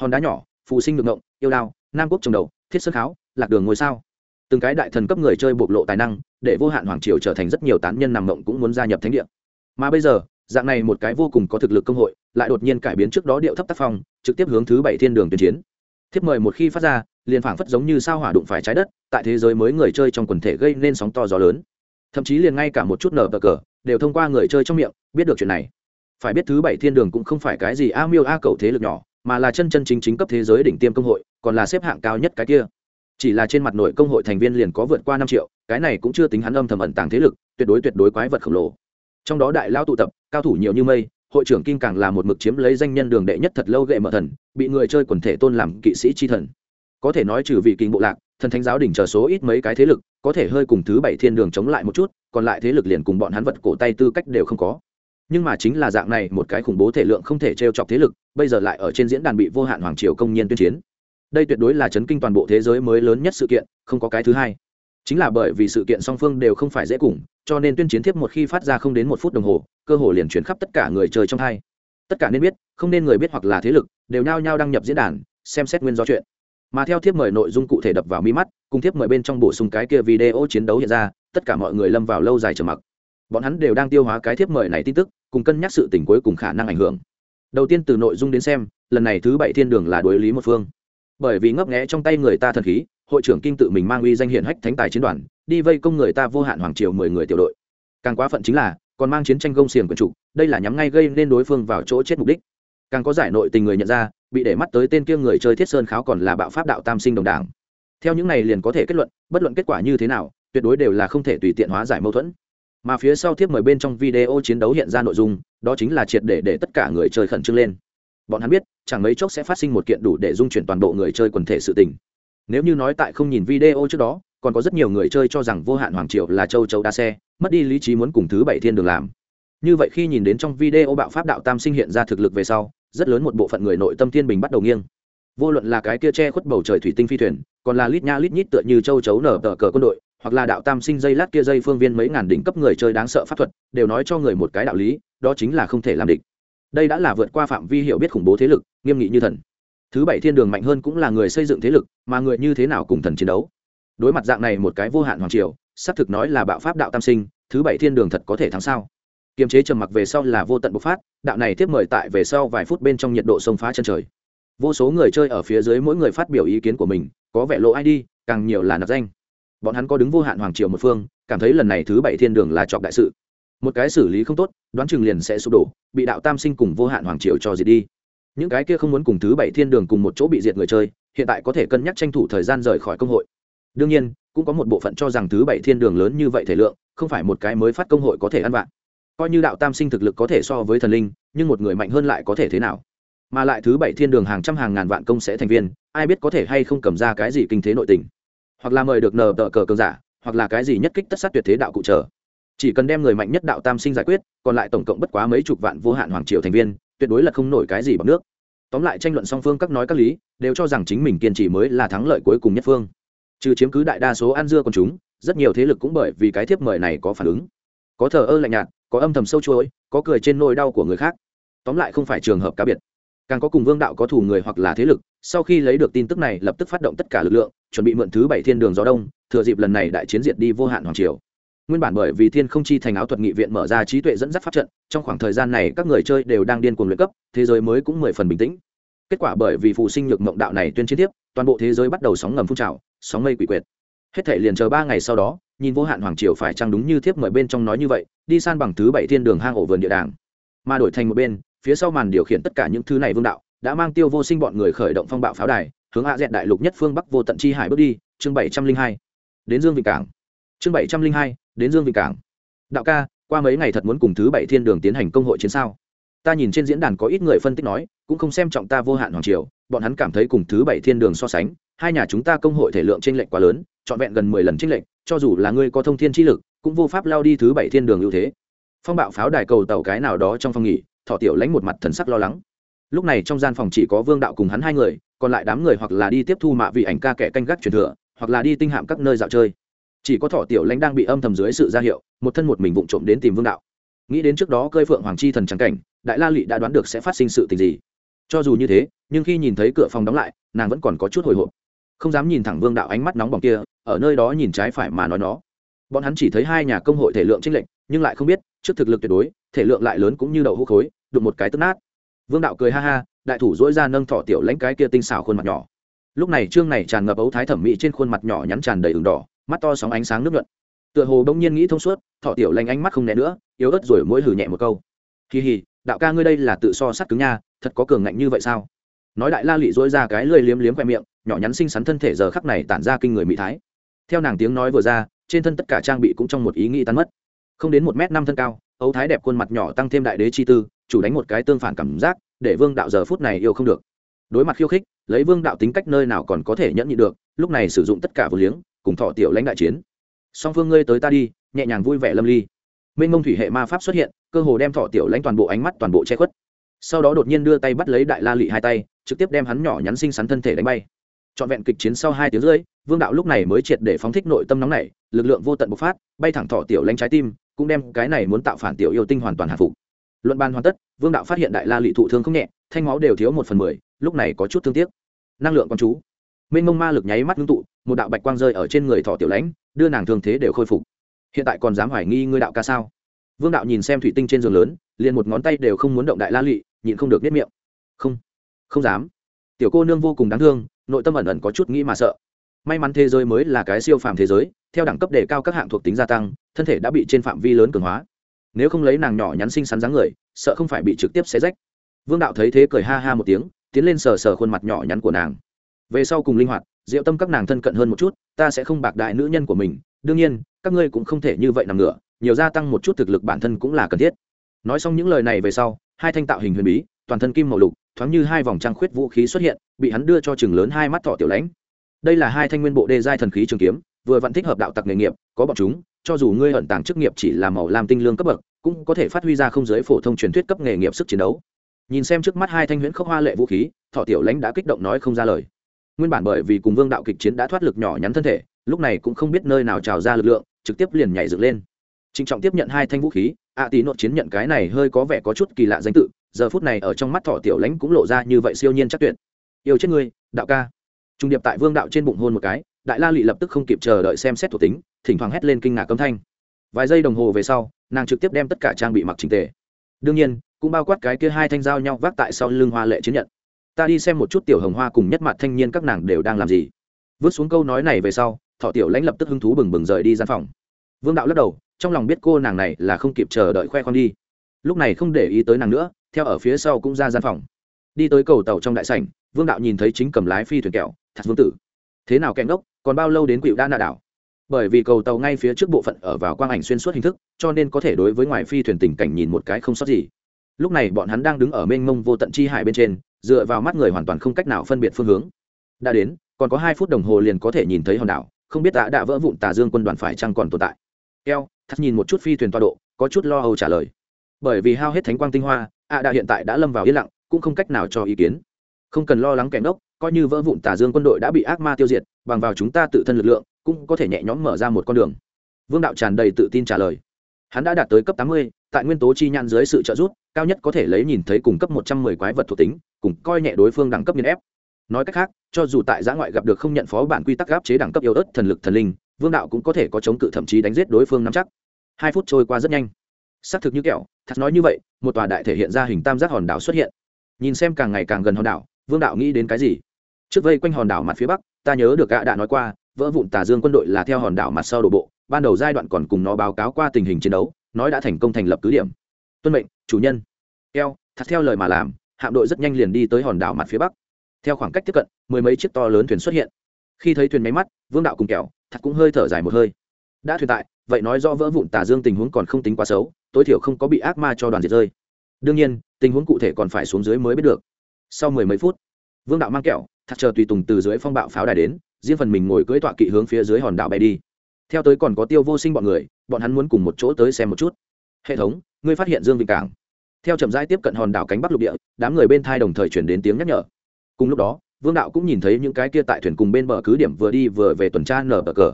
Hòn đá nhỏ, phù sinh được ngộng, yêu đao, nam quốc trồng đầu, thiết sơn kháo, lạc đường ngôi sao. Từng cái đại thần cấp người chơi bộc lộ tài năng, để vô hạn hoàng triều trở thành rất nhiều tán nhân nằm mộng cũng muốn gia nhập thánh địa. Mà bây giờ, dạng này một cái vô cùng có thực lực công hội lại đột nhiên cải biến trước đó điệu thấp tác phong, trực tiếp hướng thứ bảy thiên đường tuyên chiến. Thiếp mời một khi phát ra, liền phảng phất giống như sao hỏa đụng phải trái đất, tại thế giới mới người chơi trong quần thể gây nên sóng to gió lớn. Thậm chí liền ngay cả một chút nở bờ cờ, đều thông qua người chơi trong miệng, biết được chuyện này. Phải biết thứ bảy thiên đường cũng không phải cái gì a miêu a cầu thế lực nhỏ, mà là chân chân chính chính cấp thế giới đỉnh tiêm công hội, còn là xếp hạng cao nhất cái kia. Chỉ là trên mặt nội công hội thành viên liền có vượt qua năm triệu, cái này cũng chưa tính hắn âm thầm ẩn tàng thế lực, tuyệt đối tuyệt đối quái vật khổng lồ. Trong đó đại lao tụ tập, cao thủ nhiều như mây hội trưởng kim càng là một mực chiếm lấy danh nhân đường đệ nhất thật lâu gệ mở thần, bị người chơi quần thể tôn làm kỵ sĩ chi thần. Có thể nói trừ vị kinh bộ lạc, thần thánh giáo đỉnh chờ số ít mấy cái thế lực, có thể hơi cùng thứ bảy thiên đường chống lại một chút, còn lại thế lực liền cùng bọn hắn vật cổ tay tư cách đều không có. Nhưng mà chính là dạng này, một cái khủng bố thể lượng không thể t r e o chọc thế lực, bây giờ lại ở trên diễn đàn bị vô hạn hoàng triều công nhiên tuyên chiến. Đây tuyệt đối là chấn kinh toàn bộ thế giới mới lớn nhất sự kiện, không có cái thứ hai chính là bởi vì sự kiện song phương đều không phải dễ cùng, cho nên tuyên chiến thiếp một khi phát ra không đến một phút đồng hồ, cơ hồ liền chuyển khắp tất cả người chơi trong hai. Tất cả nên biết, không nên người biết hoặc là thế lực, đều nhao nhao đăng nhập diễn đàn, xem xét nguyên do chuyện. Mà theo thiếp mời nội dung cụ thể đập vào mi mắt, cùng thiếp mời bên trong bổ sung cái kia video chiến đấu hiện ra, tất cả mọi người lâm vào lâu dài trầm mặc. Bọn hắn đều đang tiêu hóa cái thiếp mời này tin tức, cùng cân nhắc sự tình cuối cùng khả năng ảnh hưởng. Đầu tiên từ nội dung đến xem, lần này thứ bảy thiên đường là đối lý một phương. Bởi vì ngấp nghẽ trong tay người ta thần khí hội trưởng kinh tự mình mang uy danh hiển hách thánh tài chiến đoàn đi vây công người ta vô hạn hoàng triều mười người tiểu đội. Càng quá phận chính là còn mang chiến tranh gông xiềng quần chủ, đây là nhắm ngay gây nên đối phương vào chỗ chết mục đích. Càng có giải nội tình người nhận ra bị để mắt tới tên kia người chơi thiết sơn kháo còn là bạo pháp đạo tam sinh đồng đảng. Theo những này liền có thể kết luận bất luận kết quả như thế nào tuyệt đối đều là không thể tùy tiện hóa giải mâu thuẫn. Mà phía sau tiếp mời bên trong video chiến đấu hiện ra nội dung đó chính là triệt để để tất cả người chơi khẩn trương lên. Bọn hắn biết chẳng mấy chốc sẽ phát sinh một kiện đủ để dung chuyển toàn bộ người chơi quần thể sự tình nếu như nói tại không nhìn video trước đó, còn có rất nhiều người chơi cho rằng vô hạn hoàng triều là châu châu đa xe, mất đi lý trí muốn cùng thứ bảy thiên đường làm. Như vậy khi nhìn đến trong video bạo pháp đạo tam sinh hiện ra thực lực về sau, rất lớn một bộ phận người nội tâm thiên bình bắt đầu nghiêng. Vô luận là cái kia che khuất bầu trời thủy tinh phi thuyền, còn là lít nha lít nhít tựa như châu chấu nở tờ cờ quân đội, hoặc là đạo tam sinh dây lát kia dây phương viên mấy ngàn đỉnh cấp người chơi đáng sợ pháp thuật, đều nói cho người một cái đạo lý, đó chính là không thể làm địch. Đây đã là vượt qua phạm vi hiểu biết khủng bố thế lực, nghiêm nghị như thần thứ bảy thiên đường mạnh hơn cũng là người xây dựng thế lực, mà người như thế nào cùng thần chiến đấu? Đối mặt dạng này một cái vô hạn hoàng triều, xác thực nói là bạo pháp đạo tam sinh, thứ bảy thiên đường thật có thể thắng sao? Kiềm chế trầm mặc về sau là vô tận bộc phát, đạo này tiếp mời tại về sau vài phút bên trong nhiệt độ sông phá chân trời. Vô số người chơi ở phía dưới mỗi người phát biểu ý kiến của mình, có vẻ lộ id càng nhiều là nạp danh. Bọn hắn có đứng vô hạn hoàng triều một phương, cảm thấy lần này thứ bảy thiên đường là trọc đại sự. Một cái xử lý không tốt, đoán chừng liền sẽ sụp đổ, bị đạo tam sinh cùng vô hạn hoàng triều cho diệt đi những cái kia không muốn cùng thứ bảy thiên đường cùng một chỗ bị diệt người chơi, hiện tại có thể cân nhắc tranh thủ thời gian rời khỏi công hội. Đương nhiên, cũng có một bộ phận cho rằng thứ bảy thiên đường lớn như vậy thể lượng, không phải một cái mới phát công hội có thể ăn vạn coi như đạo tam sinh thực lực có thể so với thần linh, nhưng một người mạnh hơn lại có thể thế nào? Mà lại thứ bảy thiên đường hàng trăm hàng ngàn vạn công sẽ thành viên, ai biết có thể hay không cầm ra cái gì kinh thế nội tình? Hoặc là mời được nờ tờ cờ cường giả, hoặc là cái gì nhất kích tất sát tuyệt thế đạo cụ trở chỉ cần đem người mạnh nhất đạo tam sinh giải quyết, còn lại tổng cộng bất quá mấy chục vạn vô hạn hoàng triều thành viên tuyệt đối là không nổi cái gì bằng nước. Tóm lại tranh luận song phương các nói các lý, đều cho rằng chính mình kiên trì mới là thắng lợi cuối cùng nhất phương. Trừ chiếm cứ đại đa số ăn dưa con chúng, rất nhiều thế lực cũng bởi vì cái thiếp mời này có phản ứng. Có thờ ơ lạnh nhạt, có âm thầm sâu chuỗi, có cười trên nỗi đau của người khác. Tóm lại không phải trường hợp cá biệt. Càng có cùng vương đạo có thủ người hoặc là thế lực, sau khi lấy được tin tức này lập tức phát động tất cả lực lượng, chuẩn bị mượn thứ bảy thiên đường gió đông, thừa dịp lần này đại chiến diệt đi vô hạn hoàng triều nguyên bản bởi vì thiên không chi thành áo thuật nghị viện mở ra trí tuệ dẫn dắt pháp trận, trong khoảng thời gian này các người chơi đều đang điên cuồng luyện cấp, thế giới mới cũng mười phần bình tĩnh. Kết quả bởi vì phụ sinh nhược mộng đạo này tuyên chiến tiếp, toàn bộ thế giới bắt đầu sóng ngầm phun trào, sóng mây quỷ quyệt. Hết thể liền chờ ba ngày sau đó, nhìn vô hạn hoàng triều phải chăng đúng như thiếp mời bên trong nói như vậy, đi san bằng thứ bảy thiên đường hang ổ vườn địa đàng. Mà đổi thành một bên, phía sau màn điều khiển tất cả những thứ này vương đạo, đã mang tiêu vô sinh bọn người khởi động phong bạo pháo đài, hướng hạ dẹn đại lục nhất phương bắc vô tận chi hải bước đi, chương bảy trăm linh hai. Đến dương vịnh cảng. Chương bảy trăm linh hai đến dương vịnh cảng. Đạo ca, qua mấy ngày thật muốn cùng thứ bảy thiên đường tiến hành công hội chiến sao? Ta nhìn trên diễn đàn có ít người phân tích nói, cũng không xem trọng ta vô hạn hoàng triều, bọn hắn cảm thấy cùng thứ bảy thiên đường so sánh, hai nhà chúng ta công hội thể lượng t r ê n lệch quá lớn, trọn vẹn gần mười lần t r ê n lệch, cho dù là ngươi có thông thiên chi lực, cũng vô pháp lao đi thứ bảy thiên đường ưu thế. Phong bạo pháo đài cầu tàu cái nào đó trong phòng nghỉ thọ tiểu lãnh một mặt thần sắc lo lắng. Lúc này trong gian phòng chỉ có vương đạo cùng hắn hai người, còn lại đám người hoặc là đi tiếp thu mạ vị ảnh ca kẻ canh gác truyền thừa, hoặc là đi tinh hạm các nơi dạo chơi chỉ có thọ tiểu lãnh đang bị âm thầm dưới sự ra hiệu một thân một mình vụng trộm đến tìm vương đạo. Nghĩ đến trước đó cơi phượng hoàng chi thần trắng cảnh đại la lụy đã đoán được sẽ phát sinh sự tình gì. Cho dù như thế nhưng khi nhìn thấy cửa phòng đóng lại nàng vẫn còn có chút hồi hộp. Không dám nhìn thẳng vương đạo ánh mắt nóng bỏng kia ở nơi đó nhìn trái phải mà nói nó. Bọn hắn chỉ thấy hai nhà công hội thể lượng trinh lệnh, nhưng lại không biết trước thực lực tuyệt đối thể lượng lại lớn cũng như đậu hũ khối đụng một cái tức nát. Vương đạo cười ha ha đại thủ dỗi ra nâng thọ tiểu lãnh cái kia tinh xảo khuôn mặt nhỏ. Lúc này trương này tràn ngập ấu thái thẩm mỹ trên khuôn mặt nhỏ nhắn tràn đầy ửng đỏ mắt to sóng ánh sáng nước nhuận. Tựa hồ bỗng nhiên nghĩ thông suốt, thọ tiểu lanh ánh mắt không né nữa, yếu ớt rồi mỗi hử nhẹ một câu. Kỳ hì đạo ca ngươi đây là tự so sắt cứng nha, thật có cường ngạnh như vậy sao? Nói đại la lị dối ra cái lười liếm liếm khoe miệng, nhỏ nhắn xinh xắn thân thể giờ khắc này tản ra kinh người mỹ thái. Theo nàng tiếng nói vừa ra, trên thân tất cả trang bị cũng trong một ý nghĩ tan mất. Không đến một m năm thân cao, ấu thái đẹp khuôn mặt nhỏ tăng thêm đại đế chi tư, chủ đánh một cái tương phản cảm giác, để vương đạo giờ phút này yêu không được. Đối mặt khiêu khích, lấy vương đạo tính cách nơi nào còn có thể nhẫn nhị được, lúc này sử dụng tất cả vô liếng cùng thọ tiểu lãnh đại chiến. Song phương ngươi tới ta đi, nhẹ nhàng vui vẻ lâm ly. Mênh mông thủy hệ ma pháp xuất hiện, cơ hồ đem thọ tiểu lãnh toàn bộ ánh mắt toàn bộ che khuất. Sau đó đột nhiên đưa tay bắt lấy đại la lị hai tay, trực tiếp đem hắn nhỏ nhắn xinh xắn thân thể đánh bay. Trọn vẹn kịch chiến sau hai tiếng rưỡi, vương đạo lúc này mới triệt để phóng thích nội tâm nóng này lực lượng vô tận bộc phát, bay thẳng thọ tiểu lãnh trái tim, cũng đem cái này muốn tạo phản tiểu yêu tinh hoàn toàn hạ phục. Luận ban hoàn tất, vương đạo phát hiện đại la lị thụ thương không nhẹ, thanh máu đều thiếu một phần mười, lúc này có chút thương tiếc. Năng lượng con chú. Mênh mông ma lực nháy mắt ngưng tụ một đạo bạch quang rơi ở trên người thọ tiểu lãnh đưa nàng thương thế đều khôi phục. Hiện tại còn dám hoài nghi ngươi đạo ca sao? Vương đạo nhìn xem thủy tinh trên giường lớn liền một ngón tay đều không muốn động đại la lụy, nhịn không được nếp miệng. Không không dám. Tiểu cô nương vô cùng đáng thương nội tâm ẩn ẩn có chút nghĩ mà sợ. May mắn thế giới mới là cái siêu phàm thế giới theo đẳng cấp đề cao các hạng thuộc tính gia tăng thân thể đã bị trên phạm vi lớn cường hóa. Nếu không lấy nàng nhỏ nhắn xinh xắn dáng người sợ không phải bị trực tiếp xé rách. Vương đạo thấy thế cười ha ha một tiếng tiến lên sờ sờ khuôn mặt nhỏ nhắn của nàng. Về sau cùng linh hoạt diệu tâm các nàng thân cận hơn một chút, ta sẽ không bạc đại nữ nhân của mình, đương nhiên, các ngươi cũng không thể như vậy nằm ngửa, nhiều gia tăng một chút thực lực bản thân cũng là cần thiết. Nói xong những lời này về sau, hai thanh tạo hình huyền bí, toàn thân kim màu lục, thoáng như hai vòng trăng khuyết vũ khí xuất hiện, bị hắn đưa cho chừng lớn hai mắt thọ tiểu lãnh. Đây là hai thanh nguyên bộ đê giai thần khí trường kiếm, vừa vẫn thích hợp đạo tặc nghề nghiệp, có bọn chúng, cho dù ngươi ẩn tàng chức nghiệp chỉ là màu làm tinh lương cấp bậc, cũng có thể phát huy ra không giới phổ thông truyền thuyết cấp nghề nghiệp sức chiến đấu. Nhìn xem trước mắt hai thanh huyễn khốc hoa lệ vũ khí, thọ tiểu lãnh đã kích động nói không ra lời nguyên bản bởi vì cùng vương đạo kịch chiến đã thoát lực nhỏ nhắn thân thể, lúc này cũng không biết nơi nào trào ra lực lượng, trực tiếp liền nhảy dựng lên. Trịnh trọng tiếp nhận hai thanh vũ khí, ạ tỷ nội chiến nhận cái này hơi có vẻ có chút kỳ lạ danh tự, giờ phút này ở trong mắt Thỏ tiểu lãnh cũng lộ ra như vậy siêu nhiên chắc tuyệt. Yêu chết ngươi, đạo ca. Trung điệp tại vương đạo trên bụng hôn một cái, đại la lị lập tức không kịp chờ đợi xem xét thuộc tính, thỉnh thoảng hét lên kinh ngạc cấm thanh. Vài giây đồng hồ về sau, nàng trực tiếp đem tất cả trang bị mặc trình tề. Đương nhiên, cũng bao quát cái kia hai thanh dao nhau vác tại sau lưng hoa lệ chiến nhận ta đi xem một chút tiểu hồng hoa cùng nhất mặt thanh niên các nàng đều đang làm gì. Vứt xuống câu nói này về sau, thọ tiểu lãnh lập tức hứng thú bừng bừng rời đi gian phòng. Vương đạo lắc đầu, trong lòng biết cô nàng này là không kịp chờ đợi khoe khoang đi. Lúc này không để ý tới nàng nữa, theo ở phía sau cũng ra gian phòng. Đi tới cầu tàu trong đại sảnh, vương đạo nhìn thấy chính cầm lái phi thuyền kẹo thật vương tử. Thế nào kẹn gốc còn bao lâu đến quỵu đa nạ đảo? Bởi vì cầu tàu ngay phía trước bộ phận ở vào quang ảnh xuyên suốt hình thức, cho nên có thể đối với ngoài phi thuyền tình cảnh nhìn một cái không sót gì lúc này bọn hắn đang đứng ở mênh mông vô tận chi hải bên trên, dựa vào mắt người hoàn toàn không cách nào phân biệt phương hướng. Đã đến, còn có hai phút đồng hồ liền có thể nhìn thấy hòn đảo, không biết đã đã vỡ vụn tà dương quân đoàn phải chăng còn tồn tại. Keo, thắt nhìn một chút phi thuyền toa độ, có chút lo âu trả lời. Bởi vì hao hết thánh quang tinh hoa ạ đã hiện tại đã lâm vào yên lặng, cũng không cách nào cho ý kiến. Không cần lo lắng kẻ ngốc, coi như vỡ vụn tà dương quân đội đã bị ác ma tiêu diệt, bằng vào chúng ta tự thân lực lượng, cũng có thể nhẹ nhõm mở ra một con đường. Vương đạo tràn đầy tự tin trả lời. Hắn đã đạt tới cấp tám mươi, tại nguyên tố chi nhãn dưới sự trợ giúp cao nhất có thể lấy nhìn thấy cùng cấp một trăm mười quái vật thuộc tính, cùng coi nhẹ đối phương đẳng cấp nghiên ép. Nói cách khác, cho dù tại giã ngoại gặp được không nhận phó bản quy tắc gáp chế đẳng cấp yêu ớt thần lực thần linh, vương đạo cũng có thể có chống cự thậm chí đánh giết đối phương nắm chắc. Hai phút trôi qua rất nhanh. Xác thực như kẹo, thật nói như vậy, một tòa đại thể hiện ra hình tam giác hòn đảo xuất hiện. Nhìn xem càng ngày càng gần hòn đảo, vương đạo nghĩ đến cái gì? Trước vây quanh hòn đảo mặt phía bắc, ta nhớ được gã đã nói qua, vỡ vụn tà dương quân đội là theo hòn đảo mặt sau đổ bộ, ban đầu giai đoạn còn cùng nó báo cáo qua tình hình chiến đấu, nói đã thành công thành lập cứ điểm. Tuân mệnh chủ nhân. Eo, thật theo lời mà làm, hạm đội rất nhanh liền đi tới hòn đảo mặt phía bắc. Theo khoảng cách tiếp cận, mười mấy chiếc to lớn thuyền xuất hiện. Khi thấy thuyền máy mắt, vương đạo cùng kẹo, thật cũng hơi thở dài một hơi. Đã thuyền tại, vậy nói do vỡ vụn tà dương tình huống còn không tính quá xấu, tối thiểu không có bị ác ma cho đoàn diệt rơi. Đương nhiên, tình huống cụ thể còn phải xuống dưới mới biết được. Sau mười mấy phút, vương đạo mang kẹo, thật chờ tùy tùng từ dưới phong bạo pháo đài đến, riêng phần mình ngồi cưỡi tọa kỵ hướng phía dưới hòn đảo bay đi. Theo tới còn có tiêu vô sinh bọn người, bọn hắn muốn cùng một chỗ tới xem một chút. Hệ thống, ngươi phát hiện dương vịnh cảng theo chậm rãi tiếp cận hòn đảo cánh bắc lục địa, đám người bên thai đồng thời chuyển đến tiếng nhắc nhở. Cùng lúc đó, vương đạo cũng nhìn thấy những cái kia tại thuyền cùng bên bờ cứ điểm vừa đi vừa về tuần tra nở bờ cờ.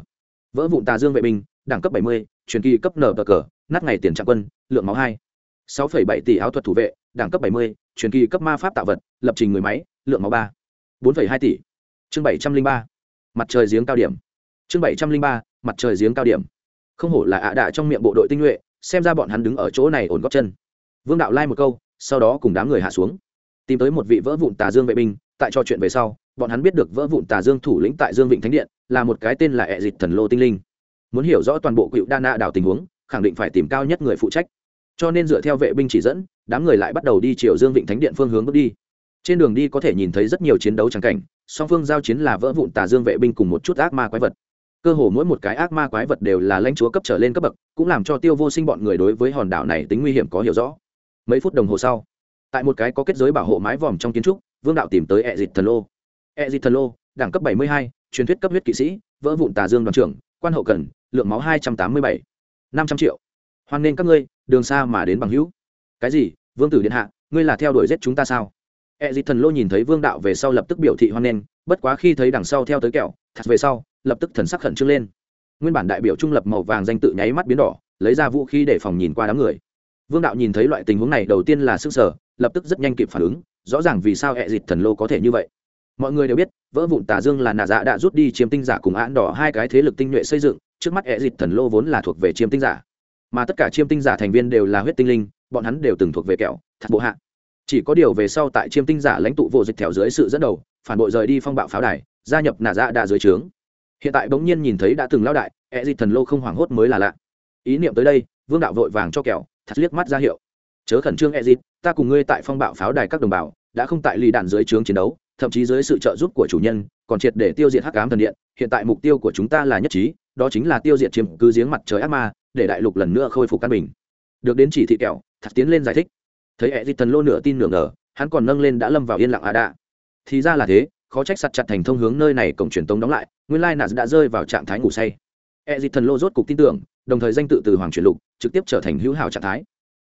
Vỡ vụn tà dương vệ binh, đẳng cấp bảy mươi, truyền kỳ cấp nở bờ cờ, nát ngày tiền trạng quân, lượng máu hai. sáu phẩy bảy tỷ áo thuật thủ vệ, đẳng cấp bảy mươi, truyền kỳ cấp ma pháp tạo vật, lập trình người máy, lượng máu ba. bốn phẩy hai tỷ. Chương bảy trăm linh ba. Mặt trời giếng cao điểm. Chương bảy trăm linh ba, mặt trời giếng cao điểm. Không hổ là ạ đạ trong miệng bộ đội tinh nhuệ, xem ra bọn hắn đứng ở chỗ này ổn góc chân vương đạo lai một câu, sau đó cùng đám người hạ xuống. Tìm tới một vị vỡ vụn tà dương vệ binh, tại trò chuyện về sau, bọn hắn biết được vỡ vụn tà dương thủ lĩnh tại dương vịnh thánh điện là một cái tên là ẹ dịch thần lô tinh linh. Muốn hiểu rõ toàn bộ cựu đa na đảo tình huống, khẳng định phải tìm cao nhất người phụ trách. Cho nên dựa theo vệ binh chỉ dẫn, đám người lại bắt đầu đi chiều dương vịnh thánh điện phương hướng bước đi. Trên đường đi có thể nhìn thấy rất nhiều chiến đấu trắng cảnh, song phương giao chiến là vỡ vụn tà dương vệ binh cùng một chút ác ma quái vật. Cơ hồ mỗi một cái ác ma quái vật đều là lãnh chúa cấp trở lên cấp bậc, cũng làm cho tiêu vô sinh bọn người đối với hòn đảo này tính nguy hiểm có hiểu rõ mấy phút đồng hồ sau, tại một cái có kết giới bảo hộ mái vòm trong kiến trúc, vương đạo tìm tới e dịt thần lô. E dịt thần lô, đẳng cấp bảy mươi hai, truyền thuyết cấp huyết kỵ sĩ, vỡ vụn tà dương đoàn trưởng, quan hậu cần, lượng máu hai trăm tám mươi bảy, năm trăm triệu. Hoan nên các ngươi, đường xa mà đến bằng hữu. Cái gì? Vương tử điện hạ, ngươi là theo đuổi giết chúng ta sao? E dịt thần lô nhìn thấy vương đạo về sau lập tức biểu thị hoan nghênh, bất quá khi thấy đằng sau theo tới kẹo, thật về sau, lập tức thần sắc khẩn trương lên. Nguyên bản đại biểu trung lập màu vàng danh tự nháy mắt biến đỏ, lấy ra vũ khí để phòng nhìn qua đám người vương đạo nhìn thấy loại tình huống này đầu tiên là sức sở lập tức rất nhanh kịp phản ứng, rõ ràng vì sao hẹ dịt thần lô có thể như vậy. Mọi người đều biết, vỡ vụn tà dương là nà dạ đã rút đi chiếm tinh giả cùng án đỏ hai cái thế lực tinh nhuệ xây dựng, trước mắt hẹ dịt thần lô vốn là thuộc về chiêm tinh giả. Mà tất cả chiêm tinh giả thành viên đều là huyết tinh linh, bọn hắn đều từng thuộc về kẹo thật bộ hạ. Chỉ có điều về sau tại chiêm tinh giả lãnh tụ vô dịch theo dưới sự dẫn đầu, phản bội rời đi phong bạo pháo đài, gia nhập nà dạ đã dưới trướng. Hiện tại bỗng nhiên nhìn thấy đã từng lao đại hệ dịch thần lô không hoảng hốt mới là lạ. Ý niệm tới đây, vương đạo vội vàng cho kẹo thật liếc mắt ra hiệu. Chớ khẩn trương, ezit, ta cùng ngươi tại phong bạo pháo đài các đồng bào, đã không tại lì đạn dưới trướng chiến đấu, thậm chí dưới sự trợ giúp của chủ nhân, còn triệt để tiêu diệt hắc ám thần điện. Hiện tại mục tiêu của chúng ta là nhất trí, đó chính là tiêu diệt chiếm cứ giếng mặt trời ác ma, để đại lục lần nữa khôi phục căn bình. Được đến chỉ thị kẹo thật tiến lên giải thích. Thấy ezit thần lô nửa tin nửa ngờ, hắn còn nâng lên đã lâm vào yên lặng à đạ thì ra là thế, khó trách sặt chặt thành thông hướng nơi này cổng truyền tống đóng lại, nguyên lai nạn đã rơi vào trạng thái ngủ say ezit thần lô rốt cục tin tưởng, đồng thời danh tự từ hoàng truyền lục trực tiếp trở thành hữu hảo trạng thái.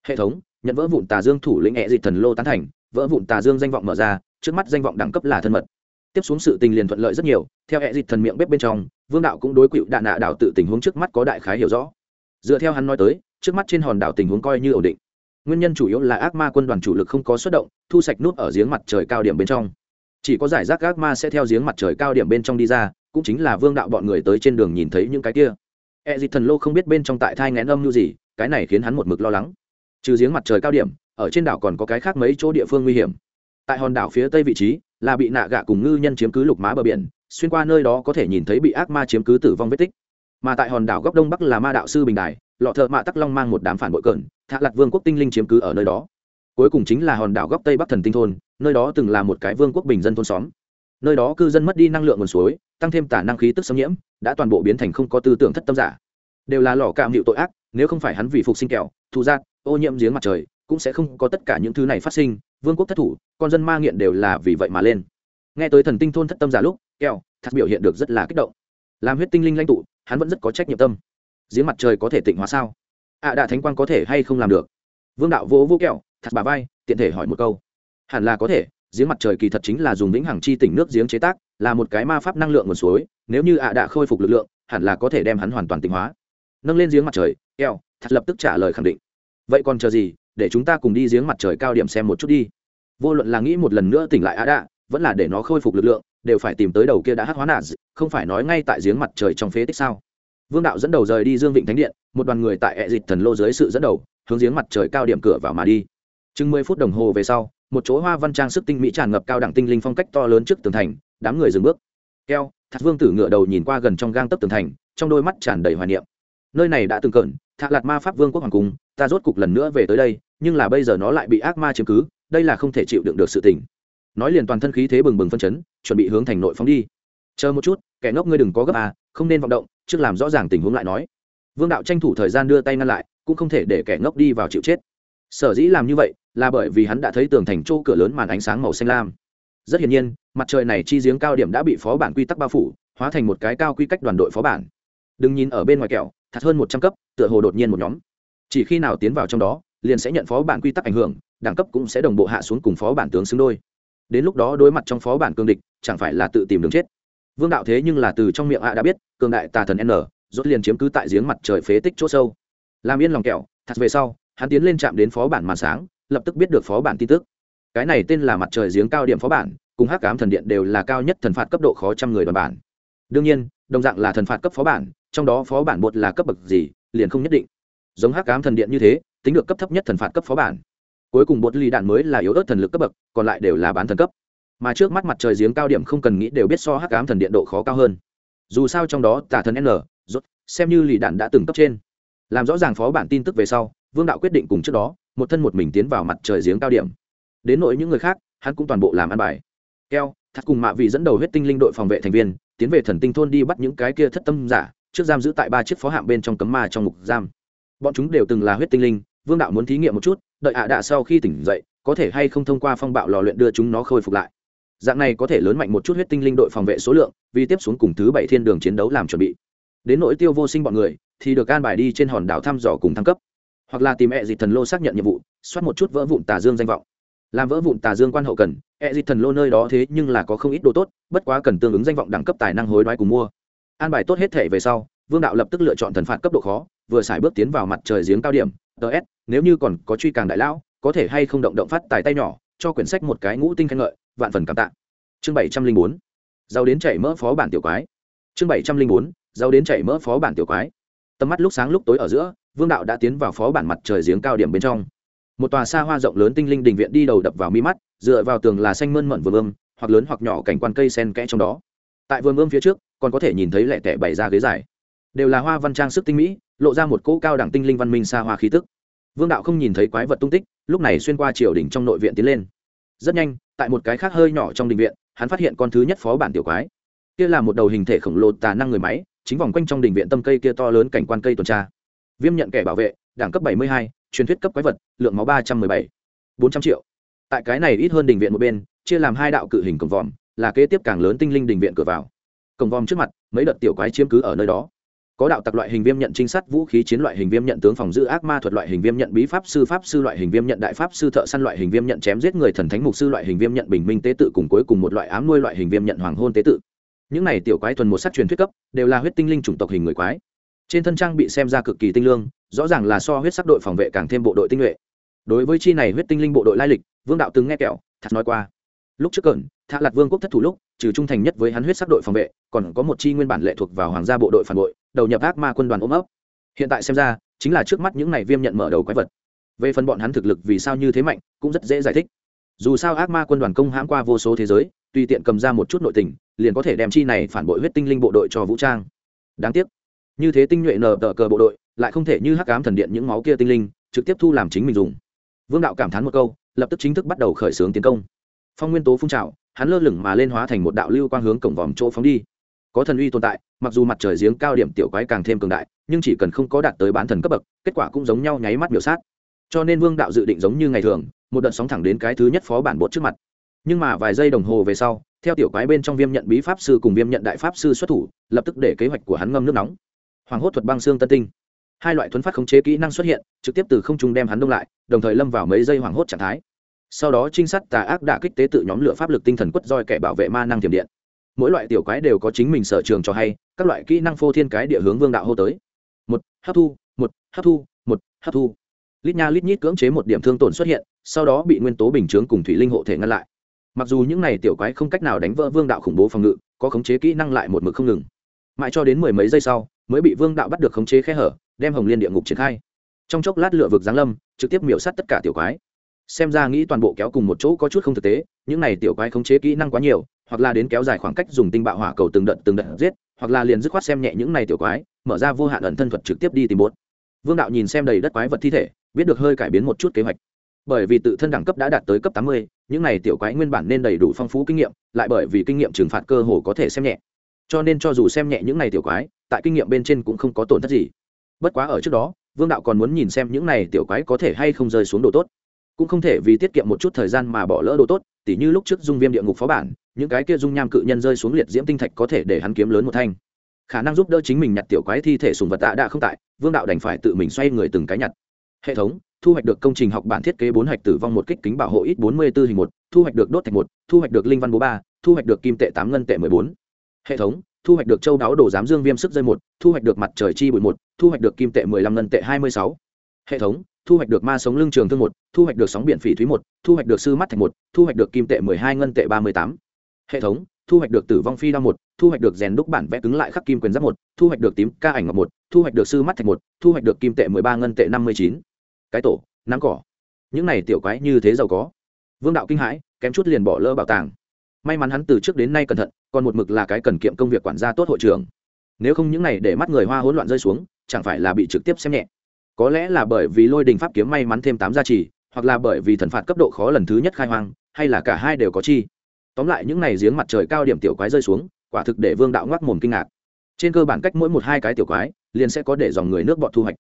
Hệ thống, nhận vỡ vụn tà dương thủ lĩnh e dịch thần lô tán thành, vỡ vụn tà dương danh vọng mở ra, trước mắt danh vọng đẳng cấp là thân mật. Tiếp xuống sự tình liền thuận lợi rất nhiều, theo e dịch thần miệng bếp bên trong, vương đạo cũng đối quỵu đạn nạ đảo tự tình huống trước mắt có đại khái hiểu rõ. Dựa theo hắn nói tới, trước mắt trên hòn đảo tình huống coi như ổn định. Nguyên nhân chủ yếu là ác ma quân đoàn chủ lực không có xuất động, thu sạch nút ở giếng mặt trời cao điểm bên trong. Chỉ có giải rác ác ma sẽ theo giếng mặt trời cao điểm bên trong đi ra cũng chính là vương đạo bọn người tới trên đường nhìn thấy những cái kia. E dịt thần lô không biết bên trong tại thai ngén âm như gì, cái này khiến hắn một mực lo lắng. Trừ giếng mặt trời cao điểm, ở trên đảo còn có cái khác mấy chỗ địa phương nguy hiểm. Tại hòn đảo phía tây vị trí, là bị nạ gạ cùng ngư nhân chiếm cứ lục má bờ biển, xuyên qua nơi đó có thể nhìn thấy bị ác ma chiếm cứ tử vong vết tích. Mà tại hòn đảo góc đông bắc là ma đạo sư bình đài, lọ thợ mạ tắc long mang một đám phản bội cợn thạ lặt vương quốc tinh linh chiếm cứ ở nơi đó. Cuối cùng chính là hòn đảo góc tây bắc thần tinh thôn, nơi đó từng là một cái vương quốc bình dân thôn xóm nơi đó cư dân mất đi năng lượng nguồn suối tăng thêm tả năng khí tức xâm nhiễm đã toàn bộ biến thành không có tư tưởng thất tâm giả. Đều là lò cạm hiệu tội ác nếu không phải hắn vì phục sinh kẹo thu giác ô nhiễm giếng mặt trời cũng sẽ không có tất cả những thứ này phát sinh vương quốc thất thủ con dân ma nghiện đều là vì vậy mà lên. Nghe tới thần tinh thôn thất tâm giả lúc kẹo thật biểu hiện được rất là kích động. Làm huyết tinh linh lãnh tụ hắn vẫn rất có trách nhiệm tâm. Giếng mặt trời có thể tịnh hóa sao? Ạ à, đạ thánh quang có thể hay không làm được? Vương đạo vỗ vỗ kẹo thật bà vai tiện thể hỏi một câu. Hẳn là có thể giếng mặt trời kỳ thật chính là dùng vĩnh hằng chi tỉnh nước giếng chế tác, là một cái ma pháp năng lượng nguồn suối, nếu như ạ à đã khôi phục lực lượng, hẳn là có thể đem hắn hoàn toàn tinh hóa. Nâng lên giếng mặt trời keo thật lập tức trả lời khẳng định. Vậy còn chờ gì, để chúng ta cùng đi giếng mặt trời cao điểm xem một chút đi. Vô luận là nghĩ một lần nữa tỉnh lại ạ đạ vẫn là để nó khôi phục lực lượng, đều phải tìm tới đầu kia đã hát hóa nạ không phải nói ngay tại giếng mặt trời trong phế tích sao? Vương đạo dẫn đầu rời đi dương vịnh thánh điện, một đoàn người tại ẹ dịch thần lô dưới sự dẫn đầu, hướng giếng mặt trời cao điểm cửa vào mà đi. Chừng mười phút đồng hồ về sau một chỗ hoa văn trang sức tinh mỹ tràn ngập cao đẳng tinh linh phong cách to lớn trước tường thành, đám người dừng bước. Keo, thạc vương tử ngựa đầu nhìn qua gần trong gang tấp tường thành, trong đôi mắt tràn đầy hoài niệm. Nơi này đã từng cận, thạc lạt ma pháp vương quốc hoàng cung, ta rốt cục lần nữa về tới đây, nhưng là bây giờ nó lại bị ác ma chiếm cứ, đây là không thể chịu đựng được sự tình. Nói liền toàn thân khí thế bừng bừng phân chấn, chuẩn bị hướng thành nội phóng đi. Chờ một chút, kẻ ngốc ngươi đừng có gấp à không nên vọng động, trước làm rõ ràng tình huống lại nói. Vương đạo tranh thủ thời gian đưa tay ngăn lại, cũng không thể để kẻ ngốc đi vào chịu chết sở dĩ làm như vậy là bởi vì hắn đã thấy tường thành chỗ cửa lớn màn ánh sáng màu xanh lam. Rất hiển nhiên, mặt trời này chi giếng cao điểm đã bị phó bản quy tắc bao phủ, hóa thành một cái cao quy cách đoàn đội phó bản. Đừng nhìn ở bên ngoài kẹo, thật hơn một trăm cấp, tựa hồ đột nhiên một nhóm. Chỉ khi nào tiến vào trong đó, liền sẽ nhận phó bản quy tắc ảnh hưởng, đẳng cấp cũng sẽ đồng bộ hạ xuống cùng phó bản tướng xứng đôi. Đến lúc đó đối mặt trong phó bản cương địch, chẳng phải là tự tìm đường chết. Vương đạo thế nhưng là từ trong miệng hạ đã biết, cường đại tà thần n, rốt liền chiếm cứ tại giếng mặt trời phế tích chỗ sâu. Làm yên lòng kẹo, thật về sau hắn tiến lên chạm đến phó bản màn sáng, lập tức biết được phó bản tin tức. Cái này tên là mặt trời giếng cao điểm phó bản, cùng hắc cám thần điện đều là cao nhất thần phạt cấp độ khó trăm người đoàn bản. Đương nhiên, đồng dạng là thần phạt cấp phó bản, trong đó phó bản bột là cấp bậc gì, liền không nhất định. Giống hắc cám thần điện như thế, tính được cấp thấp nhất thần phạt cấp phó bản. Cuối cùng bột ly đạn mới là yếu ớt thần lực cấp bậc, còn lại đều là bán thần cấp. Mà trước mắt mặt trời giếng cao điểm không cần nghĩ đều biết so hắc cám thần điện độ khó cao hơn. Dù sao trong đó tà thần n, rốt, xem như lì đạn đã từng cấp trên. Làm rõ ràng phó bản tin tức về sau vương đạo quyết định cùng trước đó, một thân một mình tiến vào mặt trời giếng cao điểm. Đến nỗi những người khác, hắn cũng toàn bộ làm ăn bài. Keo thắt cùng mạ vị dẫn đầu huyết tinh linh đội phòng vệ thành viên, tiến về thần tinh thôn đi bắt những cái kia thất tâm giả, trước giam giữ tại ba chiếc phó hạng bên trong cấm ma trong ngục giam. Bọn chúng đều từng là huyết tinh linh, vương đạo muốn thí nghiệm một chút, đợi ạ đạ sau khi tỉnh dậy, có thể hay không thông qua phong bạo lò luyện đưa chúng nó khôi phục lại. Dạng này có thể lớn mạnh một chút huyết tinh linh đội phòng vệ số lượng, vì tiếp xuống cùng thứ bảy thiên đường chiến đấu làm chuẩn bị. Đến nỗi tiêu vô sinh bọn người, thì được an bài đi trên hòn đảo thăm dò cùng thăng cấp hoặc là tìm mẹ dịch thần lô xác nhận nhiệm vụ, soát một chút vỡ vụn tà dương danh vọng. Làm vỡ vụn tà dương quan hậu cần e dịch thần lô nơi đó thế nhưng là có không ít đồ tốt, bất quá cần tương ứng danh vọng đẳng cấp tài năng hối đoái cùng mua. An bài tốt hết thể về sau, vương đạo lập tức lựa chọn thần phạt cấp độ khó, vừa xài bước tiến vào mặt trời giếng cao điểm ts nếu như còn có truy càng đại lão, có thể hay không động động phát tài tay nhỏ, cho quyển sách một cái ngũ tinh khen ngợi, vạn phần cảm tạ. Chương bảy trăm linh bốn, giàu đến chảy mỡ phó bản tiểu quái. Chương bảy trăm linh bốn, giàu đến chảy mỡ phó bản tiểu quái. Tầm mắt lúc sáng lúc tối ở giữa vương đạo đã tiến vào phó bản mặt trời giếng cao điểm bên trong. Một tòa xa hoa rộng lớn tinh linh đình viện đi đầu đập vào mi mắt, dựa vào tường là xanh mơn mận vườn ươm, hoặc lớn hoặc nhỏ cảnh quan cây sen kẽ trong đó. Tại vườn ươm phía trước, còn có thể nhìn thấy lẻ tẻ bày ra ghế dài. Đều là hoa văn trang sức tinh mỹ, lộ ra một cỗ cao đẳng tinh linh văn minh xa hoa khí tức. Vương đạo không nhìn thấy quái vật tung tích, lúc này xuyên qua triều đình trong nội viện tiến lên. Rất nhanh, tại một cái khác hơi nhỏ trong đình viện, hắn phát hiện con thứ nhất phó bản tiểu quái. Kia là một đầu hình thể khổng lồ tà năng người máy, chính vòng quanh trong đình viện tâm cây kia to lớn cảnh quan cây tuần tra viêm nhận kẻ bảo vệ đẳng cấp 72, truyền thuyết cấp quái vật lượng máu ba trăm mười bảy bốn trăm triệu. Tại cái này ít hơn đình viện một bên chia làm hai đạo cự hình cổng vòm là kế tiếp càng lớn tinh linh đình viện cửa vào. Cổng vòm trước mặt mấy đợt tiểu quái chiếm cứ ở nơi đó. Có đạo tặc loại hình viêm nhận trinh sát vũ khí chiến loại hình viêm nhận tướng phòng giữ ác ma thuật loại hình viêm nhận bí pháp sư pháp sư loại hình viêm nhận đại pháp sư thợ săn loại hình viêm nhận chém giết người thần thánh mục sư loại hình viêm nhận bình minh tế tự cùng cuối cùng một loại ám nuôi loại hình viêm nhận hoàng hôn tế tự. Những này tiểu quái thuần một sắc truyền thuyết cấp đều là huyết tinh linh chủng tộc hình người quái trên thân trang bị xem ra cực kỳ tinh lương, rõ ràng là so huyết sắc đội phòng vệ càng thêm bộ đội tinh nhuệ. Đối với chi này huyết tinh linh bộ đội lai lịch, vương đạo từng nghe kẹo thật nói qua. Lúc trước cẩn thạ lạt vương quốc thất thủ lúc, trừ trung thành nhất với hắn huyết sắc đội phòng vệ, còn có một chi nguyên bản lệ thuộc vào hoàng gia bộ đội phản bội, đầu nhập ác ma quân đoàn ôm ấp. Hiện tại xem ra, chính là trước mắt những này viêm nhận mở đầu quái vật. Về phần bọn hắn thực lực vì sao như thế mạnh, cũng rất dễ giải thích. Dù sao ác ma quân đoàn công hãm qua vô số thế giới, tùy tiện cầm ra một chút nội tình, liền có thể đem chi này phản bội huyết tinh linh bộ đội cho vũ trang. Đáng tiếc như thế tinh nhuệ nở tờ cờ bộ đội, lại không thể như hắc ám thần điện những máu kia tinh linh, trực tiếp thu làm chính mình dùng. Vương đạo cảm thán một câu, lập tức chính thức bắt đầu khởi xướng tiến công. Phong nguyên tố phun trào, hắn lơ lửng mà lên hóa thành một đạo lưu quang hướng cổng vòm chỗ phóng đi. Có thần uy tồn tại, mặc dù mặt trời giếng cao điểm tiểu quái càng thêm cường đại, nhưng chỉ cần không có đạt tới bán thần cấp bậc, kết quả cũng giống nhau nháy mắt biểu sát. Cho nên vương đạo dự định giống như ngày thường, một đợt sóng thẳng đến cái thứ nhất phó bản bột trước mặt. Nhưng mà vài giây đồng hồ về sau, theo tiểu quái bên trong viêm nhận bí pháp sư cùng viêm nhận đại pháp sư xuất thủ, lập tức để kế hoạch của hắn ngâm nước nóng hoàng hốt thuật băng xương tân tinh. Hai loại thuấn phát khống chế kỹ năng xuất hiện, trực tiếp từ không trung đem hắn đông lại, đồng thời lâm vào mấy giây hoảng hốt trạng thái. Sau đó trinh sát tà ác đã kích tế tự nhóm lửa pháp lực tinh thần quất roi kẻ bảo vệ ma năng tiềm điện. Mỗi loại tiểu quái đều có chính mình sở trường cho hay, các loại kỹ năng phô thiên cái địa hướng vương đạo hô tới. Một, hấp thu, một, hấp thu, một, hấp thu. Lít nha lít nhít cưỡng chế một điểm thương tổn xuất hiện, sau đó bị nguyên tố bình chướng cùng thủy linh hộ thể ngăn lại. Mặc dù những này tiểu quái không cách nào đánh vỡ vương đạo khủng bố phòng ngự, có khống chế kỹ năng lại một mực không ngừng. Mãi cho đến mười mấy giây sau mới bị vương đạo bắt được khống chế khe hở, đem hồng liên địa ngục triển khai. Trong chốc lát lựa vực giáng lâm, trực tiếp miểu sát tất cả tiểu quái. Xem ra nghĩ toàn bộ kéo cùng một chỗ có chút không thực tế, những này tiểu quái khống chế kỹ năng quá nhiều, hoặc là đến kéo dài khoảng cách dùng tinh bạo hỏa cầu từng đợt từng đợt giết, hoặc là liền dứt khoát xem nhẹ những này tiểu quái, mở ra vô hạn ẩn thân thuật trực tiếp đi tìm bốt. Vương đạo nhìn xem đầy đất quái vật thi thể, biết được hơi cải biến một chút kế hoạch. Bởi vì tự thân đẳng cấp đã đạt tới cấp tám mươi, những này tiểu quái nguyên bản nên đầy đủ phong phú kinh nghiệm, lại bởi vì kinh nghiệm trừng phạt cơ hồ có thể xem nhẹ. Cho nên cho dù xem nhẹ những này tiểu quái tại kinh nghiệm bên trên cũng không có tổn thất gì. Bất quá ở trước đó, vương đạo còn muốn nhìn xem những này tiểu quái có thể hay không rơi xuống đồ tốt. Cũng không thể vì tiết kiệm một chút thời gian mà bỏ lỡ đồ tốt, tỉ như lúc trước dung viêm địa ngục phó bản, những cái kia dung nham cự nhân rơi xuống liệt diễm tinh thạch có thể để hắn kiếm lớn một thanh. Khả năng giúp đỡ chính mình nhặt tiểu quái thi thể sùng vật tạ đã không tại, vương đạo đành phải tự mình xoay người từng cái nhặt. Hệ thống, thu hoạch được công trình học bản thiết kế bốn hạch tử vong một kích kính bảo hộ ít bốn mươi b ố hình một, thu hoạch được đốt thạch một, thu hoạch được linh văn bố ba, thu hoạch được kim tệ tám ngân tệ mười bốn. Hệ thống thu hoạch được châu đáo đồ giám dương viêm sức dây một thu hoạch được mặt trời chi bụi một thu hoạch được kim tệ mười lăm ngân tệ hai mươi sáu hệ thống thu hoạch được ma sống lưng trường thương một thu hoạch được sóng biển phỉ thúy một thu hoạch được sư mắt thạch một thu hoạch được kim tệ mười hai ngân tệ ba mươi tám hệ thống thu hoạch được tử vong phi đao một thu hoạch được rèn đúc bản vẽ cứng lại khắc kim quyền giáp một thu hoạch được tím ca ảnh ngọc một thu hoạch được sư mắt thạch một thu hoạch được kim tệ mười ba ngân tệ năm mươi chín cái tổ nắng cỏ những này tiểu quái như thế giàu có vương đạo kinh hãi kém chút liền bỏ lỡ bảo tàng may mắn hắn từ trước đến nay cẩn thận còn một mực là cái cần kiệm công việc quản gia tốt hội trưởng. Nếu không những này để mắt người hoa hỗn loạn rơi xuống, chẳng phải là bị trực tiếp xem nhẹ. Có lẽ là bởi vì lôi đình pháp kiếm may mắn thêm tám gia trì, hoặc là bởi vì thần phạt cấp độ khó lần thứ nhất khai hoang, hay là cả hai đều có chi. Tóm lại những này giếng mặt trời cao điểm tiểu quái rơi xuống, quả thực để vương đạo ngoác mồm kinh ngạc. Trên cơ bản cách mỗi một hai cái tiểu quái, liền sẽ có để dòng người nước bọt thu hoạch.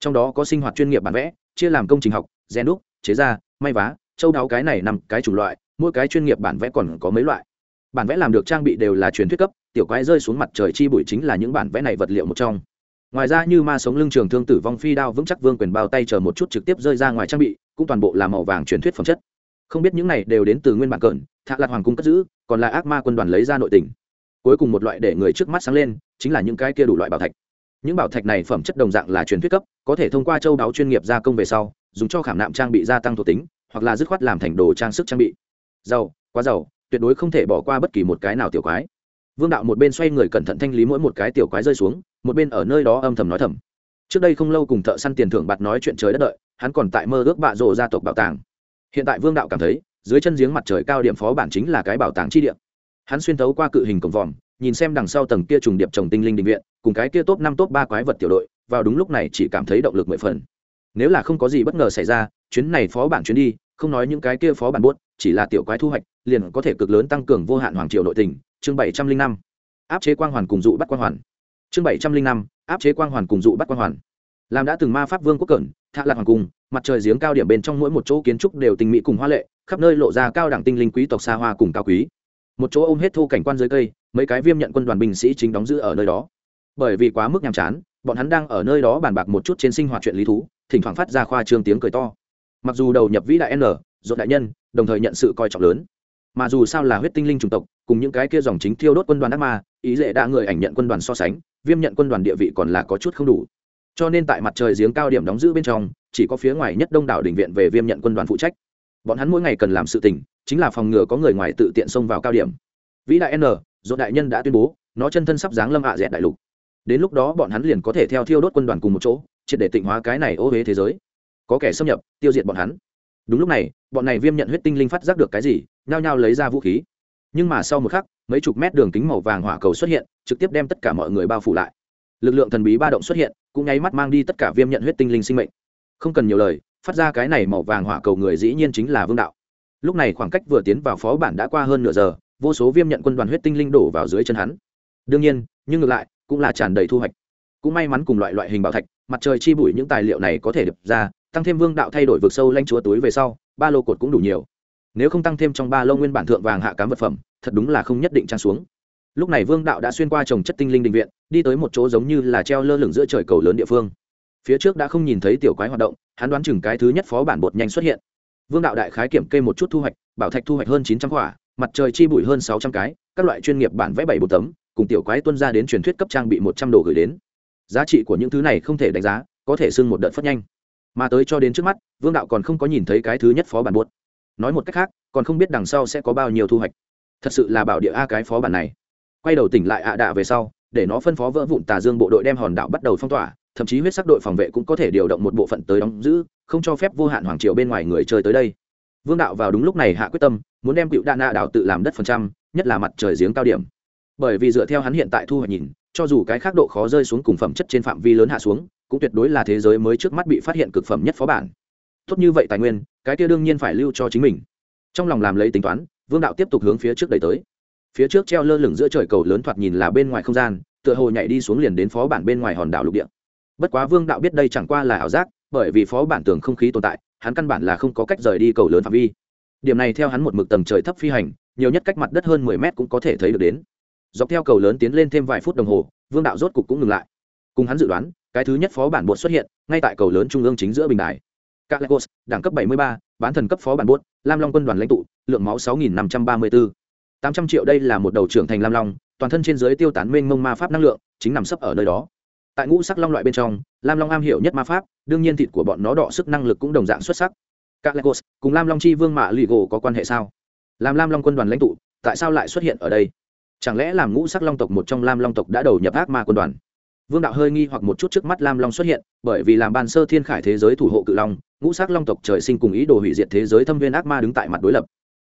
Trong đó có sinh hoạt chuyên nghiệp bản vẽ, chia làm công trình học gen đúc, chế ra, may vá, châu đáo cái này nằm cái chủng loại, mỗi cái chuyên nghiệp bản vẽ còn có mấy loại bản vẽ làm được trang bị đều là truyền thuyết cấp, tiểu quái rơi xuống mặt trời chi bụi chính là những bản vẽ này vật liệu một trong. Ngoài ra như ma sống lưng trường thương tử vong phi đao vững chắc vương quyền bao tay chờ một chút trực tiếp rơi ra ngoài trang bị, cũng toàn bộ là màu vàng truyền thuyết phẩm chất. Không biết những này đều đến từ nguyên bản cợn thạ lạc hoàng cung cất giữ, còn là ác ma quân đoàn lấy ra nội tình. Cuối cùng một loại để người trước mắt sáng lên, chính là những cái kia đủ loại bảo thạch. Những bảo thạch này phẩm chất đồng dạng là truyền thuyết cấp, có thể thông qua châu đáo chuyên nghiệp gia công về sau, dùng cho khảm nạm trang bị gia tăng thuộc tính, hoặc là dứt khoát làm thành đồ trang sức trang bị. Giàu, quá giàu tuyệt đối không thể bỏ qua bất kỳ một cái nào tiểu quái. Vương đạo một bên xoay người cẩn thận thanh lý mỗi một cái tiểu quái rơi xuống, một bên ở nơi đó âm thầm nói thầm. Trước đây không lâu cùng thợ săn tiền thưởng bạt nói chuyện trời đất đợi, hắn còn tại mơ ước bạ rộ gia tộc bảo tàng. Hiện tại vương đạo cảm thấy, dưới chân giếng mặt trời cao điểm phó bản chính là cái bảo tàng chi điểm hắn xuyên thấu qua cự hình cổng vòm, nhìn xem đằng sau tầng kia trùng điệp trồng tinh linh định viện, cùng cái kia top năm top ba quái vật tiểu đội, vào đúng lúc này chỉ cảm thấy động lực mười phần nếu là không có gì bất ngờ xảy ra, chuyến này phó bản chuyến đi, không nói những cái kia phó bản buốt, chỉ là tiểu quái thu hoạch, liền có thể cực lớn tăng cường vô hạn hoàng triều nội tình. Chương bảy trăm linh năm. Áp chế quang hoàn cùng dụ bắt quang hoàn. Chương bảy trăm linh năm. Áp chế quang hoàn cùng dụ bắt quang hoàn. Làm đã từng ma pháp vương quốc cẩn thạ lạc hoàng cung, mặt trời giếng cao điểm bên trong mỗi một chỗ kiến trúc đều tình mỹ cùng hoa lệ, khắp nơi lộ ra cao đẳng tinh linh quý tộc xa hoa cùng cao quý. Một chỗ ôm hết thu cảnh quan dưới cây, mấy cái viêm nhận quân đoàn binh sĩ chính đóng giữ ở nơi đó. Bởi vì quá mức nhàm chán, bọn hắn đang ở nơi đó bàn bạc một chút trên sinh hoạt chuyện lý thú thỉnh thoảng phát ra khoa trương tiếng cười to. Mặc dù đầu nhập vĩ đại n dột đại nhân, đồng thời nhận sự coi trọng lớn. Mà dù sao là huyết tinh linh chủng tộc, cùng những cái kia dòng chính thiêu đốt quân đoàn ác ma, ý dễ đã người ảnh nhận quân đoàn so sánh, viêm nhận quân đoàn địa vị còn là có chút không đủ. Cho nên tại mặt trời giếng cao điểm đóng giữ bên trong, chỉ có phía ngoài nhất đông đảo đỉnh viện về viêm nhận quân đoàn phụ trách. Bọn hắn mỗi ngày cần làm sự tình, chính là phòng ngừa có người ngoài tự tiện xông vào cao điểm. Vĩ đại n dột đại nhân đã tuyên bố, nó chân thân sắp giáng lâm hạ à dẹt đại lục. Đến lúc đó bọn hắn liền có thể theo thiêu đốt quân đoàn cùng một chỗ triệt để tịnh hóa cái này ô huế thế giới. Có kẻ xâm nhập, tiêu diệt bọn hắn. Đúng lúc này, bọn này viêm nhận huyết tinh linh phát giác được cái gì, nhao nhao lấy ra vũ khí. Nhưng mà sau một khắc, mấy chục mét đường kính màu vàng hỏa cầu xuất hiện, trực tiếp đem tất cả mọi người bao phủ lại. Lực lượng thần bí ba động xuất hiện, cũng nháy mắt mang đi tất cả viêm nhận huyết tinh linh sinh mệnh. Không cần nhiều lời, phát ra cái này màu vàng hỏa cầu người dĩ nhiên chính là vương đạo. Lúc này khoảng cách vừa tiến vào phó bản đã qua hơn nửa giờ, vô số viêm nhận quân đoàn huyết tinh linh đổ vào dưới chân hắn. Đương nhiên, nhưng ngược lại, cũng là tràn đầy thu hoạch. Cũng may mắn cùng loại loại hình bảo thạch mặt trời chi bụi những tài liệu này có thể đập ra, tăng thêm vương đạo thay đổi vực sâu lanh chúa túi về sau, ba lô cột cũng đủ nhiều. Nếu không tăng thêm trong ba lô nguyên bản thượng vàng hạ cám vật phẩm, thật đúng là không nhất định trang xuống. Lúc này vương đạo đã xuyên qua trồng chất tinh linh định viện, đi tới một chỗ giống như là treo lơ lửng giữa trời cầu lớn địa phương. Phía trước đã không nhìn thấy tiểu quái hoạt động, hắn đoán chừng cái thứ nhất phó bản bột nhanh xuất hiện. Vương đạo đại khái kiểm kê một chút thu hoạch, bảo thạch thu hoạch hơn chín trăm quả, mặt trời chi bụi hơn sáu trăm cái, các loại chuyên nghiệp bản vẽ bảy bột tấm, cùng tiểu quái tuân ra đến truyền thuyết cấp trang bị một trăm đồ gửi đến giá trị của những thứ này không thể đánh giá, có thể xưng một đợt phất nhanh. Mà tới cho đến trước mắt, vương đạo còn không có nhìn thấy cái thứ nhất phó bản buốt. Nói một cách khác, còn không biết đằng sau sẽ có bao nhiêu thu hoạch. Thật sự là bảo địa a cái phó bản này. Quay đầu tỉnh lại ạ đạ về sau, để nó phân phó vỡ vụn tà dương bộ đội đem hòn đảo bắt đầu phong tỏa, thậm chí huyết sắc đội phòng vệ cũng có thể điều động một bộ phận tới đóng giữ, không cho phép vô hạn hoàng triều bên ngoài người chơi tới đây. Vương đạo vào đúng lúc này hạ quyết tâm, muốn đem cựu đa na đảo tự làm đất phần trăm, nhất là mặt trời giếng cao điểm. Bởi vì dựa theo hắn hiện tại thu hoạch nhìn cho dù cái khác độ khó rơi xuống cùng phẩm chất trên phạm vi lớn hạ xuống, cũng tuyệt đối là thế giới mới trước mắt bị phát hiện cực phẩm nhất phó bản. Tốt như vậy tài nguyên, cái kia đương nhiên phải lưu cho chính mình. Trong lòng làm lấy tính toán, vương đạo tiếp tục hướng phía trước đẩy tới. Phía trước treo lơ lửng giữa trời cầu lớn thoạt nhìn là bên ngoài không gian, tựa hồ nhảy đi xuống liền đến phó bản bên ngoài hòn đảo lục địa. Bất quá vương đạo biết đây chẳng qua là ảo giác, bởi vì phó bản tường không khí tồn tại, hắn căn bản là không có cách rời đi cầu lớn phạm vi. Điểm này theo hắn một mực tầng trời thấp phi hành, nhiều nhất cách mặt đất hơn mười mét cũng có thể thấy được đến dọc theo cầu lớn tiến lên thêm vài phút đồng hồ vương đạo rốt cục cũng ngừng lại cùng hắn dự đoán cái thứ nhất phó bản bột xuất hiện ngay tại cầu lớn trung ương chính giữa bình đài Calagos, đẳng cấp 73, bán thần cấp phó bản bốt, Lam Long quân đoàn lãnh tụ, lượng máu 6534. 800 triệu đây là một đầu trưởng thành Lam Long, toàn thân trên dưới tiêu tán mênh mông ma pháp năng lượng, chính nằm sấp ở nơi đó. Tại ngũ sắc long loại bên trong, Lam Long am hiểu nhất ma pháp, đương nhiên thịt của bọn nó đọ sức năng lực cũng đồng dạng xuất sắc. Calagos, cùng Lam Long chi vương Mạ Lì Gỗ có quan hệ sao? Làm Lam Long quân đoàn lãnh tụ, tại sao lại xuất hiện ở đây? Chẳng lẽ làm ngũ sắc long tộc một trong Lam Long tộc đã đầu nhập ác ma quân đoàn? vương đạo hơi nghi hoặc một chút trước mắt lam long xuất hiện, bởi vì làm ban sơ thiên khải thế giới thủ hộ cự long, ngũ sắc long tộc trời sinh cùng ý đồ hủy diệt thế giới thâm viên ác ma đứng tại mặt đối lập.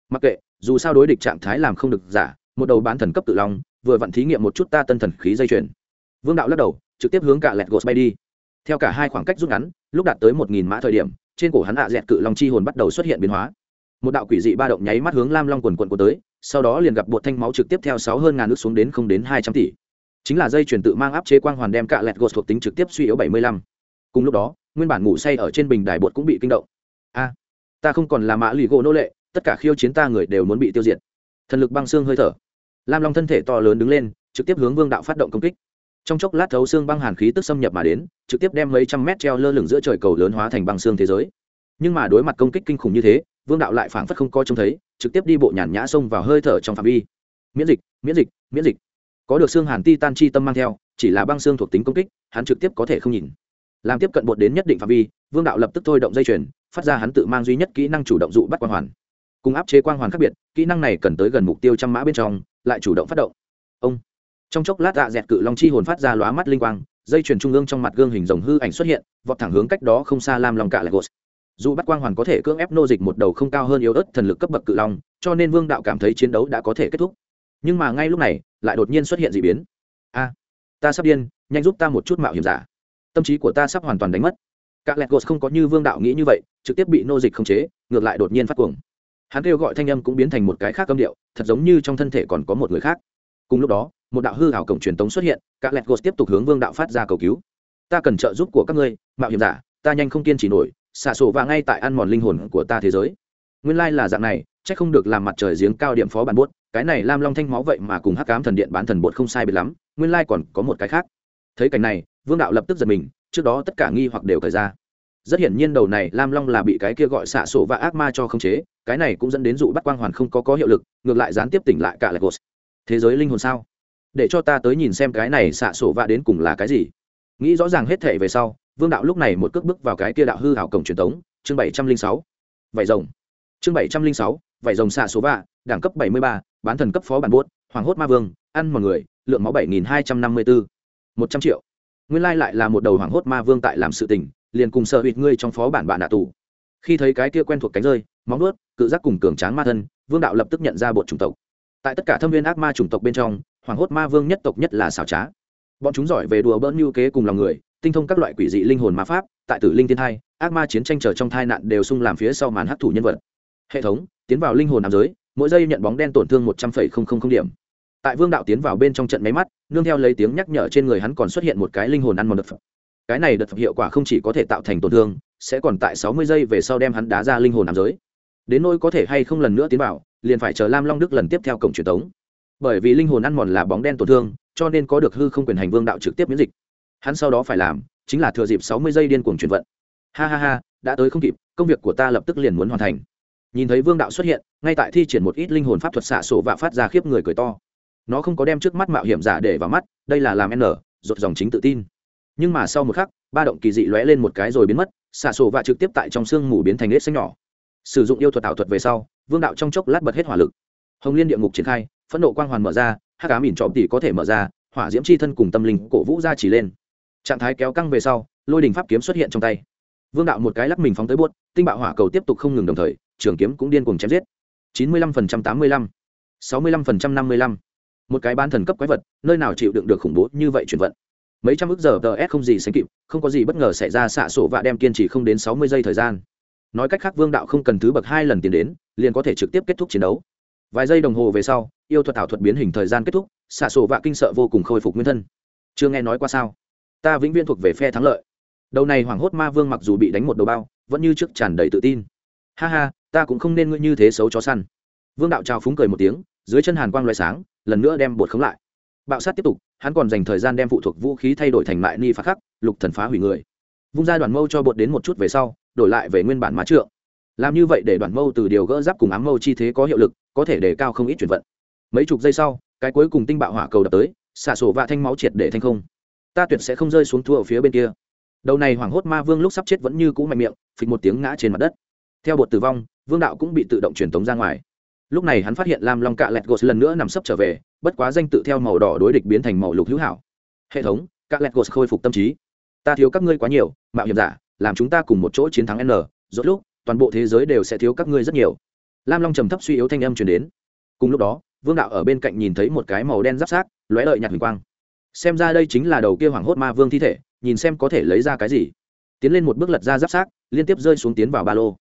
Mặc kệ, dù sao đối địch trạng thái làm không được giả, một đầu bán thần cấp cự long, vừa vặn thí nghiệm một chút ta tân thần khí dây chuyền. Vương đạo lắc đầu, trực tiếp hướng cả lẹt gos bay đi. Theo cả hai khoảng cách rút ngắn, lúc đạt tới một nghìn mã thời điểm, trên cổ hắn hạ dẹt cự long chi hồn bắt đầu xuất hiện biến hóa một đạo quỷ dị ba động nháy mắt hướng lam long quần quần của tới, sau đó liền gặp bột thanh máu trực tiếp theo sáu hơn ngàn nước xuống đến không đến hai trăm tỷ. Chính là dây chuyển tự mang áp chế quang hoàn đem cạ lẹt gột thuộc tính trực tiếp suy yếu bảy mươi lăm. Cùng lúc đó, nguyên bản ngủ say ở trên bình đài bột cũng bị kinh động. A, ta không còn là mã lì gỗ nô lệ, tất cả khiêu chiến ta người đều muốn bị tiêu diệt. Thần lực băng xương hơi thở. Lam long thân thể to lớn đứng lên, trực tiếp hướng vương đạo phát động công kích. Trong chốc lát thấu xương băng hàn khí tức xâm nhập mà đến, trực tiếp đem mấy trăm mét treo lơ lửng giữa trời cầu lớn hóa thành băng xương thế giới. Nhưng mà đối mặt công kích kinh khủng như thế vương đạo lại phảng phất không coi trông thấy, trực tiếp đi bộ nhàn nhã xông vào hơi thở trong phạm vi. Miễn dịch miễn dịch miễn dịch. Có được xương hàn ti tan chi tâm mang theo, chỉ là băng xương thuộc tính công kích, hắn trực tiếp có thể không nhìn. Làm tiếp cận bột đến nhất định phạm vi, vương đạo lập tức thôi động dây chuyền, phát ra hắn tự mang duy nhất kỹ năng chủ động dụ bắt quang hoàn. Cùng áp chế quang hoàn khác biệt, kỹ năng này cần tới gần mục tiêu trăm mã bên trong, lại chủ động phát động. Ông. Trong chốc lát dạ dẹt cự long chi hồn phát ra lóa mắt linh quang, dây chuyền trung ương trong mặt gương hình rồng hư ảnh xuất hiện, vọt thẳng hướng cách đó không xa lam lòng cả lại gos dù bắt quang hoàn có thể cưỡng ép nô dịch một đầu không cao hơn yếu ớt thần lực cấp bậc cự long, cho nên vương đạo cảm thấy chiến đấu đã có thể kết thúc. Nhưng mà ngay lúc này, lại đột nhiên xuất hiện d ị biến. A, ta sắp điên, nhanh giúp ta một chút mạo hiểm giả. Tâm trí của ta sắp hoàn toàn đánh mất. Các lẹt gos không có như vương đạo nghĩ như vậy, trực tiếp bị nô dịch khống chế, ngược lại đột nhiên phát cuồng. Hắn kêu gọi thanh âm cũng biến thành một cái khác âm điệu, thật giống như trong thân thể còn có một người khác. Cùng lúc đó, một đạo hư hảo cổng truyền tống xuất hiện các lẹt gos tiếp tục hướng vương đạo phát ra cầu cứu. Ta cần trợ giúp của các ngươi, mạo hiểm giả, ta nhanh không kiên trì nổi xả sổ và ngay tại ăn mòn linh hồn của ta thế giới. Nguyên lai là dạng này c h ắ c không được làm mặt trời giếng cao điểm phó bản bốt cái này lam long thanh máu vậy mà cùng hắc cám thần điện bán thần bột không sai biệt lắm, nguyên lai còn có một cái khác. Thấy cảnh này, vương đạo lập tức giật mình, trước đó tất cả nghi hoặc đều thời ra. Rất hiển nhiên đầu này lam long là bị cái kia gọi xạ sổ và ác ma cho khống chế, cái này cũng dẫn đến dụ bắt quang hoàn không có có hiệu lực, ngược lại gián tiếp tỉnh lại cả lagos. Thế giới linh hồn sao? Để cho ta tới nhìn xem cái này xạ sổ và đến cùng là cái gì. Nghĩ rõ ràng hết thể về sau vương đạo lúc này một cước bước vào cái kia đạo hư hảo cổng truyền thống chương bảy trăm linh sáu. Vải rồng. Chương bảy trăm linh sáu vải rồng xạ số ba, đẳng cấp bảy mươi ba, bán thần cấp phó bản buốt, hoàng hốt ma vương, ăn một người, lượng máu bảy nghìn hai trăm năm mươi bốn một trăm triệu. Nguyên lai lại là một đầu hoàng hốt ma vương tại làm sự tình, liền cùng sợ hụt ngươi trong phó bản bạn đạ tù. Khi thấy cái kia quen thuộc cánh rơi, móng nuốt cự giác cùng cường tráng ma thân, vương đạo lập tức nhận ra bột chủng tộc. Tại tất cả thâm viên ác ma chủng tộc bên trong, hoàng hốt ma vương nhất tộc nhất là xảo trá. Bọn chúng giỏi về đùa bỡn như kế cùng lòng người tinh thông các loại quỷ dị linh hồn ma pháp, tại tử linh thiên thai, ác ma chiến tranh trở trong thai nạn đều sung làm phía sau màn hấp thủ nhân vật. Hệ thống, tiến vào linh hồn nam giới, mỗi giây nhận bóng đen tổn thương một trăm linh điểm. Tại vương đạo tiến vào bên trong trận máy mắt, nương theo lấy tiếng nhắc nhở trên người hắn còn xuất hiện một cái linh hồn ăn mòn đợt cái này đợt hiệu quả không chỉ có thể tạo thành tổn thương, sẽ còn tại sáu mươi giây về sau đem hắn đá ra linh hồn nam giới. Đến nỗi có thể hay không lần nữa tiến vào, liền phải chờ lam long đức lần tiếp theo cổng truyền thống bởi vì linh hồn ăn mòn là bóng đen tổn thương, cho nên có được hư không quyền hành vương đạo trực tiếp miễn dịch hắn sau đó phải làm chính là thừa dịp sáu mươi giây điên cuồng chuyển vận. Ha ha ha, đã tới không kịp, công việc của ta lập tức liền muốn hoàn thành. Nhìn thấy vương đạo xuất hiện, ngay tại thi triển một ít linh hồn pháp thuật xạ sổ và phát ra khiếp người cười to. Nó không có đem trước mắt mạo hiểm giả để vào mắt, đây là làm n rột dòng chính tự tin. Nhưng mà sau một khắc, ba động kỳ dị lóe lên một cái rồi biến mất, xạ sổ và trực tiếp tại trong sương mù biến thành nết xanh nhỏ. Sử dụng yêu thuật ảo thuật về sau, vương đạo trong chốc lát bật hết hỏa lực. Hồng liên địa ngục triển khai, phẫn nộ quang hoàn mở ra hát cá mìn trọm tỷ có thể mở ra, hỏa diễm c h i thân cùng tâm linh cổ vũ ra chỉ lên trạng thái kéo căng về sau, lôi đình pháp kiếm xuất hiện trong tay. Vương đạo một cái lắc mình phóng tới buốt, tinh bạo hỏa cầu tiếp tục không ngừng đồng thời, trường kiếm cũng điên cùng chém giết. Chín mươi lăm phần trăm tám mươi lăm, sáu mươi lăm phần trăm năm mươi lăm. Một cái ban thần cấp quái vật, nơi nào chịu đựng được khủng bố như vậy chuyển vận. Mấy trăm ước giờ tờ s không gì sánh kịp, không có gì bất ngờ xảy ra, xạ sổ và đem kiên trì không đến sáu mươi giây thời gian. Nói cách khác, vương đạo không cần thứ bậc hai lần tiến đến, liền có thể trực tiếp kết thúc chiến đấu. Vài giây đồng hồ về sau, yêu thuật ảo thuật biến hình thời gian kết thúc, xạ sổ và kinh sợ vô cùng khôi phục nguyên thân. Chưa nghe nói qua sao? Ta vĩnh viễn thuộc về phe thắng lợi. Đầu này hoảng hốt ma vương mặc dù bị đánh một đầu bao, vẫn như trước tràn đầy tự tin. Ha ha, ta cũng không nên ngươi như thế xấu chó săn. Vương đạo trao phúng cười một tiếng, dưới chân hàn quang loại sáng, lần nữa đem bột khống lại. Bạo sát tiếp tục, hắn còn dành thời gian đem phụ thuộc vũ khí thay đổi thành mại ni phá khắc, lục thần phá hủy người. Vung ra đoàn mâu cho bột đến một chút về sau, đổi lại về nguyên bản má trượng. Làm như vậy để đoàn mâu từ điều gỡ giáp cùng ám mâu chi thế có hiệu lực, có thể đề cao không ít chuyển vận. Mấy chục giây sau, cái cuối cùng tinh bạo hỏa cầu đập tới xả sổ và thanh máu triệt để thanh không ta tuyệt sẽ không rơi xuống thua ở phía bên kia. Đầu này hoảng hốt ma vương lúc sắp chết vẫn như cũ mạnh miệng, phịch một tiếng ngã trên mặt đất. Theo bột tử vong, vương đạo cũng bị tự động truyền tống ra ngoài. Lúc này hắn phát hiện lam long cạ lẹt gột lần nữa nằm sấp trở về, bất quá danh tự theo màu đỏ đối địch biến thành màu lục hữu hảo. Hệ thống, cạ lẹt gột khôi phục tâm trí. Ta thiếu các ngươi quá nhiều, mạo hiểm giả, làm chúng ta cùng một chỗ chiến thắng n, rốt lúc, toàn bộ thế giới đều sẽ thiếu các ngươi rất nhiều. Lam long trầm thấp suy yếu thanh âm truyền đến. Cùng lúc đó, vương đạo ở bên cạnh nhìn thấy một cái màu đen giáp sát, lóe lợi nhạt huỳnh quang xem ra đây chính là đầu kia hoảng hốt ma vương thi thể, nhìn xem có thể lấy ra cái gì. Tiến lên một bước lật ra giáp sát liên tiếp rơi xuống tiến vào ba lô.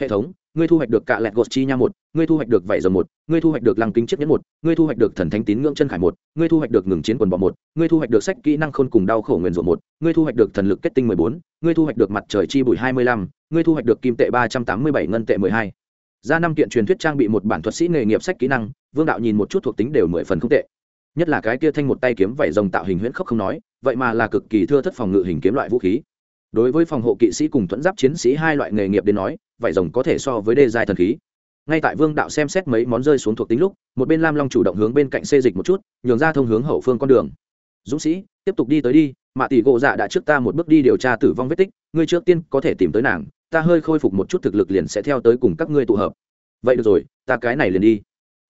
Hệ thống, ngươi thu hoạch được cạ lẹt gột chi nha một, ngươi thu hoạch được vảy giờ một, ngươi thu hoạch được lăng kính chiếc nhẫn một, ngươi thu hoạch được thần thánh tín ngưỡng chân khải một, ngươi thu hoạch được ngừng chiến quần bọ một, ngươi thu hoạch được sách kỹ năng khôn cùng đau khổ nguyền rủa một, ngươi thu hoạch được thần lực kết tinh mười bốn, ngươi thu hoạch được mặt trời chi bụi hai mươi lăm, ngươi thu hoạch được kim tệ ba trăm tám mươi bảy, ngân tệ mười hai. Ra năm kiện truyền thuyết trang bị một bản thuật sĩ nghề nghiệp sách kỹ năng, vương đạo nhìn một chút thuộc tính đều mười phần không tệ nhất là cái kia thanh một tay kiếm vảy rồng tạo hình huyễn khốc không nói, vậy mà là cực kỳ thưa thất phòng ngự hình kiếm loại vũ khí. Đối với phòng hộ kỵ sĩ cùng thuẫn giáp chiến sĩ hai loại nghề nghiệp đến nói, vảy rồng có thể so với đê giai thần khí. Ngay tại vương đạo xem xét mấy món rơi xuống thuộc tính lúc, một bên lam long chủ động hướng bên cạnh xê dịch một chút, nhường ra thông hướng hậu phương con đường. Dũng sĩ, tiếp tục đi tới đi, mạ tỷ gỗ dạ đã trước ta một bước đi điều tra tử vong vết tích, ngươi trước tiên có thể tìm tới nàng, ta hơi khôi phục một chút thực lực liền sẽ theo tới cùng các ngươi tụ hợp. Vậy được rồi, ta cái này liền đi.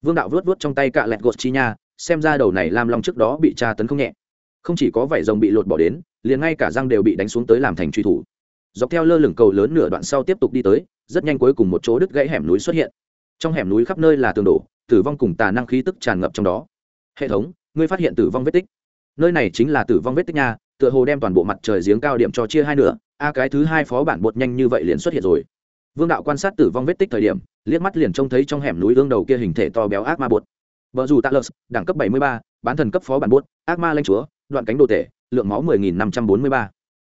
Vương đạo vớt vớt trong tay cạ lẹt gột chi nha xem ra đầu này lam long trước đó bị tra tấn không nhẹ. Không chỉ có vảy rồng bị lột bỏ đến, liền ngay cả răng đều bị đánh xuống tới làm thành truy thủ. Dọc theo lơ lửng cầu lớn nửa đoạn sau tiếp tục đi tới, rất nhanh cuối cùng một chỗ đứt gãy hẻm núi xuất hiện. Trong hẻm núi khắp nơi là tường đổ, tử vong cùng tà năng khí tức tràn ngập trong đó. Hệ thống, ngươi phát hiện tử vong vết tích. Nơi này chính là tử vong vết tích nha, tựa hồ đem toàn bộ mặt trời giếng cao điểm cho chia hai nửa, a cái thứ hai phó bản bột nhanh như vậy liền xuất hiện rồi. Vương đạo quan sát tử vong vết tích thời điểm, liếc mắt liền trông thấy trong hẻm núi gương đầu kia hình thể to béo ác ma bột vợ dù tạ lợt đẳng cấp bảy mươi ba, bán thần cấp phó bản bột ác ma lãnh chúa, đoạn cánh đồ tể, lượng máu mười nghìn năm trăm bốn mươi ba.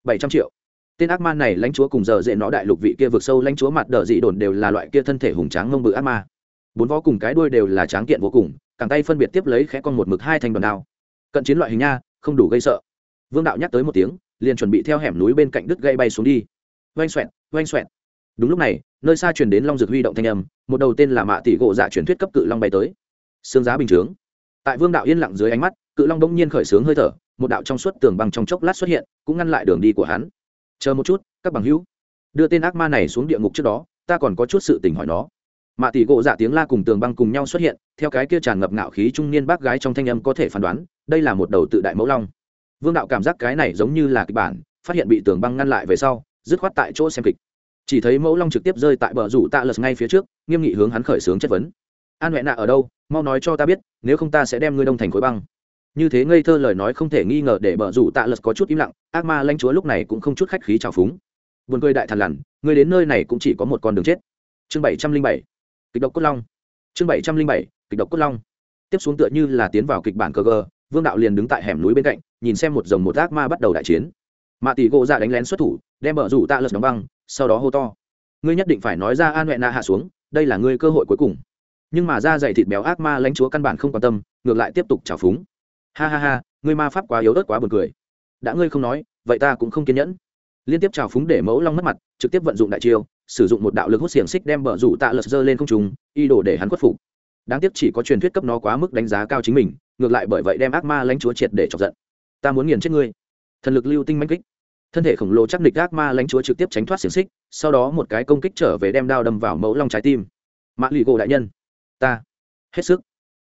Bảy trăm triệu. Tên ác ma này lãnh chúa cùng giờ dễ nó đại lục vị kia vực sâu lãnh chúa mặt đờ dị đồn đều là loại kia thân thể hùng tráng ngông bự ác ma. Bốn vó cùng cái đuôi đều là tráng kiện vô cùng cẳng tay phân biệt tiếp lấy khẽ con một mực hai thành đòn đao. Cận chiến loại hình nha, không đủ gây sợ. Vương đạo nhắc tới một tiếng, liền chuẩn bị theo hẻm núi bên cạnh đứt gây bay xuống đi. Oanh xoẹt oanh xoẹt. đúng lúc này, nơi xa truyền đến long dược huy động thanh âm, một đầu tên là mạ tỷ gỗ dạ truyền thuyết cấp cự long bay tới xương giá bình chướng. Tại vương đạo yên lặng dưới ánh mắt, cự long bỗng nhiên khởi xướng hơi thở, một đạo trong suốt tường bằng trong chốc lát xuất hiện, cũng ngăn lại đường đi của hắn. Chờ một chút, các bằng hữu, đưa tên ác ma này xuống địa ngục trước đó, ta còn có chút sự tình hỏi nó. Mạ tỷ gỗ dạ tiếng la cùng tường băng cùng nhau xuất hiện, theo cái kia tràn ngập ngạo khí trung niên bác gái trong thanh âm có thể phán đoán, đây là một đầu tự đại mẫu long. Vương đạo cảm giác cái này giống như là kịch bản, phát hiện bị tường băng ngăn lại về sau, dứt khoát tại chỗ xem kịch. Chỉ thấy mẫu long trực tiếp rơi tại bờ rủ tạ lật ngay phía trước, nghiêm nghị hướng hắn khởi xướng chất vấn an huệ nạ ở đâu? Mau nói cho ta biết, nếu không ta sẽ đem ngươi đông thành khối băng. Như thế ngây thơ lời nói không thể nghi ngờ để bờ rủ tạ lật có chút im lặng, ác ma lanh chúa lúc này cũng không chút khách khí trào phúng. Vườn cười đại thằn lằn, ngươi đến nơi này cũng chỉ có một con đường chết. Chương bảy trăm linh bảy, kịch độc cốt long. Chương bảy trăm linh bảy, kịch độc cốt long. Tiếp xuống tựa như là tiến vào kịch bản cơ gờ, vương đạo liền đứng tại hẻm núi bên cạnh, nhìn xem một dòng một ác ma bắt đầu đại chiến. Mạ tỷ gỗ ra đánh lén xuất thủ, đem bờ rủ tạ lật đóng băng, sau đó hô to. Ngươi nhất định phải nói ra an huệ nạ hạ xuống, đây là ngươi cơ hội cuối cùng nhưng mà da dày thịt béo ác ma lãnh chúa căn bản không quan tâm, ngược lại tiếp tục trào phúng. Ha ha ha, ngươi ma pháp quá yếu ớt quá buồn cười. Đã ngươi không nói, vậy ta cũng không kiên nhẫn. Liên tiếp trào phúng để mẫu long mất mặt, trực tiếp vận dụng đại chiêu, sử dụng một đạo lực hút xiềng xích đem bờ rủ tạ lật dơ lên không trùng y đổ để hắn khuất phục. Đáng tiếc chỉ có truyền thuyết cấp nó quá mức đánh giá cao chính mình, ngược lại bởi vậy đem ác ma lãnh chúa triệt để chọc giận. Ta muốn nghiền chết ngươi. Thần lực lưu tinh manh kích. Thân thể khổng lồ chắc địch ác ma lãnh chúa trực tiếp tránh thoát xiềng xích, sau đó một cái công kích trở về đem đao đâm vào mẫu long trái tim. Mã lì gỗ đại nhân ta. Hết sức.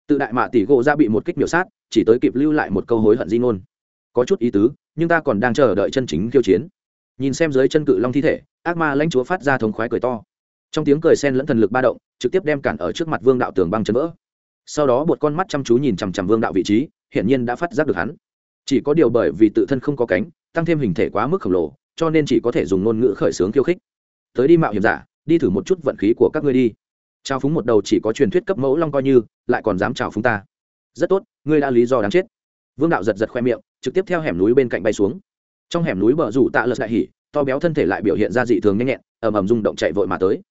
Tự đại mạ tỷ gỗ ra bị một kích biểu sát, chỉ tới kịp lưu lại một câu hối hận di ngôn. Có chút ý tứ, nhưng ta còn đang chờ đợi chân chính khiêu chiến. Nhìn xem dưới chân cự long thi thể, ác ma lãnh chúa phát ra thống khoái cười to. Trong tiếng cười sen lẫn thần lực ba động, trực tiếp đem cản ở trước mặt vương đạo tường băng chân vỡ. Sau đó một con mắt chăm chú nhìn chằm chằm vương đạo vị trí, hiển nhiên đã phát giác được hắn. Chỉ có điều bởi vì tự thân không có cánh, tăng thêm hình thể quá mức khổng lồ, cho nên chỉ có thể dùng ngôn ngữ khởi xướng khiêu khích. Tới đi mạo hiểm giả, đi thử một chút vận khí của các ngươi đi trao phúng một đầu chỉ có truyền thuyết cấp mẫu long coi như, lại còn dám trào phúng ta. Rất tốt, ngươi đã lý do đáng chết. Vương đạo giật giật khoe miệng, trực tiếp theo hẻm núi bên cạnh bay xuống. Trong hẻm núi bờ rủ tạ lật đại hỉ, to béo thân thể lại biểu hiện ra dị thường nhanh nhẹn, ầm ầm rung động chạy vội mà tới.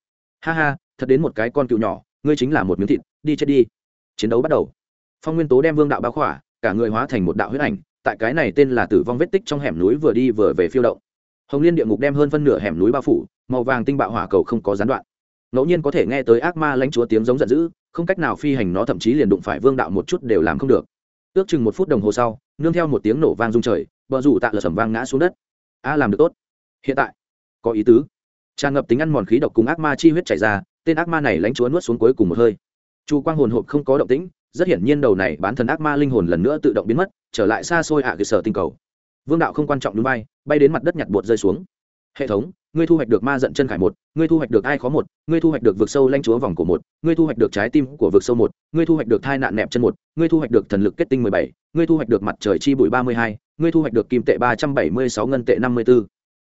Ha ha, thật đến một cái con cựu nhỏ, ngươi chính là một miếng thịt, đi chết đi. Chiến đấu bắt đầu. Phong nguyên tố đem vương đạo bao khỏa, cả người hóa thành một đạo huyết ảnh, tại cái này tên là tử vong vết tích trong hẻm núi vừa đi vừa về phiêu động. Hồng liên địa ngục đem hơn phân nửa hẻm núi bao phủ, màu vàng tinh bạo hỏa cầu không có gián đoạn ngẫu nhiên có thể nghe tới ác ma lãnh chúa tiếng giống giận dữ, không cách nào phi hành nó, thậm chí liền đụng phải vương đạo một chút đều làm không được. Ước chừng một phút đồng hồ sau, nương theo một tiếng nổ vang rung trời, bờ rủ tạ lờ sầm vang ngã xuống đất. A, làm được tốt. Hiện tại, có ý tứ. Tràn ngập tính ăn mòn khí độc cùng ác ma chi huyết chảy ra, tên ác ma này lãnh chúa nuốt xuống cuối cùng một hơi. Chu quang hồn hộp không có động tĩnh, rất hiển nhiên đầu này bán thần ác ma linh hồn lần nữa tự động biến mất, trở lại xa xôi hạ à cơ sở tinh cầu. Vương đạo không quan trọng núi bay bay đến mặt đất nhặt bột rơi xuống. Hệ thống ngươi thu hoạch được ma giận chân khải một, ngươi thu hoạch được ai khó một, ngươi thu hoạch được vực sâu lanh chúa vòng của một, ngươi thu hoạch được trái tim của vực sâu một, ngươi thu hoạch được thai nạn nẹp chân một, ngươi thu hoạch được thần lực kết tinh mười bảy, ngươi thu hoạch được mặt trời chi bụi ba mươi hai, ngươi thu hoạch được kim tệ ba trăm bảy mươi sáu, ngân tệ năm mươi b ố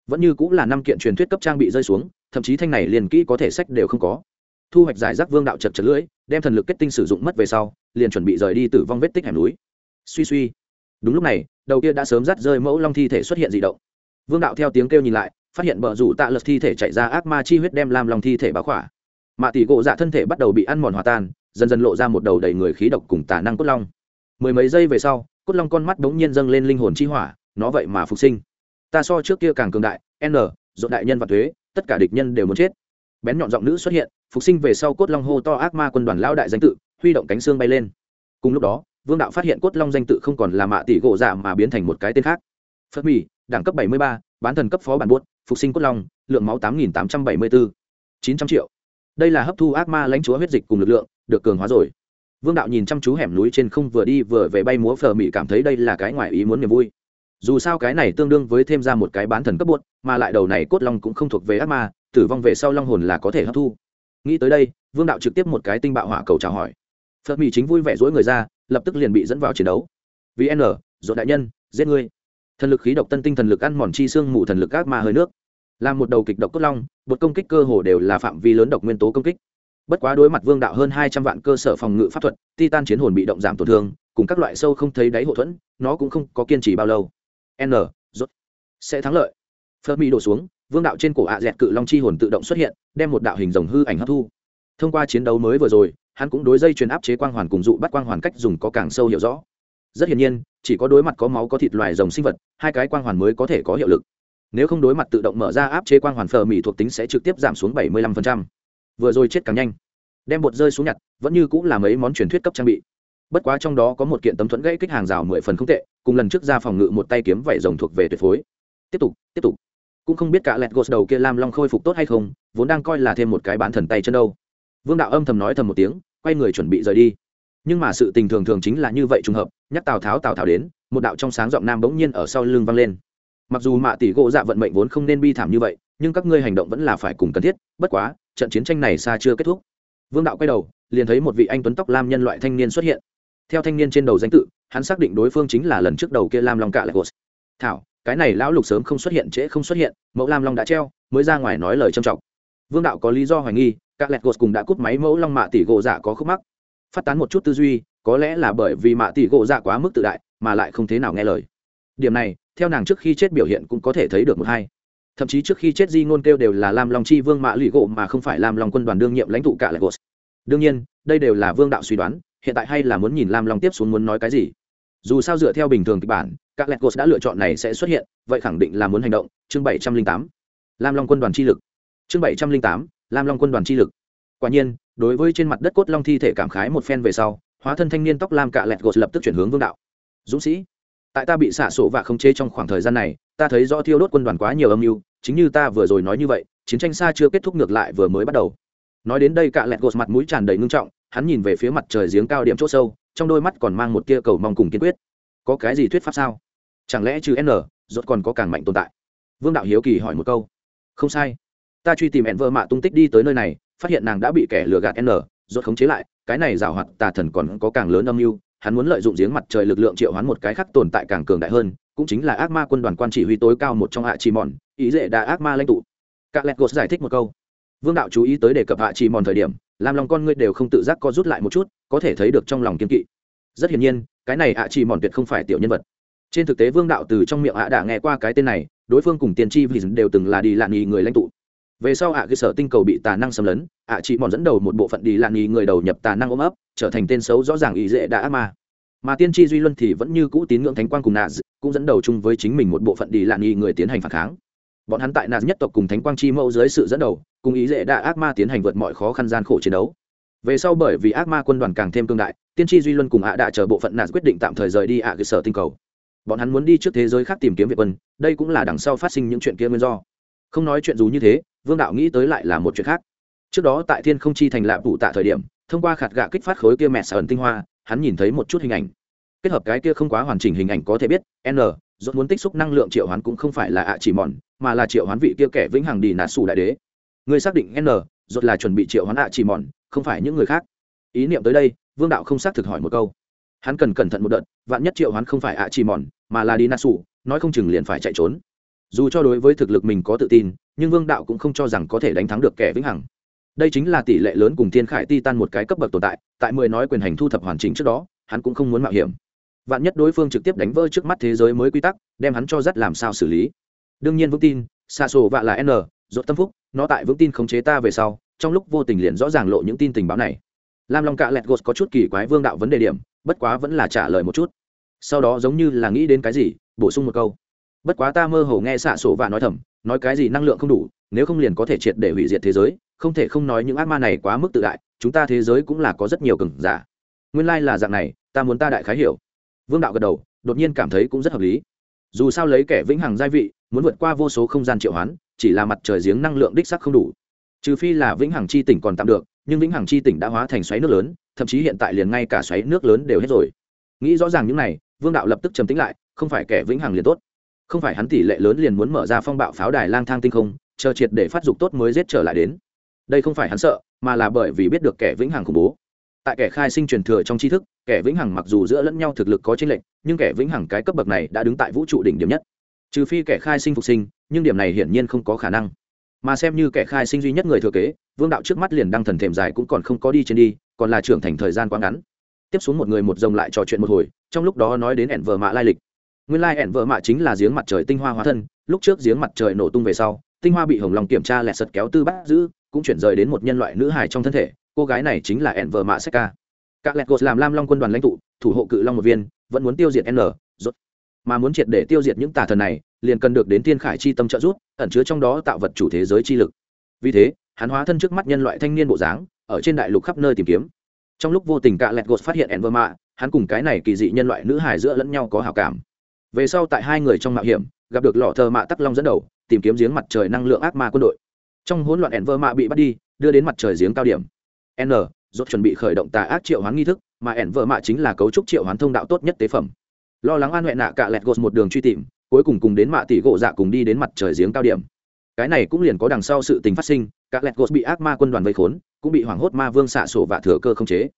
vẫn như cũng là năm kiện truyền thuyết cấp trang bị rơi xuống, thậm chí thanh này liền kỹ có thể sách đều không có. Thu hoạch giải rác vương đạo chật chật lưỡi, đem thần lực kết tinh sử dụng mất về sau, liền chuẩn bị rời đi tử vong vết tích hẻm núi. Suy suy. Đúng lúc này, đầu kia đã sớm rắt rơi mẫu long thi thể xuất hiện d động. Vương đạo theo tiếng kêu nhìn lại phát hiện bờ rủ tạ lật thi thể chạy ra ác ma chi huyết đem làm lòng thi thể báo khỏa. Mạ tỷ gỗ dạ thân thể bắt đầu bị ăn mòn hòa tan dần dần lộ ra một đầu đầy người khí độc cùng tả năng cốt long. Mười mấy giây về sau cốt long con mắt đ ố n g nhiên dâng lên linh hồn chi hỏa nó vậy mà phục sinh. Ta so trước kia càng cường đại n dột đại nhân và thuế tất cả địch nhân đều muốn chết. Bén nhọn giọng nữ xuất hiện phục sinh về sau cốt long hô to ác ma quân đoàn lao đại danh tự huy động cánh xương bay lên. Cùng lúc đó vương đạo phát hiện cốt long danh tự không còn là mạ tỷ gỗ dạ mà biến thành một cái tên khác. Phật mỹ đẳng cấp 73, bán thần cấp phó bản buốt phục sinh cốt long lượng máu 8.874, 900 triệu. Đây là hấp thu ác ma lãnh chúa huyết dịch cùng lực lượng được cường hóa rồi. Vương đạo nhìn chăm chú hẻm núi trên không vừa đi vừa về bay múa phờ mỹ cảm thấy đây là cái ngoài ý muốn niềm vui. Dù sao cái này tương đương với thêm ra một cái bán thần cấp bột mà lại đầu này cốt long cũng không thuộc về ác ma tử vong về sau long hồn là có thể hấp thu. Nghĩ tới đây vương đạo trực tiếp một cái tinh bạo hỏa cầu chào hỏi. Phật mỹ chính vui vẻ dỗi người ra lập tức liền bị dẫn vào chiến đấu. Vì n dỗ đại nhân giết ngươi thần lực khí độc tân tinh thần lực ăn mòn chi xương mù thần lực ác ma hơi nước. Là một đầu kịch độc cốt long, một công kích cơ hồ đều là phạm vi lớn độc nguyên tố công kích. Bất quá đối mặt vương đạo hơn hai trăm vạn cơ sở phòng ngự pháp thuật, titan chiến hồn bị động giảm tổn thương, cùng các loại sâu không thấy đáy hậu thuẫn, nó cũng không có kiên trì bao lâu. N rốt sẽ thắng lợi. Phơ mỹ đổ xuống, vương đạo trên cổ ạ dẹt cự long chi hồn tự động xuất hiện, đem một đạo hình rồng hư ảnh hấp thu. Thông qua chiến đấu mới vừa rồi, hắn cũng đối dây truyền áp chế quang hoàn cùng dụ bắt quang hoàn cách dùng có càng sâu hiểu rõ rất hiển nhiên, chỉ có đối mặt có máu có thịt loài rồng sinh vật, hai cái quang hoàn mới có thể có hiệu lực. Nếu không đối mặt tự động mở ra áp chế quang hoàn phờ mỹ thuộc tính sẽ trực tiếp giảm xuống 75%. vừa rồi chết càng nhanh. Đem bột rơi xuống nhặt, vẫn như cũng là mấy món truyền thuyết cấp trang bị. Bất quá trong đó có một kiện tấm thuẫn gãy kích hàng rào mười phần không tệ, cùng lần trước ra phòng ngự một tay kiếm vảy rồng thuộc về tuyệt phối. Tiếp tục tiếp tục. Cũng không biết cả lẹt gột đầu kia lam long khôi phục tốt hay không, vốn đang coi là thêm một cái bán thần tay chân đâu. Vương đạo âm thầm nói thầm một tiếng, quay người chuẩn bị rời đi nhưng mà sự tình thường thường chính là như vậy trùng hợp, nhắc tào tháo tào tháo đến, một đạo trong sáng giọng nam bỗng nhiên ở sau lưng vang lên. Mặc dù mạ tỷ gỗ dạ vận mệnh vốn không nên bi thảm như vậy, nhưng các ngươi hành động vẫn là phải cùng cần thiết, bất quá, trận chiến tranh này xa chưa kết thúc. Vương đạo quay đầu, liền thấy một vị anh tuấn tóc lam nhân loại thanh niên xuất hiện. Theo thanh niên trên đầu danh tự, hắn xác định đối phương chính là lần trước đầu kia lam long cạ lại gột. Thảo, cái này lão lục sớm không xuất hiện trễ không xuất hiện, mẫu lam long đã treo, mới ra ngoài nói lời trầm trọng. Vương đạo có lý do hoài nghi các lẹt gột cùng đã cút máy mẫu long mạ tỷ gỗ dạ có khúc mắc phát tán một chút tư duy, có lẽ là bởi vì mạ tỷ gỗ dạ quá mức tự đại, mà lại không thế nào nghe lời. Điểm này, theo nàng trước khi chết biểu hiện cũng có thể thấy được một hai. Thậm chí trước khi chết di ngôn kêu đều là lam long chi vương mạ lụy gỗ mà không phải lam long quân đoàn đương nhiệm lãnh tụ cả lại gỗ. đương nhiên, đây đều là vương đạo suy đoán, hiện tại hay là muốn nhìn lam long tiếp xuống muốn nói cái gì. Dù sao dựa theo bình thường kịch bản các lẹt đã lựa chọn này sẽ xuất hiện, vậy khẳng định là muốn hành động. Chương bảy trăm linh tám. Lam long quân đoàn chi lực. Chương bảy trăm linh tám. Lam long quân đoàn chi lực. Quả nhiên đối với trên mặt đất cốt long thi thể cảm khái một phen về sau, hóa thân thanh niên tóc lam cạ lẹt gột lập tức chuyển hướng vương đạo. Dũng sĩ, tại ta bị xả sổ và không chế trong khoảng thời gian này, ta thấy rõ thiêu đốt quân đoàn quá nhiều âm mưu, chính như ta vừa rồi nói như vậy, chiến tranh xa chưa kết thúc ngược lại vừa mới bắt đầu. Nói đến đây cạ lẹt gột mặt mũi tràn đầy ngưng trọng, hắn nhìn về phía mặt trời giếng cao điểm chỗ sâu, trong đôi mắt còn mang một tia cầu mong cùng kiên quyết. Có cái gì thuyết pháp sao? Chẳng lẽ trừ n, rốt còn có càng mạnh tồn tại? Vương đạo hiếu kỳ hỏi một câu. Không sai. Ta truy tìm hẹn vợ mạ tung tích đi tới nơi này phát hiện nàng đã bị kẻ lừa gạt n, rốt khống chế lại, cái này giảo hoạt tà thần còn có càng lớn âm mưu, hắn muốn lợi dụng giếng mặt trời lực lượng triệu hoán một cái khác tồn tại càng cường đại hơn, cũng chính là ác ma quân đoàn quan chỉ huy tối cao một trong hạ trì mòn ý dễ đã ác ma lãnh tụ. Các lẹt gột giải thích một câu. Vương đạo chú ý tới đề cập hạ trì mòn thời điểm, làm lòng con ngươi đều không tự giác co rút lại một chút, có thể thấy được trong lòng kiên kỵ. Rất hiển nhiên, cái này hạ trì mòn tuyệt không phải tiểu nhân vật. Trên thực tế, vương đạo từ trong miệng hạ đã nghe qua cái tên này, đối phương cùng tiền tri vì đều từng là đi lạn nghị người lãnh tụ về sau hạ cơ sở tinh cầu bị tà năng xâm lấn hạ chỉ mòn dẫn đầu một bộ phận đi lạn nghi người đầu nhập tà năng ôm ấp, trở thành tên xấu rõ ràng ý dễ đã ác ma. Mà tiên tri duy luân thì vẫn như cũ tín ngưỡng thánh quang cùng naz cũng dẫn đầu chung với chính mình một bộ phận đi lạn nghi người tiến hành phản kháng. Bọn hắn tại naz nhất tộc cùng thánh quang chi mẫu dưới sự dẫn đầu, cùng ý dễ đã ác ma tiến hành vượt mọi khó khăn gian khổ chiến đấu. Về sau bởi vì ác ma quân đoàn càng thêm cương đại, tiên tri duy luân cùng ạ đã chờ bộ phận naz quyết định tạm thời rời đi ạ cơ sở tinh cầu. Bọn hắn muốn đi trước thế giới khác tìm kiếm việt quân, đây cũng là đằng sau phát sinh những chuyện kia nguyên do. Không nói chuyện dù như thế vương đạo nghĩ tới lại là một chuyện khác. Trước đó tại thiên không chi thành lạp vụ tạ thời điểm, thông qua khạt gạ kích phát khối kia mẹ sở ẩn tinh hoa, hắn nhìn thấy một chút hình ảnh. Kết hợp cái kia không quá hoàn chỉnh hình ảnh có thể biết, n dốt muốn tích xúc năng lượng triệu hoán cũng không phải là ạ chỉ mòn, mà là triệu hoán vị kia kẻ vĩnh hằng đi nạt xù đại đế. Người xác định n dốt là chuẩn bị triệu hoán ạ chỉ mòn, không phải những người khác. Ý niệm tới đây, vương đạo không xác thực hỏi một câu. Hắn cần cẩn thận một đợt, vạn nhất triệu hoán không phải ạ chỉ mòn, mà là đi nạt xù, nói không chừng liền phải chạy trốn dù cho đối với thực lực mình có tự tin, nhưng vương đạo cũng không cho rằng có thể đánh thắng được kẻ vĩnh hằng. Đây chính là tỷ lệ lớn cùng thiên khải ti tan một cái cấp bậc tồn tại tại mười nói quyền hành thu thập hoàn chỉnh trước đó, hắn cũng không muốn mạo hiểm. Vạn nhất đối phương trực tiếp đánh vỡ trước mắt thế giới mới quy tắc, đem hắn cho dắt làm sao xử lý. Đương nhiên vững tin xa sổ vạ là n dốt tâm phúc, nó tại vững tin khống chế ta về sau, trong lúc vô tình liền rõ ràng lộ những tin tình báo này. Lam long cạ lẹt gột có chút kỳ quái vương đạo vấn đề điểm, bất quá vẫn là trả lời một chút. Sau đó giống như là nghĩ đến cái gì, bổ sung một câu bất quá ta mơ hồ nghe xạ sổ và nói thầm, nói cái gì năng lượng không đủ, nếu không liền có thể triệt để hủy diệt thế giới, không thể không nói những ác ma này quá mức tự đại, chúng ta thế giới cũng là có rất nhiều cừng giả. Nguyên lai、like、là dạng này, ta muốn ta đại khái hiểu. Vương đạo gật đầu, đột nhiên cảm thấy cũng rất hợp lý. Dù sao lấy kẻ vĩnh hằng gia vị, muốn vượt qua vô số không gian triệu hoán, chỉ là mặt trời giếng năng lượng đích sắc không đủ. Trừ phi là vĩnh hằng chi tỉnh còn tạm được, nhưng vĩnh hằng chi tỉnh đã hóa thành xoáy nước lớn, thậm chí hiện tại liền ngay cả xoáy nước lớn đều hết rồi. Nghĩ rõ ràng những này, vương đạo lập tức trầm tính lại, không phải kẻ vĩnh hằng liền tốt không phải hắn tỷ lệ lớn liền muốn mở ra phong bạo pháo đài lang thang tinh không, chờ triệt để phát dục tốt mới giết trở lại đến. Đây không phải hắn sợ, mà là bởi vì biết được kẻ vĩnh hằng khủng bố. Tại kẻ khai sinh truyền thừa trong tri thức, kẻ vĩnh hằng mặc dù giữa lẫn nhau thực lực có chênh lệch, nhưng kẻ vĩnh hằng cái cấp bậc này đã đứng tại vũ trụ đỉnh điểm nhất. Trừ phi kẻ khai sinh phục sinh, nhưng điểm này hiển nhiên không có khả năng. Mà xem như kẻ khai sinh duy nhất người thừa kế, vương đạo trước mắt liền đăng thần thềm dài cũng còn không có đi trên đi, còn là trưởng thành thời gian quá ngắn. Tiếp xuống một người một dòng lại trò chuyện một hồi, trong lúc đó nói đến ẻn vờ mạ lai lịch nguyên lai ẻn vợ mạ chính là giếng mặt trời tinh hoa hóa thân, lúc trước giếng mặt trời nổ tung về sau, tinh hoa bị hồng lòng kiểm tra lẹt sật kéo tư bắt giữ, cũng chuyển rời đến một nhân loại nữ hài trong thân thể, cô gái này chính là ẻn vợ mạ Seka. các lẹt gột làm lam long quân đoàn lãnh tụ, thủ hộ cự long một viên, vẫn muốn tiêu diệt n, rốt. Mà muốn triệt để tiêu diệt những tà thần này, liền cần được đến thiên khải chi tâm trợ giúp, ẩn chứa trong đó tạo vật chủ thế giới chi lực. Vì thế, hắn hóa thân trước mắt nhân loại thanh niên bộ dáng, ở trên đại lục khắp nơi tìm kiếm. Trong lúc vô tình cạ lẹt gột phát hiện ẻn vơ mạ, hắn cùng cái này kỳ dị nhân loại nữ hài giữa lẫn nhau có hào cảm về sau tại hai người trong mạo hiểm, gặp được lọ thờ mạ tắc long dẫn đầu, tìm kiếm giếng mặt trời năng lượng ác ma quân đội. Trong hỗn loạn ẻn vơ mạ bị bắt đi, đưa đến mặt trời giếng cao điểm. N rốt chuẩn bị khởi động tà ác triệu hoán nghi thức, mà ẻn vợ mạ chính là cấu trúc triệu hoán thông đạo tốt nhất tế phẩm. Lo lắng an huệ nạ cạ lẹt gột một đường truy tìm, cuối cùng cùng đến mạ tỷ gỗ dạ cùng đi đến mặt trời giếng cao điểm. Cái này cũng liền có đằng sau sự tình phát sinh các lẹt gột bị ác ma quân đoàn vây khốn, cũng bị hoảng hốt ma vương xạ sổ và thừa cơ không chế.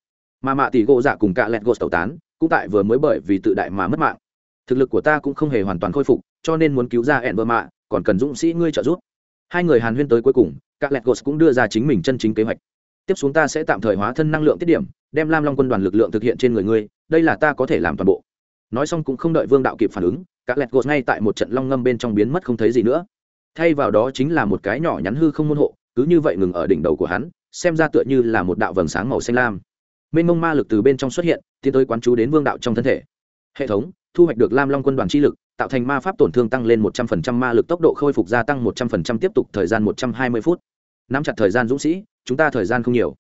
Mà mạ tỷ gỗ dạ cùng cả lẹt gột tẩu tán, cũng tại vừa mới bởi vì tự đại mà mất mạng thực lực của ta cũng không hề hoàn toàn khôi phục, cho nên muốn cứu ra ẹn vợ mạ còn cần dũng sĩ ngươi trợ giúp. Hai người hàn huyên tới cuối cùng, các lẹt gos cũng đưa ra chính mình chân chính kế hoạch. Tiếp xuống ta sẽ tạm thời hóa thân năng lượng tiết điểm, đem lam long quân đoàn lực lượng thực hiện trên người ngươi, đây là ta có thể làm toàn bộ. Nói xong cũng không đợi vương đạo kịp phản ứng, các lẹt gột ngay tại một trận long ngâm bên trong biến mất không thấy gì nữa. Thay vào đó chính là một cái nhỏ nhắn hư không môn hộ, cứ như vậy ngừng ở đỉnh đầu của hắn, xem ra tựa như là một đạo vầng sáng màu xanh lam. Mênh mông ma lực từ bên trong xuất hiện, tiến tới quán chú đến vương đạo trong thân thể. Hệ thống thu hoạch được lam long quân đoàn chi lực, tạo thành ma pháp tổn thương tăng lên một trăm phần trăm, ma lực tốc độ khôi phục gia tăng một trăm phần trăm, tiếp tục thời gian một trăm hai mươi phút. Nắm chặt thời gian dũng sĩ, chúng ta thời gian không nhiều.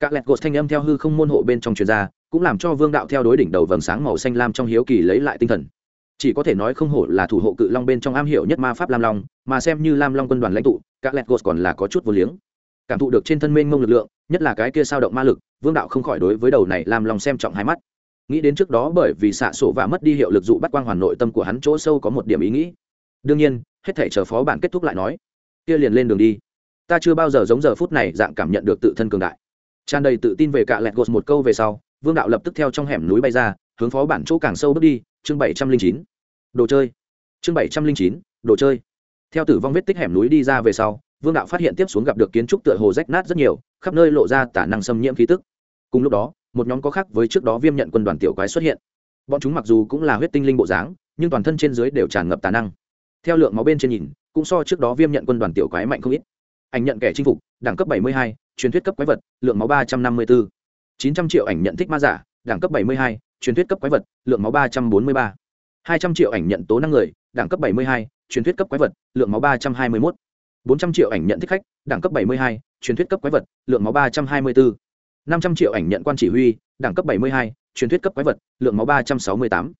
Các lẹt gột thanh âm theo hư không môn hộ bên trong truyền ra, cũng làm cho vương đạo theo đối đỉnh đầu vầng sáng màu xanh lam trong hiếu kỳ lấy lại tinh thần. Chỉ có thể nói không hổ là thủ hộ cự long bên trong am hiểu nhất ma pháp lam long, mà xem như lam long quân đoàn lãnh tụ các lẹt gột còn là có chút vô liếng. Cảm thụ được trên thân mênh mông lực lượng, nhất là cái kia sao động ma lực, vương đạo không khỏi đối với đầu này lam long xem trọng hai mắt nghĩ đến trước đó bởi vì xạ sổ và mất đi hiệu lực dụ bắt quang hoàn nội tâm của hắn chỗ sâu có một điểm ý nghĩ. Đương nhiên, hết thể chờ phó bản kết thúc lại nói, kia liền lên đường đi. Ta chưa bao giờ giống giờ phút này dạng cảm nhận được tự thân cường đại. Tràn đầy tự tin về cả lẹt gột một câu về sau, vương đạo lập tức theo trong hẻm núi bay ra, hướng phó bản chỗ càng sâu bước đi, chương bảy trăm linh chín. Đồ chơi. Chương bảy trăm linh chín, đồ chơi. Theo tử vong vết tích hẻm núi đi ra về sau, vương đạo phát hiện tiếp xuống gặp được kiến trúc tựa hồ rách nát rất nhiều, khắp nơi lộ ra tả năng xâm nhiễm khí tức. Cùng lúc đó một nhóm có khác với trước đó viêm nhận quân đoàn tiểu quái xuất hiện bọn chúng mặc dù cũng là huyết tinh linh bộ dáng nhưng toàn thân trên dưới đều tràn ngập tà năng theo lượng máu bên trên nhìn cũng so trước đó viêm nhận quân đoàn tiểu quái mạnh không ít ảnh nhận kẻ chinh phục đẳng cấp 72, truyền thuyết cấp quái vật lượng máu 354. 900 triệu ảnh nhận thích ma giả đẳng cấp 72, truyền thuyết cấp quái vật lượng máu 343. 200 triệu ảnh nhận tố năng người đẳng cấp 72, truyền thuyết cấp quái vật lượng máu 321. 400 triệu ảnh nhận thích khách đẳng cấp 72, truyền thuyết cấp quái vật lượng máu 324. 500 triệu ảnh nhận quan chỉ huy đẳng cấp 72, truyền thuyết cấp quái vật lượng máu 368.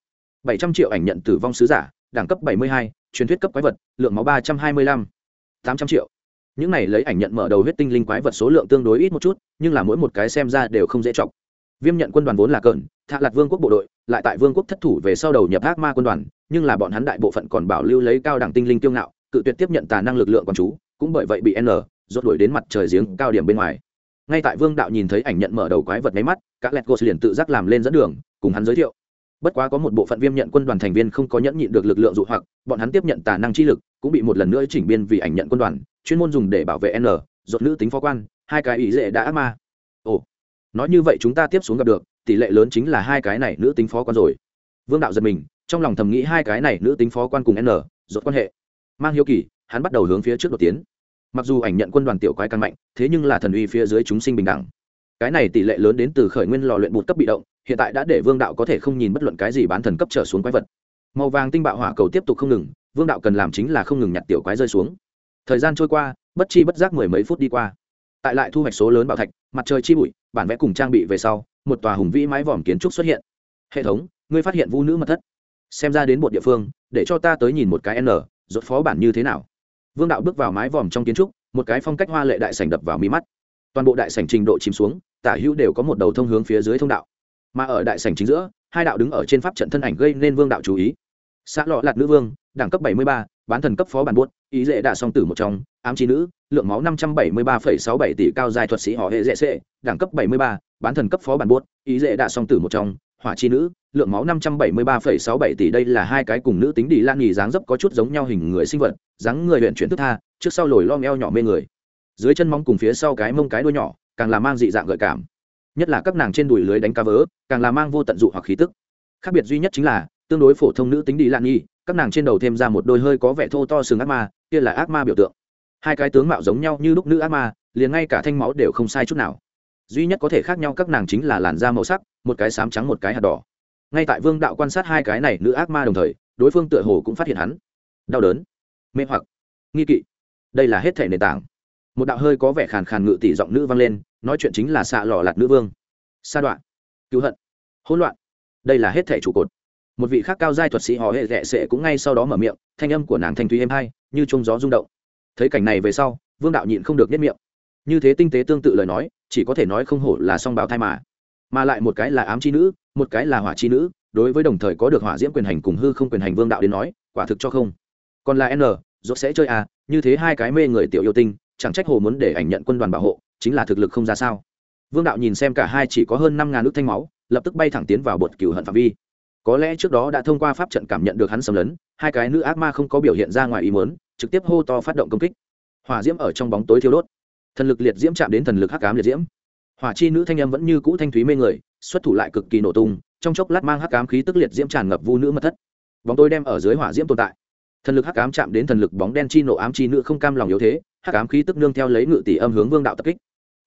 700 triệu ảnh nhận tử vong sứ giả đẳng cấp 72, truyền thuyết cấp quái vật lượng máu 325. 800 triệu những này lấy ảnh nhận mở đầu huyết tinh linh quái vật số lượng tương đối ít một chút nhưng là mỗi một cái xem ra đều không dễ chọc viêm nhận quân đoàn vốn là cận, thạ lạt vương quốc bộ đội lại tại vương quốc thất thủ về sau đầu nhập ác ma quân đoàn nhưng là bọn hắn đại bộ phận còn bảo lưu lấy cao đẳng tinh linh tiêu ngạo cự tuyệt tiếp nhận tà năng lực lượng quan chú cũng bởi vậy bị n rốt đuổi đến mặt trời giếng cao điểm bên ngoài ngay tại vương đạo nhìn thấy ảnh nhận mở đầu quái vật máy mắt các lẹt gos liền tự giác làm lên dẫn đường, cùng hắn giới thiệu. Bất quá có một bộ phận viêm nhận quân đoàn thành viên không có nhẫn nhịn được lực lượng dụ hoặc, bọn hắn tiếp nhận tà năng chi lực, cũng bị một lần nữa chỉnh biên vì ảnh nhận quân đoàn, chuyên môn dùng để bảo vệ n dột nữ tính phó quan, hai cái ý dễ đã ác ma. Ồ, nói như vậy chúng ta tiếp xuống gặp được, tỷ lệ lớn chính là hai cái này nữ tính phó quan rồi. Vương đạo giật mình, trong lòng thầm nghĩ hai cái này nữ tính phó quan cùng n dột quan hệ. Mang hiếu kỳ, hắn bắt đầu hướng phía trước đột tiến mặc dù ảnh nhận quân đoàn tiểu quái càng mạnh, thế nhưng là thần uy phía dưới chúng sinh bình đẳng. Cái này tỷ lệ lớn đến từ khởi nguyên lò luyện bụt cấp bị động, hiện tại đã để vương đạo có thể không nhìn bất luận cái gì bán thần cấp trở xuống quái vật. Màu vàng tinh bạo hỏa cầu tiếp tục không ngừng, vương đạo cần làm chính là không ngừng nhặt tiểu quái rơi xuống. Thời gian trôi qua, bất chi bất giác mười mấy phút đi qua. Tại lại thu hoạch số lớn bảo thạch, mặt trời chi bụi, bản vẽ cùng trang bị về sau, một tòa hùng vĩ mái vòm kiến trúc xuất hiện. Hệ thống, ngươi phát hiện vu nữ mật thất. Xem ra đến một địa phương, để cho ta tới nhìn một cái n, rốt phó bản như thế nào? Vương đạo bước vào mái vòm trong kiến trúc, một cái phong cách hoa lệ đại sảnh đập vào mi mắt. Toàn bộ đại sảnh trình độ chìm xuống, tả hữu đều có một đầu thông hướng phía dưới thông đạo. Mà ở đại sảnh chính giữa, hai đạo đứng ở trên pháp trận thân ảnh gây nên vương đạo chú ý. Xã lọ lạt nữ vương, đẳng cấp bảy mươi ba, bán thần cấp phó bản buốt, ý dễ đạ song tử một trong, ám trí nữ, lượng máu năm trăm bảy mươi ba phẩy sáu bảy tỷ cao dài thuật sĩ họ hệ dễ sệ, đẳng cấp bảy mươi ba, bán thần cấp phó bản buốt, ý dễ đạ song tử một trong, hỏa chi nữ, lượng máu năm trăm bảy mươi ba phẩy sáu bảy tỷ, đây là hai cái cùng nữ tính đi lan nghỉ dáng dấp có chút giống nhau hình người sinh vật dáng người huyện chuyển thức tha, trước sau lồi lom eo nhỏ mê người. Dưới chân móng cùng phía sau cái mông cái đuôi nhỏ, càng là mang dị dạng gợi cảm. Nhất là các nàng trên đùi lưới đánh cá vớ, càng là mang vô tận dụ hoặc khí tức. Khác biệt duy nhất chính là, tương đối phổ thông nữ tính đi lan nghi, các nàng trên đầu thêm ra một đôi hơi có vẻ thô to sừng ác ma, kia là ác ma biểu tượng. Hai cái tướng mạo giống nhau như lúc nữ ác ma, liền ngay cả thanh máu đều không sai chút nào. Duy nhất có thể khác nhau các nàng chính là làn da màu sắc, một cái xám trắng một cái hạt đỏ. Ngay tại vương đạo quan sát hai cái này nữ ác ma đồng thời, đối phương tựa hồ cũng phát hiện hắn. Đau đớn mê hoặc, nghi kỵ. Đây là hết thể nền tảng. Một đạo hơi có vẻ khàn khàn ngự tỷ giọng nữ vang lên, nói chuyện chính là xạ lò lạt nữ vương. Sa đoạn. Cứu hận. Hỗn loạn. Đây là hết thể trụ cột. Một vị khác cao giai thuật sĩ họ hệ rẽ sệ cũng ngay sau đó mở miệng, thanh âm của nàng thanh thúy êm hai như trông gió rung động. Thấy cảnh này về sau, vương đạo nhịn không được nhất miệng. Như thế tinh tế tương tự lời nói, chỉ có thể nói không hổ là song bào thai mà. Mà lại một cái là ám chi nữ, một cái là hỏa chi nữ, đối với đồng thời có được hỏa diễm quyền hành cùng hư không quyền hành vương đạo đến nói, quả thực cho không còn là n dốt sẽ chơi à như thế hai cái mê người tiểu yêu tinh, chẳng trách hồ muốn để ảnh nhận quân đoàn bảo hộ, chính là thực lực không ra sao. Vương đạo nhìn xem cả hai chỉ có hơn năm ngàn nước thanh máu, lập tức bay thẳng tiến vào bột cửu hận phạm vi. Có lẽ trước đó đã thông qua pháp trận cảm nhận được hắn xâm lấn, hai cái nữ ác ma không có biểu hiện ra ngoài ý muốn, trực tiếp hô to phát động công kích. Hỏa diễm ở trong bóng tối thiêu đốt. Thần lực liệt diễm chạm đến thần lực hắc ám liệt diễm. Hỏa chi nữ thanh âm vẫn như cũ thanh thúy mê người, xuất thủ lại cực kỳ nổ tung, trong chốc lát mang hắc ám khí tức liệt diễm tràn ngập vu nữ mật thất. Bóng tối đem ở dưới hỏa diễm tồn tại thần lực hắc ám chạm đến thần lực bóng đen chi nộ ám chi nữ không cam lòng yếu thế, hắc ám khí tức nương theo lấy ngự tỷ âm hướng vương đạo tập kích.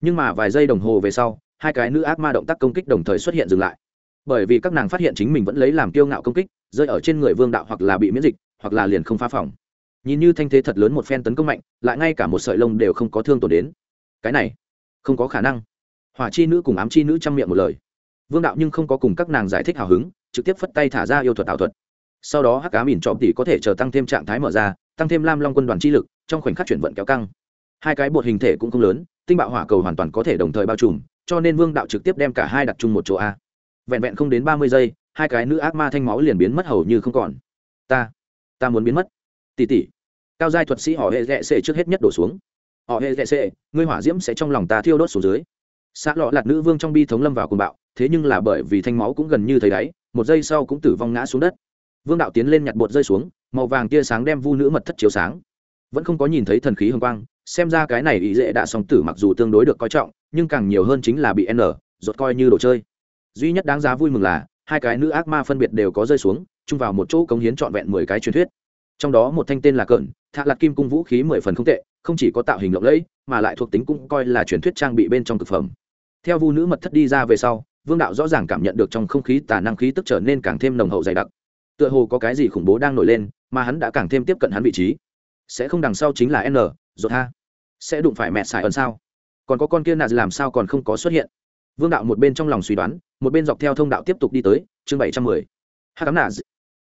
Nhưng mà vài giây đồng hồ về sau, hai cái nữ ác ma động tác công kích đồng thời xuất hiện dừng lại. Bởi vì các nàng phát hiện chính mình vẫn lấy làm kiêu ngạo công kích, rơi ở trên người vương đạo hoặc là bị miễn dịch, hoặc là liền không phá phòng. Nhìn như thanh thế thật lớn một phen tấn công mạnh, lại ngay cả một sợi lông đều không có thương tổn đến. Cái này, không có khả năng. Hỏa chi nữ cùng ám chi nữ chăm miệng một lời. Vương đạo nhưng không có cùng các nàng giải thích hào hứng, trực tiếp phất tay thả ra yêu thuật ảo thuật sau đó hắc cá mìn trọm tỷ có thể chờ tăng thêm trạng thái mở ra, tăng thêm lam long quân đoàn chi lực, trong khoảnh khắc chuyển vận kéo căng. Hai cái bột hình thể cũng không lớn, tinh bạo hỏa cầu hoàn toàn có thể đồng thời bao trùm, cho nên vương đạo trực tiếp đem cả hai đặt chung một chỗ a. Vẹn vẹn không đến ba mươi giây, hai cái nữ ác ma thanh máu liền biến mất hầu như không còn. Ta ta muốn biến mất. Tỉ tỉ, cao giai thuật sĩ họ hệ rẽ xệ trước hết nhất đổ xuống. Họ hệ rẽ xệ, ngươi hỏa diễm sẽ trong lòng ta thiêu đốt xuống dưới. Xã lọ lạt nữ vương trong bi thống lâm vào cùng bạo, thế nhưng là bởi vì thanh máu cũng gần như thấy đáy, một giây sau cũng tử vong ngã xuống đất vương đạo tiến lên nhặt bột rơi xuống, màu vàng tia sáng đem vu nữ mật thất chiếu sáng. Vẫn không có nhìn thấy thần khí hồng quang, xem ra cái này ý dễ đã song tử mặc dù tương đối được coi trọng, nhưng càng nhiều hơn chính là bị n rột coi như đồ chơi. Duy nhất đáng giá vui mừng là, hai cái nữ ác ma phân biệt đều có rơi xuống, chung vào một chỗ cống hiến trọn vẹn mười cái truyền thuyết. Trong đó một thanh tên là cợn thạ lạt kim cung vũ khí mười phần không tệ, không chỉ có tạo hình lộng lẫy, mà lại thuộc tính cũng coi là truyền thuyết trang bị bên trong thực phẩm. Theo vu nữ mật thất đi ra về sau, vương đạo rõ ràng cảm nhận được trong không khí tà năng khí tức trở nên càng thêm nồng hậu dày đặc tựa hồ có cái gì khủng bố đang nổi lên, mà hắn đã càng thêm tiếp cận hắn vị trí. Sẽ không đằng sau chính là n rồi ha. Sẽ đụng phải mẹ xài ẩn sao? Còn có con kia nạt làm sao còn không có xuất hiện? Vương đạo một bên trong lòng suy đoán, một bên dọc theo thông đạo tiếp tục đi tới, chương bảy trăm mười. H cám nạt.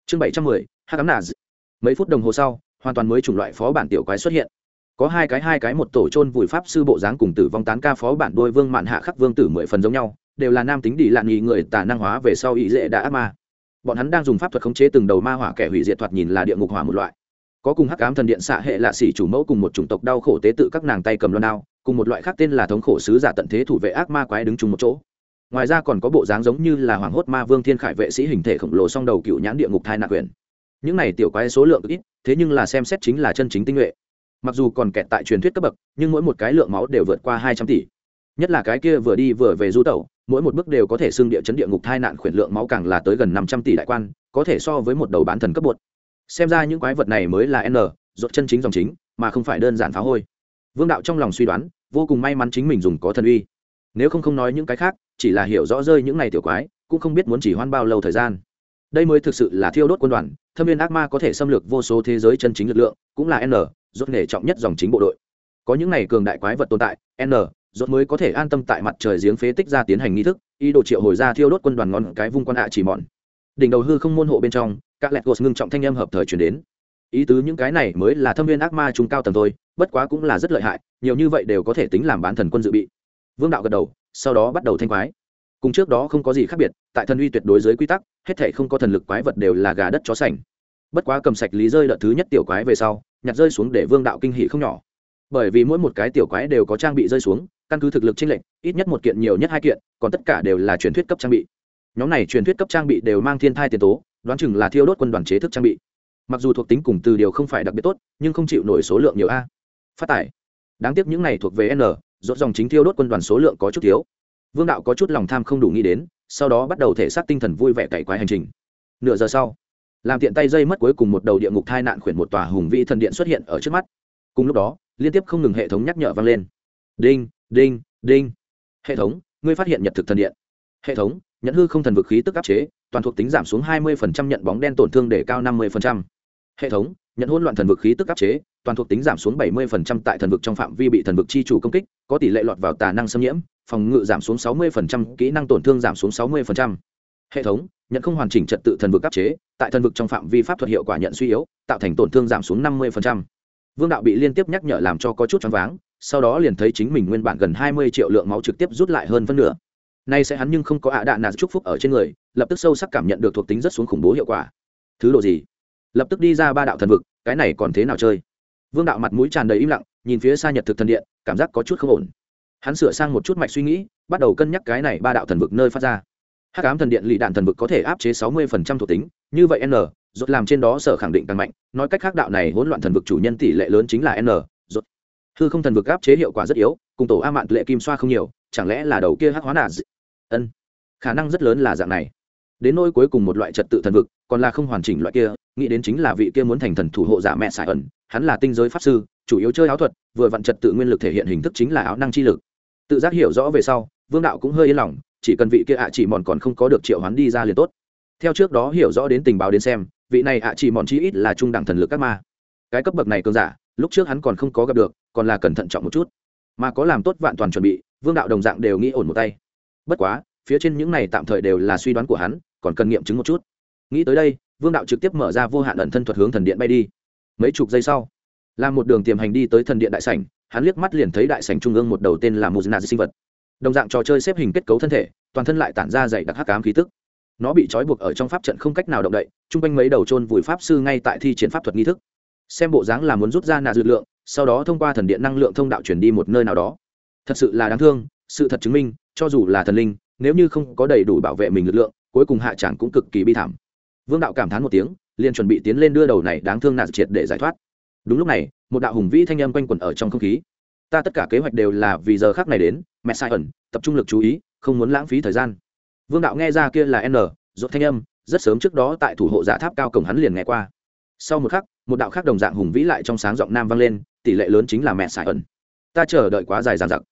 Chương bảy trăm mười h cám nạt. Mấy phút đồng hồ sau, hoàn toàn mới chủng loại phó bản tiểu quái xuất hiện. Có hai cái hai cái một tổ chôn vùi pháp sư bộ dáng cùng tử vong tán ca phó bản đôi vương mạn hạ khắc vương tử mười phần giống nhau, đều là nam tính đi lạn nghị người tả năng hóa về sau ý dễ đã ác ma bọn hắn đang dùng pháp thuật khống chế từng đầu ma hỏa kẻ hủy diệt thoạt nhìn là địa ngục hỏa một loại. Có cùng hắc ám thần điện xạ hệ lạ xỉ chủ mẫu cùng một chủng tộc đau khổ tế tự các nàng tay cầm loan đao, cùng một loại khác tên là thống khổ sứ giả tận thế thủ vệ ác ma quái đứng chung một chỗ. Ngoài ra còn có bộ dáng giống như là hoàng hốt ma vương thiên khải vệ sĩ hình thể khổng lồ song đầu cựu nhãn địa ngục thai nạn quyền. Những này tiểu quái số lượng ít, thế nhưng là xem xét chính là chân chính tinh nhuệ. Mặc dù còn kẹt tại truyền thuyết cấp bậc, nhưng mỗi một cái lượng máu đều vượt qua hai trăm tỷ. Nhất là cái kia vừa đi vừa về du tẩu mỗi một bước đều có thể xưng địa chấn địa ngục thai nạn khuyển lượng máu càng là tới gần năm trăm tỷ đại quan, có thể so với một đầu bán thần cấp bột. Xem ra những quái vật này mới là n rốt chân chính dòng chính, mà không phải đơn giản phá hôi. Vương đạo trong lòng suy đoán, vô cùng may mắn chính mình dùng có thần uy. Nếu không không nói những cái khác, chỉ là hiểu rõ rơi những này tiểu quái, cũng không biết muốn chỉ hoan bao lâu thời gian. Đây mới thực sự là thiêu đốt quân đoàn, thâm viên ác ma có thể xâm lược vô số thế giới chân chính lực lượng, cũng là n rốt nghề trọng nhất dòng chính bộ đội. Có những này cường đại quái vật tồn tại, n rốt mới có thể an tâm tại mặt trời giếng phế tích ra tiến hành nghi thức ý đồ triệu hồi ra thiêu đốt quân đoàn ngon cái vung quan hạ chỉ mọn, đỉnh đầu hư không môn hộ bên trong các lẹt gột ngưng trọng thanh âm hợp thời chuyển đến. Ý tứ những cái này mới là thâm viên ác ma trung cao tầng thôi bất quá cũng là rất lợi hại nhiều như vậy đều có thể tính làm bán thần quân dự bị. Vương đạo gật đầu sau đó bắt đầu thanh quái. Cùng trước đó không có gì khác biệt tại thần uy tuyệt đối dưới quy tắc hết thể không có thần lực quái vật đều là gà đất chó sành. Bất quá cầm sạch lý rơi đợt thứ nhất tiểu quái về sau nhặt rơi xuống để vương đạo kinh hỉ không nhỏ. Bởi vì mỗi một cái tiểu quái đều có trang bị rơi xuống căn cứ thực lực trên lệnh ít nhất một kiện nhiều nhất hai kiện, còn tất cả đều là truyền thuyết cấp trang bị. Nhóm này truyền thuyết cấp trang bị đều mang thiên thai tiền tố, đoán chừng là thiêu đốt quân đoàn chế thức trang bị. Mặc dù thuộc tính cùng từ điều không phải đặc biệt tốt, nhưng không chịu nổi số lượng nhiều a. Phát tải đáng tiếc những này thuộc về n dốt dòng chính thiêu đốt quân đoàn số lượng có chút thiếu. Vương đạo có chút lòng tham không đủ nghĩ đến, sau đó bắt đầu thể xác tinh thần vui vẻ cày quái hành trình. Nửa giờ sau, làm tiện tay dây mất cuối cùng một đầu địa ngục thai nạn khuyển một tòa hùng vĩ thần điện xuất hiện ở trước mắt. Cùng lúc đó, liên tiếp không ngừng hệ thống nhắc nhở vang lên. Đinh đinh đinh hệ thống ngươi phát hiện nhật thực thần điện hệ thống nhận hư không thần vực khí tức áp chế toàn thuộc tính giảm xuống 20% nhận bóng đen tổn thương để cao 50%. hệ thống nhận hỗn loạn thần vực khí tức áp chế toàn thuộc tính giảm xuống 70% tại thần vực trong phạm vi bị thần vực chi chủ công kích có tỷ lệ lọt vào tà năng xâm nhiễm phòng ngự giảm xuống 60%, kỹ năng tổn thương giảm xuống 60%. hệ thống nhận không hoàn chỉnh trật tự thần vực áp chế tại thần vực trong phạm vi pháp thuật hiệu quả nhận suy yếu tạo thành tổn thương giảm xuống 50%. vương đạo bị liên tiếp nhắc nhở làm cho có chút choáng váng sau đó liền thấy chính mình nguyên bản gần 20 triệu lượng máu trực tiếp rút lại hơn phân nửa. Nay sẽ hắn nhưng không có ạ đạn nạt chúc phúc ở trên người, lập tức sâu sắc cảm nhận được thuộc tính rất xuống khủng bố hiệu quả. Thứ độ gì? Lập tức đi ra ba đạo thần vực, cái này còn thế nào chơi? Vương đạo mặt mũi tràn đầy im lặng, nhìn phía xa nhật thực thần điện, cảm giác có chút không ổn. Hắn sửa sang một chút mạch suy nghĩ, bắt đầu cân nhắc cái này ba đạo thần vực nơi phát ra. Hắc ám thần điện lì đạn thần vực có thể áp chế sáu mươi phần trăm thuộc tính, như vậy n, rốt làm trên đó sở khẳng định càng mạnh, nói cách khác đạo này hỗn loạn thần vực chủ nhân tỷ lệ lớn chính là n hư không thần vực áp chế hiệu quả rất yếu, cùng tổ a mạn lệ kim xoa không nhiều, chẳng lẽ là đầu kia hắc hóa nà ân, khả năng rất lớn là dạng này. Đến nỗi cuối cùng một loại trật tự thần vực, còn là không hoàn chỉnh loại kia, nghĩ đến chính là vị kia muốn thành thần thủ hộ giả mẹ sải ẩn, hắn là tinh giới pháp sư, chủ yếu chơi áo thuật, vừa vặn trật tự nguyên lực thể hiện hình thức chính là áo năng chi lực. Tự giác hiểu rõ về sau, vương đạo cũng hơi yên lòng, chỉ cần vị kia ạ chỉ mòn còn không có được triệu hoán đi ra liền tốt. Theo trước đó hiểu rõ đến tình báo đến xem, vị này ạ chỉ mòn chi ít là trung đẳng thần lực các ma. Cái cấp bậc này cường giả, lúc trước hắn còn không có gặp được còn là cẩn thận trọng một chút. Mà có làm tốt vạn toàn chuẩn bị, vương đạo đồng dạng đều nghĩ ổn một tay. Bất quá, phía trên những này tạm thời đều là suy đoán của hắn, còn cần nghiệm chứng một chút. Nghĩ tới đây, vương đạo trực tiếp mở ra vô hạn ẩn thân thuật hướng thần điện bay đi. Mấy chục giây sau làm một đường tiềm hành đi tới thần điện đại sảnh, hắn liếc mắt liền thấy đại sảnh trung ương một đầu tên là muzna sinh vật. Đồng dạng trò chơi xếp hình kết cấu thân thể, toàn thân lại tản ra dày đặc hắc ám khí tức. Nó bị trói buộc ở trong pháp trận không cách nào động đậy, chung quanh mấy đầu trôn vùi pháp sư ngay tại thi triển pháp thuật nghi thức. Xem bộ dáng là muốn rút ra nạ dược lượng sau đó thông qua thần điện năng lượng thông đạo chuyển đi một nơi nào đó. Thật sự là đáng thương, sự thật chứng minh, cho dù là thần linh, nếu như không có đầy đủ bảo vệ mình lực lượng, cuối cùng hạ tràng cũng cực kỳ bi thảm. Vương đạo cảm thán một tiếng, liền chuẩn bị tiến lên đưa đầu này đáng thương nạn triệt để giải thoát. Đúng lúc này, một đạo hùng vĩ thanh âm quanh quẩn ở trong không khí. Ta tất cả kế hoạch đều là vì giờ khác này đến, mẹ sai ẩn, tập trung lực chú ý, không muốn lãng phí thời gian. Vương đạo nghe ra kia là n dốt thanh âm, rất sớm trước đó tại thủ hộ giả tháp cao cổng hắn liền nghe qua. Sau một khắc, một đạo khác đồng dạng hùng vĩ lại trong sáng giọng nam vang lên tỷ lệ lớn chính là mẹ sai ẩn ta chờ đợi quá dài dàn giặc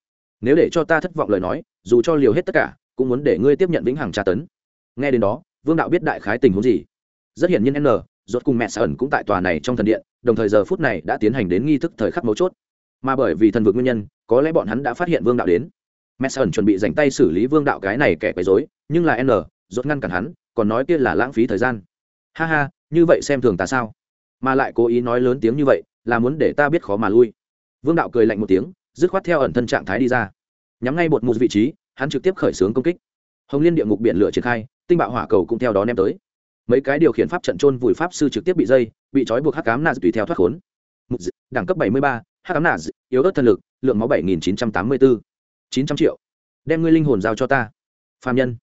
nếu để cho ta thất vọng lời nói, dù cho liều hết tất cả, cũng muốn để ngươi tiếp nhận vĩnh hằng tra tấn. Nghe đến đó, vương đạo biết đại khái tình huống gì. Rất hiển nhiên n, rốt cùng mẹ sa ẩn cũng tại tòa này trong thần điện, đồng thời giờ phút này đã tiến hành đến nghi thức thời khắc mấu chốt. Mà bởi vì thần vực nguyên nhân, có lẽ bọn hắn đã phát hiện vương đạo đến. Mẹ sa ẩn chuẩn bị dành tay xử lý vương đạo cái này kẻ quấy dối nhưng là n, rốt ngăn cản hắn, còn nói kia là lãng phí thời gian. Ha ha, như vậy xem thường ta sao? Mà lại cố ý nói lớn tiếng như vậy là muốn để ta biết khó mà lui. Vương đạo cười lạnh một tiếng dứt khoát theo ẩn thân trạng thái đi ra. Nhắm ngay bột một vị trí hắn trực tiếp khởi xướng công kích. Hồng liên địa ngục biển lửa triển khai tinh bạo hỏa cầu cũng theo đó ném tới. Mấy cái điều khiển pháp trận trôn vùi pháp sư trực tiếp bị dây bị trói buộc hắc cám naz tùy theo thoát khốn. Mục đẳng cấp 73, hắc cám naz yếu ớt thân lực lượng máu 7984, 900 triệu. Đem ngươi linh hồn giao cho ta. Phạm nhân.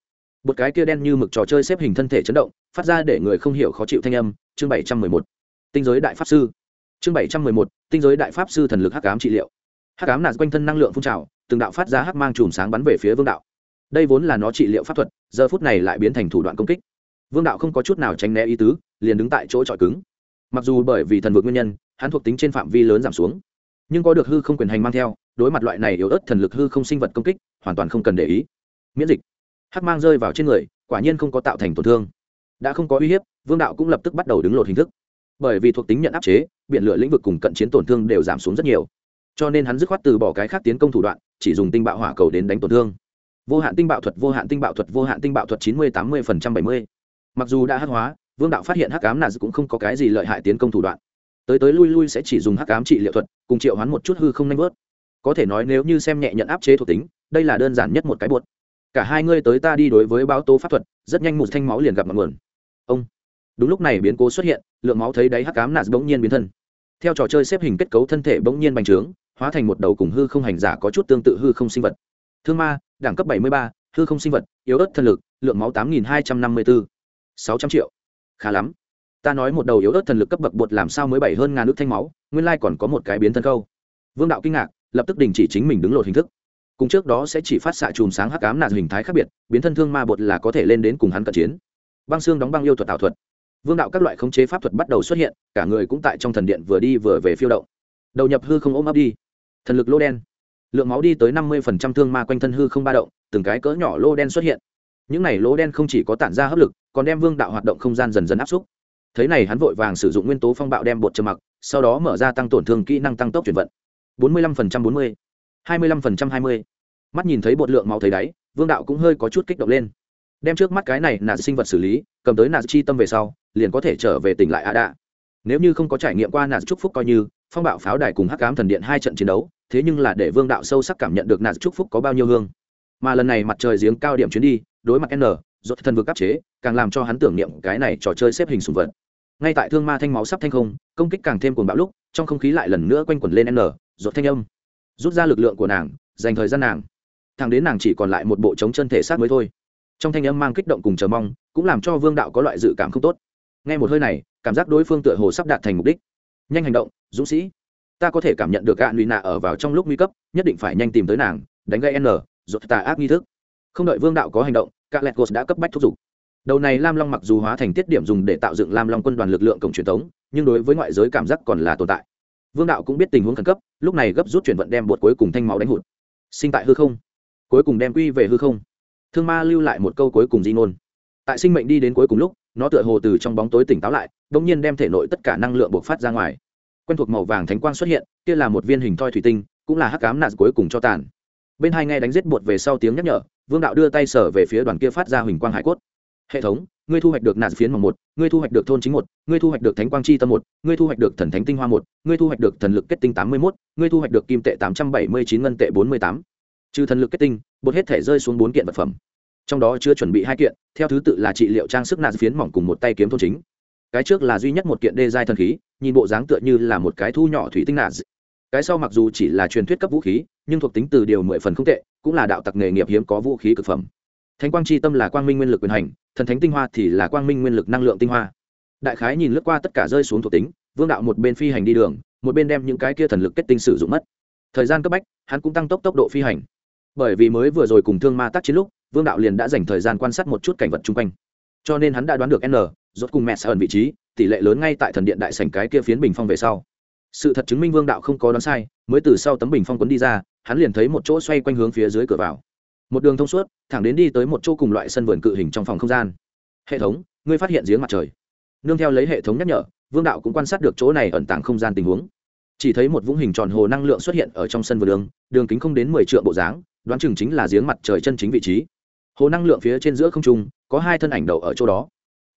Một cái kia đen như mực trò chơi xếp hình thân thể chấn động phát ra để người không hiểu khó chịu thanh âm chương 711. tinh giới đại pháp sư chương 711, tinh giới đại pháp sư thần lực hắc ám trị liệu. Hắc ám nạt quanh thân năng lượng phun trào từng đạo phát ra hắc mang chùm sáng bắn về phía vương đạo. Đây vốn là nó trị liệu pháp thuật giờ phút này lại biến thành thủ đoạn công kích. Vương đạo không có chút nào tránh né ý tứ liền đứng tại chỗ trọi cứng. Mặc dù bởi vì thần vực nguyên nhân hắn thuộc tính trên phạm vi lớn giảm xuống nhưng có được hư không quyền hành mang theo đối mặt loại này yếu ớt thần lực hư không sinh vật công kích hoàn toàn không cần để ý. Miễn dịch. Hắc mang rơi vào trên người quả nhiên không có tạo thành tổn thương. Đã không có uy hiếp vương đạo cũng lập tức bắt đầu đứng lột hình thức bởi vì thuộc tính nhận áp chế biện lửa lĩnh vực cùng cận chiến tổn thương đều giảm xuống rất nhiều. Cho nên hắn dứt khoát từ bỏ cái khác tiến công thủ đoạn, chỉ dùng tinh bạo hỏa cầu đến đánh tổn thương. Vô hạn tinh bạo thuật, vô hạn tinh bạo thuật, vô hạn tinh bạo thuật chín mươi tám mươi phần trăm bảy mươi. Mặc dù đã hắc hóa, vương đạo phát hiện hắc ám nà cũng không có cái gì lợi hại tiến công thủ đoạn. Tới tới lui lui sẽ chỉ dùng hắc ám trị liệu thuật, cùng triệu hoán một chút hư không nanh bớt có thể nói nếu như xem nhẹ nhận áp chế thuộc tính, đây là đơn giản nhất một cái buột. Cả hai ngươi tới ta đi đối với báo tố pháp thuật, rất nhanh một thanh máu liền gặp mặt nguồn. Ông đúng lúc này biến cố xuất hiện lượng máu thấy đáy hắc ám nạt bỗng nhiên biến thân. Theo trò chơi xếp hình kết cấu thân thể bỗng nhiên bành trướng hóa thành một đầu cùng hư không hành giả có chút tương tự hư không sinh vật. Thương ma đẳng cấp 73, hư không sinh vật yếu ớt thân lực lượng máu 8254, 600 triệu. Khá lắm. Ta nói một đầu yếu ớt thần lực cấp bậc bột làm sao mới bảy hơn ngàn nước thanh máu nguyên lai còn có một cái biến thân câu. Vương đạo kinh ngạc lập tức đình chỉ chính mình đứng lột hình thức. Cùng trước đó sẽ chỉ phát xạ chùm sáng hắc ám nạt hình thái khác biệt biến thân thương ma bột là có thể lên đến cùng hắn cận chiến. Băng xương đóng băng yêu thuật ảo thuật vương đạo các loại khống chế pháp thuật bắt đầu xuất hiện, cả người cũng tại trong thần điện vừa đi vừa về phiêu động. Đầu nhập hư không ôm ấp đi. Thần lực lô đen. Lượng máu đi tới năm mươi phần trăm thương ma quanh thân hư không ba động, từng cái cỡ nhỏ lô đen xuất hiện. Những này lô đen không chỉ có tản ra hấp lực, còn đem vương đạo hoạt động không gian dần dần áp xúc. Thế này hắn vội vàng sử dụng nguyên tố phong bạo đem bột trầm mặc, sau đó mở ra tăng tổn thương kỹ năng tăng tốc chuyển vận. bốn mươi lăm phần trăm bốn mươi, hai mươi lăm phần trăm hai mươi. Mắt nhìn thấy bột lượng máu thấy đáy, vương đạo cũng hơi có chút kích động lên. Đem trước mắt cái này nạt sinh vật xử lý, cầm tới nạt chi tâm về sau liền có thể trở về tỉnh lại a đạ nếu như không có trải nghiệm qua nạt trúc phúc coi như, phong bạo pháo đài cùng hắc cám thần điện hai trận chiến đấu, thế nhưng là để vương đạo sâu sắc cảm nhận được nạt trúc phúc có bao nhiêu hương. Mà lần này mặt trời giếng cao điểm chuyến đi, đối mặt n dốt thần vực áp chế, càng làm cho hắn tưởng niệm cái này trò chơi xếp hình sùng vật. Ngay tại thương ma thanh máu sắp thanh không, công kích càng thêm cuồng bạo lúc, trong không khí lại lần nữa quanh quẩn lên n dốt thanh âm. Rút ra lực lượng của nàng, dành thời gian nàng. Thằng đến nàng chỉ còn lại một bộ chống chân thể xác mới thôi. Trong thanh âm mang kích động cùng chờ mong, cũng làm cho vương đạo có loại dự cảm không tốt nghe một hơi này, cảm giác đối phương tựa hồ sắp đạt thành mục đích. Nhanh hành động, dũng sĩ. Ta có thể cảm nhận được gạ lụy nạ ở vào trong lúc nguy cấp, nhất định phải nhanh tìm tới nàng, đánh gây n rột tà ác nghi thức. Không đợi vương đạo có hành động các lẹt gos đã cấp bách thúc giục. Đầu này lam long mặc dù hóa thành tiết điểm dùng để tạo dựng lam long quân đoàn lực lượng cổng truyền thống, nhưng đối với ngoại giới cảm giác còn là tồn tại. Vương đạo cũng biết tình huống khẩn cấp, lúc này gấp rút chuyển vận đem bột cuối cùng thanh máu đánh hụt. Sinh tại hư không. Cuối cùng đem quy về hư không. Thương ma lưu lại một câu cuối cùng di ngôn. Tại sinh mệnh đi đến cuối cùng lúc nó tựa hồ từ trong bóng tối tỉnh táo lại đ ỗ n g nhiên đem thể nội tất cả năng lượng buộc phát ra ngoài. Quen thuộc màu vàng thánh quang xuất hiện, kia là một viên hình thoi thủy tinh, cũng là hắc cám nạt cuối cùng cho tàn. Bên hai nghe đánh giết bột về sau tiếng nhắc nhở, vương đạo đưa tay sở về phía đoàn kia phát ra huỳnh quang hải cốt. Hệ thống, ngươi thu hoạch được nạt phiến mỏng một, ngươi thu hoạch được thôn chính một, ngươi thu hoạch được thánh quang chi tâm một, ngươi thu hoạch được thần thánh tinh hoa một, ngươi thu hoạch được thần lực kết tinh tám mươi một ngươi thu hoạch được kim tệ tám trăm bảy mươi chín ngân tệ bốn mươi tám. Trừ thần lực kết tinh bột hết thể rơi xuống bốn kiện vật phẩm trong đó chưa chuẩn bị hai kiện, theo thứ tự là trị liệu trang sức nạt phiến mỏng cùng một tay kiếm thôn chính. Cái trước là duy nhất một kiện đê giai thần khí, nhìn bộ dáng tựa như là một cái thu nhỏ thủy tinh nạt. Cái sau mặc dù chỉ là truyền thuyết cấp vũ khí, nhưng thuộc tính từ điều mười phần không tệ, cũng là đạo tặc nghề nghiệp hiếm có vũ khí cực phẩm. Thánh quang chi tâm là quang minh nguyên lực quyền hành, thần thánh tinh hoa thì là quang minh nguyên lực năng lượng tinh hoa. Đại khái nhìn lướt qua tất cả rơi xuống thuộc tính, vương đạo một bên phi hành đi đường, một bên đem những cái kia thần lực kết tinh sử dụng mất. Thời gian cấp bách, hắn cũng tăng tốc tốc độ phi hành. Bởi vì mới vừa rồi cùng thương ma tác chiến lúc vương đạo liền đã dành thời gian quan sát một chút cảnh vật chung quanh. Cho nên hắn đã đoán được n, rốt cùng mẹ sẽ ẩn vị trí, tỷ lệ lớn ngay tại thần điện đại sảnh cái kia phiến bình phong về sau. Sự thật chứng minh vương đạo không có đoán sai, mới từ sau tấm bình phong quấn đi ra, hắn liền thấy một chỗ xoay quanh hướng phía dưới cửa vào. Một đường thông suốt, thẳng đến đi tới một chỗ cùng loại sân vườn cự hình trong phòng không gian. Hệ thống, ngươi phát hiện giếng mặt trời. Nương theo lấy hệ thống nhắc nhở, vương đạo cũng quan sát được chỗ này ẩn tàng không gian tình huống. Chỉ thấy một vũng hình tròn hồ năng lượng xuất hiện ở trong sân vườn đường đường kính không đến mười triệu bộ dáng, đoán chừng chính là giếng mặt trời chân chính vị trí hồ năng lượng phía trên giữa không trung, có hai thân ảnh đầu ở chỗ đó.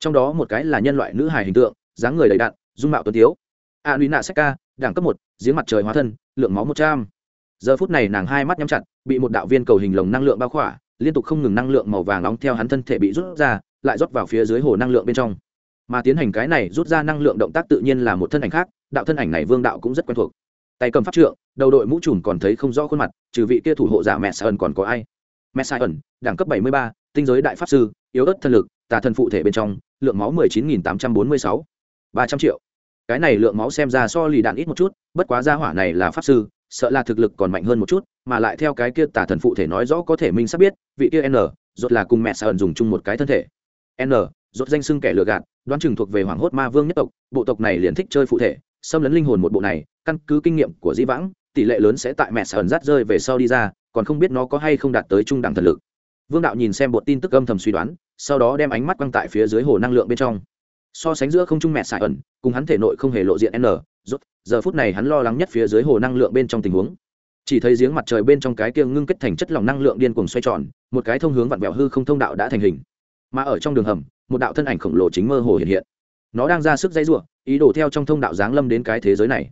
Trong đó một cái là nhân loại nữ hài hình tượng, dáng người đầy đặn, dung mạo tuấn tiếu. A lũy nạ sách ca đẳng cấp một, giếng mặt trời hóa thân, lượng máu một trăm. Giờ phút này nàng hai mắt nhắm chặt, bị một đạo viên cầu hình lồng năng lượng bao khỏa, liên tục không ngừng năng lượng màu vàng nóng theo hắn thân thể bị rút ra, lại rót vào phía dưới hồ năng lượng bên trong. Mà tiến hành cái này rút ra năng lượng động tác tự nhiên là một thân ảnh khác, đạo thân ảnh này vương đạo cũng rất quen thuộc. Tay cầm pháp trượng, đầu đội mũ trùm còn thấy không rõ khuôn mặt, trừ vị kia thủ hộ giả mẹ Sơn còn có ai. Messiah ẩn, đẳng cấp bảy mươi ba tinh giới đại pháp sư yếu ớt thân lực tà thần phụ thể bên trong lượng máu mười chín nghìn tám trăm bốn mươi sáu. ba trăm triệu. Cái này lượng máu xem ra so lì đạn ít một chút bất quá gia hỏa này là pháp sư sợ là thực lực còn mạnh hơn một chút mà lại theo cái kia tà thần phụ thể nói rõ có thể minh sắp biết vị kia n rốt là cùng mẹ ẩn dùng chung một cái thân thể. N rốt danh xưng kẻ lừa gạt đoán chừng thuộc về hoàng hốt ma vương nhất tộc bộ tộc này liền thích chơi phụ thể xâm lấn linh hồn một bộ này căn cứ kinh nghiệm của dĩ vãng tỷ lệ lớn sẽ tại mẹ sợ rát rơi về sau đi ra, còn không biết nó có hay không đạt tới trung đẳng thần lực. Vương đạo nhìn xem bột tin tức âm thầm suy đoán, sau đó đem ánh mắt quăng tại phía dưới hồ năng lượng bên trong. So sánh giữa không trung mẹ sài ẩn, cùng hắn thể nội không hề lộ diện n, rốt, giờ phút này hắn lo lắng nhất phía dưới hồ năng lượng bên trong tình huống. Chỉ thấy giếng mặt trời bên trong cái kia ngưng kết thành chất lỏng năng lượng điên cuồng xoay tròn, một cái thông hướng vặn vẹo hư không thông đạo đã thành hình. Mà ở trong đường hầm, một đạo thân ảnh khổng lồ chính mơ hồ hiện hiện. Nó đang ra sức dây n ý đồ theo trong thông đạo giáng lâm đến cái thế giới này.